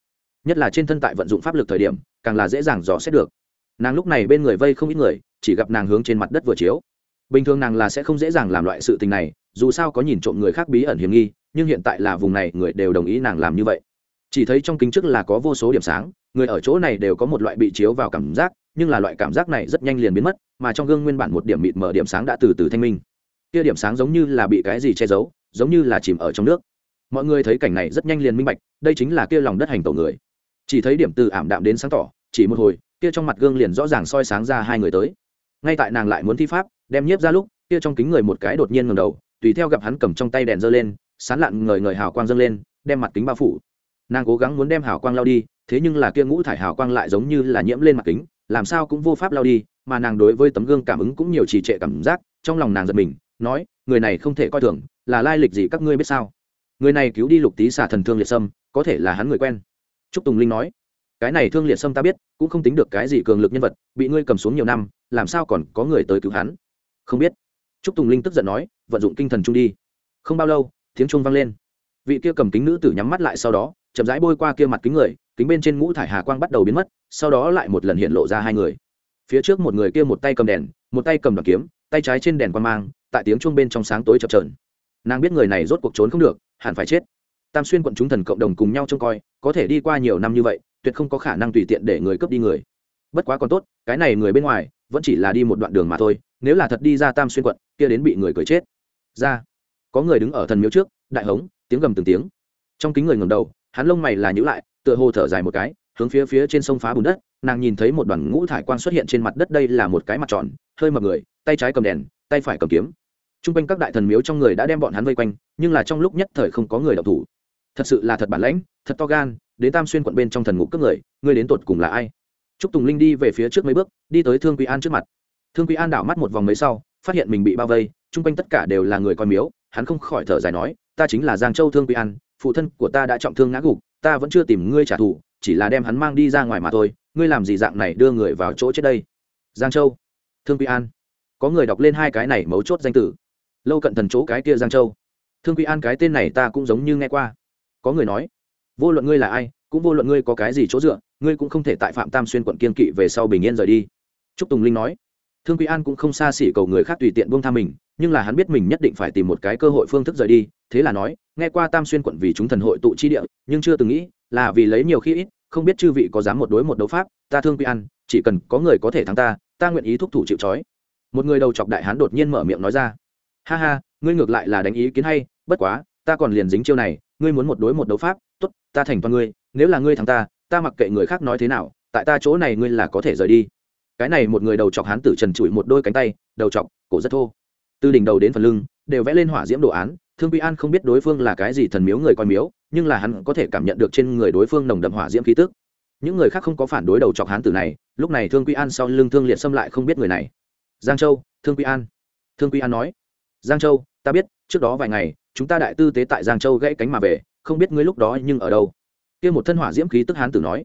Nhất là trên thân tại vận dụng pháp lực thời điểm, càng là dễ dàng dò xét được. Nàng lúc này bên người vây không ít người, chỉ gặp nàng hướng trên mặt đất vừa chiếu. Bình thường nàng là sẽ không dễ dàng làm loại sự tình này, dù sao có nhìn trộm người khác bí ẩn hiểm nghi, nhưng hiện tại là vùng này, người đều đồng ý nàng làm như vậy. Chỉ thấy trong kính trước là có vô số điểm sáng, người ở chỗ này đều có một loại bị chiếu vào cảm giác nhưng là loại cảm giác này rất nhanh liền biến mất, mà trong gương nguyên bản một điểm mịt mở điểm sáng đã từ từ thanh minh. Kia điểm sáng giống như là bị cái gì che giấu, giống như là chìm ở trong nước. Mọi người thấy cảnh này rất nhanh liền minh bạch, đây chính là kia lòng đất hành tổ người. Chỉ thấy điểm từ ảm đạm đến sáng tỏ, chỉ một hồi, kia trong mặt gương liền rõ ràng soi sáng ra hai người tới. Ngay tại nàng lại muốn thi pháp, đem nhiếp ra lúc, kia trong kính người một cái đột nhiên ngầm đầu, tùy theo gặp hắn cầm trong tay đèn dơ lên, sán lặn ngời ngời hào quang dâng lên, đem mặt kính bao phủ. Nàng cố gắng muốn đem hào quang lao đi, thế nhưng là kia ngũ thải hào quang lại giống như là nhiễm lên mặt kính làm sao cũng vô pháp lao đi, mà nàng đối với tấm gương cảm ứng cũng nhiều trì trệ cảm giác, trong lòng nàng giật mình, nói, người này không thể coi thường, là lai lịch gì các ngươi biết sao? Người này cứu đi lục tý xả thần thương liệt sâm, có thể là hắn người quen. Trúc tùng linh nói, cái này thương liệt sâm ta biết, cũng không tính được cái gì cường lực nhân vật, bị ngươi cầm xuống nhiều năm, làm sao còn có người tới cứu hắn? Không biết. Trúc tùng linh tức giận nói, vận dụng kinh thần trung đi. Không bao lâu, tiếng trung vang lên. Vị kia cầm kính nữ tử nhắm mắt lại sau đó, chậm rãi bôi qua kia mặt kính người, kính bên trên ngũ thải hà quang bắt đầu biến mất sau đó lại một lần hiện lộ ra hai người. Phía trước một người kia một tay cầm đèn, một tay cầm đoàn kiếm, tay trái trên đèn quan mang, tại tiếng chuông bên trong sáng tối chập trờn nàng biết người này rốt cuộc trốn không được, hẳn phải chết. Tam xuyên quận chúng thần cộng đồng cùng nhau trông coi, có thể đi qua nhiều năm như vậy, tuyệt không có khả năng tùy tiện để người cướp đi người. Bất quá còn tốt, cái này người bên ngoài, vẫn chỉ là đi một đoạn đường mà thôi, nếu là thật đi ra tam xuyên quận, kia đến bị người cười chết. Ra, có người đứng ở thần miếu trước, đại hống, tiếng gầm từng tiếng. Trong kính người ngầm đầu, hắn lông mày là nhữ lại, tựa hồ thở dài một cái hướng phía phía trên sông phá bùn đất, nàng nhìn thấy một đoàn ngũ thải quang xuất hiện trên mặt đất, đây là một cái mặt tròn, hơi mập người, tay trái cầm đèn, tay phải cầm kiếm. T r u n g quanh các đại thần miếu trong người đã đem bọn hắn vây quanh, nhưng là trong lúc nhất thời không có người đọc thủ. Thật sự là thật bản lãnh, thật to gan, đến tam xuyên quận bên trong thần ngục cướp người, ngươi đến tột cùng là ai? T r ú c tùng linh đi về phía trước mấy bước, đi tới thương quý an trước mặt. Thương quý an đảo mắt một vòng mấy sau, phát hiện mình bị bao vây, chung quanh tất cả đều là người coi miếu, hắn không khỏi thở dài nói, ta chính là giang châu thương quý an, phụ thân của ta đã trọng thương ngã gục, ta vẫn chưa tìm ngươi trả thù chỉ là đem hắn mang đi ra ngoài mà thôi, ngươi làm gì dạng này đưa người vào chỗ chết đây? Giang châu, thương quý an. Có người đọc lên hai cái này mấu chốt danh tử lâu cận thần chỗ cái kia giang châu. Thương quy an cái tên này ta cũng giống như nghe qua. Có người nói, vô luận ngươi là ai, cũng vô luận ngươi có cái gì chỗ dựa, ngươi cũng không thể tại phạm tam xuyên quận kiên kỵ về sau bình yên rời đi. Trúc tùng linh nói, thương quy an cũng không xa xỉ cầu người khác tùy tiện buông tha mình, nhưng là hắn biết mình nhất định phải tìm một cái cơ hội phương thức rời đi thế là nói, nghe qua tam xuyên quận vì chúng thần hội tụ chi địa, nhưng chưa từng nghĩ là vì lấy nhiều khi ít, không biết chư vị có dám một đối một đấu pháp, ta thương quy ăn, chỉ cần có người có thể thắng ta ta nguyện ý thúc thủ chịu trói. Một người đầu chọc đại hán đột nhiên mở miệng nói ra, ha ha, ngươi ngược lại là đánh ý kiến hay, bất quá, ta còn liền dính chiêu này, ngươi muốn một đối một đấu pháp, tốt, ta thành toàn ngươi, nếu là ngươi thắng ta ta mặc kệ người khác nói thế nào, tại ta chỗ này ngươi là có thể rời đi. Cái này một người đầu chọc hán tử trần trụi một đôi cánh tay, đầu chọc, cổ rất thô. Từ đỉnh đầu đến phần lưng, đều vẽ lên hỏa diễm đồ án thương quy an không biết đối phương là cái gì thần miếu người coi miếu, nhưng là hắn có thể cảm nhận được trên người đối phương nồng đậm hỏa diễm khí tức. Những người khác không có phản đối đầu chọc hán tử này, lúc này thương quy an sau lưng thương liệt xâm lại không biết người này. Giang châu, thương quy an. Thương quy an nói, giang châu, ta biết, trước đó vài ngày, chúng ta đại tư tế tại giang châu gãy cánh mà về, không biết ngươi lúc đó nhưng ở đâu. Kia một thân hỏa diễm khí tức hán tử nói,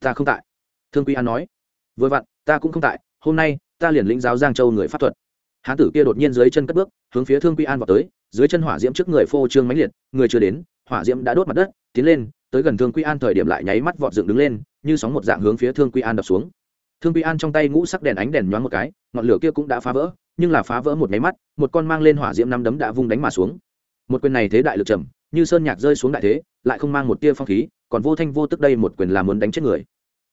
ta không tại. Thương quy an nói, vừa vặn, ta cũng không tại, hôm nay, ta liền lĩnh giáo giang châu người pháp thuật. Hán tử kia đột nhiên dưới chân cất bước, hướng phía thương quy an vào tới dưới chân hỏa diễm trước người phô trương mãnh liệt, người chưa đến, hỏa diễm đã đốt mặt đất, tiến lên, tới gần thương quy an thời điểm lại nháy mắt vọt dựng đứng lên, như sóng một dạng hướng phía thương quy an đập xuống. Thương quy an trong tay ngũ sắc đèn ánh đèn nhoáng một cái, ngọn lửa kia cũng đã phá vỡ, nhưng là phá vỡ một nháy mắt, một con mang lên hỏa diễm năm đấm đã vung đánh mà xuống. Một quyền này thế đại lực trầm, như sơn nhạc rơi xuống đại thế, lại không mang một tia phong khí, còn vô thanh vô tức đây một quyền là muốn đánh chết người.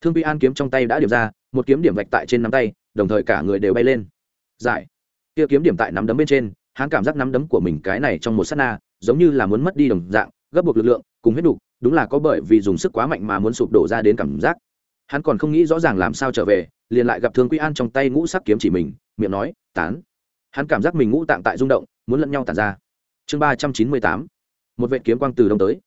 Thương quy an kiếm trong tay đã điểm ra, một kiếm điểm vạch tại trên nắm tay, đồng thời cả người đều bay lên. Giải. Kia kiếm điểm tại nắm đấm bên trên hắn cảm giác nắm đấm của mình cái này trong một sát na, giống như là muốn mất đi đồng dạng, gấp buộc lực lượng, cùng huyết đục, đúng là có bởi vì dùng sức quá mạnh mà muốn sụp đổ ra đến cảm giác. Hắn còn không nghĩ rõ ràng làm sao trở về, liền lại gặp thương quy an trong tay ngũ sắc kiếm chỉ mình, miệng nói, tán. Hắn cảm giác mình ngũ tạng tại rung động, muốn lẫn nhau tàn ra. Chương ba trăm chín mươi tám, một vệ kiếm quang từ đông tới.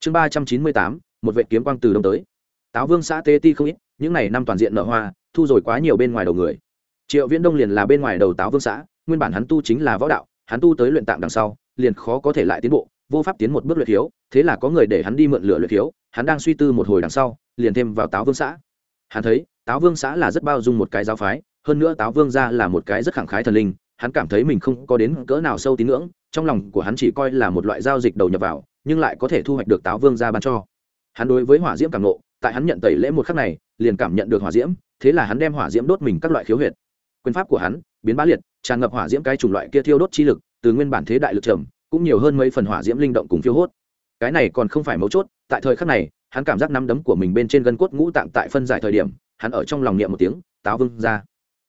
Chương ba trăm chín mươi tám, một vệ kiếm quang từ đông tới. Táo vương xã tê ti không ít, những n à y năm toàn diện nợ hoa, thu rồi quá nhiều bên ngoài đầu người. Triệu viễn đông liền là bên ngoài đầu táo vương xã, nguyên bản hắn tu chính là võ đạo hắn tu tới luyện tạng đằng sau, liền khó có thể lại tiến bộ, vô pháp tiến một bước luyện thiếu, thế là có người để hắn đi mượn lửa luyện thiếu, hắn đang suy tư một hồi đằng sau, liền thêm vào táo vương xã. Hắn thấy, táo vương xã là rất bao dung một cái giáo phái, hơn nữa táo vương gia là một cái rất khẳng khái thần linh, hắn cảm thấy mình không có đến cỡ nào sâu tín ngưỡng, trong lòng của hắn chỉ coi là một loại giao dịch đầu nhập vào, nhưng lại có thể thu hoạch được táo vương gia ban cho. Hắn đối với hỏa diễm cảm nộ tại hắn nhận tẩy lễ một khắc này, liền cảm nhận được hỏa diễm, thế là hắn đem hỏa diễm đốt mình các loại khiếu huyệt. Quyền pháp của hắn biến bá liệt, tràn ngập hỏa diễm cái chủng loại kia thiêu đốt chi lực, từ nguyên bản thế đại lực trầm, cũng nhiều hơn mấy phần hỏa diễm linh động cùng phiêu hốt. Cái này còn không phải mấu chốt, tại thời khắc này, hắn cảm giác nắm đấm của mình bên trên gân cốt ngũ tạng tại phân giải thời điểm, hắn ở trong lòng niệm một tiếng, táo vương ra.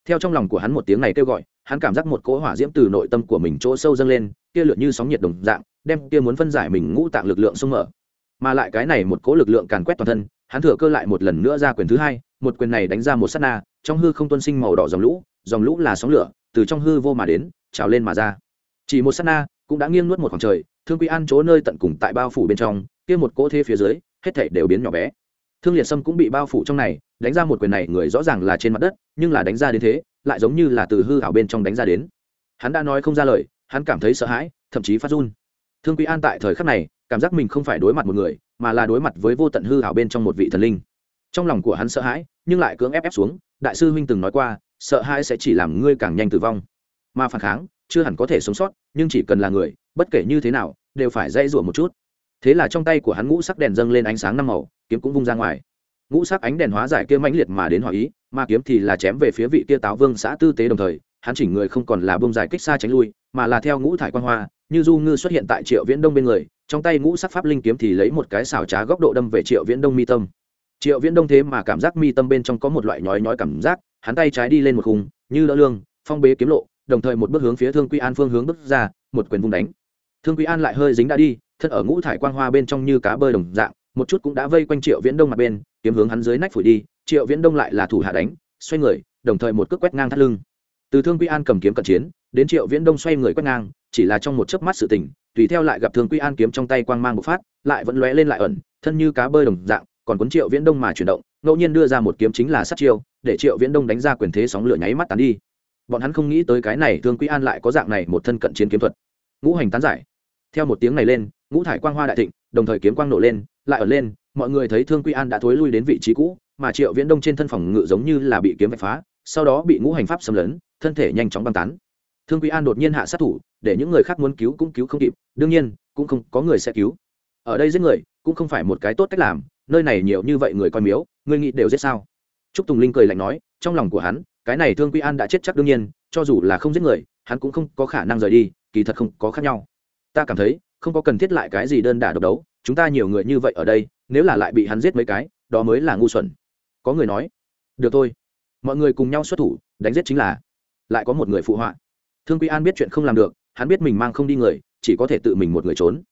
Theo trong lòng của hắn một tiếng này kêu gọi, hắn cảm giác một cỗ hỏa diễm từ nội tâm của mình chỗ sâu dâng lên, kia lượn như sóng nhiệt đồng dạng, đem kia muốn phân giải mình ngũ tạng lực lượng xung mở. Mà lại cái này một cỗ lực lượng càn quét toàn thân, hắn thừa cơ lại một lần nữa ra quyền thứ hai, một quyền này đánh ra một sát na, trong hư không tuân sinh màu đỏ dòng lũ dòng lũ là sóng lửa, từ trong hư vô mà đến, trào lên mà ra. Chỉ một sát na, cũng đã nghiêng nuốt một khoảng trời, thương quy an chỗ nơi tận cùng tại bao phủ bên trong, kia một cỗ thế phía dưới, hết thảy đều biến nhỏ bé. Thương liệt sâm cũng bị bao phủ trong này, đánh ra một quyền này, người rõ ràng là trên mặt đất, nhưng là đánh ra đến thế, lại giống như là từ hư ảo bên trong đánh ra đến. Hắn đã nói không ra lời, hắn cảm thấy sợ hãi, thậm chí phát run. Thương quý an tại thời khắc này, cảm giác mình không phải đối mặt một người, mà là đối mặt với vô tận hư ảo bên trong một vị thần linh. Trong lòng của hắn sợ hãi, nhưng lại cưỡng ép ép xuống, đại sư huynh từng nói qua sợ hãi sẽ chỉ làm ngươi càng nhanh tử vong. Mà phản kháng, chưa hẳn có thể sống sót, nhưng chỉ cần là người, bất kể như thế nào, đều phải dây rủa một chút. Thế là trong tay của hắn ngũ sắc đèn dâng lên ánh sáng năm màu, kiếm cũng vung ra ngoài. Ngũ sắc ánh đèn hóa giải kia mãnh liệt mà đến hỏi ý, mà kiếm thì là chém về phía vị kia táo vương xã tư tế đồng thời, hắn chỉnh người không còn là bông dài kích xa tránh lui, mà là theo ngũ thải quan hoa, như du ngư xuất hiện tại triệu viễn đông bên người, trong tay ngũ sắc pháp linh kiếm thì lấy một cái xào trá góc độ đâm về triệu viễn đông mi tâm. Triệu viễn đông thế mà cảm giác mi tâm bên trong có một loại nhói nhói cảm giác hắn tay trái đi lên một khung, như đỡ lương, phong bế kiếm lộ, đồng thời một bước hướng phía thương quy an phương hướng bước ra, một quyền vung đánh. Thương quy an lại hơi dính đã đi, thân ở ngũ thải quang hoa bên trong như cá bơi đồng dạng, một chút cũng đã vây quanh triệu viễn đông mặt bên, kiếm hướng hắn dưới nách phủi đi, triệu viễn đông lại là thủ hạ đánh, xoay người, đồng thời một cước quét ngang thắt lưng. Từ thương quy an cầm kiếm cận chiến, đến triệu viễn đông xoay người quét ngang, chỉ là trong một chớp mắt sự tình, tùy theo lại gặp thương quy an kiếm trong tay quang mang một phát, lại vẫn lóe lên lại ẩn, thân như cá bơi đồng dạng, còn cuốn triệu viễn đông mà chuyển động ngẫu nhiên đưa ra một kiếm chính là sát chiêu, để triệu viễn đông đánh ra quyền thế sóng lửa nháy mắt tán đi. Bọn hắn không nghĩ tới cái này thương Quý an lại có dạng này một thân cận chiến kiếm thuật. Ngũ hành tán giải. Theo một tiếng này lên, ngũ thải quang hoa đại thịnh, đồng thời kiếm quang nổ lên, lại ở lên, mọi người thấy thương quy an đã thối lui đến vị trí cũ, mà triệu viễn đông trên thân phòng ngự giống như là bị kiếm vạch phá, sau đó bị ngũ hành pháp xâm lấn, thân thể nhanh chóng băng tán. Thương quy an đột nhiên hạ sát thủ, để những người khác muốn cứu cũng cứu không kịp, đương nhiên, cũng không có người sẽ cứu. Ở đây giết người, cũng không phải một cái tốt cách làm nơi này nhiều như vậy người coi miếu người nghĩ đều giết sao? Trúc tùng linh cười lạnh nói, trong lòng của hắn, cái này thương quy an đã chết chắc đương nhiên, cho dù là không giết người, hắn cũng không có khả năng rời đi, kỳ thật không có khác nhau. Ta cảm thấy, không có cần thiết lại cái gì đơn đả độc đấu, chúng ta nhiều người như vậy ở đây, nếu là lại bị hắn giết mấy cái, đó mới là ngu xuẩn. Có người nói, được thôi, mọi người cùng nhau xuất thủ, đánh giết chính là. Lại có một người phụ họa. Thương quy an biết chuyện không làm được, hắn biết mình mang không đi người, chỉ có thể tự mình một người trốn.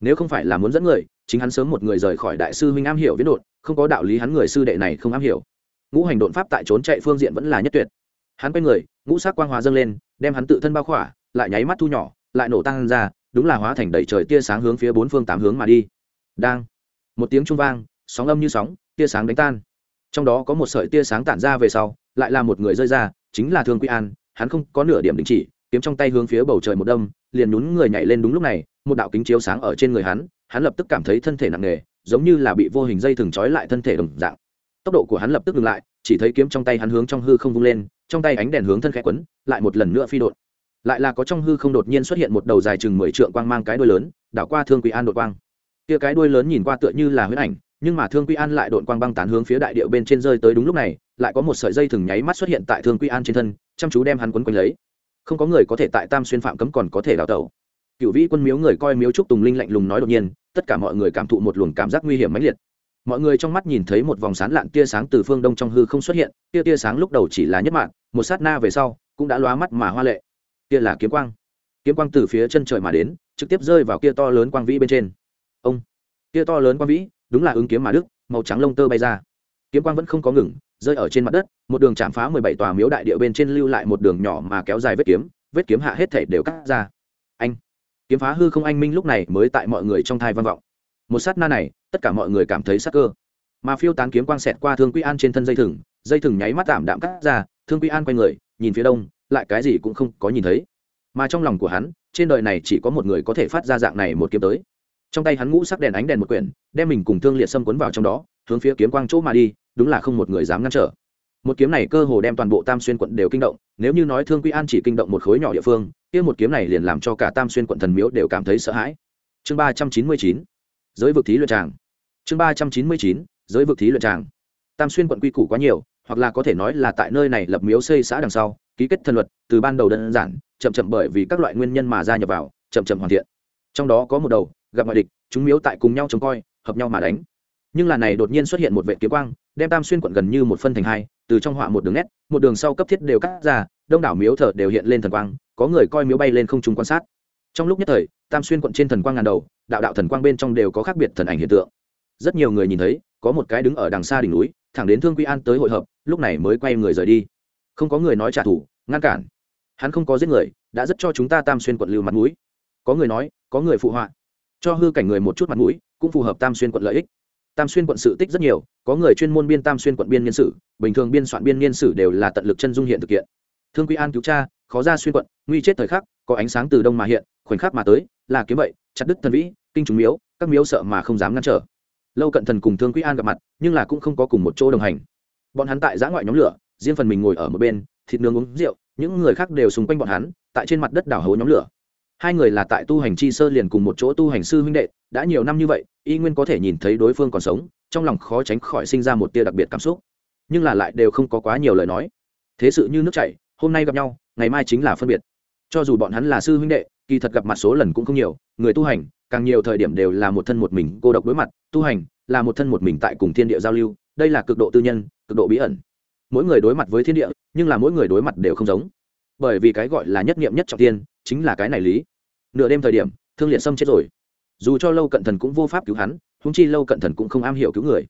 Nếu không phải là muốn dẫn người chính hắn sớm một người rời khỏi đại sư huynh am hiểu viễn đột không có đạo lý hắn người sư đệ này không am hiểu. Ngũ hành đột pháp tại trốn chạy phương diện vẫn là nhất tuyệt. Hắn quay người, ngũ sắc quang hóa dâng lên, đem hắn tự thân bao khỏa, lại nháy mắt thu nhỏ, lại nổ tăng ra, đúng là hóa thành đầy trời tia sáng hướng phía bốn phương tám hướng mà đi. Đang, một tiếng trung vang, sóng âm như sóng, tia sáng đánh tan. Trong đó có một sợi tia sáng tản ra về sau, lại là một người rơi ra, chính là thương quy an, hắn không có nửa điểm đình chỉ, kiếm trong tay hướng phía bầu trời một đâm, liền nhún người nhảy lên đúng lúc này, một đạo kính chiếu sáng ở trên người hắn hắn lập tức cảm thấy thân thể nặng nề, giống như là bị vô hình dây thừng trói lại thân thể đồng dạng. Tốc độ của hắn lập tức ngừng lại, chỉ thấy kiếm trong tay hắn hướng trong hư không vung lên, trong tay ánh đèn hướng thân khẽ quấn, lại một lần nữa phi đột lại là có trong hư không đột nhiên xuất hiện một đầu dài chừng mười trượng quang mang cái đuôi lớn, đảo qua thương quý an đột quang. Kia cái đuôi lớn nhìn qua tựa như là huyết ảnh, nhưng mà thương quý an lại đột quang băng tán hướng phía đại điệu bên trên rơi tới đúng lúc này, lại có một sợi dây thừng nháy mắt xuất hiện tại thương quý an trên thân, chăm chú đem hắn quấn quanh lấy. Không có người có thể tại tam xuyên phạm cấm còn có thể đào tẩu cựu vĩ quân miếu người coi miếu trúc tùng linh lạnh lùng nói đột nhiên, tất cả mọi người cảm thụ một luồng cảm giác nguy hiểm mãnh liệt. Mọi người trong mắt nhìn thấy một vòng sán lạn tia sáng từ phương đông trong hư không xuất hiện, tia tia sáng lúc đầu chỉ là nhất mạng một sát na về sau, cũng đã lóa mắt mà hoa lệ. Tia là kiếm quang. Kiếm quang từ phía chân trời mà đến, trực tiếp rơi vào kia to lớn quang vĩ bên trên. Ông! Kia to lớn quang vĩ, đúng là ứng kiếm mà đức, màu trắng lông tơ bay ra. Kiếm quang vẫn không có ngừng, rơi ở trên mặt đất, một đường chạm phá mười bảy tòa miếu đại địa bên trên lưu lại một đường nhỏ mà kéo dài vết kiếm vết kiếm hạ hết thể đều cắt ra kiếm phá hư không anh minh lúc này mới tại mọi người trong thai văn vọng. Một sát na này, tất cả mọi người cảm thấy sắc cơ. Mà phiêu tán kiếm quang xẹt qua thương quy an trên thân dây thừng dây thừng nháy mắt tạm đạm cắt ra, thương quy an quay người, nhìn phía đông, lại cái gì cũng không có nhìn thấy. Mà trong lòng của hắn, trên đời này chỉ có một người có thể phát ra dạng này một kiếm tới. Trong tay hắn ngũ sắc đèn ánh đèn một quyển, đem mình cùng thương liệt xâm quấn vào trong đó, hướng phía kiếm quang chỗ mà đi, đúng là không một người dám ngăn trở một kiếm này cơ hồ đem toàn bộ tam xuyên quận đều kinh động, nếu như nói thương quy an chỉ kinh động một khối nhỏ địa phương, kia một kiếm này liền làm cho cả tam xuyên quận thần miếu đều cảm thấy sợ hãi. Chương ba trăm chín mươi chín, giới vực thí luyện tràng. Chương ba trăm chín mươi chín, giới vực thí luyện tràng. Tam xuyên quận quy củ quá nhiều, hoặc là có thể nói là tại nơi này lập miếu xây xã đằng sau, ký kết thân luật, từ ban đầu đơn giản, chậm chậm bởi vì các loại nguyên nhân mà gia nhập vào, chậm chậm hoàn thiện. Trong đó có một đầu, gặp ngoại địch, chúng miếu tại cùng nhau trông coi, hợp nhau mà đánh. Nhưng là này đột nhiên xuất hiện một vệ kiếm quang, đem tam xuyên quận gần như một phân thành hai từ trong họa một đường nét, một đường sau cấp thiết đều cắt ra, đông đảo miếu thờ đều hiện lên thần quang, có người coi miếu bay lên không trung quan sát. Trong lúc nhất thời, tam xuyên quận trên thần quang ngàn đầu, đạo đạo thần quang bên trong đều có khác biệt thần ảnh hiện tượng. Rất nhiều người nhìn thấy, có một cái đứng ở đằng xa đỉnh núi, thẳng đến thương quy an tới hội hợp, lúc này mới quay người rời đi. Không có người nói trả thù, ngăn cản. Hắn không có giết người, đã rất cho chúng ta tam xuyên quận lưu mặt mũi. Có người nói, có người phụ họa. Cho hư cảnh người một chút mặt mũi, cũng phù hợp tam xuyên quận lợi ích tam xuyên quận sự tích rất nhiều, có người chuyên môn biên tam xuyên quận biên niên sử, bình thường biên soạn biên niên sử đều là tận lực chân dung hiện thực hiện. Thương quy an cứu cha, khó ra xuyên quận, nguy chết thời khắc, có ánh sáng từ đông mà hiện, khoảnh khắc mà tới, là kiếm vậy, chặt đứt thần vĩ, kinh trùng miếu, các miếu sợ mà không dám ngăn trở. Lâu cận thần cùng thương quý an gặp mặt, nhưng là cũng không có cùng một chỗ đồng hành. Bọn hắn tại giã ngoại nhóm lửa, riêng phần mình ngồi ở một bên, thịt nướng uống rượu, những người khác đều xung quanh bọn hắn, tại trên mặt đất đảo hố nhóm lửa hai người là tại tu hành chi sơ liền cùng một chỗ tu hành sư huynh đệ, đã nhiều năm như vậy, y nguyên có thể nhìn thấy đối phương còn sống, trong lòng khó tránh khỏi sinh ra một tia đặc biệt cảm xúc. Nhưng là lại đều không có quá nhiều lời nói. Thế sự như nước chảy, hôm nay gặp nhau, ngày mai chính là phân biệt. Cho dù bọn hắn là sư huynh đệ, kỳ thật gặp mặt số lần cũng không nhiều, người tu hành, càng nhiều thời điểm đều là một thân một mình cô độc đối mặt, tu hành, là một thân một mình tại cùng thiên địa giao lưu, đây là cực độ tư nhân, cực độ bí ẩn. Mỗi người đối mặt với thiên địa, nhưng là mỗi người đối mặt đều không giống. Bởi vì cái gọi là nhất nghiệm nhất trọng tiên chính là cái này lý. Nửa đêm thời điểm, thương liệt sâm chết rồi. Dù cho lâu cận thần cũng vô pháp cứu hắn húng chi lâu cận thần cũng không am hiểu cứu người.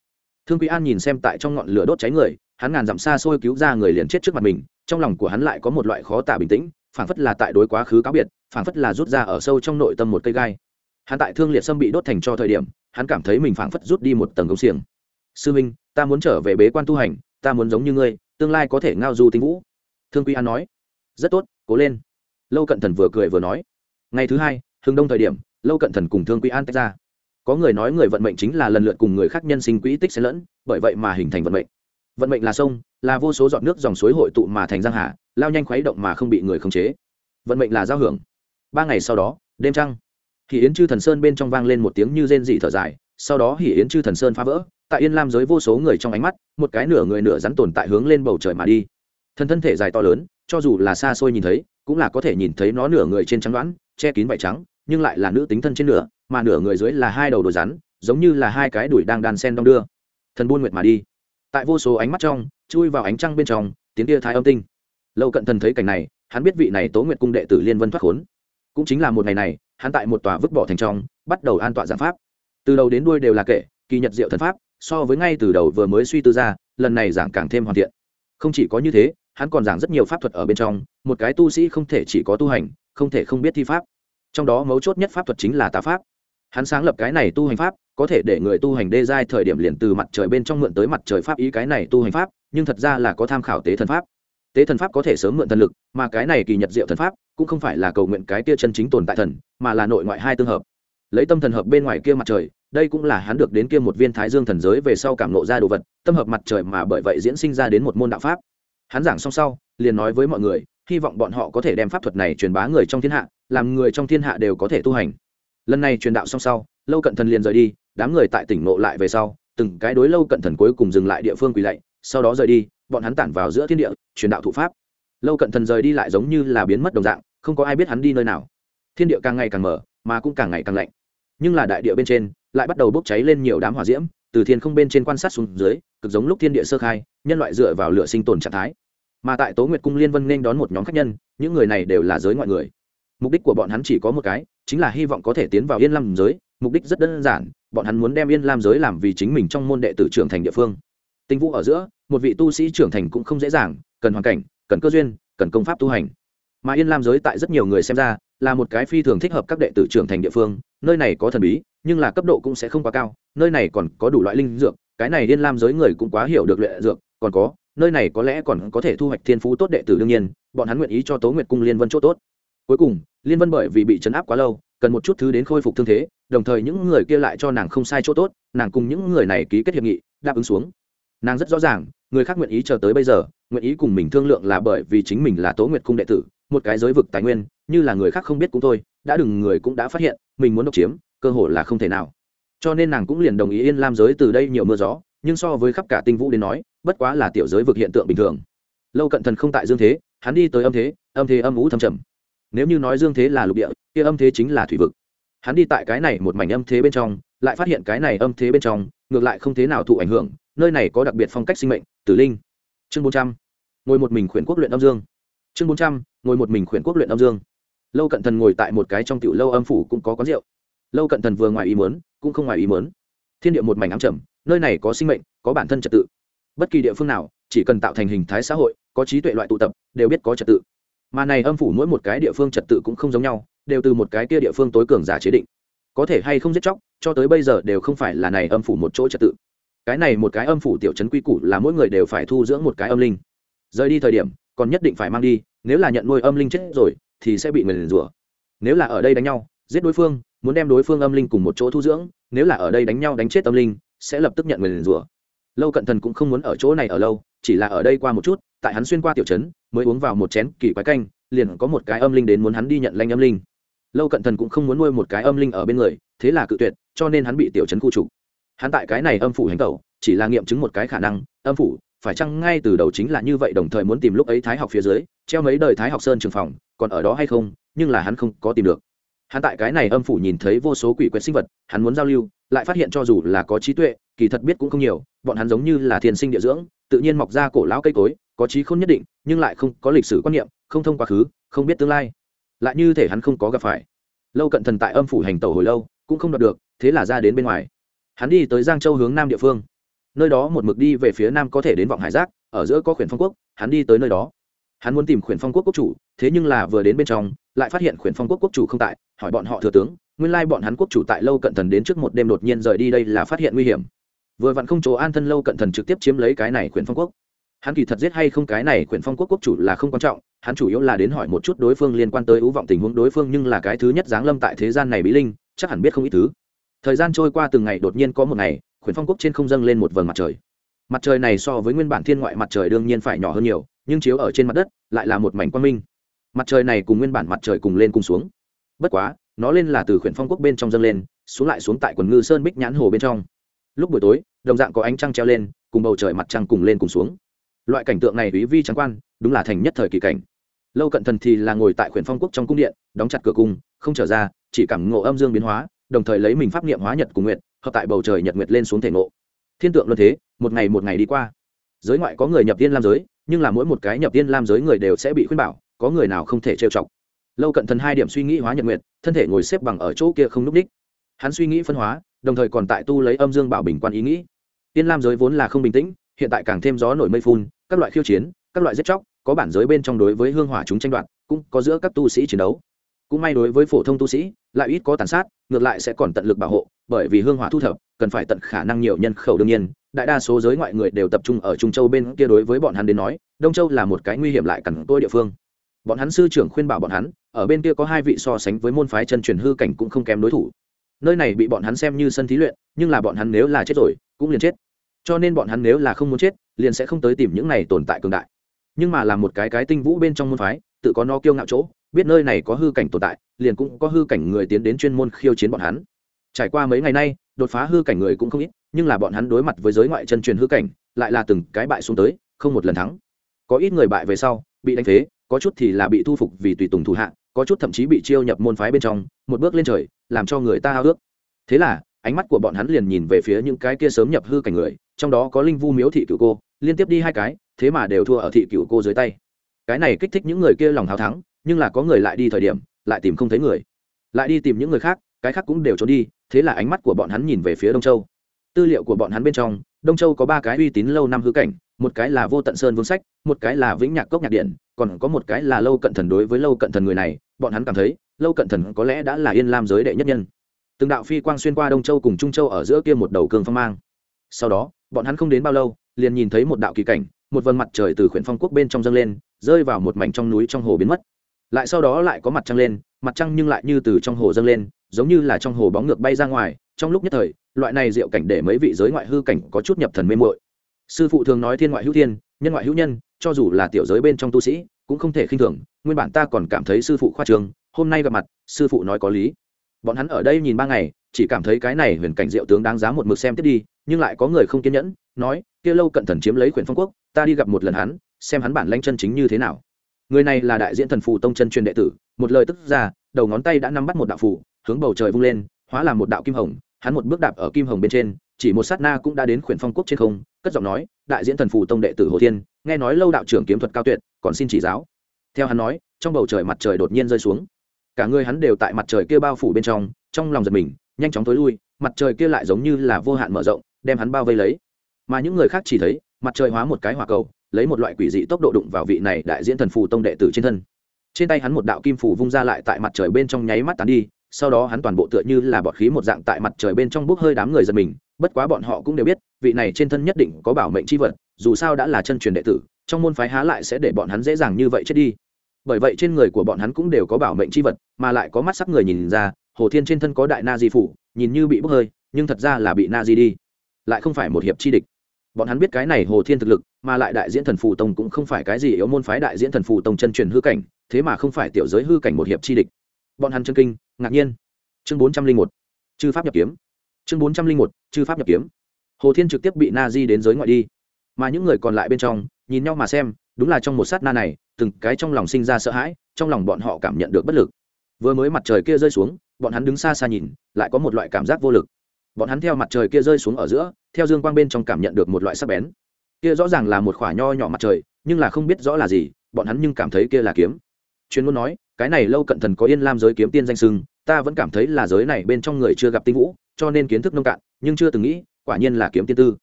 Thương quý an nhìn xem tại trong ngọn lửa đốt cháy người, hắn ngàn dặm xa xôi cứu ra người liền chết trước mặt mình, trong lòng của hắn lại có một loại khó tả bình tĩnh, phảng phất là tại đối quá khứ cáo biệt, phảng phất là rút ra ở sâu trong nội tâm một cây gai. Hắn tại thương liệt sâm bị đốt thành cho thời điểm, hắn cảm thấy mình phảng phất rút đi một tầng công xiềng. Sư minh, ta muốn trở về bế quan tu hành, ta muốn giống như ngươi, tương lai có thể ngao du tinh vũ. Thương quy an nói. Rất tốt, cố lên lâu cận thần vừa cười vừa nói, ngày thứ hai hưng đông thời điểm, lâu cận thần cùng thương quy an tách ra. Có người nói người vận mệnh chính là lần lượt cùng người khác nhân sinh quỹ tích xen lẫn, bởi vậy mà hình thành vận mệnh. Vận mệnh là sông, là vô số giọt nước dòng suối hội tụ mà thành giang hà, lao nhanh khuấy động mà không bị người khống chế. Vận mệnh là giao hưởng. Ba ngày sau đó, đêm trăng. Thì yến chư thần sơn bên trong vang lên một tiếng như rên dị thở dài, sau đó hỉ yến chư thần sơn phá vỡ, tại yên lam giới vô số người trong ánh mắt, một cái nửa người nửa rắn tồn tại hướng lên bầu trời mà đi thân thân thể dài to lớn, cho dù là xa xôi nhìn thấy, cũng là có thể nhìn thấy nó nửa người trên trắng đoán, che kín vải trắng, nhưng lại là nữ tính thân trên nửa, mà nửa người dưới là hai đầu đồ rắn, giống như là hai cái đùi đang đàn sen đong đưa. Thần buôn nguyệt mà đi. Tại vô số ánh mắt trong, chui vào ánh trăng bên trong, tiếng tia thái âm tinh. Lâu cận thần thấy cảnh này, hắn biết vị này tố nguyệt cung đệ tử liên vân thoát khốn. Cũng chính là một ngày này, hắn tại một tòa vứt bỏ thành trong, bắt đầu an tọa giảng pháp. Từ đầu đến đuôi đều là kệ, kỳ nhật diệu thần pháp, so với ngay từ đầu vừa mới suy tư ra, lần này giảng càng thêm hoàn thiện. Không chỉ có như thế hắn còn giảng rất nhiều pháp thuật ở bên trong, một cái tu sĩ không thể chỉ có tu hành, không thể không biết thi pháp. Trong đó mấu chốt nhất pháp thuật chính là tà pháp. Hắn sáng lập cái này tu hành pháp, có thể để người tu hành đê giai thời điểm liền từ mặt trời bên trong mượn tới mặt trời pháp ý cái này tu hành pháp, nhưng thật ra là có tham khảo tế thần pháp. Tế thần pháp có thể sớm mượn thần lực, mà cái này kỳ nhật diệu thần pháp cũng không phải là cầu nguyện cái kia chân chính tồn tại thần, mà là nội ngoại hai tương hợp. Lấy tâm thần hợp bên ngoài kia mặt trời, đây cũng là hắn được đến kia một viên thái dương thần giới về sau cảm nộ ra đồ vật, tâm hợp mặt trời mà bởi vậy diễn sinh ra đến một môn đạo pháp hắn giảng xong sau, liền nói với mọi người, hy vọng bọn họ có thể đem pháp thuật này truyền bá người trong thiên hạ, làm người trong thiên hạ đều có thể tu hành. Lần này truyền đạo xong sau, lâu cận thần liền rời đi, đám người tại tỉnh nộ lại về sau, từng cái đối lâu cận thần cuối cùng dừng lại địa phương quỳ lạy, sau đó rời đi, bọn hắn tản vào giữa thiên địa, truyền đạo thụ pháp. Lâu cận thần rời đi lại giống như là biến mất đồng dạng, không có ai biết hắn đi nơi nào. Thiên địa càng ngày càng mở, mà cũng càng ngày càng lạnh nhưng là đại địa bên trên lại bắt đầu bốc cháy lên nhiều đám hỏa diễm, từ thiên không bên trên quan sát xuống dưới, cực giống lúc thiên địa sơ khai, nhân loại dựa vào lửa sinh tồn trạng thái. Mà tại tố nguyệt cung liên vân nên đón một nhóm khách nhân, những người này đều là giới ngoại người. Mục đích của bọn hắn chỉ có một cái, chính là hy vọng có thể tiến vào yên lam giới, mục đích rất đơn giản, bọn hắn muốn đem yên lam giới làm vì chính mình trong môn đệ tử trưởng thành địa phương. Tinh vũ ở giữa, một vị tu sĩ trưởng thành cũng không dễ dàng, cần hoàn cảnh, cần cơ duyên, cần công pháp tu hành. Mà yên lam giới tại rất nhiều người xem ra là một cái phi thường thích hợp các đệ tử trưởng thành địa phương, nơi này có thần bí, nhưng là cấp độ cũng sẽ không quá cao, nơi này còn có đủ loại linh dược, cái này Điên lam giới người cũng quá hiểu được luyện dược, còn có, nơi này có lẽ còn có thể thu hoạch thiên phú tốt đệ tử đương nhiên, bọn hắn nguyện ý cho tố nguyệt cung liên vân chỗ tốt. Cuối cùng, liên vân bởi vì bị chấn áp quá lâu, cần một chút thứ đến khôi phục thương thế, đồng thời những người kia lại cho nàng không sai chỗ tốt, nàng cùng những người này ký kết hiệp nghị, đáp ứng xuống. Nàng rất rõ ràng, người khác nguyện ý chờ tới bây giờ, nguyện ý cùng mình thương lượng là bởi vì chính mình là tố nguyệt cung đệ tử, một cái giới vực tài nguyên như là người khác không biết cũng thôi, đã đừng người cũng đã phát hiện, mình muốn độc chiếm, cơ hội là không thể nào. Cho nên nàng cũng liền đồng ý yên lam giới từ đây nhiều mưa gió, nhưng so với khắp cả tinh vũ đến nói, bất quá là tiểu giới vực hiện tượng bình thường. Lâu cận thần không tại dương thế, hắn đi tới âm thế âm thế âm ú thâm trầm. Nếu như nói dương thế là lục địa, kia âm thế chính là thủy vực. Hắn đi tại cái này một mảnh âm thế bên trong, lại phát hiện cái này âm thế bên trong, ngược lại không thế nào thụ ảnh hưởng, nơi này có đặc biệt phong cách sinh mệnh, tử linh. Chương bốn trăm, ngồi một mình khuyển quốc luyện âm dương. Chương bốn trăm, ngồi một mình khuyển quốc luyện âm dương lâu cận thần ngồi tại một cái trong tiểu lâu âm phủ cũng có quán rượu. Lâu cận thần vừa ngoài ý mớn cũng không ngoài ý mớn thiên địa một mảnh ám trầm, nơi này có sinh mệnh, có bản thân trật tự. Bất kỳ địa phương nào, chỉ cần tạo thành hình thái xã hội, có trí tuệ loại tụ tập, đều biết có trật tự. Mà này âm phủ mỗi một cái địa phương trật tự cũng không giống nhau, đều từ một cái kia địa phương tối cường giả chế định. Có thể hay không giết chóc, cho tới bây giờ đều không phải là này âm phủ một chỗ trật tự. Cái này một cái âm phủ tiểu trấn quy củ là mỗi người đều phải thu dưỡng một cái âm linh. Rời đi thời điểm, còn nhất định phải mang đi, nếu là nhận nuôi âm linh chết rồi thì sẽ bị người rủa. Nếu là ở đây đánh nhau, giết đối phương, muốn đem đối phương âm linh cùng một chỗ thu dưỡng, nếu là ở đây đánh nhau đánh chết âm linh, sẽ lập tức nhận người rủa. Lâu cận thần cũng không muốn ở chỗ này ở lâu, chỉ là ở đây qua một chút, tại hắn xuyên qua tiểu trấn, mới uống vào một chén kỳ quái canh, liền có một cái âm linh đến muốn hắn đi nhận lanh âm linh. Lâu cận thần cũng không muốn nuôi một cái âm linh ở bên người, thế là cự tuyệt, cho nên hắn bị tiểu trấn khu trục. Hắn tại cái này âm phủ hành tẩu, chỉ là nghiệm chứng một cái khả năng, âm phủ phải chăng ngay từ đầu chính là như vậy đồng thời muốn tìm lúc ấy thái học phía dưới, treo mấy đời thái học sơn trường phòng, còn ở đó hay không, nhưng là hắn không có tìm được. Hắn tại cái này âm phủ nhìn thấy vô số quỷ quyệt sinh vật, hắn muốn giao lưu, lại phát hiện cho dù là có trí tuệ, kỳ thật biết cũng không nhiều, bọn hắn giống như là thiền sinh địa dưỡng, tự nhiên mọc ra cổ lão cây cối, có trí không nhất định, nhưng lại không có lịch sử quan niệm, không thông quá khứ, không biết tương lai. Lại như thể hắn không có gặp phải. Lâu cận thần tại âm phủ hành tẩu hồi lâu, cũng không đoạt được, thế là ra đến bên ngoài. Hắn đi tới giang châu hướng nam địa phương nơi đó một mực đi về phía nam có thể đến vọng hải giác, ở giữa có khuyển phong quốc, hắn đi tới nơi đó. Hắn muốn tìm khuyển phong quốc quốc chủ, thế nhưng là vừa đến bên trong, lại phát hiện khuyển phong quốc quốc chủ không tại, hỏi bọn họ thừa tướng, nguyên lai bọn hắn quốc chủ tại lâu cận thần đến trước một đêm đột nhiên rời đi đây là phát hiện nguy hiểm. Vừa vặn không chỗ an thân lâu cận thần trực tiếp chiếm lấy cái này khuyển phong quốc. Hắn kỳ thật giết hay không cái này khuyển phong quốc quốc chủ là không quan trọng, hắn chủ yếu là đến hỏi một chút đối phương liên quan tới ưu vọng tình huống đối phương nhưng là cái thứ nhất giáng lâm tại thế gian này bí linh, chắc hẳn biết không ít thứ. Thời gian trôi qua từng ngày đột nhiên có một ngày khuyển phong quốc trên không dâng lên một vầng mặt trời. Mặt trời này so với nguyên bản thiên ngoại mặt trời đương nhiên phải nhỏ hơn nhiều, nhưng chiếu ở trên mặt đất, lại là một mảnh quang minh. Mặt trời này cùng nguyên bản mặt trời cùng lên cùng xuống. Bất quá, nó lên là từ khuyển phong quốc bên trong dâng lên, xuống lại xuống tại quần ngư sơn bích nhãn hồ bên trong. Lúc buổi tối, đồng dạng có ánh trăng treo lên, cùng bầu trời mặt trăng cùng lên cùng xuống. Loại cảnh tượng này ý vi trắng quan, đúng là thành nhất thời kỳ cảnh. Lâu cận thần thì là ngồi tại khuyển phong quốc trong cung điện, đóng chặt cửa cung, không trở ra, chỉ cảm ngộ âm dương biến hóa, đồng thời lấy mình pháp niệm hóa nhật cùng nguyện hợp tại bầu trời nhật nguyệt lên xuống thể ngộ. Thiên tượng luân thế, một ngày một ngày đi qua. Giới ngoại có người nhập tiên lam giới, nhưng là mỗi một cái nhập tiên lam giới người đều sẽ bị khuyên bảo, có người nào không thể trêu chọc. Lâu cận thần hai điểm suy nghĩ hóa nhật nguyệt, thân thể ngồi xếp bằng ở chỗ kia không n ú c đích hắn suy nghĩ phân hóa, đồng thời còn tại tu lấy âm dương bảo bình quan ý nghĩ. Tiên lam giới vốn là không bình tĩnh, hiện tại càng thêm gió nổi mây phun, các loại khiêu chiến, các loại giết chóc, có bản giới bên trong đối với hương hỏa chúng tranh đoạt, cũng có giữa các tu sĩ chiến đấu. Cũng may đối với phổ thông tu sĩ, lại ít có tàn sát, ngược lại sẽ còn tận lực bảo hộ bởi vì hương hỏa thu thập, cần phải tận khả năng nhiều nhân khẩu đương nhiên, đại đa số giới ngoại người đều tập trung ở trung châu bên kia đối với bọn hắn đến nói, đông châu là một cái nguy hiểm lại cằn tôi địa phương. Bọn hắn sư trưởng khuyên bảo bọn hắn, ở bên kia có hai vị so sánh với môn phái chân truyền hư cảnh cũng không kém đối thủ. Nơi này bị bọn hắn xem như sân thí luyện, nhưng là bọn hắn nếu là chết rồi, cũng liền chết. Cho nên bọn hắn nếu là không muốn chết, liền sẽ không tới tìm những này tồn tại cường đại. Nhưng mà là một cái cái tinh vũ bên trong môn phái, tự có nó kiêu ngạo chỗ, biết nơi này có hư cảnh tồn tại, liền cũng có hư cảnh người tiến đến chuyên môn khiêu chiến bọn hắn trải qua mấy ngày nay, đột phá hư cảnh người cũng không ít, nhưng là bọn hắn đối mặt với giới ngoại chân truyền hư cảnh, lại là từng cái bại xuống tới, không một lần thắng. Có ít người bại về sau, bị đánh phế, có chút thì là bị thu phục vì tùy tùng thủ hạ, có chút thậm chí bị chiêu nhập môn phái bên trong, một bước lên trời, làm cho người ta hao ước. Thế là, ánh mắt của bọn hắn liền nhìn về phía những cái kia sớm nhập hư cảnh người, trong đó có linh vu miếu thị cựu cô, liên tiếp đi hai cái, thế mà đều thua ở thị cựu cô dưới tay. Cái này kích thích những người kia lòng hào thắng, nhưng là có người lại đi thời điểm, lại tìm không thấy người. Lại đi tìm những người khác cái khác cũng đều trốn đi, thế là ánh mắt của bọn hắn nhìn về phía đông châu. Tư liệu của bọn hắn bên trong, đông châu có ba cái uy tín lâu năm hư cảnh, một cái là vô tận sơn vương sách, một cái là vĩnh nhạc cốc nhạc điện, còn có một cái là lâu cận thần đối với lâu cận thần người này, bọn hắn cảm thấy, lâu cận thần có lẽ đã là yên lam giới đệ nhất nhân. Từng đạo phi quang xuyên qua đông châu cùng trung châu ở giữa kia một đầu cương phong mang. Sau đó, bọn hắn không đến bao lâu, liền nhìn thấy một đạo kỳ cảnh, một vầng mặt trời từ khuyển phong quốc bên trong dâng lên, rơi vào một mảnh trong núi trong hồ biến mất. Lại sau đó lại có mặt trăng lên, mặt trăng nhưng lại như từ trong hồ dâng lên giống như là trong hồ bóng ngược bay ra ngoài, trong lúc nhất thời, loại này diệu cảnh để mấy vị giới ngoại hư cảnh có chút nhập thần mê muội. Sư phụ thường nói thiên ngoại hữu thiên, nhân ngoại hữu nhân, cho dù là tiểu giới bên trong tu sĩ, cũng không thể khinh thường, nguyên bản ta còn cảm thấy sư phụ khoa trường hôm nay gặp mặt, sư phụ nói có lý. Bọn hắn ở đây nhìn ba ngày, chỉ cảm thấy cái này huyền cảnh diệu tướng đáng giá một mực xem tiếp đi, nhưng lại có người không kiên nhẫn, nói, kia lâu cận thần chiếm lấy quyền phong quốc, ta đi gặp một lần hắn, xem hắn bản lanh chân chính như thế nào. Người này là đại diễn thần phù tông chân truyền đệ tử, một lời tức ra, đầu ngón tay đã nắm bắt một đạo phù hướng bầu trời vung lên, hóa làm một đạo kim hồng, hắn một bước đạp ở kim hồng bên trên, chỉ một sát na cũng đã đến khuyển phong quốc trên không, cất giọng nói, đại diễn thần phù tông đệ tử hồ thiên, nghe nói lâu đạo trưởng kiếm thuật cao tuyệt, còn xin chỉ giáo. Theo hắn nói, trong bầu trời mặt trời đột nhiên rơi xuống. Cả người hắn đều tại mặt trời kia bao phủ bên trong trong lòng giật mình, nhanh chóng tối lui, mặt trời kia lại giống như là vô hạn mở rộng, đem hắn bao vây lấy. Mà những người khác chỉ thấy, mặt trời hóa một cái hỏa cầu, lấy một loại quỷ dị tốc độ đụng vào vị này đại diễn thần phù tông đệ tử trên thân. Trên tay hắn một đạo kim phủ vung ra lại tại mặt trời bên trong nháy mắt tán đi sau đó hắn toàn bộ tựa như là bọt khí một dạng tại mặt trời bên trong bốc hơi đám người giật mình, bất quá bọn họ cũng đều biết, vị này trên thân nhất định có bảo mệnh c h i vật, dù sao đã là chân truyền đệ tử, trong môn phái há lại sẽ để bọn hắn dễ dàng như vậy chết đi. Bởi vậy trên người của bọn hắn cũng đều có bảo mệnh c h i vật, mà lại có mắt sắc người nhìn ra, hồ thiên trên thân có đại na di phủ, nhìn như bị bốc hơi, nhưng thật ra là bị na di đi. Lại không phải một hiệp chi địch. Bọn hắn biết cái này hồ thiên thực lực, mà lại đại diễn thần phù tông cũng không phải cái gì yếu môn phái đại diễn thần phù tông chân truyền hư cảnh, thế mà không phải tiểu giới hư cảnh một hiệp chi địch bọn hắn chân kinh, ngạc nhiên. Chương bốn trăm linh một, chư pháp nhập kiếm. Chương bốn trăm linh một, chư pháp nhập kiếm. Hồ thiên trực tiếp bị na di đến giới ngoại đi. Mà những người còn lại bên trong, nhìn nhau mà xem, đúng là trong một sát na này, từng cái trong lòng sinh ra sợ hãi, trong lòng bọn họ cảm nhận được bất lực. Vừa mới mặt trời kia rơi xuống, bọn hắn đứng xa xa nhìn, lại có một loại cảm giác vô lực. Bọn hắn theo mặt trời kia rơi xuống ở giữa, theo dương quang bên trong cảm nhận được một loại sắc bén. Kia rõ ràng là một khoả nho nhỏ mặt trời, nhưng là không biết rõ là gì, bọn hắn nhưng cảm thấy kia là kiếm. Chuyên muốn nói cái này lâu cận thần có yên lam giới kiếm tiên danh sưng, ta vẫn cảm thấy là giới này bên trong người chưa gặp tinh vũ, cho nên kiến thức nông cạn, nhưng chưa từng nghĩ, quả nhiên là kiếm tiên tư.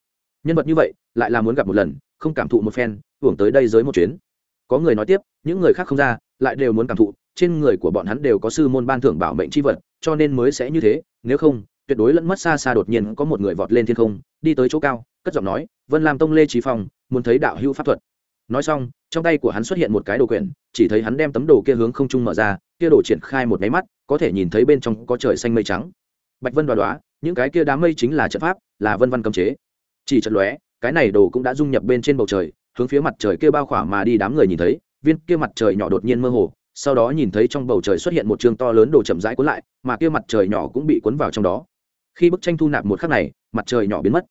Nhân vật như vậy, lại là muốn gặp một lần, không cảm thụ một phen, hưởng tới đây giới một chuyến. Có người nói tiếp, những người khác không ra, lại đều muốn cảm thụ, trên người của bọn hắn đều có sư môn ban thưởng bảo mệnh c h i vật, cho nên mới sẽ như thế, nếu không, tuyệt đối lẫn mất xa xa đột nhiên có một người vọt lên thiên không, đi tới chỗ cao, cất giọng nói, vân làm tông lê trí phong, muốn thấy đạo hữu pháp thuật nói xong, trong tay của hắn xuất hiện một cái đồ quyển, chỉ thấy hắn đem tấm đồ kia hướng không trung mở ra, kia đồ triển khai một máy mắt, có thể nhìn thấy bên trong có trời xanh mây trắng. Bạch vân đoá đoá, những cái kia đám mây chính là trận pháp, là vân văn cấm chế. Chỉ trận lóe, cái này đồ cũng đã dung nhập bên trên bầu trời, hướng phía mặt trời kia bao khỏa mà đi đám người nhìn thấy, viên kia mặt trời nhỏ đột nhiên mơ hồ, sau đó nhìn thấy trong bầu trời xuất hiện một chương to lớn đồ chậm rãi cuốn lại, mà kia mặt trời nhỏ cũng bị cuốn vào trong đó. Khi bức tranh thu nạp một khắc này, mặt trời nhỏ biến mất.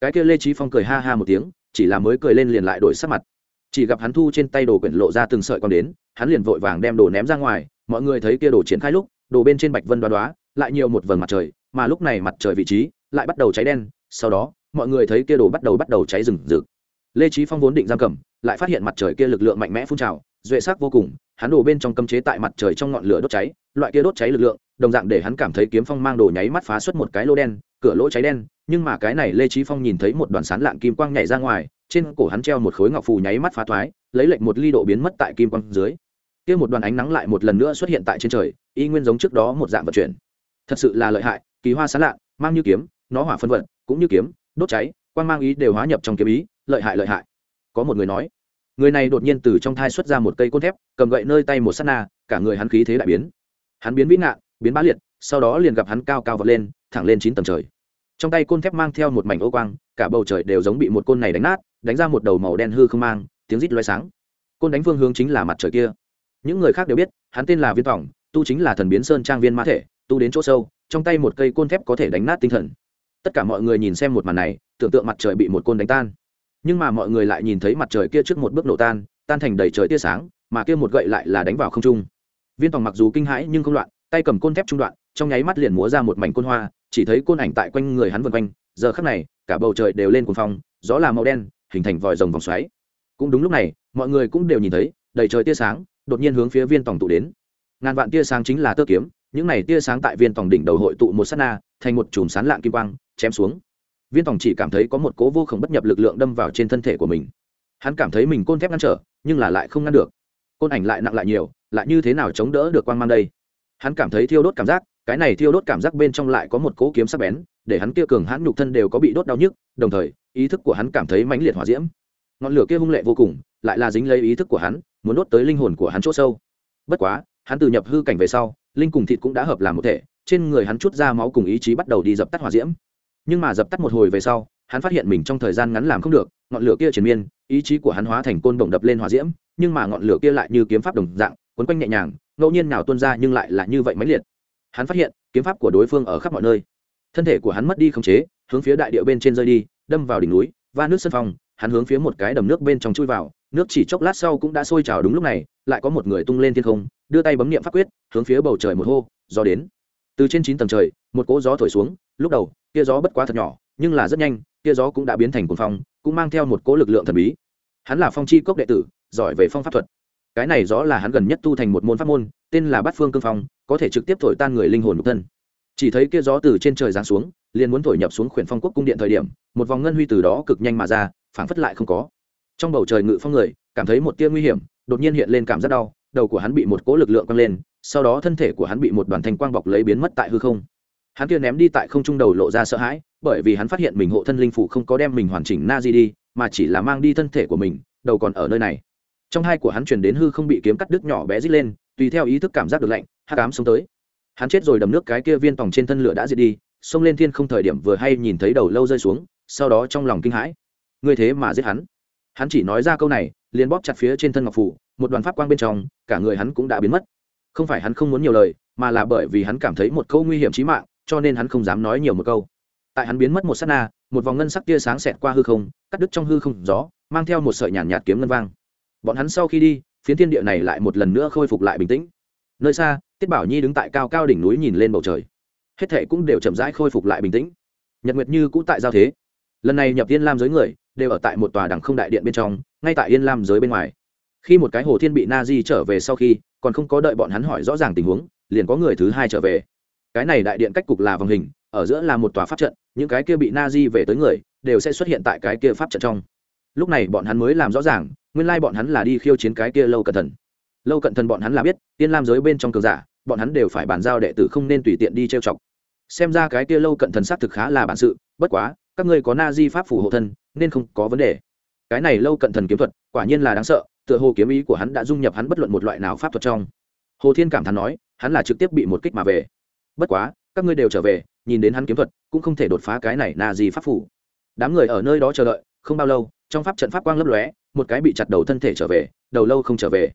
Cái kia lê trí phong cười ha ha một tiếng, chỉ là mới cười lên liền lại đổi sắc mặt chỉ gặp hắn thu trên tay đồ quyển lộ ra từng sợi còn đến, hắn liền vội vàng đem đồ ném ra ngoài, mọi người thấy kia đồ triển khai lúc, đồ bên trên bạch vân đoá đoá, lại nhiều một vầng mặt trời, mà lúc này mặt trời vị trí lại bắt đầu cháy đen, sau đó, mọi người thấy kia đồ bắt đầu bắt đầu cháy rừng rực. Lê trí phong vốn định giam cầm, lại phát hiện mặt trời kia lực lượng mạnh mẽ phun trào, duệ sắc vô cùng, hắn đổ bên trong cấm chế tại mặt trời trong ngọn lửa đốt cháy, loại kia đốt cháy lực lượng, đồng dạng để hắn cảm thấy kiếm phong mang đồ nháy mắt phá xuất một cái lỗ đen, cửa lỗ cháy đen, nhưng mà cái này lê trí phong nhìn thấy một đoàn sán lạng kim quang nhảy ra ngoài trên cổ hắn treo một khối ngọc phù nháy mắt phá thoái, lấy lệnh một ly độ biến mất tại kim quang dưới. Kia một đoàn ánh nắng lại một lần nữa xuất hiện tại trên trời, y nguyên giống trước đó một dạng vận chuyển. Thật sự là lợi hại, kỳ hoa sán lạ, mang như kiếm, nó hỏa phân vận, cũng như kiếm, đốt cháy quan mang ý đều hóa nhập trong kiếm ý, lợi hại lợi hại. Có một người nói, người này đột nhiên từ trong thai xuất ra một cây côn thép, cầm gậy nơi tay một s á t na, cả người hắn khí thế đại biến. Hắn biến vĩ ngạn biến bá liệt, sau đó liền gặp hắn cao cao vọt lên, thẳng lên chín tầng trời trong tay côn thép mang theo một mảnh ô quang, cả bầu trời đều giống bị một côn này đánh nát, đánh ra một đầu màu đen hư không mang, tiếng rít loay sáng. Côn đánh phương hướng chính là mặt trời kia. Những người khác đều biết, hắn tên là viên tỏng, tu chính là thần biến sơn trang viên mã thể, tu đến chỗ sâu, trong tay một cây côn thép có thể đánh nát tinh thần. Tất cả mọi người nhìn xem một màn này, tưởng tượng mặt trời bị một côn đánh tan. Nhưng mà mọi người lại nhìn thấy mặt trời kia trước một bước nổ tan tan thành đầy trời tia sáng, mà kia một gậy lại là đánh vào không trung. Viên tòng mặc dù kinh hãi nhưng không loạn, tay cầm côn thép trung đoạn, trong nháy mắt liền múa ra một mảnh côn hoa chỉ thấy côn ảnh tại quanh người hắn vần quanh, giờ khắc này, cả bầu trời đều lên cuồng phong, gió là màu đen, hình thành vòi rồng vòng xoáy. Cũng đúng lúc này, mọi người cũng đều nhìn thấy, đầy trời tia sáng, đột nhiên hướng phía viên tổng tụ đến. Ngàn vạn tia sáng chính là tơ kiếm, những này tia sáng tại viên tổng đỉnh đầu hội tụ một sát na, thành một chùm sán lạng kim quang, chém xuống. Viên tổng chỉ cảm thấy có một cố vô khổng bất nhập lực lượng đâm vào trên thân thể của mình. Hắn cảm thấy mình côn thép ngăn trở, nhưng là lại không ngăn được. Côn ảnh lại nặng lại nhiều, lại như thế nào chống đỡ được quang mang đây? Hắn cảm thấy thiêu đốt cảm giác cái này thiêu đốt cảm giác bên trong lại có một cố kiếm sắc bén, để hắn kia cường hãn nhục thân đều có bị đốt đau nhức, đồng thời, ý thức của hắn cảm thấy mãnh liệt hỏa diễm. Ngọn lửa kia hung lệ vô cùng, lại là dính lấy ý thức của hắn, muốn đốt tới linh hồn của hắn chỗ sâu. Bất quá, hắn từ nhập hư cảnh về sau, linh cùng thịt cũng đã hợp làm một thể, trên người hắn chút ra máu cùng ý chí bắt đầu đi dập tắt hỏa diễm. Nhưng mà dập tắt một hồi về sau, hắn phát hiện mình trong thời gian ngắn làm không được, ngọn lửa kia triền miên, ý chí của hắn hóa thành côn bổng đập lên hỏa diễm, nhưng mà ngọn lửa kia lại như kiếm pháp đồng dạng, quấn quanh nhẹ nhàng, ngẫu nhiên nào tuôn ra nhưng lại là như vậy mãnh liệt hắn phát hiện, kiếm pháp của đối phương ở khắp mọi nơi. Thân thể của hắn mất đi khống chế, hướng phía đại địa bên trên rơi đi, đâm vào đỉnh núi, va nước sân phong hắn hướng phía một cái đầm nước bên trong chui vào, nước chỉ chốc lát sau cũng đã sôi trào đúng lúc này, lại có một người tung lên thiên không, đưa tay bấm niệm pháp quyết, hướng phía bầu trời một hô, gió đến. Từ trên chín tầng trời, một cỗ gió thổi xuống, lúc đầu kia gió bất quá thật nhỏ, nhưng là rất nhanh kia gió cũng đã biến thành cuồng phong, cũng mang theo một cỗ lực lượng thần bí. Hắn là phong chi cốc đệ tử, giỏi về phong pháp thuật. Cái này gió là hắn gần nhất tu thành một môn pháp môn, tên là bát phương cương phong có thể trực tiếp thổi tan người linh hồn nhục thân. Chỉ thấy kia gió từ trên trời giáng xuống, liền muốn thổi nhập xuống khuyển phong quốc cung điện thời điểm, một vòng ngân huy từ đó cực nhanh mà ra, phảng phất lại không có. Trong bầu trời ngự phong người, cảm thấy một tia nguy hiểm, đột nhiên hiện lên cảm giác đau, đầu của hắn bị một cỗ lực lượng quăng lên, sau đó thân thể của hắn bị một đoàn thanh quang bọc lấy biến mất tại hư không. Hắn kia ném đi tại không trung đầu lộ ra sợ hãi, bởi vì hắn phát hiện mình hộ thân linh phủ không có đem mình hoàn chỉnh na di đi, mà chỉ là mang đi thân thể của mình, đầu còn ở nơi này. Trong hai của hắn truyền đến hư không bị kiếm cắt đứt nhỏ bé rít lên, tùy theo ý thức cảm giác được lạnh hắc ám xông tới. Hắn chết rồi đầm nước cái kia viên tòng trên thân lửa đã diệt đi xông lên thiên không thời điểm vừa hay nhìn thấy đầu lâu rơi xuống sau đó trong lòng kinh hãi. Ngươi thế mà giết hắn. Hắn chỉ nói ra câu này liền bóp chặt phía trên thân ngọc phủ một đoàn pháp quang bên trong cả người hắn cũng đã biến mất. Không phải hắn không muốn nhiều lời mà là bởi vì hắn cảm thấy một câu nguy hiểm trí mạng cho nên hắn không dám nói nhiều một câu. Tại hắn biến mất một s á t na một vòng ngân sắc tia sáng xẹt qua hư không cắt đứt trong hư không gió mang theo một sợi nhàn nhạt, nhạt kiếm ngân vang. Bọn hắn sau khi đi phiến thiên địa này lại một lần nữa khôi phục lại bình tĩnh. Nơi xa tiết bảo nhi đứng tại cao cao đỉnh núi nhìn lên bầu trời. Hết thệ cũng đều chậm rãi khôi phục lại bình tĩnh. Nhật nguyệt như cũ tại giao thế. Lần này nhập yên lam giới người đều ở tại một tòa đằng không đại điện bên trong, ngay tại yên lam giới bên ngoài. Khi một cái hồ thiên bị na di trở về sau khi, còn không có đợi bọn hắn hỏi rõ ràng tình huống, liền có người thứ hai trở về. Cái này đại điện cách cục là vòng hình, ở giữa là một tòa pháp trận, những cái kia bị na di về tới người đều sẽ xuất hiện tại cái kia pháp trận trong. Lúc này bọn hắn mới làm rõ ràng, nguyên lai bọn hắn là đi khiêu chiến cái kia lâu cận thần lâu cận thần bọn hắn là biết tiên lam giới bên trong cường giả bọn hắn đều phải bàn giao đệ tử không nên tùy tiện đi trêu chọc. Xem ra cái kia lâu cận thần sát thực khá là bản sự, bất quá, các ngươi có na di pháp phủ hộ thân, nên không có vấn đề. Cái này lâu cận thần kiếm thuật, quả nhiên là đáng sợ, tựa hồ kiếm ý của hắn đã dung nhập hắn bất luận một loại nào pháp thuật trong. Hồ thiên cảm thán nói, hắn là trực tiếp bị một kích mà về. Bất quá, các ngươi đều trở về, nhìn đến hắn kiếm thuật, cũng không thể đột phá cái này na di pháp phủ đám người ở nơi đó chờ đợi, không bao lâu, trong pháp trận pháp quang lấp lóe, một cái bị chặt đầu thân thể trở về, đầu lâu không trở về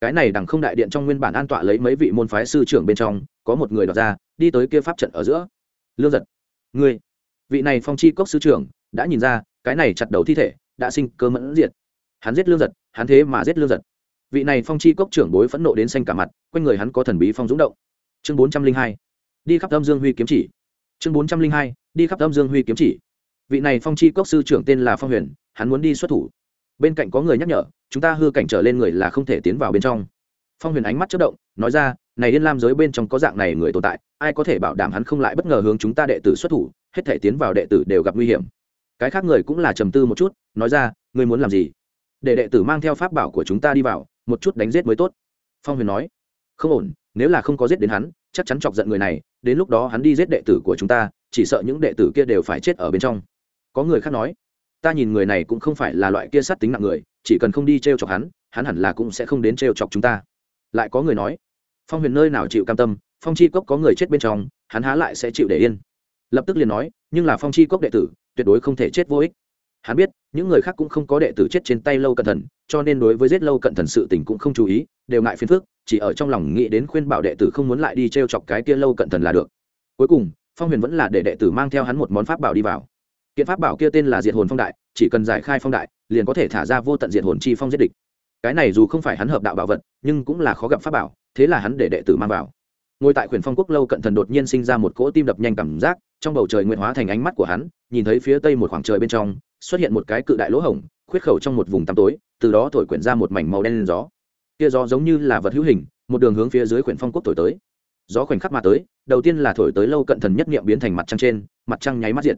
cái này đằng không đại điện trong nguyên bản an tọa lấy mấy vị môn phái sư trưởng bên trong, có một người đọc ra, đi tới kia pháp trận ở giữa. Lương giật, ngươi, vị này phong chi cốc sư trưởng, đã nhìn ra, cái này chặt đầu thi thể, đã sinh cơ mẫn diệt. Hắn giết lương giật, hắn thế mà giết lương giật. Vị này phong chi cốc trưởng bối phẫn nộ đến xanh cả mặt, quanh người hắn có thần bí phong dũng động. Chương bốn trăm linh hai, đi khắp âm dương huy kiếm chỉ. Chương bốn trăm linh hai, đi khắp âm dương huy kiếm chỉ. Vị này phong chi cốc sư trưởng tên là phong huyền, hắn muốn đi xuất thủ bên cạnh có người nhắc nhở, chúng ta hư cảnh trở lên người là không thể tiến vào bên trong. Phong huyền ánh mắt chất động, nói ra, này yên lam giới bên trong có dạng này người tồn tại, ai có thể bảo đảm hắn không lại bất ngờ hướng chúng ta đệ tử xuất thủ, hết thể tiến vào đệ tử đều gặp nguy hiểm. Cái khác người cũng là trầm tư một chút, nói ra, ngươi muốn làm gì? Để đệ tử mang theo pháp bảo của chúng ta đi vào, một chút đánh giết mới tốt. Phong huyền nói, không ổn, nếu là không có giết đến hắn, chắc chắn chọc giận người này, đến lúc đó hắn đi giết đệ tử của chúng ta, chỉ sợ những đệ tử kia đều phải chết ở bên trong. Có người khác nói ta nhìn người này cũng không phải là loại kia sát tính nặng người, chỉ cần không đi t r e o chọc hắn hắn hẳn là cũng sẽ không đến t r e o chọc chúng ta. Lại có người nói, phong huyền nơi nào chịu cam tâm, phong chi cốc có người chết bên trong, hắn há lại sẽ chịu để yên. Lập tức liền nói, nhưng là phong chi cốc đệ tử, tuyệt đối không thể chết vô ích. Hắn biết, những người khác cũng không có đệ tử chết trên tay lâu cận thần, cho nên đối với giết lâu cận thần sự tình cũng không chú ý, đều ngại phiền phức, chỉ ở trong lòng nghĩ đến khuyên bảo đệ tử không muốn lại đi t r e o chọc cái kia lâu cận thần là được. Cuối cùng, phong huyền vẫn là để đệ tử mang theo hắn một món pháp bảo đi vào kiện pháp bảo kia tên là diệt hồn phong đại, chỉ cần giải khai phong đại, liền có thể thả ra vô tận diệt hồn chi phong giết địch. Cái này dù không phải hắn hợp đạo bảo vật, nhưng cũng là khó gặp pháp bảo, thế là hắn để đệ tử mang vào. Ngồi tại khuyển phong quốc lâu cận thần đột nhiên sinh ra một cỗ tim đập nhanh cảm giác, trong bầu trời nguyện hóa thành ánh mắt của hắn, nhìn thấy phía tây một khoảng trời bên trong, xuất hiện một cái cự đại lỗ hổng, khuyết khẩu trong một vùng tăm tối, từ đó thổi quyển ra một mảnh màu đen lên gió. Kia gió giống như là vật hữu hình, một đường hướng phía dưới quyển phong quốc thổi tới. Gió khoảnh khắc mà tới, đầu tiên là thổi tới lâu cận thần nhất nghiệm biến thành mặt trăng trên, mặt trăng nháy mắt diệt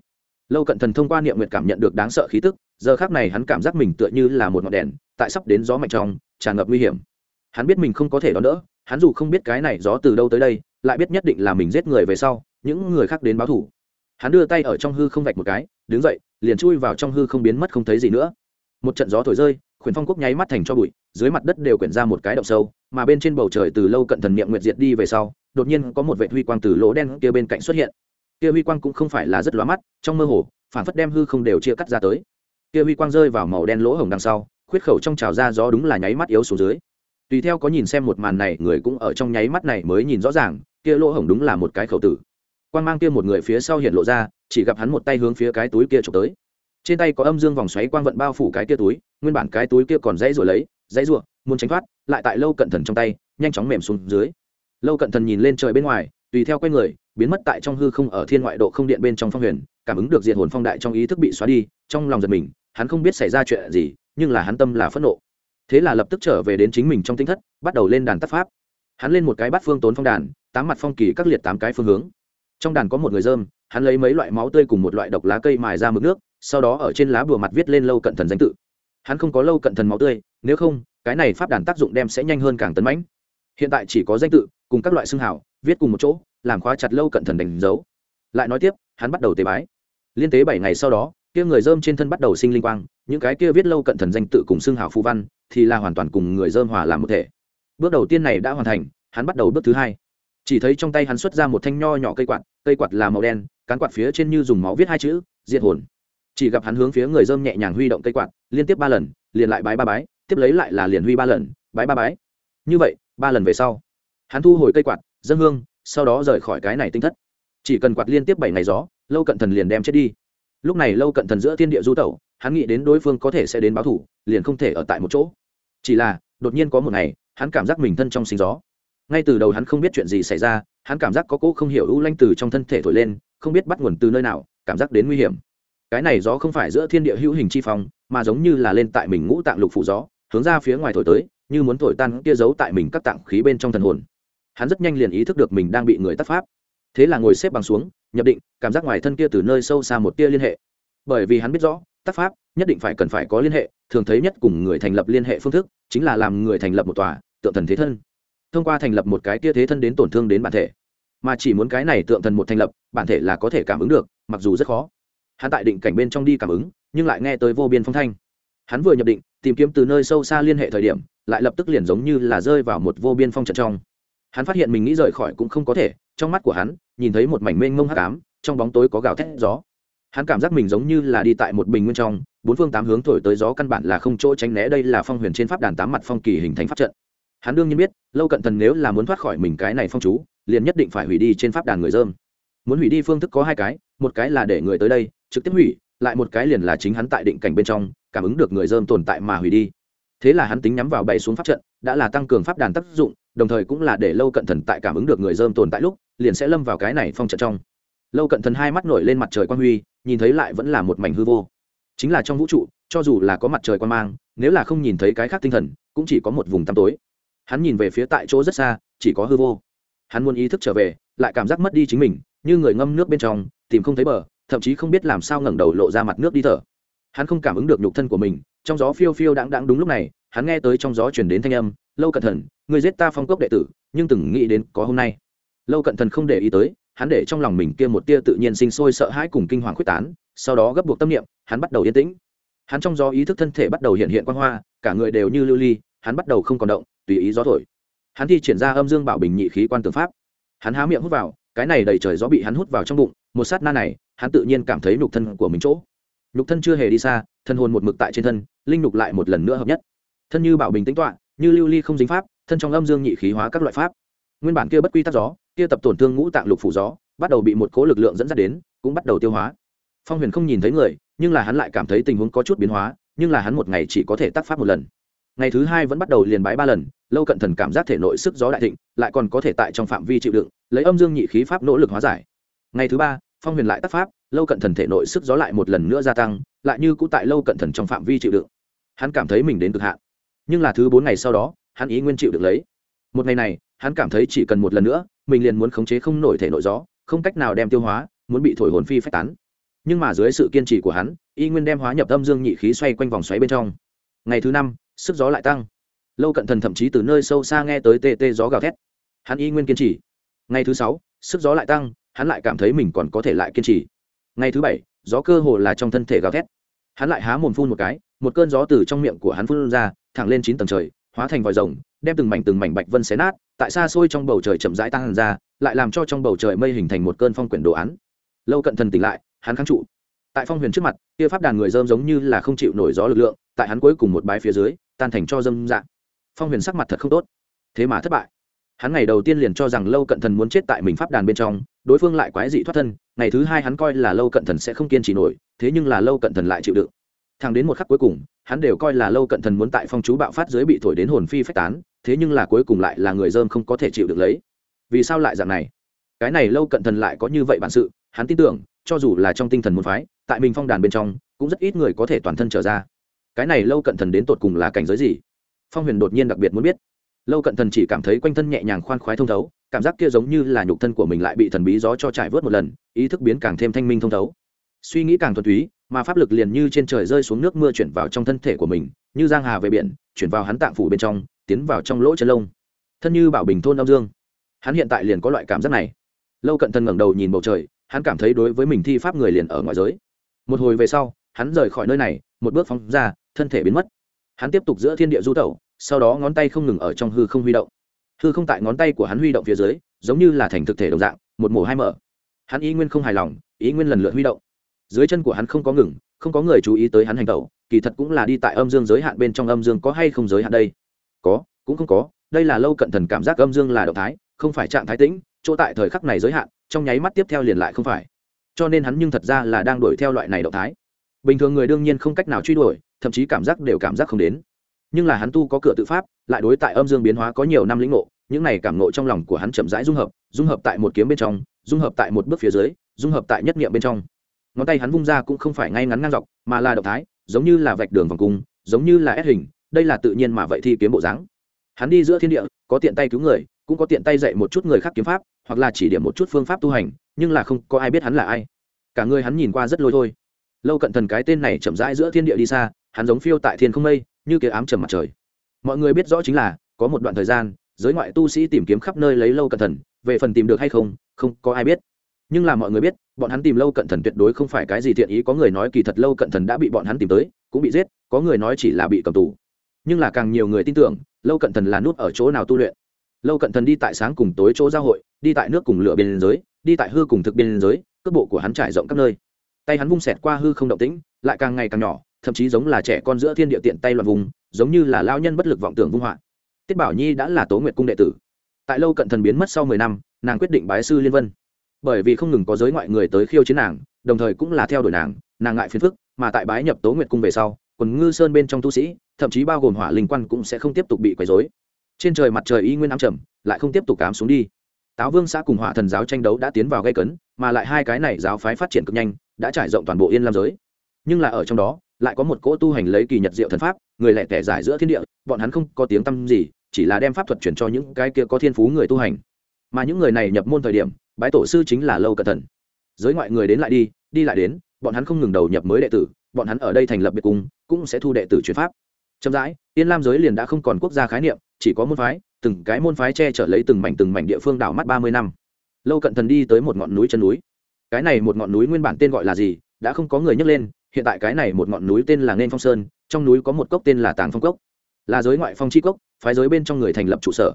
lâu cận thần thông qua niệm nguyện cảm nhận được đáng sợ khí tức, giờ khác này hắn cảm giác mình tựa như là một ngọn đèn, tại sắp đến gió mạnh trong, tràn ngập nguy hiểm. Hắn biết mình không có thể đón đỡ, hắn dù không biết cái này gió từ đâu tới đây, lại biết nhất định là mình giết người về sau, những người khác đến báo thủ hắn đưa tay ở trong hư không vạch một cái, đứng dậy, liền chui vào trong hư không biến mất không thấy gì nữa. Một trận gió thổi rơi, khuyển phong quốc nháy mắt thành cho bụi, dưới mặt đất đều quyển ra một cái động sâu, mà bên trên bầu trời từ lâu cận thần niệm nguyệt diệt đi về sau, đột nhiên có một vệ huy quang từ lỗ đen kia bên cạnh xuất hiện kia huy quang cũng không phải là rất lóa mắt, trong mơ hồ phản phất đem hư không đều chia cắt ra tới. Kia huy quang rơi vào màu đen lỗ hổng đằng sau, khuyết khẩu trong trào ra gió đúng là nháy mắt yếu xuống dưới. Tùy theo có nhìn xem một màn này, người cũng ở trong nháy mắt này mới nhìn rõ ràng, kia lỗ hổng đúng là một cái khẩu tử. Quan mang kia một người phía sau hiện lộ ra, chỉ gặp hắn một tay hướng phía cái túi kia trộm tới. Trên tay có âm dương vòng xoáy quang vận bao phủ cái kia túi, nguyên bản cái túi kia còn dãy rồi lấy, dãy ruộng muốn tránh thoát, lại tại lâu cận thần trong tay, nhanh chóng mềm xuống dưới. Lâu cận thần nhìn lên trời bên ngoài tùy theo quay người, biến mất tại trong hư không ở thiên ngoại độ không điện bên trong phong huyền, cảm ứng được diệt hồn phong đại trong ý thức bị xóa đi, trong lòng giật mình, hắn không biết xảy ra chuyện gì, nhưng là hắn tâm là phẫn nộ. Thế là lập tức trở về đến chính mình trong tinh thất, bắt đầu lên đàn tác pháp. Hắn lên một cái bát phương tốn phong đàn, tám mặt phong kỳ các liệt tám cái phương hướng. Trong đàn có một người dơm hắn lấy mấy loại máu tươi cùng một loại độc lá cây mài ra mực nước, sau đó ở trên lá bùa mặt viết lên lâu cận thần danh tự. Hắn không có lâu cận thần máu tươi, nếu không, cái này pháp đàn tác dụng đem sẽ nhanh hơn càng tấn mãnh. Hiện tại chỉ có danh tự, cùng các loại xương hảo viết cùng một chỗ, làm khóa chặt lâu cận thần đánh dấu. Lại nói tiếp, hắn bắt đầu tế bái. Liên tế bảy ngày sau đó, kia người dơm trên thân bắt đầu sinh linh quang, những cái kia viết lâu cận thần danh tự cùng xương hào phu văn, thì là hoàn toàn cùng người dơm hòa làm một thể. Bước đầu tiên này đã hoàn thành, hắn bắt đầu bước thứ hai. Chỉ thấy trong tay hắn xuất ra một thanh nho nhỏ cây quạt cây quạt là màu đen, cán quạt phía trên như dùng máu viết hai chữ, diệt hồn. Chỉ gặp hắn hướng phía người dơm nhẹ nhàng huy động cây quạt, liên tiếp ba lần, liền lại bái ba bái, tiếp lấy lại là liền huy ba lần, bái ba bái. Như vậy, ba lần về sau, hắn thu hồi cây quạt dân hương, sau đó rời khỏi cái này tinh thất. Chỉ cần quạt liên tiếp bảy ngày gió, lâu cận thần liền đem chết đi. Lúc này lâu cận thần giữa thiên địa du tẩu, hắn nghĩ đến đối phương có thể sẽ đến báo thủ, liền không thể ở tại một chỗ. Chỉ là, đột nhiên có một ngày, hắn cảm giác mình thân trong sinh gió. Ngay từ đầu hắn không biết chuyện gì xảy ra, hắn cảm giác có cỗ không hiểu ưu lanh từ trong thân thể thổi lên, không biết bắt nguồn từ nơi nào, cảm giác đến nguy hiểm. Cái này gió không phải giữa thiên địa hữu hình chi phong, mà giống như là lên tại mình ngũ tạng lục phủ gió, hướng ra phía ngoài thổi tới, như muốn thổi tan kia giấu tại mình các tạng khí bên trong thần hồn hắn rất nhanh liền ý thức được mình đang bị người tắt pháp. Thế là ngồi xếp bằng xuống, nhập định, cảm giác ngoài thân kia từ nơi sâu xa một tia liên hệ. Bởi vì hắn biết rõ tác pháp nhất định phải cần phải có liên hệ, thường thấy nhất cùng người thành lập liên hệ phương thức, chính là làm người thành lập một tòa, tượng thần thế thân. Thông qua thành lập một cái tia thế thân đến tổn thương đến bản thể. Mà chỉ muốn cái này tượng thần một thành lập, bản thể là có thể cảm ứng được, mặc dù rất khó. Hắn tại định cảnh bên trong đi cảm ứng, nhưng lại nghe tới vô biên phong thanh. Hắn vừa nhập định, tìm kiếm từ nơi sâu xa liên hệ thời điểm, lại lập tức liền giống như là rơi vào một vô biên phong trận trong hắn phát hiện mình nghĩ rời khỏi cũng không có thể, trong mắt của hắn, nhìn thấy một mảnh mênh mông hắc ám, trong bóng tối có gào thét gió. Hắn cảm giác mình giống như là đi tại một bình nguyên trong, bốn phương tám hướng thổi tới gió căn bản là không chỗ tránh né, đây là phong huyền trên pháp đàn tám mặt phong kỳ hình thành pháp trận. Hắn đương nhiên biết, lâu cận thần nếu là muốn thoát khỏi mình cái này phong chú, liền nhất định phải hủy đi trên pháp đàn người dơm. Muốn hủy đi phương thức có hai cái, một cái là để người tới đây, trực tiếp hủy, lại một cái liền là chính hắn tại định cảnh bên trong, cảm ứng được người dơm tồn tại mà hủy đi. Thế là hắn tính nhắm vào bày xuống pháp trận, đã là tăng cường pháp đàn tác dụng đồng thời cũng là để lâu cận thần tại cảm ứng được người dơm tồn tại lúc, liền sẽ lâm vào cái này phong trận trong. Lâu cận thần hai mắt nổi lên mặt trời quan huy, nhìn thấy lại vẫn là một mảnh hư vô. Chính là trong vũ trụ, cho dù là có mặt trời quan mang, nếu là không nhìn thấy cái khác tinh thần, cũng chỉ có một vùng tăm tối. Hắn nhìn về phía tại chỗ rất xa, chỉ có hư vô. Hắn muốn ý thức trở về, lại cảm giác mất đi chính mình, như người ngâm nước bên trong, tìm không thấy bờ, thậm chí không biết làm sao ngẩng đầu lộ ra mặt nước đi thở. Hắn không cảm ứng được nhục thân của mình, trong gió phiêu phiêu đãng đãng đúng lúc này, hắn nghe tới trong gió chuyển đến thanh âm lâu cận thần người giết ta phong cốc đệ tử, nhưng từng nghĩ đến có hôm nay. Lâu cận thần không để ý tới, hắn để trong lòng mình kia một tia tự nhiên sinh sôi sợ hãi cùng kinh hoàng quyết tán, sau đó gấp buộc tâm niệm, hắn bắt đầu yên tĩnh. Hắn trong gió ý thức thân thể bắt đầu hiện hiện quan hoa, cả người đều như lưu ly, hắn bắt đầu không còn động, tùy ý gió thổi. Hắn thi triển ra âm dương bảo bình nhị khí quan tường pháp. Hắn há miệng hút vào, cái này đầy trời gió bị hắn hút vào trong bụng, một sát na này, hắn tự nhiên cảm thấy nhục thân của mình chỗ. Nhục thân chưa hề đi xa, thân hồn một mực tại trên thân, linh nhục lại một lần nữa hợp nhất. Thân như bảo bình tĩnh tọa như lưu ly không dính pháp, thân trong âm dương nhị khí hóa các loại pháp. Nguyên bản kia bất quy tắc gió, kia tập tổn thương ngũ tạng lục phủ gió, bắt đầu bị một cố lực lượng dẫn dắt đến, cũng bắt đầu tiêu hóa. Phong huyền không nhìn thấy người, nhưng là hắn lại cảm thấy tình huống có chút biến hóa, nhưng là hắn một ngày chỉ có thể tác pháp một lần. Ngày thứ hai vẫn bắt đầu liền bái ba lần, lâu cận thần cảm giác thể nội sức gió đại thịnh, lại còn có thể tại trong phạm vi chịu đựng, lấy âm dương nhị khí pháp nỗ lực hóa giải. Ngày thứ ba, phong huyền lại tác pháp, lâu cận thần thể nội sức gió lại một lần nữa gia tăng, lại như cũ tại lâu cận thần trong phạm vi chịu đựng. Hắn cảm thấy mình đến cực hạn nhưng là thứ bốn ngày sau đó, hắn ý nguyên chịu được lấy. Một ngày này, hắn cảm thấy chỉ cần một lần nữa, mình liền muốn khống chế không nổi thể nội gió, không cách nào đem tiêu hóa, muốn bị thổi hồn phi phách tán. Nhưng mà dưới sự kiên trì của hắn, y nguyên đem hóa nhập âm dương nhị khí xoay quanh vòng xoáy bên trong. Ngày thứ năm, sức gió lại tăng. Lâu cận thần thậm chí từ nơi sâu xa nghe tới tê tê gió gào thét. Hắn y nguyên kiên trì. Ngày thứ sáu, sức gió lại tăng, hắn lại cảm thấy mình còn có thể lại kiên trì. Ngày thứ bảy, gió cơ hồ là trong thân thể gào thét. Hắn lại há mồm phun một cái, một cơn gió từ trong miệng của hắn phun ra thẳng lên chín tầng trời, hóa thành vòi rồng, đem từng mảnh từng mảnh bạch vân xé nát, tại xa xôi trong bầu trời chậm rãi tăng ra, lại làm cho trong bầu trời mây hình thành một cơn phong quyển đồ án. Lâu cận thần tỉnh lại, hắn kháng trụ. Tại phong huyền trước mặt, kia pháp đàn người dơm giống như là không chịu nổi gió lực lượng, tại hắn cuối cùng một bái phía dưới, tan thành cho dâm dạng. Phong huyền sắc mặt thật không tốt. Thế mà thất bại. Hắn ngày đầu tiên liền cho rằng lâu cận thần muốn chết tại mình pháp đàn bên trong, đối phương lại quái dị thoát thân, ngày thứ hai hắn coi là lâu cận thần sẽ không kiên trì nổi, thế nhưng là lâu cận thần lại chịu đựng thằng đến một khắc cuối cùng, hắn đều coi là lâu cận thần muốn tại phong chú bạo phát dưới bị thổi đến hồn phi phách tán, thế nhưng là cuối cùng lại là người dơm không có thể chịu được lấy. Vì sao lại dạng này? Cái này lâu cận thần lại có như vậy bản sự, hắn tin tưởng, cho dù là trong tinh thần môn phái, tại mình phong đàn bên trong, cũng rất ít người có thể toàn thân trở ra. Cái này lâu cận thần đến tột cùng là cảnh giới gì? Phong huyền đột nhiên đặc biệt muốn biết. Lâu cận thần chỉ cảm thấy quanh thân nhẹ nhàng khoan khoái thông thấu, cảm giác kia giống như là nhục thân của mình lại bị thần bí gió cho trải vớt một lần, ý thức biến càng thêm thanh minh thông thấu. Suy nghĩ càng thuần túy mà pháp lực liền như trên trời rơi xuống nước mưa chuyển vào trong thân thể của mình, như giang hà về biển, chuyển vào hắn tạng phủ bên trong, tiến vào trong lỗ chân lông. Thân như bảo bình thôn đông dương. Hắn hiện tại liền có loại cảm giác này. Lâu cận thân ngẩng đầu nhìn bầu trời, hắn cảm thấy đối với mình thi pháp người liền ở ngoài giới. Một hồi về sau, hắn rời khỏi nơi này, một bước phóng ra, thân thể biến mất. Hắn tiếp tục giữa thiên địa du tẩu, sau đó ngón tay không ngừng ở trong hư không huy động. Hư không tại ngón tay của hắn huy động phía dưới, giống như là thành thực thể đồng dạng, một mổ hai mở. Hắn ý nguyên không hài lòng ý nguyên lần lượt huy động dưới chân của hắn không có ngừng, không có người chú ý tới hắn hành tẩu, kỳ thật cũng là đi tại âm dương giới hạn bên trong âm dương có hay không giới hạn đây? Có, cũng không có, đây là lâu cận thần cảm giác âm dương là động thái, không phải trạng thái tĩnh, chỗ tại thời khắc này giới hạn, trong nháy mắt tiếp theo liền lại không phải. Cho nên hắn nhưng thật ra là đang đuổi theo loại này động thái. Bình thường người đương nhiên không cách nào truy đuổi, thậm chí cảm giác đều cảm giác không đến. Nhưng là hắn tu có cửa tự pháp, lại đối tại âm dương biến hóa có nhiều năm lĩnh ngộ, những này cảm ngộ trong lòng của hắn chậm rãi dung hợp dung hợp tại một kiếm bên trong, dung hợp tại một bước phía dưới, dung hợp tại nhất niệm bên trong ngón tay hắn vung ra cũng không phải ngay ngắn ngang dọc, mà là động thái, giống như là vạch đường vòng cung, giống như là ép hình, đây là tự nhiên mà vậy thi kiếm bộ dáng. Hắn đi giữa thiên địa, có tiện tay cứu người, cũng có tiện tay dạy một chút người khác kiếm pháp, hoặc là chỉ điểm một chút phương pháp tu hành, nhưng là không có ai biết hắn là ai. Cả người hắn nhìn qua rất lôi thôi. Lâu cận thần cái tên này chậm rãi giữa thiên địa đi xa, hắn giống phiêu tại thiên không mây, như kia ám trầm mặt trời. Mọi người biết rõ chính là, có một đoạn thời gian, giới ngoại tu sĩ tìm kiếm khắp nơi lấy lâu cận thần, về phần tìm được hay không không có ai biết nhưng là mọi người biết, bọn hắn tìm lâu cận thần tuyệt đối không phải cái gì thiện ý, có người nói kỳ thật lâu cận thần đã bị bọn hắn tìm tới, cũng bị giết, có người nói chỉ là bị cầm tù. Nhưng là càng nhiều người tin tưởng, lâu cận thần là nút ở chỗ nào tu luyện. Lâu cận thần đi tại sáng cùng tối chỗ giao hội, đi tại nước cùng lửa biên giới, đi tại hư cùng thực biên giới, cước bộ của hắn trải rộng các nơi. Tay hắn vung xẹt qua hư không động tĩnh, lại càng ngày càng nhỏ, thậm chí giống là trẻ con giữa thiên địa tiện tay loạn vùng, giống như là lao nhân bất lực vọng tưởng vung họa. Tiết bảo nhi đã là tố nguyệt cung đệ tử. Tại lâu cận thần biến mất sau mười năm, nàng quyết định bái sư liên vân bởi vì không ngừng có giới ngoại người tới khiêu chiến nàng, đồng thời cũng là theo đuổi nàng nàng ngại phiền phức, mà tại bái nhập tố nguyệt cung về sau, quần ngư sơn bên trong tu sĩ, thậm chí bao gồm hỏa linh quan cũng sẽ không tiếp tục bị quấy dối trên trời mặt trời y nguyên ám trầm, lại không tiếp tục cám xuống đi. Táo vương xã cùng hỏa thần giáo tranh đấu đã tiến vào gây cấn, mà lại hai cái này giáo phái phát triển cực nhanh, đã trải rộng toàn bộ yên lam giới. Nhưng là ở trong đó, lại có một cỗ tu hành lấy kỳ nhật diệu thần pháp, người lẻ tẻ giải giữa thiên địa, bọn hắn không có tiếng tăm gì, chỉ là đem pháp thuật chuyển cho những cái kia có thiên phú người tu hành. Mà những người này nhập môn thời điểm bái tổ sư chính là lâu cẩn thận. Giới ngoại người đến lại đi đi lại đến, bọn hắn không ngừng đầu nhập mới đệ tử, bọn hắn ở đây thành lập biệt cung, cũng sẽ thu đệ tử chuyển pháp. Chậm rãi, yên lam giới liền đã không còn quốc gia khái niệm, chỉ có môn phái, từng cái môn phái che chở lấy từng mảnh từng mảnh địa phương đảo mắt ba mươi năm. Lâu cận thần đi tới một ngọn núi chân núi. Cái này một ngọn núi nguyên bản tên gọi là gì, đã không có người nhắc lên, hiện tại cái này một ngọn núi tên là nên phong sơn, trong núi có một cốc tên là tàng phong cốc. Là giới ngoại phong chi cốc, phái giới bên trong người thành lập trụ sở.